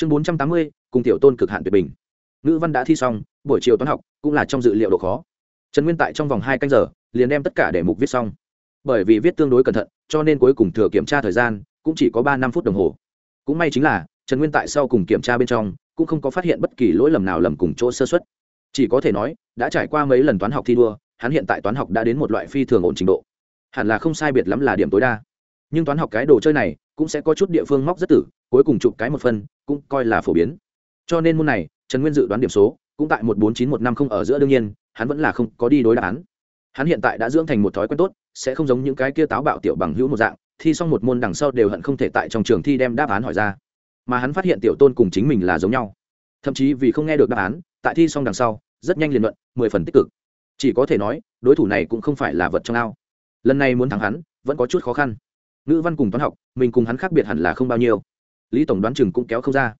chương bốn trăm tám mươi, cùng tiểu tôn cực hạn tuyệt bình. Ngữ văn đã thi xong, buổi chiều toán học cũng là trong dự liệu độ khó. Trần nguyên tại trong vòng hai canh giờ, liền đem tất cả để mục viết xong. Bởi vì viết tương đối cẩn thận, cho nên cuối cùng thừa kiểm tra thời gian cũng chỉ có ba năm phút đồng hồ. Cũng may chính là, trần nguyên tại sau cùng kiểm tra bên trong, cũng không có phát hiện bất kỳ lỗi lầm nào lầm cùng chỗ sơ xuất chỉ có thể nói, đã trải qua mấy lần toán học thi đua, hắn hiện tại toán học đã đến một loại phi thường ổn trình độ. Hẳn là không sai biệt lắm là điểm tối đa. Nhưng toán học cái đồ chơi này cũng sẽ có chút địa phương móc rất tử cuối cùng chụp cái một phân, cũng coi là phổ biến. Cho nên môn này, trần nguyên dự đoán điểm số, cũng tại một bốn chín một năm không ở giữa đương nhiên, hắn vẫn là không có đi đối đáp án. Hắn hiện tại đã dưỡng thành một thói quen tốt, sẽ không giống những cái kia táo bạo tiểu bằng hữu một dạng, thi xong một môn đằng sau đều hận không thể tại trong trường thi đem đáp án hỏi ra. Mà hắn phát hiện tiểu tôn cùng chính mình là giống nhau. Thậm chí vì không nghe được đáp án, tại thi xong đằng sau, rất nhanh liền luận, mười phần tích cực. Chỉ có thể nói, đối thủ này cũng không phải là vật trong ao. Lần này muốn thắng hắn, vẫn có chút khó khăn. Ngữ văn cùng toán học, mình cùng hắn khác biệt hẳn là không bao nhiêu lý tổng đoán chừng cũng kéo không ra.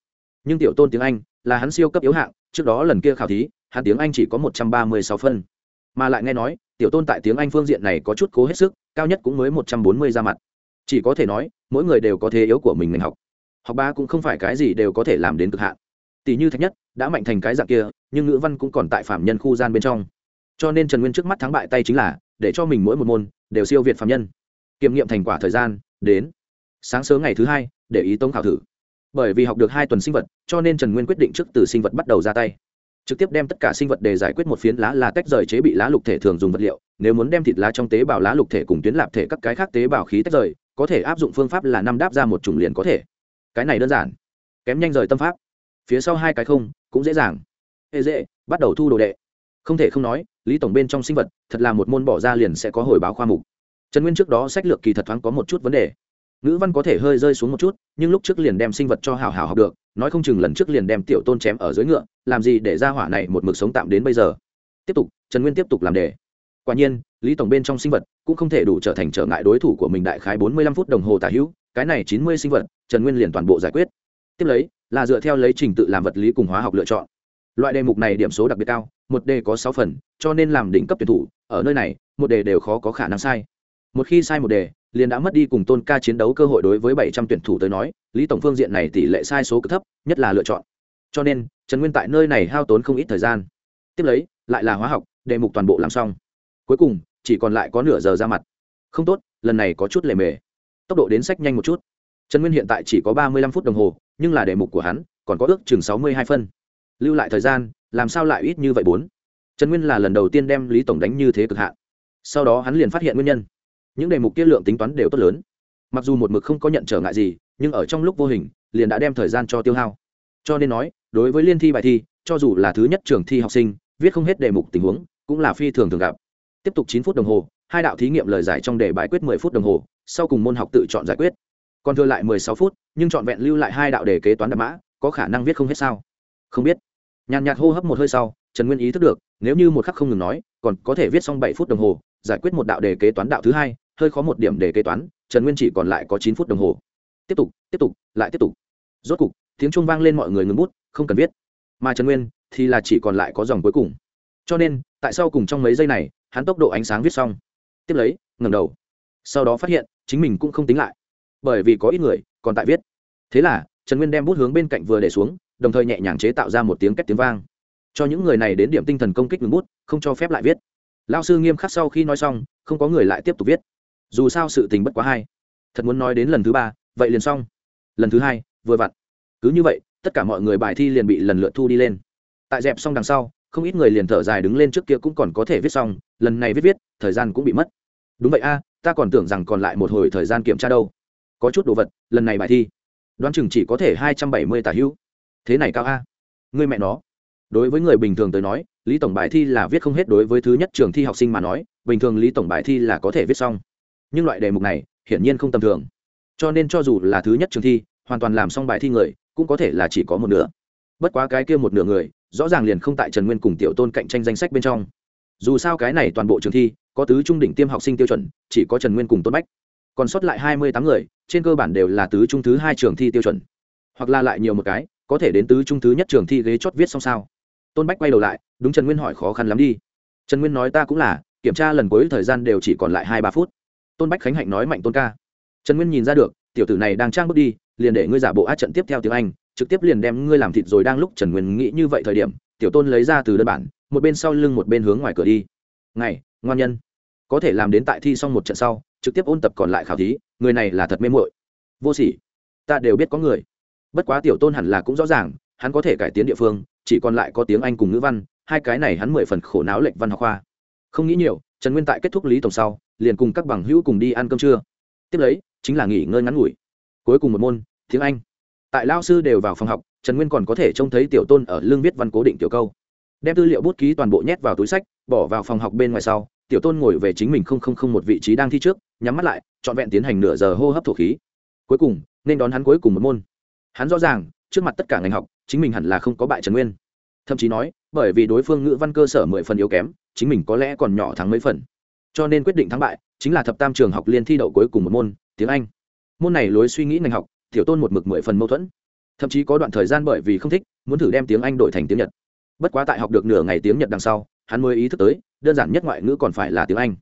Nhưng tiểu tôn tiếng anh là hắn siêu cấp yếu hạng, trước đó lần kia khảo thí, hắn tiếng anh chỉ có một trăm ba mươi sáu phân. Mà lại nghe nói, tiểu tôn tại tiếng anh phương diện này có chút cố hết sức, cao nhất cũng mới một trăm bốn mươi ra mặt. Chỉ có thể nói, mỗi người đều có thế yếu của mình ngành học. Học ba cũng không phải cái gì đều có thể làm đến cực hạn. Tỷ như thạch nhất, đã mạnh thành cái dạng kia, nhưng ngữ văn cũng còn tại phạm nhân khu gian bên trong. Cho nên trần nguyên trước mắt thắng bại tay chính là, để cho mình mỗi một môn, đều siêu việt phạm nhân. Kiểm nghiệm thành quả thời gian, đến sáng sớm ngày thứ hai, để ý tống khảo thử. Bởi vì học được hai tuần sinh vật, cho nên trần nguyên quyết định trước từ sinh vật bắt đầu ra tay. Trực tiếp đem tất cả sinh vật để giải quyết một phiến lá là tách rời chế bị lá lục thể thường dùng vật liệu. Nếu muốn đem thịt lá trong tế bào lá lục thể cùng tuyến lạp thể các cái khác tế bào khí tách rời, có thể áp dụng phương pháp là năm đáp ra một chủng liền có thể. Cái này đơn giản. Kém nhanh rời tâm pháp. Phía sau hai cái không, cũng dễ dàng. Ê, dễ, bắt đầu thu đồ đệ. Không thể không nói, lý tổng bên trong sinh vật, thật là một môn bỏ ra liền sẽ có hồi báo khoa mục. Trần nguyên trước đó sách lược kỳ thật thoáng có một chút vấn đề ngữ văn có thể hơi rơi xuống một chút, nhưng lúc trước liền đem sinh vật cho hào hào học được, nói không chừng lần trước liền đem tiểu tôn chém ở dưới ngựa, làm gì để ra hỏa này một mực sống tạm đến bây giờ. Tiếp tục, trần nguyên tiếp tục làm đề. Quả nhiên, lý tổng bên trong sinh vật cũng không thể đủ trở thành trở ngại đối thủ của mình đại khái bốn mươi lăm phút đồng hồ tả hữu, cái này chín mươi sinh vật, trần nguyên liền toàn bộ giải quyết. Tiếp lấy, là dựa theo lấy trình tự làm vật lý cùng hóa học lựa chọn. Loại đề mục này điểm số đặc biệt cao, một đề có sáu phần, cho nên làm đỉnh cấp tuyển thủ, ở nơi này, một đề đều khó có khả năng sai. Một khi sai một đề liền đã mất đi cùng tôn ca chiến đấu cơ hội đối với bảy trăm tuyển thủ tới nói, lý tổng phương diện này tỷ lệ sai số cực thấp, nhất là lựa chọn. Cho nên, trần nguyên tại nơi này hao tốn không ít thời gian. Tiếp lấy, lại là hóa học, đề mục toàn bộ làm xong. Cuối cùng, chỉ còn lại có nửa giờ ra mặt. Không tốt, lần này có chút lề mề. Tốc độ đến sách nhanh một chút. Trần nguyên hiện tại chỉ có ba mươi lăm phút đồng hồ, nhưng là đề mục của hắn còn có ước chừng sáu mươi hai phân. Lưu lại thời gian, làm sao lại ít như vậy bốn? Trần nguyên là lần đầu tiên đem lý tổng đánh như thế cực hạn. Sau đó hắn liền phát hiện nguyên nhân những đề mục kia lượng tính toán đều tốt lớn. Mặc dù một mực không có nhận trở ngại gì, nhưng ở trong lúc vô hình, liền đã đem thời gian cho tiêu hao. Cho nên nói, đối với liên thi bài thi, cho dù là thứ nhất trường thi học sinh, viết không hết đề mục tình huống, cũng là phi thường thường gặp. Tiếp tục chín phút đồng hồ, hai đạo thí nghiệm lời giải trong đề bài quyết mười phút đồng hồ, sau cùng môn học tự chọn giải quyết. Còn thừa lại mười sáu phút, nhưng trọn vẹn lưu lại hai đạo đề kế toán đạp mã, có khả năng viết không hết sao? Không biết. Nhàn nhạt hô hấp một hơi sau, trần nguyên ý thức được, nếu như một khắc không ngừng nói, còn có thể viết xong bảy phút đồng hồ, giải quyết một đạo đề kế toán đạo thứ hai hơi khó một điểm để kế toán, trần nguyên chỉ còn lại có chín phút đồng hồ. Tiếp tục tiếp tục, lại tiếp tục. Rốt cục, tiếng chuông vang lên mọi người ngừng bút, không cần viết. Mà trần nguyên thì là chỉ còn lại có dòng cuối cùng. Cho nên, tại sao cùng trong mấy giây này, hắn tốc độ ánh sáng viết xong. Tiếp lấy ngầm đầu. Sau đó phát hiện, chính mình cũng không tính lại. Bởi vì có ít người còn tại viết. Thế là, trần nguyên đem bút hướng bên cạnh vừa để xuống, đồng thời nhẹ nhàng chế tạo ra một tiếng két tiếng vang. Cho những người này đến điểm tinh thần công kích ngừng bút, không cho phép lại viết. Lao sư nghiêm khắc sau khi nói xong, không có người lại tiếp tục viết dù sao sự tình bất quá hai. Thật muốn nói đến lần thứ ba, vậy liền xong. Lần thứ hai, vừa vặn. Cứ như vậy, tất cả mọi người bài thi liền bị lần lượt thu đi lên. Tại dẹp xong đằng sau, không ít người liền thở dài đứng lên trước kia cũng còn có thể viết xong, lần này viết viết, thời gian cũng bị mất. Đúng vậy a, ta còn tưởng rằng còn lại một hồi thời gian kiểm tra đâu. Có chút đồ vật, lần này bài thi. Đoán chừng chỉ có thể hai trăm bảy mươi tả hữu. Thế này cao a. Người mẹ nó. Đối với người bình thường tới nói, lý tổng bài thi là viết không hết đối với thứ nhất trường thi học sinh mà nói, bình thường lý tổng bài thi là có thể viết xong nhưng loại đề mục này hiển nhiên không tầm thường. Cho nên cho dù là thứ nhất trường thi, hoàn toàn làm xong bài thi người, cũng có thể là chỉ có một nửa. Bất quá cái kia một nửa người, rõ ràng liền không tại trần nguyên cùng tiểu tôn cạnh tranh danh sách bên trong. Dù sao cái này toàn bộ trường thi, có tứ trung đỉnh tiêm học sinh tiêu chuẩn, chỉ có trần nguyên cùng tôn bách. Còn sót lại hai mươi tám người, trên cơ bản đều là tứ trung thứ hai trường thi tiêu chuẩn. Hoặc là lại nhiều một cái, có thể đến tứ trung thứ nhất trường thi ghế chót viết xong sao. Tôn bách quay đầu lại, đúng trần nguyên hỏi khó khăn lắm đi. Trần nguyên nói ta cũng là, kiểm tra lần cuối thời gian đều chỉ còn lại hai ba phút tôn bách khánh hạnh nói mạnh tôn ca. Trần nguyên nhìn ra được, tiểu tử này đang trang bước đi, liền để ngươi giả bộ át trận tiếp theo tiếng anh, trực tiếp liền đem ngươi làm thịt rồi đang lúc trần nguyên nghĩ như vậy thời điểm, tiểu tôn lấy ra từ đơn bản, một bên sau lưng một bên hướng ngoài cửa đi. Ngày ngoan nhân. Có thể làm đến tại thi xong một trận sau, trực tiếp ôn tập còn lại khảo thí, người này là thật mê muội. Vô sỉ. Ta đều biết có người. Bất quá tiểu tôn hẳn là cũng rõ ràng, hắn có thể cải tiến địa phương, chỉ còn lại có tiếng anh cùng ngữ văn, hai cái này hắn mười phần khổ não lệnh văn học khoa. Không nghĩ nhiều, trần nguyên tại kết thúc lý tổng sau liền cùng các bằng hữu cùng đi ăn cơm trưa. Tiếp lấy, chính là nghỉ ngơi ngắn ngủi. Cuối cùng một môn, tiếng anh. Tại lao sư đều vào phòng học, trần nguyên còn có thể trông thấy tiểu tôn ở lương viết văn cố định tiểu câu. Đem tư liệu bút ký toàn bộ nhét vào túi sách, bỏ vào phòng học bên ngoài sau, tiểu tôn ngồi về chính mình không không không một vị trí đang thi trước, nhắm mắt lại, trọn vẹn tiến hành nửa giờ hô hấp thổ khí. Cuối cùng, nên đón hắn cuối cùng một môn. Hắn rõ ràng, trước mặt tất cả ngành học, chính mình hẳn là không có bại trần nguyên. Thậm chí nói, bởi vì đối phương ngữ văn cơ sở mười phần yếu kém, chính mình có lẽ còn nhỏ thắng mấy phần cho nên quyết định thắng bại chính là thập tam trường học liên thi đậu cuối cùng một môn, tiếng anh. Môn này lối suy nghĩ ngành học, tiểu tôn một mực mười phần mâu thuẫn. Thậm chí có đoạn thời gian bởi vì không thích, muốn thử đem tiếng anh đổi thành tiếng nhật. Bất quá tại học được nửa ngày tiếng nhật đằng sau, hắn mới ý thức tới, đơn giản nhất ngoại ngữ còn phải là tiếng anh.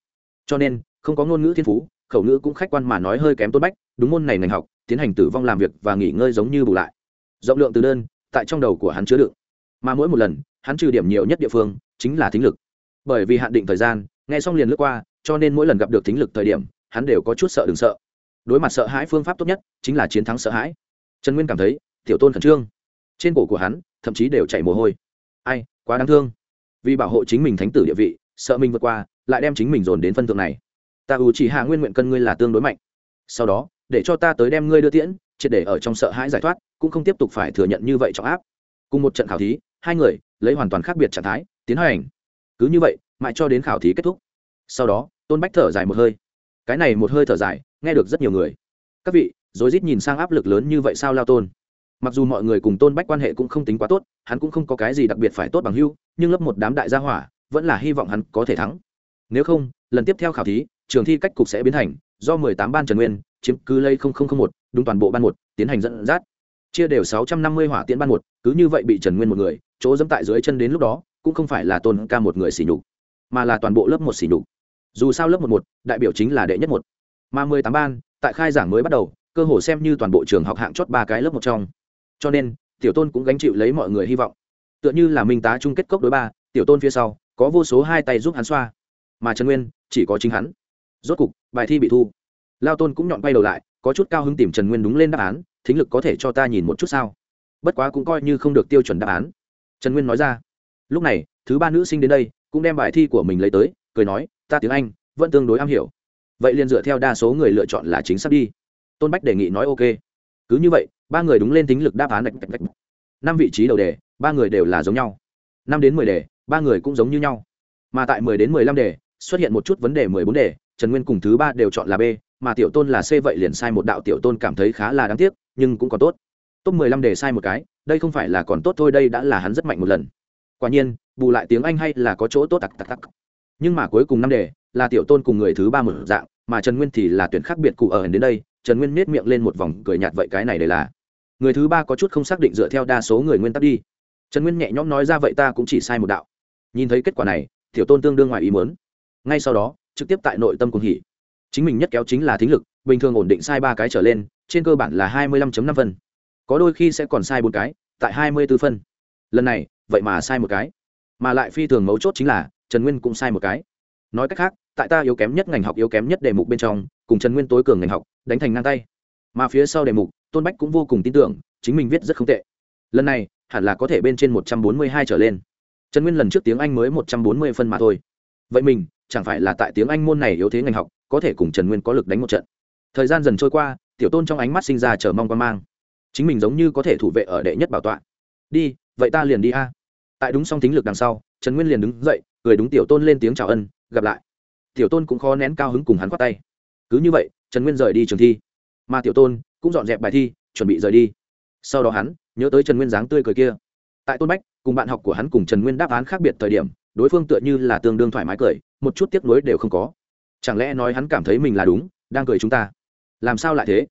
Cho nên, không có ngôn ngữ thiên phú, khẩu ngữ cũng khách quan mà nói hơi kém tôn bách, đúng môn này ngành học, tiến hành tử vong làm việc và nghỉ ngơi giống như bù lại. Rộng lượng từ đơn, tại trong đầu của hắn chứa đựng. Mà mỗi một lần, hắn trừ điểm nhiều nhất địa phương, chính là thính lực. Bởi vì hạn định thời gian nghe xong liền lướt qua, cho nên mỗi lần gặp được thính lực thời điểm, hắn đều có chút sợ đừng sợ. Đối mặt sợ hãi phương pháp tốt nhất, chính là chiến thắng sợ hãi. Trần nguyên cảm thấy, tiểu tôn khẩn trương. Trên cổ của hắn, thậm chí đều chảy mồ hôi. Ai, quá đáng thương. Vì bảo hộ chính mình thánh tử địa vị, sợ mình vượt qua, lại đem chính mình dồn đến phân thượng này. Ta ưu chỉ hạ nguyên nguyện cân ngươi là tương đối mạnh. Sau đó, để cho ta tới đem ngươi đưa tiễn, triệt để ở trong sợ hãi giải thoát, cũng không tiếp tục phải thừa nhận như vậy trọng áp. Cùng một trận khảo thí, hai người, lấy hoàn toàn khác biệt trạng thái, tiến hành. Cứ như vậy mãi cho đến khảo thí kết thúc. Sau đó, tôn bách thở dài một hơi. Cái này một hơi thở dài, nghe được rất nhiều người. Các vị, rối rít nhìn sang áp lực lớn như vậy sao lao tôn? Mặc dù mọi người cùng tôn bách quan hệ cũng không tính quá tốt, hắn cũng không có cái gì đặc biệt phải tốt bằng hưu, nhưng lớp một đám đại gia hỏa vẫn là hy vọng hắn có thể thắng. Nếu không, lần tiếp theo khảo thí, trường thi cách cục sẽ biến thành do mười tám ban trần nguyên, chiếm cứ lây một, đúng toàn bộ ban một, tiến hành dẫn dắt. Chia đều sáu trăm năm mươi hỏa tiễn ban một, cứ như vậy bị trần nguyên một người, chỗ dẫm tại dưới chân đến lúc đó, cũng không phải là tôn ca một người xỉ nhục mà là toàn bộ lớp một xỉ nhục. Dù sao lớp một một, đại biểu chính là đệ nhất một. Mà mười tám ban, tại khai giảng mới bắt đầu, cơ hồ xem như toàn bộ trường học hạng chót ba cái lớp một trong. Cho nên, tiểu tôn cũng gánh chịu lấy mọi người hy vọng. Tựa như là minh tá chung kết cốc đối ba, tiểu tôn phía sau, có vô số hai tay giúp hắn xoa. Mà trần nguyên, chỉ có chính hắn. Rốt cục, bài thi bị thu. Lao tôn cũng nhọn quay đầu lại, có chút cao hứng tìm trần nguyên đúng lên đáp án, thính lực có thể cho ta nhìn một chút sao? Bất quá cũng coi như không được tiêu chuẩn đáp án. Trần nguyên nói ra, lúc này, thứ ba nữ sinh đến đây cũng đem bài thi của mình lấy tới, cười nói, ta tiếng anh vẫn tương đối am hiểu. Vậy liền dựa theo đa số người lựa chọn là chính xác đi. Tôn bách đề nghị nói, ok. Cứ như vậy, ba người đúng lên tính lực đáp án năm vị trí đầu đề, ba người đều là giống nhau. Năm đến mười đề, ba người cũng giống như nhau. Mà tại mười đến mười lăm đề, xuất hiện một chút vấn đề mười bốn đề, trần nguyên cùng thứ ba đều chọn là b, mà tiểu tôn là c vậy liền sai một đạo tiểu tôn cảm thấy khá là đáng tiếc, nhưng cũng còn tốt. Top mười lăm đề sai một cái, đây không phải là còn tốt thôi, đây đã là hắn rất mạnh một lần quả nhiên, bù lại tiếng anh hay là có chỗ tốt tặc tặc tặc. Nhưng mà cuối cùng năm đề là tiểu tôn cùng người thứ ba một dạng, mà trần nguyên thì là tuyển khác biệt cụ ở đến đây, trần nguyên nết miệng lên một vòng cười nhạt vậy cái này để là, người thứ ba có chút không xác định dựa theo đa số người nguyên tắc đi. Trần nguyên nhẹ nhõm nói ra vậy ta cũng chỉ sai một đạo. Nhìn thấy kết quả này, tiểu tôn tương đương ngoài ý muốn. Ngay sau đó, trực tiếp tại nội tâm cùng hỉ. Chính mình nhất kéo chính là thính lực, bình thường ổn định sai ba cái trở lên, trên cơ bản là hai mươi lăm năm phân. Có đôi khi sẽ còn sai bốn cái, tại hai mươi b ố phân. Lần này vậy mà sai một cái. Mà lại phi thường mấu chốt chính là, trần nguyên cũng sai một cái. Nói cách khác, tại ta yếu kém nhất ngành học yếu kém nhất đề mục bên trong, cùng trần nguyên tối cường ngành học, đánh thành ngang tay. Mà phía sau đề mục, tôn bách cũng vô cùng tin tưởng, chính mình viết rất không tệ. Lần này, hẳn là có thể bên trên một trăm bốn mươi hai trở lên. Trần nguyên lần trước tiếng anh mới một trăm bốn mươi phân mà thôi. Vậy mình, chẳng phải là tại tiếng anh môn này yếu thế ngành học, có thể cùng trần nguyên có lực đánh một trận? Thời gian dần trôi qua, tiểu tôn trong ánh mắt sinh ra chờ mong quan mang. Chính mình giống như có thể thủ vệ ở đệ nhất bảo tọa. Đi, vậy ta liền đi a tại đúng song tính lực đằng sau, trần nguyên liền đứng dậy, cười đúng tiểu tôn lên tiếng chào ân, gặp lại. Tiểu tôn cũng khó nén cao hứng cùng hắn khoát tay. Cứ như vậy, trần nguyên rời đi trường thi. Mà tiểu tôn cũng dọn dẹp bài thi, chuẩn bị rời đi. Sau đó hắn nhớ tới trần nguyên dáng tươi cười kia. Tại tôn bách, cùng bạn học của hắn cùng trần nguyên đáp án khác biệt thời điểm, đối phương tựa như là tương đương thoải mái cười, một chút tiếc nuối đều không có. Chẳng lẽ nói hắn cảm thấy mình là đúng, đang cười chúng ta? Làm sao lại thế?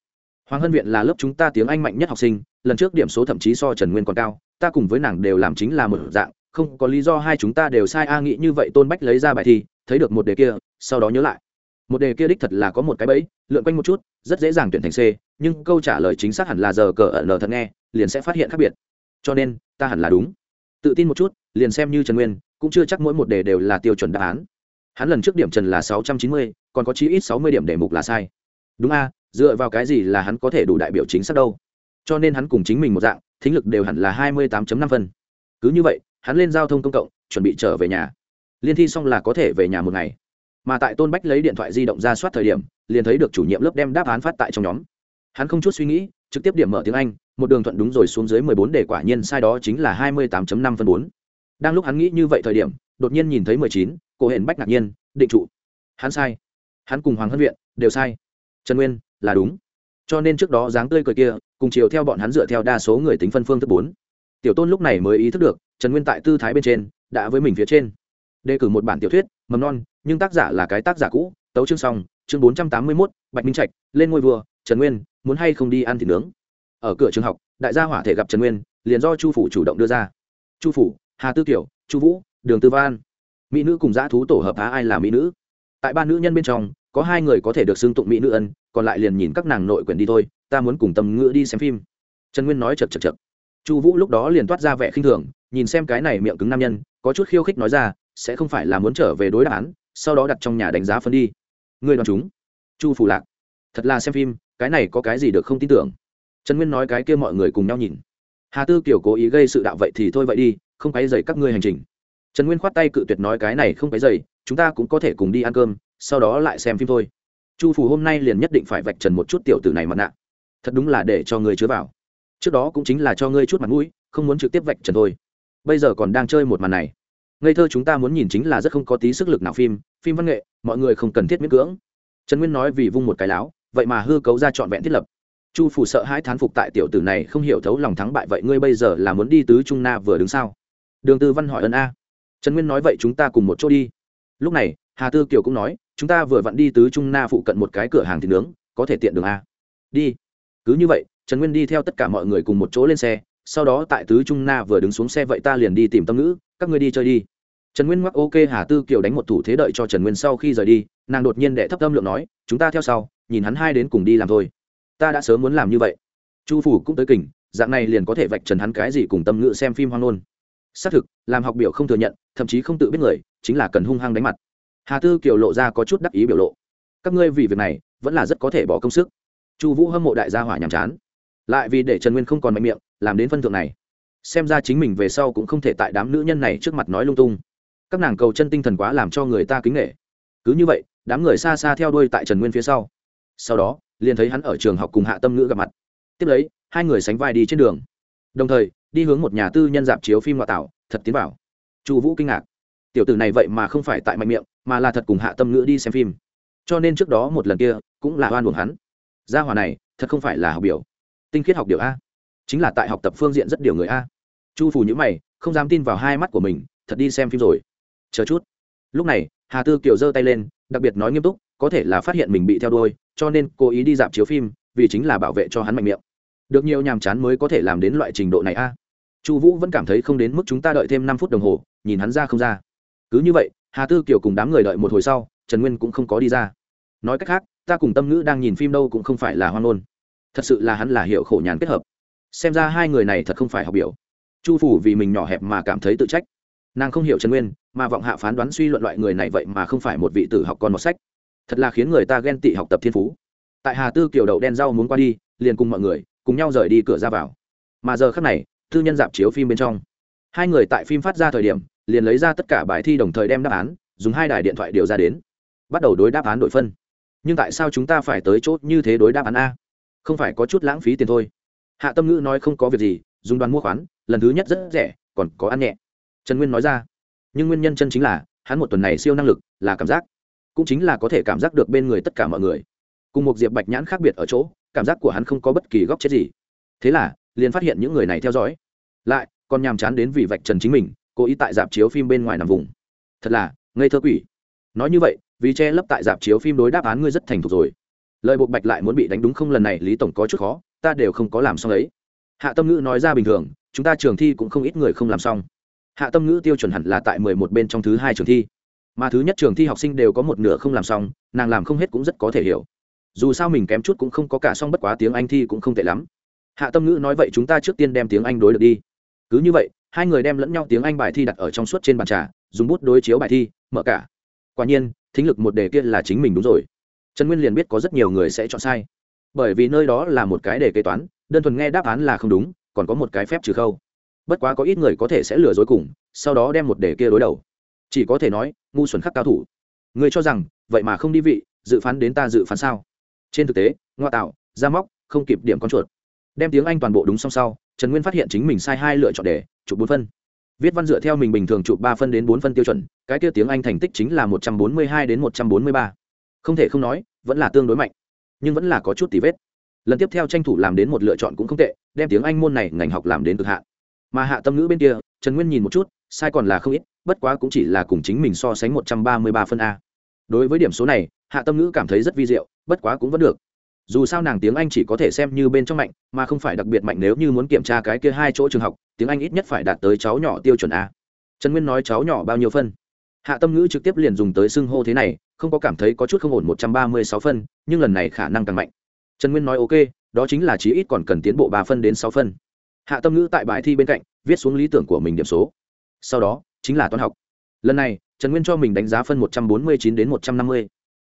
Hoàng hân viện là lớp chúng ta tiếng anh mạnh nhất học sinh, lần trước điểm số thậm chí so trần nguyên còn cao ta cùng với nàng đều làm chính là một dạng, không có lý do hai chúng ta đều sai a nghĩ như vậy tôn bách lấy ra bài thi, thấy được một đề kia, sau đó nhớ lại. Một đề kia đích thật là có một cái bẫy, lượn quanh một chút, rất dễ dàng tuyển thành c, nhưng câu trả lời chính xác hẳn là giờ cờ ở n thật nghe, liền sẽ phát hiện khác biệt. Cho nên, ta hẳn là đúng. Tự tin một chút, liền xem như trần nguyên, cũng chưa chắc mỗi một đề đều là tiêu chuẩn đáp án. Hắn lần trước điểm trần là sáu trăm chín mươi, còn có chí ít sáu mươi điểm đề mục là sai. Đúng a, dựa vào cái gì là hắn có thể đủ đại biểu chính xác đâu? Cho nên hắn cùng chính mình một dạng thính lực đều hẳn là hai mươi tám năm phân. Cứ như vậy, hắn lên giao thông công cộng, chuẩn bị trở về nhà. Liên thi xong là có thể về nhà một ngày. Mà tại tôn bách lấy điện thoại di động ra soát thời điểm, liền thấy được chủ nhiệm lớp đem đáp án phát tại trong nhóm. Hắn không chút suy nghĩ, trực tiếp điểm mở tiếng anh, một đường thuận đúng rồi xuống dưới mười bốn để quả nhiên sai đó chính là hai mươi tám năm phân bốn. Đang lúc hắn nghĩ như vậy thời điểm, đột nhiên nhìn thấy mười chín, cô hẹn bách ngạc nhiên, định trụ. Hắn sai. Hắn cùng hoàng hân viện, đều sai. Trần nguyên, là đúng. Cho nên trước đó dáng tươi cười kia cùng chiều theo bọn hắn dựa theo đa số người tính phân phương thức bốn. Tiểu tôn lúc này mới ý thức được, trần nguyên tại tư thái bên trên, đã với mình phía trên. Đề cử một bản tiểu thuyết, mầm non, nhưng tác giả là cái tác giả cũ, tấu chương xong, chương bốn trăm tám mươi mốt, bạch minh trạch, lên ngôi vua, trần nguyên, muốn hay không đi ăn thịt nướng? Ở cửa trường học, đại gia hỏa thể gặp trần nguyên, liền do chu phủ chủ động đưa ra. Chu phủ, hà tư kiểu chu vũ, đường tư văn. Mỹ nữ cùng dã thú tổ hợp á ai là mỹ nữ? Tại ba nữ nhân bên trong, có hai người có thể được xưng tụng mỹ nữ ân, còn lại liền nhìn các nàng nội quyển đi thôi ta muốn cùng tâm ngữ đi xem phim. Trần nguyên nói chật chật chật chu vũ lúc đó liền toát ra vẻ khinh thường, nhìn xem cái này miệng cứng nam nhân, có chút khiêu khích nói ra, sẽ không phải là muốn trở về đối đáp án sau đó đặt trong nhà đánh giá phân đi. Người đoán chúng. Chu phủ lạc. Thật là xem phim, cái này có cái gì được không tin tưởng? Trần nguyên nói cái kia mọi người cùng nhau nhìn. Hà tư kiểu cố ý gây sự đạo vậy thì thôi vậy đi, không cái dày các ngươi hành trình. Trần nguyên khoát tay cự tuyệt nói cái này không cái dày chúng ta cũng có thể cùng đi ăn cơm, sau đó lại xem phim thôi. Chu phủ hôm nay liền nhất định phải vạch trần một chút tiểu tử này mặt nạ thật đúng là để cho ngươi chứa vào. Trước đó cũng chính là cho ngươi chút mặt mũi, không muốn trực tiếp vạch trần thôi. Bây giờ còn đang chơi một màn này. Ngây thơ chúng ta muốn nhìn chính là rất không có tí sức lực nào phim phim văn nghệ, mọi người không cần thiết miễn cưỡng. Trần nguyên nói vì vung một cái láo, vậy mà hư cấu ra trọn vẹn thiết lập. Chu phủ sợ hãi thán phục tại tiểu tử này, không hiểu thấu lòng thắng bại vậy ngươi bây giờ là muốn đi tứ trung na vừa đứng sao? Đường tư văn hỏi ân a. Trần nguyên nói vậy chúng ta cùng một chỗ đi. Lúc này, hà tư kiều cũng nói, chúng ta vừa vặn đi tứ trung na phụ cận một cái cửa hàng thịt nướng, có thể tiện đường a. Đi cứ như vậy, trần nguyên đi theo tất cả mọi người cùng một chỗ lên xe, sau đó tại tứ trung na vừa đứng xuống xe vậy ta liền đi tìm tâm ngữ, các ngươi đi chơi đi. Trần nguyên ngoắc ok hà tư kiều đánh một thủ thế đợi cho trần nguyên sau khi rời đi, nàng đột nhiên đệ thấp tâm lượng nói, chúng ta theo sau, nhìn hắn hai đến cùng đi làm thôi. Ta đã sớm muốn làm như vậy. Chu phủ cũng tới kình dạng này liền có thể vạch trần hắn cái gì cùng tâm ngữ xem phim hoang nôn xác thực, làm học biểu không thừa nhận, thậm chí không tự biết người, chính là cần hung hăng đánh mặt. Hà tư kiều lộ ra có chút đắc ý biểu lộ. Các ngươi vì việc này, vẫn là rất có thể bỏ công sức chu vũ hâm mộ đại gia hỏa nhàm chán. Lại vì để trần nguyên không còn mạnh miệng, làm đến phân thượng này. Xem ra chính mình về sau cũng không thể tại đám nữ nhân này trước mặt nói lung tung. Các nàng cầu chân tinh thần quá làm cho người ta kính nghệ cứ như vậy, đám người xa xa theo đuôi tại trần nguyên phía sau. Sau đó, liền thấy hắn ở trường học cùng hạ tâm ngữ gặp mặt. Tiếp lấy, hai người sánh vai đi trên đường. Đồng thời, đi hướng một nhà tư nhân dạp chiếu phim ngoại tảo thật tiến vào. Chu vũ kinh ngạc. Tiểu tử này vậy mà không phải tại mạnh miệng, mà là thật cùng hạ tâm ngữ đi xem phim. Cho nên trước đó một lần kia, cũng là oan buồng hắn gia hòa này, thật không phải là học biểu. Tinh khiết học điều a. Chính là tại học tập phương diện rất điều người a. Chu phủ nhữ mày, không dám tin vào hai mắt của mình, thật đi xem phim rồi. Chờ chút. Lúc này, hà tư kiều giơ tay lên, đặc biệt nói nghiêm túc, có thể là phát hiện mình bị theo đuôi, cho nên cố ý đi dạp chiếu phim, vì chính là bảo vệ cho hắn mạnh miệng. Được nhiều nhàm chán mới có thể làm đến loại trình độ này a. Chu vũ vẫn cảm thấy không đến mức chúng ta đợi thêm năm phút đồng hồ, nhìn hắn ra không ra. Cứ như vậy, hà tư kiều cùng đám người đợi một hồi sau, trần nguyên cũng không có đi ra. Nói cách khác ta cùng tâm ngữ đang nhìn phim đâu cũng không phải là hoang ôn thật sự là hắn là hiệu khổ nhàn kết hợp. Xem ra hai người này thật không phải học biểu. Chu phủ vì mình nhỏ hẹp mà cảm thấy tự trách. Nàng không hiểu trần nguyên, mà vọng hạ phán đoán suy luận loại người này vậy mà không phải một vị tử học con một sách. Thật là khiến người ta ghen tị học tập thiên phú. Tại hà tư kiểu đậu đen rau muốn qua đi, liền cùng mọi người, cùng nhau rời đi cửa ra vào. Mà giờ khác này, tư nhân dạp chiếu phim bên trong. Hai người tại phim phát ra thời điểm, liền lấy ra tất cả bài thi đồng thời đem đáp án, dùng hai đài điện thoại điều ra đến. Bắt đầu đối đáp án đội phân nhưng tại sao chúng ta phải tới chốt như thế đối đáp án a? Không phải có chút lãng phí tiền thôi. Hạ tâm ngữ nói không có việc gì, dùng đoàn mua khoán, lần thứ nhất rất rẻ, còn có ăn nhẹ. Trần nguyên nói ra, nhưng nguyên nhân chân chính là, hắn một tuần này siêu năng lực, là cảm giác. Cũng chính là có thể cảm giác được bên người tất cả mọi người. Cùng một diệp bạch nhãn khác biệt ở chỗ, cảm giác của hắn không có bất kỳ góc chết gì. Thế là, liền phát hiện những người này theo dõi. Lại, còn nhàm chán đến vì vạch trần chính mình, cố ý tại dạp chiếu phim bên ngoài nằm vùng. Thật là, ngây thơ quỷ. Nói như vậy vì che lấp tại dạp chiếu phim đối đáp án ngươi rất thành thục rồi. Lời bộ bạch lại muốn bị đánh đúng không lần này, lý tổng có chút khó, ta đều không có làm xong ấy. Hạ tâm ngữ nói ra bình thường, chúng ta trường thi cũng không ít người không làm xong. Hạ tâm ngữ tiêu chuẩn hẳn là tại mười một bên trong thứ hai trường thi. Mà thứ nhất trường thi học sinh đều có một nửa không làm xong, nàng làm không hết cũng rất có thể hiểu. Dù sao mình kém chút cũng không có cả xong bất quá tiếng anh thi cũng không tệ lắm. Hạ tâm ngữ nói vậy chúng ta trước tiên đem tiếng anh đối được đi. Cứ như vậy, hai người đem lẫn nhau tiếng anh bài thi đặt ở trong suốt trên bàn trà, dùng bút đối chiếu bài thi, mở cả. Quả nhiên thính lực một đề kia là chính mình đúng rồi. Trần nguyên liền biết có rất nhiều người sẽ chọn sai. Bởi vì nơi đó là một cái đề kế toán, đơn thuần nghe đáp án là không đúng, còn có một cái phép trừ khâu. Bất quá có ít người có thể sẽ lừa dối cùng, sau đó đem một đề kia đối đầu. Chỉ có thể nói, ngu xuẩn khắc cao thủ. Người cho rằng, vậy mà không đi vị, dự phán đến ta dự phán sao? Trên thực tế, ngoa tạo, ra móc, không kịp điểm con chuột. Đem tiếng anh toàn bộ đúng song sau, trần nguyên phát hiện chính mình sai hai lựa chọn đề, chụp bốn phân viết văn dựa theo mình bình thường chụp ba phân đến bốn phân tiêu chuẩn, cái tiêu tiếng anh thành tích chính là một trăm bốn mươi hai đến một trăm bốn mươi ba. Không thể không nói, vẫn là tương đối mạnh, nhưng vẫn là có chút tỷ vết. Lần tiếp theo tranh thủ làm đến một lựa chọn cũng không tệ, đem tiếng anh môn này ngành học làm đến cực hạn. Mà hạ tâm ngữ bên kia, trần nguyên nhìn một chút, sai còn là không ít, bất quá cũng chỉ là cùng chính mình so sánh một trăm ba mươi ba phân a. Đối với điểm số này, hạ tâm ngữ cảm thấy rất vi diệu, bất quá cũng vẫn được dù sao nàng tiếng anh chỉ có thể xem như bên trong mạnh, mà không phải đặc biệt mạnh nếu như muốn kiểm tra cái kia hai chỗ trường học, tiếng anh ít nhất phải đạt tới cháu nhỏ tiêu chuẩn a. Trần nguyên nói cháu nhỏ bao nhiêu phân? Hạ tâm ngữ trực tiếp liền dùng tới xưng hô thế này, không có cảm thấy có chút không ổn một trăm ba mươi sáu phân, nhưng lần này khả năng càng mạnh. Trần nguyên nói ok, đó chính là chí ít còn cần tiến bộ ba phân đến sáu phân. Hạ tâm ngữ tại bài thi bên cạnh, viết xuống lý tưởng của mình điểm số. Sau đó, chính là toán học. Lần này, trần nguyên cho mình đánh giá phân một trăm bốn mươi chín đến một trăm năm mươi.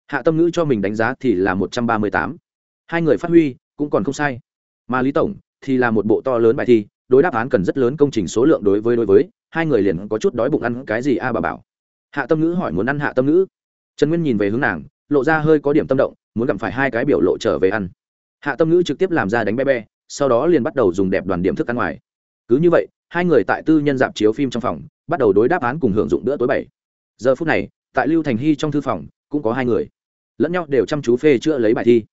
Hạ tâm ngữ cho mình đánh giá thì là một trăm ba mươi tám hai người phát huy cũng còn không sai. Mà lý tổng thì là một bộ to lớn bài thi, đối đáp án cần rất lớn công trình số lượng đối với đối với, hai người liền có chút đói bụng ăn cái gì a bà bảo. Hạ tâm ngữ hỏi muốn ăn hạ tâm ngữ. Trần nguyên nhìn về hướng nàng, lộ ra hơi có điểm tâm động, muốn gặp phải hai cái biểu lộ trở về ăn. Hạ tâm ngữ trực tiếp làm ra đánh be be sau đó liền bắt đầu dùng đẹp đoàn điểm thức ăn ngoài. Cứ như vậy, hai người tại tư nhân dạp chiếu phim trong phòng, bắt đầu đối đáp án cùng hưởng dụng bữa tối bảy. Giờ phút này, tại lưu thành hy trong thư phòng, cũng có hai người. Lẫn nhau đều chăm chú phê chữa lấy bài thi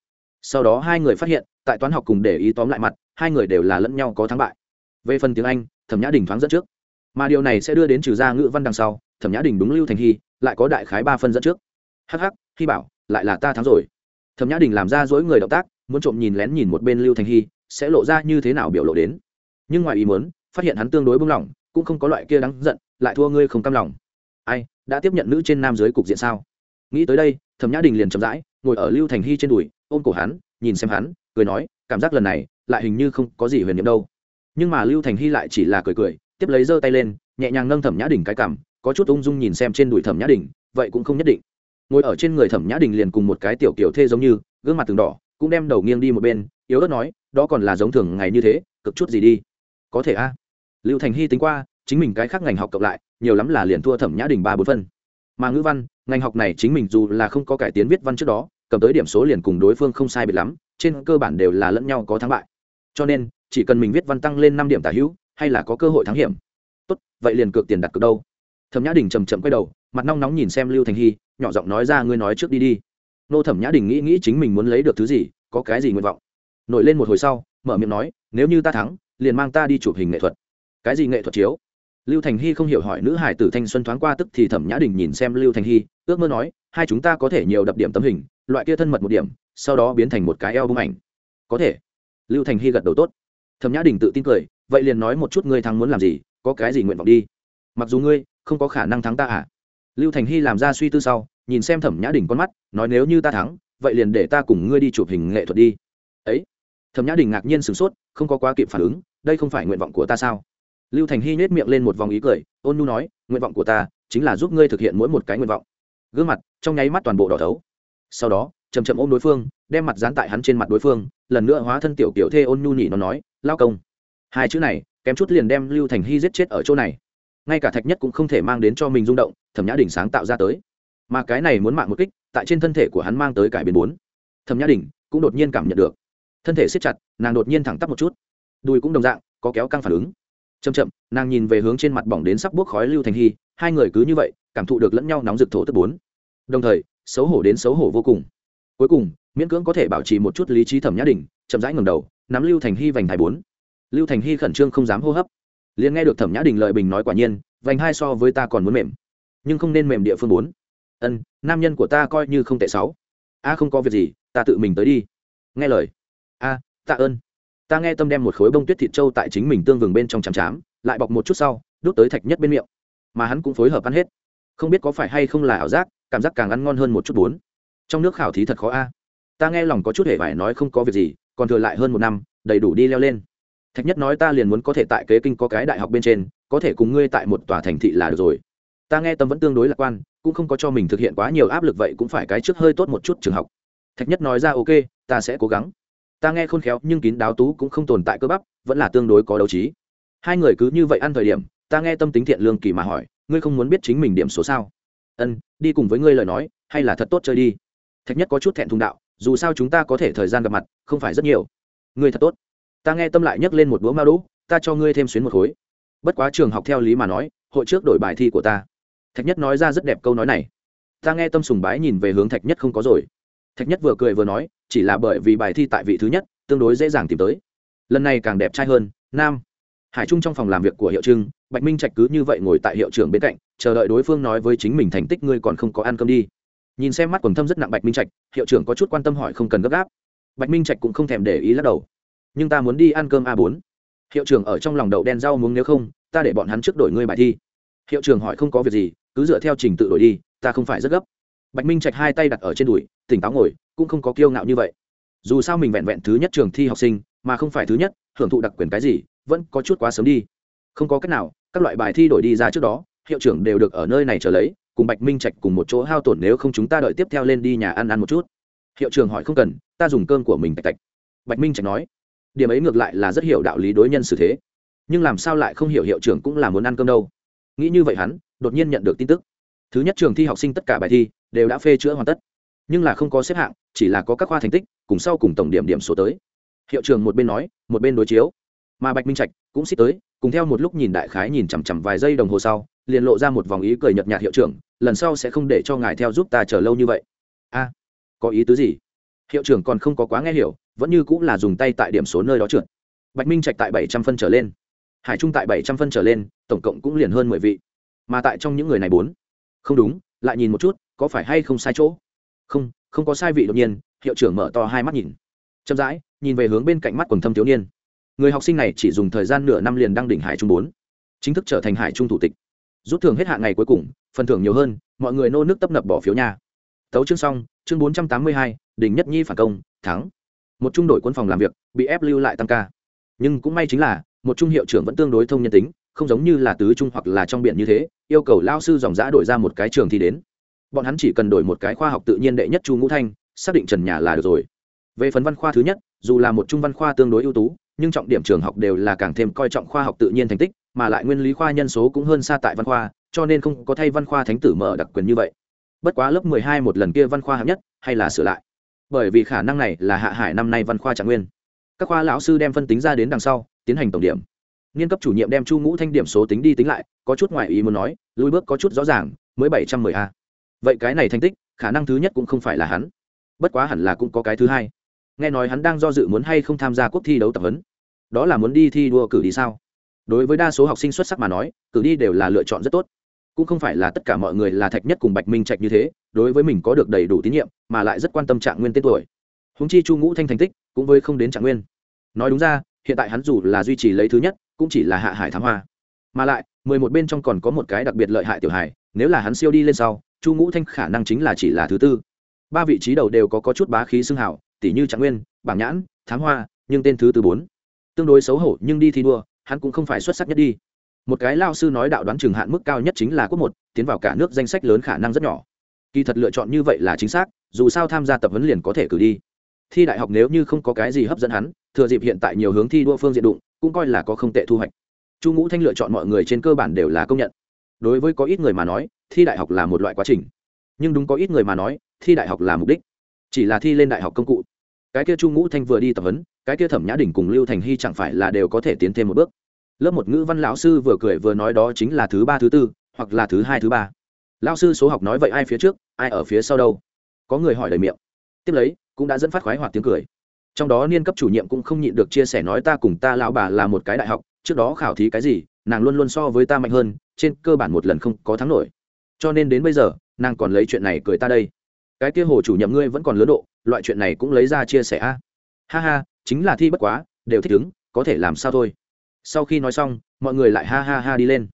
sau đó hai người phát hiện, tại toán học cùng để ý tóm lại mặt, hai người đều là lẫn nhau có thắng bại. Về phần tiếng anh, thẩm nhã đình thoáng dẫn trước. Mà điều này sẽ đưa đến trừ ra ngữ văn đằng sau, thẩm nhã đình đúng lưu thành hy, lại có đại khái ba phân dẫn trước. Hh hy bảo, lại là ta thắng rồi. Thẩm nhã đình làm ra dối người động tác, muốn trộm nhìn lén nhìn một bên lưu thành hy, sẽ lộ ra như thế nào biểu lộ đến. Nhưng ngoài ý muốn, phát hiện hắn tương đối bung lỏng, cũng không có loại kia đáng giận, lại thua ngươi không cam lòng. Ai, đã tiếp nhận nữ trên nam giới cục diện sao? Nghĩ tới đây, thẩm nhã đình liền chậm rãi ngồi ở lưu thành hy trên đùi, ôm cổ hắn, nhìn xem hắn, cười nói, cảm giác lần này, lại hình như không có gì huyền nhiệm đâu. Nhưng mà lưu thành hy lại chỉ là cười cười, tiếp lấy giơ tay lên, nhẹ nhàng nâng thẩm nhã đình cái cảm có chút ung dung nhìn xem trên đùi thẩm nhã đình, vậy cũng không nhất định. Ngồi ở trên người thẩm nhã đình liền cùng một cái tiểu kiểu thê giống như, gương mặt từng đỏ, cũng đem đầu nghiêng đi một bên, yếu ớt nói, đó còn là giống thường ngày như thế, cực chút gì đi. Có thể a. Lưu thành hy tính qua, chính mình cái khác ngành học cộng lại, nhiều lắm là liền thua thẩm nhã đình ba bốn phân mà ngữ văn, ngành học này chính mình dù là không có cải tiến viết văn trước đó, cầm tới điểm số liền cùng đối phương không sai biệt lắm, trên cơ bản đều là lẫn nhau có thắng bại. Cho nên, chỉ cần mình viết văn tăng lên năm điểm tả hữu, hay là có cơ hội thắng hiểm, tốt, vậy liền cược tiền đặt cược đâu. Thẩm nhã đình chầm chậm quay đầu, mặt nong nóng nhìn xem lưu thành hy, nhỏ giọng nói ra, ngươi nói trước đi đi. Nô thẩm nhã đình nghĩ nghĩ chính mình muốn lấy được thứ gì, có cái gì nguyện vọng? Nổi lên một hồi sau, mở miệng nói, nếu như ta thắng, liền mang ta đi chụp hình nghệ thuật. Cái gì nghệ thuật chiếu? Lưu thành hy không hiểu hỏi nữ hải tử thanh xuân thoáng qua tức thì thẩm nhã đình nhìn xem lưu thành hy, ước mơ nói, hai chúng ta có thể nhiều đập điểm tấm hình, loại kia thân mật một điểm, sau đó biến thành một cái eo bung ảnh. Có thể. Lưu thành hy gật đầu tốt. Thẩm nhã đình tự tin cười, vậy liền nói một chút ngươi thắng muốn làm gì, có cái gì nguyện vọng đi. Mặc dù ngươi không có khả năng thắng ta à? Lưu thành hy làm ra suy tư sau, nhìn xem thẩm nhã đình con mắt, nói, nếu như ta thắng, vậy liền để ta cùng ngươi đi chụp hình nghệ thuật đi. Ấy? Thẩm nhã đình ngạc nhiên sửng sốt, không có quá kịp phản ứng, đây không phải nguyện vọng của ta sao? Lưu thành hy nhét miệng lên một vòng ý cười, ôn nhu nói, nguyện vọng của ta chính là giúp ngươi thực hiện mỗi một cái nguyện vọng. Gương mặt, trong nháy mắt toàn bộ đỏ thấu. Sau đó chầm chậm ôm đối phương, đem mặt dán tại hắn trên mặt đối phương, lần nữa hóa thân tiểu kiểu thê ôn nhu nhị nó nói, lao công. Hai chữ này, kém chút liền đem lưu thành hy giết chết ở chỗ này. Ngay cả thạch nhất cũng không thể mang đến cho mình rung động, thẩm nhã đình sáng tạo ra tới. Mà cái này muốn mạng một kích, tại trên thân thể của hắn mang tới cải biến bốn. Thẩm nhã đình cũng đột nhiên cảm nhận được. Thân thể siết chặt, nàng đột nhiên thẳng tắp một chút. Đùi cũng đồng dạng, có kéo căng phản ứng chậm chậm, nàng nhìn về hướng trên mặt bỏng đến sắp buốc khói lưu thành hy, hai người cứ như vậy, cảm thụ được lẫn nhau nóng rực thổ tức bốn. Đồng thời, xấu hổ đến xấu hổ vô cùng. Cuối cùng, miễn cưỡng có thể bảo trì một chút lý trí thẩm nhã đình chậm rãi ngầm đầu, nắm lưu thành hy vành thái bốn. Lưu thành hy khẩn trương không dám hô hấp. Liền nghe được thẩm nhã đình lợi bình nói quả nhiên, vành hai so với ta còn muốn mềm, nhưng không nên mềm địa phương bốn. Ân, nam nhân của ta coi như không tệ sáu. A, không có việc gì, ta tự mình tới đi. Nghe lời. A, tạ ơn ta nghe tâm đem một khối bông tuyết thịt trâu tại chính mình tương vừng bên trong chằm chám, lại bọc một chút sau, đút tới thạch nhất bên miệng. Mà hắn cũng phối hợp ăn hết. Không biết có phải hay không là ảo giác, cảm giác càng ăn ngon hơn một chút bốn. Trong nước khảo thí thật khó a. Ta nghe lòng có chút hề phải nói không có việc gì, còn thừa lại hơn một năm, đầy đủ đi leo lên. Thạch nhất nói ta liền muốn có thể tại kế kinh có cái đại học bên trên, có thể cùng ngươi tại một tòa thành thị là được rồi. Ta nghe tâm vẫn tương đối lạc quan, cũng không có cho mình thực hiện quá nhiều áp lực vậy cũng phải cái trước hơi tốt một chút trường học. Thạch nhất nói ra ok, ta sẽ cố gắng ta nghe khôn khéo, nhưng kín đáo tú cũng không tồn tại cơ bắp, vẫn là tương đối có đấu trí. Hai người cứ như vậy ăn thời điểm, ta nghe tâm tính thiện lương kỳ mà hỏi, ngươi không muốn biết chính mình điểm số sao? Ân, đi cùng với ngươi lời nói, hay là thật tốt chơi đi. Thạch nhất có chút thẹn thùng đạo, dù sao chúng ta có thể thời gian gặp mặt, không phải rất nhiều. Ngươi thật tốt. Ta nghe tâm lại nhấc lên một đũa mao đỗ ta cho ngươi thêm xuyến một khối. Bất quá trường học theo lý mà nói, hội trước đổi bài thi của ta. Thạch nhất nói ra rất đẹp câu nói này. Ta nghe tâm sùng bái nhìn về hướng thạch nhất không có rồi. Thạch nhất vừa cười vừa nói chỉ là bởi vì bài thi tại vị thứ nhất, tương đối dễ dàng tìm tới. Lần này càng đẹp trai hơn, nam. Hải trung trong phòng làm việc của hiệu trưng, bạch minh trạch cứ như vậy ngồi tại hiệu trưởng bên cạnh, chờ đợi đối phương nói với chính mình thành tích ngươi còn không có ăn cơm đi. Nhìn xem mắt quần thâm rất nặng bạch minh trạch, hiệu trưởng có chút quan tâm hỏi không cần gấp gáp. Bạch minh trạch cũng không thèm để ý lắc đầu. Nhưng ta muốn đi ăn cơm a bốn. Hiệu trưởng ở trong lòng đậu đen rau muống nếu không, ta để bọn hắn trước đổi ngươi bài thi. Hiệu trưởng hỏi không có việc gì, cứ dựa theo trình tự đổi đi, ta không phải rất gấp. Bạch minh trạch hai tay đặt ở trên đùi tỉnh táo ngồi, cũng không có kiêu ngạo như vậy. Dù sao mình vẹn vẹn thứ nhất trường thi học sinh, mà không phải thứ nhất, hưởng thụ đặc quyền cái gì, vẫn có chút quá sớm đi. Không có cách nào, các loại bài thi đổi đi ra trước đó, hiệu trưởng đều được ở nơi này trở lấy, cùng bạch minh trạch cùng một chỗ hao tổn nếu không chúng ta đợi tiếp theo lên đi nhà ăn ăn một chút. Hiệu trưởng hỏi không cần, ta dùng cơm của mình tạch tạch. Bạch minh trạch nói, điểm ấy ngược lại là rất hiểu đạo lý đối nhân xử thế. Nhưng làm sao lại không hiểu hiệu trưởng cũng là muốn ăn cơm đâu? Nghĩ như vậy hắn, đột nhiên nhận được tin tức. Thứ nhất trường thi học sinh tất cả bài thi đều đã phê chữa hoàn tất nhưng là không có xếp hạng, chỉ là có các khoa thành tích, cùng sau cùng tổng điểm điểm số tới. Hiệu trường một bên nói, một bên đối chiếu. Mà bạch minh trạch cũng xích tới, cùng theo một lúc nhìn đại khái nhìn chằm chằm vài giây đồng hồ sau, liền lộ ra một vòng ý cười nhợt nhạt hiệu trưởng, lần sau sẽ không để cho ngài theo giúp ta chờ lâu như vậy. A, có ý tứ gì? Hiệu trưởng còn không có quá nghe hiểu, vẫn như cũng là dùng tay tại điểm số nơi đó trượt. Bạch minh trạch tại bảy trăm phân trở lên. Hải trung tại bảy trăm phân trở lên, tổng cộng cũng liền hơn mười vị. Mà tại trong những người này bốn. Không đúng, lại nhìn một chút, có phải hay không sai chỗ? Không không có sai vị đột nhiên, hiệu trưởng mở to hai mắt nhìn. Chậm rãi, nhìn về hướng bên cạnh mắt quần thâm thiếu niên. Người học sinh này chỉ dùng thời gian nửa năm liền đăng đỉnh hải trung bốn. Chính thức trở thành hải trung thủ tịch. Rút thưởng hết hạn ngày cuối cùng, phần thưởng nhiều hơn, mọi người nô nước tấp nập bỏ phiếu nhà tấu chương xong, chương bốn trăm tám mươi hai, đỉnh nhất nhi phản công, thắng. Một trung đội quân phòng làm việc, bị ép lưu lại tăng ca. Nhưng cũng may chính là, một trung hiệu trưởng vẫn tương đối thông nhân tính, không giống như là tứ trung hoặc là trong biển như thế, yêu cầu lao sư dòng giã đổi ra một cái trường thi đến bọn hắn chỉ cần đổi một cái khoa học tự nhiên đệ nhất chu ngũ thanh, xác định trần nhà là được rồi. Về phần văn khoa thứ nhất, dù là một trung văn khoa tương đối ưu tú, nhưng trọng điểm trường học đều là càng thêm coi trọng khoa học tự nhiên thành tích, mà lại nguyên lý khoa nhân số cũng hơn xa tại văn khoa, cho nên không có thay văn khoa thánh tử mở đặc quyền như vậy. Bất quá lớp mười hai một lần kia văn khoa hạng nhất, hay là sửa lại. Bởi vì khả năng này là hạ hải năm nay văn khoa trạng nguyên. Các khoa lão sư đem phân tính ra đến đằng sau, tiến hành tổng điểm. Nghiên cấp chủ nhiệm đem chu ngũ thanh điểm số tính đi tính lại, có chút ngoại ý muốn nói, lùi bước có chút rõ ràng, mới bảy trăm mười a vậy cái này thành tích, khả năng thứ nhất cũng không phải là hắn. Bất quá hẳn là cũng có cái thứ hai. Nghe nói hắn đang do dự muốn hay không tham gia cuộc thi đấu tập huấn. Đó là muốn đi thi đua cử đi sao? Đối với đa số học sinh xuất sắc mà nói, cử đi đều là lựa chọn rất tốt. Cũng không phải là tất cả mọi người là thạch nhất cùng bạch minh trạch như thế, đối với mình có được đầy đủ tín nhiệm, mà lại rất quan tâm trạng nguyên tên tuổi. Húng chi chu ngũ thanh thành tích, cũng với không đến trạng nguyên. Nói đúng ra, hiện tại hắn dù là duy trì lấy thứ nhất, cũng chỉ là hạ hải thám hoa. Mà lại, mười một bên trong còn có một cái đặc biệt lợi hại tiểu hải nếu là hắn siêu đi lên sau chu ngũ thanh khả năng chính là chỉ là thứ tư. Ba vị trí đầu đều có, có chút bá khí xưng hảo tỷ như trạng nguyên bảng nhãn thám hoa nhưng tên thứ tư bốn. Tương đối xấu hổ nhưng đi thi đua hắn cũng không phải xuất sắc nhất đi. Một cái lao sư nói đạo đoán trường hạn mức cao nhất chính là quốc một tiến vào cả nước danh sách lớn khả năng rất nhỏ. Kỳ thật lựa chọn như vậy là chính xác dù sao tham gia tập huấn liền có thể cử đi. Thi đại học nếu như không có cái gì hấp dẫn hắn thừa dịp hiện tại nhiều hướng thi đua phương diện đụng cũng coi là có không tệ thu hoạch. Chu ngũ thanh lựa chọn mọi người trên cơ bản đều là công nhận đối với có ít người mà nói, thi đại học là một loại quá trình. Nhưng đúng có ít người mà nói, thi đại học là mục đích. Chỉ là thi lên đại học công cụ. Cái kia chu ngũ thanh vừa đi tập huấn, cái kia thẩm nhã đỉnh cùng lưu thành hy chẳng phải là đều có thể tiến thêm một bước. Lớp một ngữ văn lão sư vừa cười vừa nói đó chính là thứ ba, thứ tư, hoặc là thứ hai, thứ ba. Lão sư số học nói vậy ai phía trước, ai ở phía sau đâu? Có người hỏi lời miệng. Tiếp lấy, cũng đã dẫn phát khoái hoạt tiếng cười. Trong đó niên cấp chủ nhiệm cũng không nhịn được chia sẻ nói ta cùng ta lão bà là một cái đại học, trước đó khảo thí cái gì, nàng luôn luôn so với ta mạnh hơn trên cơ bản một lần không có thắng nổi. Cho nên đến bây giờ, nàng còn lấy chuyện này cười ta đây. Cái kia hồ chủ nhiệm ngươi vẫn còn lớn độ, loại chuyện này cũng lấy ra chia sẻ a. Ha ha, chính là thi bất quá, đều thích ứng, có thể làm sao thôi. Sau khi nói xong, mọi người lại ha ha ha đi lên.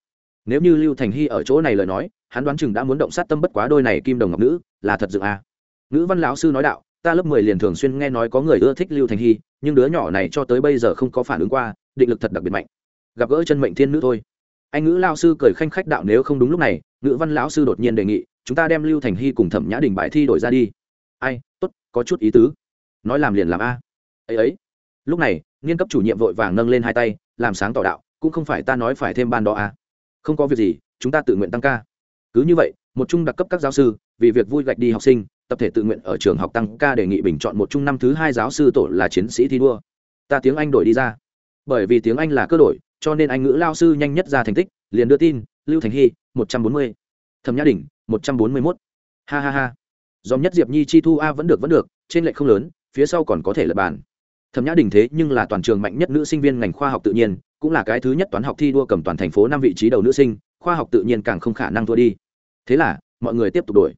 Nếu như lưu thành hy ở chỗ này lời nói, hắn đoán chừng đã muốn động sát tâm bất quá đôi này kim đồng ngọc nữ, là thật dựng a. Nữ văn lão sư nói đạo, ta lớp mười liền thường xuyên nghe nói có người ưa thích lưu thành hy, nhưng đứa nhỏ này cho tới bây giờ không có phản ứng qua, định lực thật đặc biệt mạnh. Gặp gỡ chân mệnh thiên nữ thôi anh ngữ lao sư cười khanh khách đạo nếu không đúng lúc này, ngữ văn lão sư đột nhiên đề nghị, chúng ta đem lưu thành hy cùng thẩm nhã đình bài thi đổi ra đi. Ai, tốt, có chút ý tứ. Nói làm liền làm a. Ấy ấy. Lúc này, nghiên cấp chủ nhiệm vội vàng nâng lên hai tay, làm sáng tỏ đạo, cũng không phải ta nói phải thêm ban đó a. Không có việc gì, chúng ta tự nguyện tăng ca. Cứ như vậy, một trung đặc cấp các giáo sư, vì việc vui gạch đi học sinh, tập thể tự nguyện ở trường học tăng ca đề nghị bình chọn một trung năm thứ hai giáo sư tổ là chiến sĩ thi đua. Ta tiếng anh đổi đi ra. Bởi vì tiếng anh là cơ đổi cho nên anh ngữ lao sư nhanh nhất ra thành tích, liền đưa tin, lưu thành hy, một trăm bốn mươi. Thẩm nhã đình một trăm bốn mươi mốt. Ha ha ha. Dòm nhất diệp nhi chi thu a vẫn được vẫn được, trên lệ không lớn, phía sau còn có thể lập bàn. Thẩm nhã đình thế nhưng là toàn trường mạnh nhất nữ sinh viên ngành khoa học tự nhiên, cũng là cái thứ nhất toán học thi đua cầm toàn thành phố năm vị trí đầu nữ sinh, khoa học tự nhiên càng không khả năng thua đi. Thế là, mọi người tiếp tục đổi.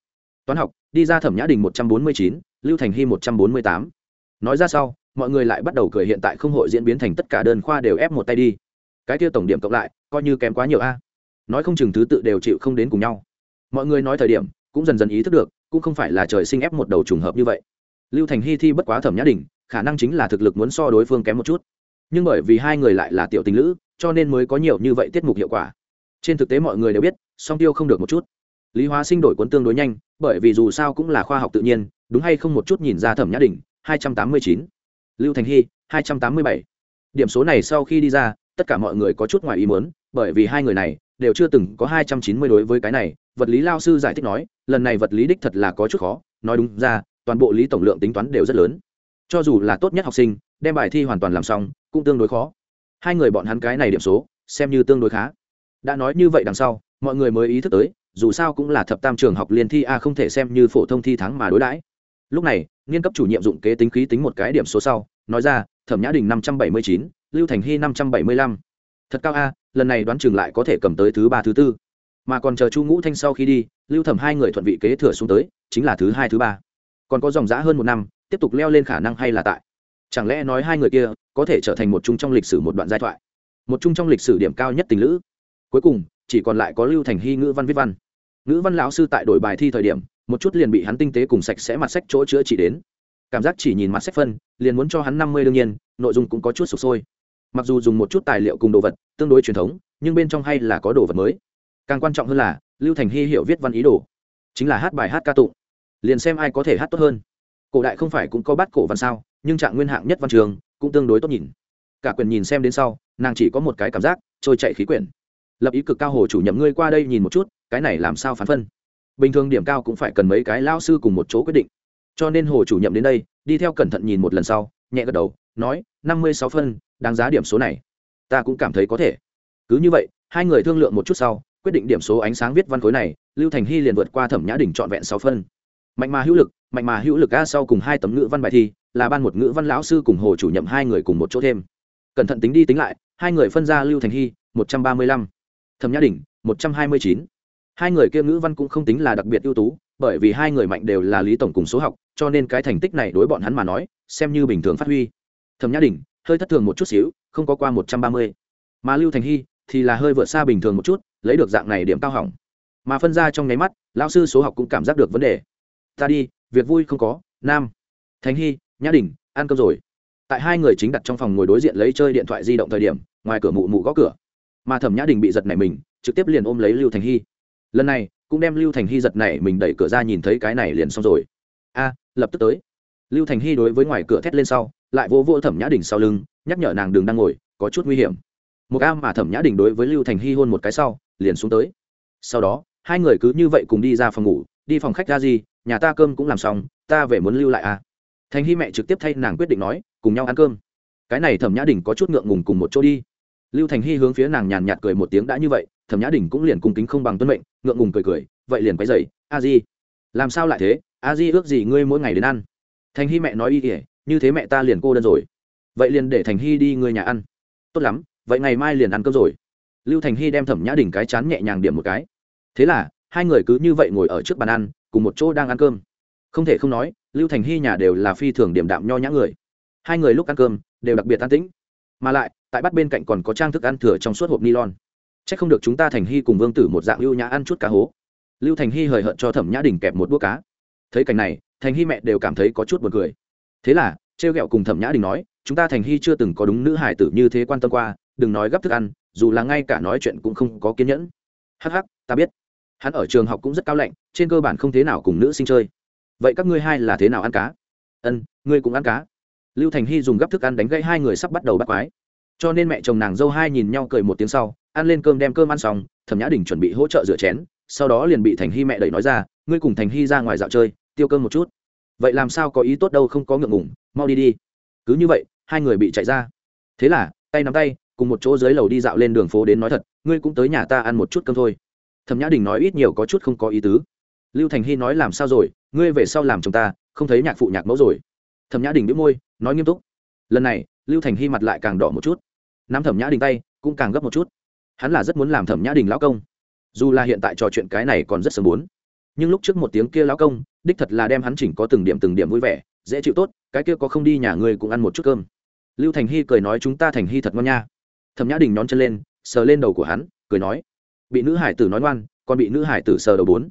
Toán học, đi ra thẩm nhã đình một trăm bốn mươi chín, lưu thành hy một trăm bốn mươi tám. Nói ra sau, mọi người lại bắt đầu cười hiện tại không hội diễn biến thành tất cả đơn khoa đều ép một tay đi cái kia tổng điểm cộng lại, coi như kém quá nhiều a. Nói không chừng thứ tự đều chịu không đến cùng nhau. Mọi người nói thời điểm, cũng dần dần ý thức được, cũng không phải là trời sinh ép một đầu trùng hợp như vậy. Lưu thành hy thi bất quá thẩm nhã đình khả năng chính là thực lực muốn so đối phương kém một chút. Nhưng bởi vì hai người lại là tiểu tình lữ, cho nên mới có nhiều như vậy tiết mục hiệu quả. Trên thực tế mọi người đều biết, song tiêu không được một chút. Lý hóa sinh đổi cuốn tương đối nhanh, bởi vì dù sao cũng là khoa học tự nhiên, đúng hay không một chút nhìn ra thẩm nhã đình hai trăm tám mươi chín. Lưu thành hy, hai trăm tám mươi bảy. Điểm số này sau khi đi ra tất cả mọi người có chút ngoài ý muốn, bởi vì hai người này đều chưa từng có hai trăm chín mươi đối với cái này, vật lý lao sư giải thích nói, lần này vật lý đích thật là có chút khó, nói đúng ra, toàn bộ lý tổng lượng tính toán đều rất lớn. Cho dù là tốt nhất học sinh, đem bài thi hoàn toàn làm xong, cũng tương đối khó. Hai người bọn hắn cái này điểm số, xem như tương đối khá. Đã nói như vậy đằng sau, mọi người mới ý thức tới, dù sao cũng là thập tam trường học liên thi a không thể xem như phổ thông thi thắng mà đối đãi. Lúc này, nghiên cấp chủ nhiệm dụng kế tính khí tính một cái điểm số sau, nói ra, thẩm nhã đình năm trăm bảy mươi chín lưu thành hy năm trăm bảy mươi lăm. Thật cao a, lần này đoán chừng lại có thể cầm tới thứ ba, thứ tư. Mà còn chờ chu ngũ thanh sau khi đi, lưu thẩm hai người thuận vị kế thừa xuống tới, chính là thứ hai, thứ ba. Còn có dòng giã hơn một năm, tiếp tục leo lên khả năng hay là tại. Chẳng lẽ nói hai người kia có thể trở thành một chung trong lịch sử một đoạn giai thoại? Một chung trong lịch sử điểm cao nhất tình lữ. Cuối cùng, chỉ còn lại có lưu thành hy, ngữ văn viết văn. Ngữ văn lão sư tại đổi bài thi thời điểm, một chút liền bị hắn tinh tế cùng sạch sẽ mặt sách chỗ chữa chỉ đến. Cảm giác chỉ nhìn mặt sách phân, liền muốn cho hắn năm mươi đương nhiên, nội dung cũng có chút sụp sôi mặc dù dùng một chút tài liệu cùng đồ vật tương đối truyền thống, nhưng bên trong hay là có đồ vật mới. Càng quan trọng hơn là, lưu thành hy hiểu viết văn ý đồ. Chính là hát bài hát ca tụng. Liền xem ai có thể hát tốt hơn. Cổ đại không phải cũng có bắt cổ văn sao, nhưng trạng nguyên hạng nhất văn trường cũng tương đối tốt nhìn. Cả quyền nhìn xem đến sau, nàng chỉ có một cái cảm giác, trôi chạy khí quyển. Lập ý cực cao hồ chủ nhậm ngươi qua đây nhìn một chút, cái này làm sao phán phân? Bình thường điểm cao cũng phải cần mấy cái lao sư cùng một chỗ quyết định. Cho nên hồ chủ nhậm đến đây, đi theo cẩn thận nhìn một lần sau, nhẹ gật đầu, nói, năm mươi sáu phân đáng giá điểm số này. Ta cũng cảm thấy có thể. Cứ như vậy, hai người thương lượng một chút sau, quyết định điểm số ánh sáng viết văn khối này, lưu thành hy liền vượt qua thẩm nhã đỉnh trọn vẹn sáu phân. Mạnh mà hữu lực, mạnh mà hữu lực a sau cùng hai tấm ngữ văn bài thi, là ban một ngữ văn lão sư cùng hồ chủ nhậm hai người cùng một chỗ thêm. Cẩn thận tính đi tính lại, hai người phân ra lưu thành hy, một trăm ba mươi lăm. Thẩm nhã đỉnh một trăm hai mươi chín. Hai người kia ngữ văn cũng không tính là đặc biệt ưu tú, bởi vì hai người mạnh đều là lý tổng cùng số học, cho nên cái thành tích này đối bọn hắn mà nói, xem như bình thường phát huy. Thẩm nhã đỉnh hơi thất thường một chút xíu, không có qua một trăm ba mươi. Mà lưu thành hy thì là hơi vượt xa bình thường một chút, lấy được dạng này điểm cao hỏng. Mà phân ra trong nháy mắt, lão sư số học cũng cảm giác được vấn đề. Ta đi, việc vui không có, nam. Thành hy, nhã đình, ăn cơm rồi. Tại hai người chính đặt trong phòng ngồi đối diện lấy chơi điện thoại di động thời điểm, ngoài cửa mụ mụ gõ cửa. Mà thẩm nhã đình bị giật này mình, trực tiếp liền ôm lấy lưu thành hy. Lần này, cũng đem lưu thành hy giật này mình đẩy cửa ra nhìn thấy cái này liền xong rồi. A, lập tức tới. Lưu thành hy đối với ngoài cửa thét lên sau lại vô vô thẩm nhã đình sau lưng, nhắc nhở nàng đừng đang ngồi, có chút nguy hiểm. Một am mà thẩm nhã đình đối với lưu thành hy hôn một cái sau, liền xuống tới. Sau đó, hai người cứ như vậy cùng đi ra phòng ngủ, đi phòng khách ra gì, nhà ta cơm cũng làm xong, ta về muốn lưu lại à. Thành hy mẹ trực tiếp thay nàng quyết định nói, cùng nhau ăn cơm. Cái này thẩm nhã đình có chút ngượng ngùng cùng một chỗ đi. Lưu thành hy hướng phía nàng nhàn nhạt cười một tiếng đã như vậy, thẩm nhã đình cũng liền cung kính không bằng tuân mệnh, ngượng ngùng cười cười, vậy liền quay dậy a di, làm sao lại thế? A di ước gì ngươi mỗi ngày đến ăn? Thành hy mẹ nói y kỉa như thế mẹ ta liền cô đơn rồi. Vậy liền để thành hy đi người nhà ăn. Tốt lắm, vậy ngày mai liền ăn cơm rồi. Lưu thành hy đem thẩm nhã đình cái chán nhẹ nhàng điểm một cái. Thế là, hai người cứ như vậy ngồi ở trước bàn ăn, cùng một chỗ đang ăn cơm. Không thể không nói, lưu thành hy nhà đều là phi thường điểm đạm nho nhã người. Hai người lúc ăn cơm, đều đặc biệt an tĩnh. Mà lại, tại bắt bên cạnh còn có trang thức ăn thừa trong suốt hộp nylon. C h ắ c không được chúng ta thành hy cùng vương tử một dạng lưu nhã ăn chút cá hố. Lưu thành hy hời hợt cho thẩm nhã đình kẹp một đũa cá. Thấy cảnh này, thành hy mẹ đều cảm thấy có chút buồn cười thế là, trêu ghẹo cùng thẩm nhã đình nói, chúng ta thành hy chưa từng có đúng nữ hải tử như thế quan tâm qua, đừng nói gấp thức ăn, dù là ngay cả nói chuyện cũng không có kiên nhẫn. Hắc hắc, ta biết. Hắn ở trường học cũng rất cao lạnh, trên cơ bản không thế nào cùng nữ sinh chơi. Vậy các ngươi hai là thế nào ăn cá? Ân, ngươi cũng ăn cá. Lưu thành hy dùng gấp thức ăn đánh gãy hai người sắp bắt đầu bắt quái. Cho nên mẹ chồng nàng dâu hai nhìn nhau cười một tiếng sau, ăn lên cơm đem cơm ăn xong, thẩm nhã đình chuẩn bị hỗ trợ rửa chén, sau đó liền bị thành hy mẹ đẩy nói ra, ngươi cùng thành hy ra ngoài dạo chơi, tiêu cơm một chút vậy làm sao có ý tốt đâu không có ngượng ngủng mau đi đi. Cứ như vậy, hai người bị chạy ra. Thế là, tay nắm tay, cùng một chỗ dưới lầu đi dạo lên đường phố đến nói thật, ngươi cũng tới nhà ta ăn một chút cơm thôi. Thẩm nhã đình nói ít nhiều có chút không có ý tứ. Lưu thành hy nói làm sao rồi, ngươi về sau làm chồng ta, không thấy nhạc phụ nhạc mẫu rồi. Thẩm nhã đình đĩu môi, nói nghiêm túc. Lần này, lưu thành hy mặt lại càng đỏ một chút. Nắm thẩm nhã đình tay, cũng càng gấp một chút. Hắn là rất muốn làm thẩm nhã đình lão công. Dù là hiện tại trò chuyện cái này còn rất sớm muốn nhưng lúc trước một tiếng kia lão công, đích thật là đem hắn chỉnh có từng điểm từng điểm vui vẻ, dễ chịu tốt, cái kia có không đi nhà ngươi cũng ăn một chút cơm. Lưu thành hy cười nói chúng ta thành hy thật ngon nha. Thẩm nhã đình nhón chân lên, sờ lên đầu của hắn, cười nói, bị nữ hải tử nói ngoan, còn bị nữ hải tử sờ đầu bốn.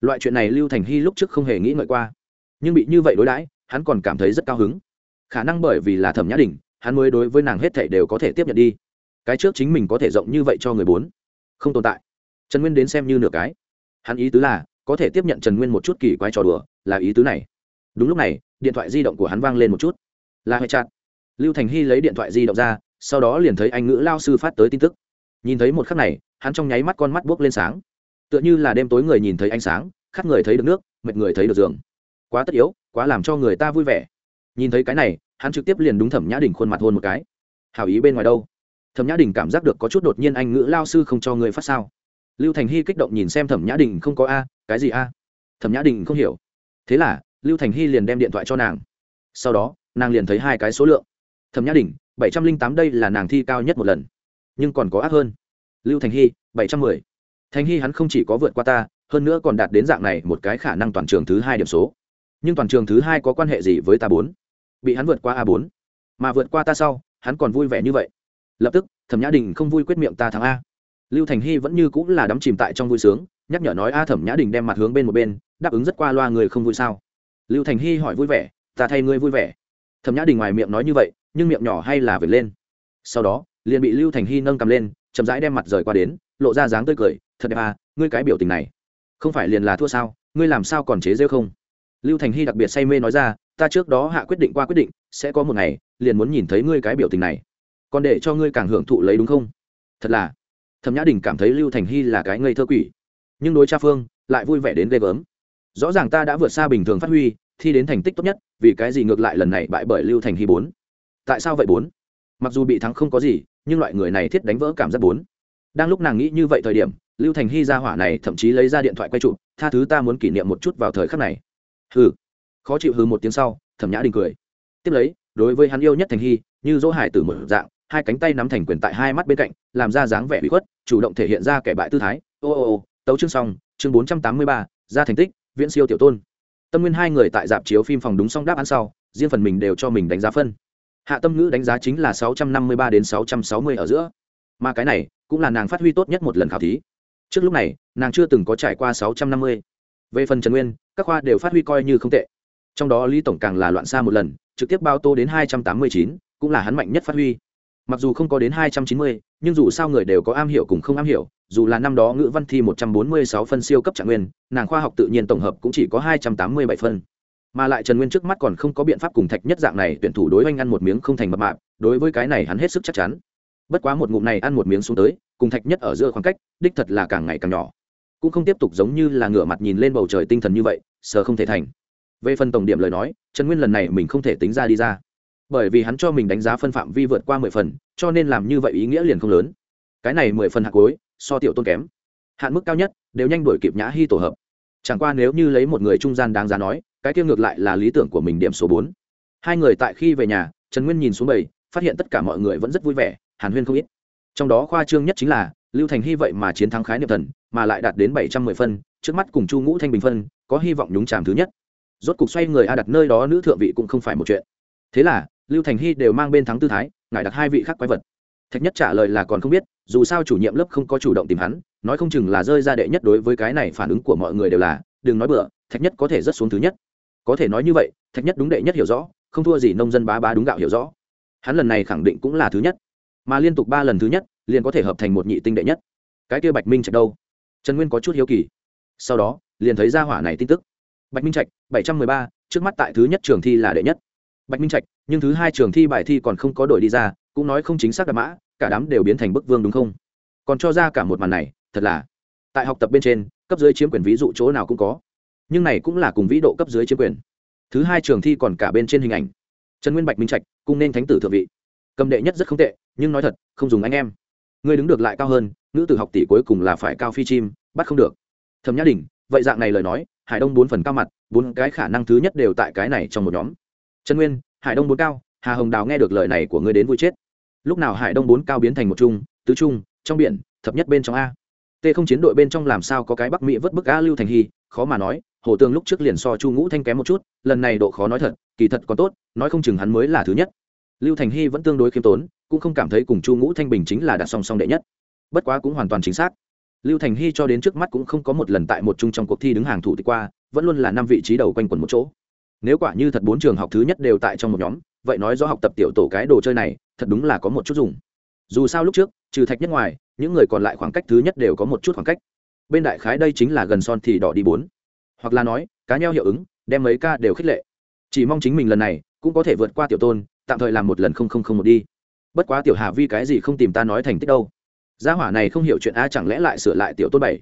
Loại chuyện này lưu thành hy lúc trước không hề nghĩ ngợi qua, nhưng bị như vậy đối đãi, hắn còn cảm thấy rất cao hứng. Khả năng bởi vì là thẩm nhã đình, hắn mới đối với nàng hết thảy đều có thể tiếp nhận đi. Cái trước chính mình có thể rộng như vậy cho người bốn không tồn tại. Trần nguyên đến xem như nửa cái. Hắn ý tứ là có thể tiếp nhận trần nguyên một chút kỳ quái trò đùa, là ý tứ này. Đúng lúc này, điện thoại di động của hắn vang lên một chút. Là hệ chặt. Lưu thành hy lấy điện thoại di động ra, sau đó liền thấy anh ngữ lao sư phát tới tin tức. Nhìn thấy một khắc này, hắn trong nháy mắt con mắt buốc lên sáng. Tựa như là đêm tối người nhìn thấy ánh sáng khắc người thấy được nước, mệt người thấy được giường. Quá tất yếu, quá làm cho người ta vui vẻ. Nhìn thấy cái này, hắn trực tiếp liền đúng thẩm nhã đình khuôn mặt hôn một cái. Hảo ý bên ngoài đâu? Thẩm nhã đình cảm giác được có chút đột nhiên anh ngữ lao sư không cho người phát sao lưu thành hy kích động nhìn xem thẩm nhã đình, không có a, cái gì a? Thẩm nhã đình không hiểu. Thế là, lưu thành hy liền đem điện thoại cho nàng. Sau đó, nàng liền thấy hai cái số lượng. Thẩm nhã đình, bảy trăm linh tám đây là nàng thi cao nhất một lần. Nhưng còn có ác hơn. Lưu thành hy, bảy trăm mười. Thành hy hắn không chỉ có vượt qua ta, hơn nữa còn đạt đến dạng này một cái khả năng toàn trường thứ hai điểm số. Nhưng toàn trường thứ hai có quan hệ gì với ta bốn? Bị hắn vượt qua a bốn. Mà vượt qua ta sau, hắn còn vui vẻ như vậy. Lập tức, thẩm nhã đình không vui quyết miệng ta thắng a lưu thành hy vẫn như cũng là đắm chìm tại trong vui sướng, nhắc nhở nói a thẩm nhã đình đem mặt hướng bên một bên, đáp ứng rất qua loa người không vui sao. Lưu thành hy hỏi vui vẻ, ta thay ngươi vui vẻ. Thẩm nhã đình ngoài miệng nói như vậy, nhưng miệng nhỏ hay là vệt lên. Sau đó, liền bị lưu thành hy nâng cầm lên, chậm rãi đem mặt rời qua đến, lộ ra dáng tươi cười, thật đẹp à ngươi cái biểu tình này, không phải liền là thua sao, ngươi làm sao còn chế rêu không? Lưu thành hy đặc biệt say mê nói ra, ta trước đó hạ quyết định qua quyết định, sẽ có một ngày, liền muốn nhìn thấy ngươi cái biểu tình này, còn để cho ngươi càng hưởng thụ lấy đúng không? Thật là thẩm nhã đình cảm thấy lưu thành hy là cái ngây thơ quỷ nhưng đối cha phương lại vui vẻ đến ghê gớm rõ ràng ta đã vượt xa bình thường phát huy thi đến thành tích tốt nhất vì cái gì ngược lại lần này bại bởi lưu thành hy bốn tại sao vậy bốn mặc dù bị thắng không có gì nhưng loại người này thiết đánh vỡ cảm giác bốn đang lúc nàng nghĩ như vậy thời điểm lưu thành hy ra hỏa này thậm chí lấy ra điện thoại quay trụ tha thứ ta muốn kỷ niệm một chút vào thời khắc này hừ khó chịu hừ một tiếng sau thẩm nhã đình cười tiếp lấy đối với hắn yêu nhất thành hy như dỗ hải tử một dạng hai cánh tay nắm thành quyền tại hai mắt bên cạnh, làm ra dáng vẻ bị khuất, chủ động thể hiện ra kẻ bại tư thái. Ô ô ô, tấu chương xong, chương bốn trăm tám mươi ba, ra thành tích, viễn siêu tiểu tôn. Tâm nguyên hai người tại dạp chiếu phim phòng đúng xong đáp án sau, riêng phần mình đều cho mình đánh giá phân. Hạ tâm ngữ đánh giá chính là sáu trăm năm mươi ba đến sáu trăm sáu mươi ở giữa. Mà cái này, cũng là nàng phát huy tốt nhất một lần khảo thí. Trước lúc này, nàng chưa từng có trải qua sáu trăm năm mươi. Về phần trần nguyên, các khoa đều phát huy coi như không tệ. Trong đó lý tổng càng là loạn xa một lần, trực tiếp bao tô đến hai trăm tám mươi chín, cũng là hắn mạnh nhất phát huy mặc dù không có đến hai trăm chín mươi, nhưng dù sao người đều có am hiểu cùng không am hiểu, dù là năm đó ngữ văn thi một trăm bốn mươi sáu phân siêu cấp trạng nguyên, nàng khoa học tự nhiên tổng hợp cũng chỉ có hai trăm tám mươi bảy phân. Mà lại trần nguyên trước mắt còn không có biện pháp cùng thạch nhất dạng này tuyển thủ đối oanh ăn một miếng không thành mập mạp, đối với cái này hắn hết sức chắc chắn. Bất quá một ngụm này ăn một miếng xuống tới, cùng thạch nhất ở giữa khoảng cách, đích thật là càng ngày càng nhỏ. Cũng không tiếp tục giống như là ngửa mặt nhìn lên bầu trời tinh thần như vậy, sờ không thể thành. Về phần tổng điểm lời nói, trần nguyên lần này mình không thể tính ra đi ra bởi vì hắn cho mình đánh giá phân phạm vi vượt qua mười phần, cho nên làm như vậy ý nghĩa liền không lớn. Cái này mười phần hạt cuối so tiểu tôn kém. Hạn mức cao nhất, đều nhanh đổi kịp nhã hy tổ hợp. Chẳng qua nếu như lấy một người trung gian đáng giá nói, cái kia ngược lại là lý tưởng của mình điểm số bốn. Hai người tại khi về nhà, trần nguyên nhìn xuống bầy, phát hiện tất cả mọi người vẫn rất vui vẻ, hàn huyên không ít. Trong đó khoa trương nhất chính là, lưu thành hy vậy mà chiến thắng khái niệm thần, mà lại đạt đến bảy trăm mười phân, trước mắt cùng chu ngũ thanh bình phân, có hy vọng nhúng tràm thứ nhất. Rốt cục xoay người a đặt nơi đó nữ thượng vị cũng không phải một chuyện. Thế là lưu thành hy đều mang bên thắng tư thái, ngài đặt hai vị khác quái vật. Thạch nhất trả lời là còn không biết, dù sao chủ nhiệm lớp không có chủ động tìm hắn, nói không chừng là rơi ra đệ nhất đối với cái này phản ứng của mọi người đều là, đừng nói bựa thạch nhất có thể rất xuống thứ nhất. Có thể nói như vậy, thạch nhất đúng đệ nhất hiểu rõ, không thua gì nông dân bá bá đúng gạo hiểu rõ. Hắn lần này khẳng định cũng là thứ nhất. Mà liên tục ba lần thứ nhất, liền có thể hợp thành một nhị tinh đệ nhất. Cái kia bạch minh trạch đâu? Trần nguyên có chút hiếu kỳ. Sau đó, liền thấy ra hỏa này tin tức. Bạch minh trạch, bảy trăm mười ba, trước mắt tại thứ nhất trường thi là đệ nhất bạch minh trạch, nhưng thứ hai trường thi bài thi còn không có đổi đi ra, cũng nói không chính xác đạp mã, cả đám đều biến thành bức vương đúng không? Còn cho ra cả một màn này, thật là, tại học tập bên trên, cấp dưới chiếm quyền ví dụ chỗ nào cũng có. Nhưng này cũng là cùng vĩ độ cấp dưới chiếm quyền. Thứ hai trường thi còn cả bên trên hình ảnh. Trần nguyên bạch minh trạch cũng nên thánh tử thượng vị. Cầm đệ nhất rất không tệ, nhưng nói thật, không dùng anh em. Người đứng được lại cao hơn, nữ tử học tỷ cuối cùng là phải cao phi chim, bắt không được. Thẩm nhã đình, vậy dạng này lời nói, hải đông bốn phần cao mặt, bốn cái khả năng thứ nhất đều tại cái này trong một nhóm trần nguyên, hải đông bốn cao, hà hồng đào nghe được lời này của ngươi đến vui chết. Lúc nào hải đông bốn cao biến thành một trung, tứ trung, trong biển, thập nhất bên trong a. T không chiến đội bên trong làm sao có cái bắc mỹ vớt bức a lưu thành hy, khó mà nói, hồ tương lúc trước liền so chu ngũ thanh kém một chút, lần này độ khó nói thật, kỳ thật còn tốt, nói không chừng hắn mới là thứ nhất. Lưu thành hy vẫn tương đối khiêm tốn, cũng không cảm thấy cùng chu ngũ thanh bình chính là đặt song song đệ nhất. Bất quá cũng hoàn toàn chính xác. Lưu thành hy cho đến trước mắt cũng không có một lần tại một chung trong cuộc thi đứng hàng thủ tịch qua, vẫn luôn là năm vị trí đầu quanh quần một chỗ nếu quả như thật bốn trường học thứ nhất đều tại trong một nhóm, vậy nói do học tập tiểu tổ cái đồ chơi này, thật đúng là có một chút dùng. Dù sao lúc trước, trừ thạch nhất ngoài, những người còn lại khoảng cách thứ nhất đều có một chút khoảng cách. Bên đại khái đây chính là gần son thì đỏ đi bốn. Hoặc là nói, cá nheo hiệu ứng, đem mấy ca đều khích lệ. Chỉ mong chính mình lần này, cũng có thể vượt qua tiểu tôn, tạm thời làm một lần không không không một đi. Bất quá tiểu hà vi cái gì không tìm ta nói thành tích đâu. Gia hỏa này không hiểu chuyện a, chẳng lẽ lại sửa lại tiểu tôn bảy?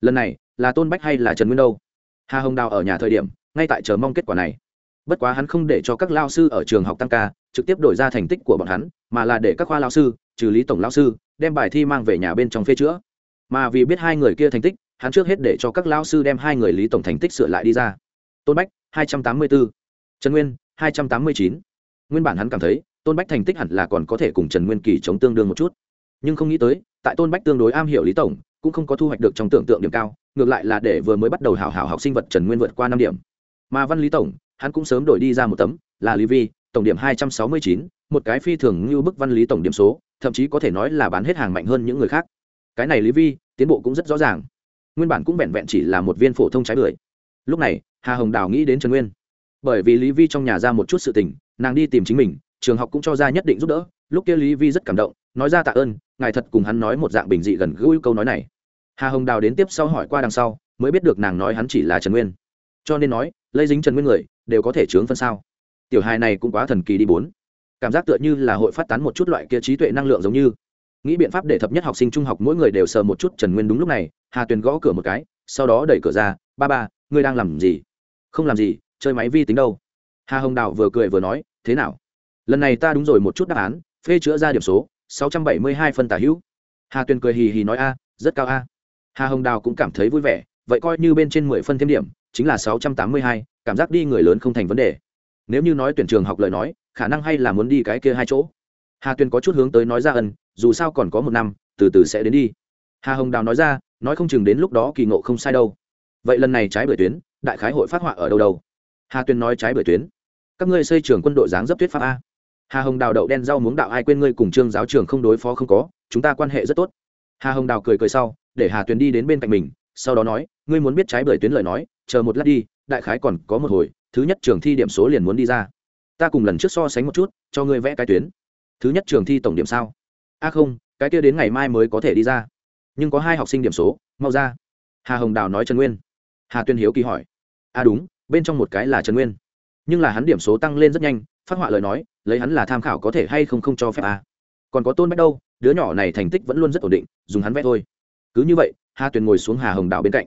Lần này, là tôn bách hay là trần nguyên đâu? Hà hồng đào ở nhà thời điểm ngay tại chờ mong kết quả này. Bất quá hắn không để cho các lao sư ở trường học tăng ca, trực tiếp đổi ra thành tích của bọn hắn, mà là để các khoa lao sư, trừ lý tổng lao sư, đem bài thi mang về nhà bên trong phê chữa. Mà vì biết hai người kia thành tích, hắn trước hết để cho các lao sư đem hai người lý tổng thành tích sửa lại đi ra. Tôn bách, hai trăm tám mươi bốn trần nguyên, hai trăm tám mươi chín. Nguyên bản hắn cảm thấy, tôn bách thành tích hẳn là còn có thể cùng trần nguyên kỳ chống tương đương một chút. Nhưng không nghĩ tới, tại tôn bách tương đối am hiểu lý tổng, cũng không có thu hoạch được trong tưởng tượng điểm cao, ngược lại là để vừa mới bắt đầu hảo hảo học sinh vật trần nguyên vượt qua năm điểm mà văn lý tổng, hắn cũng sớm đổi đi ra một tấm, là lý vi, tổng điểm hai trăm sáu mươi chín, một cái phi thường như bức văn lý tổng điểm số, thậm chí có thể nói là bán hết hàng mạnh hơn những người khác. Cái này lý vi, tiến bộ cũng rất rõ ràng. Nguyên bản cũng vẹn vẹn chỉ là một viên phổ thông trái bưởi. Lúc này, hà hồng đào nghĩ đến trần nguyên. Bởi vì lý vi trong nhà ra một chút sự tình, nàng đi tìm chính mình, trường học cũng cho ra nhất định giúp đỡ, lúc kia lý vi rất cảm động, nói ra tạ ơn, ngài thật cùng hắn nói một dạng bình dị gần gũi câu nói này. Hà hồng đào đến tiếp sau hỏi qua đằng sau, mới biết được nàng nói hắn chỉ là trần nguyên. Cho nên nói lây dính trần nguyên người, đều có thể chướng phân sao. Tiểu hài này cũng quá thần kỳ đi bốn. Cảm giác tựa như là hội phát tán một chút loại kia trí tuệ năng lượng giống như. Nghĩ biện pháp để thập nhất học sinh trung học mỗi người đều sờ một chút trần nguyên đúng lúc này, hà tuyền gõ cửa một cái, sau đó đẩy cửa ra, ba ba, ngươi đang làm gì? Không làm gì, chơi máy vi tính đâu. Hà hồng đào vừa cười vừa nói, thế nào? Lần này ta đúng rồi một chút đáp án, phê chữa ra điểm số, sáu trăm bảy mươi hai phân tả hữu. Hà tuyền cười hì hì nói, a, rất cao a. Hà hồng đào cũng cảm thấy vui vẻ, vậy coi như bên trên mười phân thêm điểm chính là sáu trăm tám mươi hai, cảm giác đi người lớn không thành vấn đề. Nếu như nói tuyển trường học lời nói, khả năng hay là muốn đi cái kia hai chỗ. Hà tuyền có chút hướng tới nói ra ân, dù sao còn có một năm, từ từ sẽ đến đi. Hà hồng đào nói ra, nói không chừng đến lúc đó kỳ ngộ không sai đâu. Vậy lần này trái bưởi tuyến, đại khái hội phát họa ở đâu đâu? Hà tuyền nói trái bưởi tuyến. Các ngươi xây trường quân đội dáng dấp tuyết pháp a. Hà hồng đào đậu đen rau muống đạo ai quên ngươi cùng trương giáo trường không đối phó không có, chúng ta quan hệ rất tốt. Hà hồng đào cười cười sau, để hà tuyền đi đến bên cạnh mình, sau đó nói, ngươi muốn biết trái bưởi tuyến lời nói chờ một lát đi, đại khái còn có một hồi, thứ nhất trường thi điểm số liền muốn đi ra. Ta cùng lần trước so sánh một chút, cho ngươi vẽ cái tuyến. Thứ nhất trường thi tổng điểm sao? A không, cái kia đến ngày mai mới có thể đi ra. Nhưng có hai học sinh điểm số, mau ra. Hà hồng đào nói trần nguyên. Hà tuyên hiếu kỳ hỏi. A đúng, bên trong một cái là trần nguyên. Nhưng là hắn điểm số tăng lên rất nhanh, phát họa lời nói, lấy hắn là tham khảo có thể hay không không cho phép a còn có tôn bách đâu, đứa nhỏ này thành tích vẫn luôn rất ổn định, dùng hắn vẽ thôi. Cứ như vậy, hà tuyền ngồi xuống hà hồng đào bên cạnh.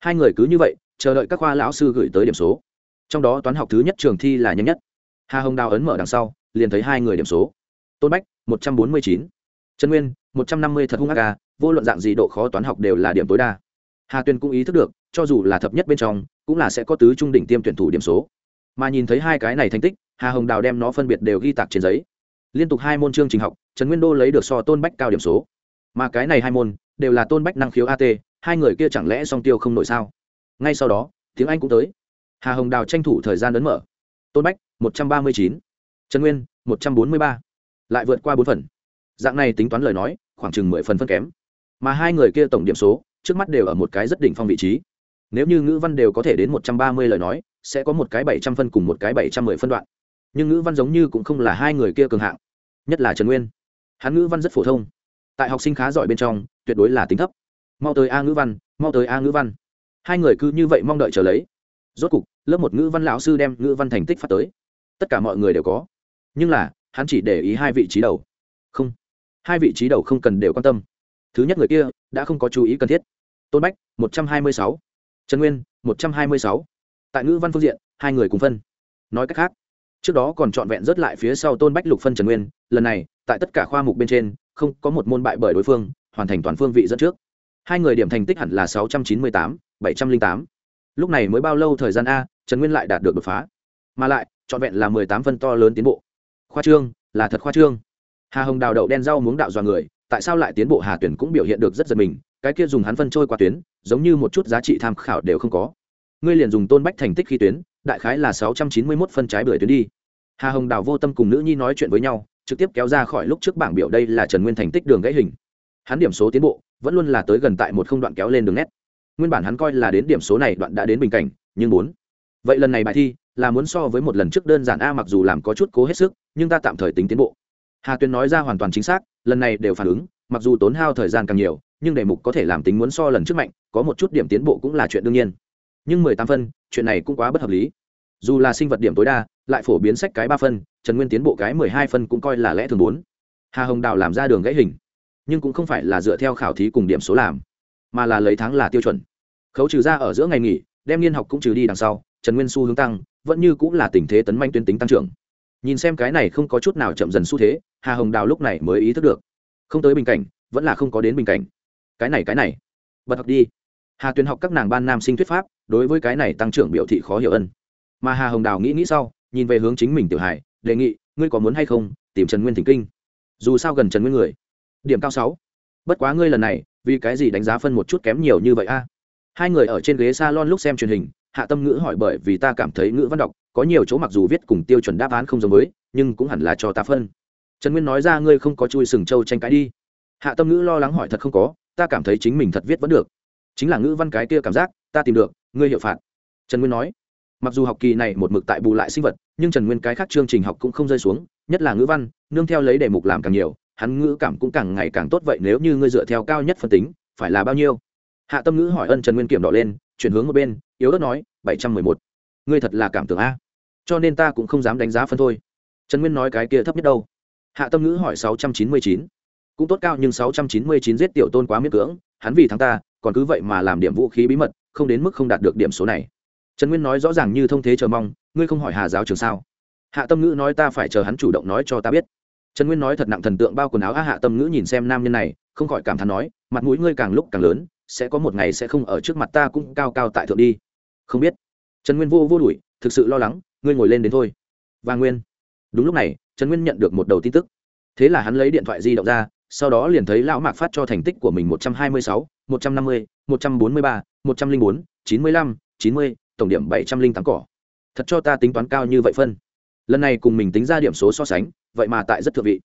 Hai người cứ như vậy chờ đợi các khoa lão sư gửi tới điểm số. Trong đó toán học thứ nhất trường thi là nhanh nhất. Hà hồng đào ấn mở đằng sau, liền thấy hai người điểm số. Tôn bách, một trăm bốn mươi chín. Trần nguyên, một trăm năm mươi thật hung ác ca, vô luận dạng gì độ khó toán học đều là điểm tối đa. Hà tuyền cũng ý thức được, cho dù là thập nhất bên trong, cũng là sẽ có tứ trung đỉnh tiêm tuyển thủ điểm số. Mà nhìn thấy hai cái này thành tích, hà hồng đào đem nó phân biệt đều ghi tạc trên giấy. Liên tục hai môn chương trình học, trần nguyên đô lấy được so tôn bách cao điểm số. Mà cái này hai môn, đều là tôn bách năng khiếu at hai người kia chẳng lẽ song tiêu không nổi sao? Ngay sau đó, tiếng anh cũng tới. Hà hồng đào tranh thủ thời gian ấn mở. Tôn bách, một trăm ba mươi chín. Trần nguyên, một trăm bốn mươi ba. Lại vượt qua bốn phần. Dạng này tính toán lời nói, khoảng chừng mười phần phân kém. Mà hai người kia tổng điểm số, trước mắt đều ở một cái rất đỉnh phong vị trí. Nếu như ngữ văn đều có thể đến một trăm ba mươi lời nói, sẽ có một cái bảy trăm phân cùng một cái bảy trăm mười phân đoạn. Nhưng ngữ văn giống như cũng không là hai người kia cường hạng. Nhất là trần nguyên. Hắn ngữ văn rất phổ thông. Tại học sinh khá giỏi bên trong, tuyệt đối là tính thấp. Mau tới a ngữ văn, mau tới a ngữ văn hai người cứ như vậy mong đợi chờ lấy. Rốt cục, lớp một ngữ văn lão sư đem ngữ văn thành tích phát tới. Tất cả mọi người đều có. Nhưng là, hắn chỉ để ý hai vị trí đầu. Không. Hai vị trí đầu không cần đều quan tâm. Thứ nhất người kia, đã không có chú ý cần thiết. Tôn bách, một trăm hai mươi sáu. Trần nguyên, một trăm hai mươi sáu. Tại ngữ văn phương diện, hai người cùng phân. Nói cách khác, trước đó còn trọn vẹn rớt lại phía sau tôn bách lục phân trần nguyên. Lần này, tại tất cả khoa mục bên trên, không có một môn bại bởi đối phương, hoàn thành toàn phương vị dẫn trước. Hai người điểm thành tích hẳn là sáu trăm chín mươi tám bảy trăm linh tám. Lúc này mới bao lâu thời gian a, trần nguyên lại đạt được đột phá? Mà lại, trọn vẹn là mười tám phân to lớn tiến bộ. Khoa trương, là thật khoa trương. Hà hồng đào đậu đen rau muống đạo dọa người, tại sao lại tiến bộ hà tuyển cũng biểu hiện được rất giật mình, cái kia dùng hắn phân trôi qua tuyến, giống như một chút giá trị tham khảo đều không có. Ngươi liền dùng tôn bách thành tích khi tuyến, đại khái là sáu trăm chín mươi mốt phân trái bưởi tuyến đi. Hà hồng đào vô tâm cùng nữ nhi nói chuyện với nhau, trực tiếp kéo ra khỏi lúc trước bảng biểu đây là trần nguyên thành tích đường gãy hình. Hắn điểm số tiến bộ, vẫn luôn là tới gần tại một không đoạn kéo lên đường nét nguyên bản hắn coi là đến điểm số này đoạn đã đến bình cảnh, nhưng bốn vậy lần này bài thi là muốn so với một lần trước đơn giản a mặc dù làm có chút cố hết sức, nhưng ta tạm thời tính tiến bộ. Hà tuyên nói ra hoàn toàn chính xác, lần này đều phản ứng, mặc dù tốn hao thời gian càng nhiều, nhưng đề mục có thể làm tính muốn so lần trước mạnh, có một chút điểm tiến bộ cũng là chuyện đương nhiên. Nhưng mười tám phân, chuyện này cũng quá bất hợp lý. Dù là sinh vật điểm tối đa, lại phổ biến sách cái ba phân, trần nguyên tiến bộ cái mười hai phân cũng coi là lẽ thường bốn. Hà hồng đào làm ra đường gãy hình, nhưng cũng không phải là dựa theo khảo thí cùng điểm số làm mà là lấy tháng là tiêu chuẩn. Khấu trừ ra ở giữa ngày nghỉ, đem niên học cũng trừ đi đằng sau, trần nguyên xu hướng tăng, vẫn như cũng là tình thế tấn manh tuyến tính tăng trưởng. Nhìn xem cái này không có chút nào chậm dần xu thế, hà hồng đào lúc này mới ý thức được. Không tới bình cảnh, vẫn là không có đến bình cảnh. Cái này cái này. Bật học đi. Hà tuyền học các nàng ban nam sinh thuyết pháp, đối với cái này tăng trưởng biểu thị khó hiểu ân. Mà hà hồng đào nghĩ nghĩ sau, nhìn về hướng chính mình tiểu hải đề nghị, ngươi có muốn hay không tìm trần nguyên thỉnh kinh? Dù sao gần trần nguyên người. Điểm cao sáu bất quá ngươi lần này, vì cái gì đánh giá phân một chút kém nhiều như vậy a? Hai người ở trên ghế s a lon lúc xem truyền hình, hạ tâm ngữ hỏi bởi vì ta cảm thấy ngữ văn đọc có nhiều chỗ mặc dù viết cùng tiêu chuẩn đáp án không giống với, nhưng cũng hẳn là cho ta phân. Trần nguyên nói ra ngươi không có chui sừng trâu tranh cãi đi. Hạ tâm ngữ lo lắng hỏi thật không có, ta cảm thấy chính mình thật viết vẫn được. Chính là ngữ văn cái kia cảm giác, ta tìm được, ngươi hiệu phạt. Trần nguyên nói, mặc dù học kỳ này một mực tại bù lại sinh vật, nhưng trần nguyên cái khác chương trình học cũng không rơi xuống, nhất là ngữ văn, nương theo lấy đề mục làm càng nhiều hắn ngữ cảm cũng càng ngày càng tốt vậy nếu như ngươi dựa theo cao nhất phân tính, phải là bao nhiêu? Hạ tâm ngữ hỏi ân trần nguyên kiểm đỏ lên, chuyển hướng một bên, yếu ớt nói, bảy trăm mười một. Ngươi thật là cảm tưởng a. Cho nên ta cũng không dám đánh giá phân thôi. Trần nguyên nói cái kia thấp nhất đâu? Hạ tâm ngữ hỏi sáu trăm chín mươi chín. Cũng tốt cao nhưng sáu trăm chín mươi chín giết tiểu tôn quá miễn cưỡng, hắn vì thắng ta, còn cứ vậy mà làm điểm vũ khí bí mật, không đến mức không đạt được điểm số này. Trần nguyên nói rõ ràng như thông thế chờ mong, ngươi không hỏi hà giáo trường sao? Hạ tâm ngữ nói ta phải chờ hắn chủ động nói cho ta biết trần nguyên nói thật nặng thần tượng bao quần áo á hạ tâm ngữ nhìn xem nam nhân này, không khỏi cảm thán nói, mặt mũi ngươi càng lúc càng lớn, sẽ có một ngày sẽ không ở trước mặt ta cũng cao cao tại thượng đi. Không biết. Trần nguyên vô vô đuổi, thực sự lo lắng, ngươi ngồi lên đến thôi. Và nguyên. Đúng lúc này, trần nguyên nhận được một đầu tin tức. Thế là hắn lấy điện thoại di động ra, sau đó liền thấy lão mạc phát cho thành tích của mình một trăm hai mươi sáu, một trăm năm mươi, một trăm bốn mươi ba, một trăm linh bốn, chín mươi lăm, chín mươi, tổng điểm bảy trăm linh tám cỏ. Thật cho ta tính toán cao như vậy phân. Lần này cùng mình tính ra điểm số so sánh vậy mà tại rất thượng vị.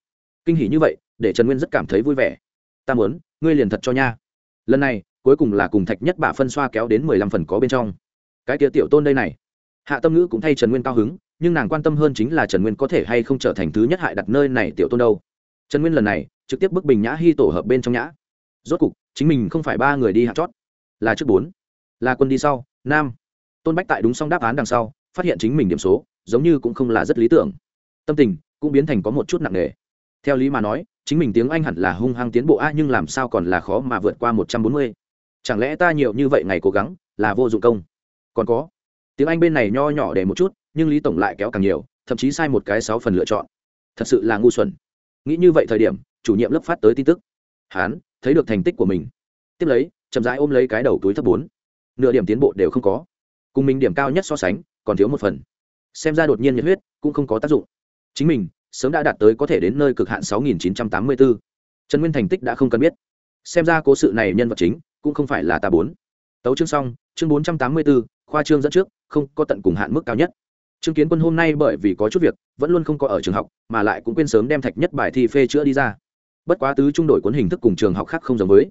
Kinh hỉ như vậy, để trần nguyên rất cảm thấy vui vẻ. Ta muốn, ngươi liền thật cho nha. Lần này, cuối cùng là cùng thạch nhất bả phân xoa kéo đến mười lăm phần có bên trong. Cái kia tiểu tôn đây này. Hạ tâm ngữ cũng thay trần nguyên cao hứng, nhưng nàng quan tâm hơn chính là trần nguyên có thể hay không trở thành thứ nhất hại đặt nơi này tiểu tôn đâu. Trần nguyên lần này, trực tiếp bức bình nhã hy tổ hợp bên trong nhã. Rốt cục, chính mình không phải ba người đi hạ chót. Là trước bốn. Là quân đi sau, nam. Tôn bách tại đúng xong đáp án đằng sau, phát hiện chính mình điểm số, giống như cũng không là rất lý tưởng. Tâm tình cũng biến thành có một chút nặng nề. Theo lý mà nói, chính mình tiếng anh hẳn là hung hăng tiến bộ a, nhưng làm sao còn là khó mà vượt qua một trăm bốn mươi? Chẳng lẽ ta nhiều như vậy ngày cố gắng là vô dụng công? Còn có, tiếng anh bên này nho nhỏ để một chút, nhưng lý tổng lại kéo càng nhiều, thậm chí sai một cái sáu phần lựa chọn. Thật sự là ngu xuẩn. Nghĩ như vậy thời điểm, chủ nhiệm lớp phát tới tin tức. Hán, thấy được thành tích của mình. Tiếp lấy, chậm rãi ôm lấy cái đầu túi thấp bốn. Nửa điểm tiến bộ đều không có. Cùng mình điểm cao nhất so sánh, còn thiếu một phần. Xem ra đột nhiên nhiệt huyết cũng không có tác dụng chính mình sớm đã đạt tới có thể đến nơi cực hạn 6984. Trần Nguyên thành tích đã không cần biết. Xem ra cố sự này nhân vật chính cũng không phải là ta bốn. Tấu chương xong, chương 484, khoa trương dẫn trước, không có tận cùng hạn mức cao nhất. Trương Kiến Quân hôm nay bởi vì có chút việc, vẫn luôn không có ở trường học, mà lại cũng quên sớm đem thạch nhất bài thi phê chữa đi ra. Bất quá tứ trung đổi cuốn hình thức cùng trường học khác không giống với.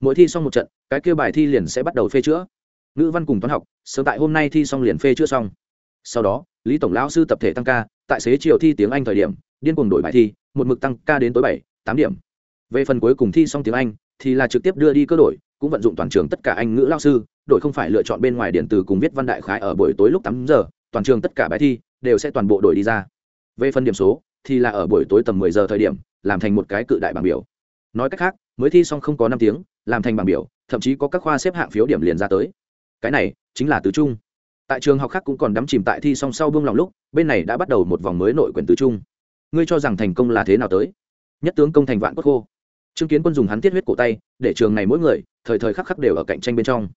Mỗi thi xong một trận, cái kia bài thi liền sẽ bắt đầu phê chữa. Ngữ văn cùng toán học, sớm tại hôm nay thi xong liền phê chữa xong. sau đó lý tổng lão sư tập thể tăng ca tại xế chiều thi tiếng anh thời điểm, điên cuồng đổi bài thi, một mực tăng ca đến tối bảy, tám điểm. Về phần cuối cùng thi xong tiếng anh, thì là trực tiếp đưa đi cơ đổi, cũng vận dụng toàn trường tất cả anh ngữ lao sư đội không phải lựa chọn bên ngoài điện từ cùng viết văn đại khái ở buổi tối lúc tám giờ, toàn trường tất cả bài thi đều sẽ toàn bộ đổi đi ra. Về phần điểm số, thì là ở buổi tối tầm mười giờ thời điểm, làm thành một cái cự đại bảng biểu. Nói cách khác, mới thi xong không có năm tiếng, làm thành bảng biểu, thậm chí có các khoa xếp hạng phiếu điểm liền ra tới. Cái này chính là tứ trung. Tại trường học khác cũng còn đắm chìm tại thi song sau buông lòng lúc bên này đã bắt đầu một vòng mới nội quyền tứ trung. Ngươi cho rằng thành công là thế nào tới? Nhất tướng công thành vạn quốc khô. Chứng kiến quân dùng hắn tiết huyết cổ tay, để trường này mỗi người, thời thời khắc khắc đều ở cạnh tranh bên trong.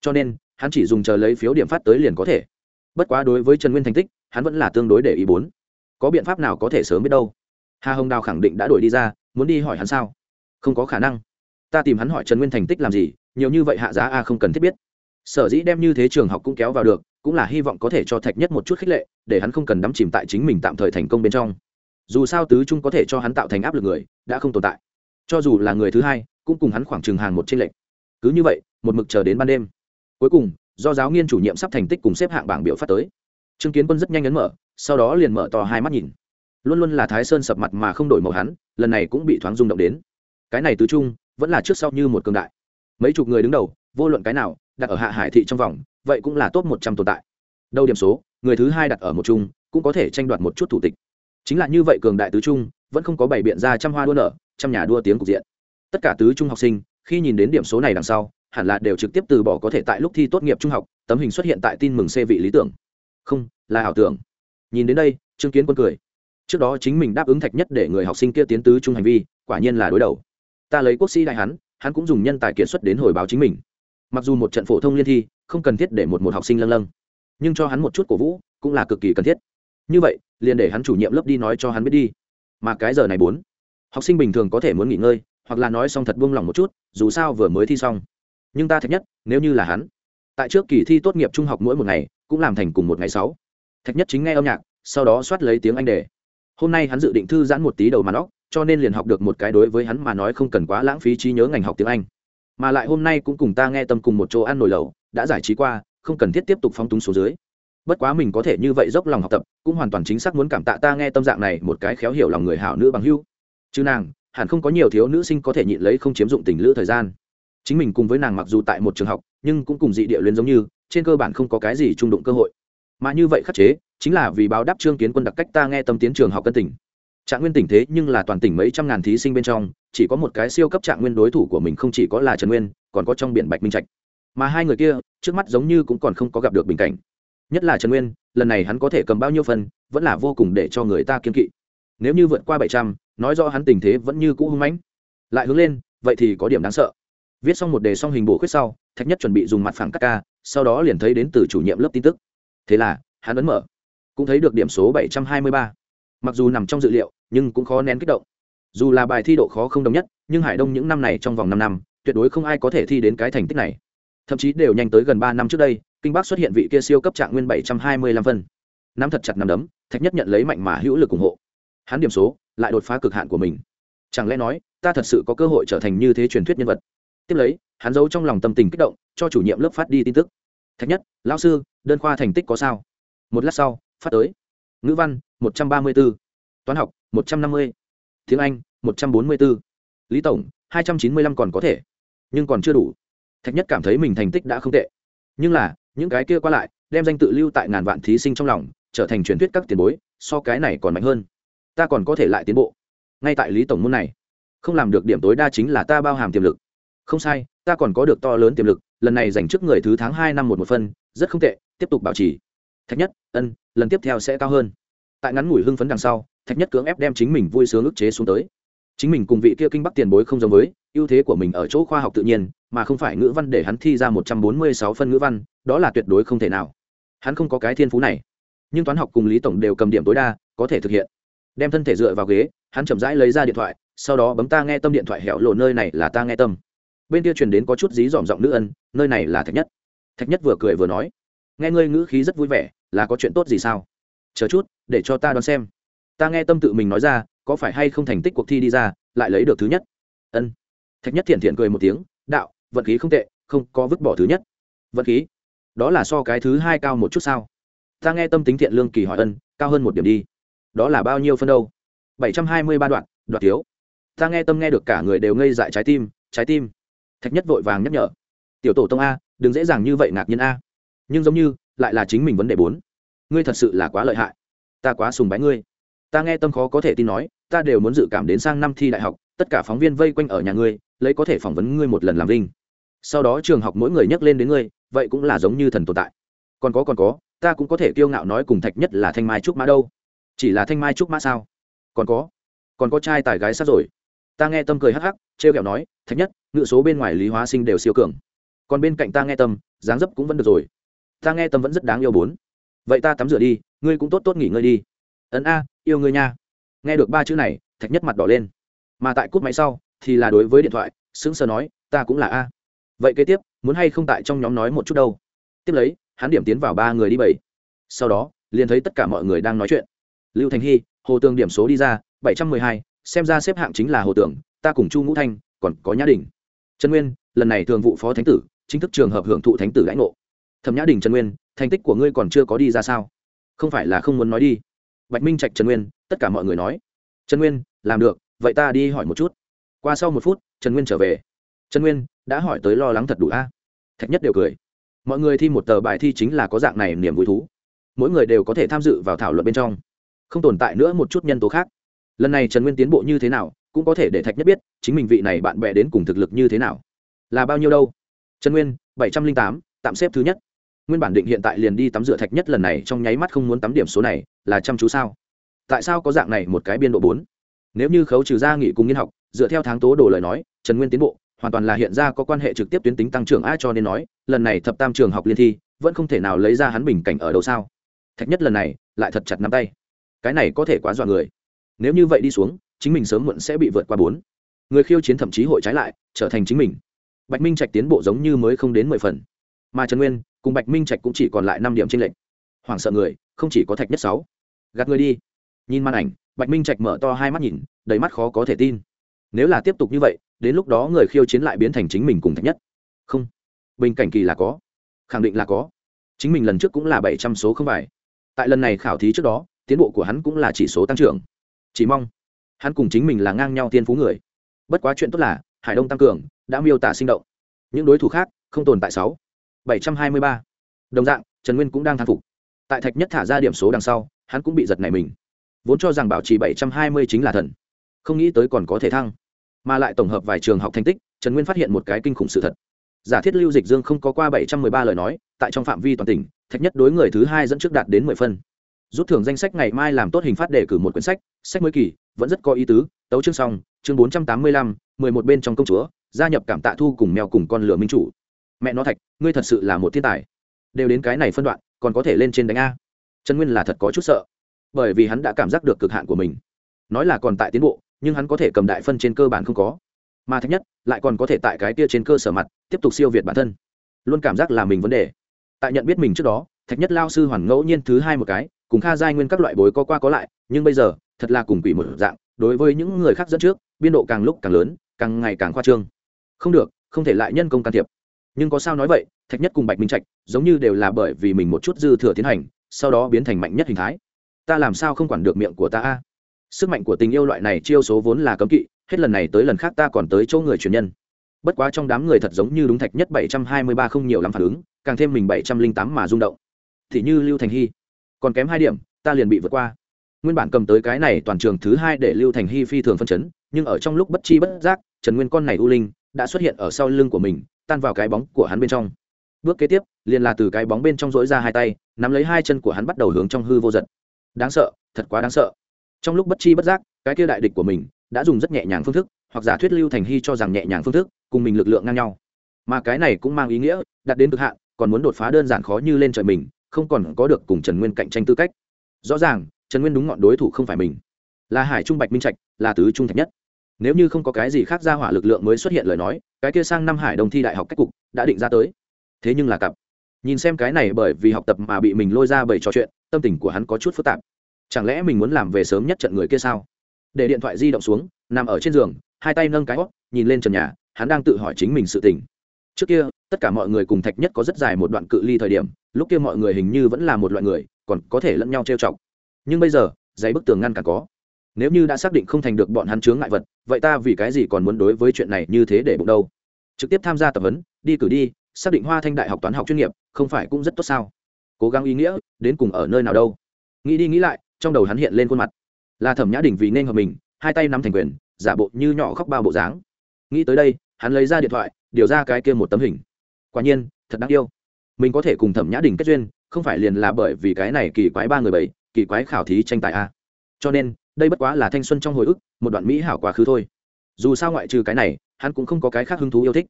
Cho nên, hắn chỉ dùng chờ lấy phiếu điểm phát tới liền có thể. Bất quá đối với trần nguyên thành tích, hắn vẫn là tương đối để ý bốn. Có biện pháp nào có thể sớm biết đâu? Hà hồng đào khẳng định đã đổi đi ra, muốn đi hỏi hắn sao? Không có khả năng. Ta tìm hắn hỏi trần nguyên thành tích làm gì, nhiều như vậy hạ giá a không cần thiết biết sở dĩ đem như thế trường học cũng kéo vào được, cũng là hy vọng có thể cho thạch nhất một chút khích lệ, để hắn không cần đắm chìm tại chính mình tạm thời thành công bên trong. Dù sao tứ trung có thể cho hắn tạo thành áp lực người, đã không tồn tại. Cho dù là người thứ hai, cũng cùng hắn khoảng chừng hàng một trên lệnh cứ như vậy, một mực chờ đến ban đêm. Cuối cùng, do giáo nghiên chủ nhiệm sắp thành tích cùng xếp hạng bảng biểu phát tới. Chứng kiến quân rất nhanh ấn mở, sau đó liền mở to hai mắt nhìn. Luôn luôn là thái sơn sập mặt mà không đổi màu hắn, lần này cũng bị thoáng rung động đến. Cái này tứ trung, vẫn là trước sau như một cường đại. Mấy chục người đứng đầu, vô luận cái nào đặt ở hạ hải thị trong vòng, vậy cũng là top một trăm tồn tại. Đâu điểm số, người thứ hai đặt ở một chung, cũng có thể tranh đoạt một chút thủ tịch. Chính là như vậy cường đại tứ trung, vẫn không có bày biện ra trăm hoa đua nở, trăm nhà đua tiếng cục diện. Tất cả tứ trung học sinh, khi nhìn đến điểm số này đằng sau, hẳn là đều trực tiếp từ bỏ có thể tại lúc thi tốt nghiệp trung học, tấm hình xuất hiện tại tin mừng xe vị lý tưởng. Không, là ảo tưởng. Nhìn đến đây, trương kiến quân cười. Trước đó chính mình đáp ứng thạch nhất để người học sinh kia tiến tứ trung hành vi, quả nhiên là đối đầu. Ta lấy quốc sĩ đại hắn hắn cũng dùng nhân tài kiện xuất đến hồi báo chính mình mặc dù một trận phổ thông liên thi không cần thiết để một một học sinh lâng lâng, nhưng cho hắn một chút cổ vũ cũng là cực kỳ cần thiết. Như vậy, liền để hắn chủ nhiệm lớp đi nói cho hắn biết đi. Mà cái giờ này bốn, học sinh bình thường có thể muốn nghỉ ngơi, hoặc là nói xong thật buông lỏng một chút, dù sao vừa mới thi xong. Nhưng ta thạch nhất, nếu như là hắn, tại trước kỳ thi tốt nghiệp trung học mỗi một ngày, cũng làm thành cùng một ngày sáu. Thạch nhất chính nghe âm nhạc, sau đó soát lấy tiếng anh đề hôm nay hắn dự định thư giãn một tí đầu màn óc, cho nên liền học được một cái đối với hắn mà nói không cần quá lãng phí trí nhớ ngành học tiếng anh mà lại hôm nay cũng cùng ta nghe tâm cùng một chỗ ăn nồi lẩu, đã giải trí qua, không cần thiết tiếp tục phóng túng số dưới. Bất quá mình có thể như vậy dốc lòng học tập, cũng hoàn toàn chính xác muốn cảm tạ ta nghe tâm dạng này một cái khéo hiểu lòng người hảo nữ bằng hưu chứ nàng, hẳn không có nhiều thiếu nữ sinh có thể nhịn lấy không chiếm dụng tình lữ thời gian. Chính mình cùng với nàng mặc dù tại một trường học, nhưng cũng cùng dị địa luyến giống như, trên cơ bản không có cái gì trung đụng cơ hội. Mà như vậy khắc chế, chính là vì báo đáp trương kiến quân đặc cách ta nghe tâm tiến trường học cân tình trạng nguyên tỉnh thế nhưng là toàn tỉnh mấy trăm ngàn thí sinh bên trong, chỉ có một cái siêu cấp trạng nguyên đối thủ của mình không chỉ có là trần nguyên, còn có trong biển bạch minh trạch. Mà hai người kia, trước mắt giống như cũng còn không có gặp được bình cảnh. Nhất là trần nguyên, lần này hắn có thể cầm bao nhiêu phần, vẫn là vô cùng để cho người ta kiên kỵ. Nếu như vượt qua bảy trăm, nói rõ hắn tình thế vẫn như cũ hung mãnh. Lại hướng lên, vậy thì có điểm đáng sợ. Viết xong một đề xong hình bổ khuyết sau, thạch nhất chuẩn bị dùng mặt phẳng cắt ca, sau đó liền thấy đến từ chủ nhiệm lớp tin tức. Thế là, hắn ấn mở. Cũng thấy được điểm số bảy trăm hai mươi ba mặc dù nằm trong dự liệu, nhưng cũng khó nén kích động. Dù là bài thi độ khó không đồng nhất, nhưng hải đông những năm này trong vòng năm năm, tuyệt đối không ai có thể thi đến cái thành tích này. Thậm chí đều nhanh tới gần ba năm trước đây, kinh bắc xuất hiện vị kia siêu cấp trạng nguyên bảy trăm hai mươi lăm phân. Nắm thật chặt nắm đấm, thạch nhất nhận lấy mạnh mà hữu lực ủng hộ. Hắn điểm số, lại đột phá cực hạn của mình. Chẳng lẽ nói, ta thật sự có cơ hội trở thành như thế truyền thuyết nhân vật? Tiếp lấy, hắn giấu trong lòng tâm tình kích động, cho chủ nhiệm lớp phát đi tin tức. Thạch nhất, lão sư, đơn khoa thành tích có sao? Một lát sau, phát tới. Ngữ văn một trăm ba mươi b ố toán học, một trăm năm mươi. Tiếng anh, một trăm bốn mươi b ố lý tổng, hai trăm chín mươi lăm còn có thể, nhưng còn chưa đủ. Thạch nhất cảm thấy mình thành tích đã không tệ. Nhưng là, những cái kia qua lại, đem danh tự lưu tại ngàn vạn thí sinh trong lòng, trở thành truyền thuyết các tiền bối, so cái này còn mạnh hơn. Ta còn có thể lại tiến bộ. Ngay tại lý tổng môn này, không làm được điểm tối đa chính là ta bao hàm tiềm lực. Không sai, ta còn có được to lớn tiềm lực, lần này giành trước người thứ tháng hai năm một một phân, rất không tệ, tiếp tục bảo trì. Thạch nhất, ân, lần tiếp theo sẽ cao hơn tại ngắn ngủi hưng phấn đằng sau, thạch nhất cưỡng ép đem chính mình vui sướng ức chế xuống tới. Chính mình cùng vị kia kinh bắc tiền bối không giống với, ưu thế của mình ở chỗ khoa học tự nhiên, mà không phải ngữ văn để hắn thi ra một trăm bốn mươi sáu phân ngữ văn, đó là tuyệt đối không thể nào. Hắn không có cái thiên phú này. Nhưng toán học cùng lý tổng đều cầm điểm tối đa, có thể thực hiện. Đem thân thể dựa vào ghế, hắn chậm rãi lấy ra điện thoại, sau đó bấm ta nghe tâm điện thoại hẻo lộ nơi này là ta nghe tâm. Bên kia truyền đến có chút dí dỏm giọng nữ ân, nơi này là thạch nhất. Thạch nhất vừa cười vừa nói, nghe ngươi ngữ khí rất vui vẻ, là có chuyện tốt gì sao? Chờ chút, để cho ta đoán xem. Ta nghe tâm tự mình nói ra, có phải hay không thành tích cuộc thi đi ra, lại lấy được thứ nhất? Ân. Thạch nhất thiện thiện cười một tiếng, đạo, vận khí không tệ, không có vứt bỏ thứ nhất. Vận khí? Đó là so cái thứ hai cao một chút sao? Ta nghe tâm tính thiện lương kỳ hỏi ân, cao hơn một điểm đi. Đó là bao nhiêu phân đâu? Bảy trăm hai mươi ba đoạn đoạn thiếu. Ta nghe tâm nghe được cả người đều ngây dại trái tim trái tim. Thạch nhất vội vàng nhắc nhở. Tiểu tổ tông a, đừng dễ dàng như vậy ngạc nhiên a. Nhưng giống như, lại là chính mình vấn đề bốn ngươi thật sự là quá lợi hại. Ta quá sùng bái ngươi. Ta nghe tâm khó có thể tin nói, ta đều muốn dự cảm đến sang năm thi đại học, tất cả phóng viên vây quanh ở nhà ngươi, lấy có thể phỏng vấn ngươi một lần làm linh sau đó trường học mỗi người nhắc lên đến ngươi, vậy cũng là giống như thần tồn tại. Còn có còn có, ta cũng có thể kiêu ngạo nói cùng thạch nhất là thanh mai trúc mã đâu. Chỉ là thanh mai trúc mã sao? Còn có còn có trai tài gái sát rồi. Ta nghe tâm cười hắc hắc, trêu kẹo nói, thạch nhất ngự số bên ngoài lý hóa sinh đều siêu cường. Còn bên cạnh ta nghe tâm, dáng dấp cũng vẫn được rồi. Ta nghe tâm vẫn rất đáng yêu bốn vậy ta tắm rửa đi, ngươi cũng tốt tốt nghỉ ngơi đi. Ấn a, yêu ngươi nha. Nghe được ba chữ này, thạch nhất mặt đỏ lên. Mà tại cút máy sau, thì là đối với điện thoại, sững sờ nói, ta cũng là a. Vậy kế tiếp, muốn hay không tại trong nhóm nói một chút đâu? Tiếp lấy, hắn điểm tiến vào ba người đi bảy. Sau đó, liền thấy tất cả mọi người đang nói chuyện. Lưu thành hy, hồ tường điểm số đi ra, bảy trăm mười hai, xem ra xếp hạng chính là hồ tường, ta cùng chu ngũ thanh, còn có nhã đình. Trần nguyên, lần này thường vụ phó thánh tử, chính thức trường hợp hưởng thụ thánh tử lãnh ngộ. Thẩm nhã đình, trần nguyên thành tích của ngươi còn chưa có đi ra sao? Không phải là không muốn nói đi. Bạch minh trạch trần nguyên, tất cả mọi người nói. Trần nguyên, làm được, vậy ta đi hỏi một chút. Qua sau một phút, trần nguyên trở về. Trần nguyên, đã hỏi tới lo lắng thật đủ a? Thạch nhất đều cười. Mọi người thi một tờ bài thi chính là có dạng này niềm vui thú. Mỗi người đều có thể tham dự vào thảo luận bên trong. Không tồn tại nữa một chút nhân tố khác. Lần này trần nguyên tiến bộ như thế nào, cũng có thể để thạch nhất biết, chính mình vị này bạn bè đến cùng thực lực như thế nào. Là bao nhiêu đâu? Trần nguyên, bảy trăm linh tám, tạm xếp thứ nhất nguyên bản định hiện tại liền đi tắm rửa thạch nhất lần này trong nháy mắt không muốn tắm điểm số này, là chăm chú sao? Tại sao có dạng này một cái biên độ bốn? Nếu như khấu trừ ra nghị cùng nghiên học, dựa theo tháng tố đồ lời nói, trần nguyên tiến bộ, hoàn toàn là hiện ra có quan hệ trực tiếp tuyến tính tăng trưởng a cho nên nói, lần này thập tam trường học liên thi, vẫn không thể nào lấy ra hắn bình cảnh ở đâu sao? Thạch nhất lần này, lại thật chặt nắm tay. Cái này có thể quá dọa người. Nếu như vậy đi xuống, chính mình sớm muộn sẽ bị vượt qua bốn. Người khiêu chiến thậm chí hội trái lại, trở thành chính mình. Bạch minh trạch tiến bộ giống như mới không đến mười phần. Mà trần nguyên cùng bạch minh trạch cũng chỉ còn lại năm điểm tranh lệch. Hoảng sợ người, không chỉ có thạch nhất sáu. Gạt người đi. Nhìn màn ảnh, bạch minh trạch mở to hai mắt nhìn, đầy mắt khó có thể tin. Nếu là tiếp tục như vậy, đến lúc đó người khiêu chiến lại biến thành chính mình cùng thạch nhất. Không. Bình cảnh kỳ là có. Khẳng định là có. Chính mình lần trước cũng là bảy trăm số không phải tại lần này khảo thí trước đó, tiến bộ của hắn cũng là chỉ số tăng trưởng. Chỉ mong, hắn cùng chính mình là ngang nhau tiên phú người. Bất quá chuyện tốt là, hải đông tăng cường, đã miêu tả sinh động. Những đối thủ khác, không tồn tại sáu bảy trăm hai mươi ba. Đồng dạng, trần nguyên cũng đang thán phục. Tại thạch nhất thả ra điểm số đằng sau, hắn cũng bị giật này mình. Vốn cho rằng bảo trì bảy trăm hai mươi chính là thần. Không nghĩ tới còn có thể thăng. Mà lại tổng hợp vài trường học thành tích, trần nguyên phát hiện một cái kinh khủng sự thật. Giả thiết lưu dịch dương không có qua bảy trăm mười ba lời nói, tại trong phạm vi toàn tỉnh, thạch nhất đối người thứ hai dẫn trước đạt đến mười phân. Rút thưởng danh sách ngày mai làm tốt hình phát để cử một quyển sách sách mới kỳ, vẫn rất có ý tứ, tấu chương xong, chương bốn trăm tám mươi lăm, mười một bên trong công chúa, gia nhập cảm tạ thu cùng mèo cùng con lửa minh chủ mẹ nó thạch, ngươi thật sự là một thiên tài. Đều đến cái này phân đoạn, còn có thể lên trên đánh a. Trần nguyên là thật có chút sợ, bởi vì hắn đã cảm giác được cực hạn của mình. Nói là còn tại tiến bộ, nhưng hắn có thể cầm đại phân trên cơ bản không có. Mà thạch nhất, lại còn có thể tại cái kia trên cơ sở mặt, tiếp tục siêu việt bản thân. Luôn cảm giác là mình vấn đề. Tại nhận biết mình trước đó, thạch nhất lao sư hoàn ngẫu nhiên thứ hai một cái, cùng kha giai nguyên các loại bối có qua có lại, nhưng bây giờ, thật là cùng quỷ một dạng, đối với những người khác dẫn trước, biên độ càng lúc càng lớn, càng ngày càng khoa trương. Không được, không thể lại nhân công can thiệp nhưng có sao nói vậy, thạch nhất cùng bạch minh trạch giống như đều là bởi vì mình một chút dư thừa tiến hành, sau đó biến thành mạnh nhất hình thái. Ta làm sao không quản được miệng của ta a? Sức mạnh của tình yêu loại này chiêu số vốn là cấm kỵ, hết lần này tới lần khác ta còn tới chỗ người truyền nhân. Bất quá trong đám người thật giống như đúng thạch nhất bảy trăm hai mươi ba không nhiều lắm phản ứng, càng thêm mình bảy trăm linh tám mà rung động. Thì như lưu thành hy, còn kém hai điểm, ta liền bị vượt qua. Nguyên bản cầm tới cái này toàn trường thứ hai để lưu thành hy phi thường phân chấn, nhưng ở trong lúc bất chi bất giác, trần nguyên con này u linh đã xuất hiện ở sau lưng của mình tan vào cái bóng của hắn bên trong. Bước kế tiếp, liền là từ cái bóng bên trong dỗi ra hai tay, nắm lấy hai chân của hắn bắt đầu hướng trong hư vô giật. Đáng sợ, thật quá đáng sợ. Trong lúc bất chi bất giác, cái kia đại địch của mình đã dùng rất nhẹ nhàng phương thức, hoặc giả thuyết lưu thành hy cho rằng nhẹ nhàng phương thức, cùng mình lực lượng ngang nhau. Mà cái này cũng mang ý nghĩa đặt đến cực hạn, còn muốn đột phá đơn giản khó như lên trời mình, không còn có được cùng trần nguyên cạnh tranh tư cách. Rõ ràng, trần nguyên đúng ngọn đối thủ không phải mình. Là hải trung bạch minh trạch, là tứ trung thạch nhất nếu như không có cái gì khác ra hỏa lực lượng mới xuất hiện lời nói, cái kia sang năm hải đồng thi đại học cách cục đã định ra tới. Thế nhưng là cặp. Nhìn xem cái này bởi vì học tập mà bị mình lôi ra bởi trò chuyện, tâm tình của hắn có chút phức tạp. Chẳng lẽ mình muốn làm về sớm nhất trận người kia sao? Để điện thoại di động xuống, nằm ở trên giường, hai tay nâng cái hót nhìn lên trần nhà, hắn đang tự hỏi chính mình sự tình. Trước kia, tất cả mọi người cùng thạch nhất có rất dài một đoạn cự ly thời điểm, lúc kia mọi người hình như vẫn là một loại người, còn có thể lẫn nhau trêu chọc. Nhưng bây giờ, giấy bức tường ngăn cả có nếu như đã xác định không thành được bọn hắn chướng ngại vật, vậy ta vì cái gì còn muốn đối với chuyện này như thế để bụng đâu? Trực tiếp tham gia tập huấn, đi cử đi, xác định hoa thanh đại học toán học chuyên nghiệp, không phải cũng rất tốt sao? Cố gắng ý nghĩa, đến cùng ở nơi nào đâu? Nghĩ đi nghĩ lại, trong đầu hắn hiện lên khuôn mặt. Là thẩm nhã đình vì nên hợp mình, hai tay nắm thành quyền, giả bộ như nhỏ khóc bao bộ dáng. Nghĩ tới đây, hắn lấy ra điện thoại, điều ra cái kia một tấm hình. Quả nhiên, thật đáng yêu. Mình có thể cùng thẩm nhã đình kết duyên, không phải liền là bởi vì cái này kỳ quái ba người bảy, kỳ quái khảo thí tranh tài a. Cho nên đây bất quá là thanh xuân trong hồi ức, một đoạn mỹ hảo quá khứ thôi. Dù sao ngoại trừ cái này, hắn cũng không có cái khác hứng thú yêu thích.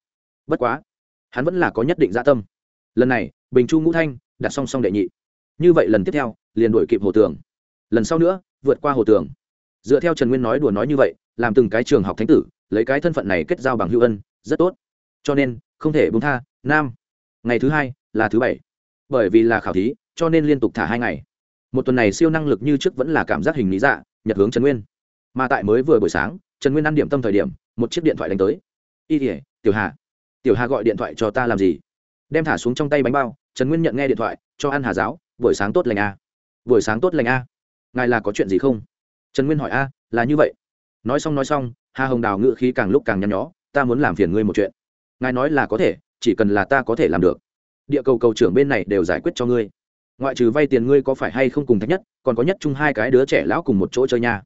Bất quá, hắn vẫn là có nhất định dạ tâm. Lần này, bình chu ngũ thanh đặt song song đệ nhị. Như vậy lần tiếp theo, liền đổi kịp hồ tường. Lần sau nữa, vượt qua hồ tường. Dựa theo trần nguyên nói đùa nói như vậy, làm từng cái trường học thánh tử, lấy cái thân phận này kết giao bằng hữu ân, rất tốt. Cho nên, không thể bung tha, nam. Ngày thứ hai, là thứ bảy. Bởi vì là khảo thí, cho nên liên tục thả hai ngày. Một tuần này siêu năng lực như trước vẫn là cảm giác hình lý dạ nhật hướng trần nguyên. Mà tại mới vừa buổi sáng, trần nguyên ăn điểm tâm thời điểm, một chiếc điện thoại đánh tới. Y tỉa tiểu hà. Tiểu hà gọi điện thoại cho ta làm gì? Đem thả xuống trong tay bánh bao, trần nguyên nhận nghe điện thoại, cho ăn hà giáo, buổi sáng tốt lành a. Buổi sáng tốt lành a? Ngài là có chuyện gì không? Trần nguyên hỏi, a, là như vậy. Nói xong nói xong, hà hồng đào ngự khí càng lúc càng nhăn nhó, ta muốn làm phiền ngươi một chuyện. Ngài nói là có thể, chỉ cần là ta có thể làm được. Địa cầu cầu trưởng bên này đều giải quyết cho ngươi ngoại trừ vay tiền ngươi có phải hay không cùng thạch nhất, còn có nhất chung hai cái đứa trẻ lão cùng một chỗ chơi nha.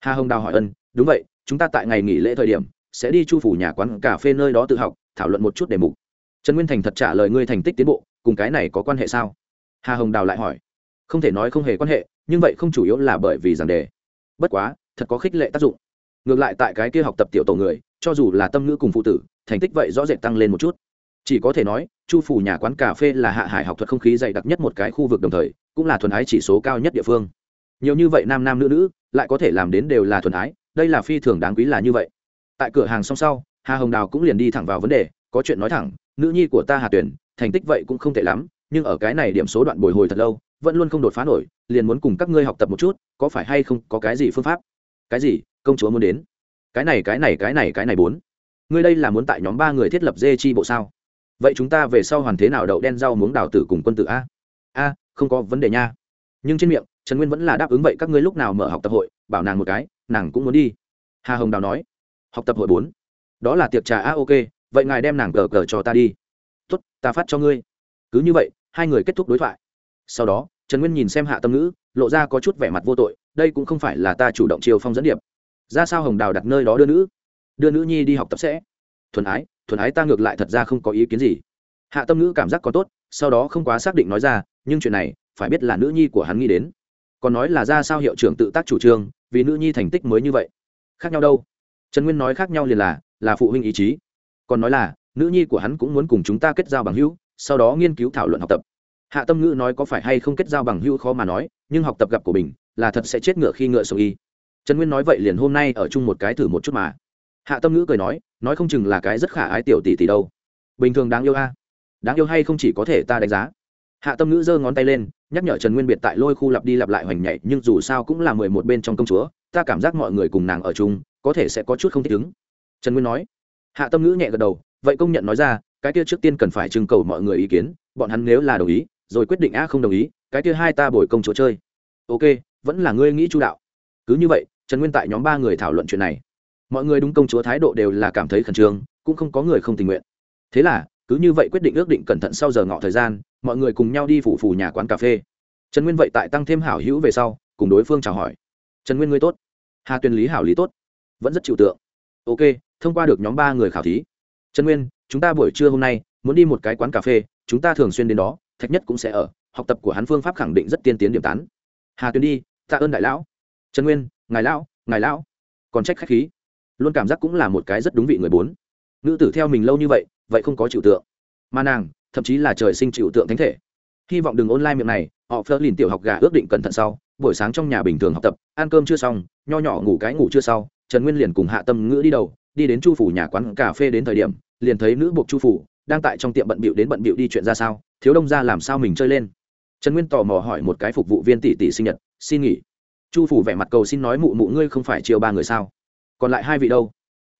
Hà hồng đào hỏi ân, đúng vậy, chúng ta tại ngày nghỉ lễ thời điểm, sẽ đi chu phủ nhà quán cà phê nơi đó tự học, thảo luận một chút đề mục. Trần nguyên thành thật trả lời ngươi thành tích tiến bộ, cùng cái này có quan hệ sao? Hà hồng đào lại hỏi. Không thể nói không hề quan hệ, nhưng vậy không chủ yếu là bởi vì giảng đề. Bất quá, thật có khích lệ tác dụng. Ngược lại tại cái kia học tập tiểu tổ người, cho dù là tâm ngữ cùng phụ tử, thành tích vậy rõ rệt tăng lên một chút. Chỉ có thể nói chu phủ nhà quán cà phê là hạ hải học thuật không khí dày đặc nhất một cái khu vực đồng thời, cũng là thuần ái chỉ số cao nhất địa phương. Nhiều như vậy nam nam nữ nữ, lại có thể làm đến đều là thuần ái, đây là phi thường đáng quý là như vậy. Tại cửa hàng song sau, hà hồng đào cũng liền đi thẳng vào vấn đề, có chuyện nói thẳng, nữ nhi của ta hà tuyển thành tích vậy cũng không tệ lắm, nhưng ở cái này điểm số đoạn bồi hồi thật lâu, vẫn luôn không đột phá nổi, liền muốn cùng các ngươi học tập một chút, có phải hay không, có cái gì phương pháp? Cái gì? Công chúa muốn đến. Cái này cái này cái này cái này bốn. Ngươi đây là muốn tại nhóm ba người thiết lập dê chi bộ sao? Vậy chúng ta về sau hoàn thế nào đậu đen rau muống đào tử cùng quân tử a? A, không có vấn đề nha. Nhưng trên miệng, trần nguyên vẫn là đáp ứng vậy các ngươi lúc nào mở học tập hội, bảo nàng một cái, nàng cũng muốn đi. Hà hồng đào nói. Học tập hội bốn. Đó là tiệc trà a ok, vậy ngài đem nàng cờ cờ cho ta đi. Tốt, ta phát cho ngươi. Cứ như vậy, hai người kết thúc đối thoại. Sau đó, trần nguyên nhìn xem hạ tâm ngữ, lộ ra có chút vẻ mặt vô tội, đây cũng không phải là ta chủ động chiều phong dẫn điệp. Ra sao hồng đào đặt nơi đó đưa nữ? Đưa nữ nhi đi học tập sẽ. Thuần ái thuần ái ta ngược lại thật ra không có ý kiến gì. Hạ tâm ngữ cảm giác có tốt, sau đó không quá xác định nói ra, nhưng chuyện này, phải biết là nữ nhi của hắn nghĩ đến. Còn nói là ra sao hiệu trưởng tự tác chủ trương, vì nữ nhi thành tích mới như vậy. Khác nhau đâu? Trần nguyên nói khác nhau liền là là phụ huynh ý chí. Còn nói là, nữ nhi của hắn cũng muốn cùng chúng ta kết giao bằng hữu, sau đó nghiên cứu thảo luận học tập. Hạ tâm ngữ nói có phải hay không kết giao bằng hữu khó mà nói, nhưng học tập gặp của mình, là thật sẽ chết ngựa khi ngựa sầu y. Trần nguyên nói vậy liền hôm nay ở chung một cái thử một chút mà. Hạ tâm ngữ cười nói nói không chừng là cái rất khả ái tiểu tỷ tỷ đâu. Bình thường đáng yêu a. Đáng yêu hay không chỉ có thể ta đánh giá. Hạ tâm ngữ giơ ngón tay lên, nhắc nhở trần nguyên biệt tại lôi khu lặp đi lặp lại hoành nhảy, nhưng dù sao cũng là mười một bên trong công chúa, ta cảm giác mọi người cùng nàng ở chung, có thể sẽ có chút không thích ứng. Trần nguyên nói. Hạ tâm ngữ nhẹ gật đầu, vậy công nhận nói ra, cái kia trước tiên cần phải trưng cầu mọi người ý kiến, bọn hắn nếu là đồng ý, rồi quyết định a không đồng ý, cái kia hai ta bồi công chúa chơi. Ok, vẫn là ngươi nghĩ chu đạo. Cứ như vậy, trần nguyên tại nhóm ba người thảo luận chuyện này mọi người đúng công chúa thái độ đều là cảm thấy khẩn trương, cũng không có người không tình nguyện. Thế là, cứ như vậy quyết định ước định cẩn thận sau giờ ngọ thời gian, mọi người cùng nhau đi phủ phủ nhà quán cà phê. Trần nguyên vậy tại tăng thêm hảo hữu về sau, cùng đối phương chào hỏi. Trần nguyên ngươi tốt. Hà tuyên lý hảo lý tốt. Vẫn rất chịu tượng. Ok, thông qua được nhóm ba người khảo thí. Trần nguyên, chúng ta buổi trưa hôm nay, muốn đi một cái quán cà phê, chúng ta thường xuyên đến đó, thạch nhất cũng sẽ ở, học tập của hắn phương pháp khẳng định rất tiên tiến điểm tán. Hà tuyên đi, tạ ơn đại lão. Trần nguyên, ngài lão ngài lão. Còn trách khách khí luôn cảm giác cũng là một cái rất đúng vị người bốn. Nữ tử theo mình lâu như vậy vậy không có chịu tượng. Mà nàng, thậm chí là trời sinh chịu tượng thánh thể. Hy vọng đừng online miệng này, họ phơ lìn tiểu học gà ước định cẩn thận sau, buổi sáng trong nhà bình thường học tập, ăn cơm chưa xong, nho nhỏ ngủ cái ngủ chưa sau, trần nguyên liền cùng hạ tâm ngữ đi đầu, đi đến chu phủ nhà quán cà phê đến thời điểm, liền thấy nữ buộc chu phủ, đang tại trong tiệm bận bịu đến bận bịu đi chuyện ra sao, thiếu đông ra làm sao mình chơi lên. Trần nguyên tò mò hỏi còn lại hai vị đâu?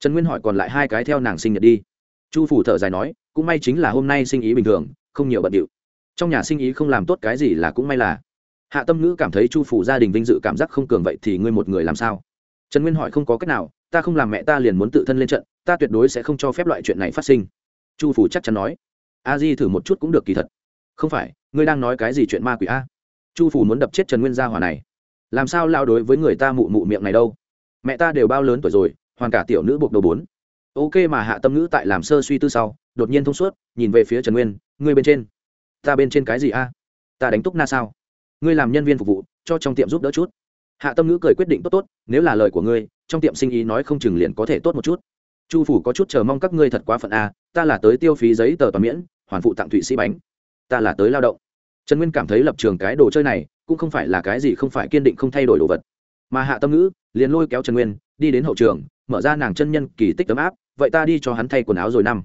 Trần nguyên hỏi còn lại hai cái theo nàng sinh nhật đi. Chu phủ thở dài nói, cũng may chính là hôm nay sinh ý bình thường, không nhiều bận điệu. Trong nhà sinh ý không làm tốt cái gì là cũng may là. Hạ tâm ngữ cảm thấy chu phủ gia đình vinh dự cảm giác không cường vậy thì ngươi một người làm sao? Trần nguyên hỏi không có cách nào, ta không làm mẹ ta liền muốn tự thân lên trận, ta tuyệt đối sẽ không cho phép loại chuyện này phát sinh. Chu phủ chắc chắn nói, a di thử một chút cũng được kỳ thật. Không phải, ngươi đang nói cái gì chuyện ma quỷ a? Chu phủ muốn đập chết trần nguyên gia hòa này. Làm sao lao đối với người ta mụ mụ miệng này đâu? Mẹ ta đều bao lớn tuổi rồi, hoàn cả tiểu nữ buộc đầu bốn. Ok mà hạ tâm ngữ tại làm sơ suy tư sau, đột nhiên thông suốt, nhìn về phía trần nguyên, ngươi bên trên, ta bên trên cái gì a? Ta đánh túc na sao? Ngươi làm nhân viên phục vụ, cho trong tiệm giúp đỡ chút. Hạ tâm ngữ cười quyết định tốt tốt, nếu là lời của ngươi, trong tiệm sinh ý nói không chừng liền có thể tốt một chút. Chu phủ có chút chờ mong các ngươi thật quá phận a, ta là tới tiêu phí giấy tờ toàn miễn, hoàn phụ tặng thụy sĩ bánh. Ta là tới lao động. Trần nguyên cảm thấy lập trường cái đồ chơi này, cũng không phải là cái gì không phải kiên định không thay đổi đồ vật mà hạ tâm ngữ, liền lôi kéo trần nguyên, đi đến hậu trường, mở ra nàng chân nhân kỳ tích ấm áp, vậy ta đi cho hắn thay quần áo rồi năm.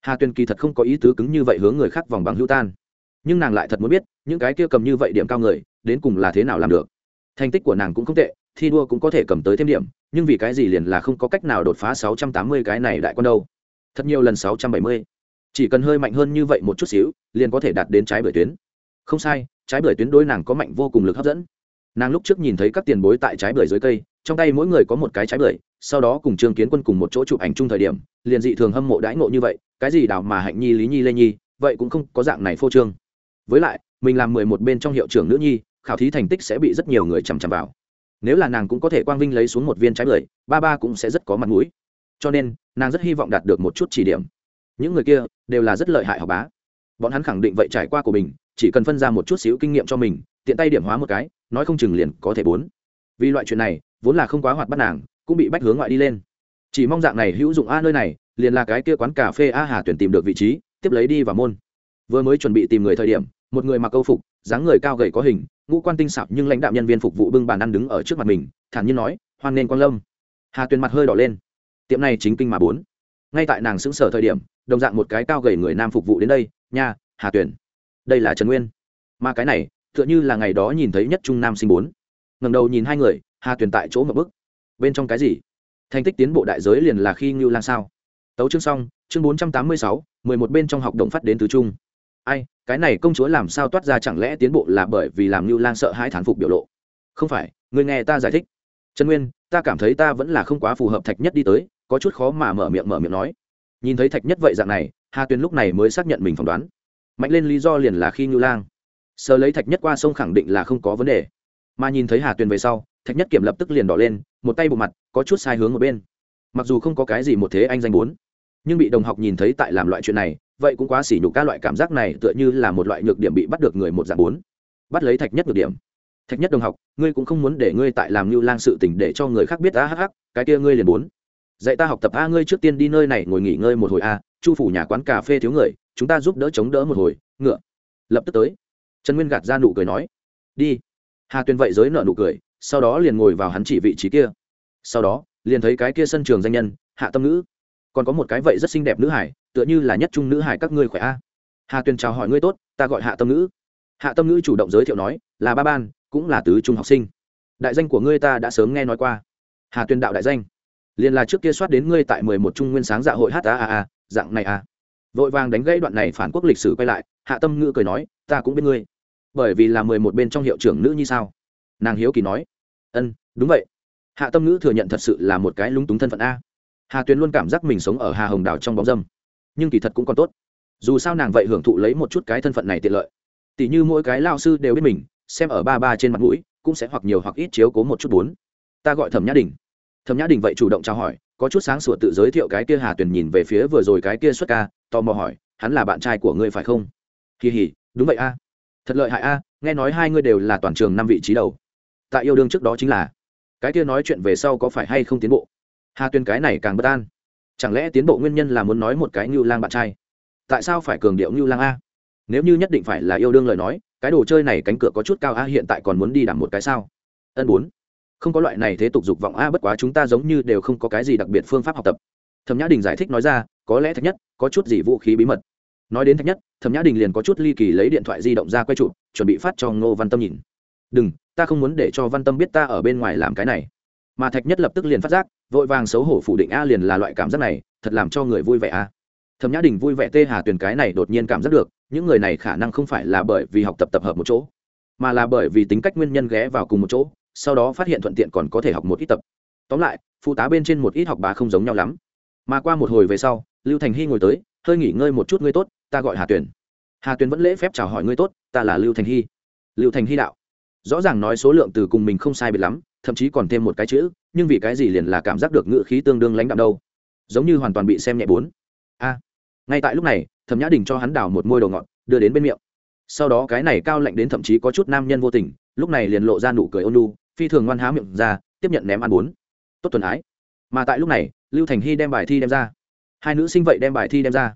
Hà tuyền kỳ thật không có ý tứ cứng như vậy hướng người khác vòng bằng hữu tan. Nhưng nàng lại thật muốn biết, những cái kia cầm như vậy điểm cao người, đến cùng là thế nào làm được. Thành tích của nàng cũng không tệ, thi đua cũng có thể cầm tới thêm điểm, nhưng vì cái gì liền là không có cách nào đột phá sáu trăm tám mươi cái này đại con đâu. Thật nhiều lần sáu trăm bảy mươi. Chỉ cần hơi mạnh hơn như vậy một chút xíu, liền có thể đạt đến trái bưởi tuyến. Không sai, trái bưởi tuyến đôi nàng có mạnh vô cùng lực hấp dẫn nàng lúc trước nhìn thấy các tiền bối tại trái bưởi dưới cây, trong tay mỗi người có một cái trái bưởi, sau đó cùng trương kiến quân cùng một chỗ chụp ảnh chung thời điểm, liền dị thường hâm mộ đãi ngộ như vậy, cái gì đào mà hạnh nhi lý nhi lê nhi, vậy cũng không có dạng này phô trương. Với lại, mình làm mười một bên trong hiệu trưởng nữ nhi, khảo thí thành tích sẽ bị rất nhiều người chằm chằm vào. Nếu là nàng cũng có thể quang vinh lấy xuống một viên trái bưởi, ba ba cũng sẽ rất có mặt mũi. Cho nên, nàng rất hy vọng đạt được một chút chỉ điểm. Những người kia đều là rất lợi hại học bá. Bọn hắn khẳng định vậy trải qua của mình, chỉ cần phân ra một chút xíu kinh nghiệm cho mình, tiện tay điểm hóa một cái nói không chừng liền có thể bốn. Vì loại chuyện này, vốn là không quá hoạt bắt nàng, cũng bị bách hướng ngoại đi lên. Chỉ mong dạng này hữu dụng a nơi này, liền là cái kia quán cà phê a hà tuyển tìm được vị trí, tiếp lấy đi vào môn. Vừa mới chuẩn bị tìm người thời điểm, một người mặc câu phục, dáng người cao gầy có hình, ngũ quan tinh sạp nhưng lãnh đạo nhân viên phục vụ bưng bàn ăn đứng ở trước mặt mình, thản nhiên nói, hoan nên quang lâm. Hà tuyền mặt hơi đỏ lên. Tiệm này chính kinh mà bốn. Ngay tại nàng xứng sở thời điểm, đồng dạng một cái cao gầy người nam phục vụ đến đây, nha, hà tuyền đây là trần nguyên. Mà cái này tựa như là ngày đó nhìn thấy nhất trung nam sinh bốn. Ngầm đầu nhìn hai người, hà tuyền tại chỗ một bức. Bên trong cái gì? Thành tích tiến bộ đại giới liền là khi ngưu lan sao? Tấu chương xong, chương bốn trăm tám mươi sáu, mười một bên trong học động phát đến tứ trung. Ai, cái này công chúa làm sao toát ra chẳng lẽ tiến bộ là bởi vì làm ngưu lan sợ hai thán phục biểu lộ? Không phải, người nghe ta giải thích. Trần nguyên, ta cảm thấy ta vẫn là không quá phù hợp thạch nhất đi tới, có chút khó mà mở miệng mở miệng nói. Nhìn thấy thạch nhất vậy dạng này, hà tuyền lúc này mới xác nhận mình phỏng đoán. Mạnh lên lý do liền là khi ngưu lang sờ lấy thạch nhất qua sông khẳng định là không có vấn đề. Mà nhìn thấy hà tuyền về sau, thạch nhất kiểm lập tức liền đỏ lên, một tay bộ mặt, có chút sai hướng một bên. Mặc dù không có cái gì một thế anh danh bốn, nhưng bị đồng học nhìn thấy tại làm loại chuyện này, vậy cũng quá xỉ nhục các loại cảm giác này tựa như là một loại nhược điểm bị bắt được người một dạng bốn. Bắt lấy thạch nhất nhược điểm. Thạch nhất đồng học, ngươi cũng không muốn để ngươi tại làm như lang sự tỉnh để cho người khác biết, a hh cái kia ngươi liền bốn. Dạy ta học tập, a, ngươi trước tiên đi nơi này ngồi nghỉ ngơi một hồi, a, chu phủ nhà quán cà phê thiếu người, chúng ta giúp đỡ chống đỡ một hồi. Ngựa. Lập tức tới trần nguyên gạt ra nụ cười nói, đi. Hà tuyên vậy giới nợ nụ cười, sau đó liền ngồi vào hắn chỉ vị trí kia. Sau đó, liền thấy cái kia sân trường danh nhân, hạ tâm ngữ. Còn có một cái vậy rất xinh đẹp nữ hải, tựa như là nhất trung nữ hải các ngươi khỏe a. Hà tuyền chào hỏi ngươi tốt, ta gọi hạ tâm ngữ. Hạ tâm ngữ chủ động giới thiệu nói, là ba ban, cũng là tứ trung học sinh. Đại danh của ngươi ta đã sớm nghe nói qua. Hà tuyền đạo đại danh. Liền là trước kia soát đến ngươi tại mười một trung nguyên sáng dạ hội haa dạng này a. Vội vàng đánh gãy đoạn này phản quốc lịch sử quay lại, hạ tâm ngữ cười nói, ta cũng biết ngươi bởi vì là mười một bên trong hiệu trưởng nữ như sao? Nàng hiếu kỳ nói. Ân, đúng vậy. Hạ tâm ngữ thừa nhận thật sự là một cái lúng túng thân phận a. Hà tuyền luôn cảm giác mình sống ở hà hồng đào trong bóng dâm. Nhưng kỳ thật cũng còn tốt. Dù sao nàng vậy hưởng thụ lấy một chút cái thân phận này tiện lợi. Tỷ như mỗi cái lao sư đều biết mình, xem ở ba ba trên mặt mũi, cũng sẽ hoặc nhiều hoặc ít chiếu cố một chút bốn. Ta gọi thẩm nhã đình. Thẩm nhã đình vậy chủ động trao hỏi, có chút sáng sủa tự giới thiệu cái kia hà tuyền nhìn về phía vừa rồi cái kia xuất ca, tò mò hỏi, hắn là bạn trai của ngươi phải không? Kỳ hỉ, đúng vậy a thật lợi hại a, nghe nói hai ngươi đều là toàn trường năm vị trí đầu. Tại yêu đương trước đó chính là, cái kia nói chuyện về sau có phải hay không tiến bộ? Hà tuyên cái này càng bất an. Chẳng lẽ tiến bộ nguyên nhân là muốn nói một cái như lang bạn trai? Tại sao phải cường điệu như lang a? Nếu như nhất định phải là yêu đương lời nói, cái đồ chơi này cánh cửa có chút cao a, hiện tại còn muốn đi đảm một cái sao? Ân bốn. Không có loại này thế tục dục vọng a, bất quá chúng ta giống như đều không có cái gì đặc biệt phương pháp học tập. Thẩm nhã đình giải thích nói ra, có lẽ thật nhất, có chút gì vũ khí bí mật nói đến thạch nhất, thẩm nhã đình liền có chút ly kỳ lấy điện thoại di động ra quay chụp chuẩn bị phát cho ngô văn tâm nhìn. Đừng, ta không muốn để cho văn tâm biết ta ở bên ngoài làm cái này. Mà thạch nhất lập tức liền phát giác, vội vàng xấu hổ phủ định a liền là loại cảm giác này, thật làm cho người vui vẻ a. Thẩm nhã đình vui vẻ tê hà tuyền cái này đột nhiên cảm giác được, những người này khả năng không phải là bởi vì học tập tập hợp một chỗ, mà là bởi vì tính cách nguyên nhân ghé vào cùng một chỗ, sau đó phát hiện thuận tiện còn có thể học một ít tập. Tóm lại, phụ tá bên trên một ít học bà không giống nhau lắm. Mà qua một hồi về sau, lưu thành hy ngồi tới hơi nghỉ ngơi một chút ngươi tốt, ta gọi hà tuyền. Hà tuyền vẫn lễ phép chào hỏi ngươi tốt, ta là lưu thành hy. Lưu thành hy đạo. Rõ ràng nói số lượng từ cùng mình không sai biệt lắm, thậm chí còn thêm một cái chữ, nhưng vì cái gì liền là cảm giác được ngữ khí tương đương lãnh đạm đâu. Giống như hoàn toàn bị xem nhẹ bốn. A. Ngay tại lúc này, thẩm nhã đình cho hắn đào một môi đầu ngọt, đưa đến bên miệng. Sau đó cái này cao lạnh đến thậm chí có chút nam nhân vô tình, lúc này liền lộ ra nụ cười ôn lu phi thường ngoan há miệng ra, tiếp nhận ném ăn bốn. Tốt tuần ái. Mà tại lúc này, lưu thành hy đem bài thi đem ra hai nữ sinh vậy đem bài thi đem ra.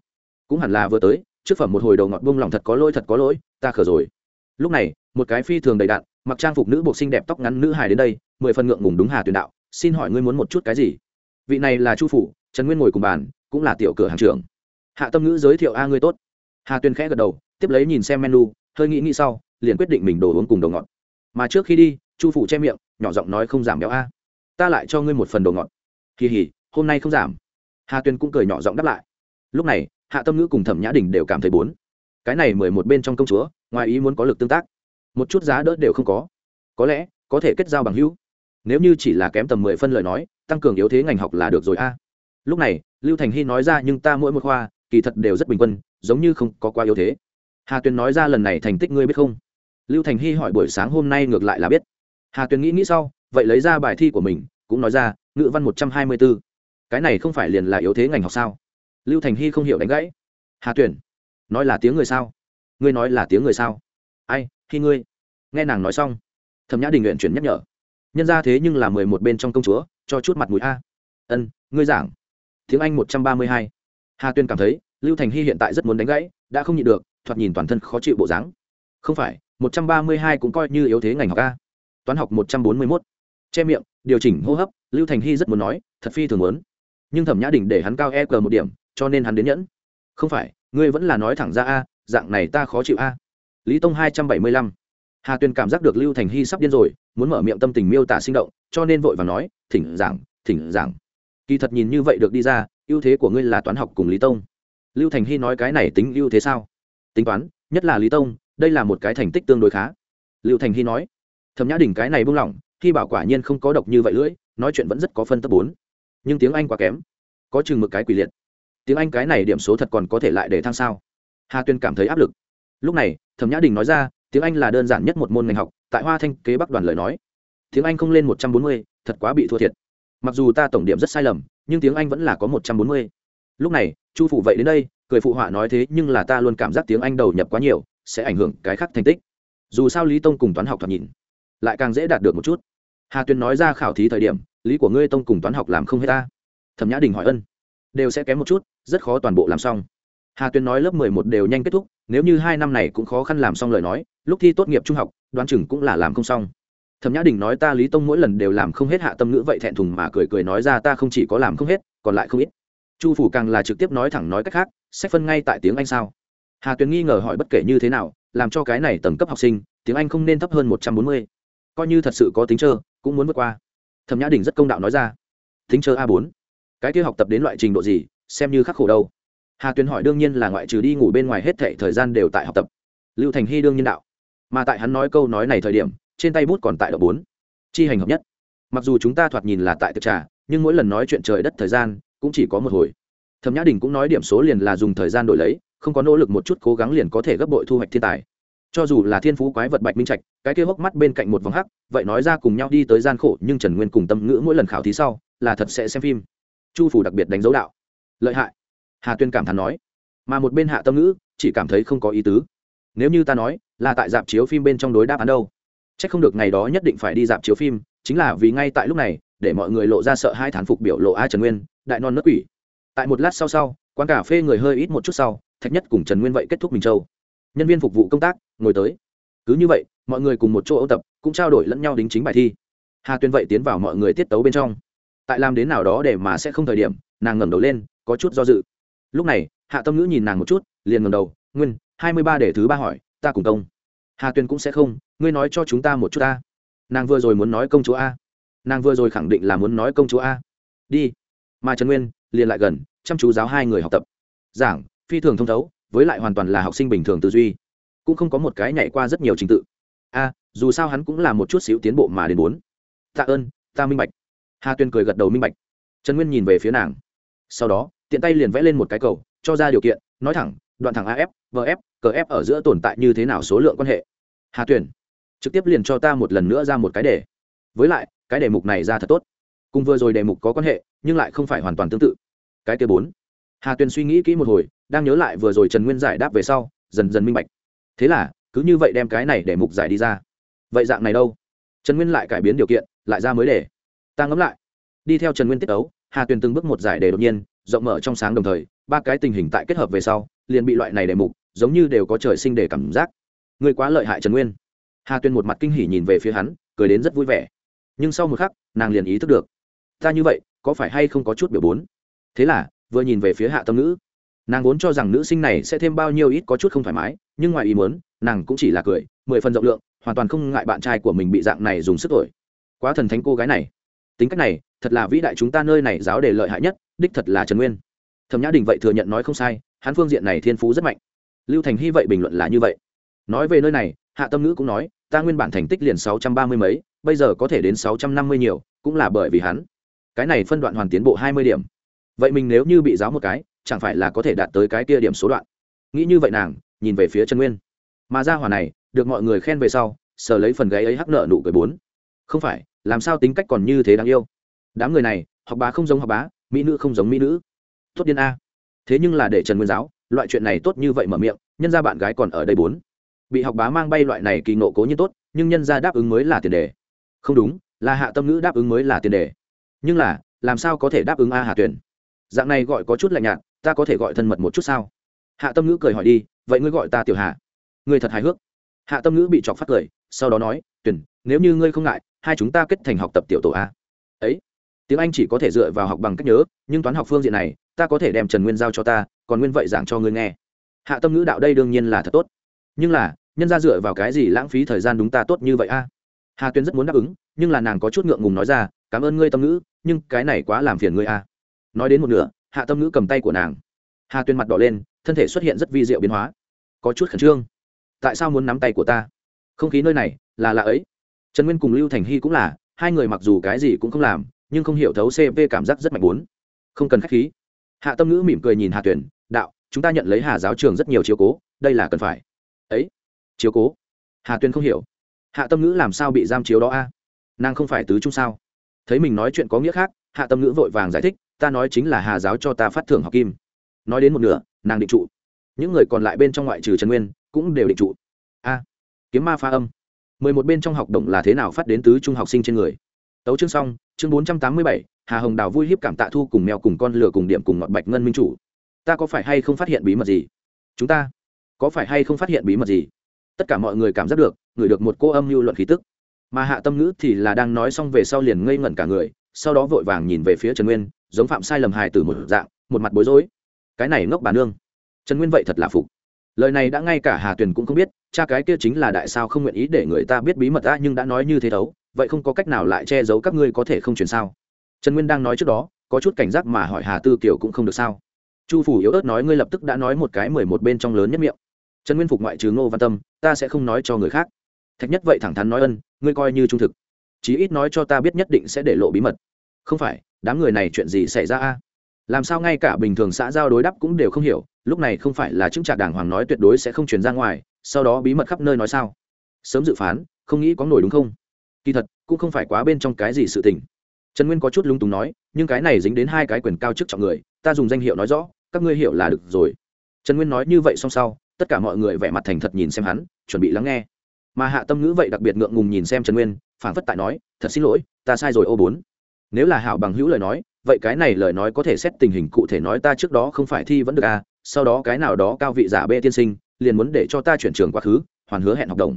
Cũng hẳn là vừa tới, trước phẩm một hồi đầu ngọt bông lòng thật có lỗi, thật có lỗi, ta khở rồi. Lúc này, một cái phi thường đầy đạn mặc trang phục nữ bộ sinh đẹp tóc ngắn nữ hài đến đây, mười phần ngượng ngùng đúng hà tuyển đạo, xin hỏi ngươi muốn một chút cái gì? Vị này là chu phủ, trần nguyên ngồi cùng bàn, cũng là tiểu cửa hàng trưởng. Hạ tâm ngữ giới thiệu, a, ngươi tốt. Hà tuyền khẽ gật đầu, tiếp lấy nhìn xem menu, hơi nghĩ nghĩ sau, liền quyết định mình đồ uống cùng đồ ngọt. Mà trước khi đi, chu phủ che miệng, nhỏ giọng nói không giảm béo a. Ta lại cho ngươi một phần đồ ngọt. Kỳ hỉ hôm nay không giảm hà tuyên cũng cười nhỏ giọng đáp lại. Lúc này, hạ tâm ngữ cùng thẩm nhã đình đều cảm thấy bốn cái này mười một bên trong công chúa, ngoài ý muốn có lực tương tác. Một chút giá đỡ đều không có. Có lẽ, có thể kết giao bằng hữu. Nếu như chỉ là kém tầm mười phân lời nói, tăng cường yếu thế ngành học là được rồi a. Lúc này, lưu thành hy nói ra, nhưng ta mỗi một khoa, kỳ thật đều rất bình quân, giống như không có quá yếu thế. Hà tuyền nói ra, lần này thành tích ngươi biết không? Lưu thành hy hỏi, buổi sáng hôm nay ngược lại là biết. Hà tuyền nghĩ nghĩ sau, vậy lấy ra bài thi của mình, cũng nói ra, ngữ văn một trăm hai mươi b ố cái này không phải liền là yếu thế ngành học sao? Lưu thành hy không hiểu đánh gãy. Hà tuyền nói là tiếng người sao? Ngươi nói là tiếng người sao? Ai, khi ngươi? Nghe nàng nói xong, thẩm nhã đình nguyện chuyển nhắc nhở. Nhân ra thế nhưng là mười một bên trong công chúa, cho chút mặt mũi a. Ân, ngươi giảng. Tiếng anh một trăm ba mươi hai. Hà tuyên cảm thấy, lưu thành hy hiện tại rất muốn đánh gãy, đã không nhịn được, thoạt nhìn toàn thân khó chịu bộ dáng. Không phải, một trăm ba mươi hai cũng coi như yếu thế ngành học a. Toán học một trăm bốn mươi mốt. Che miệng, điều chỉnh hô hấp, lưu thành hy rất muốn nói, thật phi thường muốn nhưng thẩm nhã đình để hắn cao e cờ một điểm, cho nên hắn đến nhẫn. Không phải, ngươi vẫn là nói thẳng ra a, dạng này ta khó chịu a. Lý tông hai trăm bảy mươi lăm. Hà tuyền cảm giác được lưu thành hy sắp điên rồi, muốn mở miệng tâm tình miêu tả sinh động, cho nên vội và nói, thỉnh giảng thỉnh giảng. Kỳ thật nhìn như vậy được đi ra, ưu thế của ngươi là toán học cùng lý tông. Lưu thành hy nói cái này tính ưu thế sao? Tính toán, nhất là lý tông, đây là một cái thành tích tương đối khá. Lưu thành hy nói, thẩm nhã đình cái này buông lỏng, khi bảo quả nhiên không có độc như vậy lưỡi, nói chuyện vẫn rất có phân tập bốn nhưng tiếng anh quá kém. Có chừng một cái quỷ liệt. Tiếng anh cái này điểm số thật còn có thể lại để thăng sao? Hà tuyên cảm thấy áp lực. Lúc này, thẩm nhã đình nói ra, tiếng anh là đơn giản nhất một môn ngành học, tại hoa thanh kế bắc đoàn lời nói. Tiếng anh không lên một trăm bốn mươi, thật quá bị thua thiệt. Mặc dù ta tổng điểm rất sai lầm, nhưng tiếng anh vẫn là có một trăm bốn mươi. Lúc này, chu Phụ vậy đến đây, cười phụ họa nói thế nhưng là ta luôn cảm giác tiếng anh đầu nhập quá nhiều, sẽ ảnh hưởng cái khác thành tích. Dù sao lý tông cùng toán học thoạt nhìn, lại càng dễ đạt được một chút. Hà tuyên nói ra khảo thí thời điểm lý của ngươi tông cùng toán học làm không hết ta. Thẩm nhã đình hỏi ân. Đều sẽ kém một chút, rất khó toàn bộ làm xong. Hà tuyên nói lớp mười một đều nhanh kết thúc, nếu như hai năm này cũng khó khăn làm xong lời nói, lúc thi tốt nghiệp trung học, đoán chừng cũng là làm không xong. Thẩm nhã đình nói ta lý tông mỗi lần đều làm không hết hạ tâm ngữ vậy thẹn thùng mà cười cười nói ra ta không chỉ có làm không hết, còn lại không ít. Chu phủ càng là trực tiếp nói thẳng nói cách khác, sách phân ngay tại tiếng anh sao? Hà tuyền nghi ngờ hỏi bất kể như thế nào, làm cho cái này tầng cấp học sinh, tiếng anh không nên thấp hơn một trăm bốn mươi. Coi như thật sự có tính trơ, cũng muốn vượt qua thẩm nhã đình rất công đạo nói ra tính trơ a bốn cái kia học tập đến loại trình độ gì xem như khắc khổ đâu hà Tuyến hỏi đương nhiên là ngoại trừ đi ngủ bên ngoài hết thệ thời gian đều tại học tập lưu thành hy đương nhiên đạo mà tại hắn nói câu nói này thời điểm trên tay bút còn tại độ bốn chi hành hợp nhất mặc dù chúng ta thoạt nhìn là tại thực trà nhưng mỗi lần nói chuyện trời đất thời gian cũng chỉ có một hồi thẩm nhã đình cũng nói điểm số liền là dùng thời gian đổi lấy không có nỗ lực một chút cố gắng liền có thể gấp bội thu hoạch thiên tài cho dù là thiên phú quái vật bạch minh trạch, cái kia hốc mắt bên cạnh một vòng hắc, vậy nói ra cùng nhau đi tới gian khổ, nhưng trần nguyên cùng tâm ngữ mỗi lần khảo thí sau, là thật sẽ xem phim. Chu phủ đặc biệt đánh dấu đạo. Lợi hại. Hà tuyên cảm thán nói. Mà một bên hạ tâm ngữ, chỉ cảm thấy không có ý tứ. Nếu như ta nói, là tại dạp chiếu phim bên trong đối đáp án đâu? C h ắ c không được ngày đó nhất định phải đi dạp chiếu phim, chính là vì ngay tại lúc này, để mọi người lộ ra sợ hai thán phục biểu lộ a trần nguyên, đại non nước quỷ. Tại một lát sau sau, quán cà phê người hơi ít một chút sau, thạch nhất cùng trần nguyên vậy kết thúc mình châu nhân viên phục vụ công tác, ngồi tới. Cứ như vậy, mọi người cùng một chỗ ôn tập, cũng trao đổi lẫn nhau đính chính bài thi. Hà tuyên vậy tiến vào mọi người tiết tấu bên trong. Tại làm đến nào đó để mà sẽ không thời điểm, nàng ngẩng đầu lên, có chút do dự. Lúc này, hạ tâm ngữ nhìn nàng một chút, liền ngẩng đầu, nguyên, hai mươi ba để thứ ba hỏi, ta cùng công. Hà Tuyên cũng sẽ không, ngươi nói cho chúng ta một chút ta. Nàng vừa rồi muốn nói công chúa a. Nàng vừa rồi khẳng định là muốn nói công chúa a. Đi. Mà trần nguyên liền lại gần, chăm chú giáo hai người học tập. Giảng, phi thường thông thấu với lại hoàn toàn là học sinh bình thường tư duy, cũng không có một cái nhảy qua rất nhiều trình tự. A dù sao hắn cũng là một chút xíu tiến bộ mà đến bốn tạ ơn, ta minh bạch. Hà tuyên cười gật đầu minh bạch. Trần nguyên nhìn về phía nàng. Sau đó, tiện tay liền vẽ lên một cái cầu, cho ra điều kiện, nói thẳng, đoạn thẳng af vf cf ở giữa tồn tại như thế nào số lượng quan hệ. Hà tuyển trực tiếp liền cho ta một lần nữa ra một cái đề. Với lại, cái đề mục này ra thật tốt. Cùng vừa rồi đề mục có quan hệ, nhưng lại không phải hoàn toàn tương tự. Cái kia bốn. Hà tuyền suy nghĩ kỹ một hồi đang nhớ lại vừa rồi trần nguyên giải đáp về sau, dần dần minh bạch. Thế là, cứ như vậy đem cái này để mục giải đi ra. Vậy dạng này đâu? Trần nguyên lại cải biến điều kiện, lại ra mới để. Ta ngẫm lại. Đi theo trần nguyên tiết ấu, hà tuyền từng bước một giải đề đột nhiên, rộng mở trong sáng đồng thời, ba cái tình hình tại kết hợp về sau, liền bị loại này đề mục, giống như đều có trời sinh để cảm giác. Người quá lợi hại trần nguyên. Hà tuyền một mặt kinh hỉ nhìn về phía hắn, cười đến rất vui vẻ. Nhưng sau một khắc, nàng liền ý thức được. Ta như vậy, có phải hay không có chút biểu bốn? Thế là, vừa nhìn về phía hạ tâm nữ nàng vốn cho rằng nữ sinh này sẽ thêm bao nhiêu ít có chút không thoải mái, nhưng ngoài ý muốn, nàng cũng chỉ là cười, mười phần rộng lượng, hoàn toàn không ngại bạn trai của mình bị dạng này dùng sức thổi. Quá thần thánh cô gái này. Tính cách này, thật là vĩ đại chúng ta nơi này giáo đề lợi hại nhất, đích thật là trần nguyên. Thẩm nhã đình vậy thừa nhận nói không sai, hắn phương diện này thiên phú rất mạnh. Lưu thành hy vậy bình luận là như vậy. Nói về nơi này, hạ tâm ngữ cũng nói, ta nguyên bản thành tích liền sáu trăm ba mươi mấy, bây giờ có thể đến sáu trăm năm mươi nhiều, cũng là bởi vì hắn. Cái này phân đoạn hoàn tiến bộ hai mươi điểm. Vậy mình nếu như bị giáo một cái chẳng phải là có thể đạt tới cái kia điểm số đoạn. Nghĩ như vậy nàng, nhìn về phía trần nguyên. Mà ra hỏa này, được mọi người khen về sau, sờ lấy phần gáy ấy hắc nợ nụ cười bốn. Không phải, làm sao tính cách còn như thế đáng yêu? Đám người này, học bá không giống học bá, mỹ nữ không giống mỹ nữ. Tốt điên a. Thế nhưng là để trần nguyên giáo, loại chuyện này tốt như vậy mở miệng, nhân ra bạn gái còn ở đây bốn. Bị học bá mang bay loại này kỳ nộ cố nhiên tốt, nhưng nhân ra đáp ứng mới là tiền đề. Không đúng là hạ tâm ngữ đáp ứng mới là tiền đề. Nhưng là, làm sao có thể đáp ứng a Hà tuyển dạng này gọi có chút lạnh nhạt ta có thể gọi thân mật một chút sao? Hạ tâm ngữ cười hỏi đi vậy ngươi gọi ta tiểu Hà, ngươi thật hài hước. Hạ tâm ngữ bị chọc phát cười sau đó nói tuyển nếu như ngươi không ngại hai chúng ta kết thành học tập tiểu tổ a. Ấy? Tiếng anh chỉ có thể dựa vào học bằng cách nhớ nhưng toán học phương diện này ta có thể đem trần nguyên giao cho ta còn nguyên vậy giảng cho ngươi nghe. Hạ tâm ngữ đạo đây đương nhiên là thật tốt. Nhưng là nhân ra dựa vào cái gì lãng phí thời gian đúng ta tốt như vậy a? Hà tuyên rất muốn đáp ứng nhưng là nàng có chút ngượng ngùng nói ra cảm ơn ngươi tâm ngữ nhưng cái này quá làm phiền ngươi a. Nói đến một nửa hạ tâm ngữ cầm tay của nàng. Hà tuyên mặt đỏ lên, thân thể xuất hiện rất vi diệu biến hóa. Có chút khẩn trương. Tại sao muốn nắm tay của ta? Không khí nơi này là lạ ấy. Trần nguyên cùng lưu thành hy cũng là, hai người mặc dù cái gì cũng không làm, nhưng không hiểu thấu cp cảm giác rất mạnh bốn. Không cần k h á c h khí. Hạ tâm ngữ mỉm cười nhìn hà tuyển đạo, chúng ta nhận lấy hà giáo trường rất nhiều chiếu cố, đây là cần phải. Ấy, chiếu cố? Hà tuyên không hiểu. Hạ tâm ngữ làm sao bị giam chiếu đó a? Nàng không phải tứ trung sao? Thấy mình nói chuyện có nghĩa khác, hạ tâm ngữ vội vàng giải thích ta nói chính là hà giáo cho ta phát thưởng học kim. Nói đến một nửa, nàng định trụ. Những người còn lại bên trong ngoại trừ trần nguyên, cũng đều định trụ. A, kiếm ma pha âm. Mười một bên trong học đồng là thế nào phát đến tứ trung học sinh trên người? Tấu chương xong, chương bốn trăm tám mươi bảy, hà hồng đào vui hiếp cảm tạ thu cùng mèo cùng con lửa cùng điểm cùng ngọt bạch ngân minh chủ. Ta có phải hay không phát hiện bí mật gì? Chúng ta có phải hay không phát hiện bí mật gì? Tất cả mọi người cảm giác được ngửi được một cô âm lưu luận khí tức. Mà hạ tâm ngữ thì là đang nói xong về sau liền ngây ngẩn cả người, sau đó vội vàng nhìn về phía trần nguyên giống phạm sai lầm hài từ một dạng, một mặt bối rối. Cái này ngốc bà nương. Trần nguyên vậy thật là phục. Lời này đã ngay cả hà tuyền cũng không biết, cha cái kia chính là đại sao không nguyện ý để người ta biết bí mật ta nhưng đã nói như thế thấu, vậy không có cách nào lại che giấu các ngươi có thể không truyền sao? Trần nguyên đang nói trước đó, có chút cảnh giác mà hỏi hà tư kiều cũng không được sao? Chu phủ yếu ớt nói ngươi lập tức đã nói một cái mười một bên trong lớn nhất miệng. Trần nguyên phục ngoại trừ ngô văn tâm, ta sẽ không nói cho người khác. Thạch nhất vậy thẳng thắn nói ân, ngươi coi như trung thực. Chí ít nói cho ta biết nhất định sẽ để lộ bí mật. Không phải đám người này chuyện gì xảy ra a? Làm sao ngay cả bình thường xã giao đối đáp cũng đều không hiểu, lúc này không phải là chứng trạc đàng hoàng nói tuyệt đối sẽ không truyền ra ngoài, sau đó bí mật khắp nơi nói sao? Sớm dự phán, không nghĩ có nổi đúng không? Kỳ thật, cũng không phải quá bên trong cái gì sự tình. Trần nguyên có chút lung túng nói, nhưng cái này dính đến hai cái quyền cao chức trọng người, ta dùng danh hiệu nói rõ, các ngươi hiểu là được rồi. Trần nguyên nói như vậy xong sau, tất cả mọi người vẻ mặt thành thật nhìn xem hắn, chuẩn bị lắng nghe. Mà hạ tâm ngữ vậy đặc biệt ngượng ngùng nhìn xem trần nguyên phản phất tại nói, thật xin lỗi, ta sai rồi, ô bốn nếu là hảo bằng hữu lời nói, vậy cái này lời nói có thể xét tình hình cụ thể nói ta trước đó không phải thi vẫn được à sau đó cái nào đó cao vị giả b tiên sinh, liền muốn để cho ta chuyển trường quá khứ, hoàn hứa hẹn học đồng.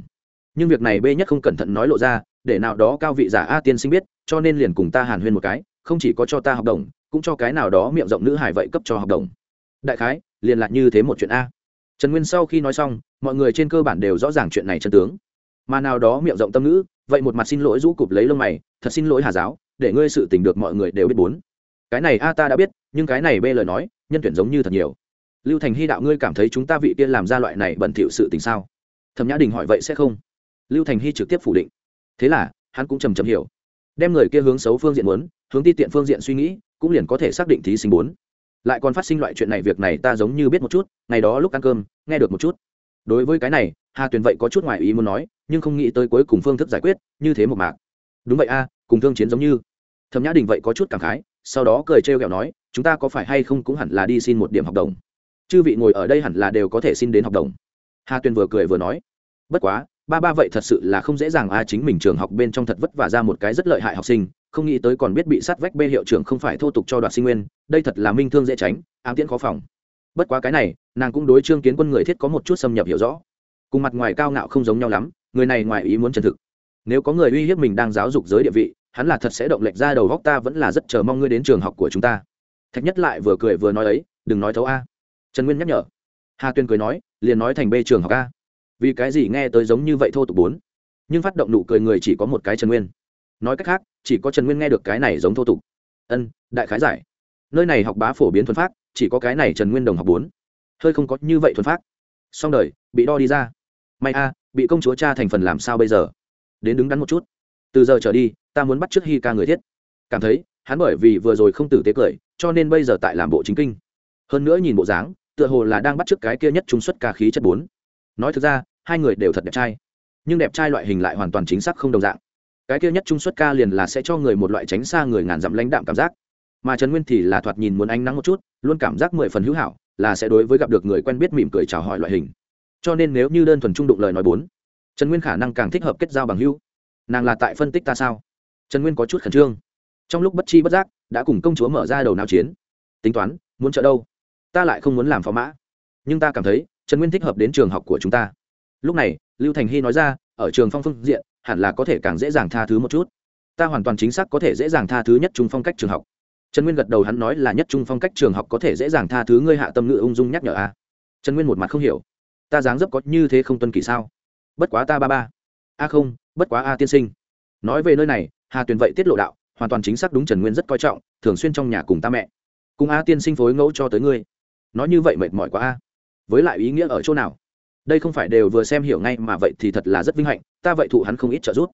Nhưng việc này b nhất không cẩn thận nói lộ ra, để nào đó cao vị giả a tiên sinh biết, cho nên liền cùng ta hàn huyên một cái, không chỉ có cho ta học đồng, cũng cho cái nào đó miệng rộng nữ hải vậy cấp cho học đồng. Đại khái, liền lại như thế một chuyện a. Trần nguyên sau khi nói xong, mọi người trên cơ bản đều rõ ràng chuyện này chân tướng. Mà nào đó miệng rộng tâm ngữ, vậy một mặt xin lỗi rũ cụp lấy lông mày, thật xin lỗi hà giáo để ngươi sự tình được mọi người đều biết bốn. Cái này a, ta đã biết, nhưng cái này b lời nói, nhân tuyển giống như thật nhiều. Lưu thành hy đạo ngươi cảm thấy chúng ta vị kia làm ra loại này bẩn thỉu sự tình sao? Thẩm nhã đình hỏi vậy sẽ không. Lưu thành hy trực tiếp phủ định. Thế là, hắn cũng trầm trầm hiểu. Đem người kia hướng xấu phương diện muốn, hướng ti tiện phương diện suy nghĩ, cũng liền có thể xác định thí sinh bốn. Lại còn phát sinh loại chuyện này việc này ta giống như biết một chút, ngày đó lúc ăn cơm, nghe được một chút. Đối với cái này, hà tuyền vậy có chút ngoài ý muốn nói, nhưng không nghĩ tới cuối cùng phương thức giải quyết, như thế một mạc. Đúng vậy a cùng thương chiến giống như. Thẩm nhã đình vậy có chút cảm khái, sau đó cười trêu ghẹo nói, chúng ta có phải hay không cũng hẳn là đi xin một điểm học đồng? Chư vị ngồi ở đây hẳn là đều có thể xin đến học đồng. Hà tuyền vừa cười vừa nói, bất quá, ba ba vậy thật sự là không dễ dàng a, chính mình trường học bên trong thật vất vả ra một cái rất lợi hại học sinh, không nghĩ tới còn biết bị sát vách bê hiệu trưởng không phải thô tục cho đoạt sinh nguyên, đây thật là minh thương dễ tránh, ám tiễn khó phòng. Bất quá cái này, nàng cũng đối trương kiến quân người thiết có một chút xâm nhập hiểu rõ. Cùng mặt ngoài cao ngạo không giống nhau lắm, người này ngoài ý muốn chân thực. Nếu có người uy hiếp mình đang giáo dục giới địa vị hắn là thật sẽ động lệch ra đầu góc, ta vẫn là rất chờ mong ngươi đến trường học của chúng ta. Thạch nhất lại vừa cười vừa nói ấy, đừng nói thấu a. Trần nguyên nhắc nhở. Hà tuyên cười nói, liền nói thành b trường học a. Vì cái gì nghe tới giống như vậy thô tục bốn. Nhưng phát động nụ cười người chỉ có một cái trần nguyên. Nói cách khác, chỉ có trần nguyên nghe được cái này giống thô tục. Ân, đại khái giải. Nơi này học bá phổ biến thuần phát chỉ có cái này trần nguyên đồng học bốn. Hơi không có như vậy thuần phát xong đời, bị đo đi ra. May a, bị công chúa cha thành phần làm sao bây giờ? Đến đứng đắn một chút. Từ giờ trở đi ta muốn bắt trước hi ca người thiết. Cảm thấy, hắn bởi vì vừa rồi không tử tế cười, cho nên bây giờ tại làm bộ chính kinh. Hơn nữa nhìn bộ dáng, tựa hồ là đang bắt trước cái kia nhất trung xuất ca khí chất bốn. Nói thực ra, hai người đều thật đẹp trai. Nhưng đẹp trai loại hình lại hoàn toàn chính xác không đồng dạng. Cái kia nhất trung xuất ca liền là sẽ cho người một loại tránh xa người ngàn dặm lãnh đạm cảm giác. Mà trần nguyên thì là thoạt nhìn muốn ánh nắng một chút, luôn cảm giác mười phần hữu hảo, là sẽ đối với gặp được người quen biết mỉm cười chào hỏi loại hình. Cho nên nếu như đơn thuần trung đụng lời nói bốn, trần nguyên khả năng càng thích hợp kết giao bằng hữu. Nàng là tại phân tích ta sao? Trần nguyên có chút khẩn trương. Trong lúc bất chi bất giác, đã cùng công chúa mở ra đầu nào chiến. Tính toán, muốn trợ đâu? Ta lại không muốn làm phó mã. Nhưng ta cảm thấy, trần nguyên thích hợp đến trường học của chúng ta. Lúc này, lưu thành hy nói ra, ở trường phong phương diện, hẳn là có thể càng dễ dàng tha thứ một chút. Ta hoàn toàn chính xác có thể dễ dàng tha thứ nhất trung phong cách trường học. Trần nguyên gật đầu hắn nói là nhất trung phong cách trường học có thể dễ dàng tha thứ ngươi hạ tâm ngữ ung dung nhắc nhở a. Trần nguyên một mặt không hiểu. Ta dáng dấp có như thế không tuân kỷ sao? Bất quá ta ba ba. A không, bất quá a tiên sinh. Nói về nơi này hà tuyền vậy tiết lộ đạo, hoàn toàn chính xác đúng trần nguyên rất coi trọng, thường xuyên trong nhà cùng ta mẹ. Cùng a tiên sinh phối ngẫu cho tới ngươi. Nói như vậy mệt mỏi quá a. Với lại ý nghĩa ở chỗ nào? Đây không phải đều vừa xem hiểu ngay mà vậy thì thật là rất vinh hạnh, ta vậy thụ hắn không ít trợ giúp.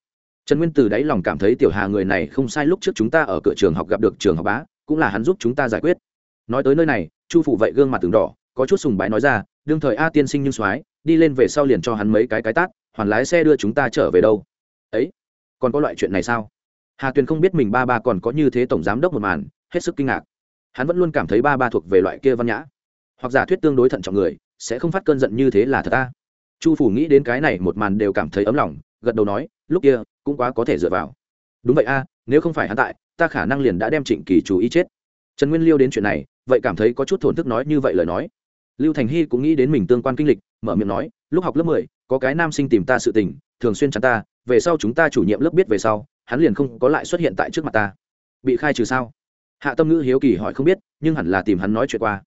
Trần nguyên từ đáy lòng cảm thấy tiểu hà người này không sai lúc trước chúng ta ở cửa trường học gặp được trường học bá, cũng là hắn giúp chúng ta giải quyết. Nói tới nơi này, chu phụ vậy gương mặt từng đỏ, có chút sùng bái nói ra, đương thời a tiên sinh nhưng soái, đi lên về sau liền cho hắn mấy cái cái tát, hoàn lái xe đưa chúng ta trở về đâu? Ấy, còn có loại chuyện này sao? Hà tuyền không biết mình ba ba còn có như thế tổng giám đốc một màn, hết sức kinh ngạc. Hắn vẫn luôn cảm thấy ba ba thuộc về loại kia văn nhã. Hoặc giả thuyết tương đối thận trọng người, sẽ không phát cơn giận như thế là thật ta. Chu phủ nghĩ đến cái này một màn đều cảm thấy ấm lòng, gật đầu nói, lúc kia, cũng quá có thể dựa vào. Đúng vậy a, nếu không phải hắn tại, ta khả năng liền đã đem trịnh kỳ chú ý chết. Trần nguyên liêu đến chuyện này, vậy cảm thấy có chút thổn thức nói như vậy lời nói. Lưu thành hy cũng nghĩ đến mình tương quan kinh lịch, mở miệng nói, lúc học lớp mười, có cái nam sinh tìm ta sự tình, thường xuyên chắn ta, về sau chúng ta chủ nhiệm lớp biết về sau hắn liền không có lại xuất hiện tại trước mặt ta. Bị khai trừ sao? Hạ tâm ngữ hiếu kỳ hỏi không biết, nhưng hẳn là tìm hắn nói chuyện qua.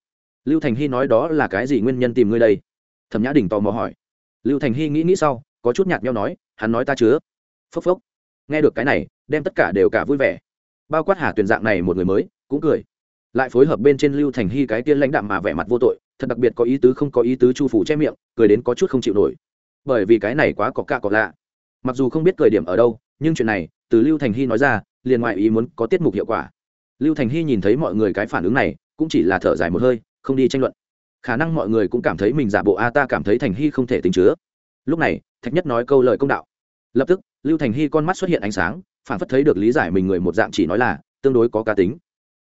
Lưu thành hy nói đó là cái gì nguyên nhân tìm ngươi đây? Thẩm nhã đình tò mò hỏi. Lưu thành hy nghĩ nghĩ sau, có chút nhạt nhau nói, hắn nói ta chứa. Phốc phốc. Nghe được cái này, đem tất cả đều cả vui vẻ. Bao quát hà tuyển dạng này một người mới, cũng cười. Lại phối hợp bên trên lưu thành hy cái tiên lãnh đạm mà vẻ mặt vô tội, thật đặc biệt có ý tứ không có ý tứ chu phủ che miệng, cười đến có chút không chịu nổi. Bởi vì cái này quá có ca có lạ. Mặc dù không biết cười điểm ở đâu nhưng chuyện này, từ lưu thành hy nói ra, liền ngoại ý muốn có tiết mục hiệu quả. Lưu thành hy nhìn thấy mọi người cái phản ứng này, cũng chỉ là thở dài một hơi, không đi tranh luận. Khả năng mọi người cũng cảm thấy mình giả bộ a, ta cảm thấy thành hy không thể tính chứa. Lúc này, thạch nhất nói câu lời công đạo. Lập tức, lưu thành hy con mắt xuất hiện ánh sáng, phản phất thấy được lý giải mình người một dạng chỉ nói là, tương đối có cá tính.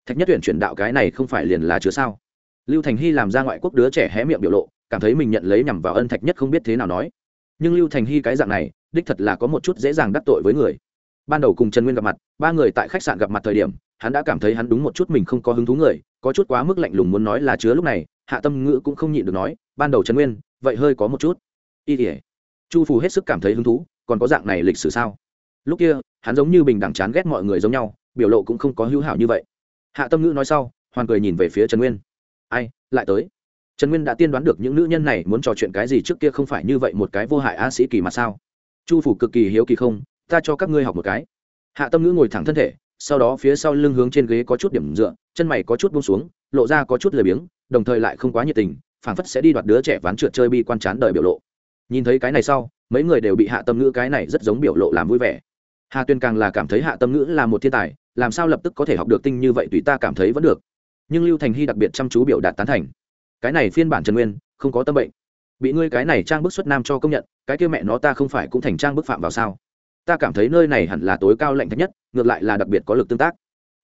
Thạch nhất tuyển chuyển đạo cái này không phải liền là chứa sao? Lưu thành hy làm ra ngoại quốc đứa trẻ hé miệng biểu lộ, cảm thấy mình nhận lấy nhằm vào ân thạch nhất không biết thế nào nói nhưng lưu thành hy cái dạng này, đích thật là có một chút dễ dàng đắc tội với người. Ban đầu cùng trần nguyên gặp mặt, ba người tại khách sạn gặp mặt thời điểm, hắn đã cảm thấy hắn đúng một chút mình không có hứng thú người, có chút quá mức lạnh lùng muốn nói là chứa lúc này, hạ tâm ngữ cũng không nhịn được nói, ban đầu trần nguyên, vậy hơi có một chút. Y tỉa chu phù hết sức cảm thấy hứng thú, còn có dạng này lịch sử sao? Lúc kia, hắn giống như bình đẳng chán ghét mọi người giống nhau, biểu lộ cũng không có hữu hảo như vậy. Hạ tâm ngữ nói sau, hoàn cười nhìn về phía trần nguyên. Ai, lại tới? Trần nguyên đã tiên đoán được những nữ nhân này muốn trò chuyện cái gì trước kia không phải như vậy một cái vô hại a sĩ kỳ mà sao? Chu phủ cực kỳ hiếu kỳ không? Ta cho các ngươi học một cái. Hạ tâm ngữ ngồi thẳng thân thể, sau đó phía sau lưng hướng trên ghế có chút điểm dựa, chân mày có chút bông xuống, lộ ra có chút lười biếng, đồng thời lại không quá nhiệt tình, phảng phất sẽ đi đoạt đứa trẻ ván trượt chơi bi quan chán đời biểu lộ. Nhìn thấy cái này sau, mấy người đều bị hạ tâm ngữ cái này rất giống biểu lộ làm vui vẻ. Hà tuyên càng là cảm thấy hạ tâm ngữ là một thiên tài, làm sao lập tức có thể học được tinh như vậy tùy ta cảm thấy vẫn được. Nhưng lưu thành hy đặc biệt chăm chú biểu đạt tán thành cái này phiên bản trần nguyên, không có tâm bệnh. Bị ngươi cái này trang bức xuất nam cho công nhận, cái kia mẹ nó ta không phải cũng thành trang bức phạm vào sao? Ta cảm thấy nơi này hẳn là tối cao lạnh thấp nhất, ngược lại là đặc biệt có lực tương tác.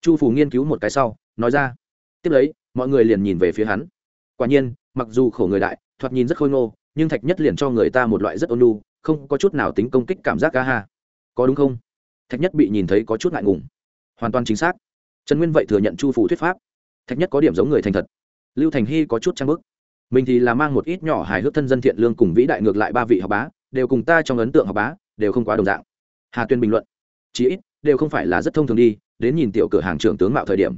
Chu phủ nghiên cứu một cái sau, nói ra. Tiếp lấy, mọi người liền nhìn về phía hắn. Quả nhiên, mặc dù khổ người đại, thoạt nhìn rất khôi ngô, nhưng thạch nhất liền cho người ta một loại rất ôn lu không có chút nào tính công kích cảm giác ca ha. Có đúng không? Thạch nhất bị nhìn thấy có chút ngại ngùng. Hoàn toàn chính xác. Trần nguyên vậy thừa nhận chu phủ thuyết pháp. Thạch nhất có điểm giống người thành thật lưu thành hy có chút trang bức. Mình thì là mang một ít nhỏ hài hước thân dân thiện lương cùng vĩ đại ngược lại ba vị học bá, đều cùng ta trong ấn tượng học bá, đều không quá đồng dạng. Hà tuyên bình luận, chí ít, đều không phải là rất thông thường đi, đến nhìn tiểu cửa hàng trưởng tướng mạo thời điểm.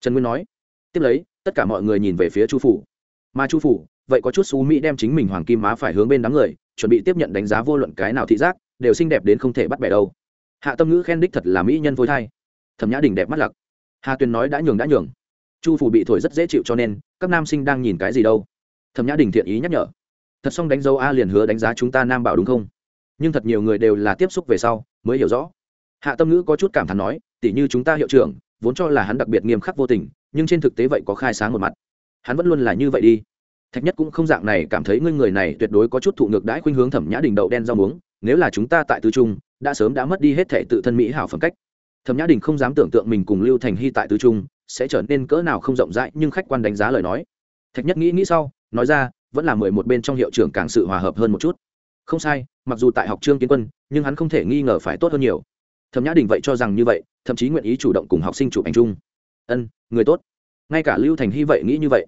Trần nguyên nói, tiếp lấy, tất cả mọi người nhìn về phía chu phủ. Mà chu phủ, vậy có chút xú mỹ đem chính mình hoàng kim má phải hướng bên đám người, chuẩn bị tiếp nhận đánh giá vô luận cái nào thị giác, đều xinh đẹp đến không thể bắt bẻ đâu. Hạ tâm ngữ khen đích thật là mỹ nhân phôi thai. Thẩm nhã đình đẹp mắt lặc. Hà tuyền nói, đã nhường đã nhường chu phủ bị thổi rất dễ chịu cho nên, các nam sinh đang nhìn cái gì đâu? Thẩm nhã đình thiện ý nhắc nhở. Thật xong đánh dấu a liền hứa đánh giá chúng ta nam bảo đúng không? Nhưng thật nhiều người đều là tiếp xúc về sau, mới hiểu rõ. Hạ tâm ngữ có chút cảm thán nói, tỉ như chúng ta hiệu trưởng, vốn cho là hắn đặc biệt nghiêm khắc vô tình, nhưng trên thực tế vậy có khai sáng một mặt. Hắn vẫn luôn là như vậy đi. Thạch nhất cũng không dạng này, cảm thấy ngươi người này tuyệt đối có chút thụ ngược đãi khuynh hướng thẩm nhã đình đậu đen rau muống, nếu là chúng ta tại tứ trung, đã sớm đã mất đi hết thể tự thân mỹ hảo phẩm cách. Thẩm nhã đình không dám tưởng tượng mình cùng lưu thành hy tại tứ trung sẽ trở nên cỡ nào không rộng rãi, nhưng khách quan đánh giá lời nói. Thạch nhất nghĩ nghĩ sau, nói ra, vẫn là mười một bên trong hiệu trưởng càng sự hòa hợp hơn một chút. Không sai, mặc dù tại học trương kiến quân, nhưng hắn không thể nghi ngờ phải tốt hơn nhiều. Thẩm nhã đình vậy cho rằng như vậy, thậm chí nguyện ý chủ động cùng học sinh chụp ảnh chung. Ân, người tốt. Ngay cả lưu thành hy vậy nghĩ như vậy.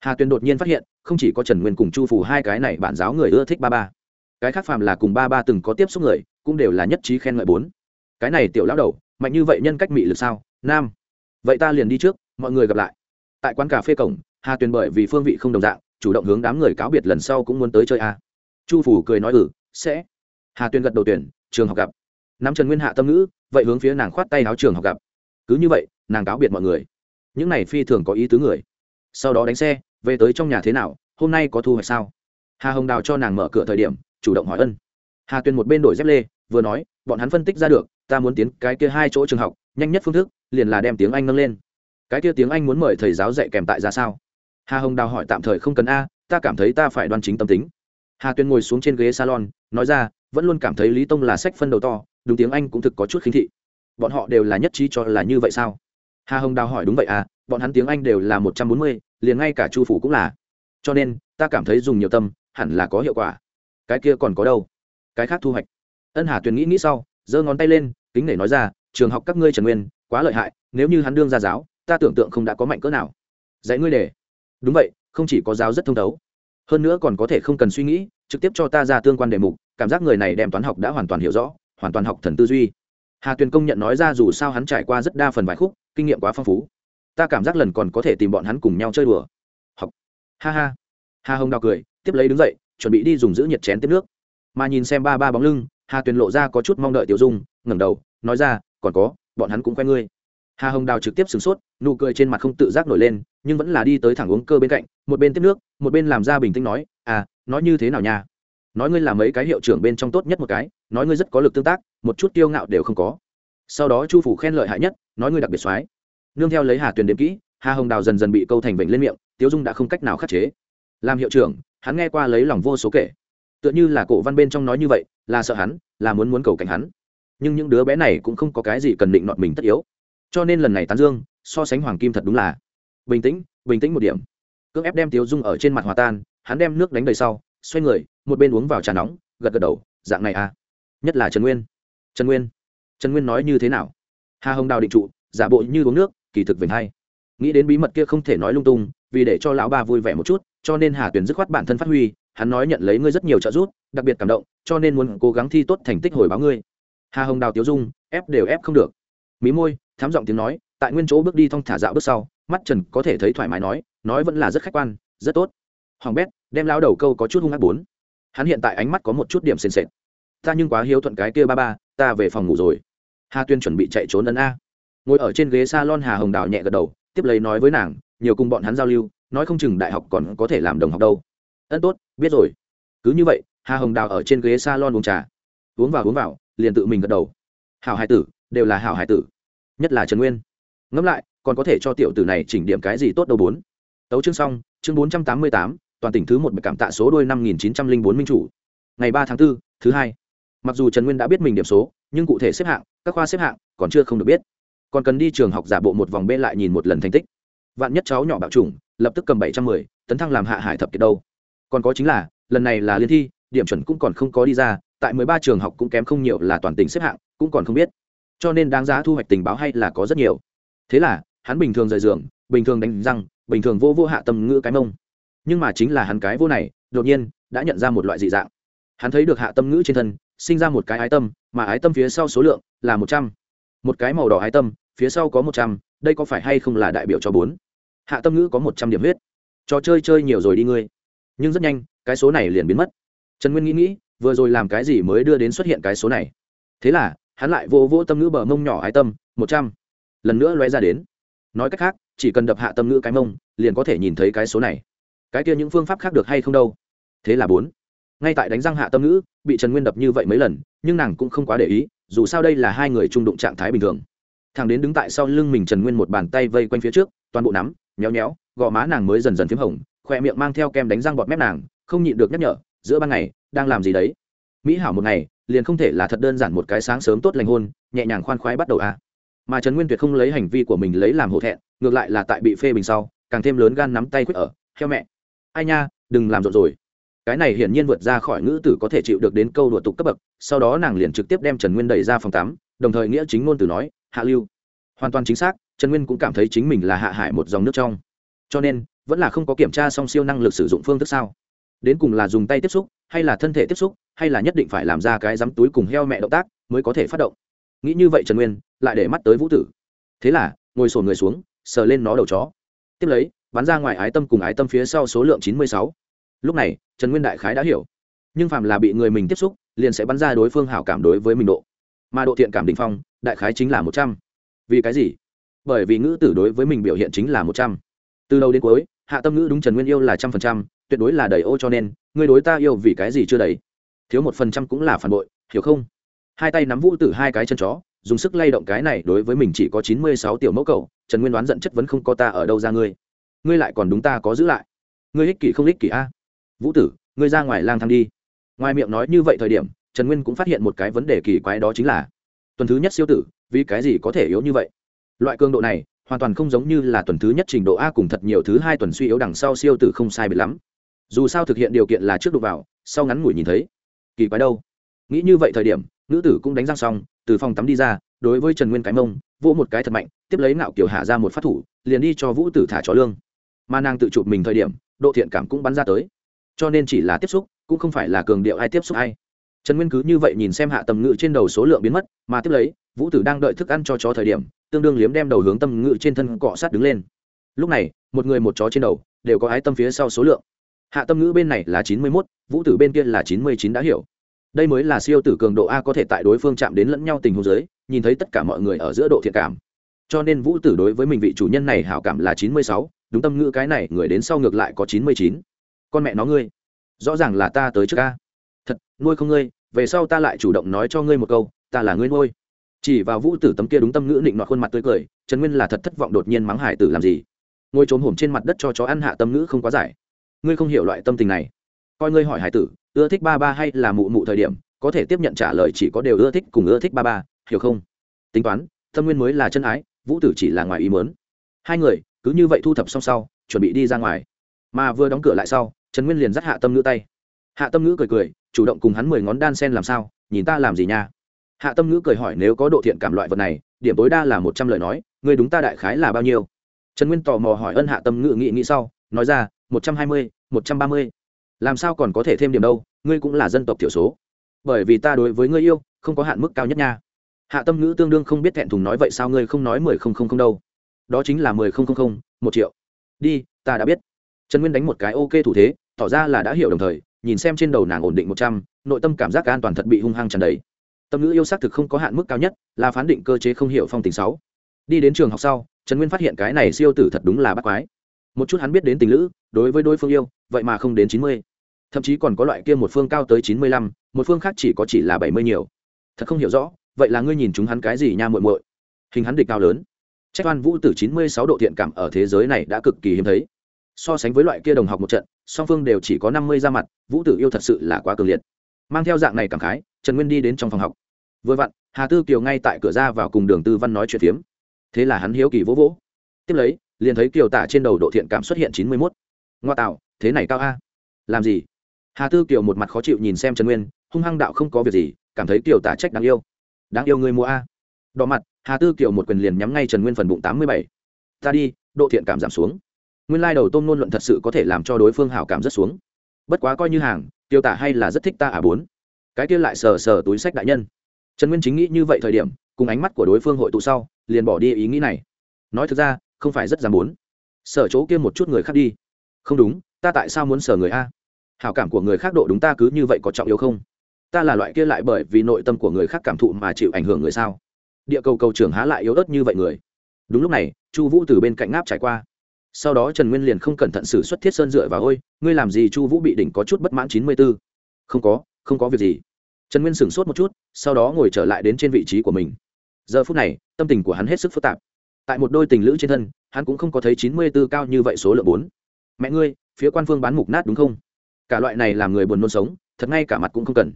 Hà tuyền đột nhiên phát hiện, không chỉ có trần nguyên cùng chu phủ hai cái này bản giáo người ưa thích ba ba. Cái khác phàm là cùng ba ba từng có tiếp xúc người, cũng đều là nhất trí khen ngợi bốn. Cái này tiểu lão đầu, mạnh như vậy nhân cách mị lực sao? Nam vậy ta liền đi trước, mọi người gặp lại. Tại quán cà phê cổng, hà tuyền bởi vì phương vị không đồng dạng, chủ động hướng đám người cáo biệt lần sau cũng muốn tới chơi a. Chu phủ cười nói ừ sẽ. Hà tuyền gật đầu tuyển, trường học gặp. Nắm trần nguyên hạ tâm ngữ, vậy hướng phía nàng khoát tay áo trường học gặp. Cứ như vậy, nàng cáo biệt mọi người. Những này phi thường có ý tứ người. Sau đó đánh xe, về tới trong nhà thế nào, hôm nay có thu hoạch sao? Hà hồng đào cho nàng mở cửa thời điểm, chủ động hỏi ân. Hà tuyền một bên đổi dép lê, vừa nói, bọn hắn phân tích ra được, ta muốn tiến cái kia hai chỗ trường học nhanh nhất phương thức, liền là đem tiếng anh nâng lên. Cái kia tiếng anh muốn mời thầy giáo dạy kèm tại ra sao? Hà hồng đào hỏi tạm thời không cần a, ta cảm thấy ta phải đoan chính tâm tính. Hà Tuyên ngồi xuống trên ghế salon, nói ra, vẫn luôn cảm thấy lý tông là sách phân đầu to, đúng tiếng anh cũng thực có chút khinh thị. Bọn họ đều là nhất trí cho là như vậy sao? Hà hồng đào hỏi đúng vậy à bọn hắn tiếng anh đều là một trăm bốn mươi, liền ngay cả chu phủ cũng là. Cho nên, ta cảm thấy dùng nhiều tâm, hẳn là có hiệu quả. Cái kia còn có đâu? Cái khác thu hoạch. Ân hà tuyền nghĩ nghĩ sau, giơ ngón tay lên, kính để nói ra trường học các ngươi trần nguyên, quá lợi hại, nếu như hắn đương ra giáo, ta tưởng tượng không đã có mạnh cỡ nào. Dạy ngươi để. Đúng vậy, không chỉ có giáo rất thông thấu. Hơn nữa còn có thể không cần suy nghĩ, trực tiếp cho ta ra tương quan đề mục, cảm giác người này đem toán học đã hoàn toàn hiểu rõ, hoàn toàn học thần tư duy. Hà tuyền công nhận nói ra dù sao hắn trải qua rất đa phần bài khúc, kinh nghiệm quá phong phú. Ta cảm giác lần còn có thể tìm bọn hắn cùng nhau chơi đùa. Học. Ha ha. Hà hồng đào cười, tiếp lấy đứng dậy, chuẩn bị đi dùng giữ nhiệt chén tiếp nước. Mà nhìn xem ba ba bóng lưng, hà tuyền lộ ra có chút mong đợi tiểu dung, ngẩng đầu, nói ra còn có, bọn hắn cũng quen ngươi. Hà hồng đào trực tiếp sửng sốt, nụ cười trên mặt không tự giác nổi lên, nhưng vẫn là đi tới thẳng uống cơ bên cạnh, một bên tiếp nước, một bên làm ra bình tĩnh nói à nói như thế nào nha? Nói ngươi là mấy cái hiệu trưởng bên trong tốt nhất một cái, nói ngươi rất có lực tương tác, một chút tiêu ngạo đều không có. Sau đó chu phủ khen lợi hại nhất, nói ngươi đặc biệt soái. Nương theo lấy hà tuyền đếm kỹ, hà hồng đào dần dần bị câu thành vịnh lên miệng, tiếu dung đã không cách nào khắc chế. Làm hiệu trưởng, hắn nghe qua lấy lòng vô số kể. Tựa như là cổ văn bên trong nói như vậy, là sợ hắn, là muốn muốn cầu cảnh hắn nhưng những đứa bé này cũng không có cái gì cần định nọt mình tất yếu. Cho nên lần này tán dương, so sánh hoàng kim thật đúng là bình tĩnh bình tĩnh một điểm. Cưỡng ép đem tiếu dung ở trên mặt hòa tan, hắn đem nước đánh đầy sau, xoay người, một bên uống vào trà nóng, gật gật đầu, dạng này à? Nhất là trần nguyên. Trần nguyên? Trần nguyên nói như thế nào? Hà hồng đào định trụ, giả bộ như uống nước, kỳ thực vểnh hay. Nghĩ đến bí mật kia không thể nói lung tung, vì để cho lão ba vui vẻ một chút, cho nên hà Tuyền dứt khoát bản thân phát huy, hắn nói nhận lấy ngươi rất nhiều trợ giúp, đặc biệt cảm động, cho nên muốn cố gắng thi tốt thành tích hồi báo ngươi hà hồng đào tiếu dung, ép đều ép không được. Mí môi, thám giọng tiếng nói, tại nguyên chỗ bước đi thong thả dạo bước sau, mắt trần có thể thấy thoải mái nói nói vẫn là rất khách quan, rất tốt. Hoàng bét, đem lao đầu câu có chút hung ác bốn. Hắn hiện tại ánh mắt có một chút điểm sền sệt. Ta nhưng quá hiếu thuận cái kia ba ba, ta về phòng ngủ rồi. Hà tuyên chuẩn bị chạy trốn ấn a. Ngồi ở trên ghế s a lon hà hồng đào nhẹ gật đầu, tiếp lấy nói với nàng, nhiều cùng bọn hắn giao lưu, nói không chừng đại học còn có thể làm đồng học đâu. Ân tốt, biết rồi. Cứ như vậy, hà hồng đào ở trên ghế s a lon uống trà. Uống vào uống vào liền tự mình gật đầu. Hảo hải tử đều là hảo hải tử. Nhất là trần nguyên. Ngẫm lại còn có thể cho tiểu tử này chỉnh điểm cái gì tốt đâu bốn. Tấu chương xong chương bốn trăm tám mươi tám toàn tỉnh thứ một bậc cảm tạ số đôi năm nghìn chín trăm linh bốn minh chủ. Ngày ba tháng 4, thứ hai. Mặc dù trần nguyên đã biết mình điểm số nhưng cụ thể xếp hạng các khoa xếp hạng còn chưa không được biết. Còn cần đi trường học giả bộ một vòng bên lại nhìn một lần thành tích. Vạn nhất cháu nhỏ bạo chủng lập tức cầm bảy trăm mười tấn thăng làm hạ hải thập kiệt đâu. Còn có chính là lần này là liên thi điểm chuẩn cũng còn không có đi ra tại mười ba trường học cũng kém không nhiều là toàn tỉnh xếp hạng, cũng còn không biết. Cho nên đáng giá thu hoạch tình báo hay là có rất nhiều. Thế là, hắn bình thường rời giường, bình thường đánh răng, bình thường vô vô hạ tâm ngữ cái mông. Nhưng mà chính là hắn cái vô này, đột nhiên, đã nhận ra một loại dị dạng. Hắn thấy được hạ tâm ngữ trên thân, sinh ra một cái ái tâm, mà ái tâm phía sau số lượng là một trăm. Một cái màu đỏ ái tâm, phía sau có một trăm, đây có phải hay không là đại biểu cho bốn? Hạ tâm ngữ có một trăm điểm huyết. Trò chơi chơi nhiều rồi đi ngươi. Nhưng rất nhanh, cái số này liền biến mất. Trần nguyên nghĩ nghĩ vừa rồi làm cái gì mới đưa đến xuất hiện cái số này? Thế là, hắn lại vô vô tâm ngữ bờ mông nhỏ ái tâm, một trăm. Lần nữa loe ra đến. Nói cách khác, chỉ cần đập hạ tâm ngữ cái mông, liền có thể nhìn thấy cái số này. Cái kia những phương pháp khác được hay không đâu? Thế là bốn. Ngay tại đánh răng hạ tâm ngữ, bị trần nguyên đập như vậy mấy lần, nhưng nàng cũng không quá để ý, dù sao đây là hai người trung đụng trạng thái bình thường. Thằng đến đứng tại sau lưng mình trần nguyên một bàn tay vây quanh phía trước, toàn bộ nắm, nhéo nhéo, gò má nàng mới dần dần p h í m hồng khoe miệng mang theo kem đánh răng bọt mép nàng, không nhịn được nhắc nhở giữa ban ngày, đang làm gì đấy? Mỹ hảo một ngày, liền không thể là thật đơn giản một cái sáng sớm tốt lành hôn, nhẹ nhàng khoan khoái bắt đầu à. mà trần nguyên tuyệt không lấy hành vi của mình lấy làm hổ thẹn, ngược lại là tại bị phê bình sau, càng thêm lớn gan nắm tay quyết ở theo mẹ, ai nha, đừng làm rộn rồi. Cái này hiển nhiên vượt ra khỏi ngữ tử có thể chịu được đến câu đùa tục cấp bậc, sau đó nàng liền trực tiếp đem trần nguyên đẩy ra phòng tắm, đồng thời nghĩa chính ngôn từ nói, hạ lưu. Hoàn toàn chính xác, trần nguyên cũng cảm thấy chính mình là hạ hải một dòng nước trong. Cho nên, vẫn là không có kiểm tra song siêu năng lực sử dụng phương thức sao đến cùng là dùng tay tiếp xúc, hay là thân thể tiếp xúc, hay là nhất định phải làm ra cái dám túi cùng heo mẹ động tác mới có thể phát động. Nghĩ như vậy trần nguyên lại để mắt tới vũ tử. Thế là, ngồi sổn người xuống, sờ lên nó đầu chó. Tiếp lấy, bắn ra ngoài ái tâm cùng ái tâm phía sau số lượng chín mươi sáu. Lúc này, trần nguyên đại khái đã hiểu. Nhưng phàm là bị người mình tiếp xúc, liền sẽ bắn ra đối phương hảo cảm đối với mình độ. Mà độ thiện cảm định phong, đại khái chính là một trăm. Vì cái gì? Bởi vì ngữ tử đối với mình biểu hiện chính là một trăm. Từ đầu đến cuối, hạ tâm ngữ đúng trần nguyên yêu là trăm phần trăm tuyệt đối là đầy ô cho nên người đối ta yêu vì cái gì chưa đầy? Thiếu một phần trăm cũng là phản bội, hiểu không? Hai tay nắm vũ tử hai cái chân chó, dùng sức lay động cái này đối với mình chỉ có chín mươi sáu tiểu mẫu cầu trần nguyên đoán giận chất vấn không có ta ở đâu ra ngươi. Ngươi lại còn đúng ta có giữ lại. Ngươi ích kỷ không ích kỷ a? Vũ tử, ngươi ra ngoài lang thang đi. Ngoài miệng nói như vậy thời điểm, trần nguyên cũng phát hiện một cái vấn đề kỳ quái đó chính là, tuần thứ nhất siêu tử, vì cái gì có thể yếu như vậy? Loại cường độ này, hoàn toàn không giống như là tuần thứ nhất trình độ a cùng thật nhiều thứ hai tuần suy yếu đằng sau siêu tử không sai biệt lắm dù sao thực hiện điều kiện là trước đụng vào, sau ngắn ngủi nhìn thấy. Kỳ quái đâu? Nghĩ như vậy thời điểm, nữ tử cũng đánh răng xong, từ phòng tắm đi ra, đối với trần nguyên cái mông, vỗ một cái thật mạnh, tiếp lấy ngạo kiểu hạ ra một phát thủ, liền đi cho vũ tử thả chó lương. Mà nàng tự chụp mình thời điểm, độ thiện cảm cũng bắn ra tới. Cho nên chỉ là tiếp xúc, cũng không phải là cường điệu ai tiếp xúc ai. Trần nguyên cứ như vậy nhìn xem hạ tầm ngự trên đầu số lượng biến mất, mà tiếp lấy, vũ tử đang đợi thức ăn cho chó thời điểm, tương đương liếm đem đầu hướng tâm ngự trên thân cọ sát đứng lên. Lúc này, một người một chó trên đầu, đều có ái tâm phía sau số lượng hạ tâm ngữ bên này là chín mươi mốt, vũ tử bên kia là chín mươi chín đã hiểu. Đây mới là siêu tử cường độ a có thể tại đối phương chạm đến lẫn nhau tình huống giới nhìn thấy tất cả mọi người ở giữa độ thiện cảm. Cho nên vũ tử đối với mình vị chủ nhân này hảo cảm là chín mươi sáu, đúng tâm ngữ cái này, người đến sau ngược lại có chín mươi chín. Con mẹ nó ngươi, rõ ràng là ta tới trước ca thật, nuôi không ngươi, về sau ta lại chủ động nói cho ngươi một câu, ta là ngươi nuôi. Chỉ vào vũ tử tấm kia đúng tâm ngữ định nọ khuôn mặt tươi cười, trần nguyên là thật thất vọng đột nhiên mắng hải tử làm gì. Ngồi trốn hổm trên mặt đất cho chó ăn hạ tâm ngữ không quá giải ngươi không hiểu loại tâm tình này. Coi ngươi hỏi hải tử, ưa thích ba ba hay là mụ mụ thời điểm, có thể tiếp nhận trả lời chỉ có đều ưa thích cùng ưa thích ba ba, hiểu không? Tính toán tâm nguyên mới là chân ái, vũ tử chỉ là ngoài ý mớn hai người, cứ như vậy thu thập xong sau, chuẩn bị đi ra ngoài. Mà vừa đóng cửa lại sau, trần nguyên liền dắt hạ tâm ngữ tay. Hạ tâm ngữ cười cười, chủ động cùng hắn mười ngón đan sen làm sao, nhìn ta làm gì nha? Hạ tâm ngữ cười hỏi nếu có độ thiện cảm loại vật này, điểm tối đa là một trăm lời nói người đúng ta đại khái là bao nhiêu? Trần nguyên tò mò hỏi ân hạ tâm ngữ nghĩ nghĩ sau, nói ra một trăm hai mươi, một trăm ba mươi. Làm sao còn có thể thêm điểm đâu, ngươi cũng là dân tộc thiểu số. Bởi vì ta đối với ngươi yêu, không có hạn mức cao nhất nha. Hạ tâm ngữ tương đương không biết thẹn thùng nói vậy sao ngươi không nói mười không không không đâu. Đó chính là mười không không không, một triệu. Đi, ta đã biết. Trần nguyên đánh một cái ok thủ thế, tỏ ra là đã hiểu đồng thời, nhìn xem trên đầu nàng ổn định một trăm, nội tâm cảm giác an toàn thật bị hung hăng tràn đầy. Tâm ngữ yêu xác thực không có hạn mức cao nhất, là phán định cơ chế không hiểu phong tình sáu. Đi đến trường học sau, trần nguyên phát hiện cái này siêu tử thật đúng là bắt quái một chút hắn biết đến tình lữ, đối với đối phương yêu, vậy mà không đến chín mươi. Thậm chí còn có loại kia một phương cao tới chín mươi lăm, một phương khác chỉ có chỉ là bảy mươi nhiều. Thật không hiểu rõ, vậy là ngươi nhìn chúng hắn cái gì nha muội muội? Hình hắn địch cao lớn. Trách oan vũ tử chín mươi sáu độ thiện cảm ở thế giới này đã cực kỳ hiếm thấy. So sánh với loại kia đồng học một trận, song phương đều chỉ có năm mươi ra mặt, vũ tử yêu thật sự là quá cường liệt. Mang theo dạng này cảm khái, trần nguyên đi đến trong phòng học. Vừa vặn, hà tư kiều ngay tại cửa ra vào cùng đường tư văn nói chuyện phiếm. Thế là hắn hiếu kỳ vỗ vỗ. Tiếp lấy liền thấy kiều tả trên đầu độ thiện cảm xuất hiện chín mươi mốt. Ngoa tạo, thế này cao a. Làm gì? Hà tư kiều một mặt khó chịu nhìn xem trần nguyên, hung hăng đạo không có việc gì, cảm thấy kiều tả trách đáng yêu. Đáng yêu người mua a. Đỏ mặt, hà tư kiều một quyền liền nhắm ngay trần nguyên phần bụng tám mươi bảy. Ta đi, độ thiện cảm giảm xuống. Nguyên lai đầu tôm nôn luận thật sự có thể làm cho đối phương hảo cảm rất xuống. Bất quá coi như hàng tiêu tả hay là rất thích ta à bốn. Cái kia lại sờ sờ túi sách đại nhân. Trần nguyên chính nghĩ như vậy thời điểm, cùng ánh mắt của đối phương hội tụ sau, liền bỏ đi ý nghĩ này. Nói thực ra không phải rất dám muốn. Sở chỗ kia một chút người khác đi. Không đúng, ta tại sao muốn sở người a? Hảo cảm của người khác độ đúng ta cứ như vậy có trọng yếu không? Ta là loại kia lại bởi vì nội tâm của người khác cảm thụ mà chịu ảnh hưởng người sao? Địa cầu cầu trưởng há lại yếu ớt như vậy người? Đúng lúc này, chu vũ từ bên cạnh ngáp trải qua. Sau đó trần nguyên liền không cẩn thận xử xuất thiết sơn dựa vào, ôi, ngươi làm gì chu vũ bị đỉnh có chút bất mãn chín mươi b ố không có không có việc gì. Trần nguyên sửng sốt một chút, sau đó ngồi trở lại đến trên vị trí của mình. Giờ phút này, tâm tình của hắn hết sức phức tạp tại một đôi tình lữ trên thân, hắn cũng không có thấy chín mươi b ố cao như vậy số lượng bốn. Mẹ ngươi, phía quan phương bán mục nát đúng không? Cả loại này làm người buồn nôn sống, thật ngay cả mặt cũng không cần.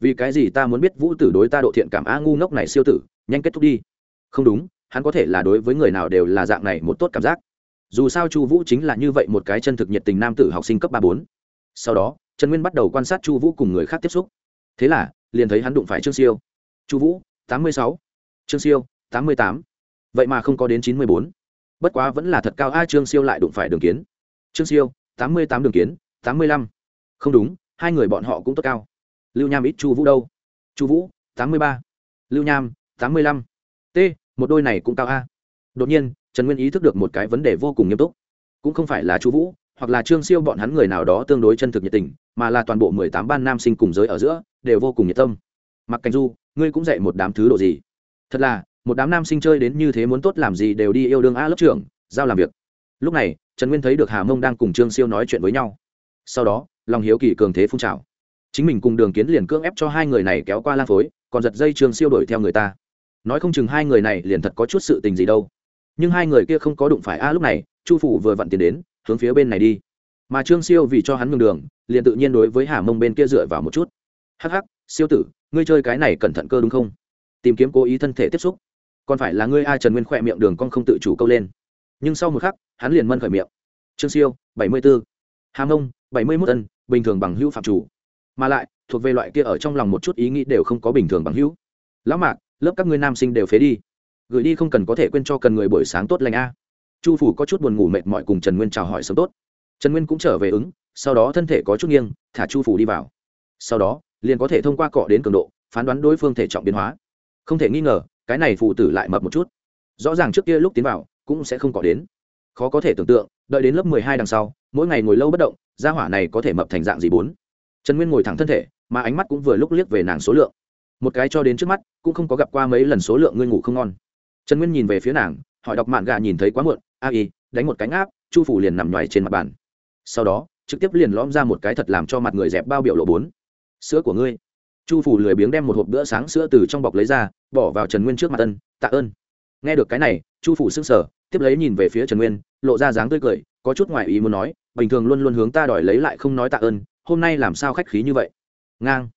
Vì cái gì ta muốn biết vũ tử đối ta độ thiện cảm a ngu ngốc này siêu tử, nhanh kết thúc đi. Không đúng, hắn có thể là đối với người nào đều là dạng này một tốt cảm giác. Dù sao chu vũ chính là như vậy một cái chân thực nhiệt tình nam tử học sinh cấp ba bốn. Sau đó, trần nguyên bắt đầu quan sát chu vũ cùng người khác tiếp xúc. Thế là, liền thấy hắn đụng phải trương siêu. Chu vũ, tám mươi sáu. Trương siêu, tám mươi tám vậy mà không có đến chín mươi bốn. Bất quá vẫn là thật cao. A, trương siêu lại đụng phải đường kiến. Trương siêu, tám mươi tám đường kiến, tám mươi lăm. Không đúng, hai người bọn họ cũng tốt cao. Lưu nham ít chu vũ đâu? Chu vũ, tám mươi ba. Lưu nham, tám mươi lăm. T, một đôi này cũng cao a. Đột nhiên, trần nguyên ý thức được một cái vấn đề vô cùng nghiêm túc. Cũng không phải là chu vũ, hoặc là trương siêu bọn hắn người nào đó tương đối chân thực nhiệt tình, mà là toàn bộ mười tám ban nam sinh cùng giới ở giữa, đều vô cùng nhiệt tâm. Mặc cảnh du, ngươi cũng dạy một đám thứ độ gì? Thật là một đám nam sinh chơi đến như thế muốn tốt làm gì đều đi yêu đương a lớp trưởng, giao làm việc. Lúc này, trần nguyên thấy được hà mông đang cùng trương siêu nói chuyện với nhau. Sau đó, lòng hiếu kỳ cường thế phun trào. Chính mình cùng đường kiến liền cưỡng ép cho hai người này kéo qua lang phối, còn giật dây trương siêu đuổi theo người ta. Nói không chừng hai người này liền thật có chút sự tình gì đâu. Nhưng hai người kia không có đụng phải a lúc này, chu phủ vừa vặn tiến đến, hướng phía bên này đi. Mà trương siêu vì cho hắn ngừng đường, liền tự nhiên đối với hà mông bên kia dựa vào một chút. Hắc hắc, siêu tử, ngươi chơi cái này cẩn thận cơ đúng không? Tìm kiếm cố ý thân thể tiếp xúc còn phải là ngươi ai trần nguyên khỏe miệng đường con không tự chủ câu lên nhưng sau một khắc hắn liền mân khởi miệng trương siêu bảy mươi b ố hàm ông bảy mươi mốt ân bình thường bằng hữu phạm chủ mà lại thuộc về loại kia ở trong lòng một chút ý nghĩ đều không có bình thường bằng hữu lão mạc lớp các ngươi nam sinh đều phế đi gửi đi không cần có thể quên cho cần người buổi sáng tốt lành a chu phủ có chút buồn ngủ mệt mỏi cùng trần nguyên chào hỏi sớm tốt trần nguyên cũng trở về ứng sau đó thân thể có chút nghiêng thả chu phủ đi vào sau đó liền có thể thông qua cọ đến cường độ phán đoán đối phương thể trọng biến hóa không thể nghi ngờ cái này phụ tử lại mập một chút. Rõ ràng trước kia lúc tiến vào, cũng sẽ không có đến. Khó có thể tưởng tượng, đợi đến lớp mười hai đằng sau, mỗi ngày ngồi lâu bất động, gia hỏa này có thể mập thành dạng gì bốn. Trần nguyên ngồi thẳng thân thể, mà ánh mắt cũng vừa lúc liếc về nàng số lượng. Một cái cho đến trước mắt, cũng không có gặp qua mấy lần số lượng ngươi ngủ không ngon. Trần nguyên nhìn về phía nàng, hỏi đọc mạn gà nhìn thấy quá muộn, a y, đánh một cánh áp chu phủ liền nằm nhoài trên mặt bàn. Sau đó, trực tiếp liền lõm ra một cái thật làm cho mặt người dẹp bao biểu lộ bốn. Sữa của ngươi. Chu phủ lười biếng đem một hộp bữa sáng sữa từ trong bọc lấy ra bỏ vào trần nguyên trước mặt ân, tạ ơn. Nghe được cái này, chu phủ sững sờ, tiếp lấy nhìn về phía trần nguyên, lộ ra dáng tươi cười, có chút ngoại ý muốn nói, bình thường luôn luôn hướng ta đòi lấy lại không nói tạ ơn, hôm nay làm sao khách khí như vậy? Ngang.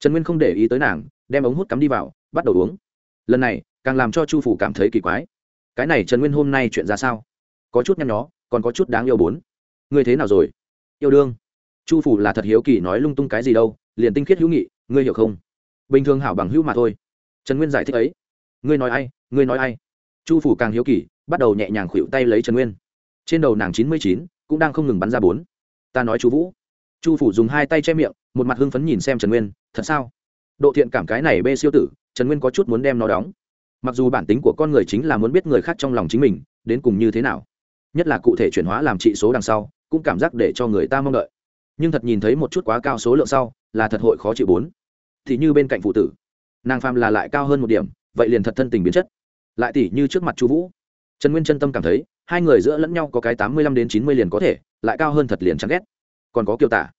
Trần nguyên không để ý tới nàng, đem ống hút cắm đi vào, bắt đầu uống. Lần này, càng làm cho chu phủ cảm thấy kỳ quái. Cái này trần nguyên hôm nay chuyện ra sao? Có chút nhăn nhó, còn có chút đáng yêu bốn. Ngươi thế nào rồi? Yêu đương. Chu phủ là thật hiếu kỳ nói lung tung cái gì đâu, liền tinh khiết hữu nghị, ngươi hiểu không? Bình thường hảo bằng hữu mà thôi trần nguyên giải thích ấy. Ngươi nói ai, ngươi nói ai? Chu phủ càng hiếu kỳ, bắt đầu nhẹ nhàng khuỵu tay lấy trần nguyên. Trên đầu nàng chín mươi chín, cũng đang không ngừng bắn ra bốn. Ta nói chú vũ. Chu phủ dùng hai tay che miệng, một mặt hưng phấn nhìn xem trần nguyên, thật sao? Độ thiện cảm cái này bê siêu tử, trần nguyên có chút muốn đem nó đóng. Mặc dù bản tính của con người chính là muốn biết người khác trong lòng chính mình, đến cùng như thế nào, nhất là cụ thể chuyển hóa làm trị số đằng sau, cũng cảm giác để cho người ta mong đợi. Nhưng thật nhìn thấy một chút quá cao số lượng sau, là thật hội khó chịu bốn. Thì như bên cạnh phụ tử nàng phàm là lại cao hơn một điểm, vậy liền thật thân tình biến chất. Lại tỷ như trước mặt chu vũ, trần nguyên chân tâm cảm thấy, hai người giữa lẫn nhau có cái tám mươi lăm đến chín mươi liền có thể, lại cao hơn thật liền chán ghét. Còn có kiều tả,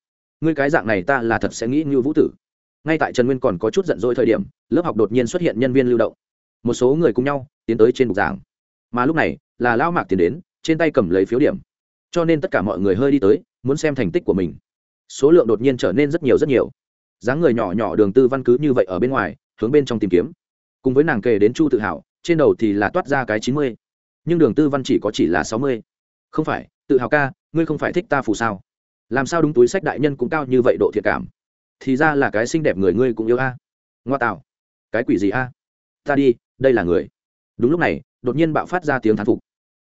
ngươi cái dạng này ta là thật sẽ nghĩ như vũ tử. Ngay tại trần nguyên còn có chút giận dỗi thời điểm, lớp học đột nhiên xuất hiện nhân viên lưu động. Một số người cùng nhau tiến tới trên bục giảng. Mà lúc này, là lão mạc tiến đến, trên tay cầm lấy phiếu điểm. Cho nên tất cả mọi người hơi đi tới, muốn xem thành tích của mình. Số lượng đột nhiên trở nên rất nhiều rất nhiều. Dáng người nhỏ nhỏ đường tư văn cứ như vậy ở bên ngoài hướng bên trong tìm kiếm. Cùng với nàng kề đến chu tự hào, trên đầu thì là toát ra cái chín mươi, nhưng đường tư văn chỉ có chỉ là sáu mươi. Không phải, tự hào ca, ngươi không phải thích ta phù sao? Làm sao đúng túi sách đại nhân cũng cao như vậy độ thiệt cảm? Thì ra là cái xinh đẹp người ngươi cũng yêu a. Ngoa tạo. Cái quỷ gì a? Ta đi, đây là người. Đúng lúc này, đột nhiên bạo phát ra tiếng thán phục.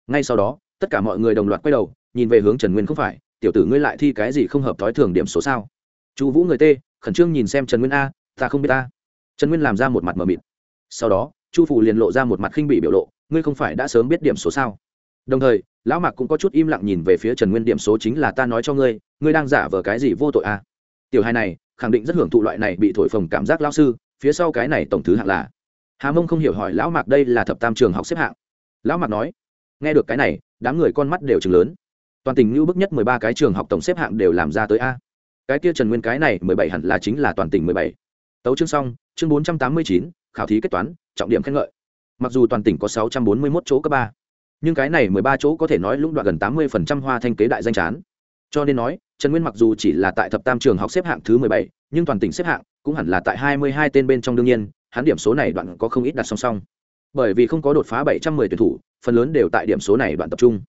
Ngay sau đó, tất cả mọi người đồng loạt quay đầu, nhìn về hướng trần nguyên không phải. Tiểu tử ngươi lại thi cái gì không hợp thói thường điểm số sao? Chu vũ người t khẩn trương nhìn xem trần nguyên a, ta không biết ta trần nguyên làm ra một mặt mờ mịt. Sau đó, chu phủ liền lộ ra một mặt khinh bị biểu lộ, ngươi không phải đã sớm biết điểm số sao? Đồng thời, lão mạc cũng có chút im lặng nhìn về phía trần nguyên, điểm số chính là ta nói cho ngươi ngươi đang giả vờ cái gì vô tội à? tiểu hai này, khẳng định rất hưởng thụ loại này bị thổi phồng cảm giác lao sư, phía sau cái này tổng thứ hạng là hà mông không hiểu hỏi lão mạc đây là thập tam trường học xếp hạng. Lão mạc nói, nghe được cái này, đám người con mắt đều chừng lớn. Toàn tỉnh lưu bức nhất mười ba cái trường học tổng xếp hạng đều làm ra tới a. Cái kia trần nguyên cái này mười bảy hẳn là chính là toàn tỉnh mười bảy. Tấu chương xong chương bốn trăm tám mươi chín, khảo thí kết toán, trọng điểm khen ngợi. Mặc dù toàn tỉnh có sáu trăm bốn mươi một chỗ cấp ba, nhưng cái này mười ba chỗ có thể nói lũng đoạn gần tám mươi phần trăm hoa thanh kế đại danh chán. Cho nên nói, trần nguyên mặc dù chỉ là tại thập tam trường học xếp hạng thứ mười bảy, nhưng toàn tỉnh xếp hạng cũng hẳn là tại hai mươi hai tên bên trong đương nhiên, hắn điểm số này đoạn có không ít đặt song song. Bởi vì không có đột phá bảy trăm mười tuyển thủ, phần lớn đều tại điểm số này đoạn tập trung.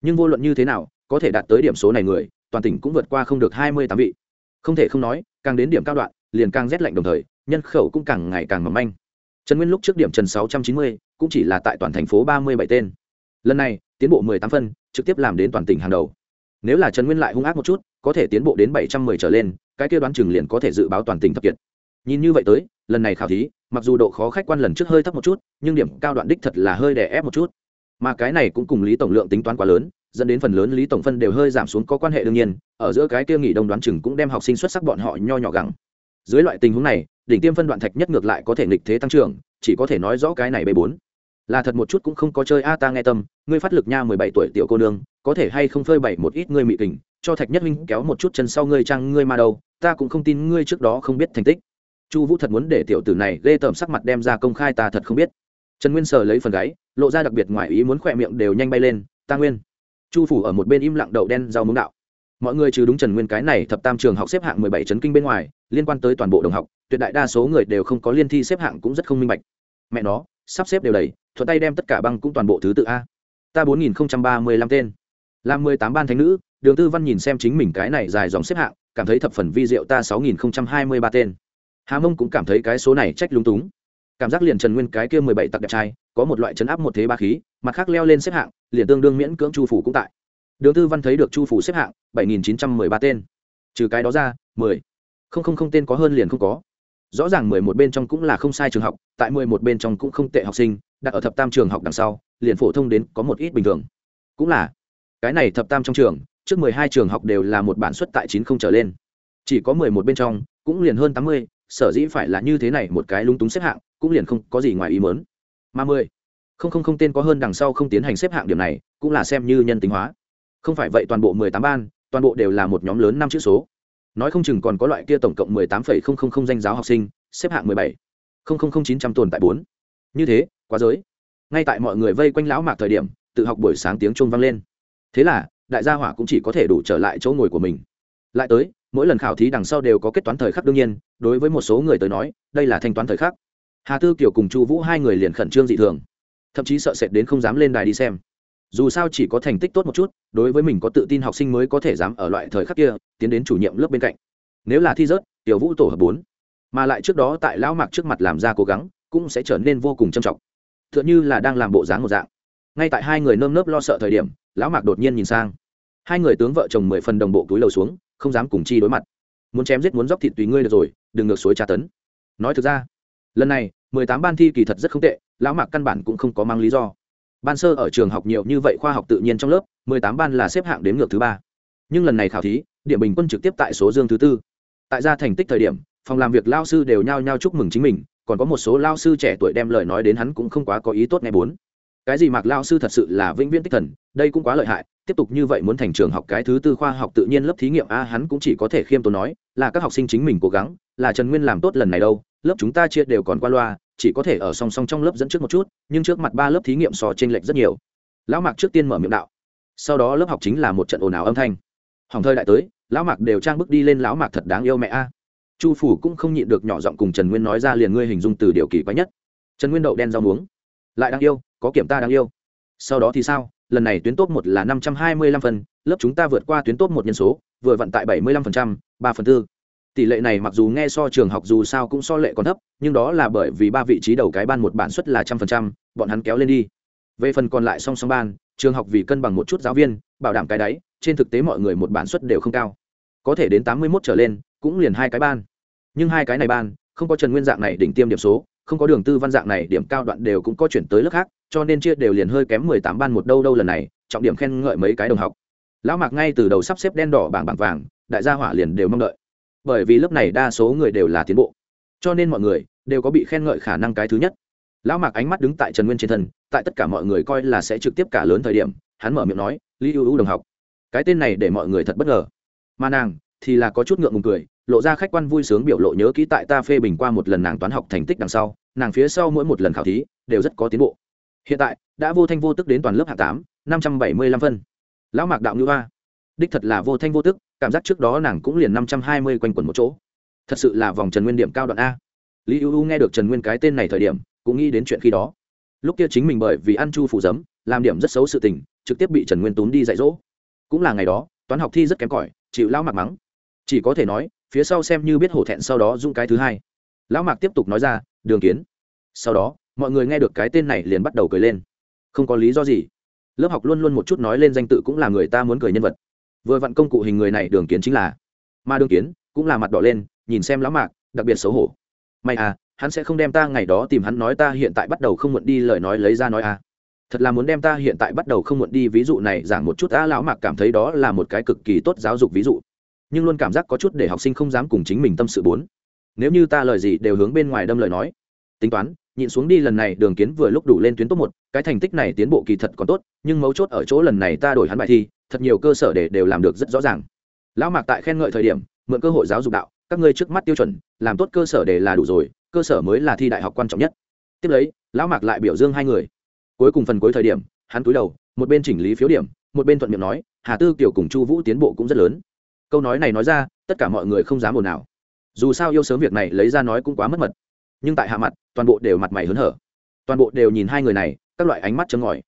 Nhưng vô luận như thế nào, có thể đạt tới điểm số này người, toàn tỉnh cũng vượt qua không được hai mươi tám vị. Không thể không nói, càng đến điểm cao đoạn, liền càng rét lạnh đồng thời nhân khẩu cũng càng ngày càng mầm manh. Trần nguyên lúc trước điểm trần sáu trăm chín mươi, cũng chỉ là tại toàn thành phố ba mươi bảy tên. Lần này, tiến bộ mười tám phân, trực tiếp làm đến toàn tỉnh hàng đầu. Nếu là trần nguyên lại hung ác một chút, có thể tiến bộ đến bảy trăm mười trở lên, cái kia đoán chừng liền có thể dự báo toàn tỉnh thập kiệt. Nhìn như vậy tới, lần này khảo thí, mặc dù độ khó khách quan lần trước hơi thấp một chút, nhưng điểm cao đoạn đích thật là hơi đè ép một chút. Mà cái này cũng cùng lý tổng lượng tính toán quá lớn, dẫn đến phần lớn lý tổng phân đều hơi giảm xuống có quan hệ đương nhiên, ở giữa cái kia nghỉ đông đoán chừng cũng đem học sinh xuất sắc bọn họ nho nhỏ gắng dưới loại tình huống này, đỉnh tiêm phân đoạn thạch nhất ngược lại có thể nghịch thế tăng trưởng, chỉ có thể nói rõ cái này b bốn. Là thật một chút cũng không có chơi a ta nghe tâm, ngươi phát lực nha mười bảy tuổi tiểu cô nương, có thể hay không phơi bày một ít ngươi mị tình, cho thạch nhất minh kéo một chút chân sau ngươi trang ngươi mà đâu ta cũng không tin ngươi trước đó không biết thành tích. Chu vũ thật muốn để tiểu tử này ghê tởm sắc mặt đem ra công khai ta thật không biết. Trần nguyên sờ lấy phần gáy, lộ ra đặc biệt ngoài ý muốn khỏe miệng đều nhanh bay lên, ta nguyên. Chu phủ ở một bên im lặng đậu đen rau muống đạo mọi người trừ đúng trần nguyên cái này thập tam trường học xếp hạng mười bảy trấn kinh bên ngoài, liên quan tới toàn bộ đồng học, tuyệt đại đa số người đều không có liên thi xếp hạng cũng rất không minh bạch. Mẹ nó, sắp xếp đều đầy, thuận tay đem tất cả băng cũng toàn bộ thứ tự a. Ta bốn nghìn không trăm ba mươi lăm tên. Làm mười tám ban thánh nữ, đường tư văn nhìn xem chính mình cái này dài dòng xếp hạng, cảm thấy thập phần vi diệu ta sáu nghìn không trăm hai mươi ba tên. Hà mông cũng cảm thấy cái số này trách lúng túng. Cảm giác liền trần nguyên cái kia mười bảy tặc đẹp trai, có một loại chấn áp một thế ba khí, mặt khác leo lên xếp hạng, liền tương đương miễn cưỡng chu phủ cũng tại đường tư văn thấy được chu phủ xếp hạng, bảy nghìn chín trăm mười ba tên. Trừ cái đó ra, mười. Không không không tên có hơn liền không có. Rõ ràng mười một bên trong cũng là không sai trường học, tại mười một bên trong cũng không tệ học sinh, đặt ở thập tam trường học đằng sau, liền phổ thông đến có một ít bình thường. Cũng là. Cái này thập tam trong trường, trước mười hai trường học đều là một bản xuất tại chín không trở lên. Chỉ có mười một bên trong, cũng liền hơn tám mươi, sở dĩ phải là như thế này một cái lúng túng xếp hạng, cũng liền không có gì ngoài ý mớn mà mười. Không không không tên có hơn đằng sau không tiến hành xếp hạng điểm này, cũng là xem như nhân tính hóa không phải vậy toàn bộ mười tám ban, toàn bộ đều là một nhóm lớn năm chữ số. Nói không chừng còn có loại kia tổng cộng mười tám phẩy không không không danh giáo học sinh, xếp hạng mười bảy. Không không không chín trăm tồn tại bốn. Như thế, quá giới. Ngay tại mọi người vây quanh lão mạc thời điểm, tự học buổi sáng tiếng chuông vang lên. Thế là, đại gia hỏa cũng chỉ có thể đủ trở lại chỗ ngồi của mình. Lại tới, mỗi lần khảo thí đằng sau đều có kết toán thời khắc đương nhiên, đối với một số người tới nói, đây là thanh toán thời khắc. Hà tư Kiều cùng chu vũ hai người liền khẩn trương dị thường. Thậm chí sợ sệt đến không dám lên đài đi xem dù sao chỉ có thành tích tốt một chút, đối với mình có tự tin học sinh mới có thể dám ở loại thời khắc kia tiến đến chủ nhiệm lớp bên cạnh. Nếu là thi rớt, tiểu vũ tổ hợp bốn. Mà lại trước đó tại lão mạc trước mặt làm ra cố gắng, cũng sẽ trở nên vô cùng trầm trọng. T h ư ợ n h ư là đang làm bộ dáng một dạng. Ngay tại hai người nơm nớp lo sợ thời điểm, lão mạc đột nhiên nhìn sang. Hai người tướng vợ chồng mười phần đồng bộ túi lầu xuống, không dám cùng chi đối mặt. Muốn chém giết muốn dóc thịt tùy ngươi được rồi, đừng ngược suối tra tấn. Nói thực ra, lần này, mười tám ban thi kỳ thật rất không tệ, lão mạc căn bản cũng không có mang lý do ban sơ ở trường học nhiều như vậy khoa học tự nhiên trong lớp, mười tám ban là xếp hạng đến ngược thứ ba. Nhưng lần này khảo thí, điểm bình quân trực tiếp tại số dương thứ tư. Tại ra thành tích thời điểm, phòng làm việc lao sư đều nhao nhao chúc mừng chính mình, còn có một số lao sư trẻ tuổi đem lời nói đến hắn cũng không quá có ý tốt nghe bốn. Cái gì mạc lao sư thật sự là vĩnh viễn tích thần, đây cũng quá lợi hại, tiếp tục như vậy muốn thành trường học cái thứ tư khoa học tự nhiên lớp thí nghiệm a, hắn cũng chỉ có thể khiêm tốn nói, là các học sinh chính mình cố gắng, là trần nguyên làm tốt lần này đâu, lớp chúng ta chia đều còn qua loa chỉ có thể ở song song trong lớp dẫn trước một chút, nhưng trước mặt ba lớp thí nghiệm so t r ê n lệch rất nhiều. Lão mạc trước tiên mở miệng đạo. Sau đó lớp học chính là một trận ồn ào âm thanh. Hỏng thời đại tới, lão mạc đều trang bước đi lên lão mạc thật đáng yêu mẹ a. Chu phủ cũng không nhịn được nhỏ giọng cùng trần nguyên nói ra liền ngươi hình dung từ điều kỳ quái nhất. Trần nguyên đậu đen rau muống. Lại đáng yêu, có kiểm ta đáng yêu. Sau đó thì sao? Lần này tuyến top một là năm trăm hai mươi lăm phần, lớp chúng ta vượt qua tuyến top một nhân số, vừa vận tại bảy mươi lăm phần trăm, ba phần tư tỷ lệ này mặc dù nghe so trường học dù sao cũng so lệ còn thấp, nhưng đó là bởi vì ba vị trí đầu cái ban một bản suất là trăm phần trăm, bọn hắn kéo lên đi. Về phần còn lại song song ban, trường học vì cân bằng một chút giáo viên, bảo đảm cái đáy, trên thực tế mọi người một bản suất đều không cao. Có thể đến tám mươi mốt trở lên, cũng liền hai cái ban. Nhưng hai cái này ban, không có trần nguyên dạng này đỉnh tiêm điểm số, không có đường tư văn dạng này điểm cao đoạn đều cũng có chuyển tới lớp khác, cho nên chia đều liền hơi kém mười tám ban một đâu đâu lần này, trọng điểm khen ngợi mấy cái đồng học. Lão mạc ngay từ đầu sắp xếp đen đỏ bảng bảng vàng, đại gia hỏa liền đều mong đợi bởi vì lớp này đa số người đều là tiến bộ. Cho nên mọi người đều có bị khen ngợi khả năng cái thứ nhất. Lão mạc ánh mắt đứng tại trần nguyên trên thân, tại tất cả mọi người coi là sẽ trực tiếp cả lớn thời điểm, hắn mở miệng nói, lý ưu ưu đồng học, cái tên này để mọi người thật bất ngờ. Mà nàng thì là có chút ngượng ngùng cười, lộ ra khách quan vui sướng biểu lộ nhớ kỹ tại ta phê bình qua một lần nàng toán học thành tích đằng sau, nàng phía sau mỗi một lần khảo thí đều rất có tiến bộ. Hiện tại, đã vô thanh vô tức đến toàn lớp hạng tám, năm trăm bảy mươi lăm phân. Lão mạc đạo ngữ hoa. Đích thật là vô thanh vô tức cảm giác trước đó nàng cũng liền năm trăm hai mươi quanh quẩn một chỗ. Thật sự là vòng trần nguyên điểm cao đoạn a. Lý ưu u nghe được trần nguyên cái tên này thời điểm, cũng nghĩ đến chuyện khi đó. Lúc kia chính mình bởi vì ăn chu phủ giấm, làm điểm rất xấu sự tình, trực tiếp bị trần nguyên tốn đi dạy dỗ. Cũng là ngày đó, toán học thi rất kém cỏi, chịu lão mạc mắng. Chỉ có thể nói, phía sau xem như biết hổ thẹn sau đó dung cái thứ hai. Lão mạc tiếp tục nói ra, đường kiến. Sau đó, mọi người nghe được cái tên này liền bắt đầu cười lên. Không có lý do gì. Lớp học luôn luôn một chút nói lên danh tự cũng là người ta muốn cười nhân vật vừa vặn công cụ hình người này đường kiến chính là mà đường kiến, cũng là mặt đỏ lên, nhìn xem lão mạc, đặc biệt xấu hổ. May à hắn sẽ không đem ta ngày đó tìm hắn nói ta hiện tại bắt đầu không muộn đi lời nói lấy ra nói à. Thật là muốn đem ta hiện tại bắt đầu không muộn đi, ví dụ này giảng một chút a lão mạc cảm thấy đó là một cái cực kỳ tốt giáo dục ví dụ. Nhưng luôn cảm giác có chút để học sinh không dám cùng chính mình tâm sự bốn. Nếu như ta lời gì đều hướng bên ngoài đâm lời nói, tính toán, nhịn xuống đi lần này đường kiến vừa lúc đủ lên tuyến top một, cái thành tích này tiến bộ kỳ thật còn tốt, nhưng mấu chốt ở chỗ lần này ta đổi hắn bài thi thật nhiều cơ sở để đều làm được rất rõ ràng. Lão mạc tại khen ngợi thời điểm, mượn cơ hội giáo dục đạo, các ngươi trước mắt tiêu chuẩn, làm tốt cơ sở để là đủ rồi, cơ sở mới là thi đại học quan trọng nhất. Tiếp lấy, lão mạc lại biểu dương hai người. Cuối cùng phần cuối thời điểm, hắn cúi đầu, một bên chỉnh lý phiếu điểm, một bên thuận miệng nói, hà tư, kiều cùng chu vũ tiến bộ cũng rất lớn. Câu nói này nói ra, tất cả mọi người không dám ồn nào dù sao yêu sớm việc này lấy ra nói cũng quá mất mật. Nhưng tại hạ mặt, toàn bộ đều mặt mày hớn hở. Toàn bộ đều nhìn hai người này, các loại ánh mắt chấm ngòi.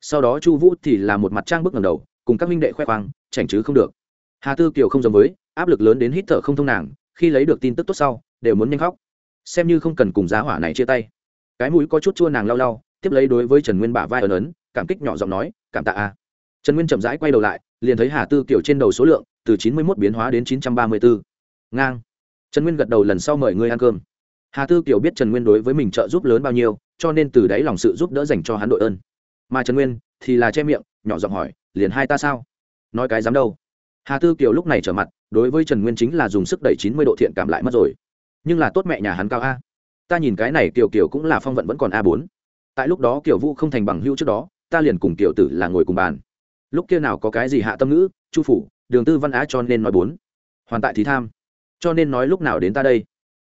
Sau đó chu vũ thì là một mặt trang bức ngầm đầu cùng các minh đệ khoe khoang, chảnh chứ không được. Hà tư kiều không giống với, áp lực lớn đến hít thở không thông nàng, khi lấy được tin tức tốt sau, đều muốn nhanh khóc. Xem như không cần cùng giá hỏa này chia tay. Cái mũi có chút chua nàng lau lau, tiếp lấy đối với trần nguyên bả vai ấn ấn, cảm kích nhỏ giọng nói, cảm tạ a. Trần nguyên chậm rãi quay đầu lại, liền thấy hà tư kiều trên đầu số lượng, từ chín mươi mốt biến hóa đến chín trăm ba mươi bốn ngang. Trần nguyên gật đầu lần sau mời ngươi ăn cơm. Hà tư kiều biết trần nguyên đối với mình trợ giúp lớn bao nhiêu, cho nên từ đáy lòng sự giúp đỡ dành cho hắn đội ơn. Mà trần nguyên thì là che miệng, nhỏ giọng hỏi liền hai ta sao? Nói cái dám đâu? Hà tư kiều lúc này trở mặt, đối với trần nguyên chính là dùng sức đẩy chín mươi độ thiện cảm lại mất rồi. Nhưng là tốt mẹ nhà hắn cao a. Ta nhìn cái này kiều kiều cũng là phong vận vẫn còn a bốn. Tại lúc đó kiều vũ không thành bằng hưu trước đó, ta liền cùng kiều tử là ngồi cùng bàn. Lúc kia nào có cái gì hạ tâm ngữ, chu phủ, đường tư văn á cho nên nói bốn. Hoàn tại thì tham. Cho nên nói lúc nào đến ta đây.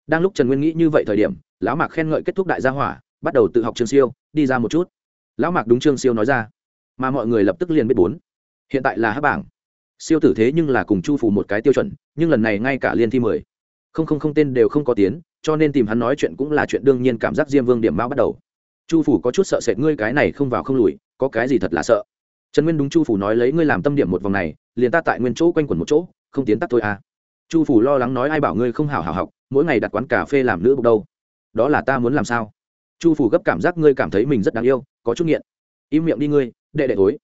Đang lúc trần nguyên nghĩ như vậy thời điểm, lão mạc khen ngợi kết thúc đại gia hỏa, bắt đầu tự học trương siêu, đi ra một chút. Lão mạc đúng trương siêu nói ra mà mọi người lập tức liền biết bốn. Hiện tại là hát bảng. Siêu tử thế nhưng là cùng chu phủ một cái tiêu chuẩn, nhưng lần này ngay cả liên thi mười. Không không không tên đều không có tiến, cho nên tìm hắn nói chuyện cũng là chuyện đương nhiên cảm giác diêm vương điểm bao bắt đầu. Chu phủ có chút sợ sệt, ngươi cái này không vào không lùi, có cái gì thật là sợ? Trần nguyên đúng chu phủ nói lấy ngươi làm tâm điểm một vòng này, liền ta tại nguyên chỗ quanh quẩn một chỗ, không tiến tắt thôi à. Chu phủ lo lắng nói ai bảo ngươi không hảo hảo học, mỗi ngày đặt quán cà phê làm nữ bục đâu. Đó là ta muốn làm sao? Chu phủ gấp cảm giác ngươi cảm thấy mình rất đáng yêu, có chút nghiện. Im miệng đi ngươi đệ đệ thối.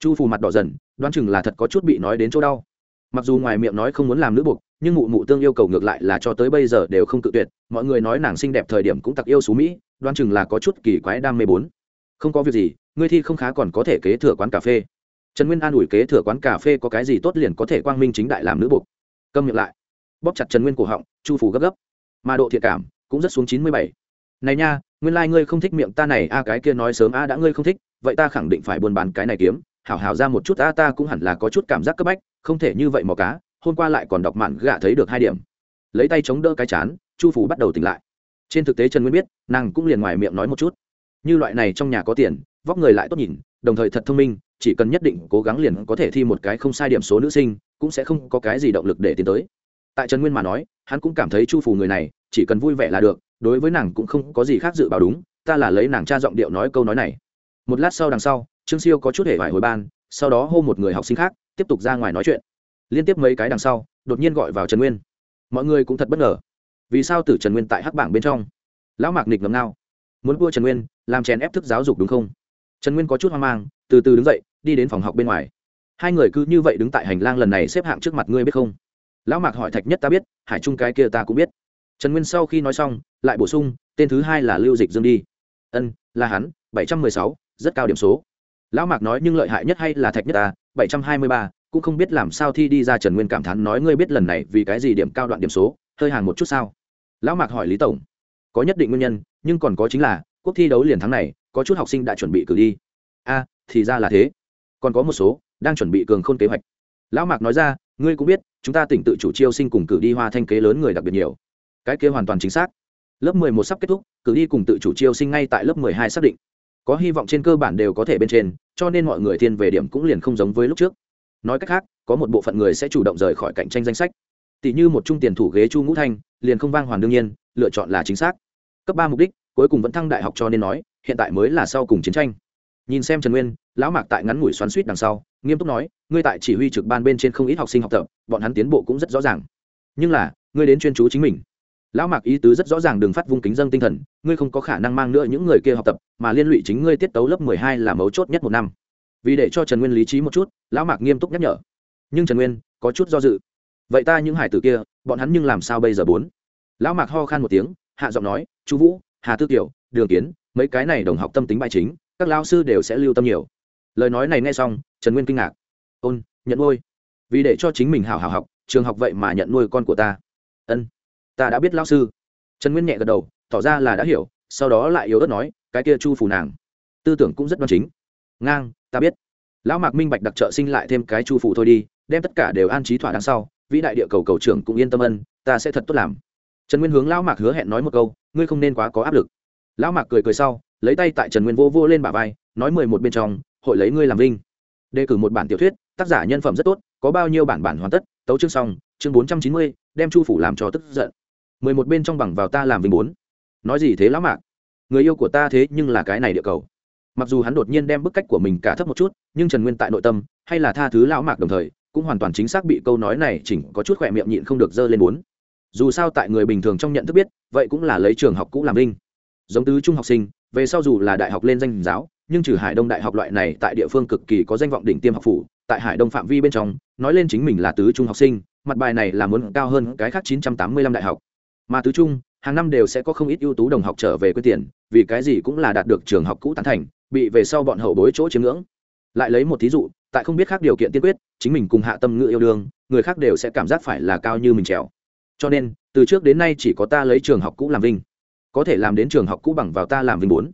Chu Phù mặt đỏ dần, đoán chừng là thật có chút bị nói đến chỗ đau. Mặc dù ngoài miệng nói không muốn làm nữ buộc, nhưng mụ mụ tương yêu cầu ngược lại là cho tới bây giờ đều không cự tuyệt, mọi người nói nàng xinh đẹp thời điểm cũng tặc yêu xú mỹ, đoán chừng là có chút kỳ quái đam mê bốn. Không có việc gì, ngươi thi không khá còn có thể kế thừa quán cà phê. Trần nguyên an ủi kế thừa quán cà phê có cái gì tốt liền có thể quang minh chính đại làm nữ buộc. Câm miệng lại. Bóp chặt trần nguyên cổ họng, chu phủ gấp gấp. Mà độ thiện cảm cũng rất xuống chín mươi bảy. Này nha, nguyên lai、like、ngươi không thích miệng ta này, a, cái kia nói sớm a đã ngươi không thích vậy ta khẳng định phải buôn bán cái này kiếm, hảo hảo ra một chút ta ta cũng hẳn là có chút cảm giác cấp bách, không thể như vậy mò cá, hôm qua lại còn đọc mạn gạ thấy được hai điểm. Lấy tay chống đỡ cái chán, chu phủ bắt đầu tỉnh lại. Trên thực tế trần nguyên biết, nàng cũng liền ngoài miệng nói một chút. Như loại này trong nhà có tiền, vóc người lại tốt nhìn, đồng thời thật thông minh, chỉ cần nhất định cố gắng liền có thể thi một cái không sai điểm số nữ sinh, cũng sẽ không có cái gì động lực để tiến tới. Tại trần nguyên mà nói, hắn cũng cảm thấy chu phủ người này, chỉ cần vui vẻ là được, đối với nàng cũng không có gì khác dự báo đúng, ta là lấy nàng cha giọng điệu nói câu nói này một lát sau đằng sau, trương siêu có chút hề vải hồi ban, sau đó hô một người học sinh khác, tiếp tục ra ngoài nói chuyện. Liên tiếp mấy cái đằng sau, đột nhiên gọi vào trần nguyên. Mọi người cũng thật bất ngờ. Vì sao tử trần nguyên tại hắc bảng bên trong? Lão mạc nịch ngầm nao muốn vua trần nguyên, làm chèn ép thức giáo dục đúng không? Trần nguyên có chút hoang mang, từ từ đứng dậy, đi đến phòng học bên ngoài. Hai người cứ như vậy đứng tại hành lang lần này xếp hạng trước mặt ngươi biết không? Lão mạc hỏi thạch nhất ta biết, hải trung cái kia ta cũng biết. Trần nguyên sau khi nói xong, lại bổ sung, tên thứ hai là lưu dịch dương đi. Ân, là hắn, bảy trăm mười sáu rất cao điểm số. Lão mạc nói, nhưng lợi hại nhất hay là thạch nhất ta bảy trăm hai mươi ba, cũng không biết làm sao thi đi ra trần nguyên cảm thán nói, ngươi biết lần này vì cái gì điểm cao đoạn điểm số? Hơi hàng một chút sao? Lão mạc hỏi lý tổng. Có nhất định nguyên nhân, nhưng còn có chính là quốc thi đấu liền tháng này, có chút học sinh đã chuẩn bị cử đi. A, thì ra là thế. Còn có một số, đang chuẩn bị cường khôn kế hoạch. Lão mạc nói ra, ngươi cũng biết, chúng ta tỉnh tự chủ chiêu sinh cùng cử đi hoa thanh kế lớn người đặc biệt nhiều. Cái kia hoàn toàn chính xác. Lớp mười một sắp kết thúc, cử đi cùng tự chủ chiêu sinh ngay tại lớp mười hai xác định có hy vọng trên cơ bản đều có thể bên trên, cho nên mọi người thiên về điểm cũng liền không giống với lúc trước. Nói cách khác, có một bộ phận người sẽ chủ động rời khỏi cạnh tranh danh sách. Tỷ như một trung tiền thủ ghế chu ngũ thanh, liền không vang hoàn đương nhiên, lựa chọn là chính xác. Cấp ba mục đích, cuối cùng vẫn thăng đại học cho nên nói, hiện tại mới là sau cùng chiến tranh. Nhìn xem trần nguyên, lão mạc tại ngắn ngủi xoắn suýt đằng sau, nghiêm túc nói, ngươi tại chỉ huy trực ban bên trên không ít học sinh học tập, bọn hắn tiến bộ cũng rất rõ ràng. Nhưng là, ngươi đến chuyên chú chính mình lão mạc ý tứ rất rõ ràng đừng phát vung kính dân tinh thần, ngươi không có khả năng mang nữa những người kia học tập, mà liên lụy chính ngươi tiết tấu lớp mười hai là mấu chốt nhất một năm. Vì để cho trần nguyên lý trí một chút, lão mạc nghiêm túc nhắc nhở. Nhưng trần nguyên, có chút do dự. Vậy ta những hải tử kia, bọn hắn nhưng làm sao bây giờ bốn? Lão mạc ho khan một tiếng, hạ giọng nói chú vũ, hà tư kiều, đường kiến, mấy cái này đồng học tâm tính bài chính, các lao sư đều sẽ lưu tâm nhiều. Lời nói này nghe xong, trần nguyên kinh ngạc. Ôn, nhận nuôi. Vì để cho chính mình hảo hảo học, trường học vậy mà nhận nuôi con của ta. Ân ta đã biết lao sư. Trần nguyên nhẹ gật đầu, tỏ ra là đã hiểu, sau đó lại yếu ớt nói, cái kia chu phủ nàng. Tư tưởng cũng rất đoan chính. Ngang, ta biết. Lão mạc minh bạch đặc trợ sinh lại thêm cái chu phủ thôi đi, đem tất cả đều an trí thỏa đằng sau, vĩ đại địa cầu cầu trưởng cũng yên tâm ân, ta sẽ thật tốt làm. Trần nguyên hướng lão mạc hứa hẹn nói một câu, ngươi không nên quá có áp lực. Lão mạc cười cười sau, lấy tay tại trần nguyên vô vô lên bả vai, nói mười một bên trong, hội lấy ngươi làm vinh. Đề cử một bản tiểu thuyết, tác giả nhân phẩm rất tốt, có bao nhiêu bản bản hoàn tất, tấu chương xong, chương bốn trăm chín mươi, đem chu phủ làm cho tức giận mười một bên trong bằng vào ta làm vinh bốn. Nói gì thế lão mạc? Người yêu của ta thế nhưng là cái này địa cầu. Mặc dù hắn đột nhiên đem bức cách của mình cả thấp một chút, nhưng trần nguyên tại nội tâm, hay là tha thứ lão mạc đồng thời, cũng hoàn toàn chính xác bị câu nói này chỉnh có chút khỏe miệng nhịn không được dơ lên bốn. Dù sao tại người bình thường trong nhận thức biết, vậy cũng là lấy trường học cũ làm linh giống tứ trung học sinh, về sau dù là đại học lên danh giáo, nhưng trừ hải đông đại học loại này tại địa phương cực kỳ có danh vọng đỉnh tiêm học phủ, tại hải đông phạm vi bên trong, nói lên chính mình là tứ trung học sinh, mặt bài này là muốn cao hơn cái khác 985 đại học mà tứ trung, hàng năm đều sẽ có không ít ưu tú đồng học trở về quê tiền, vì cái gì cũng là đạt được trường học cũ tán thành, bị về sau bọn hậu bối chỗ chiếm ngưỡng. Lại lấy một thí dụ, tại không biết khác điều kiện tiên quyết, chính mình cùng hạ tâm ngữ yêu đương, người khác đều sẽ cảm giác phải là cao như mình trèo. Cho nên, từ trước đến nay chỉ có ta lấy trường học cũ làm vinh. Có thể làm đến trường học cũ bằng vào ta làm vinh bốn.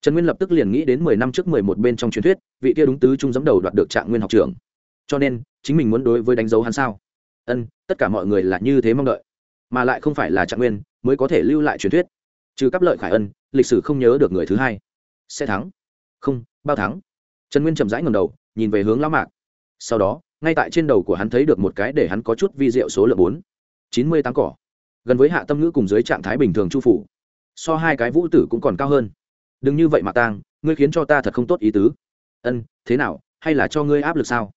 Trần nguyên lập tức liền nghĩ đến mười năm trước mười một bên trong truyền thuyết, vị kia đúng tứ trung giấm đầu đoạt được trạng nguyên học trường cho nên, chính mình muốn đối với đánh dấu hắn sao? Ân, tất cả mọi người là như thế mong đợi mà lại không phải là trạng nguyên, mới có thể lưu lại truyền thuyết. Trừ cắp lợi khải ân, lịch sử không nhớ được người thứ hai. Sẽ thắng. Không, bao thắng. Trần nguyên chậm rãi ngầm đầu, nhìn về hướng lão mạc. Sau đó, ngay tại trên đầu của hắn thấy được một cái để hắn có chút vi diệu số lượng bốn. Chín mươi tám cỏ. Gần với hạ tâm ngữ cùng dưới trạng thái bình thường chu phủ. So hai cái vũ tử cũng còn cao hơn. Đừng như vậy mà tang, ngươi khiến cho ta thật không tốt ý tứ. Ân, thế nào, hay là cho ngươi áp lực sao?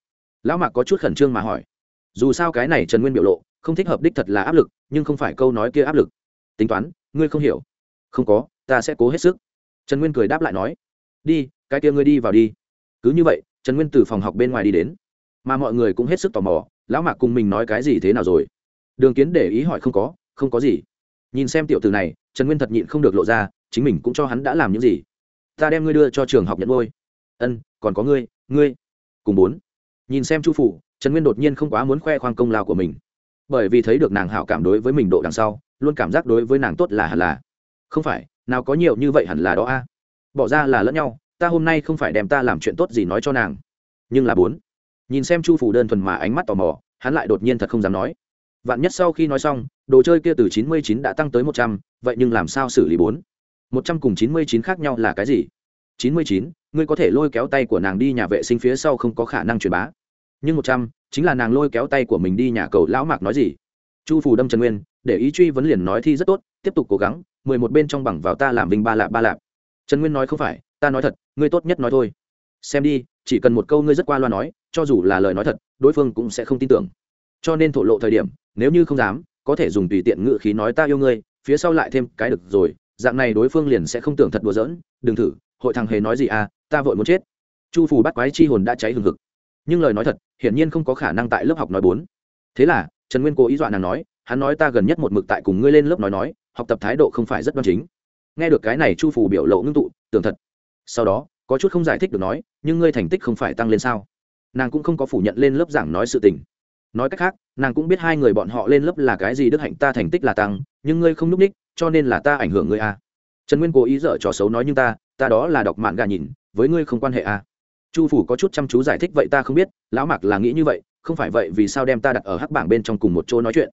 Lão mạc có chút khẩn trương mà hỏi. Dù sao cái này trần nguyên biểu lộ không thích hợp đích thật là áp lực, nhưng không phải câu nói kia áp lực. Tính toán, ngươi không hiểu. Không có, ta sẽ cố hết sức. Trần nguyên cười đáp lại nói, đi, cái kia ngươi đi vào đi. Cứ như vậy, trần nguyên từ phòng học bên ngoài đi đến. Mà mọi người cũng hết sức tò mò, lão mạc cùng mình nói cái gì thế nào rồi? Đường kiến để ý hỏi không có không có gì. Nhìn xem tiểu từ này, trần nguyên thật nhịn không được lộ ra, chính mình cũng cho hắn đã làm những gì. Ta đem ngươi đưa cho trường học nhận ngôi ân, còn có ngươi ngươi. Cùng bốn. Nhìn xem chu phủ, trần nguyên đột nhiên không quá muốn khoe khoang công lao của mình bởi vì thấy được nàng hảo cảm đối với mình độ đằng sau, luôn cảm giác đối với nàng tốt là hẳn là. Không phải, nào có nhiều như vậy hẳn là đó a. Bỏ ra là lẫn nhau, ta hôm nay không phải đem ta làm chuyện tốt gì nói cho nàng. Nhưng là bốn. Nhìn xem chu phủ đơn thuần mà ánh mắt tò mò, hắn lại đột nhiên thật không dám nói. Vạn nhất sau khi nói xong, đồ chơi kia từ chín mươi chín đã tăng tới một trăm, vậy nhưng làm sao xử lý bốn? một trăm cùng chín mươi chín khác nhau là cái gì? chín mươi chín, ngươi có thể lôi kéo tay của nàng đi nhà vệ sinh phía sau không có khả năng truyền bá. Nhưng một trăm chính là nàng lôi kéo tay của mình đi nhà cầu lão mạc nói gì. Chu phủ đâm trần nguyên, để ý truy vấn liền nói thi rất tốt, tiếp tục cố gắng, mười một bên trong bằng vào ta làm vinh ba lạp ba lạp. Trần nguyên nói không phải, ta nói thật, ngươi tốt nhất nói thôi. Xem đi, chỉ cần một câu ngươi rất qua loa nói, cho dù là lời nói thật, đối phương cũng sẽ không tin tưởng. Cho nên thổ lộ thời điểm, nếu như không dám, có thể dùng tùy tiện ngự khí nói ta yêu ngươi, phía sau lại thêm cái được rồi, dạng này đối phương liền sẽ không tưởng thật đùa giỡn. Đừng thử, hội thằng hề nói gì à ta vội muốn chết. Chu phù bắt quái chi hồn đã cháy hừng hực nhưng lời nói thật, hiển nhiên không có khả năng tại lớp học nói bốn. Thế là, trần nguyên cố ý dọa nàng nói, hắn nói ta gần nhất một mực tại cùng ngươi lên lớp nói nói, học tập thái độ không phải rất đoan chính. Nghe được cái này chu phủ biểu lộ ngưng tụ, tưởng thật. Sau đó, có chút không giải thích được nói, nhưng ngươi thành tích không phải tăng lên sao? Nàng cũng không có phủ nhận lên lớp giảng nói sự tình. Nói cách khác, nàng cũng biết hai người bọn họ lên lớp là cái gì đức hạnh ta thành tích là tăng, nhưng ngươi không núp ních, cho nên là ta ảnh hưởng ngươi a. À. trần nguyên cố ý dở trò xấu nói nhưng ta ta đó là đọc mạn gà nhìn, với ngươi không quan hệ a. à chu phủ có chút chăm chú giải thích vậy ta không biết, lão mạc là nghĩ như vậy, không phải vậy vì sao đem ta đặt ở hắc bảng bên trong cùng một chỗ nói chuyện.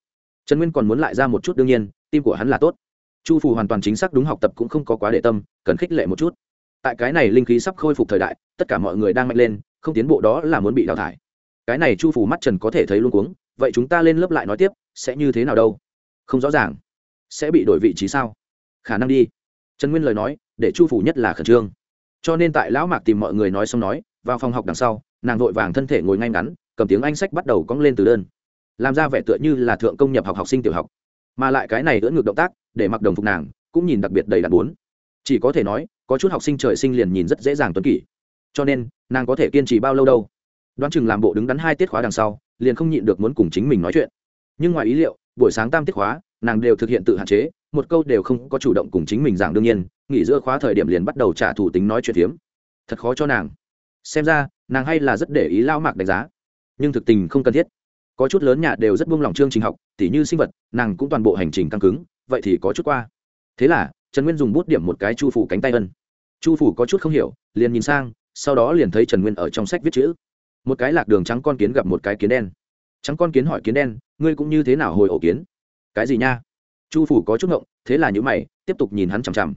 Trần nguyên còn muốn lại ra một chút đương nhiên, tim của hắn là tốt. Chu phủ hoàn toàn chính xác đúng học tập cũng không có quá để tâm, cần khích lệ một chút. Tại cái này linh khí sắp khôi phục thời đại, tất cả mọi người đang mạnh lên, không tiến bộ đó là muốn bị đào thải. Cái này chu phủ mắt trần có thể thấy luôn cuống, vậy chúng ta lên lớp lại nói tiếp, sẽ như thế nào đâu? Không rõ ràng. Sẽ bị đổi vị trí sao? Khả năng đi. Trần nguyên lời nói, để chu phủ nhất là khẩn trương cho nên tại lão mạc tìm mọi người nói xong nói, vào phòng học đằng sau, nàng vội vàng thân thể ngồi ngay ngắn, cầm tiếng anh sách bắt đầu cong lên từ đơn. Làm ra vẻ tựa như là thượng công nhập học học sinh tiểu học. Mà lại cái này đỡ ngược động tác, để mặc đồng phục nàng, cũng nhìn đặc biệt đầy đặn bốn. Chỉ có thể nói, có chút học sinh trời sinh liền nhìn rất dễ dàng tuấn kỷ. Cho nên, nàng có thể kiên trì bao lâu đâu. Đoán chừng làm bộ đứng đắn hai tiết khóa đằng sau, liền không nhịn được muốn cùng chính mình nói chuyện. Nhưng ngoài ý liệu, buổi sáng tam tiết khóa, nàng đều thực hiện tự hạn chế, một câu đều không có chủ động cùng chính mình giảng đương nhiên nghỉ giữa khóa thời điểm liền bắt đầu trả thủ tính nói chuyện phiếm. Thật khó cho nàng. Xem ra, nàng hay là rất để ý lao mạc đánh giá. Nhưng thực tình không cần thiết. Có chút lớn nhà đều rất buông lỏng chương trình học, tỉ như sinh vật, nàng cũng toàn bộ hành trình căng cứng, vậy thì có chút qua. Thế là, trần nguyên dùng bút điểm một cái chu phủ cánh tay ân. Chu phủ có chút không hiểu, liền nhìn sang, sau đó liền thấy trần nguyên ở trong sách viết chữ. Một cái lạc đường trắng con kiến gặp một cái kiến đen. Trắng con kiến hỏi kiến đen, ngươi cũng như thế nào hồi ổ kiến? Cái gì nha? Chu phủ có chút ngộng, thế là những mày, tiếp tục nhìn hắn chằm chằm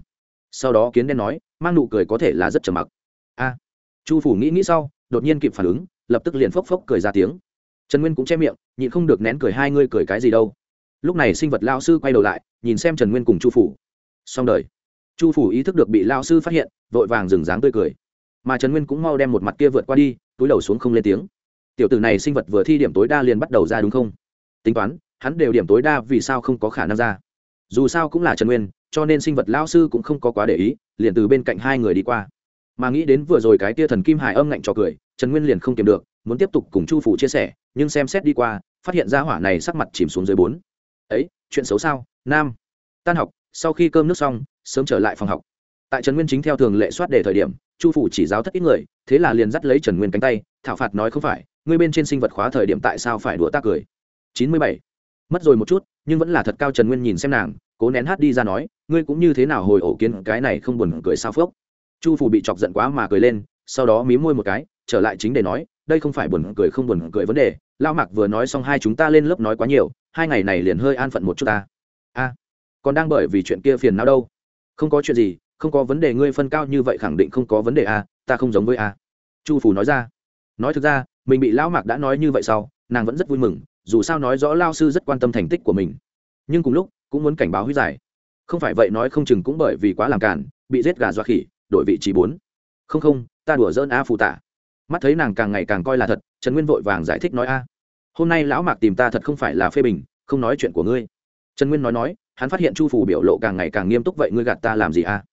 sau đó kiến đen nói, mang nụ cười có thể là rất trầm mặc. A, chu phủ nghĩ nghĩ sau, đột nhiên kịp phản ứng, lập tức liền phốc phốc cười ra tiếng. Trần nguyên cũng che miệng, nhịn không được nén cười hai ngươi cười cái gì đâu. Lúc này sinh vật lao sư quay đầu lại, nhìn xem trần nguyên cùng chu phủ. Xong đời. Chu phủ ý thức được bị lao sư phát hiện, vội vàng dừng dáng tươi cười. Mà trần nguyên cũng mau đem một mặt kia vượt qua đi, túi đầu xuống không lên tiếng. Tiểu tử này sinh vật vừa thi điểm tối đa liền bắt đầu ra đúng không? Tính toán, hắn đều điểm tối đa vì sao không có khả năng ra? Dù sao cũng là trần nguyên cho nên sinh vật lao sư cũng không có quá để ý, liền từ bên cạnh hai người đi qua. Mà nghĩ đến vừa rồi cái tia thần kim hải âm ngạnh trò cười, trần nguyên liền không kiềm được, muốn tiếp tục cùng chu phủ chia sẻ, nhưng xem xét đi qua, phát hiện ra hỏa này sắc mặt chìm xuống dưới bốn. Ấy, chuyện xấu sao, nam? Tan học, sau khi cơm nước xong, sớm trở lại phòng học. Tại trần nguyên chính theo thường lệ soát đề thời điểm, chu phủ chỉ giáo thất ít người, thế là liền dắt lấy trần nguyên cánh tay, thảo phạt nói không phải, ngươi bên trên sinh vật khóa thời điểm tại sao phải đùa ta cười? Chín mươi bảy. Mất rồi một chút, nhưng vẫn là thật cao trần nguyên nhìn xem nàng cố nén hát đi ra nói, ngươi cũng như thế nào hồi ổ kiến cái này không buồn cười sao phước chu phủ bị chọc giận quá mà cười lên, sau đó mí môi một cái, trở lại chính để nói, đây không phải buồn cười không buồn cười vấn đề lao mạc vừa nói xong hai chúng ta lên lớp nói quá nhiều, hai ngày này liền hơi an phận một chút ta. A, còn đang bởi vì chuyện kia phiền não đâu. Không có chuyện gì, không có vấn đề, ngươi phân cao như vậy khẳng định không có vấn đề a ta không giống với a. Chu phủ nói ra. Nói thực ra, mình bị lão mạc đã nói như vậy sau, nàng vẫn rất vui mừng, dù sao nói rõ lao sư rất quan tâm thành tích của mình. Nhưng cùng lúc cũng muốn cảnh báo huy giải không phải vậy nói không chừng cũng bởi vì quá làm cản bị giết gà dọa khỉ, đổi vị trí bốn. Không không, ta đùa dỡn a phụ tả mắt thấy nàng càng ngày càng coi là thật, trần nguyên vội vàng giải thích nói a. Hôm nay lão mạc tìm ta thật không phải là phê bình, không nói chuyện của ngươi. Trần nguyên nói nói, hắn phát hiện chu phủ biểu lộ càng ngày càng nghiêm túc vậy ngươi gạt ta làm gì a?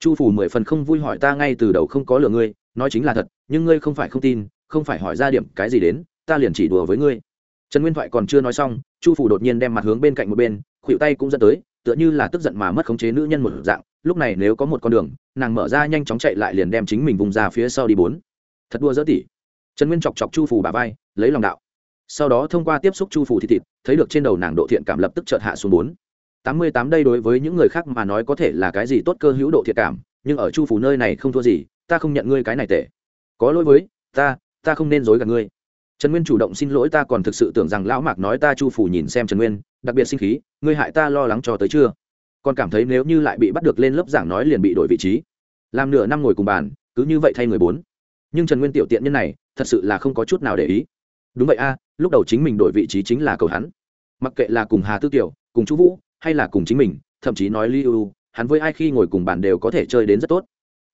Chu phủ mười phần không vui hỏi ta ngay từ đầu không có lừa ngươi, nói chính là thật, nhưng ngươi không phải không tin, không phải hỏi ra điểm cái gì đến, ta liền chỉ đùa với ngươi. Trần nguyên thoại còn chưa nói xong, chu phủ đột nhiên đem mặt hướng bên cạnh một bên khuỷu tay cũng dẫn tới, tựa như là tức giận mà mất khống chế nữ nhân một dạng, lúc này nếu có một con đường, nàng mở ra nhanh chóng chạy lại liền đem chính mình vùng ra phía sau đi bốn. Thật đua dỡ tỉ. Trần nguyên chọc chọc chu phủ bà vai, lấy lòng đạo. Sau đó thông qua tiếp xúc chu phủ thịt thịt, thấy được trên đầu nàng độ thiện cảm lập tức chợt hạ xuống bốn. Tám mươi tám đây đối với những người khác mà nói có thể là cái gì tốt cơ hữu độ thiện cảm, nhưng ở chu phủ nơi này không thua gì, ta không nhận ngươi cái này tệ. Có lỗi với ta ta không nên dối gạt ngươi trần nguyên chủ động xin lỗi ta còn thực sự tưởng rằng lão mạc nói ta chu phủ nhìn xem trần nguyên, đặc biệt sinh khí, ngươi hại ta lo lắng cho tới chưa còn cảm thấy nếu như lại bị bắt được lên lớp giảng nói liền bị đổi vị trí. Làm nửa năm ngồi cùng bàn, cứ như vậy thay người bốn. Nhưng trần nguyên tiểu tiện nhân này, thật sự là không có chút nào để ý. Đúng vậy a, lúc đầu chính mình đổi vị trí chính là cầu hắn. Mặc kệ là cùng hà tư tiểu cùng chú vũ, hay là cùng chính mình, thậm chí nói li ưu hắn với ai khi ngồi cùng bàn đều có thể chơi đến rất tốt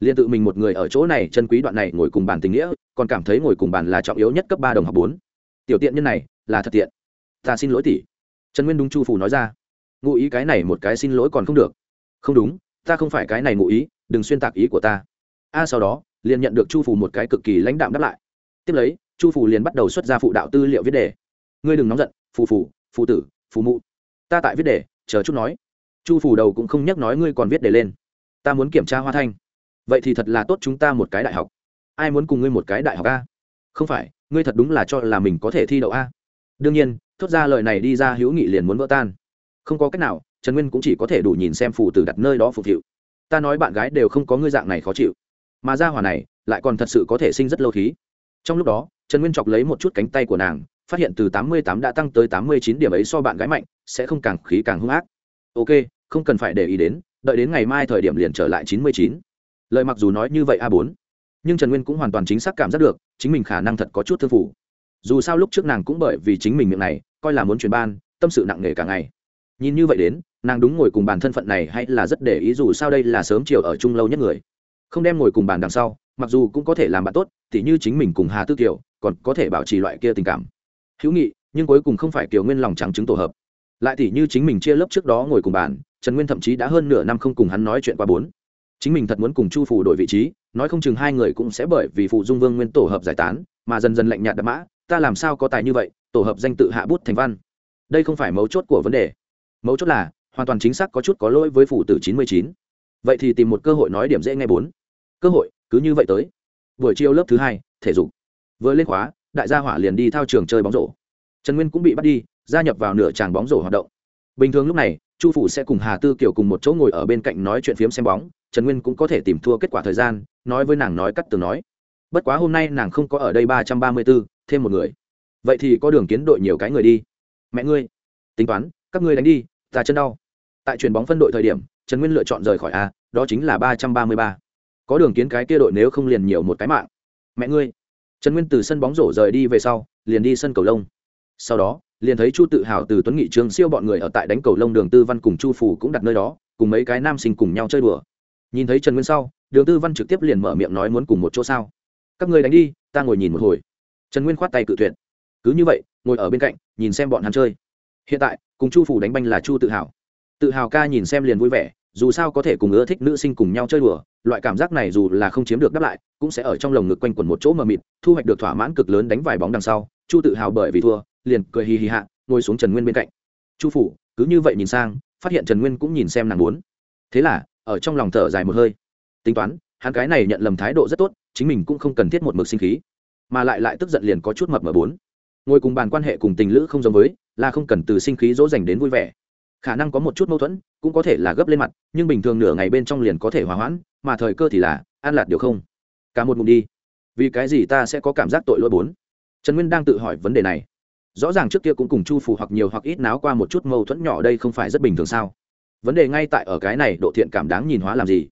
liền tự mình một người ở chỗ này chân quý đoạn này ngồi cùng bàn tình nghĩa, còn cảm thấy ngồi cùng bàn là trọng yếu nhất cấp ba đồng học bốn. Tiểu tiện nhân này, là thật tiện. Ta xin lỗi tỷ. Trần nguyên đúng chu phủ nói ra. Ngụ ý cái này một cái xin lỗi còn không được. Không đúng, ta không phải cái này ngụ ý, đừng xuyên tạc ý của ta. A sau đó, liền nhận được chu phủ một cái cực kỳ lãnh đạm đáp lại. Tiếp lấy, chu phủ liền bắt đầu xuất ra phụ đạo tư liệu viết đề. Ngươi đừng nóng giận, phù phù phù tử, phù mụ. Ta tại viết đề, chờ chút nói. Chu phủ đầu cũng không nhắc nói ngươi còn viết đề lên. Ta muốn kiểm tra hoa thanh vậy thì thật là tốt chúng ta một cái đại học. Ai muốn cùng ngươi một cái đại học a? Không phải, ngươi thật đúng là cho là mình có thể thi đậu a? Đương nhiên, thốt ra lời này đi ra hữu nghị liền muốn vỡ tan. Không có cách nào, trần nguyên cũng chỉ có thể đủ nhìn xem phù tử đặt nơi đó phục vụ ta nói bạn gái đều không có ngươi dạng này khó chịu. Mà ra hỏa này, lại còn thật sự có thể sinh rất lâu khí. Trong lúc đó, trần nguyên chọc lấy một chút cánh tay của nàng, phát hiện từ tám mươi tám đã tăng tới tám mươi chín điểm ấy so bạn gái mạnh, sẽ không càng khí càng hung ác. Ok, không cần phải để ý đến, đợi đến ngày mai thời điểm liền trở lại chín mươi chín lời mặc dù nói như vậy a bốn, nhưng trần nguyên cũng hoàn toàn chính xác cảm giác được, chính mình khả năng thật có chút thương phủ. Dù sao lúc trước nàng cũng bởi vì chính mình miệng này, coi là muốn chuyển ban, tâm sự nặng nề cả ngày. Nhìn như vậy đến, nàng đúng ngồi cùng bàn thân phận này hay là rất để ý dù sao đây là sớm chiều ở chung lâu nhất người. Không đem ngồi cùng bàn đằng sau, mặc dù cũng có thể làm bạn tốt thì như chính mình cùng hà tư kiều, còn có thể bảo trì loại kia tình cảm. Hữu nghị, nhưng cuối cùng không phải kiều nguyên lòng trắng chứng tổ hợp. Lại thì như chính mình chia lớp trước đó ngồi cùng bàn, trần nguyên thậm chí đã hơn nửa năm không cùng hắn nói chuyện qua bốn chính mình thật muốn cùng chu phủ đổi vị trí, nói không chừng hai người cũng sẽ bởi vì phụ dung vương nguyên tổ hợp giải tán, mà dần dần lạnh nhạt đập mã, ta làm sao có tài như vậy, tổ hợp danh tự hạ bút thành văn. Đây không phải mấu chốt của vấn đề. Mấu chốt là, hoàn toàn chính xác có chút có lỗi với phủ tử chín mươi chín. Vậy thì tìm một cơ hội nói điểm dễ nghe bốn. Cơ hội, cứ như vậy tới. Buổi chiều lớp thứ hai, thể dục. Vừa lên khóa, đại gia hỏa liền đi thao trường chơi bóng rổ. Trần nguyên cũng bị bắt đi, gia nhập vào nửa tràng bóng rổ hoạt động. Bình thường lúc này chu phủ sẽ cùng hà tư kiều cùng một chỗ ngồi ở bên cạnh nói chuyện phiếm xem bóng, trần nguyên cũng có thể tìm thua kết quả thời gian, nói với nàng nói cắt từ nói. Bất quá hôm nay nàng không có ở đây ba trăm ba mươi b ố thêm một người. Vậy thì có đường kiến đội nhiều cái người đi. Mẹ ngươi, tính toán, các ngươi đánh đi, ta chân đau. Tại chuyền bóng phân đội thời điểm, trần nguyên lựa chọn rời khỏi a, đó chính là ba trăm ba mươi ba. Có đường kiến cái kia đội nếu không liền nhiều một cái mạng. Mẹ ngươi. Trần nguyên từ sân bóng rổ rời đi về sau, liền đi sân cầu lông. Sau đó liền thấy chu tự hào từ tuấn nghị trường siêu bọn người ở tại đánh cầu lông đường tư văn cùng chu phủ cũng đặt nơi đó, cùng mấy cái nam sinh cùng nhau chơi đùa. Nhìn thấy trần nguyên sau, đường tư văn trực tiếp liền mở miệng nói muốn cùng một chỗ sao. Các người đánh đi, ta ngồi nhìn một hồi. Trần nguyên khoát tay cự tuyệt. Cứ như vậy, ngồi ở bên cạnh, nhìn xem bọn hắn chơi. Hiện tại, cùng chu phủ đánh banh là chu tự hào. Tự hào ca nhìn xem liền vui vẻ, dù sao có thể cùng ưa thích nữ sinh cùng nhau chơi đùa, loại cảm giác này dù là không chiếm được đáp lại, cũng sẽ ở trong lồng ngực quanh quẩn một chỗ mờ mịt, thu hoạch được thỏa mãn cực lớn đánh vài bóng đằng sau, chu tự hào bởi vì thua liền cười hì hì hạ, ngồi xuống trần nguyên bên cạnh. Chu phủ, cứ như vậy nhìn sang, phát hiện trần nguyên cũng nhìn xem nàng muốn. Thế là, ở trong lòng thở dài một hơi. Tính toán, hắn cái này nhận lầm thái độ rất tốt, chính mình cũng không cần thiết một mực sinh khí. Mà lại lại tức giận liền có chút mập mờ bốn. Ngồi cùng bàn quan hệ cùng tình lữ không giống với, là không cần từ sinh khí dỗ dành đến vui vẻ. Khả năng có một chút mâu thuẫn, cũng có thể là gấp lên mặt, nhưng bình thường nửa ngày bên trong liền có thể hòa hoãn, mà thời cơ thì là, an lạt điều không. Cả một ngụm đi. Vì cái gì ta sẽ có cảm giác tội lỗi bốn? Trần nguyên đang tự hỏi vấn đề này rõ ràng trước kia cũng cùng chu phù hoặc nhiều hoặc ít náo qua một chút mâu thuẫn nhỏ đây không phải rất bình thường sao? Vấn đề ngay tại ở cái này, độ thiện cảm đáng nhìn hóa làm gì?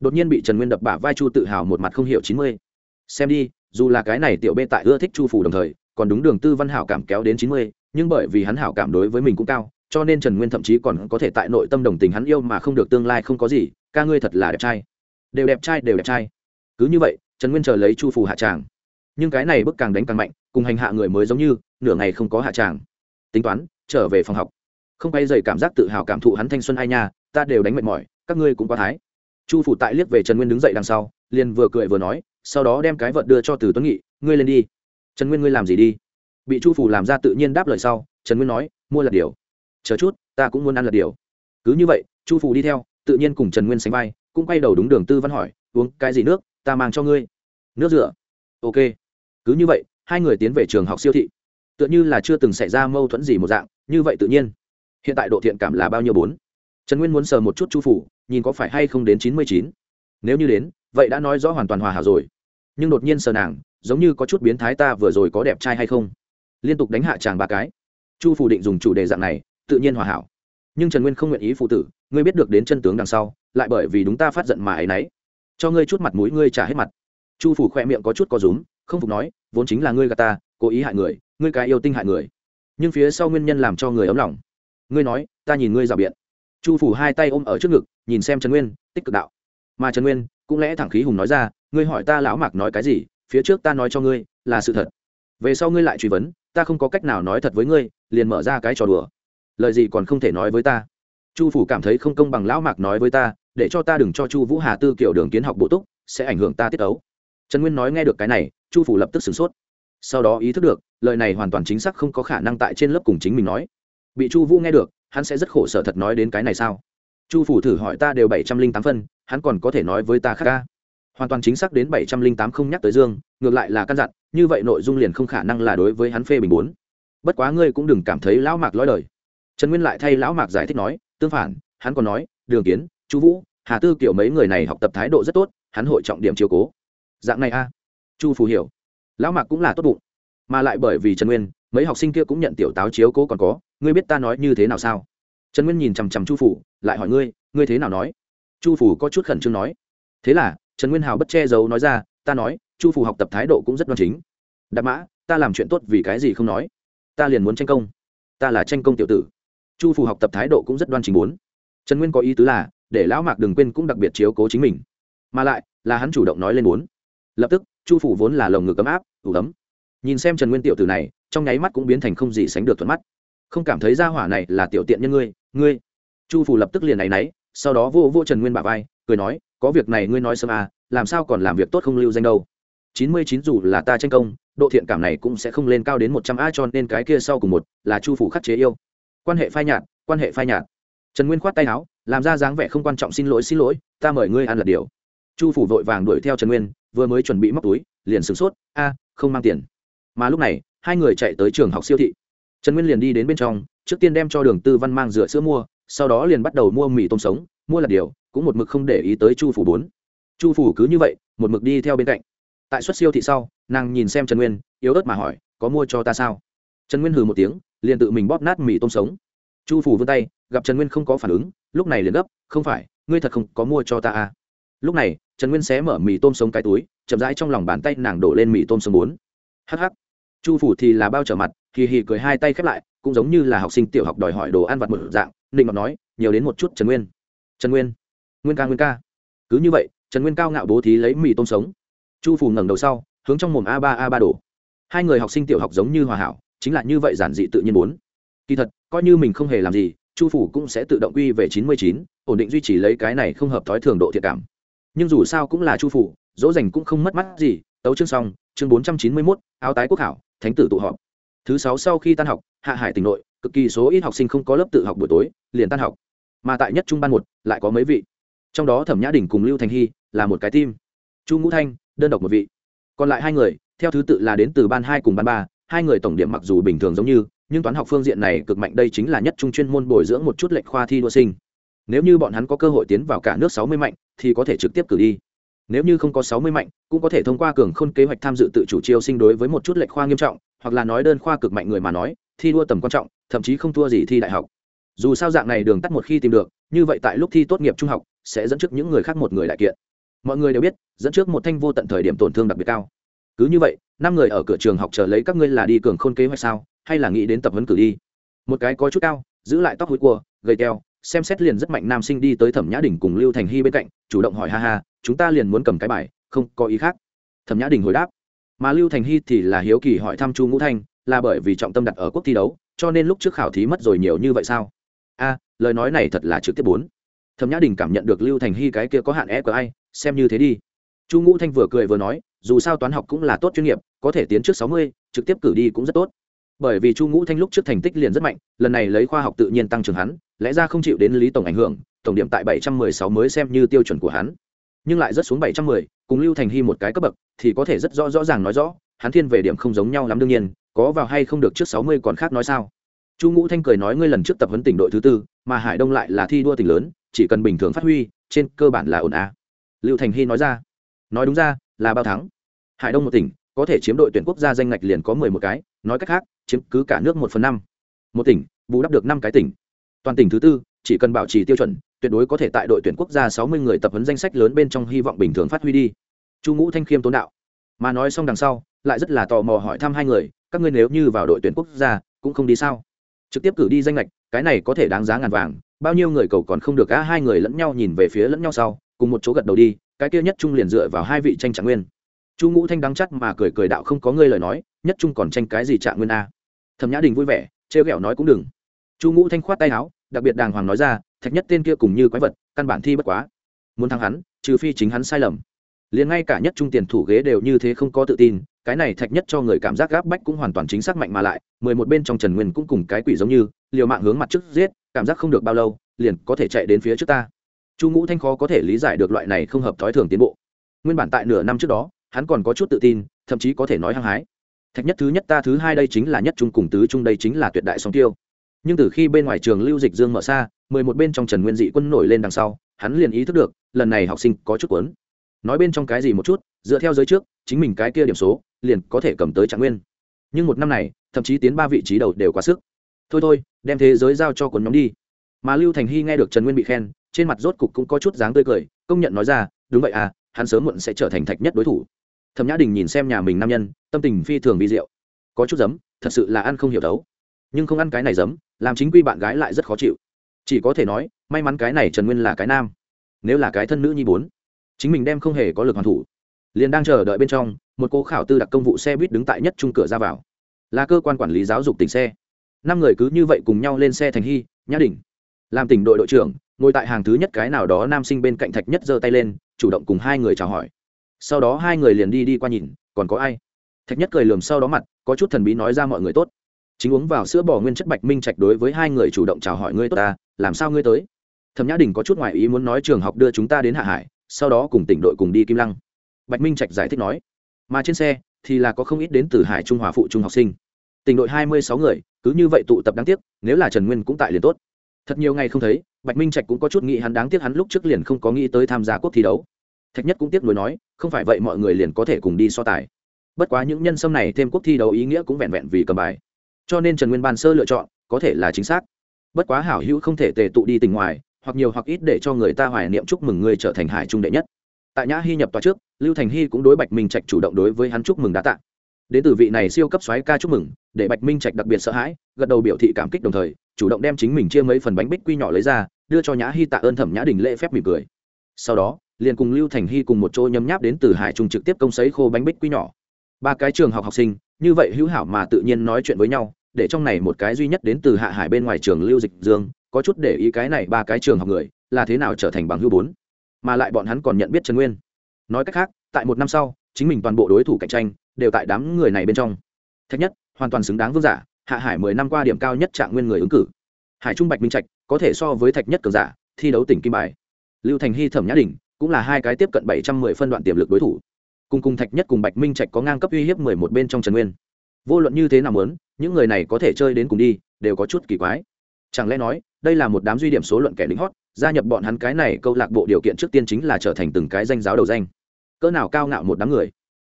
Đột nhiên bị trần nguyên đập bả vai chu tự hào một mặt không hiểu chín mươi. Xem đi, dù là cái này tiểu bê tại ưa thích chu phủ đồng thời, còn đúng đường tư văn hảo cảm kéo đến chín mươi, nhưng bởi vì hắn hảo cảm đối với mình cũng cao, cho nên trần nguyên thậm chí còn có thể tại nội tâm đồng tình hắn yêu mà không được tương lai không có gì, ca ngươi thật là đẹp trai. Đều đẹp trai, đều đẹp trai. Cứ như vậy, trần nguyên chờ lấy chu phủ hạ tràng nhưng cái này bức càng đánh càng mạnh, cùng hành hạ người mới giống như, nửa ngày không có hạ tràng. Tính toán, trở về phòng học. Không bay dày cảm giác tự hào cảm thụ hắn thanh xuân ai nha, ta đều đánh mệt mỏi, các ngươi cũng quá thái. Chu phủ tại liếc về trần nguyên đứng dậy đằng sau, liền vừa cười vừa nói, sau đó đem cái vợt đưa cho từ tuấn nghị, ngươi lên đi. Trần nguyên, ngươi làm gì đi? Bị chu phủ làm ra tự nhiên đáp lời sau, trần nguyên nói, mua lật điều. Chờ chút, ta cũng muốn ăn lật điều. Cứ như vậy, chu phủ đi theo, tự nhiên cùng trần nguyên sánh vai, cũng quay đầu đúng đường tư văn hỏi, uống cái gì nước, ta mang cho ngươi? Nước rửa ok cứ như vậy, hai người tiến về trường học siêu thị. Tựa như là chưa từng xảy ra mâu thuẫn gì một dạng, như vậy tự nhiên. Hiện tại độ thiện cảm là bao nhiêu bốn? Trần nguyên muốn sờ một chút chu phủ, nhìn có phải hay không đến chín mươi chín. Nếu như đến, vậy đã nói rõ hoàn toàn hòa hảo rồi. Nhưng đột nhiên sờ nàng, giống như có chút biến thái ta vừa rồi có đẹp trai hay không? Liên tục đánh hạ chàng ba cái. Chu phủ định dùng chủ đề dạng này, tự nhiên hòa hảo. Nhưng trần nguyên không nguyện ý phụ tử, ngươi biết được đến chân tướng đằng sau, lại bởi vì đúng ta phát giận mà ấy nấy. Cho ngươi chút mặt mũi, ngươi trả hết mặt. Chu phủ khoe miệng có chút có rúm không phục nói, vốn chính là ngươi gà ta, cố ý hại người, ngươi cái yêu tinh hại người. Nhưng phía sau nguyên nhân làm cho người ấm lòng. Ngươi nói, ta nhìn ngươi rào biện. Chu phủ hai tay ôm ở trước ngực, nhìn xem trần nguyên, tích cực đạo. Mà trần nguyên, cũng lẽ thẳng khí hùng nói ra, ngươi hỏi ta lão mạc nói cái gì, phía trước ta nói cho ngươi, là sự thật. Về sau ngươi lại truy vấn, ta không có cách nào nói thật với ngươi, liền mở ra cái trò đùa. Lời gì còn không thể nói với ta. Chu phủ cảm thấy không công bằng lão mạc nói với ta, để cho ta đừng cho chu vũ hà tư kiểu đường kiến học bộ túc, sẽ ảnh hưởng ta tiết ấu trần nguyên nói nghe được cái này, chu phủ lập tức sửng sốt. Sau đó ý thức được, lời này hoàn toàn chính xác không có khả năng tại trên lớp cùng chính mình nói. Bị chu vũ nghe được, hắn sẽ rất khổ sở thật nói đến cái này sao? Chu phủ thử hỏi ta đều bảy trăm linh tám phân, hắn còn có thể nói với ta khác ca? Hoàn toàn chính xác đến bảy trăm linh tám không nhắc tới dương, ngược lại là căn dặn, như vậy nội dung liền không khả năng là đối với hắn phê bình bốn. Bất quá ngươi cũng đừng cảm thấy lão mạc lói đời. Trần nguyên lại thay lão mạc giải thích nói, tương phản, hắn còn nói, đường kiến, chu vũ, hà tư kiểu mấy người này học tập thái độ rất tốt, hắn hội trọng điểm chiều cố dạng này a. Chu phù hiểu. Lão mạc cũng là tốt bụng, mà lại bởi vì trần nguyên, mấy học sinh kia cũng nhận tiểu táo chiếu cố còn có, ngươi biết ta nói như thế nào sao? Trần nguyên nhìn chằm chằm chu phủ lại hỏi ngươi ngươi thế nào nói? Chu phủ có chút khẩn trương nói. Thế là, trần nguyên hào bất che giấu nói ra, ta nói, chu phủ học tập thái độ cũng rất đoan chính. Đạp mã, ta làm chuyện tốt vì cái gì không nói? Ta liền muốn tranh công. Ta là tranh công tiểu tử. Chu phủ học tập thái độ cũng rất đoan chính muốn. Trần nguyên có ý tứ là, để lão mạc đừng quên cũng đặc biệt chiếu cố chính mình. Mà lại, là hắn chủ động nói lên muốn lập tức, chu phủ vốn là lồng ngực ấm áp, ủ ấm. Nhìn xem trần nguyên tiểu tử này, trong nháy mắt cũng biến thành không gì sánh được thuận mắt. Không cảm thấy ra hỏa này là tiểu tiện nhân ngươi ngươi. Chu phủ lập tức liền này náy, sau đó vô vô trần nguyên bà vai, cười nói, có việc này ngươi nói sớm à làm sao còn làm việc tốt không lưu danh đâu. Chín mươi chín dù là ta tranh công, độ thiện cảm này cũng sẽ không lên cao đến một trăm a cho nên cái kia sau cùng một là chu phủ khắc chế yêu. Quan hệ phai nhạt, quan hệ phai nhạt. Trần nguyên khoát tay áo, làm ra dáng vẻ không quan trọng xin lỗi xin lỗi, ta mời ngươi ăn lật điều chu phủ vội vàng đuổi theo trần nguyên, vừa mới chuẩn bị móc túi, liền sửng sốt, a, không mang tiền. Mà lúc này, hai người chạy tới trường học siêu thị. Trần nguyên liền đi đến bên trong, trước tiên đem cho đường tư văn mang rửa sữa mua, sau đó liền bắt đầu mua mì tôm sống, mua là điều, cũng một mực không để ý tới chu phủ bốn. Chu phủ cứ như vậy, một mực đi theo bên cạnh. Tại suất siêu thị sau, nàng nhìn xem trần nguyên, yếu ớt mà hỏi, có mua cho ta sao? Trần nguyên hừ một tiếng, liền tự mình bóp nát mì tôm sống. Chu phủ vươn tay, gặp trần nguyên không có phản ứng, lúc này liền gấp, không phải, ngươi thật không có mua cho ta à? Lúc này, trần nguyên xé mở mì tôm sống cái túi, chậm rãi trong lòng bàn tay nàng đổ lên mì tôm sống bốn. Hh chu phủ thì là bao trở mặt, hì hì cười hai tay khép lại, cũng giống như là học sinh tiểu học đòi hỏi đồ ăn vặt một dạng, Ninh ngọc nói, nhiều đến một chút, trần nguyên. Trần nguyên? Nguyên ca nguyên ca. Cứ như vậy, trần nguyên cao ngạo bố thí lấy mì tôm sống. Chu phủ ngẩng đầu sau, hướng trong mồm a ba a ba đổ. Hai người học sinh tiểu học giống như hòa hảo, chính là như vậy giản dị tự nhiên muốn kỳ thật, coi như mình không hề làm gì, chu phủ cũng sẽ tự động quy về chín mươi chín, ổn định duy trì lấy cái này không hợp thói thường độ thiệt cảm nhưng dù sao cũng là chu phủ, dỗ dành cũng không mất mắt gì, tấu chương xong, chương bốn trăm chín mươi mốt, áo tái quốc hảo, thánh tử tụ họp. Thứ sáu sau khi tan học, hạ hải tỉnh nội, cực kỳ số ít học sinh không có lớp tự học buổi tối, liền tan học. Mà tại nhất trung ban một, lại có mấy vị. Trong đó thẩm nhã đình cùng lưu thành hy là một cái tim chu ngũ thanh, đơn độc một vị. Còn lại hai người, theo thứ tự là đến từ ban hai cùng ban ba, hai người tổng điểm mặc dù bình thường giống như, nhưng toán học phương diện này cực mạnh đây chính là nhất trung chuyên môn bồi dưỡng một chút lệnh khoa thi đua sinh nếu như bọn hắn có cơ hội tiến vào cả nước sáu mươi mạnh, thì có thể trực tiếp cử đi. Nếu như không có sáu mươi mạnh, cũng có thể thông qua cường khôn kế hoạch tham dự tự chủ chiêu sinh đối với một chút lệch khoa nghiêm trọng, hoặc là nói đơn khoa cực mạnh người mà nói, thi đua tầm quan trọng, thậm chí không thua gì thi đại học. Dù sao dạng này đường tắt một khi tìm được, như vậy tại lúc thi tốt nghiệp trung học, sẽ dẫn trước những người khác một người đại kiện. Mọi người đều biết, dẫn trước một thanh vô tận thời điểm tổn thương đặc biệt cao. Cứ như vậy, năm người ở cửa trường học chờ lấy các ngươi là đi cường khôn kế hoạch sao, hay là nghĩ đến tập huấn cử đi? Một cái có chút cao, giữ lại tóc hối cua, gầy teo xem xét liền rất mạnh nam sinh đi tới thẩm nhã đình cùng lưu thành hy bên cạnh chủ động hỏi ha ha chúng ta liền muốn cầm cái bài không có ý khác thẩm nhã đình hồi đáp mà lưu thành hy thì là hiếu kỳ hỏi thăm chu ngũ thanh là bởi vì trọng tâm đặt ở quốc thi đấu cho nên lúc trước khảo thí mất rồi nhiều như vậy sao a lời nói này thật là trực tiếp bốn thẩm nhã đình cảm nhận được lưu thành hy cái kia có hạn e của ai xem như thế đi chu ngũ thanh vừa cười vừa nói dù sao toán học cũng là tốt chuyên nghiệp có thể tiến trước sáu mươi trực tiếp cử đi cũng rất tốt bởi vì chu ngũ thanh lúc trước thành tích liền rất mạnh, lần này lấy khoa học tự nhiên tăng trưởng hắn, lẽ ra không chịu đến lý tổng ảnh hưởng, tổng điểm tại bảy trăm mười sáu mới xem như tiêu chuẩn của hắn. Nhưng lại rất xuống bảy trăm mười, cùng lưu thành hy một cái cấp bậc, thì có thể rất rõ rõ ràng nói rõ, hắn thiên về điểm không giống nhau lắm đương nhiên, có vào hay không được trước sáu mươi còn khác nói sao. Chu ngũ thanh cười nói ngươi lần trước tập huấn tỉnh đội thứ tư, mà hải đông lại là thi đua tỉnh lớn, chỉ cần bình thường phát huy, trên cơ bản là ổn á lưu thành hy nói ra, nói đúng ra, là bao thắng. Hải đông một tỉnh có thể chiếm đội tuyển quốc gia danh ngạch liền có mười một cái, nói cách khác, chiếm cứ cả nước một phần năm. Một tỉnh, bù đắp được năm cái tỉnh. Toàn tỉnh thứ tư, chỉ cần bảo trì tiêu chuẩn, tuyệt đối có thể tại đội tuyển quốc gia sáu mươi người tập huấn danh sách lớn bên trong hy vọng bình thường phát huy đi. Chu ngũ thanh khiêm tốn đạo. Mà nói xong đằng sau, lại rất là tò mò hỏi thăm hai người, các ngươi nếu như vào đội tuyển quốc gia, cũng không đi sao? Trực tiếp cử đi danh lệch cái này có thể đáng giá ngàn vàng, bao nhiêu người cầu còn không được cả hai người lẫn nhau nhìn về phía lẫn nhau sau, cùng một chỗ gật đầu đi, cái kia nhất trung liền dựa vào hai vị tranh trạng nguyên chu ngũ thanh đắng chắc mà cười cười đạo không có ngươi lời nói, nhất trung còn tranh cái gì trạng nguyên a? Thẩm nhã đình vui vẻ, trêu ghẹo nói cũng đừng. Chu ngũ thanh khoát tay áo, đặc biệt đàng hoàng nói ra, thạch nhất tên kia cùng như quái vật, căn bản thi bất quá. Muốn thắng hắn, trừ phi chính hắn sai lầm. Liền ngay cả nhất trung tiền thủ ghế đều như thế không có tự tin, cái này thạch nhất cho người cảm giác gáp bách cũng hoàn toàn chính xác mạnh mà lại, mười một bên trong trần nguyên cũng cùng cái quỷ giống như, liều mạng hướng mặt trước giết, cảm giác không được bao lâu, liền có thể chạy đến phía trước ta. Chu ngũ thanh khó có thể lý giải được loại này không hợp thói thường tiến bộ. Nguyên bản tại nửa năm trước đó hắn còn có chút tự tin, thậm chí có thể nói hăng hái. Thạch nhất thứ nhất, ta thứ hai đây chính là nhất trung cùng tứ trung đây chính là tuyệt đại song tiêu. Nhưng từ khi bên ngoài trường lưu dịch dương mở xa, mười một bên trong trần nguyên dị quân nổi lên đằng sau, hắn liền ý thức được, lần này học sinh có chút cuốn. Nói bên trong cái gì một chút, dựa theo giới trước, chính mình cái kia điểm số, liền có thể cầm tới trạng nguyên. Nhưng một năm này, thậm chí tiến ba vị trí đầu đều quá sức. Thôi thôi, đem thế giới giao cho quần nhóm đi. Mà lưu thành hy nghe được trần nguyên bị khen, trên mặt rốt cục cũng có chút dáng tươi cười, công nhận nói ra, đúng vậy à hắn sớm muộn sẽ trở thành thạch nhất đối thủ thẩm nhã đình nhìn xem nhà mình nam nhân, tâm tình phi thường vi diệu. Có chút giấm, thật sự là ăn không hiểu đấu. Nhưng không ăn cái này giấm, làm chính quy bạn gái lại rất khó chịu. Chỉ có thể nói, may mắn cái này trần nguyên là cái nam. Nếu là cái thân nữ nhi bốn, chính mình đem không hề có lực hoàn thủ. Liền đang chờ đợi bên trong, một cô khảo tư đặc công vụ xe buýt đứng tại nhất trung cửa ra vào. Là cơ quan quản lý giáo dục tỉnh xe. Năm người cứ như vậy cùng nhau lên xe thành hy, nhã đình. Làm tỉnh đội đội trưởng, ngồi tại hàng thứ nhất cái nào đó nam sinh bên cạnh thạch nhất giơ tay lên, chủ động cùng hai người chào hỏi sau đó hai người liền đi đi qua nhìn, còn có ai? Thạch nhất cười lườm sau đó mặt, có chút thần bí nói ra mọi người tốt. Chính uống vào sữa bò nguyên chất bạch minh trạch đối với hai người chủ động chào hỏi ngươi tốt ta, làm sao ngươi tới? Thẩm nhã đình có chút ngoại ý muốn nói trường học đưa chúng ta đến hạ hải, sau đó cùng tỉnh đội cùng đi kim lăng. Bạch minh trạch giải thích nói, mà trên xe thì là có không ít đến từ hải trung hòa phụ trung học sinh. Tỉnh đội hai mươi sáu người, cứ như vậy tụ tập đáng tiếc, nếu là trần nguyên cũng tại liền tốt. Thật nhiều ngày không thấy, bạch minh trạch cũng có chút nghĩ hắn đáng tiếc hắn lúc trước liền không có nghĩ tới tham gia quốc thi đấu thạch nhất cũng tiếc nuối nói, không phải vậy mọi người liền có thể cùng đi so tài. Bất quá những nhân sâm này thêm quốc thi đấu ý nghĩa cũng vẹn vẹn vì cầm bài. Cho nên trần nguyên ban sơ lựa chọn, có thể là chính xác. Bất quá hảo hữu không thể tề tụ đi tỉnh ngoài, hoặc nhiều hoặc ít để cho người ta hoài niệm chúc mừng ngươi trở thành hải trung đệ nhất. Tại nhã hy nhập tòa trước, lưu thành hy cũng đối bạch minh trạch chủ động đối với hắn chúc mừng đã tạ. Đến từ vị này siêu cấp xoáy ca chúc mừng, để bạch minh trạch đặc biệt sợ hãi, gật đầu biểu thị cảm kích đồng thời, chủ động đem chính mình chia mấy phần bánh bích quy nhỏ lấy ra, đưa cho nhã hy tạ ơn thẩm nhã đình lễ phép mỉm cười. Sau đó liền cùng lưu thành hy cùng một chỗ nhấm nháp đến từ hải trung trực tiếp công sấy khô bánh bích quy nhỏ. Ba cái trường học học sinh, như vậy hữu hảo mà tự nhiên nói chuyện với nhau, để trong này một cái duy nhất đến từ hạ hải bên ngoài trường lưu dịch dương, có chút để ý cái này ba cái trường học người, là thế nào trở thành bằng hữu bốn. Mà lại bọn hắn còn nhận biết trần nguyên. Nói cách khác, tại một năm sau, chính mình toàn bộ đối thủ cạnh tranh, đều tại đám người này bên trong. Thách nhất, hoàn toàn xứng đáng vương giả, hạ hải mười năm qua điểm cao nhất trạng nguyên người ứng cử. Hải trung bạch minh trạch, có thể so với thạch nhất cường giả, thi đấu tỉnh kim bài. Lưu thành hy thẩm nhã đình cũng là hai cái tiếp cận bảy trăm mười phân đoạn tiềm lực đối thủ. Cùng cùng thạch nhất cùng bạch minh trạch có ngang cấp uy hiếp mười một bên trong trần nguyên. Vô luận như thế nào muốn, những người này có thể chơi đến cùng đi, đều có chút kỳ quái. Chẳng lẽ nói, đây là một đám duy điểm số luận kẻ lính hót gia nhập bọn hắn cái này câu lạc bộ điều kiện trước tiên chính là trở thành từng cái danh giáo đầu danh. Cỡ nào cao ngạo một đám người.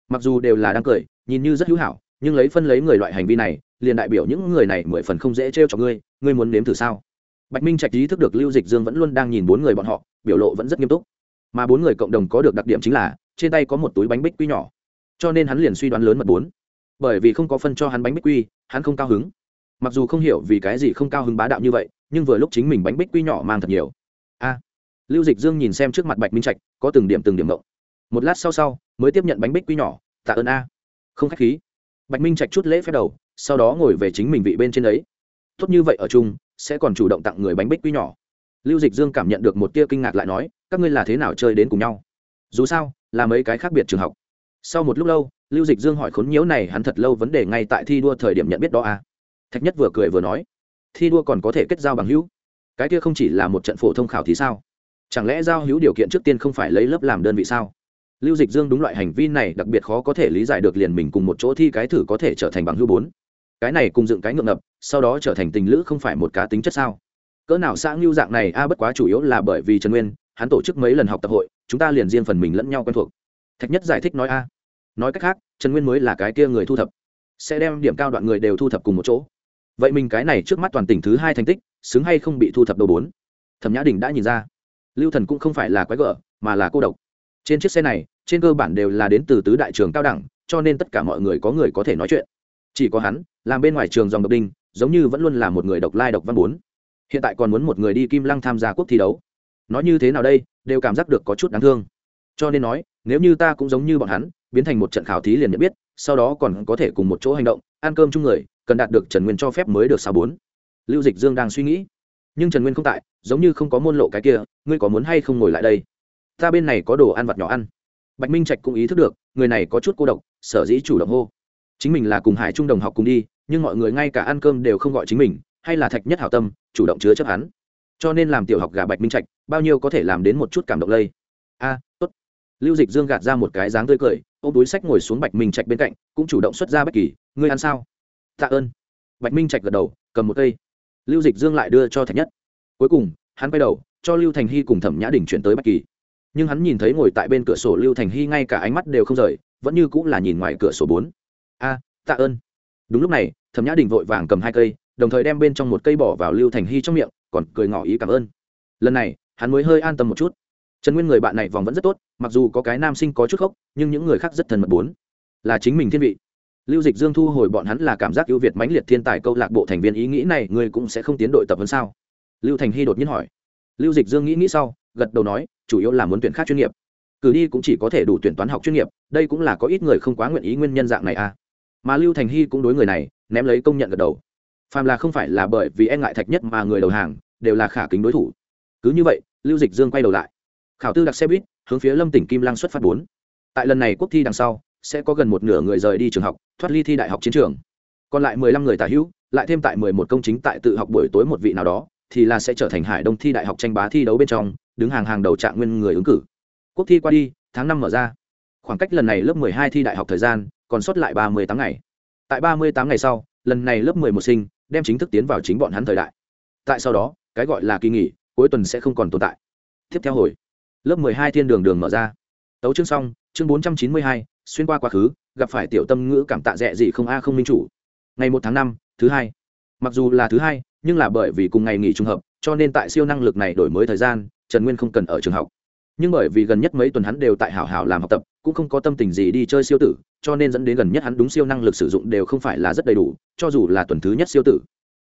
Mặc dù đều là đang cười, nhìn như rất hữu hảo, nhưng lấy phân lấy người loại hành vi này, liền đại biểu những người này mười phần không dễ trêu cho ngươi ngươi muốn nếm thử sao? Bạch minh trạch ý thức được lưu dịch dương vẫn luôn đang nhìn bốn người bọn họ, biểu lộ vẫn rất nghiêm túc mà bốn người cộng đồng có được đặc điểm chính là, trên tay có một túi bánh bích quy nhỏ. Cho nên hắn liền suy đoán lớn mật bốn. Bởi vì không có phân cho hắn bánh bích quy, hắn không cao hứng. Mặc dù không hiểu vì cái gì không cao hứng bá đạo như vậy, nhưng vừa lúc chính mình bánh bích quy nhỏ mang thật nhiều. A. Lưu dịch dương nhìn xem trước mặt bạch minh trạch, có từng điểm từng điểm động. Một lát sau sau, mới tiếp nhận bánh bích quy nhỏ, tạ ơn a. Không k h á c h khí. Bạch minh trạch chút lễ phép đầu, sau đó ngồi về chính mình vị bên trên ấy. Tốt như vậy ở chung, sẽ còn chủ động tặng người bánh bích quy nhỏ. Lưu dịch dương cảm nhận được một tia kinh ngạc lại nói các ngươi là thế nào chơi đến cùng nhau? Dù sao, là mấy cái khác biệt trường học. Sau một lúc lâu, lưu dịch dương hỏi khốn nhiễu này hắn thật lâu vấn đề ngay tại thi đua thời điểm nhận biết đó à? Thạch nhất vừa cười vừa nói, thi đua còn có thể kết giao bằng hữu. Cái kia không chỉ là một trận phổ thông khảo thì sao? Chẳng lẽ giao hữu điều kiện trước tiên không phải lấy lớp làm đơn vị sao? Lưu dịch dương đúng loại hành vi này đặc biệt khó có thể lý giải được liền mình cùng một chỗ thi cái thử có thể trở thành bằng hữu bốn. Cái này cùng dựng cái ngượng ngập, sau đó trở thành tình lữ không phải một cá tính chất sao? Cỡ nào xã ngưu dạng này, a, bất quá chủ yếu là bởi vì trần nguyên hắn tổ chức mấy lần học tập hội, chúng ta liền riêng phần mình lẫn nhau quen thuộc. Thạch nhất giải thích nói, a, nói cách khác, trần nguyên mới là cái kia người thu thập. Sẽ đem điểm cao đoạn người đều thu thập cùng một chỗ. Vậy mình cái này trước mắt toàn tỉnh thứ hai thành tích, xứng hay không bị thu thập đầu bốn? Thẩm nhã đình đã nhìn ra. Lưu thần cũng không phải là quái gở, mà là cô độc. Trên chiếc xe này, trên cơ bản đều là đến từ tứ đại trường cao đẳng, cho nên tất cả mọi người có người có thể nói chuyện. Chỉ có hắn, làm bên ngoài trường dòng độc đinh, giống như vẫn luôn là một người độc lai độc văn bốn. Hiện tại còn muốn một người đi kim lăng tham gia quốc thi đấu nói như thế nào đây, đều cảm giác được có chút đáng thương. Cho nên nói, nếu như ta cũng giống như bọn hắn, biến thành một trận khảo thí liền nhận biết, sau đó còn có thể cùng một chỗ hành động, ăn cơm chung người, cần đạt được trần nguyên cho phép mới được sao bốn lưu dịch dương đang suy nghĩ. Nhưng trần nguyên không tại, giống như không có môn lộ cái kia, ngươi có muốn hay không ngồi lại đây? Ta bên này có đồ ăn vặt nhỏ ăn. Bạch minh trạch cũng ý thức được, người này có chút cô độc, sở dĩ chủ động hô. Chính mình là cùng hải trung đồng học cùng đi, nhưng mọi người ngay cả ăn cơm đều không gọi chính mình, hay là thạch nhất hảo tâm, chủ động chứa chấp hắn cho nên làm tiểu học gà bạch minh trạch, bao nhiêu có thể làm đến một chút cảm động lây. A, tốt. Lưu dịch dương gạt ra một cái dáng tươi cười ô túi sách ngồi xuống bạch minh trạch bên cạnh, cũng chủ động xuất ra bất kỳ, ngươi ăn sao? Tạ ơn. Bạch minh trạch gật đầu, cầm một cây. Lưu dịch dương lại đưa cho thạch nhất. Cuối cùng, hắn quay đầu, cho lưu thành hy cùng thẩm nhã đình chuyển tới bạch kỳ. Nhưng hắn nhìn thấy ngồi tại bên cửa sổ lưu thành hy ngay cả ánh mắt đều không rời, vẫn như cũng là nhìn ngoài cửa sổ bốn. A, tạ ơn. Đúng lúc này, thẩm nhã đình vội vàng cầm hai cây, đồng thời đem bên trong một cây bỏ vào lưu thành hy trong miệng còn cười ngỏ ý cảm ơn. Lần này, hắn mới hơi an tâm một chút. Trần nguyên người bạn này vòng vẫn rất tốt, mặc dù có cái nam sinh có chút khóc, nhưng những người khác rất thân mật bốn. Là chính mình thiên vị. Lưu dịch dương thu hồi bọn hắn là cảm giác ưu việt mãnh liệt thiên tài câu lạc bộ thành viên ý nghĩ này, ngươi cũng sẽ không tiến đội tập huấn sao? Lưu thành hy đột nhiên hỏi. Lưu dịch dương nghĩ nghĩ sau, gật đầu nói, chủ yếu là muốn tuyển khác chuyên nghiệp. Cử đi cũng chỉ có thể đủ tuyển toán học chuyên nghiệp, đây cũng là có ít người không quá nguyện ý nguyên nhân dạng này à. Mà lưu thành hy cũng đối người này, ném lấy công nhận gật đầu phàm là không phải là bởi vì e ngại thạch nhất mà người đầu hàng, đều là khả kính đối thủ. Cứ như vậy, lưu dịch dương quay đầu lại. Khảo tư đặc xe buýt, hướng phía lâm tỉnh kim Lang xuất phát bốn. Tại lần này quốc thi đằng sau, sẽ có gần một nửa người rời đi trường học, thoát ly thi đại học chiến trường. Còn lại mười lăm người tả hữu, lại thêm tại mười một công chính tại tự học buổi tối một vị nào đó, thì là sẽ trở thành hải đông thi đại học tranh bá thi đấu bên trong, đứng hàng hàng đầu trạng nguyên người ứng cử. Quốc thi qua đi, tháng năm mở ra. Khoảng cách lần này lớp mười hai thi đại học thời gian, còn sót lại ba mươi tám ngày. Tại ba mươi tám ngày sau, lần này lớp mười một sinh đem chính thức tiến vào chính bọn hắn thời đại. Tại sau đó, cái gọi là kỳ nghỉ, cuối tuần sẽ không còn tồn tại. Tiếp theo hồi, lớp mười hai thiên đường đường mở ra. Tấu chương xong, chương bốn trăm chín mươi hai, xuyên qua quá khứ, gặp phải tiểu tâm ngữ cảm tạ rẻ gì không a không minh chủ. Ngày một tháng năm, thứ hai. Mặc dù là thứ hai, nhưng là bởi vì cùng ngày nghỉ trung hợp, cho nên tại siêu năng lực này đổi mới thời gian, trần nguyên không cần ở trường học nhưng bởi vì gần nhất mấy tuần hắn đều tại hảo hảo làm học tập, cũng không có tâm tình gì đi chơi siêu tử, cho nên dẫn đến gần nhất hắn đúng siêu năng lực sử dụng đều không phải là rất đầy đủ, cho dù là tuần thứ nhất siêu tử.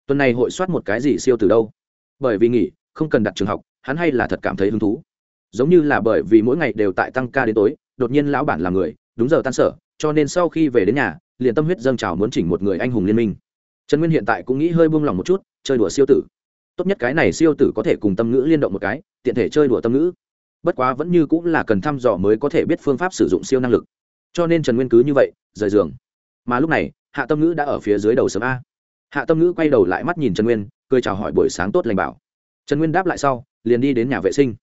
Tuần này hội soát một cái gì siêu tử đâu? Bởi vì nghỉ, không cần đặt trường học, hắn hay là thật cảm thấy hứng thú. Giống như là bởi vì mỗi ngày đều tại tăng ca đến tối, đột nhiên lão bản là người, đúng giờ tan sở, cho nên sau khi về đến nhà, liền tâm huyết dâng trào muốn chỉnh một người anh hùng liên minh. Trần nguyên hiện tại cũng nghĩ hơi buông lòng một chút, chơi đùa siêu tử. Tốt nhất cái này siêu tử có thể cùng tâm ngữ liên động một cái, tiện thể chơi đùa tâm ngữ bất quá vẫn như cũng là cần thăm dò mới có thể biết phương pháp sử dụng siêu năng lực. Cho nên trần nguyên cứ như vậy, rời giường. Mà lúc này, hạ tâm ngữ đã ở phía dưới đầu sớm a. Hạ tâm ngữ quay đầu lại mắt nhìn trần nguyên, cười chào hỏi buổi sáng tốt lành bảo. Trần nguyên đáp lại sau, liền đi đến nhà vệ sinh.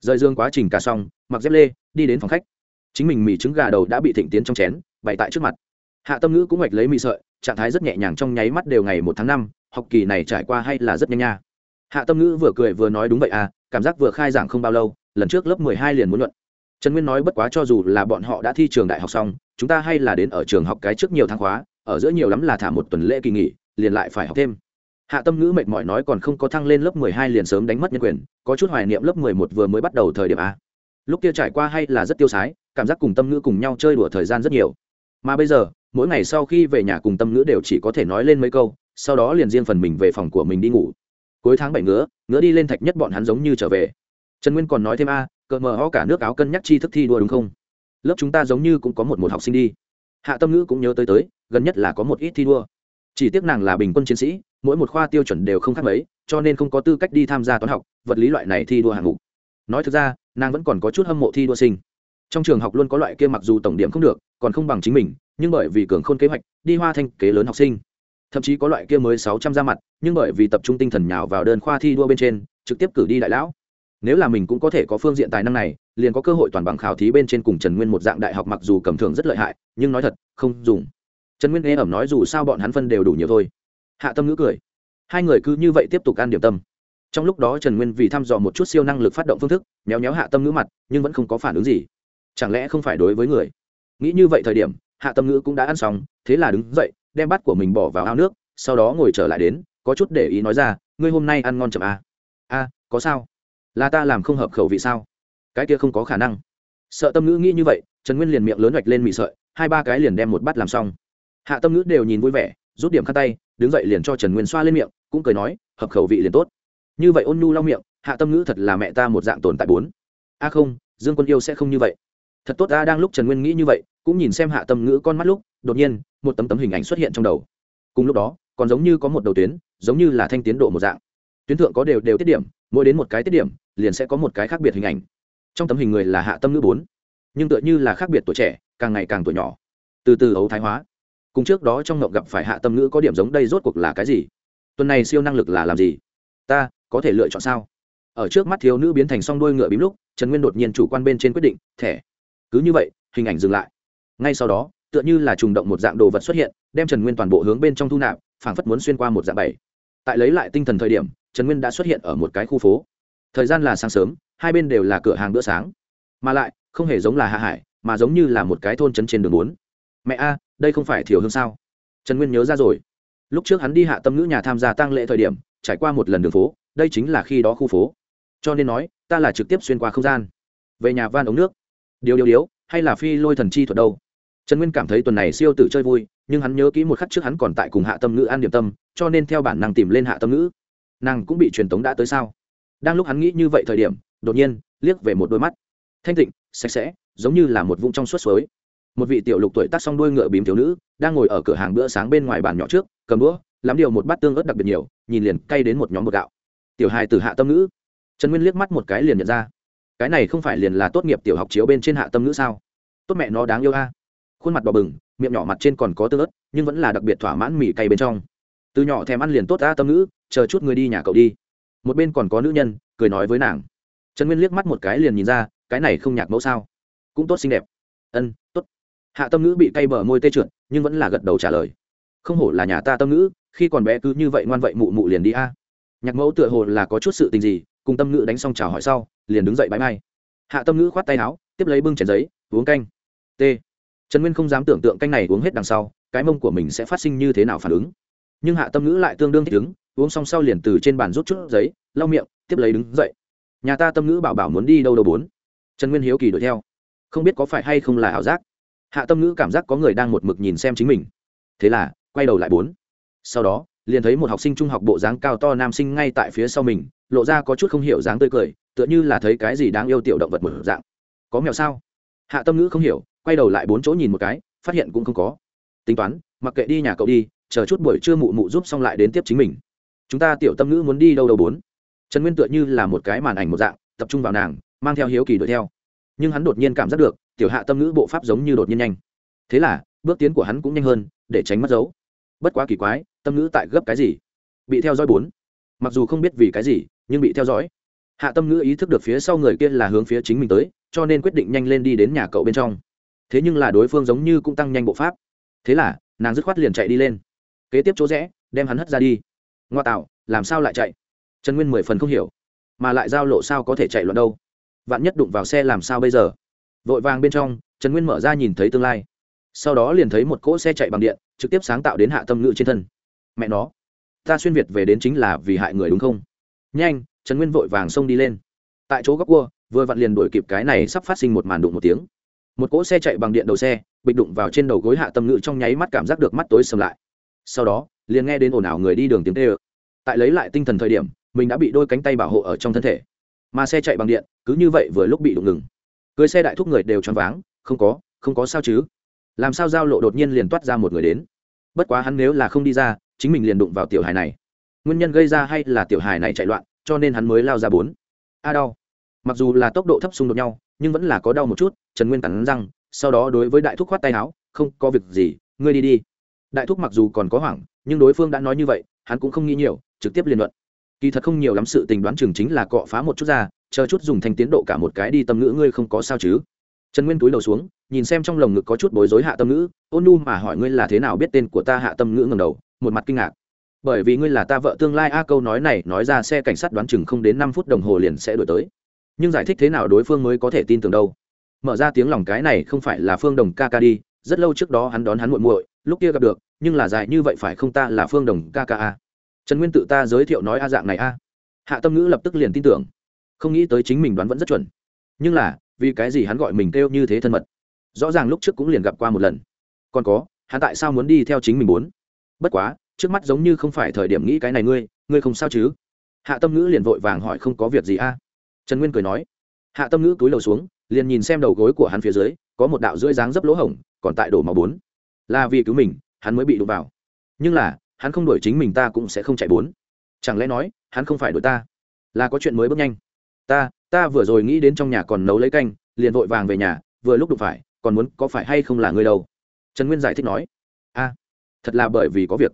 Rời giường quá trình cả xong, mặc dép lê, đi đến phòng khách. Chính mình mì trứng gà đầu đã bị thịnh tiến trong chén, bày tại trước mặt. Hạ tâm ngữ cũng hoạch lấy mì sợi, trạng thái rất nhẹ nhàng trong nháy mắt đều ngày một tháng năm, học kỳ này trải qua hay là rất nhanh nha. Hạ tâm ngữ vừa cười vừa nói đúng vậy à cảm giác vừa khai giảng không bao lâu lần trước lớp mười hai liền muốn luận. Trần nguyên nói bất quá cho dù là bọn họ đã thi trường đại học xong, chúng ta hay là đến ở trường học cái trước nhiều tháng khóa, ở giữa nhiều lắm là thả một tuần lễ kỳ nghỉ, liền lại phải học thêm. Hạ tâm ngữ mệt mỏi nói còn không có thăng lên lớp mười hai liền sớm đánh mất nhân quyền, có chút hoài niệm lớp mười một vừa mới bắt đầu thời điểm a. Lúc kia trải qua hay là rất tiêu sái, cảm giác cùng tâm ngữ cùng nhau chơi đùa thời gian rất nhiều. Mà bây giờ, mỗi ngày sau khi về nhà cùng tâm ngữ đều chỉ có thể nói lên mấy câu, sau đó liền riêng phần mình về phòng của mình đi ngủ. Cuối tháng bảy ngứa ngứa đi lên thạch nhất bọn hắn giống như trở về trần nguyên còn nói thêm a, cờ mờ ho cả nước áo cân nhắc chi thức thi đua đúng không? Lớp chúng ta giống như cũng có một một học sinh đi. Hạ tâm ngữ cũng nhớ tới tới, gần nhất là có một ít thi đua. Chỉ tiếc nàng là bình quân chiến sĩ, mỗi một khoa tiêu chuẩn đều không khác mấy, cho nên không có tư cách đi tham gia toán học, vật lý loại này thi đua hạng mục. Nói thực ra, nàng vẫn còn có chút hâm mộ thi đua sinh. Trong trường học luôn có loại kia mặc dù tổng điểm không được, còn không bằng chính mình, nhưng bởi vì cường khôn kế hoạch, đi hoa thanh kế lớn học sinh. Thậm chí có loại kia mới sáu trăm ra mặt, nhưng bởi vì tập trung tinh thần nhào vào đơn khoa thi đua bên trên, trực tiếp cử đi đại lão nếu là mình cũng có thể có phương diện tài năng này, liền có cơ hội toàn bằng khảo thí bên trên cùng trần nguyên một dạng đại học mặc dù cầm thường rất lợi hại, nhưng nói thật, không dùng. Trần nguyên nghe ẩm nói dù sao bọn hắn phân đều đủ nhiều thôi. Hạ tâm ngữ cười. Hai người cứ như vậy tiếp tục ăn điểm tâm. Trong lúc đó trần nguyên vì thăm dò một chút siêu năng lực phát động phương thức, méo méo hạ tâm ngữ mặt, nhưng vẫn không có phản ứng gì. Chẳng lẽ không phải đối với người? Nghĩ như vậy thời điểm, hạ tâm ngữ cũng đã ăn xong, thế là đứng dậy, đem bát của mình bỏ vào ao nước, sau đó ngồi trở lại đến, có chút để ý nói ra, ngươi hôm nay ăn ngon chậm à? a, có sao là ta làm không hợp khẩu vị sao? Cái kia không có khả năng. Sợ tâm ngữ nghĩ như vậy, trần nguyên liền miệng lớn vạch lên mị sợi, hai ba cái liền đem một bát làm xong. Hạ tâm ngữ đều nhìn vui vẻ, rút điểm khăn tay, đứng dậy liền cho trần nguyên xoa lên miệng, cũng cười nói, hợp khẩu vị liền tốt. Như vậy ôn nhu lau miệng, hạ tâm ngữ thật là mẹ ta một dạng tồn tại bốn. A à không, dương quân yêu sẽ không như vậy. Thật tốt ta đang lúc trần nguyên nghĩ như vậy, cũng nhìn xem hạ tâm ngữ con mắt lúc, đột nhiên, một tấm tấm hình ảnh xuất hiện trong đầu. Cùng lúc đó, còn giống như có một đầu tuyến, giống như là thanh tiến độ một dạng tuyến thượng có đều đều tiết điểm, mỗi đến một cái tiết điểm, liền sẽ có một cái khác biệt hình ảnh. Trong tấm hình người là hạ tâm nữ bốn, nhưng tựa như là khác biệt tuổi trẻ, càng ngày càng tuổi nhỏ. Từ từ ấu thái hóa. Cùng trước đó trong ngộng gặp phải hạ tâm nữ có điểm giống đây rốt cuộc là cái gì? Tuần này siêu năng lực là làm gì? Ta, có thể lựa chọn sao? Ở trước mắt thiếu nữ biến thành song đuôi ngựa bím lúc, trần nguyên đột nhiên chủ quan bên trên quyết định, thẻ. Cứ như vậy, hình ảnh dừng lại. Ngay sau đó, tựa như là trùng động một dạng đồ vật xuất hiện, đem trần nguyên toàn bộ hướng bên trong thu nạp, phảng phất muốn xuyên qua một dạng bảy. Tại lấy lại tinh thần thời điểm trần nguyên đã xuất hiện ở một cái khu phố. Thời gian là sáng sớm, hai bên đều là cửa hàng bữa sáng. Mà lại, không hề giống là hạ hải, mà giống như là một cái thôn trấn trên đường bốn. Mẹ a, đây không phải thiểu hương sao? Trần nguyên nhớ ra rồi. Lúc trước hắn đi hạ tâm ngữ nhà tham gia tăng lễ thời điểm, trải qua một lần đường phố, đây chính là khi đó khu phố. Cho nên nói, ta là trực tiếp xuyên qua không gian. Về nhà van ống nước. Điều điều điếu hay là phi lôi thần chi thuật đâu? Trần nguyên cảm thấy tuần này siêu tử chơi vui, nhưng hắn nhớ kỹ một khắc trước hắn còn tại cùng hạ tâm ngữ ăn điểm tâm, cho nên theo bản năng tìm lên hạ tâm ngữ nàng cũng bị truyền tống đã tới sao? Đang lúc hắn nghĩ như vậy thời điểm, đột nhiên, liếc về một đôi mắt. Thanh tịnh, sạch sẽ, giống như là một vũng trong suốt suối. Một vị tiểu lục tuổi tắt xong đuôi ngựa bím thiếu nữ, đang ngồi ở cửa hàng bữa sáng bên ngoài bàn nhỏ trước, cầm đũa, lắm điều một bát tương ớt đặc biệt nhiều, nhìn liền cay đến một nhóm bột gạo. Tiểu hài từ hạ tâm ngữ. Trần nguyên liếc mắt một cái liền nhận ra, cái này không phải liền là tốt nghiệp tiểu học chiếu bên trên hạ tâm ngữ sao? Tốt mẹ nó đáng yêu a. Khuôn mặt đỏ bừng, miệng nhỏ mặt trên còn có tương ớt, nhưng vẫn là đặc biệt thỏa mãn mỉ cay bên trong từ nhỏ thèm ăn liền tốt ta tâm ngữ, chờ chút người đi nhà cậu đi. Một bên còn có nữ nhân, cười nói với nàng. Trần nguyên liếc mắt một cái liền nhìn ra, cái này không nhạc mẫu sao. Cũng tốt xinh đẹp. Ân, tốt. Hạ tâm ngữ bị cay bờ môi tê trượt, nhưng vẫn là gật đầu trả lời. Không hổ là nhà ta tâm ngữ, khi còn bé cứ như vậy ngoan vậy mụ mụ liền đi a. Nhạc mẫu tựa hồ là có chút sự tình gì, cùng tâm ngữ đánh xong chào hỏi sau, liền đứng dậy bãi mai. Hạ tâm ngữ khoát tay áo, tiếp lấy bưng chén giấy, uống canh. T. Trần nguyên không dám tưởng tượng canh này uống hết đằng sau, cái mông của mình sẽ phát sinh như thế nào phản ứng nhưng hạ tâm ngữ lại tương đương thích ứng, uống xong sau liền từ trên bàn rút chút giấy, lau miệng, tiếp lấy đứng dậy. Nhà ta tâm ngữ bảo bảo muốn đi đâu đâu bốn. Trần nguyên hiếu kỳ đuổi theo. Không biết có phải hay không là ảo giác. Hạ tâm ngữ cảm giác có người đang một mực nhìn xem chính mình. Thế là, quay đầu lại bốn. Sau đó, liền thấy một học sinh trung học bộ dáng cao to nam sinh ngay tại phía sau mình, lộ ra có chút không hiểu dáng tươi cười, tựa như là thấy cái gì đáng yêu tiểu động vật mở dạng. Có mèo sao? Hạ tâm ngữ không hiểu, quay đầu lại bốn chỗ nhìn một cái, phát hiện cũng không có. Tính toán, mặc kệ đi nhà cậu đi chờ chút buổi trưa mụ mụ giúp xong lại đến tiếp chính mình. Chúng ta tiểu tâm ngữ muốn đi đâu đâu bốn. Trần nguyên tựa như là một cái màn ảnh một dạng, tập trung vào nàng, mang theo hiếu kỳ đuổi theo. Nhưng hắn đột nhiên cảm giác được, tiểu hạ tâm ngữ bộ pháp giống như đột nhiên nhanh. Thế là, bước tiến của hắn cũng nhanh hơn, để tránh mất dấu. Bất quá kỳ quái, tâm ngữ tại gấp cái gì? Bị theo dõi bốn. Mặc dù không biết vì cái gì, nhưng bị theo dõi. Hạ tâm ngữ ý thức được phía sau người kia là hướng phía chính mình tới, cho nên quyết định nhanh lên đi đến nhà cậu bên trong. Thế nhưng là đối phương giống như cũng tăng nhanh bộ pháp. Thế là, nàng dứt khoát liền chạy đi lên kế tiếp chỗ rẽ, đem hắn hất ra đi. Ngoa tạo, làm sao lại chạy? Trần nguyên mười phần không hiểu, mà lại giao lộ sao có thể chạy loạn đâu? Vạn nhất đụng vào xe làm sao bây giờ? Vội vàng bên trong, trần nguyên mở ra nhìn thấy tương lai. Sau đó liền thấy một cỗ xe chạy bằng điện, trực tiếp sáng tạo đến hạ tâm ngữ trên thân. Mẹ nó, ta xuyên việt về đến chính là vì hại người đúng không? Nhanh, trần nguyên vội vàng xông đi lên. Tại chỗ góc cua, vừa vặn liền đuổi kịp cái này sắp phát sinh một màn đụng một tiếng. Một cỗ xe chạy bằng điện đầu xe, bịch đụng vào trên đầu gối hạ tâm ngữ trong nháy mắt cảm giác được mắt tối sầm lại sau đó, liền nghe đến ồn ào người đi đường tiếng tê ơ tại lấy lại tinh thần thời điểm, mình đã bị đôi cánh tay bảo hộ ở trong thân thể. Mà xe chạy bằng điện, cứ như vậy vừa lúc bị đụng ngừng. Cưới xe đại thúc người đều choáng váng, không có không có sao chứ? Làm sao giao lộ đột nhiên liền toát ra một người đến. Bất quá hắn nếu là không đi ra, chính mình liền đụng vào tiểu hài này. Nguyên nhân gây ra hay là tiểu hài này chạy loạn, cho nên hắn mới lao ra bốn. A đau. Mặc dù là tốc độ thấp xung đột nhau, nhưng vẫn là có đau một chút, trần nguyên cắn răng, sau đó đối với đại thúc khoát tay áo, không có việc gì, ngươi đi đi đại thúc mặc dù còn có hoảng, nhưng đối phương đã nói như vậy, hắn cũng không nghĩ nhiều, trực tiếp liên luận. Kỳ thật không nhiều lắm sự tình đoán chừng chính là cọ phá một chút ra, chờ chút dùng thành tiến độ cả một cái đi tâm ngữ ngươi không có sao chứ. Trần nguyên túi đầu xuống, nhìn xem trong lồng ngực có chút bối rối hạ tâm ngữ, ôn nu mà hỏi ngươi là thế nào biết tên của ta hạ tâm ngữ ngầm đầu, một mặt kinh ngạc. Bởi vì ngươi là ta vợ tương lai, a, câu nói này nói ra xe cảnh sát đoán chừng không đến năm phút đồng hồ liền sẽ đổi tới. Nhưng giải thích thế nào đối phương mới có thể tin tưởng đâu? Mở ra tiếng lòng cái này không phải là phương đồng ca ca đi, rất lâu trước đó hắn đón hắn muội muội lúc kia gặp được, nhưng là dài như vậy phải không ta là phương đồng ca ca a? Trần nguyên tự ta giới thiệu nói a dạng này a. Hạ tâm ngữ lập tức liền tin tưởng. Không nghĩ tới chính mình đoán vẫn rất chuẩn. Nhưng là, vì cái gì hắn gọi mình kêu như thế thân mật? Rõ ràng lúc trước cũng liền gặp qua một lần. Còn có, hắn tại sao muốn đi theo chính mình muốn bất quá, trước mắt giống như không phải thời điểm nghĩ cái này ngươi ngươi không sao chứ? Hạ tâm ngữ liền vội vàng hỏi không có việc gì a. Trần nguyên cười nói. Hạ tâm ngữ túi lầu xuống, liền nhìn xem đầu gối của hắn phía dưới, có một đạo rưỡi dáng dấp lỗ hổng, còn tại đổ máu bốn là vì cứu mình, hắn mới bị đụng vào. Nhưng là, hắn không đuổi chính mình ta cũng sẽ không chạy bốn. Chẳng lẽ nói, hắn không phải đuổi ta? Là có chuyện mới bước nhanh. Ta ta vừa rồi nghĩ đến trong nhà còn nấu lấy canh, liền vội vàng về nhà, vừa lúc đụng phải, còn muốn có phải hay không là người đâu? Trần nguyên giải thích nói. A, thật là bởi vì có việc.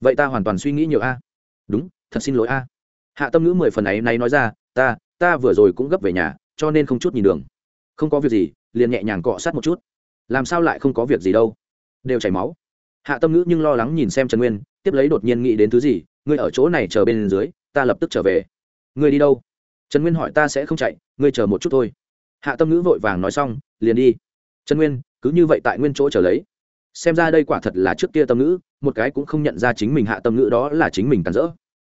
Vậy ta hoàn toàn suy nghĩ nhiều a. Đúng, thật xin lỗi a. Hạ tâm ngữ mười phần ấy nay nói ra, ta ta vừa rồi cũng gấp về nhà, cho nên không chút nhìn đường. Không có việc gì, liền nhẹ nhàng cọ sát một chút. Làm sao lại không có việc gì đâu? Đều chảy máu. Hạ tâm ngữ nhưng lo lắng nhìn xem trần nguyên, tiếp lấy đột nhiên nghĩ đến thứ gì, ngươi ở chỗ này chờ bên dưới, ta lập tức trở về. Ngươi đi đâu? Trần nguyên hỏi, ta sẽ không chạy, ngươi chờ một chút thôi. Hạ tâm ngữ vội vàng nói xong, liền đi. Trần nguyên, cứ như vậy tại nguyên chỗ trở lấy. Xem ra đây quả thật là trước kia tâm ngữ, một cái cũng không nhận ra chính mình hạ tâm ngữ đó là chính mình cản rỡ.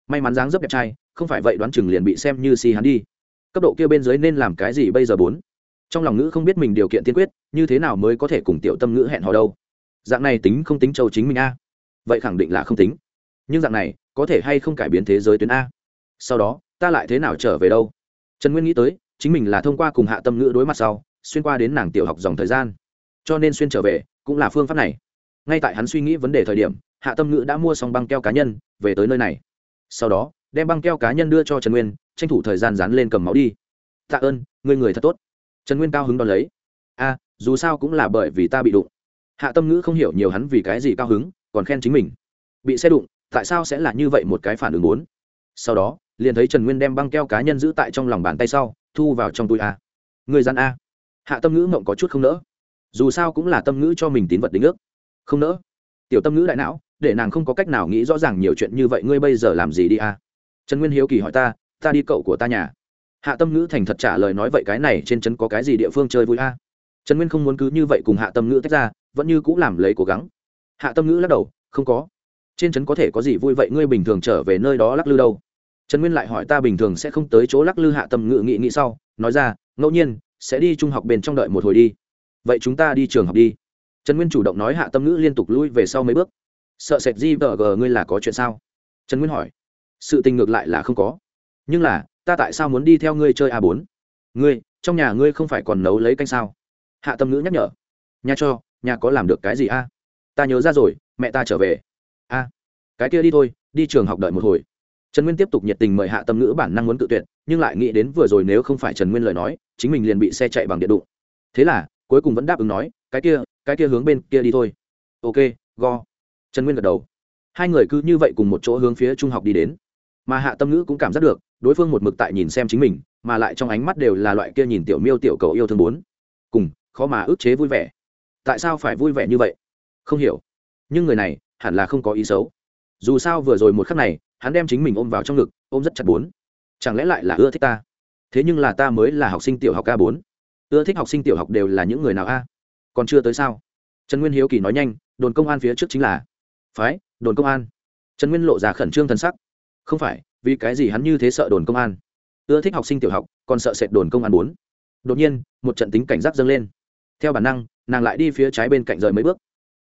May mắn dáng dấp đẹp trai, không phải vậy đoán chừng liền bị xem như si hắn đi. Cấp độ kia bên dưới nên làm cái gì bây giờ bốn? Trong lòng ngữ không biết mình điều kiện tiên quyết, như thế nào mới có thể cùng tiểu tâm ngữ hẹn hò đâu dạng này tính không tính châu chính mình a. Vậy khẳng định là không tính. Nhưng dạng này, có thể hay không cải biến thế giới tuyến a? Sau đó, ta lại thế nào trở về đâu? Trần nguyên nghĩ tới, chính mình là thông qua cùng hạ tâm ngữ đối mặt sau, xuyên qua đến nàng tiểu học dòng thời gian. Cho nên xuyên trở về, cũng là phương pháp này. Ngay tại hắn suy nghĩ vấn đề thời điểm, hạ tâm ngữ đã mua xong băng keo cá nhân, về tới nơi này. Sau đó, đem băng keo cá nhân đưa cho trần nguyên, tranh thủ thời gian dán lên cầm máu đi. Tạ ơn người người thật tốt. Trần nguyên cao hứng đón lấy. A dù sao cũng là bởi vì ta bị đụng hạ tâm ngữ không hiểu nhiều hắn vì cái gì cao hứng, còn khen chính mình. Bị xe đụng, tại sao sẽ là như vậy một cái phản ứng muốn? sau đó, liền thấy trần nguyên đem băng keo cá nhân giữ tại trong lòng bàn tay sau, thu vào trong túi a. Người gian a. Hạ tâm ngữ mộng có chút không nỡ. Dù sao cũng là tâm ngữ cho mình tín vật đính ước. Không nỡ. Tiểu tâm ngữ đại não, để nàng không có cách nào nghĩ rõ ràng nhiều chuyện như vậy, ngươi bây giờ làm gì đi a? Trần nguyên hiếu kỳ hỏi ta ta đi cậu của ta nhà. Hạ tâm ngữ thành thật trả lời nói vậy cái này trên trấn có cái gì địa phương chơi vui a? Trần nguyên không muốn cứ như vậy cùng hạ tâm ngữ tách ra vẫn như cũng làm lấy cố gắng. Hạ tâm ngữ lắc đầu, không có. Trên trấn có thể có gì vui vậy? Ngươi bình thường trở về nơi đó lắc lư đâu? Trần nguyên lại hỏi, ta bình thường sẽ không tới chỗ lắc lư hạ tâm ngữ nghĩ nghĩ sau. Nói ra, ngẫu nhiên, sẽ đi trung học bên trong đợi một hồi đi. Vậy chúng ta đi trường học đi. Trần nguyên chủ động nói, hạ tâm ngữ liên tục lui về sau mấy bước. Sợ sệt di vờ gờ, ngươi là có chuyện sao? Trần nguyên hỏi. Sự tình ngược lại là không có. Nhưng là, ta tại sao muốn đi theo ngươi chơi a bốn? Ngươi, trong nhà ngươi không phải còn nấu lấy canh sao? Hạ tâm ngữ nhắc nhở. Nhà cho nhà có làm được cái gì a? Ta nhớ ra rồi, mẹ ta trở về. A, cái kia đi thôi, đi trường học đợi một hồi. Trần nguyên tiếp tục nhiệt tình mời hạ tâm ngữ bản năng muốn tự tuyệt, nhưng lại nghĩ đến vừa rồi nếu không phải trần nguyên lời nói, chính mình liền bị xe chạy bằng điện đụng. Thế là, cuối cùng vẫn đáp ứng nói, cái kia cái kia hướng bên kia đi thôi. Ok, go. Trần nguyên gật đầu. Hai người cứ như vậy cùng một chỗ hướng phía trung học đi đến. Mà hạ tâm ngữ cũng cảm giác được, đối phương một mực tại nhìn xem chính mình, mà lại trong ánh mắt đều là loại kia nhìn tiểu miêu tiểu cầu yêu thương bốn. Cùng, khó mà ức chế vui vẻ tại sao phải vui vẻ như vậy? Không hiểu. Nhưng người này hẳn là không có ý xấu. Dù sao vừa rồi một khắc này, hắn đem chính mình ôm vào trong ngực, ôm rất chặt bốn. Chẳng lẽ lại là ưa thích ta? Thế nhưng là ta mới là học sinh tiểu học a bốn. Ưa thích học sinh tiểu học đều là những người nào a? Còn chưa tới sao? Trần nguyên hiếu kỳ nói nhanh, đồn công an phía trước chính là. Phái, đồn công an. Trần nguyên lộ ra khẩn trương thân sắc. Không phải, vì cái gì hắn như thế sợ đồn công an? Ưa thích học sinh tiểu học, còn sợ sệt đồn công an bốn. Đột nhiên, một trận tính cảnh giác dâng lên. Theo bản năng nàng lại đi phía trái bên cạnh rời mấy bước,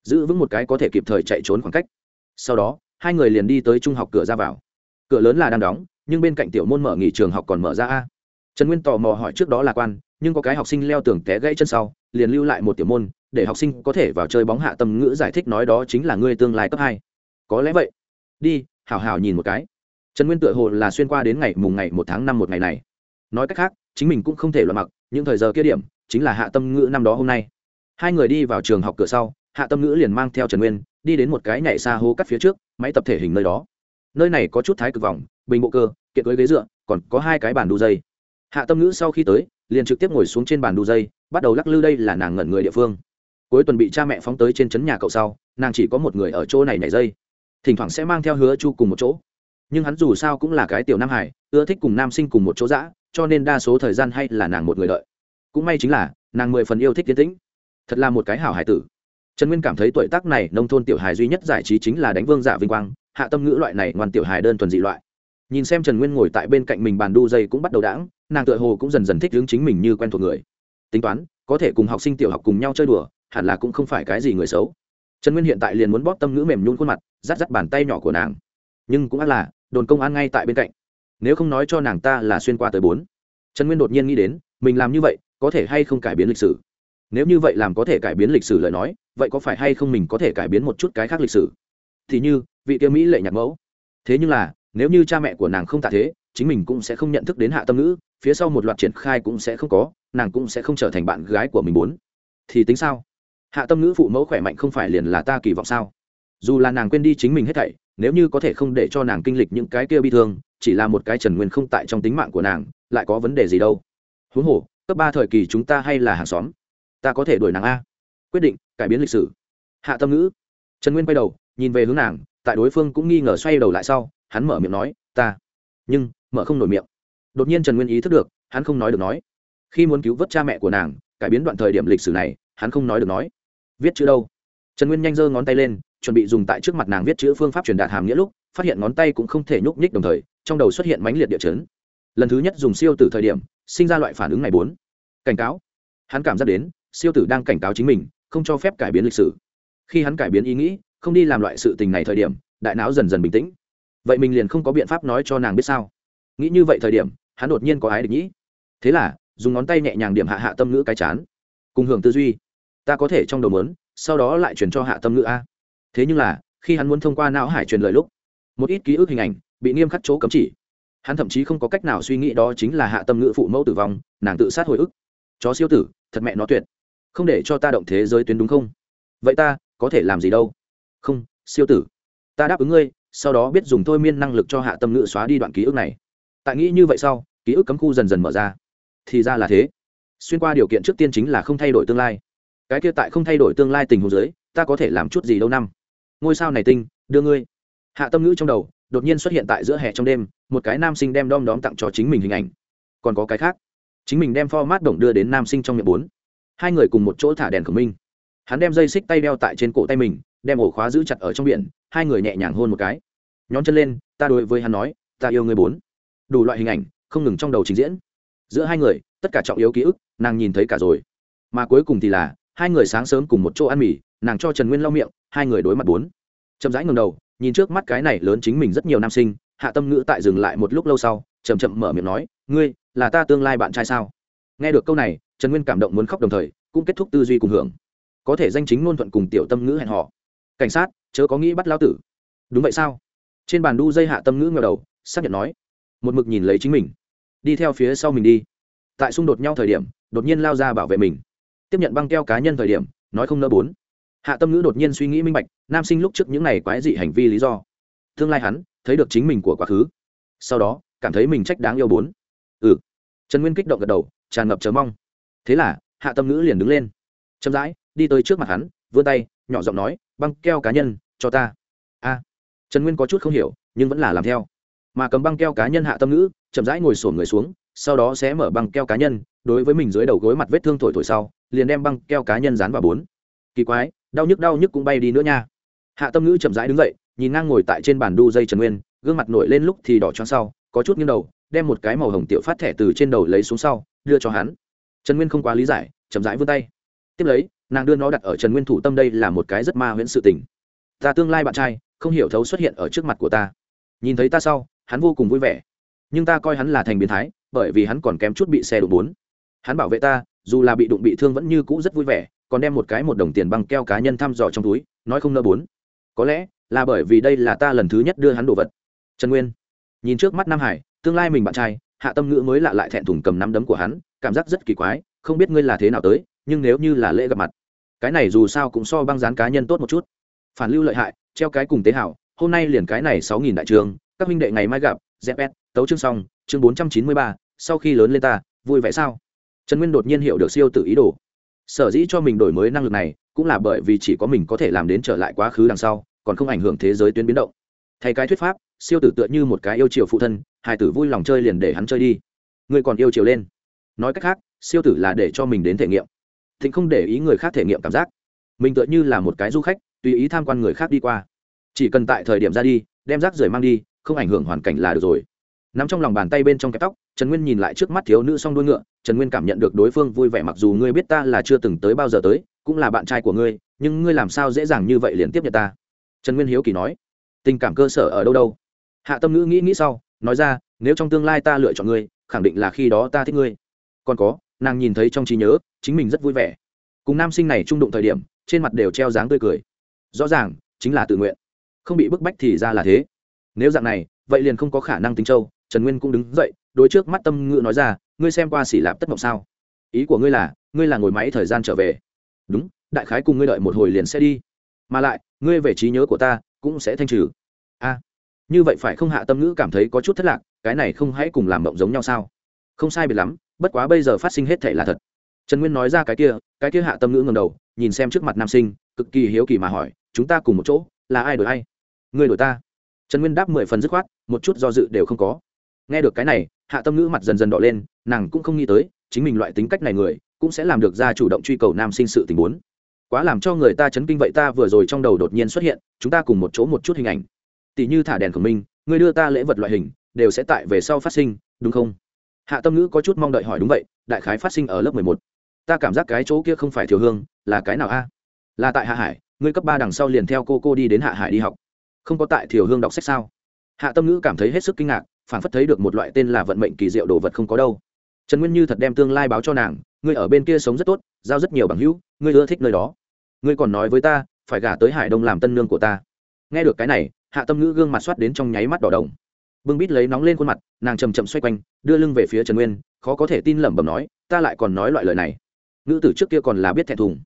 giữ vững một cái có thể kịp thời chạy trốn khoảng cách. Sau đó, hai người liền đi tới trung học cửa ra vào. Cửa lớn là đang đóng, nhưng bên cạnh tiểu môn mở nghỉ trường học còn mở ra a. Trần nguyên tò mò hỏi trước đó là quan, nhưng có cái học sinh leo tường té gãy chân sau, liền lưu lại một tiểu môn, để học sinh có thể vào chơi bóng hạ tâm ngữ giải thích nói đó chính là ngươi tương lai cấp hai. Có lẽ vậy. Đi, hảo hảo nhìn một cái. Trần nguyên tựa hồ là xuyên qua đến ngày mùng ngày một tháng năm một ngày này. Nói cách khác, chính mình cũng không thể loại mặc, những thời giờ kia điểm, chính là hạ tâm ngữ năm đó hôm nay hai người đi vào trường học cửa sau, hạ tâm ngữ liền mang theo trần nguyên, đi đến một cái nhảy xa hố cắt phía trước, máy tập thể hình nơi đó. Nơi này có chút thái cực vòng, bình bộ cơ, kiện cưới ghế dựa, còn có hai cái bàn đu dây. Hạ tâm ngữ sau khi tới, liền trực tiếp ngồi xuống trên bàn đu dây, bắt đầu lắc lư đây là nàng ngẩn người địa phương. Cuối tuần bị cha mẹ phóng tới trên trấn nhà cậu sau, nàng chỉ có một người ở chỗ này nhảy dây. Thỉnh thoảng sẽ mang theo hứa chu cùng một chỗ. Nhưng hắn dù sao cũng là cái tiểu nam hải, ưa thích cùng nam sinh cùng một chỗ dã, cho nên đa số thời gian hay là nàng một người đợi. Cũng may chính là, nàng mười phần yêu thích tiến tĩnh thật là một cái hảo hải tử. Trần nguyên cảm thấy tuổi tác này nông thôn tiểu hài duy nhất giải trí chính là đánh vương giả vinh quang, hạ tâm ngữ loại này ngoan tiểu hài đơn thuần dị loại. Nhìn xem trần nguyên ngồi tại bên cạnh mình bàn đu dây cũng bắt đầu đãng, nàng tựa hồ cũng dần dần thích hướng chính mình như quen thuộc người. Tính toán, có thể cùng học sinh tiểu học cùng nhau chơi đùa, hẳn là cũng không phải cái gì người xấu. Trần nguyên hiện tại liền muốn bóp tâm ngữ mềm nhún khuôn mặt, rát rát bàn tay nhỏ của nàng. Nhưng cũng ắt là, đồn công an ngay tại bên cạnh. Nếu không nói cho nàng ta là xuyên qua tới bốn. Trần nguyên đột nhiên nghĩ đến, mình làm như vậy, có thể hay không cải biến lịch sử? Nếu như vậy làm có thể cải biến lịch sử lời nói, vậy có phải hay không mình có thể cải biến một chút cái khác lịch sử? Thì như, vị tiêu mỹ lệ nhạc mẫu. Thế nhưng là, nếu như cha mẹ của nàng không tạ thế, chính mình cũng sẽ không nhận thức đến hạ tâm ngữ, phía sau một loạt triển khai cũng sẽ không có, nàng cũng sẽ không trở thành bạn gái của mình muốn. Thì tính sao? Hạ tâm ngữ phụ mẫu khỏe mạnh không phải liền là ta kỳ vọng sao? Dù là nàng quên đi chính mình hết thảy, nếu như có thể không để cho nàng kinh lịch những cái kia bi thương, chỉ là một cái trần nguyên không tại trong tính mạng của nàng, lại có vấn đề gì đâu? Huống hồ, cấp ba thời kỳ chúng ta hay là hàng xóm ta có thể đuổi nàng a. Quyết định, cải biến lịch sử. Hạ tâm ngữ. Trần nguyên quay đầu, nhìn về hướng nàng, tại đối phương cũng nghi ngờ xoay đầu lại sau, hắn mở miệng nói, ta. Nhưng, mở không nổi miệng. Đột nhiên trần nguyên ý thức được, hắn không nói được nói. Khi muốn cứu vớt cha mẹ của nàng, cải biến đoạn thời điểm lịch sử này, hắn không nói được nói. Viết chữ đâu? Trần nguyên nhanh giơ ngón tay lên, chuẩn bị dùng tại trước mặt nàng viết chữ phương pháp truyền đạt hàm nghĩa lúc, phát hiện ngón tay cũng không thể nhúc nhích đồng thời, trong đầu xuất hiện mãnh liệt địa chấn. Lần thứ nhất dùng siêu tử thời điểm, sinh ra loại phản ứng này bốn. Cảnh cáo. Hắn cảm giác đến siêu tử đang cảnh cáo chính mình, không cho phép cải biến lịch sử. Khi hắn cải biến ý nghĩ, không đi làm loại sự tình này thời điểm, đại não dần dần bình tĩnh. Vậy mình liền không có biện pháp nói cho nàng biết sao? Nghĩ như vậy thời điểm, hắn đột nhiên có ái địch nghĩ thế là, dùng ngón tay nhẹ nhàng điểm hạ hạ tâm ngữ cái chán. Cùng hưởng tư duy. Ta có thể trong đầu mớn sau đó lại truyền cho hạ tâm ngữ a. Thế nhưng là, khi hắn muốn thông qua não hải truyền lời lúc, một ít ký ức hình ảnh bị nghiêm khắc chỗ cấm chỉ. Hắn thậm chí không có cách nào suy nghĩ đó chính là hạ tâm ngữ phụ mẫu tử vong, nàng tự sát hồi ức. Chó siêu tử, thật mẹ nó tuyệt không để cho ta động thế giới tuyến đúng không? Vậy ta có thể làm gì đâu? Không, siêu tử. Ta đáp ứng ngươi, sau đó biết dùng thôi miên năng lực cho hạ tâm ngữ xóa đi đoạn ký ức này. Tại nghĩ như vậy sau, ký ức cấm khu dần dần mở ra. Thì ra là thế. Xuyên qua điều kiện trước tiên chính là không thay đổi tương lai. Cái kia tại không thay đổi tương lai tình huống giới ta có thể làm chút gì đâu năm? Ngôi sao này tinh, đưa ngươi. Hạ tâm ngữ trong đầu, đột nhiên xuất hiện tại giữa hè trong đêm, một cái nam sinh đem đom đóm tặng cho chính mình hình ảnh. Còn có cái khác. Chính mình đem format động đưa đến nam sinh trong miệng bốn hai người cùng một chỗ thả đèn khổng minh. Hắn đem dây xích tay đeo tại trên cổ tay mình, đem ổ khóa giữ chặt ở trong biển, hai người nhẹ nhàng hôn một cái. Nhón chân lên, ta đối với hắn nói, ta yêu người bốn. Đủ loại hình ảnh, không ngừng trong đầu trình diễn. Giữa hai người, tất cả trọng yếu ký ức, nàng nhìn thấy cả rồi. Mà cuối cùng thì là, hai người sáng sớm cùng một chỗ ăn mì, nàng cho trần nguyên lau miệng, hai người đối mặt bốn. Chậm rãi ngầm đầu, nhìn trước mắt cái này lớn chính mình rất nhiều nam sinh, hạ tâm ngữ tại dừng lại một lúc lâu sau chầm chậm mở miệng nói, ngươi, là ta tương lai bạn trai sao? Nghe được câu này trần nguyên cảm động muốn khóc đồng thời, cũng kết thúc tư duy cùng hưởng. Có thể danh chính ngôn thuận cùng tiểu tâm ngữ hẹn họ cảnh sát, chớ có nghĩ bắt lao tử. Đúng vậy sao? Trên bàn đu dây hạ tâm ngữ ngờ đầu, xác nhận nói. Một mực nhìn lấy chính mình. Đi theo phía sau mình đi. Tại xung đột nhau thời điểm, đột nhiên lao ra bảo vệ mình. Tiếp nhận băng keo cá nhân thời điểm, nói không nỡ bốn. Hạ tâm ngữ đột nhiên suy nghĩ minh bạch, nam sinh lúc trước những n à y quái dị hành vi lý do. Tương lai hắn, thấy được chính mình của quá khứ. Sau đó, cảm thấy mình trách đáng yêu bốn. Ừ. Trần nguyên kích động gật đầu, tràn ngập chờ mong thế là, hạ tâm ngữ liền đứng lên. Chậm rãi, đi tới trước mặt hắn, vươn tay, nhỏ giọng nói, băng keo cá nhân, cho ta. A. Trần nguyên có chút không hiểu, nhưng vẫn là làm theo. Mà cầm băng keo cá nhân hạ tâm ngữ, chậm rãi ngồi sổm người xuống, sau đó sẽ mở băng keo cá nhân, đối với mình dưới đầu gối mặt vết thương thổi thổi sau, liền đem băng keo cá nhân dán vào bốn. Kỳ quái, đau nhức đau nhức cũng bay đi nữa nha. Hạ tâm ngữ chậm rãi đứng dậy, nhìn ngang ngồi tại trên bàn đu dây trần nguyên, gương mặt nổi lên lúc thì đỏ cho sau, có chút nghiêng đầu, đem một cái màu hồng tiểu phát thẻ từ trên đầu lấy xuống sau, đưa cho hắn trần nguyên không quá lý giải, chậm rãi vươn tay. Tiếp lấy, nàng đưa nó đặt ở trần nguyên thủ tâm đây là một cái rất ma huyễn sự tình. Ta tương lai bạn trai, không hiểu thấu xuất hiện ở trước mặt của ta. Nhìn thấy ta sau, hắn vô cùng vui vẻ. Nhưng ta coi hắn là thành biến thái, bởi vì hắn còn kém chút bị xe đụng bốn. Hắn bảo vệ ta, dù là bị đụng bị thương vẫn như cũ rất vui vẻ, còn đem một cái một đồng tiền băng keo cá nhân thăm dò trong túi, nói không nơ bốn. Có lẽ là bởi vì đây là ta lần thứ nhất đưa hắn đồ vật. Trần nguyên, nhìn trước mắt nam hải, tương lai mình bạn trai hạ tâm ngữ mới lạ lại thẹn thùng cầm nắm đấm của hắn, cảm giác rất kỳ quái, không biết ngươi là thế nào tới, nhưng nếu như là lễ gặp mặt, cái này dù sao cũng so băng dán cá nhân tốt một chút. Phản lưu lợi hại, treo cái cùng tế hảo, hôm nay liền cái này sáu nghìn đại trường, các minh đệ ngày mai gặp zs tấu chương xong, chương bốn trăm chín mươi ba, sau khi lớn lên ta, vui vẻ sao? Trần nguyên đột nhiên hiểu được siêu tự ý đồ. Sở dĩ cho mình đổi mới năng lực này, cũng là bởi vì chỉ có mình có thể làm đến trở lại quá khứ đằng sau, còn không ảnh hưởng thế giới tuyến biến động. Thay cái thuyết pháp siêu tử tựa như một cái yêu chiều phụ thân Hải tử vui lòng chơi liền để hắn chơi đi. Người còn yêu chiều lên. Nói cách khác, siêu tử là để cho mình đến thể nghiệm. Thịnh không để ý người khác thể nghiệm cảm giác. Mình tựa như là một cái du khách, tùy ý tham quan người khác đi qua. Chỉ cần tại thời điểm ra đi, đem rác rưởi mang đi, không ảnh hưởng hoàn cảnh là được rồi. Nắm trong lòng bàn tay bên trong kẹp tóc, trần nguyên nhìn lại trước mắt thiếu nữ s o n g đuôi ngựa. Trần nguyên cảm nhận được đối phương vui vẻ mặc dù ngươi biết ta là chưa từng tới bao giờ tới, cũng là bạn trai của ngươi, nhưng ngươi làm sao dễ dàng như vậy liền tiếp nhận ta? Trần nguyên hiếu kỳ nói. Tình cảm cơ sở ở đâu đâu? Hạ tâm ngữ nghĩ nghĩ sau, nói ra, nếu trong tương lai ta lựa chọn ngươi, khẳng định là khi đó ta thích ngươi. Còn có, nàng nhìn thấy trong trí nhớ, chính mình rất vui vẻ. Cùng nam sinh này trung đụng thời điểm, trên mặt đều treo dáng tươi cười. Rõ ràng, chính là tự nguyện. Không bị bức bách thì ra là thế. Nếu dạng này, vậy liền không có khả năng tính châu. Trần nguyên cũng đứng dậy đôi trước mắt tâm ngữ nói ra, ngươi xem qua xỉ lạp tất mộng sao? Ý của ngươi là ngươi là ngồi máy thời gian trở về. Đúng, đại khái cùng ngươi đợi một hồi liền sẽ đi. Mà lại, ngươi về trí nhớ của ta cũng sẽ thanh trừ như vậy phải không hạ tâm ngữ cảm thấy có chút thất lạc, cái này không hãy cùng làm mộng giống nhau sao? Không sai biệt lắm, bất quá bây giờ phát sinh hết thể là thật. Trần nguyên nói ra cái kia cái kia hạ tâm ngữ ngầm đầu, nhìn xem trước mặt nam sinh, cực kỳ hiếu kỳ mà hỏi, chúng ta cùng một chỗ, là ai đổi ai? Người đổi ta. Trần nguyên đáp mười phần dứt khoát, một chút do dự đều không có. Nghe được cái này, hạ tâm ngữ mặt dần dần đỏ lên, nàng cũng không nghĩ tới, chính mình loại tính cách này người, cũng sẽ làm được ra chủ động truy cầu nam sinh sự tình huống quá làm cho người ta chấn kinh vậy ta vừa rồi trong đầu đột nhiên xuất hiện, chúng ta cùng một chỗ một chút hình ảnh tỷ như thả đèn của mình người đưa ta lễ vật loại hình, đều sẽ tại về sau phát sinh, đúng không? Hạ tâm ngữ có chút mong đợi hỏi đúng vậy, đại khái phát sinh ở lớp mười một. Ta cảm giác cái chỗ kia không phải Thiều hương, là cái nào a? Là tại hạ hải, ngươi cấp ba đằng sau liền theo cô cô đi đến hạ hải đi học. Không có tại Thiều hương đọc sách sao? Hạ tâm ngữ cảm thấy hết sức kinh ngạc, phản phất thấy được một loại tên là vận mệnh kỳ diệu đồ vật không có đâu. Trần nguyên như thật đem tương lai báo cho nàng, ngươi ở bên kia sống rất tốt, giao rất nhiều bằng hữu, ngươi ưa thích nơi đó. Ngươi còn nói với ta, phải gả tới hải đông làm tân nương của ta nghe được cái này, hạ tâm ngữ gương mặt soát đến trong nháy mắt đỏ đồng. Bưng bít lấy nóng lên khuôn mặt, nàng chầm chậm xoay quanh, đưa lưng về phía trần nguyên, khó có thể tin lẩm bẩm nói, ta lại còn nói loại lời này. Nữ tử trước kia còn là biết thẹn thùng.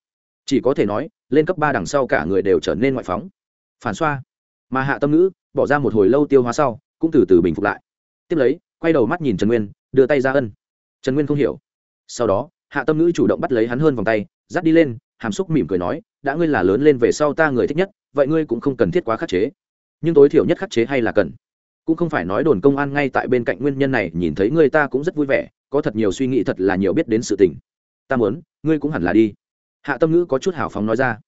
Chỉ có thể nói, lên cấp ba đằng sau cả người đều trở nên ngoại phóng. Phản xoa. Mà hạ tâm ngữ, bỏ ra một hồi lâu tiêu hóa sau, cũng từ từ bình phục lại. Tiếp lấy, quay đầu mắt nhìn trần nguyên, đưa tay ra ân. Trần nguyên không hiểu. Sau đó, hạ tâm ngữ chủ động bắt lấy hắn hơn vòng tay, dắt đi lên, hàm xúc mỉm cười nói, đã ngươi là lớn lên về sau ta người thích nhất vậy ngươi cũng không cần thiết quá khắc chế. Nhưng tối thiểu nhất khắc chế hay là cần. Cũng không phải nói đồn công an ngay tại bên cạnh nguyên nhân này, nhìn thấy người ta cũng rất vui vẻ, có thật nhiều suy nghĩ thật là nhiều biết đến sự tình. Ta muốn, ngươi cũng hẳn là đi. Hạ tâm ngữ có chút hào phóng nói ra.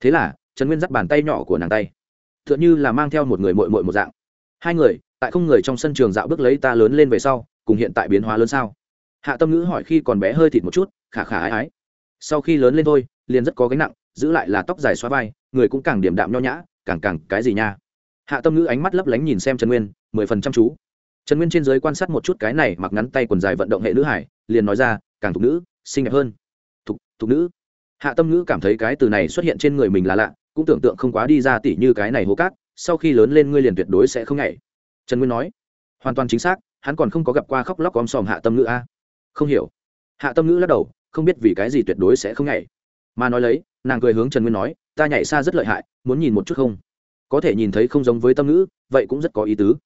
Thế là, trần nguyên dắt bàn tay nhỏ của nàng tay. T h ư ợ n h ư là mang theo một người mội mội một dạng. Hai người, tại không người trong sân trường dạo bước lấy ta lớn lên về sau, cùng hiện tại biến hóa lớn sao? Hạ tâm ngữ hỏi khi còn bé hơi thịt một chút, khả khả ái ái. Sau khi lớn lên thôi, liền rất có gánh nặng giữ lại là tóc dài xóa vai, người cũng càng điểm đạm nho nhã, càng càng cái gì nha. Hạ tâm ngữ ánh mắt lấp lánh nhìn xem trần nguyên, mười phần chăm chú. Trần nguyên trên giới quan sát một chút cái này mặc ngắn tay quần dài vận động hệ nữ hải, liền nói ra, càng thục nữ, xinh đẹp hơn. Thục thục nữ? Hạ tâm ngữ cảm thấy cái từ này xuất hiện trên người mình là lạ, cũng tưởng tượng không quá đi ra tỉ như cái này hố cát, sau khi lớn lên ngươi liền tuyệt đối sẽ không nhảy. Trần nguyên nói, hoàn toàn chính xác, hắn còn không có gặp qua khóc lóc om sòm hạ tâm ngữ a. Không hiểu. Hạ tâm ngữ lắc đầu, không biết vì cái gì tuyệt đối sẽ không nhảy mà nói lấy, nàng cười hướng trần nguyên nói, ta nhảy xa rất lợi hại, muốn nhìn một chút không? Có thể nhìn thấy không giống với tâm ngữ, vậy cũng rất có ý tứ.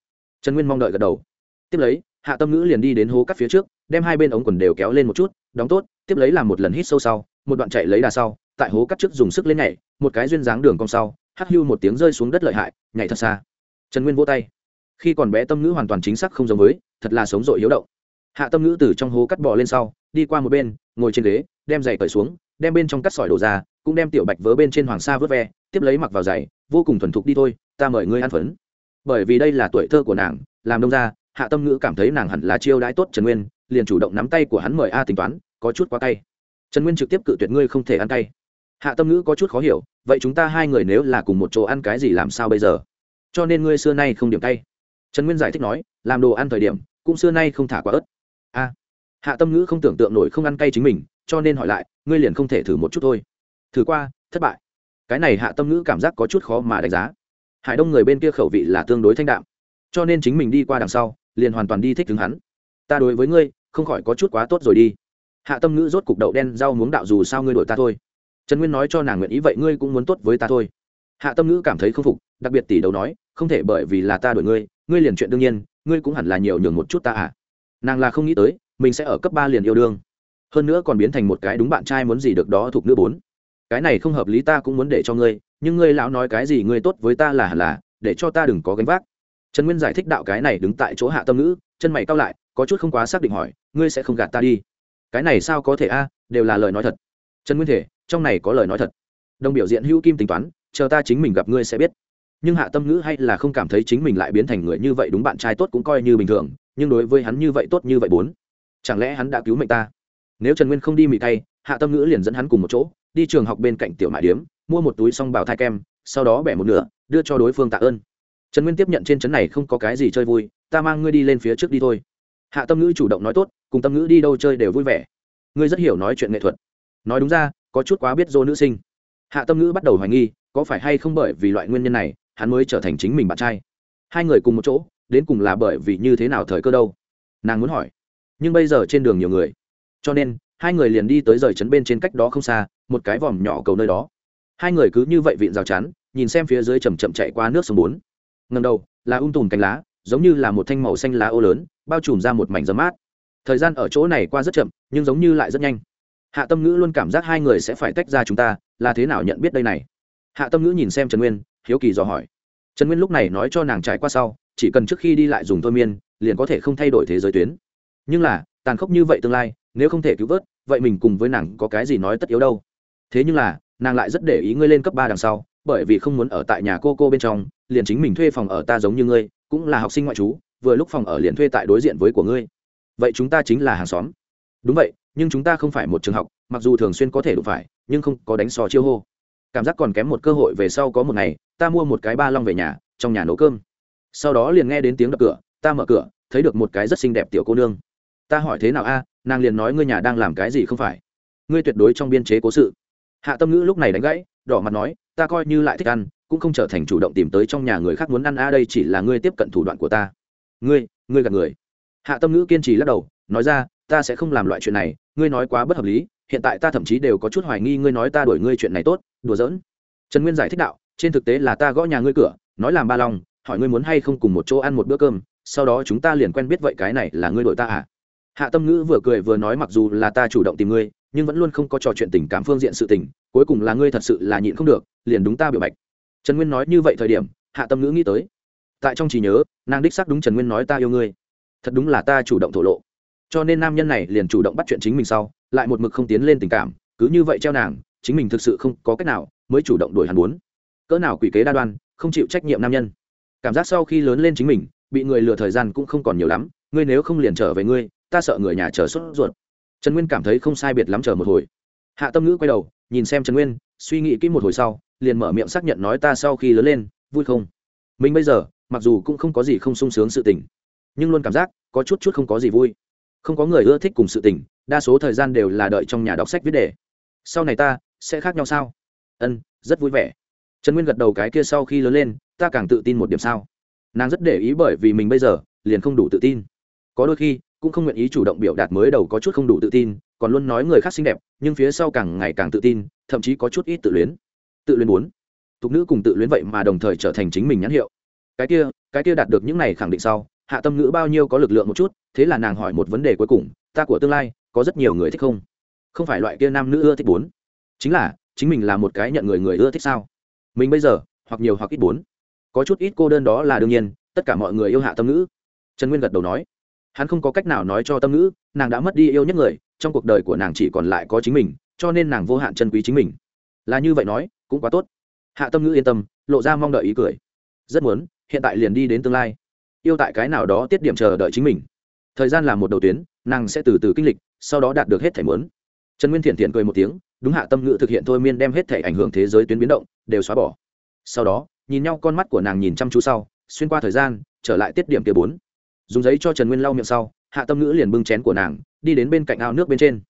Trần nguyên mong đợi gật đầu. Tiếp lấy, hạ tâm ngữ liền đi đến hố cắt phía trước, đem hai bên ống quần đều kéo lên một chút, đóng tốt, tiếp lấy làm một lần hít sâu sau, một đoạn chạy lấy đà sau, tại hố cắt trước dùng sức lên nhảy, một cái duyên dáng đường cong sau, hắc hưu một tiếng rơi xuống đất lợi hại, nhảy thật xa. Trần nguyên vỗ tay. Khi còn bé tâm ngữ hoàn toàn chính xác không giống với, thật là sống dội hiếu động. Hạ tâm ngữ từ trong hố cắt bò lên sau, đi qua một bên, ngồi trên ghế, đem giày cởi xuống đem bên trong cắt sỏi đổ ra, cũng đem tiểu bạch vớ bên trên hoàng sa vớt ve, tiếp lấy mặc vào giày, vô cùng thuần thục đi thôi, ta mời ngươi ăn phấn. Bởi vì đây là tuổi thơ của nàng, làm đông ra hạ tâm ngữ cảm thấy nàng hẳn là chiêu đãi tốt trần nguyên, liền chủ động nắm tay của hắn mời a tính toán, có chút quá cay. Trần nguyên trực tiếp cự tuyệt ngươi không thể ăn cay. Hạ tâm ngữ có chút khó hiểu, vậy chúng ta hai người nếu là cùng một chỗ ăn cái gì làm sao bây giờ? Cho nên ngươi xưa nay không điểm cay. Trần nguyên giải thích nói, làm đồ ăn thời điểm, cũng xưa nay không thả quả ớt. A. Hạ tâm ngữ không tưởng tượng nổi không ăn cay chính mình cho nên hỏi lại, ngươi liền không thể thử một chút thôi. Thử qua, thất bại. Cái này hạ tâm ngữ cảm giác có chút khó mà đánh giá. Hải đông người bên kia khẩu vị là tương đối thanh đạm, cho nên chính mình đi qua đằng sau, liền hoàn toàn đi thích đứng hắn. Ta đối với ngươi, không khỏi có chút quá tốt rồi đi. Hạ tâm ngữ rốt cục đậu đen rau muống đạo dù sao ngươi đổi ta thôi. Trần nguyên nói cho nàng nguyện ý vậy ngươi cũng muốn tốt với ta thôi. Hạ tâm ngữ cảm thấy không phục, đặc biệt tỷ đầu nói, không thể bởi vì là ta đổi ngươi ngươi liền chuyện đương nhiên, ngươi cũng hẳn là nhiều nhường một chút ta à. Nàng là không nghĩ tới, mình sẽ ở cấp ba liền yêu đương hơn nữa còn biến thành một cái đúng bạn trai muốn gì được đó thuộc nữ bốn. Cái này không hợp lý, ta cũng muốn để cho ngươi, nhưng ngươi lão nói cái gì ngươi tốt với ta là là, để cho ta đừng có gánh vác. Trần nguyên giải thích đạo cái này đứng tại chỗ hạ tâm ngữ, chân mày cao lại, có chút không quá xác định hỏi, ngươi sẽ không gạt ta đi. Cái này sao có thể a, đều là lời nói thật. Trần nguyên thể, trong này có lời nói thật. Đồng biểu diện hữu kim tính toán, chờ ta chính mình gặp ngươi sẽ biết. Nhưng hạ tâm ngữ hay là không cảm thấy chính mình lại biến thành người như vậy đúng bạn trai tốt cũng coi như bình thường, nhưng đối với hắn như vậy tốt như vậy bốn. Chẳng lẽ hắn đã cứu mệnh ta? Nếu trần nguyên không đi mì tay hạ tâm ngữ liền dẫn hắn cùng một chỗ, đi trường học bên cạnh tiểu mại điếm, mua một túi xong bảo thai kem, sau đó bẻ một nửa, đưa cho đối phương tạ ơn. Trần nguyên tiếp nhận trên chấn này không có cái gì chơi vui, ta mang ngươi đi lên phía trước đi thôi. Hạ tâm ngữ chủ động nói tốt, cùng tâm ngữ đi đâu chơi đều vui vẻ. Ngươi rất hiểu nói chuyện nghệ thuật. Nói đúng ra, có chút quá biết dô nữ sinh. Hạ tâm ngữ bắt đầu hoài nghi, có phải hay không bởi vì loại nguyên nhân này, hắn mới trở thành chính mình bạn trai. Hai người cùng một chỗ, đến cùng là bởi vì như thế nào thời cơ đâu? Nàng muốn hỏi. Nhưng bây giờ trên đường nhiều người cho nên hai người liền đi tới rời trấn bên trên cách đó không xa, một cái vòm nhỏ cầu nơi đó. Hai người cứ như vậy vịn rào chắn, nhìn xem phía dưới chầm chậm chạy qua nước sông bốn. Ngầm đầu, là um tùm cánh lá, giống như là một thanh màu xanh lá ô lớn, bao trùm ra một mảnh dấm mát. Thời gian ở chỗ này qua rất chậm, nhưng giống như lại rất nhanh. Hạ tâm ngữ luôn cảm giác hai người sẽ phải tách ra chúng ta, là thế nào nhận biết đây này? Hạ tâm ngữ nhìn xem trần nguyên, hiếu kỳ dò hỏi. Trần nguyên lúc này nói cho nàng trải qua sau, chỉ cần trước khi đi lại dùng thôi miên, liền có thể không thay đổi thế giới tuyến. Nhưng là, tàn khốc như vậy tương lai nếu không thể cứu vớt, vậy mình cùng với nàng có cái gì nói tất yếu đâu. Thế nhưng là, nàng lại rất để ý ngươi lên cấp ba đằng sau, bởi vì không muốn ở tại nhà cô cô bên trong, liền chính mình thuê phòng ở ta giống như ngươi, cũng là học sinh ngoại trú, vừa lúc phòng ở liền thuê tại đối diện với của ngươi. Vậy chúng ta chính là hàng xóm. Đúng vậy, nhưng chúng ta không phải một trường học, mặc dù thường xuyên có thể đụng phải, nhưng không có đánh sò chiêu hô. Cảm giác còn kém một cơ hội về sau có một ngày, ta mua một cái ba long về nhà, trong nhà nấu cơm. Sau đó liền nghe đến tiếng đập cửa, ta mở cửa, thấy được một cái rất xinh đẹp tiểu cô nương. Ta hỏi thế nào a nàng liền nói ngươi nhà đang làm cái gì không phải? Ngươi tuyệt đối trong biên chế cố sự. Hạ tâm ngữ lúc này đánh gãy, đỏ mặt nói, ta coi như lại thích ăn, cũng không trở thành chủ động tìm tới trong nhà người khác muốn ăn, a, đây chỉ là ngươi tiếp cận thủ đoạn của ta. Ngươi ngươi gạt người. Hạ tâm ngữ kiên trì lắc đầu, nói ra, ta sẽ không làm loại chuyện này, ngươi nói quá bất hợp lý, hiện tại ta thậm chí đều có chút hoài nghi ngươi nói ta đuổi ngươi chuyện này tốt, đùa giỡn. Trần nguyên giải thích đạo, trên thực tế là ta gõ nhà ngươi cửa, nói làm ba lòng, hỏi ngươi muốn hay không cùng một chỗ ăn một bữa cơm, sau đó chúng ta liền quen biết vậy cái này là ngươi đổi ta à? Hạ tâm ngữ vừa cười vừa nói mặc dù là ta chủ động tìm ngươi, nhưng vẫn luôn không có trò chuyện tình cảm phương diện sự tình, cuối cùng là ngươi thật sự là nhịn không được, liền đúng ta biểu bạch trần nguyên nói như vậy thời điểm, hạ tâm ngữ nghĩ tới. Tại trong trí nhớ, nàng đích xác đúng trần nguyên nói ta yêu ngươi. Thật đúng là ta chủ động thổ lộ. Cho nên nam nhân này liền chủ động bắt chuyện chính mình sau, lại một mực không tiến lên tình cảm, cứ như vậy treo nàng, chính mình thực sự không có cách nào, mới chủ động đuổi hắn muốn. Cỡ nào quỷ kế đa đoan, không chịu trách nhiệm nam nhân. Cảm giác sau khi lớn lên chính mình, bị người lừa thời gian cũng không còn nhiều lắm, ngươi nếu không liền trở về ngươi ta sợ người nhà chờ sốt ruột. Trần nguyên cảm thấy không sai biệt lắm chờ một hồi. Hạ tâm ngữ quay đầu, nhìn xem trần nguyên, suy nghĩ kỹ một hồi sau, liền mở miệng xác nhận nói ta sau khi lớn lên, vui không? Mình bây giờ, mặc dù cũng không có gì không sung sướng sự tình, nhưng luôn cảm giác có chút chút không có gì vui. Không có người ưa thích cùng sự tình, đa số thời gian đều là đợi trong nhà đọc sách viết đề. Sau này ta sẽ khác nhau sao? Ân, rất vui vẻ. Trần nguyên gật đầu cái kia sau khi lớn lên, ta càng tự tin một điểm sao? Nàng rất để ý bởi vì mình bây giờ liền không đủ tự tin. Có đôi khi cũng không nguyện ý chủ động biểu đạt mới đầu có chút không đủ tự tin, còn luôn nói người khác xinh đẹp, nhưng phía sau càng ngày càng tự tin, thậm chí có chút ít tự luyến. Tự luyến bốn. Tục nữ cùng tự luyến vậy mà đồng thời trở thành chính mình nhãn hiệu. Cái kia cái kia đạt được những này khẳng định sau, hạ tâm ngữ bao nhiêu có lực lượng một chút, thế là nàng hỏi một vấn đề cuối cùng, ta của tương lai, có rất nhiều người thích không? Không phải loại kia nam nữ ưa thích bốn. Chính là, chính mình là một cái nhận người người ưa thích sao? Mình bây giờ, hoặc nhiều hoặc ít bốn. Có chút ít cô đơn đó là đương nhiên, tất cả mọi người yêu hạ tâm ngữ. Trần nguyên gật đầu nói hắn không có cách nào nói cho tâm ngữ, nàng đã mất đi yêu nhất người, trong cuộc đời của nàng chỉ còn lại có chính mình, cho nên nàng vô hạn chân quý chính mình. Là như vậy nói, cũng quá tốt. Hạ tâm ngữ yên tâm, lộ ra mong đợi ý cười. Rất muốn, hiện tại liền đi đến tương lai. Yêu tại cái nào đó tiết điểm chờ đợi chính mình. Thời gian là một đầu tuyến, nàng sẽ từ từ kinh lịch, sau đó đạt được hết thẻ muốn. Trần nguyên thiện thiện cười một tiếng, đúng hạ tâm ngữ thực hiện thôi miên đem hết thẻ ảnh hưởng thế giới tuyến biến động, đều xóa bỏ. Sau đó, nhìn nhau con mắt của nàng nhìn chăm chú sau, xuyên qua thời gian, trở lại tiết điểm kia bốn dùng giấy cho trần nguyên lau miệng sau hạ tâm ngữ liền bưng chén của nàng đi đến bên cạnh ao nước bên trên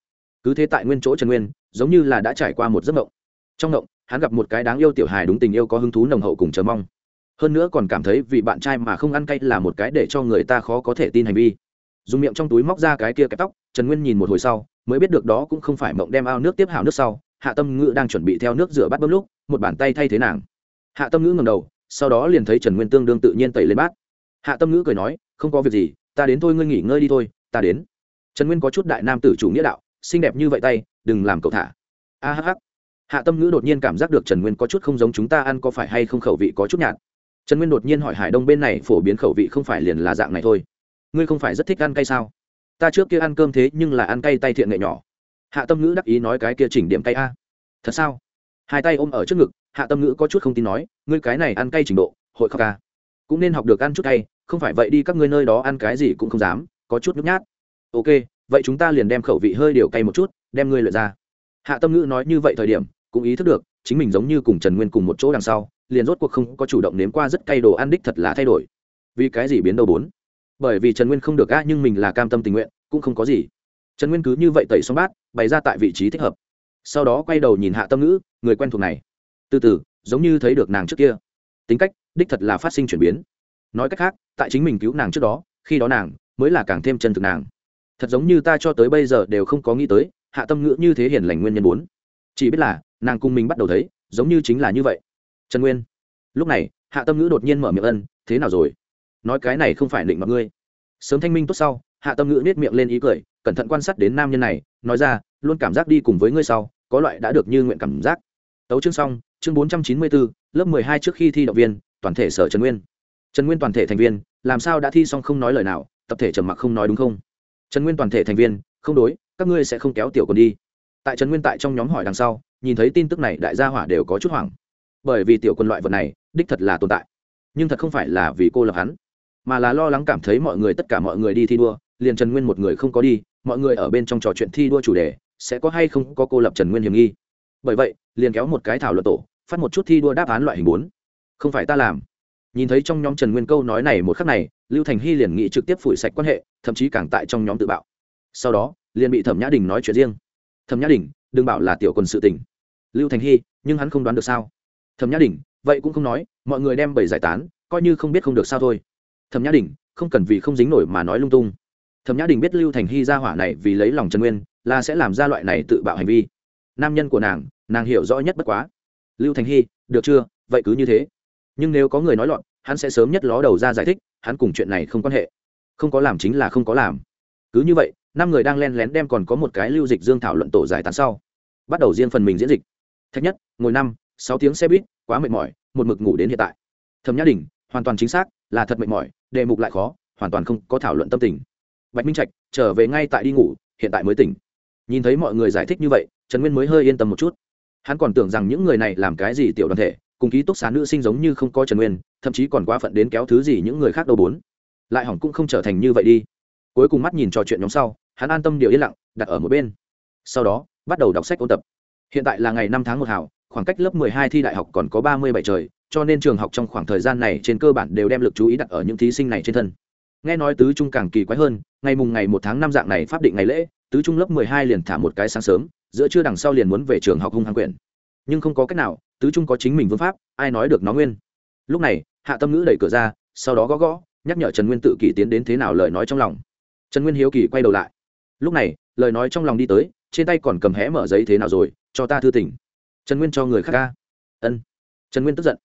cứ thế tại nguyên chỗ trần nguyên giống như là đã trải qua một giấc mộng trong mộng hắn gặp một cái đáng yêu tiểu hài đúng tình yêu có hứng thú nồng hậu cùng chờ mong hơn nữa còn cảm thấy vì bạn trai mà không ăn cay là một cái để cho người ta khó có thể tin hành vi dùng miệng trong túi móc ra cái kia kẹp tóc trần nguyên nhìn một hồi sau mới biết được đó cũng không phải mộng đem ao nước tiếp hảo nước sau hạ tâm ngữ đang chuẩn bị theo nước rửa bát bấm lúc một bàn tay thay thế nàng hạ tâm ngữ ngầm đầu sau đó liền thấy trần nguyên tương đương tự nhiên tẩy lên bát hạ tâm ngữ cười nói không có việc gì, ta đến thôi, ngươi nghỉ ngơi đi thôi, ta đến. Trần nguyên có chút đại nam tử chủ nghĩa đạo, xinh đẹp như vậy tay, đừng làm cậu thả. A h h hạ tâm ngữ đột nhiên cảm giác được trần nguyên có chút không giống chúng ta ăn có phải hay không khẩu vị có chút nhạt. Trần nguyên đột nhiên hỏi hải đông bên này phổ biến khẩu vị không phải liền là dạng này thôi. Ngươi không phải rất thích ăn cay sao? Ta trước kia ăn cơm thế nhưng là ăn cay tay thiện nghệ nhỏ. Hạ tâm ngữ đắc ý nói cái kia chỉnh điểm cay a. Thật sao? Hai tay ôm ở trước ngực, hạ tâm ngữ có chút không tin nói, ngươi cái này ăn cay trình độ, hội khóc ca cũng nên học được ăn chút cay, không phải vậy đi các ngươi nơi đó ăn cái gì cũng không dám, có chút nhút nhát. Ok, vậy chúng ta liền đem khẩu vị hơi điều cay một chút, đem ngươi luyện ra. Hạ tâm ngữ nói như vậy thời điểm, cũng ý thức được, chính mình giống như cùng trần nguyên cùng một chỗ đằng sau, liền rốt cuộc không có chủ động nếm qua rất cay đồ ăn đích thật là thay đổi. Vì cái gì biến đầu bốn? Bởi vì trần nguyên không được a nhưng mình là cam tâm tình nguyện, cũng không có gì. Trần nguyên cứ như vậy tẩy xong bát, bày ra tại vị trí thích hợp. Sau đó quay đầu nhìn hạ tâm ngữ, người quen thuộc này. Từ từ, giống như thấy được nàng trước kia tính cách, đích thật là phát sinh chuyển biến. Nói cách khác, tại chính mình cứu nàng trước đó, khi đó nàng mới là càng thêm chân thực nàng. Thật giống như ta cho tới bây giờ đều không có nghĩ tới, hạ tâm ngữ như thế hiền lành nguyên nhân bốn. Chỉ biết là, nàng cùng mình bắt đầu thấy, giống như chính là như vậy. Trần nguyên. Lúc này, hạ tâm ngữ đột nhiên mở miệng ân, thế nào rồi? Nói cái này không phải định mặc ngươi. Sớm thanh minh tốt sau, hạ tâm ngữ nết miệng lên ý cười, cẩn thận quan sát đến nam nhân này, nói ra, luôn cảm giác đi cùng với ngươi sau, có loại đã được như nguyện cảm giác tấu chương xong, chương bốn trăm chín mươi bốn lớp mười hai trước khi thi động viên, toàn thể sở trần nguyên. Trần nguyên toàn thể thành viên, làm sao đã thi xong không nói lời nào, tập thể trầm mặc không nói đúng không? Trần nguyên toàn thể thành viên, không đối, các ngươi sẽ không kéo tiểu còn đi. Tại trần nguyên tại trong nhóm hỏi đằng sau, nhìn thấy tin tức này, đại gia hỏa đều có chút hoảng. Bởi vì tiểu quân loại vật này, đích thật là tồn tại. Nhưng thật không phải là vì cô lập hắn, mà là lo lắng cảm thấy mọi người, tất cả mọi người đi thi đua, liền trần nguyên một người không có đi, mọi người ở bên trong trò chuyện thi đua chủ đề, sẽ có hay không có cô lập trần nguyên hiểm nghi bởi vậy, liền kéo một cái thảo luận tổ, phát một chút thi đua đáp án loại hình bốn. Không phải ta làm. Nhìn thấy trong nhóm trần nguyên câu nói này một khắc này, lưu thành hy liền nghĩ trực tiếp phủi sạch quan hệ, thậm chí càng tại trong nhóm tự bạo. Sau đó, liền bị thẩm nhã đình nói chuyện riêng. Thẩm nhã đình, đừng bảo là tiểu quân sự tình. Lưu thành hy, nhưng hắn không đoán được sao? Thẩm nhã đình, vậy cũng không nói, mọi người đem bảy giải tán, coi như không biết không được sao thôi. Thẩm nhã đình, không cần vì không dính nổi mà nói lung tung. Thẩm nhã đình biết lưu thành hy ra hỏa này vì lấy lòng trần nguyên, là sẽ làm ra loại này tự bạo hành vi nam nhân của nàng nàng hiểu rõ nhất bất quá. Lưu thành hy, được chưa? Vậy cứ như thế. Nhưng nếu có người nói loạn hắn sẽ sớm nhất ló đầu ra giải thích, hắn cùng chuyện này không quan hệ. Không có làm chính là không có làm. Cứ như vậy, năm người đang len lén đem còn có một cái lưu dịch dương thảo luận tổ giải tán sau. Bắt đầu riêng phần mình diễn dịch. Thách nhất, ngồi năm, sáu tiếng xe buýt, quá mệt mỏi, một mực ngủ đến hiện tại. Thẩm nhã đình, hoàn toàn chính xác, là thật mệt mỏi, đề mục lại khó, hoàn toàn không có thảo luận tâm tình. Bạch minh trạch, trở về ngay tại đi ngủ, hiện tại mới tỉnh nhìn thấy mọi người giải thích như vậy, trần nguyên mới hơi yên tâm một chút. Hắn còn tưởng rằng những người này làm cái gì tiểu đoàn thể, cùng ký túc xá nữ sinh giống như không có trần nguyên, thậm chí còn quá phận đến kéo thứ gì những người khác đâu bốn. Lại hỏng cũng không trở thành như vậy đi. Cuối cùng mắt nhìn trò chuyện nhóm sau, hắn an tâm điều yên lặng, đặt ở một bên. Sau đó, bắt đầu đọc sách ôn tập. Hiện tại là ngày năm tháng một hảo, khoảng cách lớp mười hai thi đại học còn có ba mươi bảy trời, cho nên trường học trong khoảng thời gian này trên cơ bản đều đem lực chú ý đặt ở những thí sinh này trên thân. Nghe nói tứ trung càng kỳ quái hơn, ngày mùng ngày một tháng năm dạng này pháp định ngày lễ tứ trung lớp mười hai liền thả một cái sáng sớm, giữa trưa đằng sau liền muốn về trường học hung hăng quyển. Nhưng không có cách nào, tứ trung có chính mình vương pháp, ai nói được nó nguyên. Lúc này, hạ tâm ngữ đẩy cửa ra, sau đó gõ gõ, nhắc nhở trần nguyên tự kỷ tiến đến thế nào lời nói trong lòng. Trần nguyên hiếu kỳ quay đầu lại. Lúc này, lời nói trong lòng đi tới, trên tay còn cầm hé mở giấy thế nào rồi, cho ta thư tỉnh trần nguyên cho người khác ca. Ân. Trần nguyên tức giận.